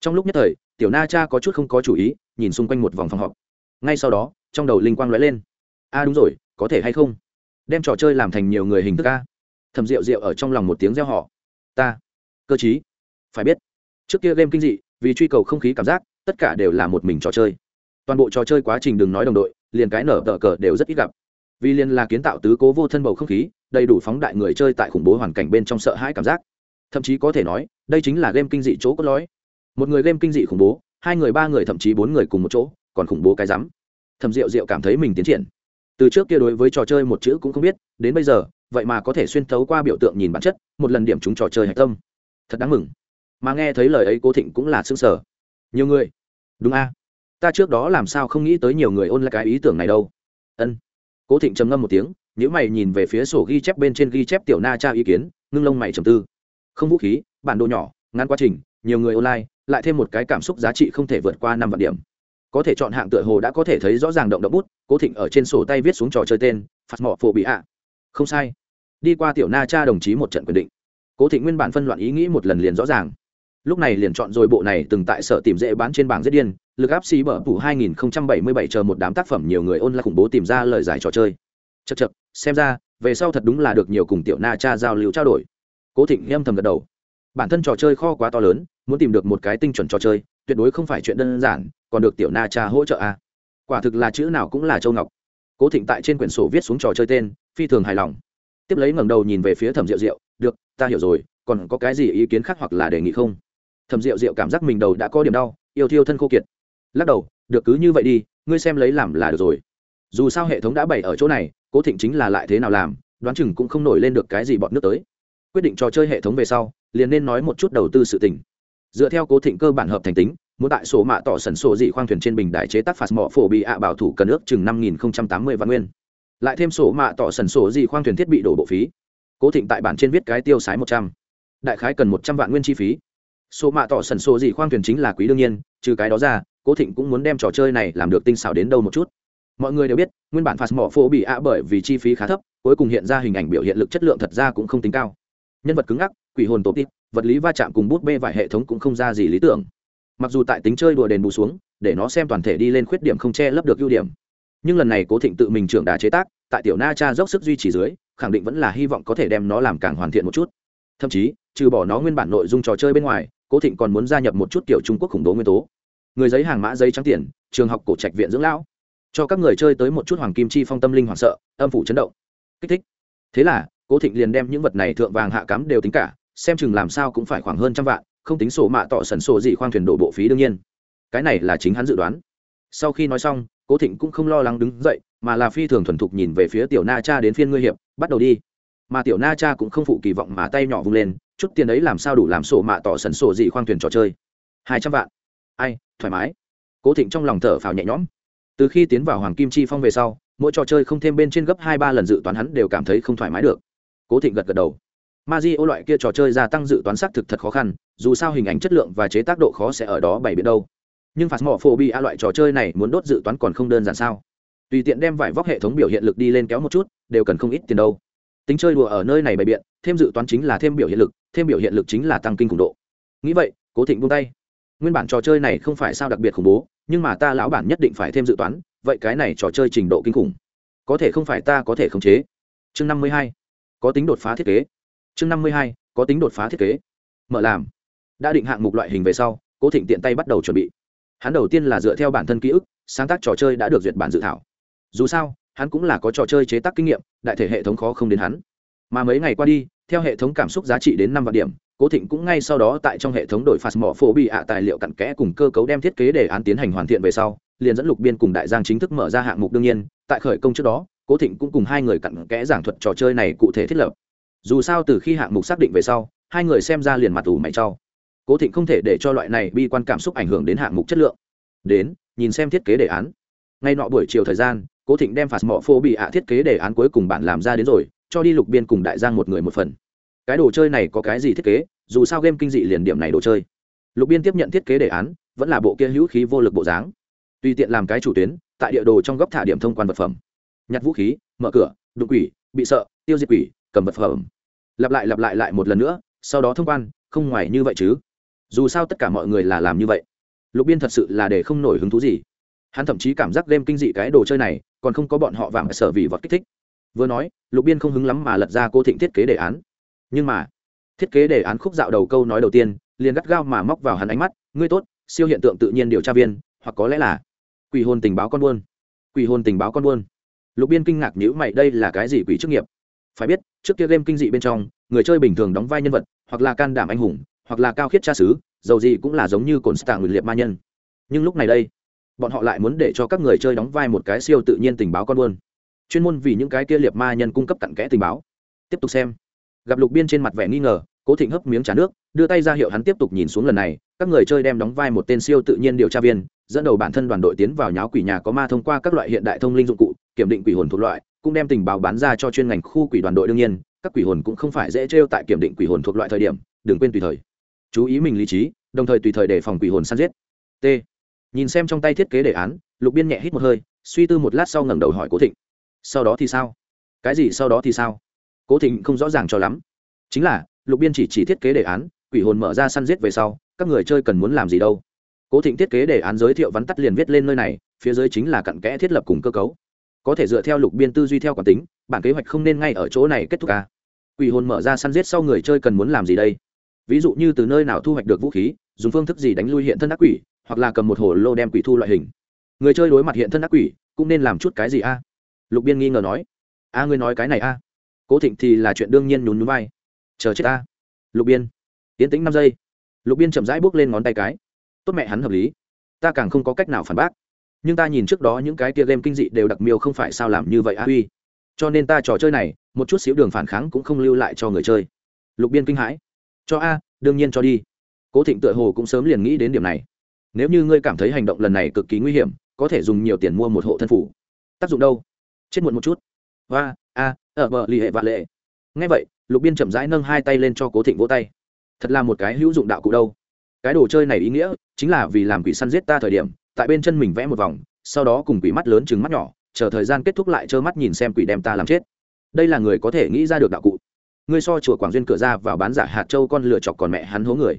Trong lúc nhất thời, tiểu na cha có chút không có chủ ý, nhìn xung quanh một vòng phòng họp. Ngay sau đó, trong đầu linh quang lóe lên. A đúng rồi, có thể hay không? Đem trò chơi làm thành nhiều người hình thức a. Thầm rượu rượu ở trong lòng một tiếng reo họ ta, cơ chí. Phải biết, trước kia game kinh dị, vì truy cầu không khí cảm giác, tất cả đều là một mình trò chơi toàn bộ trò chơi quá trình đừng nói đồng đội, liền cái nở tờ cờ đều rất ít gặp. Vì liền là kiến tạo tứ cố vô thân bầu không khí, đầy đủ phóng đại người chơi tại khủng bố hoàn cảnh bên trong sợ hãi cảm giác. Thậm chí có thể nói, đây chính là game kinh dị chỗ cốt lõi. Một người game kinh dị khủng bố, hai người ba người thậm chí bốn người cùng một chỗ, còn khủng bố cái rắm. Thầm rượu rượu cảm thấy mình tiến triển. Từ trước kia đối với trò chơi một chữ cũng không biết, đến bây giờ, vậy mà có thể xuyên thấu qua biểu tượng nhìn bản chất, một lần điểm chúng trò chơi hạch tâm. Thật đáng mừng. Mà nghe thấy lời ấy, cố thịnh cũng là xương sở nhiều người. Đúng a ta trước đó làm sao không nghĩ tới nhiều người ôn lại cái ý tưởng này đâu. Ân. Cố thịnh trầm ngâm một tiếng nếu mày nhìn về phía sổ ghi chép bên trên ghi chép tiểu na tra ý kiến, ngưng lông mày trầm tư. Không vũ khí, bản đồ nhỏ, ngắn quá trình, nhiều người online, lại thêm một cái cảm xúc giá trị không thể vượt qua năm vạn điểm. Có thể chọn hạng tựa hồ đã có thể thấy rõ ràng động động bút, cố thịnh ở trên sổ tay viết xuống trò chơi tên, phạt mỏ phổ bị ạ. Không sai. Đi qua tiểu na cha đồng chí một trận quyết định. Cố thịnh nguyên bản phân loạn ý nghĩ một lần liền rõ ràng lúc này liền chọn rồi bộ này từng tại sở tìm dễ bán trên bảng rất điên, lực áp xì bở phủ 2077 chờ một đám tác phẩm nhiều người ôn lại khủng bố tìm ra lời giải trò chơi. Chật chật xem ra, về sau thật đúng là được nhiều cùng tiểu na cha giao lưu trao đổi. Cố thịnh âm thầm gật đầu. Bản thân trò chơi kho quá to lớn, muốn tìm được một cái tinh chuẩn trò chơi, tuyệt đối không phải chuyện đơn giản, còn được tiểu na cha hỗ trợ a à. quả thực là chữ nào cũng là châu ngọc. Cố thịnh tại trên quyển sổ viết xuống trò chơi tên, phi thường hài lòng. Tiếp lấy ngẩng đầu nhìn về phía thẩm rượu rượu được, ta hiểu rồi, còn có cái gì ý kiến khác hoặc là đề nghị không? Thẩm rượu rượu cảm giác mình đầu đã có điểm đau, yêu thiêu thân khô kiệt. Lắc đầu, được cứ như vậy đi, ngươi xem lấy làm là được rồi. Dù sao hệ thống đã bày ở chỗ này, cố thịnh chính là lại thế nào làm, đoán chừng cũng không nổi lên được cái gì bọn nước tới. Quyết định trò chơi hệ thống về sau, liền nên nói một chút đầu tư sự tình. Dựa theo cố thịnh cơ bản hợp thành tính, muốn tại số mạ tỏ sần sổ dị khoang thuyền trên bình đại chế tác phạt mỏ phổ bị ạ bảo thủ cần ước chừng năm nghìn tám mươi vạn nguyên. Lại thêm sổ mạ tỏ sần sổ dị khoang thuyền thiết bị đổ bộ phí. Cố thịnh tại bản trên viết cái tiêu sái một trăm. Đại khái cần một trăm vạn nguyên chi phí số mạ tỏ sần sổ gì khoang thuyền chính là quý đương nhiên, trừ cái đó ra, cố thịnh cũng muốn đem trò chơi này làm được tinh xảo đến đâu một chút. Mọi người đều biết, nguyên bản phạt mỏ phổ bị ạ bởi vì chi phí khá thấp, cuối cùng hiện ra hình ảnh biểu hiện lực chất lượng thật ra cũng không tính cao. Nhân vật cứng ngắc, quỷ hồn tổ tít, vật lý va chạm cùng bút bê vài hệ thống cũng không ra gì lý tưởng. Mặc dù tại tính chơi đùa đền bù xuống, để nó xem toàn thể đi lên khuyết điểm không che lấp được ưu điểm. Nhưng lần này cố thịnh tự mình trưởng đà chế tác, tại tiểu na cha dốc sức duy trì dưới, khẳng định vẫn là hy vọng có thể đem nó làm càng hoàn thiện một chút. Thậm chí, trừ bỏ nó nguyên bản nội dung trò chơi bên ngoài cố thịnh còn muốn gia nhập một chút kiểu trung quốc khủng bố nguyên tố người giấy hàng mã giấy trắng tiền trường học cổ trạch viện dưỡng lão cho các người chơi tới một chút hoàng kim chi phong tâm linh hoảng sợ âm phủ chấn động kích thích thế là cố thịnh liền đem những vật này thượng vàng hạ cám đều tính cả xem chừng làm sao cũng phải khoảng hơn trăm vạn không tính sổ mạ tỏ sần sổ gì khoang thuyền đổ bộ phí đương nhiên cái này là chính hắn dự đoán sau khi nói xong cố thịnh cũng không lo lắng đứng dậy mà là phi thường thuần thục nhìn về phía tiểu na cha đến phiên ngươi hiệp bắt đầu đi mà tiểu na cha cũng không phụ kỳ vọng mà tay nhỏ vung lên chút tiền ấy làm sao đủ làm sổ mạ tỏ sần sổ gì khoang thuyền trò chơi. Hai trăm vạn. Ai, thoải mái. Cố thịnh trong lòng thở phào nhẹ nhõm. Từ khi tiến vào hoàng kim chi phong về sau, mỗi trò chơi không thêm bên trên gấp hai ba lần dự toán hắn đều cảm thấy không thoải mái được. Cố thịnh gật gật đầu. Ma di ô loại kia trò chơi gia tăng dự toán xác thực thật khó khăn, dù sao hình ảnh chất lượng và chế tác độ khó sẽ ở đó bày biện đâu. Nhưng phạt mỏ phổ bi a loại trò chơi này muốn đốt dự toán còn không đơn giản sao? Tùy tiện đem vải vóc hệ thống biểu hiện lực đi lên kéo một chút, đều cần không ít tiền đâu. Tính chơi đùa ở nơi này bày biện thêm dự toán chính là thêm biểu hiện lực, thêm biểu hiện lực chính là tăng kinh khủng độ. Nghĩ vậy, cố thịnh buông tay. Nguyên bản trò chơi này không phải sao đặc biệt khủng bố, nhưng mà ta lão bản nhất định phải thêm dự toán, vậy cái này trò chơi trình độ kinh khủng. Có thể không phải ta có thể khống chế. Chương năm mươi hai, có tính đột phá thiết kế. Chương năm mươi hai, có tính đột phá thiết kế. Mở làm. Đã định hạng mục loại hình về sau, cố thịnh tiện tay bắt đầu chuẩn bị. Hắn đầu tiên là dựa theo bản thân ký ức, sáng tác trò chơi đã được duyệt bản dự thảo. Dù sao, hắn cũng là có trò chơi chế tác kinh nghiệm, đại thể hệ thống khó không đến hắn mà mấy ngày qua đi, theo hệ thống cảm xúc giá trị đến năm vạn điểm, cố thịnh cũng ngay sau đó tại trong hệ thống đổi phạt mỏ phổ bị ạ tài liệu cặn kẽ cùng cơ cấu đem thiết kế đề án tiến hành hoàn thiện về sau, liền dẫn lục biên cùng đại giang chính thức mở ra hạng mục đương nhiên. Tại khởi công trước đó, cố thịnh cũng cùng hai người cặn kẽ giảng thuật trò chơi này cụ thể thiết lập. Dù sao từ khi hạng mục xác định về sau, hai người xem ra liền mặt ủ mày trao. cố thịnh không thể để cho loại này bi quan cảm xúc ảnh hưởng đến hạng mục chất lượng. Đến, nhìn xem thiết kế đề án. Ngay nọ buổi chiều thời gian, cố thịnh đem phạt mỏ phô bị ạ thiết kế đề án cuối cùng bạn làm ra đến rồi cho đi lục biên cùng đại giang một người một phần. Cái đồ chơi này có cái gì thiết kế, dù sao game kinh dị liền điểm này đồ chơi. Lục biên tiếp nhận thiết kế đề án, vẫn là bộ kia hữu khí vô lực bộ dáng. Tùy tiện làm cái chủ tuyến, tại địa đồ trong góc thả điểm thông quan vật phẩm. Nhặt vũ khí, mở cửa, đụng quỷ, bị sợ, tiêu diệt quỷ, cầm vật phẩm. Lặp lại lặp lại lại một lần nữa, sau đó thông quan, không ngoài như vậy chứ. Dù sao tất cả mọi người là làm như vậy. Lục biên thật sự là để không nổi hứng thú gì. Hắn thậm chí cảm giác game kinh dị cái đồ chơi này, còn không có bọn họ vàng sở vì vọt kích thích vừa nói, lục biên không hứng lắm mà lật ra cô thịnh thiết kế đề án. Nhưng mà, thiết kế đề án khúc dạo đầu câu nói đầu tiên, liền gắt gao mà móc vào hắn ánh mắt, ngươi tốt, siêu hiện tượng tự nhiên điều tra viên, hoặc có lẽ là quỷ hồn tình báo con buôn. Quỷ hồn tình báo con buôn. Lục biên kinh ngạc nhữ mày, đây là cái gì quỷ chức nghiệp? Phải biết, trước kia game kinh dị bên trong, người chơi bình thường đóng vai nhân vật, hoặc là can đảm anh hùng, hoặc là cao khiết cha xứ, dầu gì cũng là giống như cồn stạng người liệt ma nhân. Nhưng lúc này đây, bọn họ lại muốn để cho các người chơi đóng vai một cái siêu tự nhiên tình báo con buôn chuyên môn vì những cái kia liệt ma nhân cung cấp cặn kẽ tình báo. Tiếp tục xem. Gặp lục biên trên mặt vẻ nghi ngờ, cố thịnh hấp miếng trả nước, đưa tay ra hiệu hắn tiếp tục nhìn xuống lần này, các người chơi đem đóng vai một tên siêu tự nhiên điều tra viên, dẫn đầu bản thân đoàn đội tiến vào nháo quỷ nhà có ma thông qua các loại hiện đại thông linh dụng cụ, kiểm định quỷ hồn thuộc loại, cũng đem tình báo bán ra cho chuyên ngành khu quỷ đoàn đội đương nhiên, các quỷ hồn cũng không phải dễ trêu tại kiểm định quỷ hồn thuộc loại thời điểm, đừng quên tùy thời. Chú ý mình lý trí, đồng thời tùy thời đề phòng quỷ hồn săn giết. T. Nhìn xem trong tay thiết kế đề án, lục biên nhẹ hít một hơi, suy tư một lát sau ngẩng đầu hỏi cố thịnh sau đó thì sao? Cái gì sau đó thì sao? Cố thịnh không rõ ràng cho lắm. Chính là, lục biên chỉ chỉ thiết kế đề án, quỷ hồn mở ra săn giết về sau, các người chơi cần muốn làm gì đâu. Cố thịnh thiết kế đề án giới thiệu vắn tắt liền viết lên nơi này, phía dưới chính là cặn kẽ thiết lập cùng cơ cấu. Có thể dựa theo lục biên tư duy theo quản tính, bản kế hoạch không nên ngay ở chỗ này kết thúc ca quỷ hồn mở ra săn giết sau người chơi cần muốn làm gì đây? Ví dụ như từ nơi nào thu hoạch được vũ khí, dùng phương thức gì đánh lui hiện thân ác quỷ, hoặc là cầm một hồ lô đem quỷ thu loại hình. Người chơi đối mặt hiện thân ác quỷ, cũng nên làm chút cái gì a? Lục biên nghi ngờ nói, a, ngươi nói cái này a. Cố thịnh thì là chuyện đương nhiên nhún nhún vai. Chờ chết a lục biên, tiến tĩnh năm giây. Lục biên chậm rãi bước lên ngón tay cái. Tốt mẹ, hắn hợp lý. Ta càng không có cách nào phản bác. Nhưng ta nhìn trước đó những cái tia game kinh dị đều đặc miêu không phải sao làm như vậy a, uy. Cho nên ta trò chơi này, một chút xíu đường phản kháng cũng không lưu lại cho người chơi. Lục biên kinh hãi. Cho a, đương nhiên cho đi. Cố thịnh tựa hồ cũng sớm liền nghĩ đến điểm này. Nếu như ngươi cảm thấy hành động lần này cực kỳ nguy hiểm, có thể dùng nhiều tiền mua một hộ thân phủ. Tác dụng đâu? Chết muộn một chút. Và a, ở bờ lì hệ vạn lệ. Ngay vậy, lục biên chậm rãi nâng hai tay lên cho cố thịnh vỗ tay. Thật là một cái hữu dụng đạo cụ đâu. Cái đồ chơi này ý nghĩa chính là vì làm quỷ săn giết ta thời điểm, tại bên chân mình vẽ một vòng, sau đó cùng quỷ mắt lớn chừng mắt nhỏ, chờ thời gian kết thúc lại trơ mắt nhìn xem quỷ đem ta làm chết. Đây là người có thể nghĩ ra được đạo cụ. Ngươi so chùa quảng duyên cửa ra vào bán giả hạt châu con lựa chọc còn mẹ hắn hố người.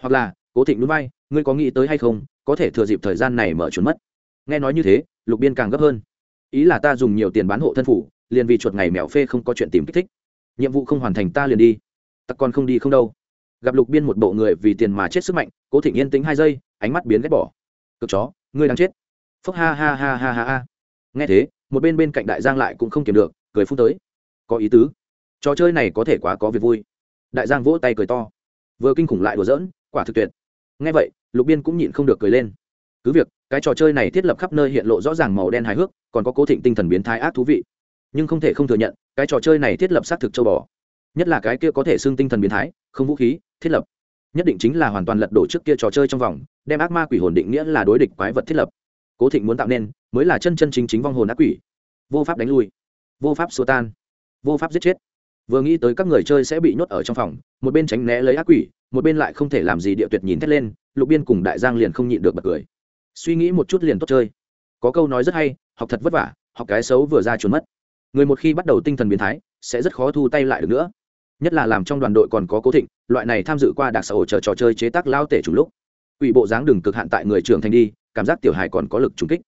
Hoặc là, cố thịnh núi bay ngươi có nghĩ tới hay không, có thể thừa dịp thời gian này mở trốn mất. Nghe nói như thế, lục biên càng gấp hơn ý là ta dùng nhiều tiền bán hộ thân phủ, liền vì chuột ngày mèo phê không có chuyện tìm kích thích. Nhiệm vụ không hoàn thành ta liền đi. Tặc còn không đi không đâu. Gặp lục biên một bộ người vì tiền mà chết sức mạnh, cố thịnh yên tính hai giây, ánh mắt biến ghét bỏ. Cực chó, ngươi đang chết. Phúc ha ha ha ha ha ha. Nghe thế, một bên bên cạnh đại giang lại cũng không kiềm được, cười phút tới. Có ý tứ. Trò chơi này có thể quá có việc vui. Đại giang vỗ tay cười to. Vừa kinh khủng lại đùa giỡn, quả thực tuyệt. Nghe vậy, lục biên cũng nhịn không được cười lên. Cứ việc cái trò chơi này thiết lập khắp nơi hiện lộ rõ ràng màu đen hài hước, còn có cố thịnh tinh thần biến thái ác thú vị. Nhưng không thể không thừa nhận, cái trò chơi này thiết lập xác thực châu bò. Nhất là cái kia có thể xưng tinh thần biến thái, không vũ khí, thiết lập. Nhất định chính là hoàn toàn lật đổ trước kia trò chơi trong vòng, đem ác ma quỷ hồn định nghĩa là đối địch quái vật thiết lập. Cố thịnh muốn tạo nên, mới là chân chân chính chính vong hồn ác quỷ. Vô pháp đánh lui. Vô pháp xua tan. Vô pháp giết chết. Vừa nghĩ tới các người chơi sẽ bị nhốt ở trong phòng, một bên tránh né lấy ác quỷ, một bên lại không thể làm gì địa tuyệt nhìn thét lên, lục biên cùng đại giang liền không nhịn được bật cười suy nghĩ một chút liền tốt chơi. Có câu nói rất hay, học thật vất vả, học cái xấu vừa ra trốn mất. Người một khi bắt đầu tinh thần biến thái, sẽ rất khó thu tay lại được nữa. Nhất là làm trong đoàn đội còn có cố thịnh, loại này tham dự qua đặc xã hội chờ trò chơi chế tác lao tể chủ lúc. Ủy bộ dáng đừng cực hạn tại người trưởng thành đi, cảm giác tiểu hài còn có lực trùng kích.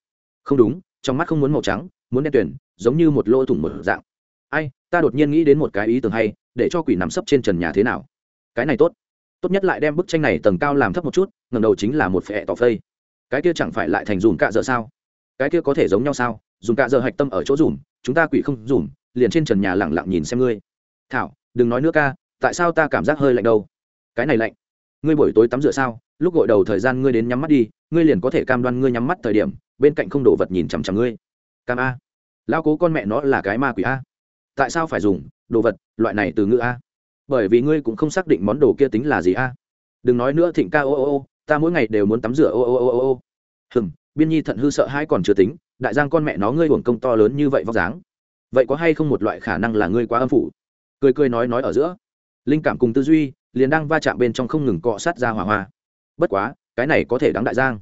Không đúng, trong mắt không muốn màu trắng, muốn đen tuyển giống như một lỗ thủng một dạng. Ai, ta đột nhiên nghĩ đến một cái ý tưởng hay, để cho quỷ nằm sấp trên trần nhà thế nào? Cái này tốt. Tốt nhất lại đem bức tranh này tầng cao làm thấp một chút ngầm đầu chính là một phệ tỏ phây cái kia chẳng phải lại thành dùm cạ dợ sao? Cái kia có thể giống nhau sao? Dùm cạ dợ hạch tâm ở chỗ dùm, chúng ta quỷ không dùm, liền trên trần nhà lẳng lặng nhìn xem ngươi. Thảo, đừng nói nữa ca, tại sao ta cảm giác hơi lạnh đâu? Cái này lạnh. Ngươi buổi tối tắm rửa sao? Lúc gội đầu thời gian ngươi đến nhắm mắt đi, ngươi liền có thể cam đoan ngươi nhắm mắt thời điểm, bên cạnh không đổ vật nhìn chằm chằm ngươi. Cam a. Lao cố con mẹ nó là cái ma quỷ a. Tại sao phải dùng đồ vật loại này từ ngữ a? Bởi vì ngươi cũng không xác định món đồ kia tính là gì a. Đừng nói nữa, thịnh ca, ô ô ô ta mỗi ngày đều muốn tắm rửa, ô ô ô ô ô. Hừm, biên nhi thận hư sợ hai còn chưa tính, đại giang con mẹ nó ngươi hưởng công to lớn như vậy vóc dáng. Vậy có hay không một loại khả năng là ngươi quá âm phủ? Cười cười nói nói ở giữa. Linh cảm cùng tư duy, liền đang va chạm bên trong không ngừng cọ sát ra hỏa hoa. Bất quá, cái này có thể đáng đại giang.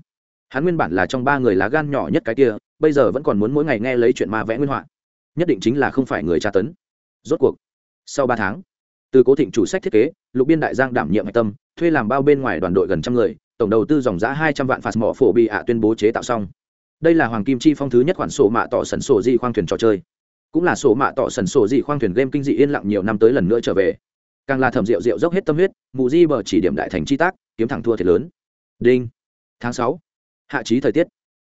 Hắn nguyên bản là trong ba người lá gan nhỏ nhất cái kia, bây giờ vẫn còn muốn mỗi ngày nghe lấy chuyện ma vẽ nguyên họa. Nhất định chính là không phải người tra tấn. Rốt cuộc, sau ba tháng, từ cố thịnh chủ sách thiết kế, lục biên đại giang đảm nhiệm hạch tâm, thuê làm bao bên ngoài đoàn đội gần trăm người tổng đầu tư dòng giá hai trăm vạn phạt mỏ phổ bị ạ tuyên bố chế tạo xong. Đây là hoàng kim chi phong thứ nhất khoản sổ mạ tỏ sần sổ di khoang thuyền trò chơi. Cũng là sổ mạ tỏ sần sổ di khoang thuyền game kinh dị yên lặng nhiều năm tới lần nữa trở về. Càng là thẩm rượu rượu dốc hết tâm huyết, mù di bờ chỉ điểm đại thành chi tác, kiếm thẳng thua thiệt lớn. Đinh. Tháng sáu. Hạ trí thời tiết.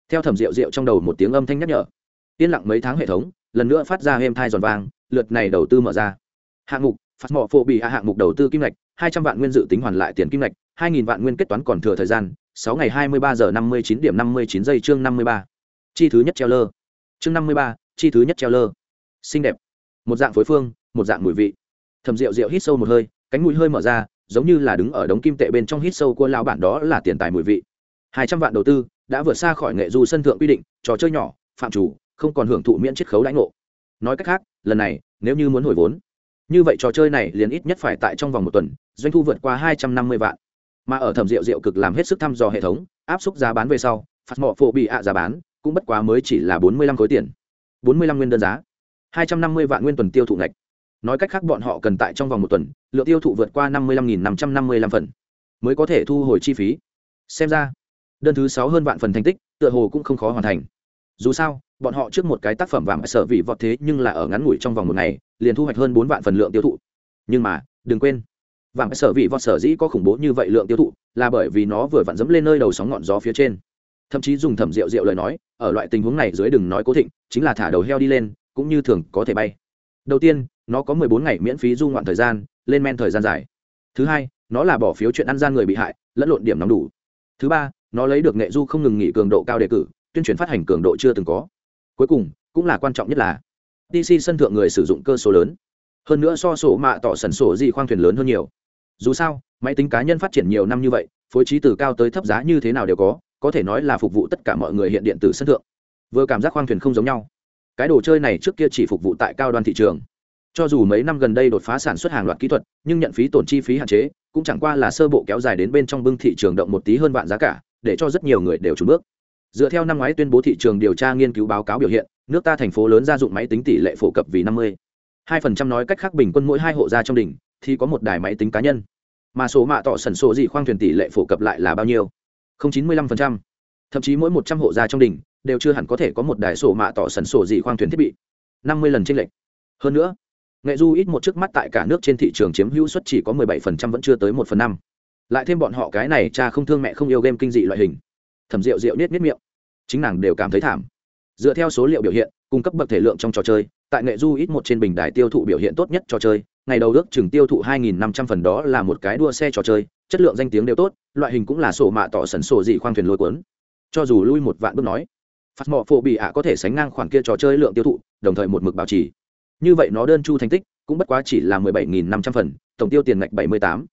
Theo thẩm rượu rượu trong đầu một tiếng âm thanh nhắc nhở. Yên lặng mấy tháng hệ thống, lần nữa phát ra êm thai giòn vang, lượt này đầu tư mở ra. Hạng mục phát mỏ phổ bị hạ hạng mục đầu tư kim ngạch hai trăm vạn nguyên dự tính hoàn lại tiền kim ngạch, hai nghìn vạn nguyên kết toán còn thừa thời gian, sáu ngày hai mươi ba giờ năm mươi chín điểm năm mươi chín giây chương năm mươi ba. Chi thứ nhất treo lơ. Chương năm mươi ba, chi thứ nhất treo lơ. Xinh đẹp. Một dạng phối phương, một dạng mùi vị. Thầm rượu rượu hít sâu một hơi, cánh mũi hơi mở ra, giống như là đứng ở đống kim tệ bên trong hít sâu của lao bản đó là tiền tài mùi vị. Hai trăm vạn đầu tư đã vượt xa khỏi nghệ du sân thượng quy định, trò chơi nhỏ, phạm chủ, không còn hưởng thụ miễn chiết khấu lãnh ngộ. Nói cách khác, lần này, nếu như muốn hồi vốn như vậy trò chơi này liền ít nhất phải tại trong vòng một tuần, doanh thu vượt qua hai trăm năm mươi vạn. Mà ở thẩm rượu rượu cực làm hết sức thăm dò hệ thống, áp suất giá bán về sau phạt mỏ phổ bị ạ giá bán, cũng bất quá mới chỉ là bốn mươi lăm khối tiền. bốn mươi lăm nguyên đơn giá. hai trăm năm mươi vạn nguyên tuần tiêu thụ ngạch. Nói cách khác bọn họ cần tại trong vòng một tuần, lượng tiêu thụ vượt qua năm mươi lăm nghìn năm trăm năm mươi lăm phần. Mới có thể thu hồi chi phí. Xem ra, đơn thứ sáu hơn vạn phần thành tích, tựa hồ cũng không khó hoàn thành. Dù sao bọn họ trước một cái tác phẩm vàng sở vị vọt thế nhưng là ở ngắn ngủi trong vòng một ngày, liền thu hoạch hơn bốn vạn phần lượng tiêu thụ. Nhưng mà, đừng quên, vàng sở vị vọt sở dĩ có khủng bố như vậy lượng tiêu thụ là bởi vì nó vừa vặn dẫm lên nơi đầu sóng ngọn gió phía trên. Thậm chí dùng thẩm rượu rượu lời nói, ở loại tình huống này dưới đừng nói cố thịnh, chính là thả đầu heo đi lên, cũng như thường có thể bay. Đầu tiên, nó có mười bốn ngày miễn phí du ngoạn thời gian, lên men thời gian dài. Thứ hai, nó là bỏ phiếu chuyện ăn gian người bị hại, lẫn lộn điểm nóng đủ. Thứ ba, nó lấy được nghệ du không ngừng nghỉ cường độ cao đề cử, tuyên truyền phát hành cường độ chưa từng có cuối cùng, cũng là quan trọng nhất là dc sân thượng người sử dụng cơ số lớn. Hơn nữa so sổ mạ tỏ sần sổ gì khoang thuyền lớn hơn nhiều. Dù sao, máy tính cá nhân phát triển nhiều năm như vậy, phối trí từ cao tới thấp giá như thế nào đều có có thể nói là phục vụ tất cả mọi người hiện điện tử sân thượng. Vừa cảm giác khoang thuyền không giống nhau. Cái đồ chơi này trước kia chỉ phục vụ tại cao đoàn thị trường. Cho dù mấy năm gần đây đột phá sản xuất hàng loạt kỹ thuật, nhưng nhận phí tổn chi phí hạn chế, cũng chẳng qua là sơ bộ kéo dài đến bên trong bưng thị trường động một tí hơn vạn giá cả, để cho rất nhiều người đều trùn bước dựa theo năm ngoái tuyên bố thị trường điều tra nghiên cứu báo cáo biểu hiện, nước ta thành phố lớn gia dụng máy tính tỷ lệ phổ cập vì năm mươi. hai phần trăm nói cách khác bình quân mỗi hai hộ gia trong đỉnh, thì có một đài máy tính cá nhân. Mà số mạ tỏ sẩn sổ gì khoang thuyền tỷ lệ phổ cập lại là bao nhiêu? không chín mươi lăm phần trăm. Thậm chí mỗi một trăm hộ gia trong đỉnh, đều chưa hẳn có thể có một đài sổ mạ tỏ sẩn sổ gì khoang thuyền thiết bị. năm mươi lần tranh lệch. Hơn nữa, nghệ du ít một trước mắt tại cả nước trên thị trường chiếm hữu suất chỉ có mười bảy phần trăm vẫn chưa tới một phần năm. Lại thêm bọn họ cái này cha không thương mẹ không yêu game kinh dị loại hình. Thẩm rượu rượu niết niết miệng chính nàng đều cảm thấy thảm. Dựa theo số liệu biểu hiện, cung cấp bậc thể lượng trong trò chơi, tại nghệ du ít một trên bình đài tiêu thụ biểu hiện tốt nhất trò chơi, ngày đầu ước chừng tiêu thụ 2.500 phần đó là một cái đua xe trò chơi, chất lượng danh tiếng đều tốt, loại hình cũng là sổ mạ tỏ sẩn sổ dị khoang thuyền lôi cuốn. Cho dù lui một vạn bước nói phát mọ phổ bị ạ có thể sánh ngang khoản kia trò chơi lượng tiêu thụ, đồng thời một mực bảo trì. Như vậy nó đơn chu thành tích, cũng bất quá chỉ là 17.500 phần, tổng tiêu tiền ngạch 78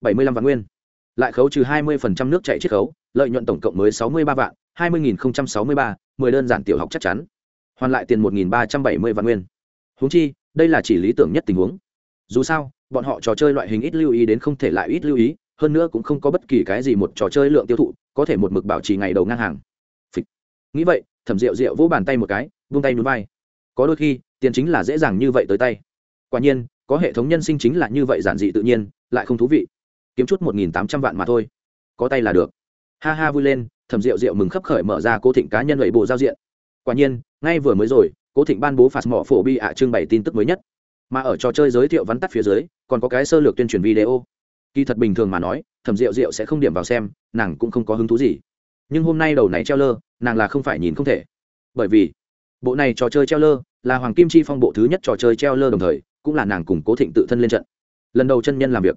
75 vạn nguyên. Lại khấu trừ 20% nước chạy chiết khấu, lợi nhuận tổng cộng mới 63 vạn 20.063 10 đơn giản tiểu học chắc chắn. Hoàn lại tiền 1.370 vạn nguyên. Huống chi, đây là chỉ lý tưởng nhất tình huống. Dù sao, bọn họ trò chơi loại hình ít lưu ý đến không thể lại ít lưu ý, hơn nữa cũng không có bất kỳ cái gì một trò chơi lượng tiêu thụ, có thể một mực bảo trì ngày đầu ngang hàng. Phịch. nghĩ vậy, thẩm rượu rượu vỗ bàn tay một cái, vung tay núi vai. Có đôi khi, tiền chính là dễ dàng như vậy tới tay. Quả nhiên, có hệ thống nhân sinh chính là như vậy giản dị tự nhiên, lại không thú vị. Kiếm chút một nghìn tám trăm vạn mà thôi. Có tay là được. Ha ha vui lên thẩm rượu rượu mừng khấp khởi mở ra cố thịnh cá nhân lệ bộ giao diện. Quả nhiên, ngay vừa mới rồi, cố thịnh ban bố phạt mỏ phổ bi ạ trưng bày tin tức mới nhất. Mà ở trò chơi giới thiệu vắn tắt phía dưới, còn có cái sơ lược tuyên truyền video. Kỳ thật bình thường mà nói, thẩm rượu rượu sẽ không điểm vào xem, nàng cũng không có hứng thú gì. Nhưng hôm nay đầu này treo lơ, nàng là không phải nhìn không thể. Bởi vì, bộ này trò chơi treo lơ là hoàng kim chi phong bộ thứ nhất trò chơi treo lơ đồng thời, cũng là nàng cùng cố thịnh tự thân lên trận. Lần đầu chân nhân làm việc.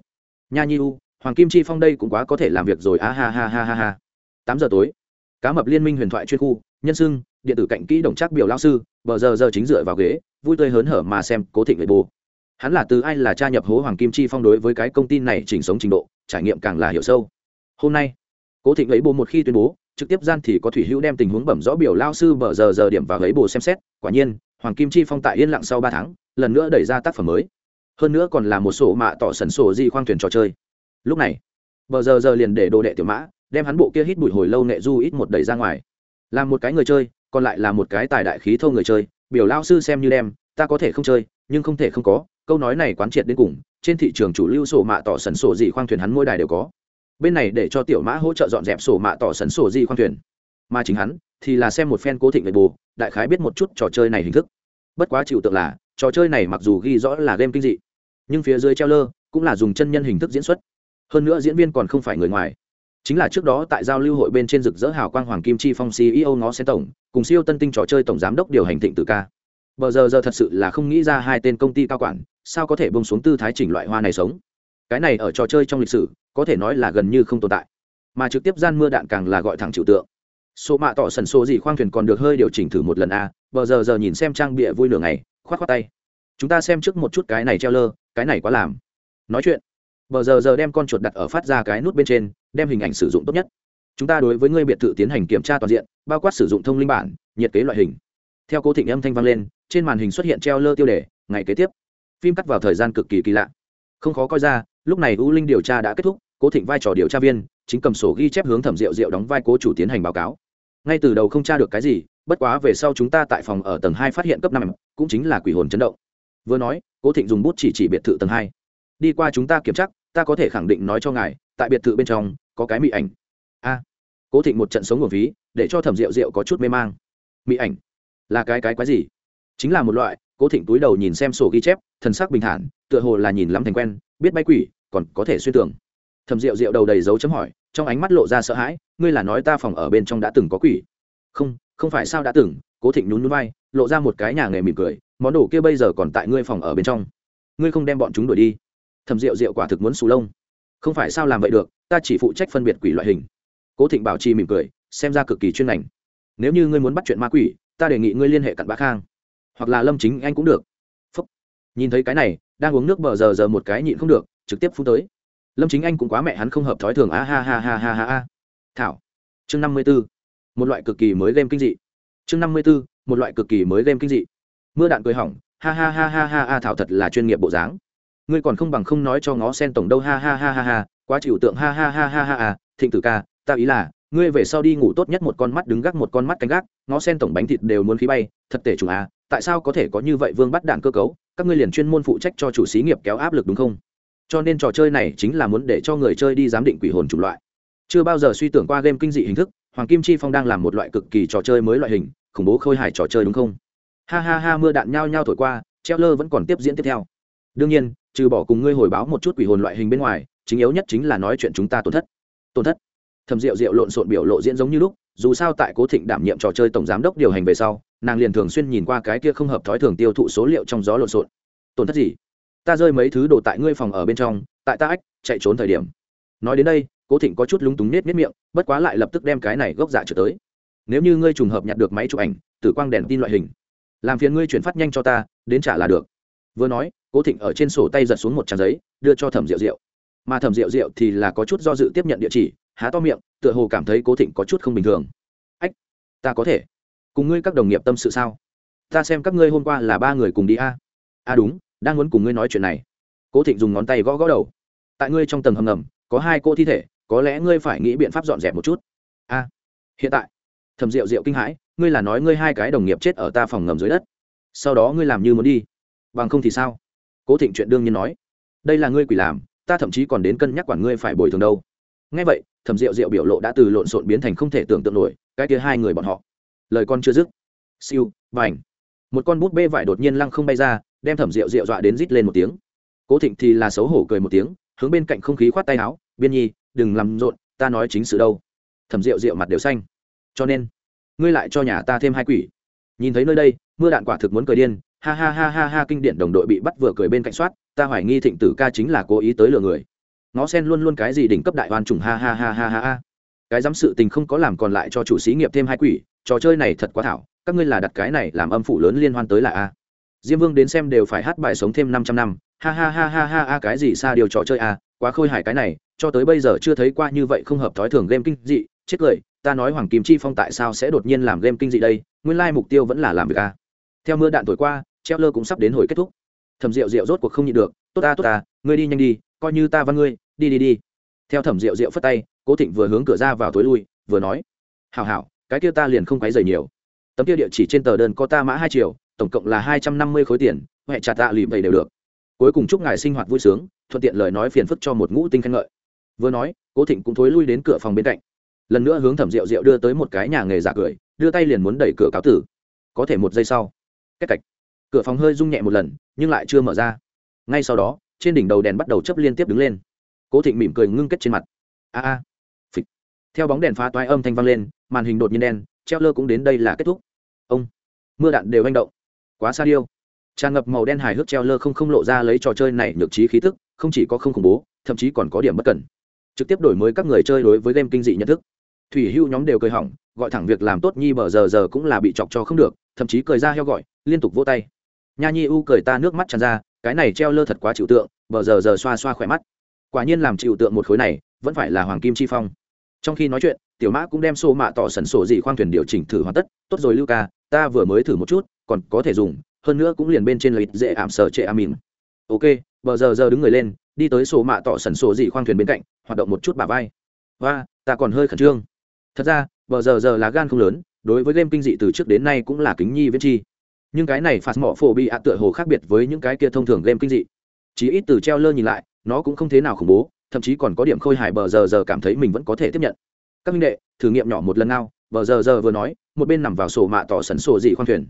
Nha nhi u, hoàng kim chi phong đây cũng quá có thể làm việc rồi a ha ha ha ha ha tám giờ tối. Cá mập liên minh huyền thoại chuyên khu, nhân sưng điện tử cạnh kỹ đồng trác biểu lao sư, bờ giờ giờ chính dựa vào ghế, vui tươi hớn hở mà xem cố thịnh về bồ hắn là từ ai là cha nhập hố hoàng kim chi phong đối với cái công ty này chỉnh sống trình độ, trải nghiệm càng là hiểu sâu. Hôm nay, cố thịnh lấy bồ một khi tuyên bố, trực tiếp gian thì có thủy hữu đem tình huống bẩm rõ biểu lao sư bờ giờ giờ điểm vào lấy bồ xem xét, quả nhiên, hoàng kim chi phong tại yên lặng sau ba tháng, lần nữa đẩy ra tác phẩm mới. Hơn nữa còn là một sổ mạ tỏ sần sổ di khoang thuyền trò chơi. Lúc này, bờ giờ giờ liền để đồ đệ tiểu mã đem hắn bộ kia hít bụi hồi lâu nệ du ít một đẩy ra ngoài. Làm một cái người chơi, còn lại là một cái tài đại khí thô người chơi, biểu lao sư xem như đem, ta có thể không chơi, nhưng không thể không có, câu nói này quán triệt đến cùng, trên thị trường chủ lưu sổ mạ tỏ sần sổ gì khoang thuyền hắn mỗi đài đều có. Bên này để cho tiểu mã hỗ trợ dọn dẹp sổ mạ tỏ sần sổ gì khoang thuyền. Mà chính hắn, thì là xem một fan cố thịnh về bù, đại khái biết một chút trò chơi này hình thức. Bất quá chịu tượng là, trò chơi này mặc dù ghi rõ là game kinh dị, nhưng phía dưới treo lơ cũng là dùng chân nhân hình thức diễn xuất. Hơn nữa diễn viên còn không phải người ngoài chính là trước đó tại giao lưu hội bên trên rực rỡ hào quang hoàng kim chi phong ceo ngó sen tổng cùng siêu tân tinh trò chơi tổng giám đốc điều hành thịnh tử ca. Bờ giờ giờ thật sự là không nghĩ ra hai tên công ty cao quản sao có thể bông xuống tư thái chỉnh loại hoa này sống. Cái này ở trò chơi trong lịch sử có thể nói là gần như không tồn tại. Mà trực tiếp gian mưa đạn càng là gọi thẳng trừu tượng. Số mạ tỏ sần số gì khoang thuyền còn được hơi điều chỉnh thử một lần a à, bờ giờ giờ nhìn xem trang bịa vui lửa ngày khoát khoát tay. Chúng ta xem trước một chút cái này treo lơ cái này quá làm. Nói chuyện bờ giờ giờ đem con chuột đặt ở phát ra cái nút bên trên, đem hình ảnh sử dụng tốt nhất. Chúng ta đối với ngươi biệt thự tiến hành kiểm tra toàn diện, bao quát sử dụng thông linh bản, nhiệt kế loại hình. Theo cố thịnh âm thanh vang lên, trên màn hình xuất hiện treo lơ tiêu đề, ngày kế tiếp. Phim cắt vào thời gian cực kỳ kỳ lạ. Không khó coi ra, lúc này u linh điều tra đã kết thúc, cố thịnh vai trò điều tra viên, chính cầm sổ ghi chép hướng thẩm diệu diệu đóng vai cố chủ tiến hành báo cáo. Ngay từ đầu không tra được cái gì, bất quá về sau chúng ta tại phòng ở tầng hai phát hiện cấp năm, cũng chính là quỷ hồn chấn động. Vừa nói, cố thịnh dùng bút chỉ chỉ biệt thự tầng hai đi qua chúng ta kiểm tra, ta có thể khẳng định nói cho ngài, tại biệt thự bên trong, có cái mỹ ảnh. A. Cố thịnh một trận sống của ví, để cho thẩm rượu rượu có chút mê mang. Mỹ ảnh? Là cái cái quái gì? Chính là một loại, cố thịnh túi đầu nhìn xem sổ ghi chép, thần sắc bình thản, tựa hồ là nhìn lắm thành quen, biết bay quỷ, còn có thể xuyên tưởng. Thầm rượu rượu đầu đầy dấu chấm hỏi, trong ánh mắt lộ ra sợ hãi, ngươi là nói ta phòng ở bên trong đã từng có quỷ? Không không phải sao đã từng, cố thịnh nhún nhún vai, lộ ra một cái nhà nghề mỉm cười, món đồ kia bây giờ còn tại ngươi phòng ở bên trong. Ngươi không đem bọn chúng đuổi đi thầm rượu rượu quả thực muốn xù lông. Không phải sao làm vậy được, ta chỉ phụ trách phân biệt quỷ loại hình. Cố thịnh bảo trì mỉm cười, xem ra cực kỳ chuyên ngành. Nếu như ngươi muốn bắt chuyện ma quỷ, ta đề nghị ngươi liên hệ cặn bã khang. Hoặc là lâm chính anh cũng được. Phúc. nhìn thấy cái này, đang uống nước bờ giờ giờ một cái nhịn không được, trực tiếp phun tới. Lâm chính anh cũng quá mẹ hắn không hợp thói thường, a ha ha ha ha ha ha. Thảo. Chương năm mươi b ố một loại cực kỳ mới game kinh dị. Chương năm mươi b ố một loại cực kỳ mới game kinh dị. Mưa đạn cười hỏng, ha ha ha ha ha ha, thảo thật là chuyên nghiệp bộ dáng ngươi còn không bằng không nói cho ngó sen tổng đâu, ha ha ha ha ha, quá chịu tượng, ha ha ha ha ha ha, thịnh tử ca, ta ý là, ngươi về sau đi ngủ tốt nhất một con mắt đứng gác một con mắt canh gác, ngó sen tổng bánh thịt đều muốn khí bay, thật tể chủ à tại sao có thể có như vậy vương bắt đạn cơ cấu, các ngươi liền chuyên môn phụ trách cho chủ xí nghiệp kéo áp lực đúng không? Cho nên trò chơi này chính là muốn để cho người chơi đi giám định quỷ hồn chủng loại. Chưa bao giờ suy tưởng qua game kinh dị hình thức, hoàng kim chi phong đang làm một loại cực kỳ trò chơi mới loại hình, khủng bố khôi hài trò chơi đúng không? Ha ha ha, mưa đạn nhao nhao thổi qua, treo lơ vẫn còn tiếp diễn tiếp theo. Đương nhiên trừ bỏ cùng ngươi hồi báo một chút quỷ hồn loại hình bên ngoài, chính yếu nhất chính là nói chuyện chúng ta tổn thất. Tổn thất? Thầm rượu rượu lộn xộn biểu lộ diễn giống như lúc, dù sao tại cố thịnh đảm nhiệm trò chơi tổng giám đốc điều hành về sau, nàng liền thường xuyên nhìn qua cái kia không hợp thói thường tiêu thụ số liệu trong gió lộn xộn. Tổn thất gì? Ta rơi mấy thứ đồ tại ngươi phòng ở bên trong, tại ta ách, chạy trốn thời điểm. Nói đến đây, cố thịnh có chút lúng túng nết nết miệng, bất quá lại lập tức đem cái này gốc dạ trở tới. Nếu như ngươi trùng hợp nhặt được máy chụp ảnh, tử quang đèn tin loại hình, làm phiền ngươi chuyển phát nhanh cho ta, đến trả là được. Vừa nói cố thịnh ở trên sổ tay giật xuống một trang giấy, đưa cho thẩm rượu rượu mà thẩm rượu rượu thì là có chút do dự tiếp nhận địa chỉ, há to miệng, tựa hồ cảm thấy cố thịnh có chút không bình thường. Ách, ta có thể. Cùng ngươi các đồng nghiệp tâm sự sao? Ta xem các ngươi hôm qua là ba người cùng đi a. A đúng, đang muốn cùng ngươi nói chuyện này. Cố thịnh dùng ngón tay gõ gõ đầu. Tại ngươi trong tầng hầm ngầm, có hai cô thi thể, có lẽ ngươi phải nghĩ biện pháp dọn dẹp một chút. A, hiện tại. Thầm rượu rượu kinh hãi, ngươi là nói ngươi hai cái đồng nghiệp chết ở ta phòng ngầm dưới đất. Sau đó ngươi làm như muốn đi. Bằng không thì sao? Cố thịnh chuyện đương nhiên nói, đây là ngươi quỷ làm, ta thậm chí còn đến cân nhắc quản ngươi phải bồi thường đâu. Ngay vậy, thẩm rượu rượu biểu lộ đã từ lộn xộn biến thành không thể tưởng tượng nổi, cái kia hai người bọn họ. Lời con chưa dứt. Siêu và h một con bút bê vải đột nhiên lăng không bay ra, đem thẩm rượu rượu dọa đến rít lên một tiếng. Cố thịnh thì là xấu hổ cười một tiếng, hướng bên cạnh không khí khoát tay áo, biên nhi, đừng làm rộn, ta nói chính sự đâu. Thẩm rượu rượu mặt đều xanh. Cho nên, ngươi lại cho nhà ta thêm hai quỷ. Nhìn thấy nơi đây, mưa đạn quả thực muốn cười điên ha ha ha ha ha kinh điển đồng đội bị bắt vừa cười bên cạnh soát ta hoài nghi thịnh tử ca chính là cố ý tới lừa người ngó sen luôn luôn cái gì đỉnh cấp đại oan trùng ha ha ha ha ha ha cái dám sự tình không có làm còn lại cho chủ sĩ nghiệp thêm hai quỷ trò chơi này thật quá thảo các ngươi là đặt cái này làm âm phủ lớn liên hoan tới là a diêm vương đến xem đều phải hát bài sống thêm năm trăm năm ha ha ha ha ha ha cái gì xa điều trò chơi a quá khôi hài cái này cho tới bây giờ chưa thấy qua như vậy không hợp thói thường game kinh dị chết cười ta nói hoàng kim chi phong tại sao sẽ đột nhiên làm game kinh dị đây nguyên lai mục tiêu vẫn là làm việc a theo mưa đạn tuổi qua treo lơ cũng sắp đến hồi kết thúc. Thẩm rượu rượu rốt cuộc không nhịn được, tốt ta tốt ta, ngươi đi nhanh đi, coi như ta văn ngươi, đi đi đi. Theo thẩm rượu rượu phất tay, cố thịnh vừa hướng cửa ra vào tối lui, vừa nói, hảo hảo, cái kia ta liền không quấy dày nhiều. Tấm kia địa chỉ trên tờ đơn có ta mã hai triệu, tổng cộng là hai trăm năm mươi khối tiền, huệ chặt tạ lụy vậy đều được. Cuối cùng chúc ngài sinh hoạt vui sướng, thuận tiện lời nói phiền phức cho một ngũ tinh khen ngợi. Vừa nói, cố thịnh cũng thối lui đến cửa phòng bên cạnh. Lần nữa hướng thẩm rượu rượu đưa tới một cái nhà nghề giả cười, đưa tay liền muốn đẩy cửa cáo tử. Có thể một giây sau cách cạch cửa phòng hơi rung nhẹ một lần, nhưng lại chưa mở ra. Ngay sau đó, trên đỉnh đầu đèn bắt đầu chấp liên tiếp đứng lên. Cố thịnh mỉm cười ngưng kết trên mặt. A a. Phịch. Theo bóng đèn phá toái âm thanh vang lên, màn hình đột nhiên đen treo lơ cũng đến đây là kết thúc. Ông. Mưa đạn đều manh động. Quá xa điêu. Tràn ngập màu đen hài hước treo lơ không không lộ ra lấy trò chơi này nhược trí khí thức không chỉ có không khủng bố, thậm chí còn có điểm bất cần trực tiếp đổi mới các người chơi đối với game kinh dị nhận thức. Thủy hưu nhóm đều cười hỏng, gọi thẳng việc làm tốt nhi bờ giờ giờ cũng là bị chọc cho không được, thậm chí cười ra heo gọi, liên tục vỗ tay nha nhi u cười ta nước mắt tràn ra, cái này treo lơ thật quá chịu tượng, bờ giờ giờ xoa xoa khỏe mắt. Quả nhiên làm chịu tượng một khối này, vẫn phải là hoàng kim chi phong. Trong khi nói chuyện, tiểu mã cũng đem xô mạ tỏ sần sổ dị khoang thuyền điều chỉnh thử hoàn tất. Tốt rồi lưu ca, ta vừa mới thử một chút, còn có thể dùng, hơn nữa cũng liền bên trên lợi dễ ảm sở trệ amin ok, bờ giờ giờ đứng người lên, đi tới sổ mạ tỏ sần sổ dị khoang thuyền bên cạnh, hoạt động một chút bà vai. Và ta còn hơi khẩn trương. Thật ra, bờ giờ giờ là gan không lớn, đối với game kinh dị từ trước đến nay cũng là kính nhi viễn chi nhưng cái này phạt mỏ phổ bị ạ tựa hồ khác biệt với những cái kia thông thường game kinh dị. Chỉ ít từ treo lơ nhìn lại, nó cũng không thế nào khủng bố, thậm chí còn có điểm khôi hài bờ giờ giờ cảm thấy mình vẫn có thể tiếp nhận. Các minh đệ, thử nghiệm nhỏ một lần nào, bờ giờ giờ vừa nói, một bên nằm vào sổ mạ tỏ sẩn sổ dị khoan thuyền.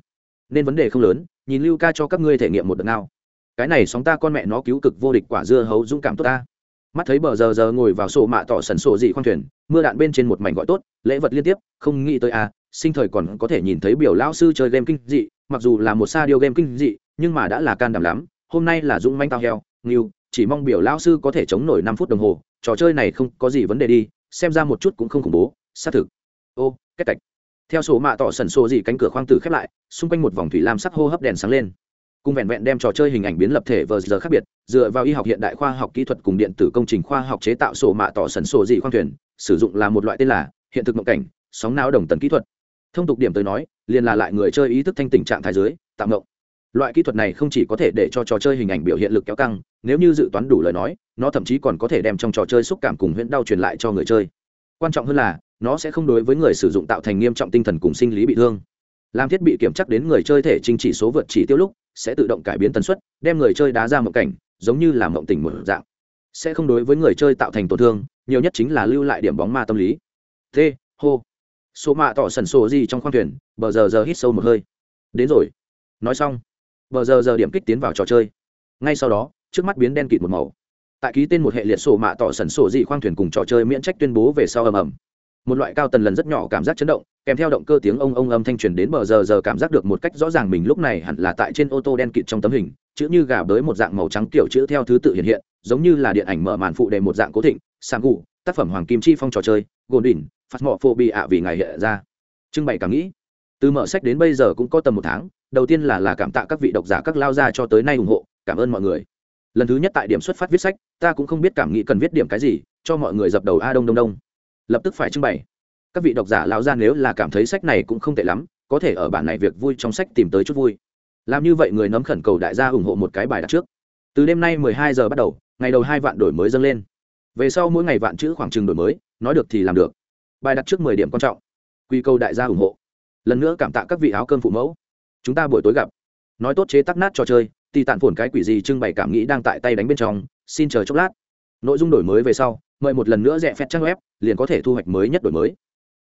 Nên vấn đề không lớn, nhìn lưu ca cho các ngươi thể nghiệm một đợt nào. Cái này sóng ta con mẹ nó cứu cực vô địch quả dưa hấu dũng cảm tốt ta. Mắt thấy bờ giờ giờ ngồi vào sổ mạ tỏ sần sổ dị khoang thuyền, mưa đạn bên trên một mảnh gọi tốt, lễ vật liên tiếp, không nghĩ tới à sinh thời còn có thể nhìn thấy biểu lão sư chơi game kinh dị mặc dù là một sa điêu game kinh dị, nhưng mà đã là can đảm lắm. Hôm nay là dũng manh tao heo nghiêu chỉ mong biểu lão sư có thể chống nổi năm phút đồng hồ. Trò chơi này không có gì vấn đề đi, xem ra một chút cũng không khủng bố, xác thực. Ô, kết cạch. Theo số mạ tỏ sần sô dị cánh cửa khoang tử khép lại, xung quanh một vòng thủy lam sắc hô hấp đèn sáng lên. Cùng vẹn vẹn đem trò chơi hình ảnh biến lập thể vờ giờ khác biệt, dựa vào y học hiện đại khoa học kỹ thuật cùng điện tử công trình khoa học chế tạo sổ mạ tỏ sần sổ dị khoang thuyền, sử dụng là một loại tên là hiện thực mộng cảnh, sóng não đồng tần kỹ thuật thông tục điểm tới nói, liền là lại người chơi ý thức thanh tình trạng thái dưới, tạm ngộng. Loại kỹ thuật này không chỉ có thể để cho trò chơi hình ảnh biểu hiện lực kéo căng, nếu như dự toán đủ lời nói, nó thậm chí còn có thể đem trong trò chơi xúc cảm cùng huyễn đau truyền lại cho người chơi. Quan trọng hơn là, nó sẽ không đối với người sử dụng tạo thành nghiêm trọng tinh thần cùng sinh lý bị thương. Làm thiết bị kiểm chắc đến người chơi thể trình chỉ số vượt chỉ tiêu lúc, sẽ tự động cải biến tần suất, đem người chơi đá ra mộng cảnh, giống như là mộng tỉnh một dạng. Sẽ không đối với người chơi tạo thành tổn thương, nhiều nhất chính là lưu lại điểm bóng ma tâm lý. T, hô số mạ tỏ sần sổ gì trong khoang thuyền bờ giờ giờ hít sâu một hơi. Đến rồi. Nói xong bờ giờ giờ điểm kích tiến vào trò chơi. Ngay sau đó trước mắt biến đen kịt một màu. Tại ký tên một hệ liệt sổ mạ tỏ sần sổ dị khoang thuyền cùng trò chơi miễn trách tuyên bố về sau ầm ầm. Một loại cao tần lần rất nhỏ cảm giác chấn động kèm theo động cơ tiếng ông ông âm thanh truyền đến bờ giờ giờ cảm giác được một cách rõ ràng mình lúc này hẳn là tại trên ô tô đen kịt trong tấm hình chữ như gà bới một dạng màu trắng kiểu chữ theo thứ tự hiện hiện giống như là điện ảnh mở màn phụ đề một dạng cố thịnh sáng ngủ, tác phẩm hoàng kim chi phong trò chơi gồn đỉnh phát mỏ phô bị ạ vì ngày hiện ra. Trưng bày cảm nghĩ. Từ mở sách đến bây giờ cũng có tầm một tháng, đầu tiên là là cảm tạ các vị độc giả các lao gia cho tới nay ủng hộ, cảm ơn mọi người. Lần thứ nhất tại điểm xuất phát viết sách, ta cũng không biết cảm nghĩ cần viết điểm cái gì, cho mọi người dập đầu a đông đông đông. Lập tức phải trưng bày. Các vị độc giả lao ra nếu là cảm thấy sách này cũng không tệ lắm, có thể ở bản này việc vui trong sách tìm tới chút vui. Làm như vậy người nấm khẩn cầu đại gia ủng hộ một cái bài đặt trước. Từ đêm nay 12 giờ bắt đầu, ngày đầu hai vạn đổi mới dâng lên. Về sau mỗi ngày vạn chữ khoảng chừng đổi mới, nói được thì làm được bài đặt trước 10 điểm quan trọng. Quy cầu đại gia ủng hộ. Lần nữa cảm tạ các vị áo cơm phụ mẫu. Chúng ta buổi tối gặp. Nói tốt chế tắc nát trò chơi thì tàn phồn cái quỷ gì trưng bày cảm nghĩ đang tại tay đánh bên trong, xin chờ chốc lát. Nội dung đổi mới về sau, mời một lần nữa rẽ phép trang web, liền có thể thu hoạch mới nhất đổi mới.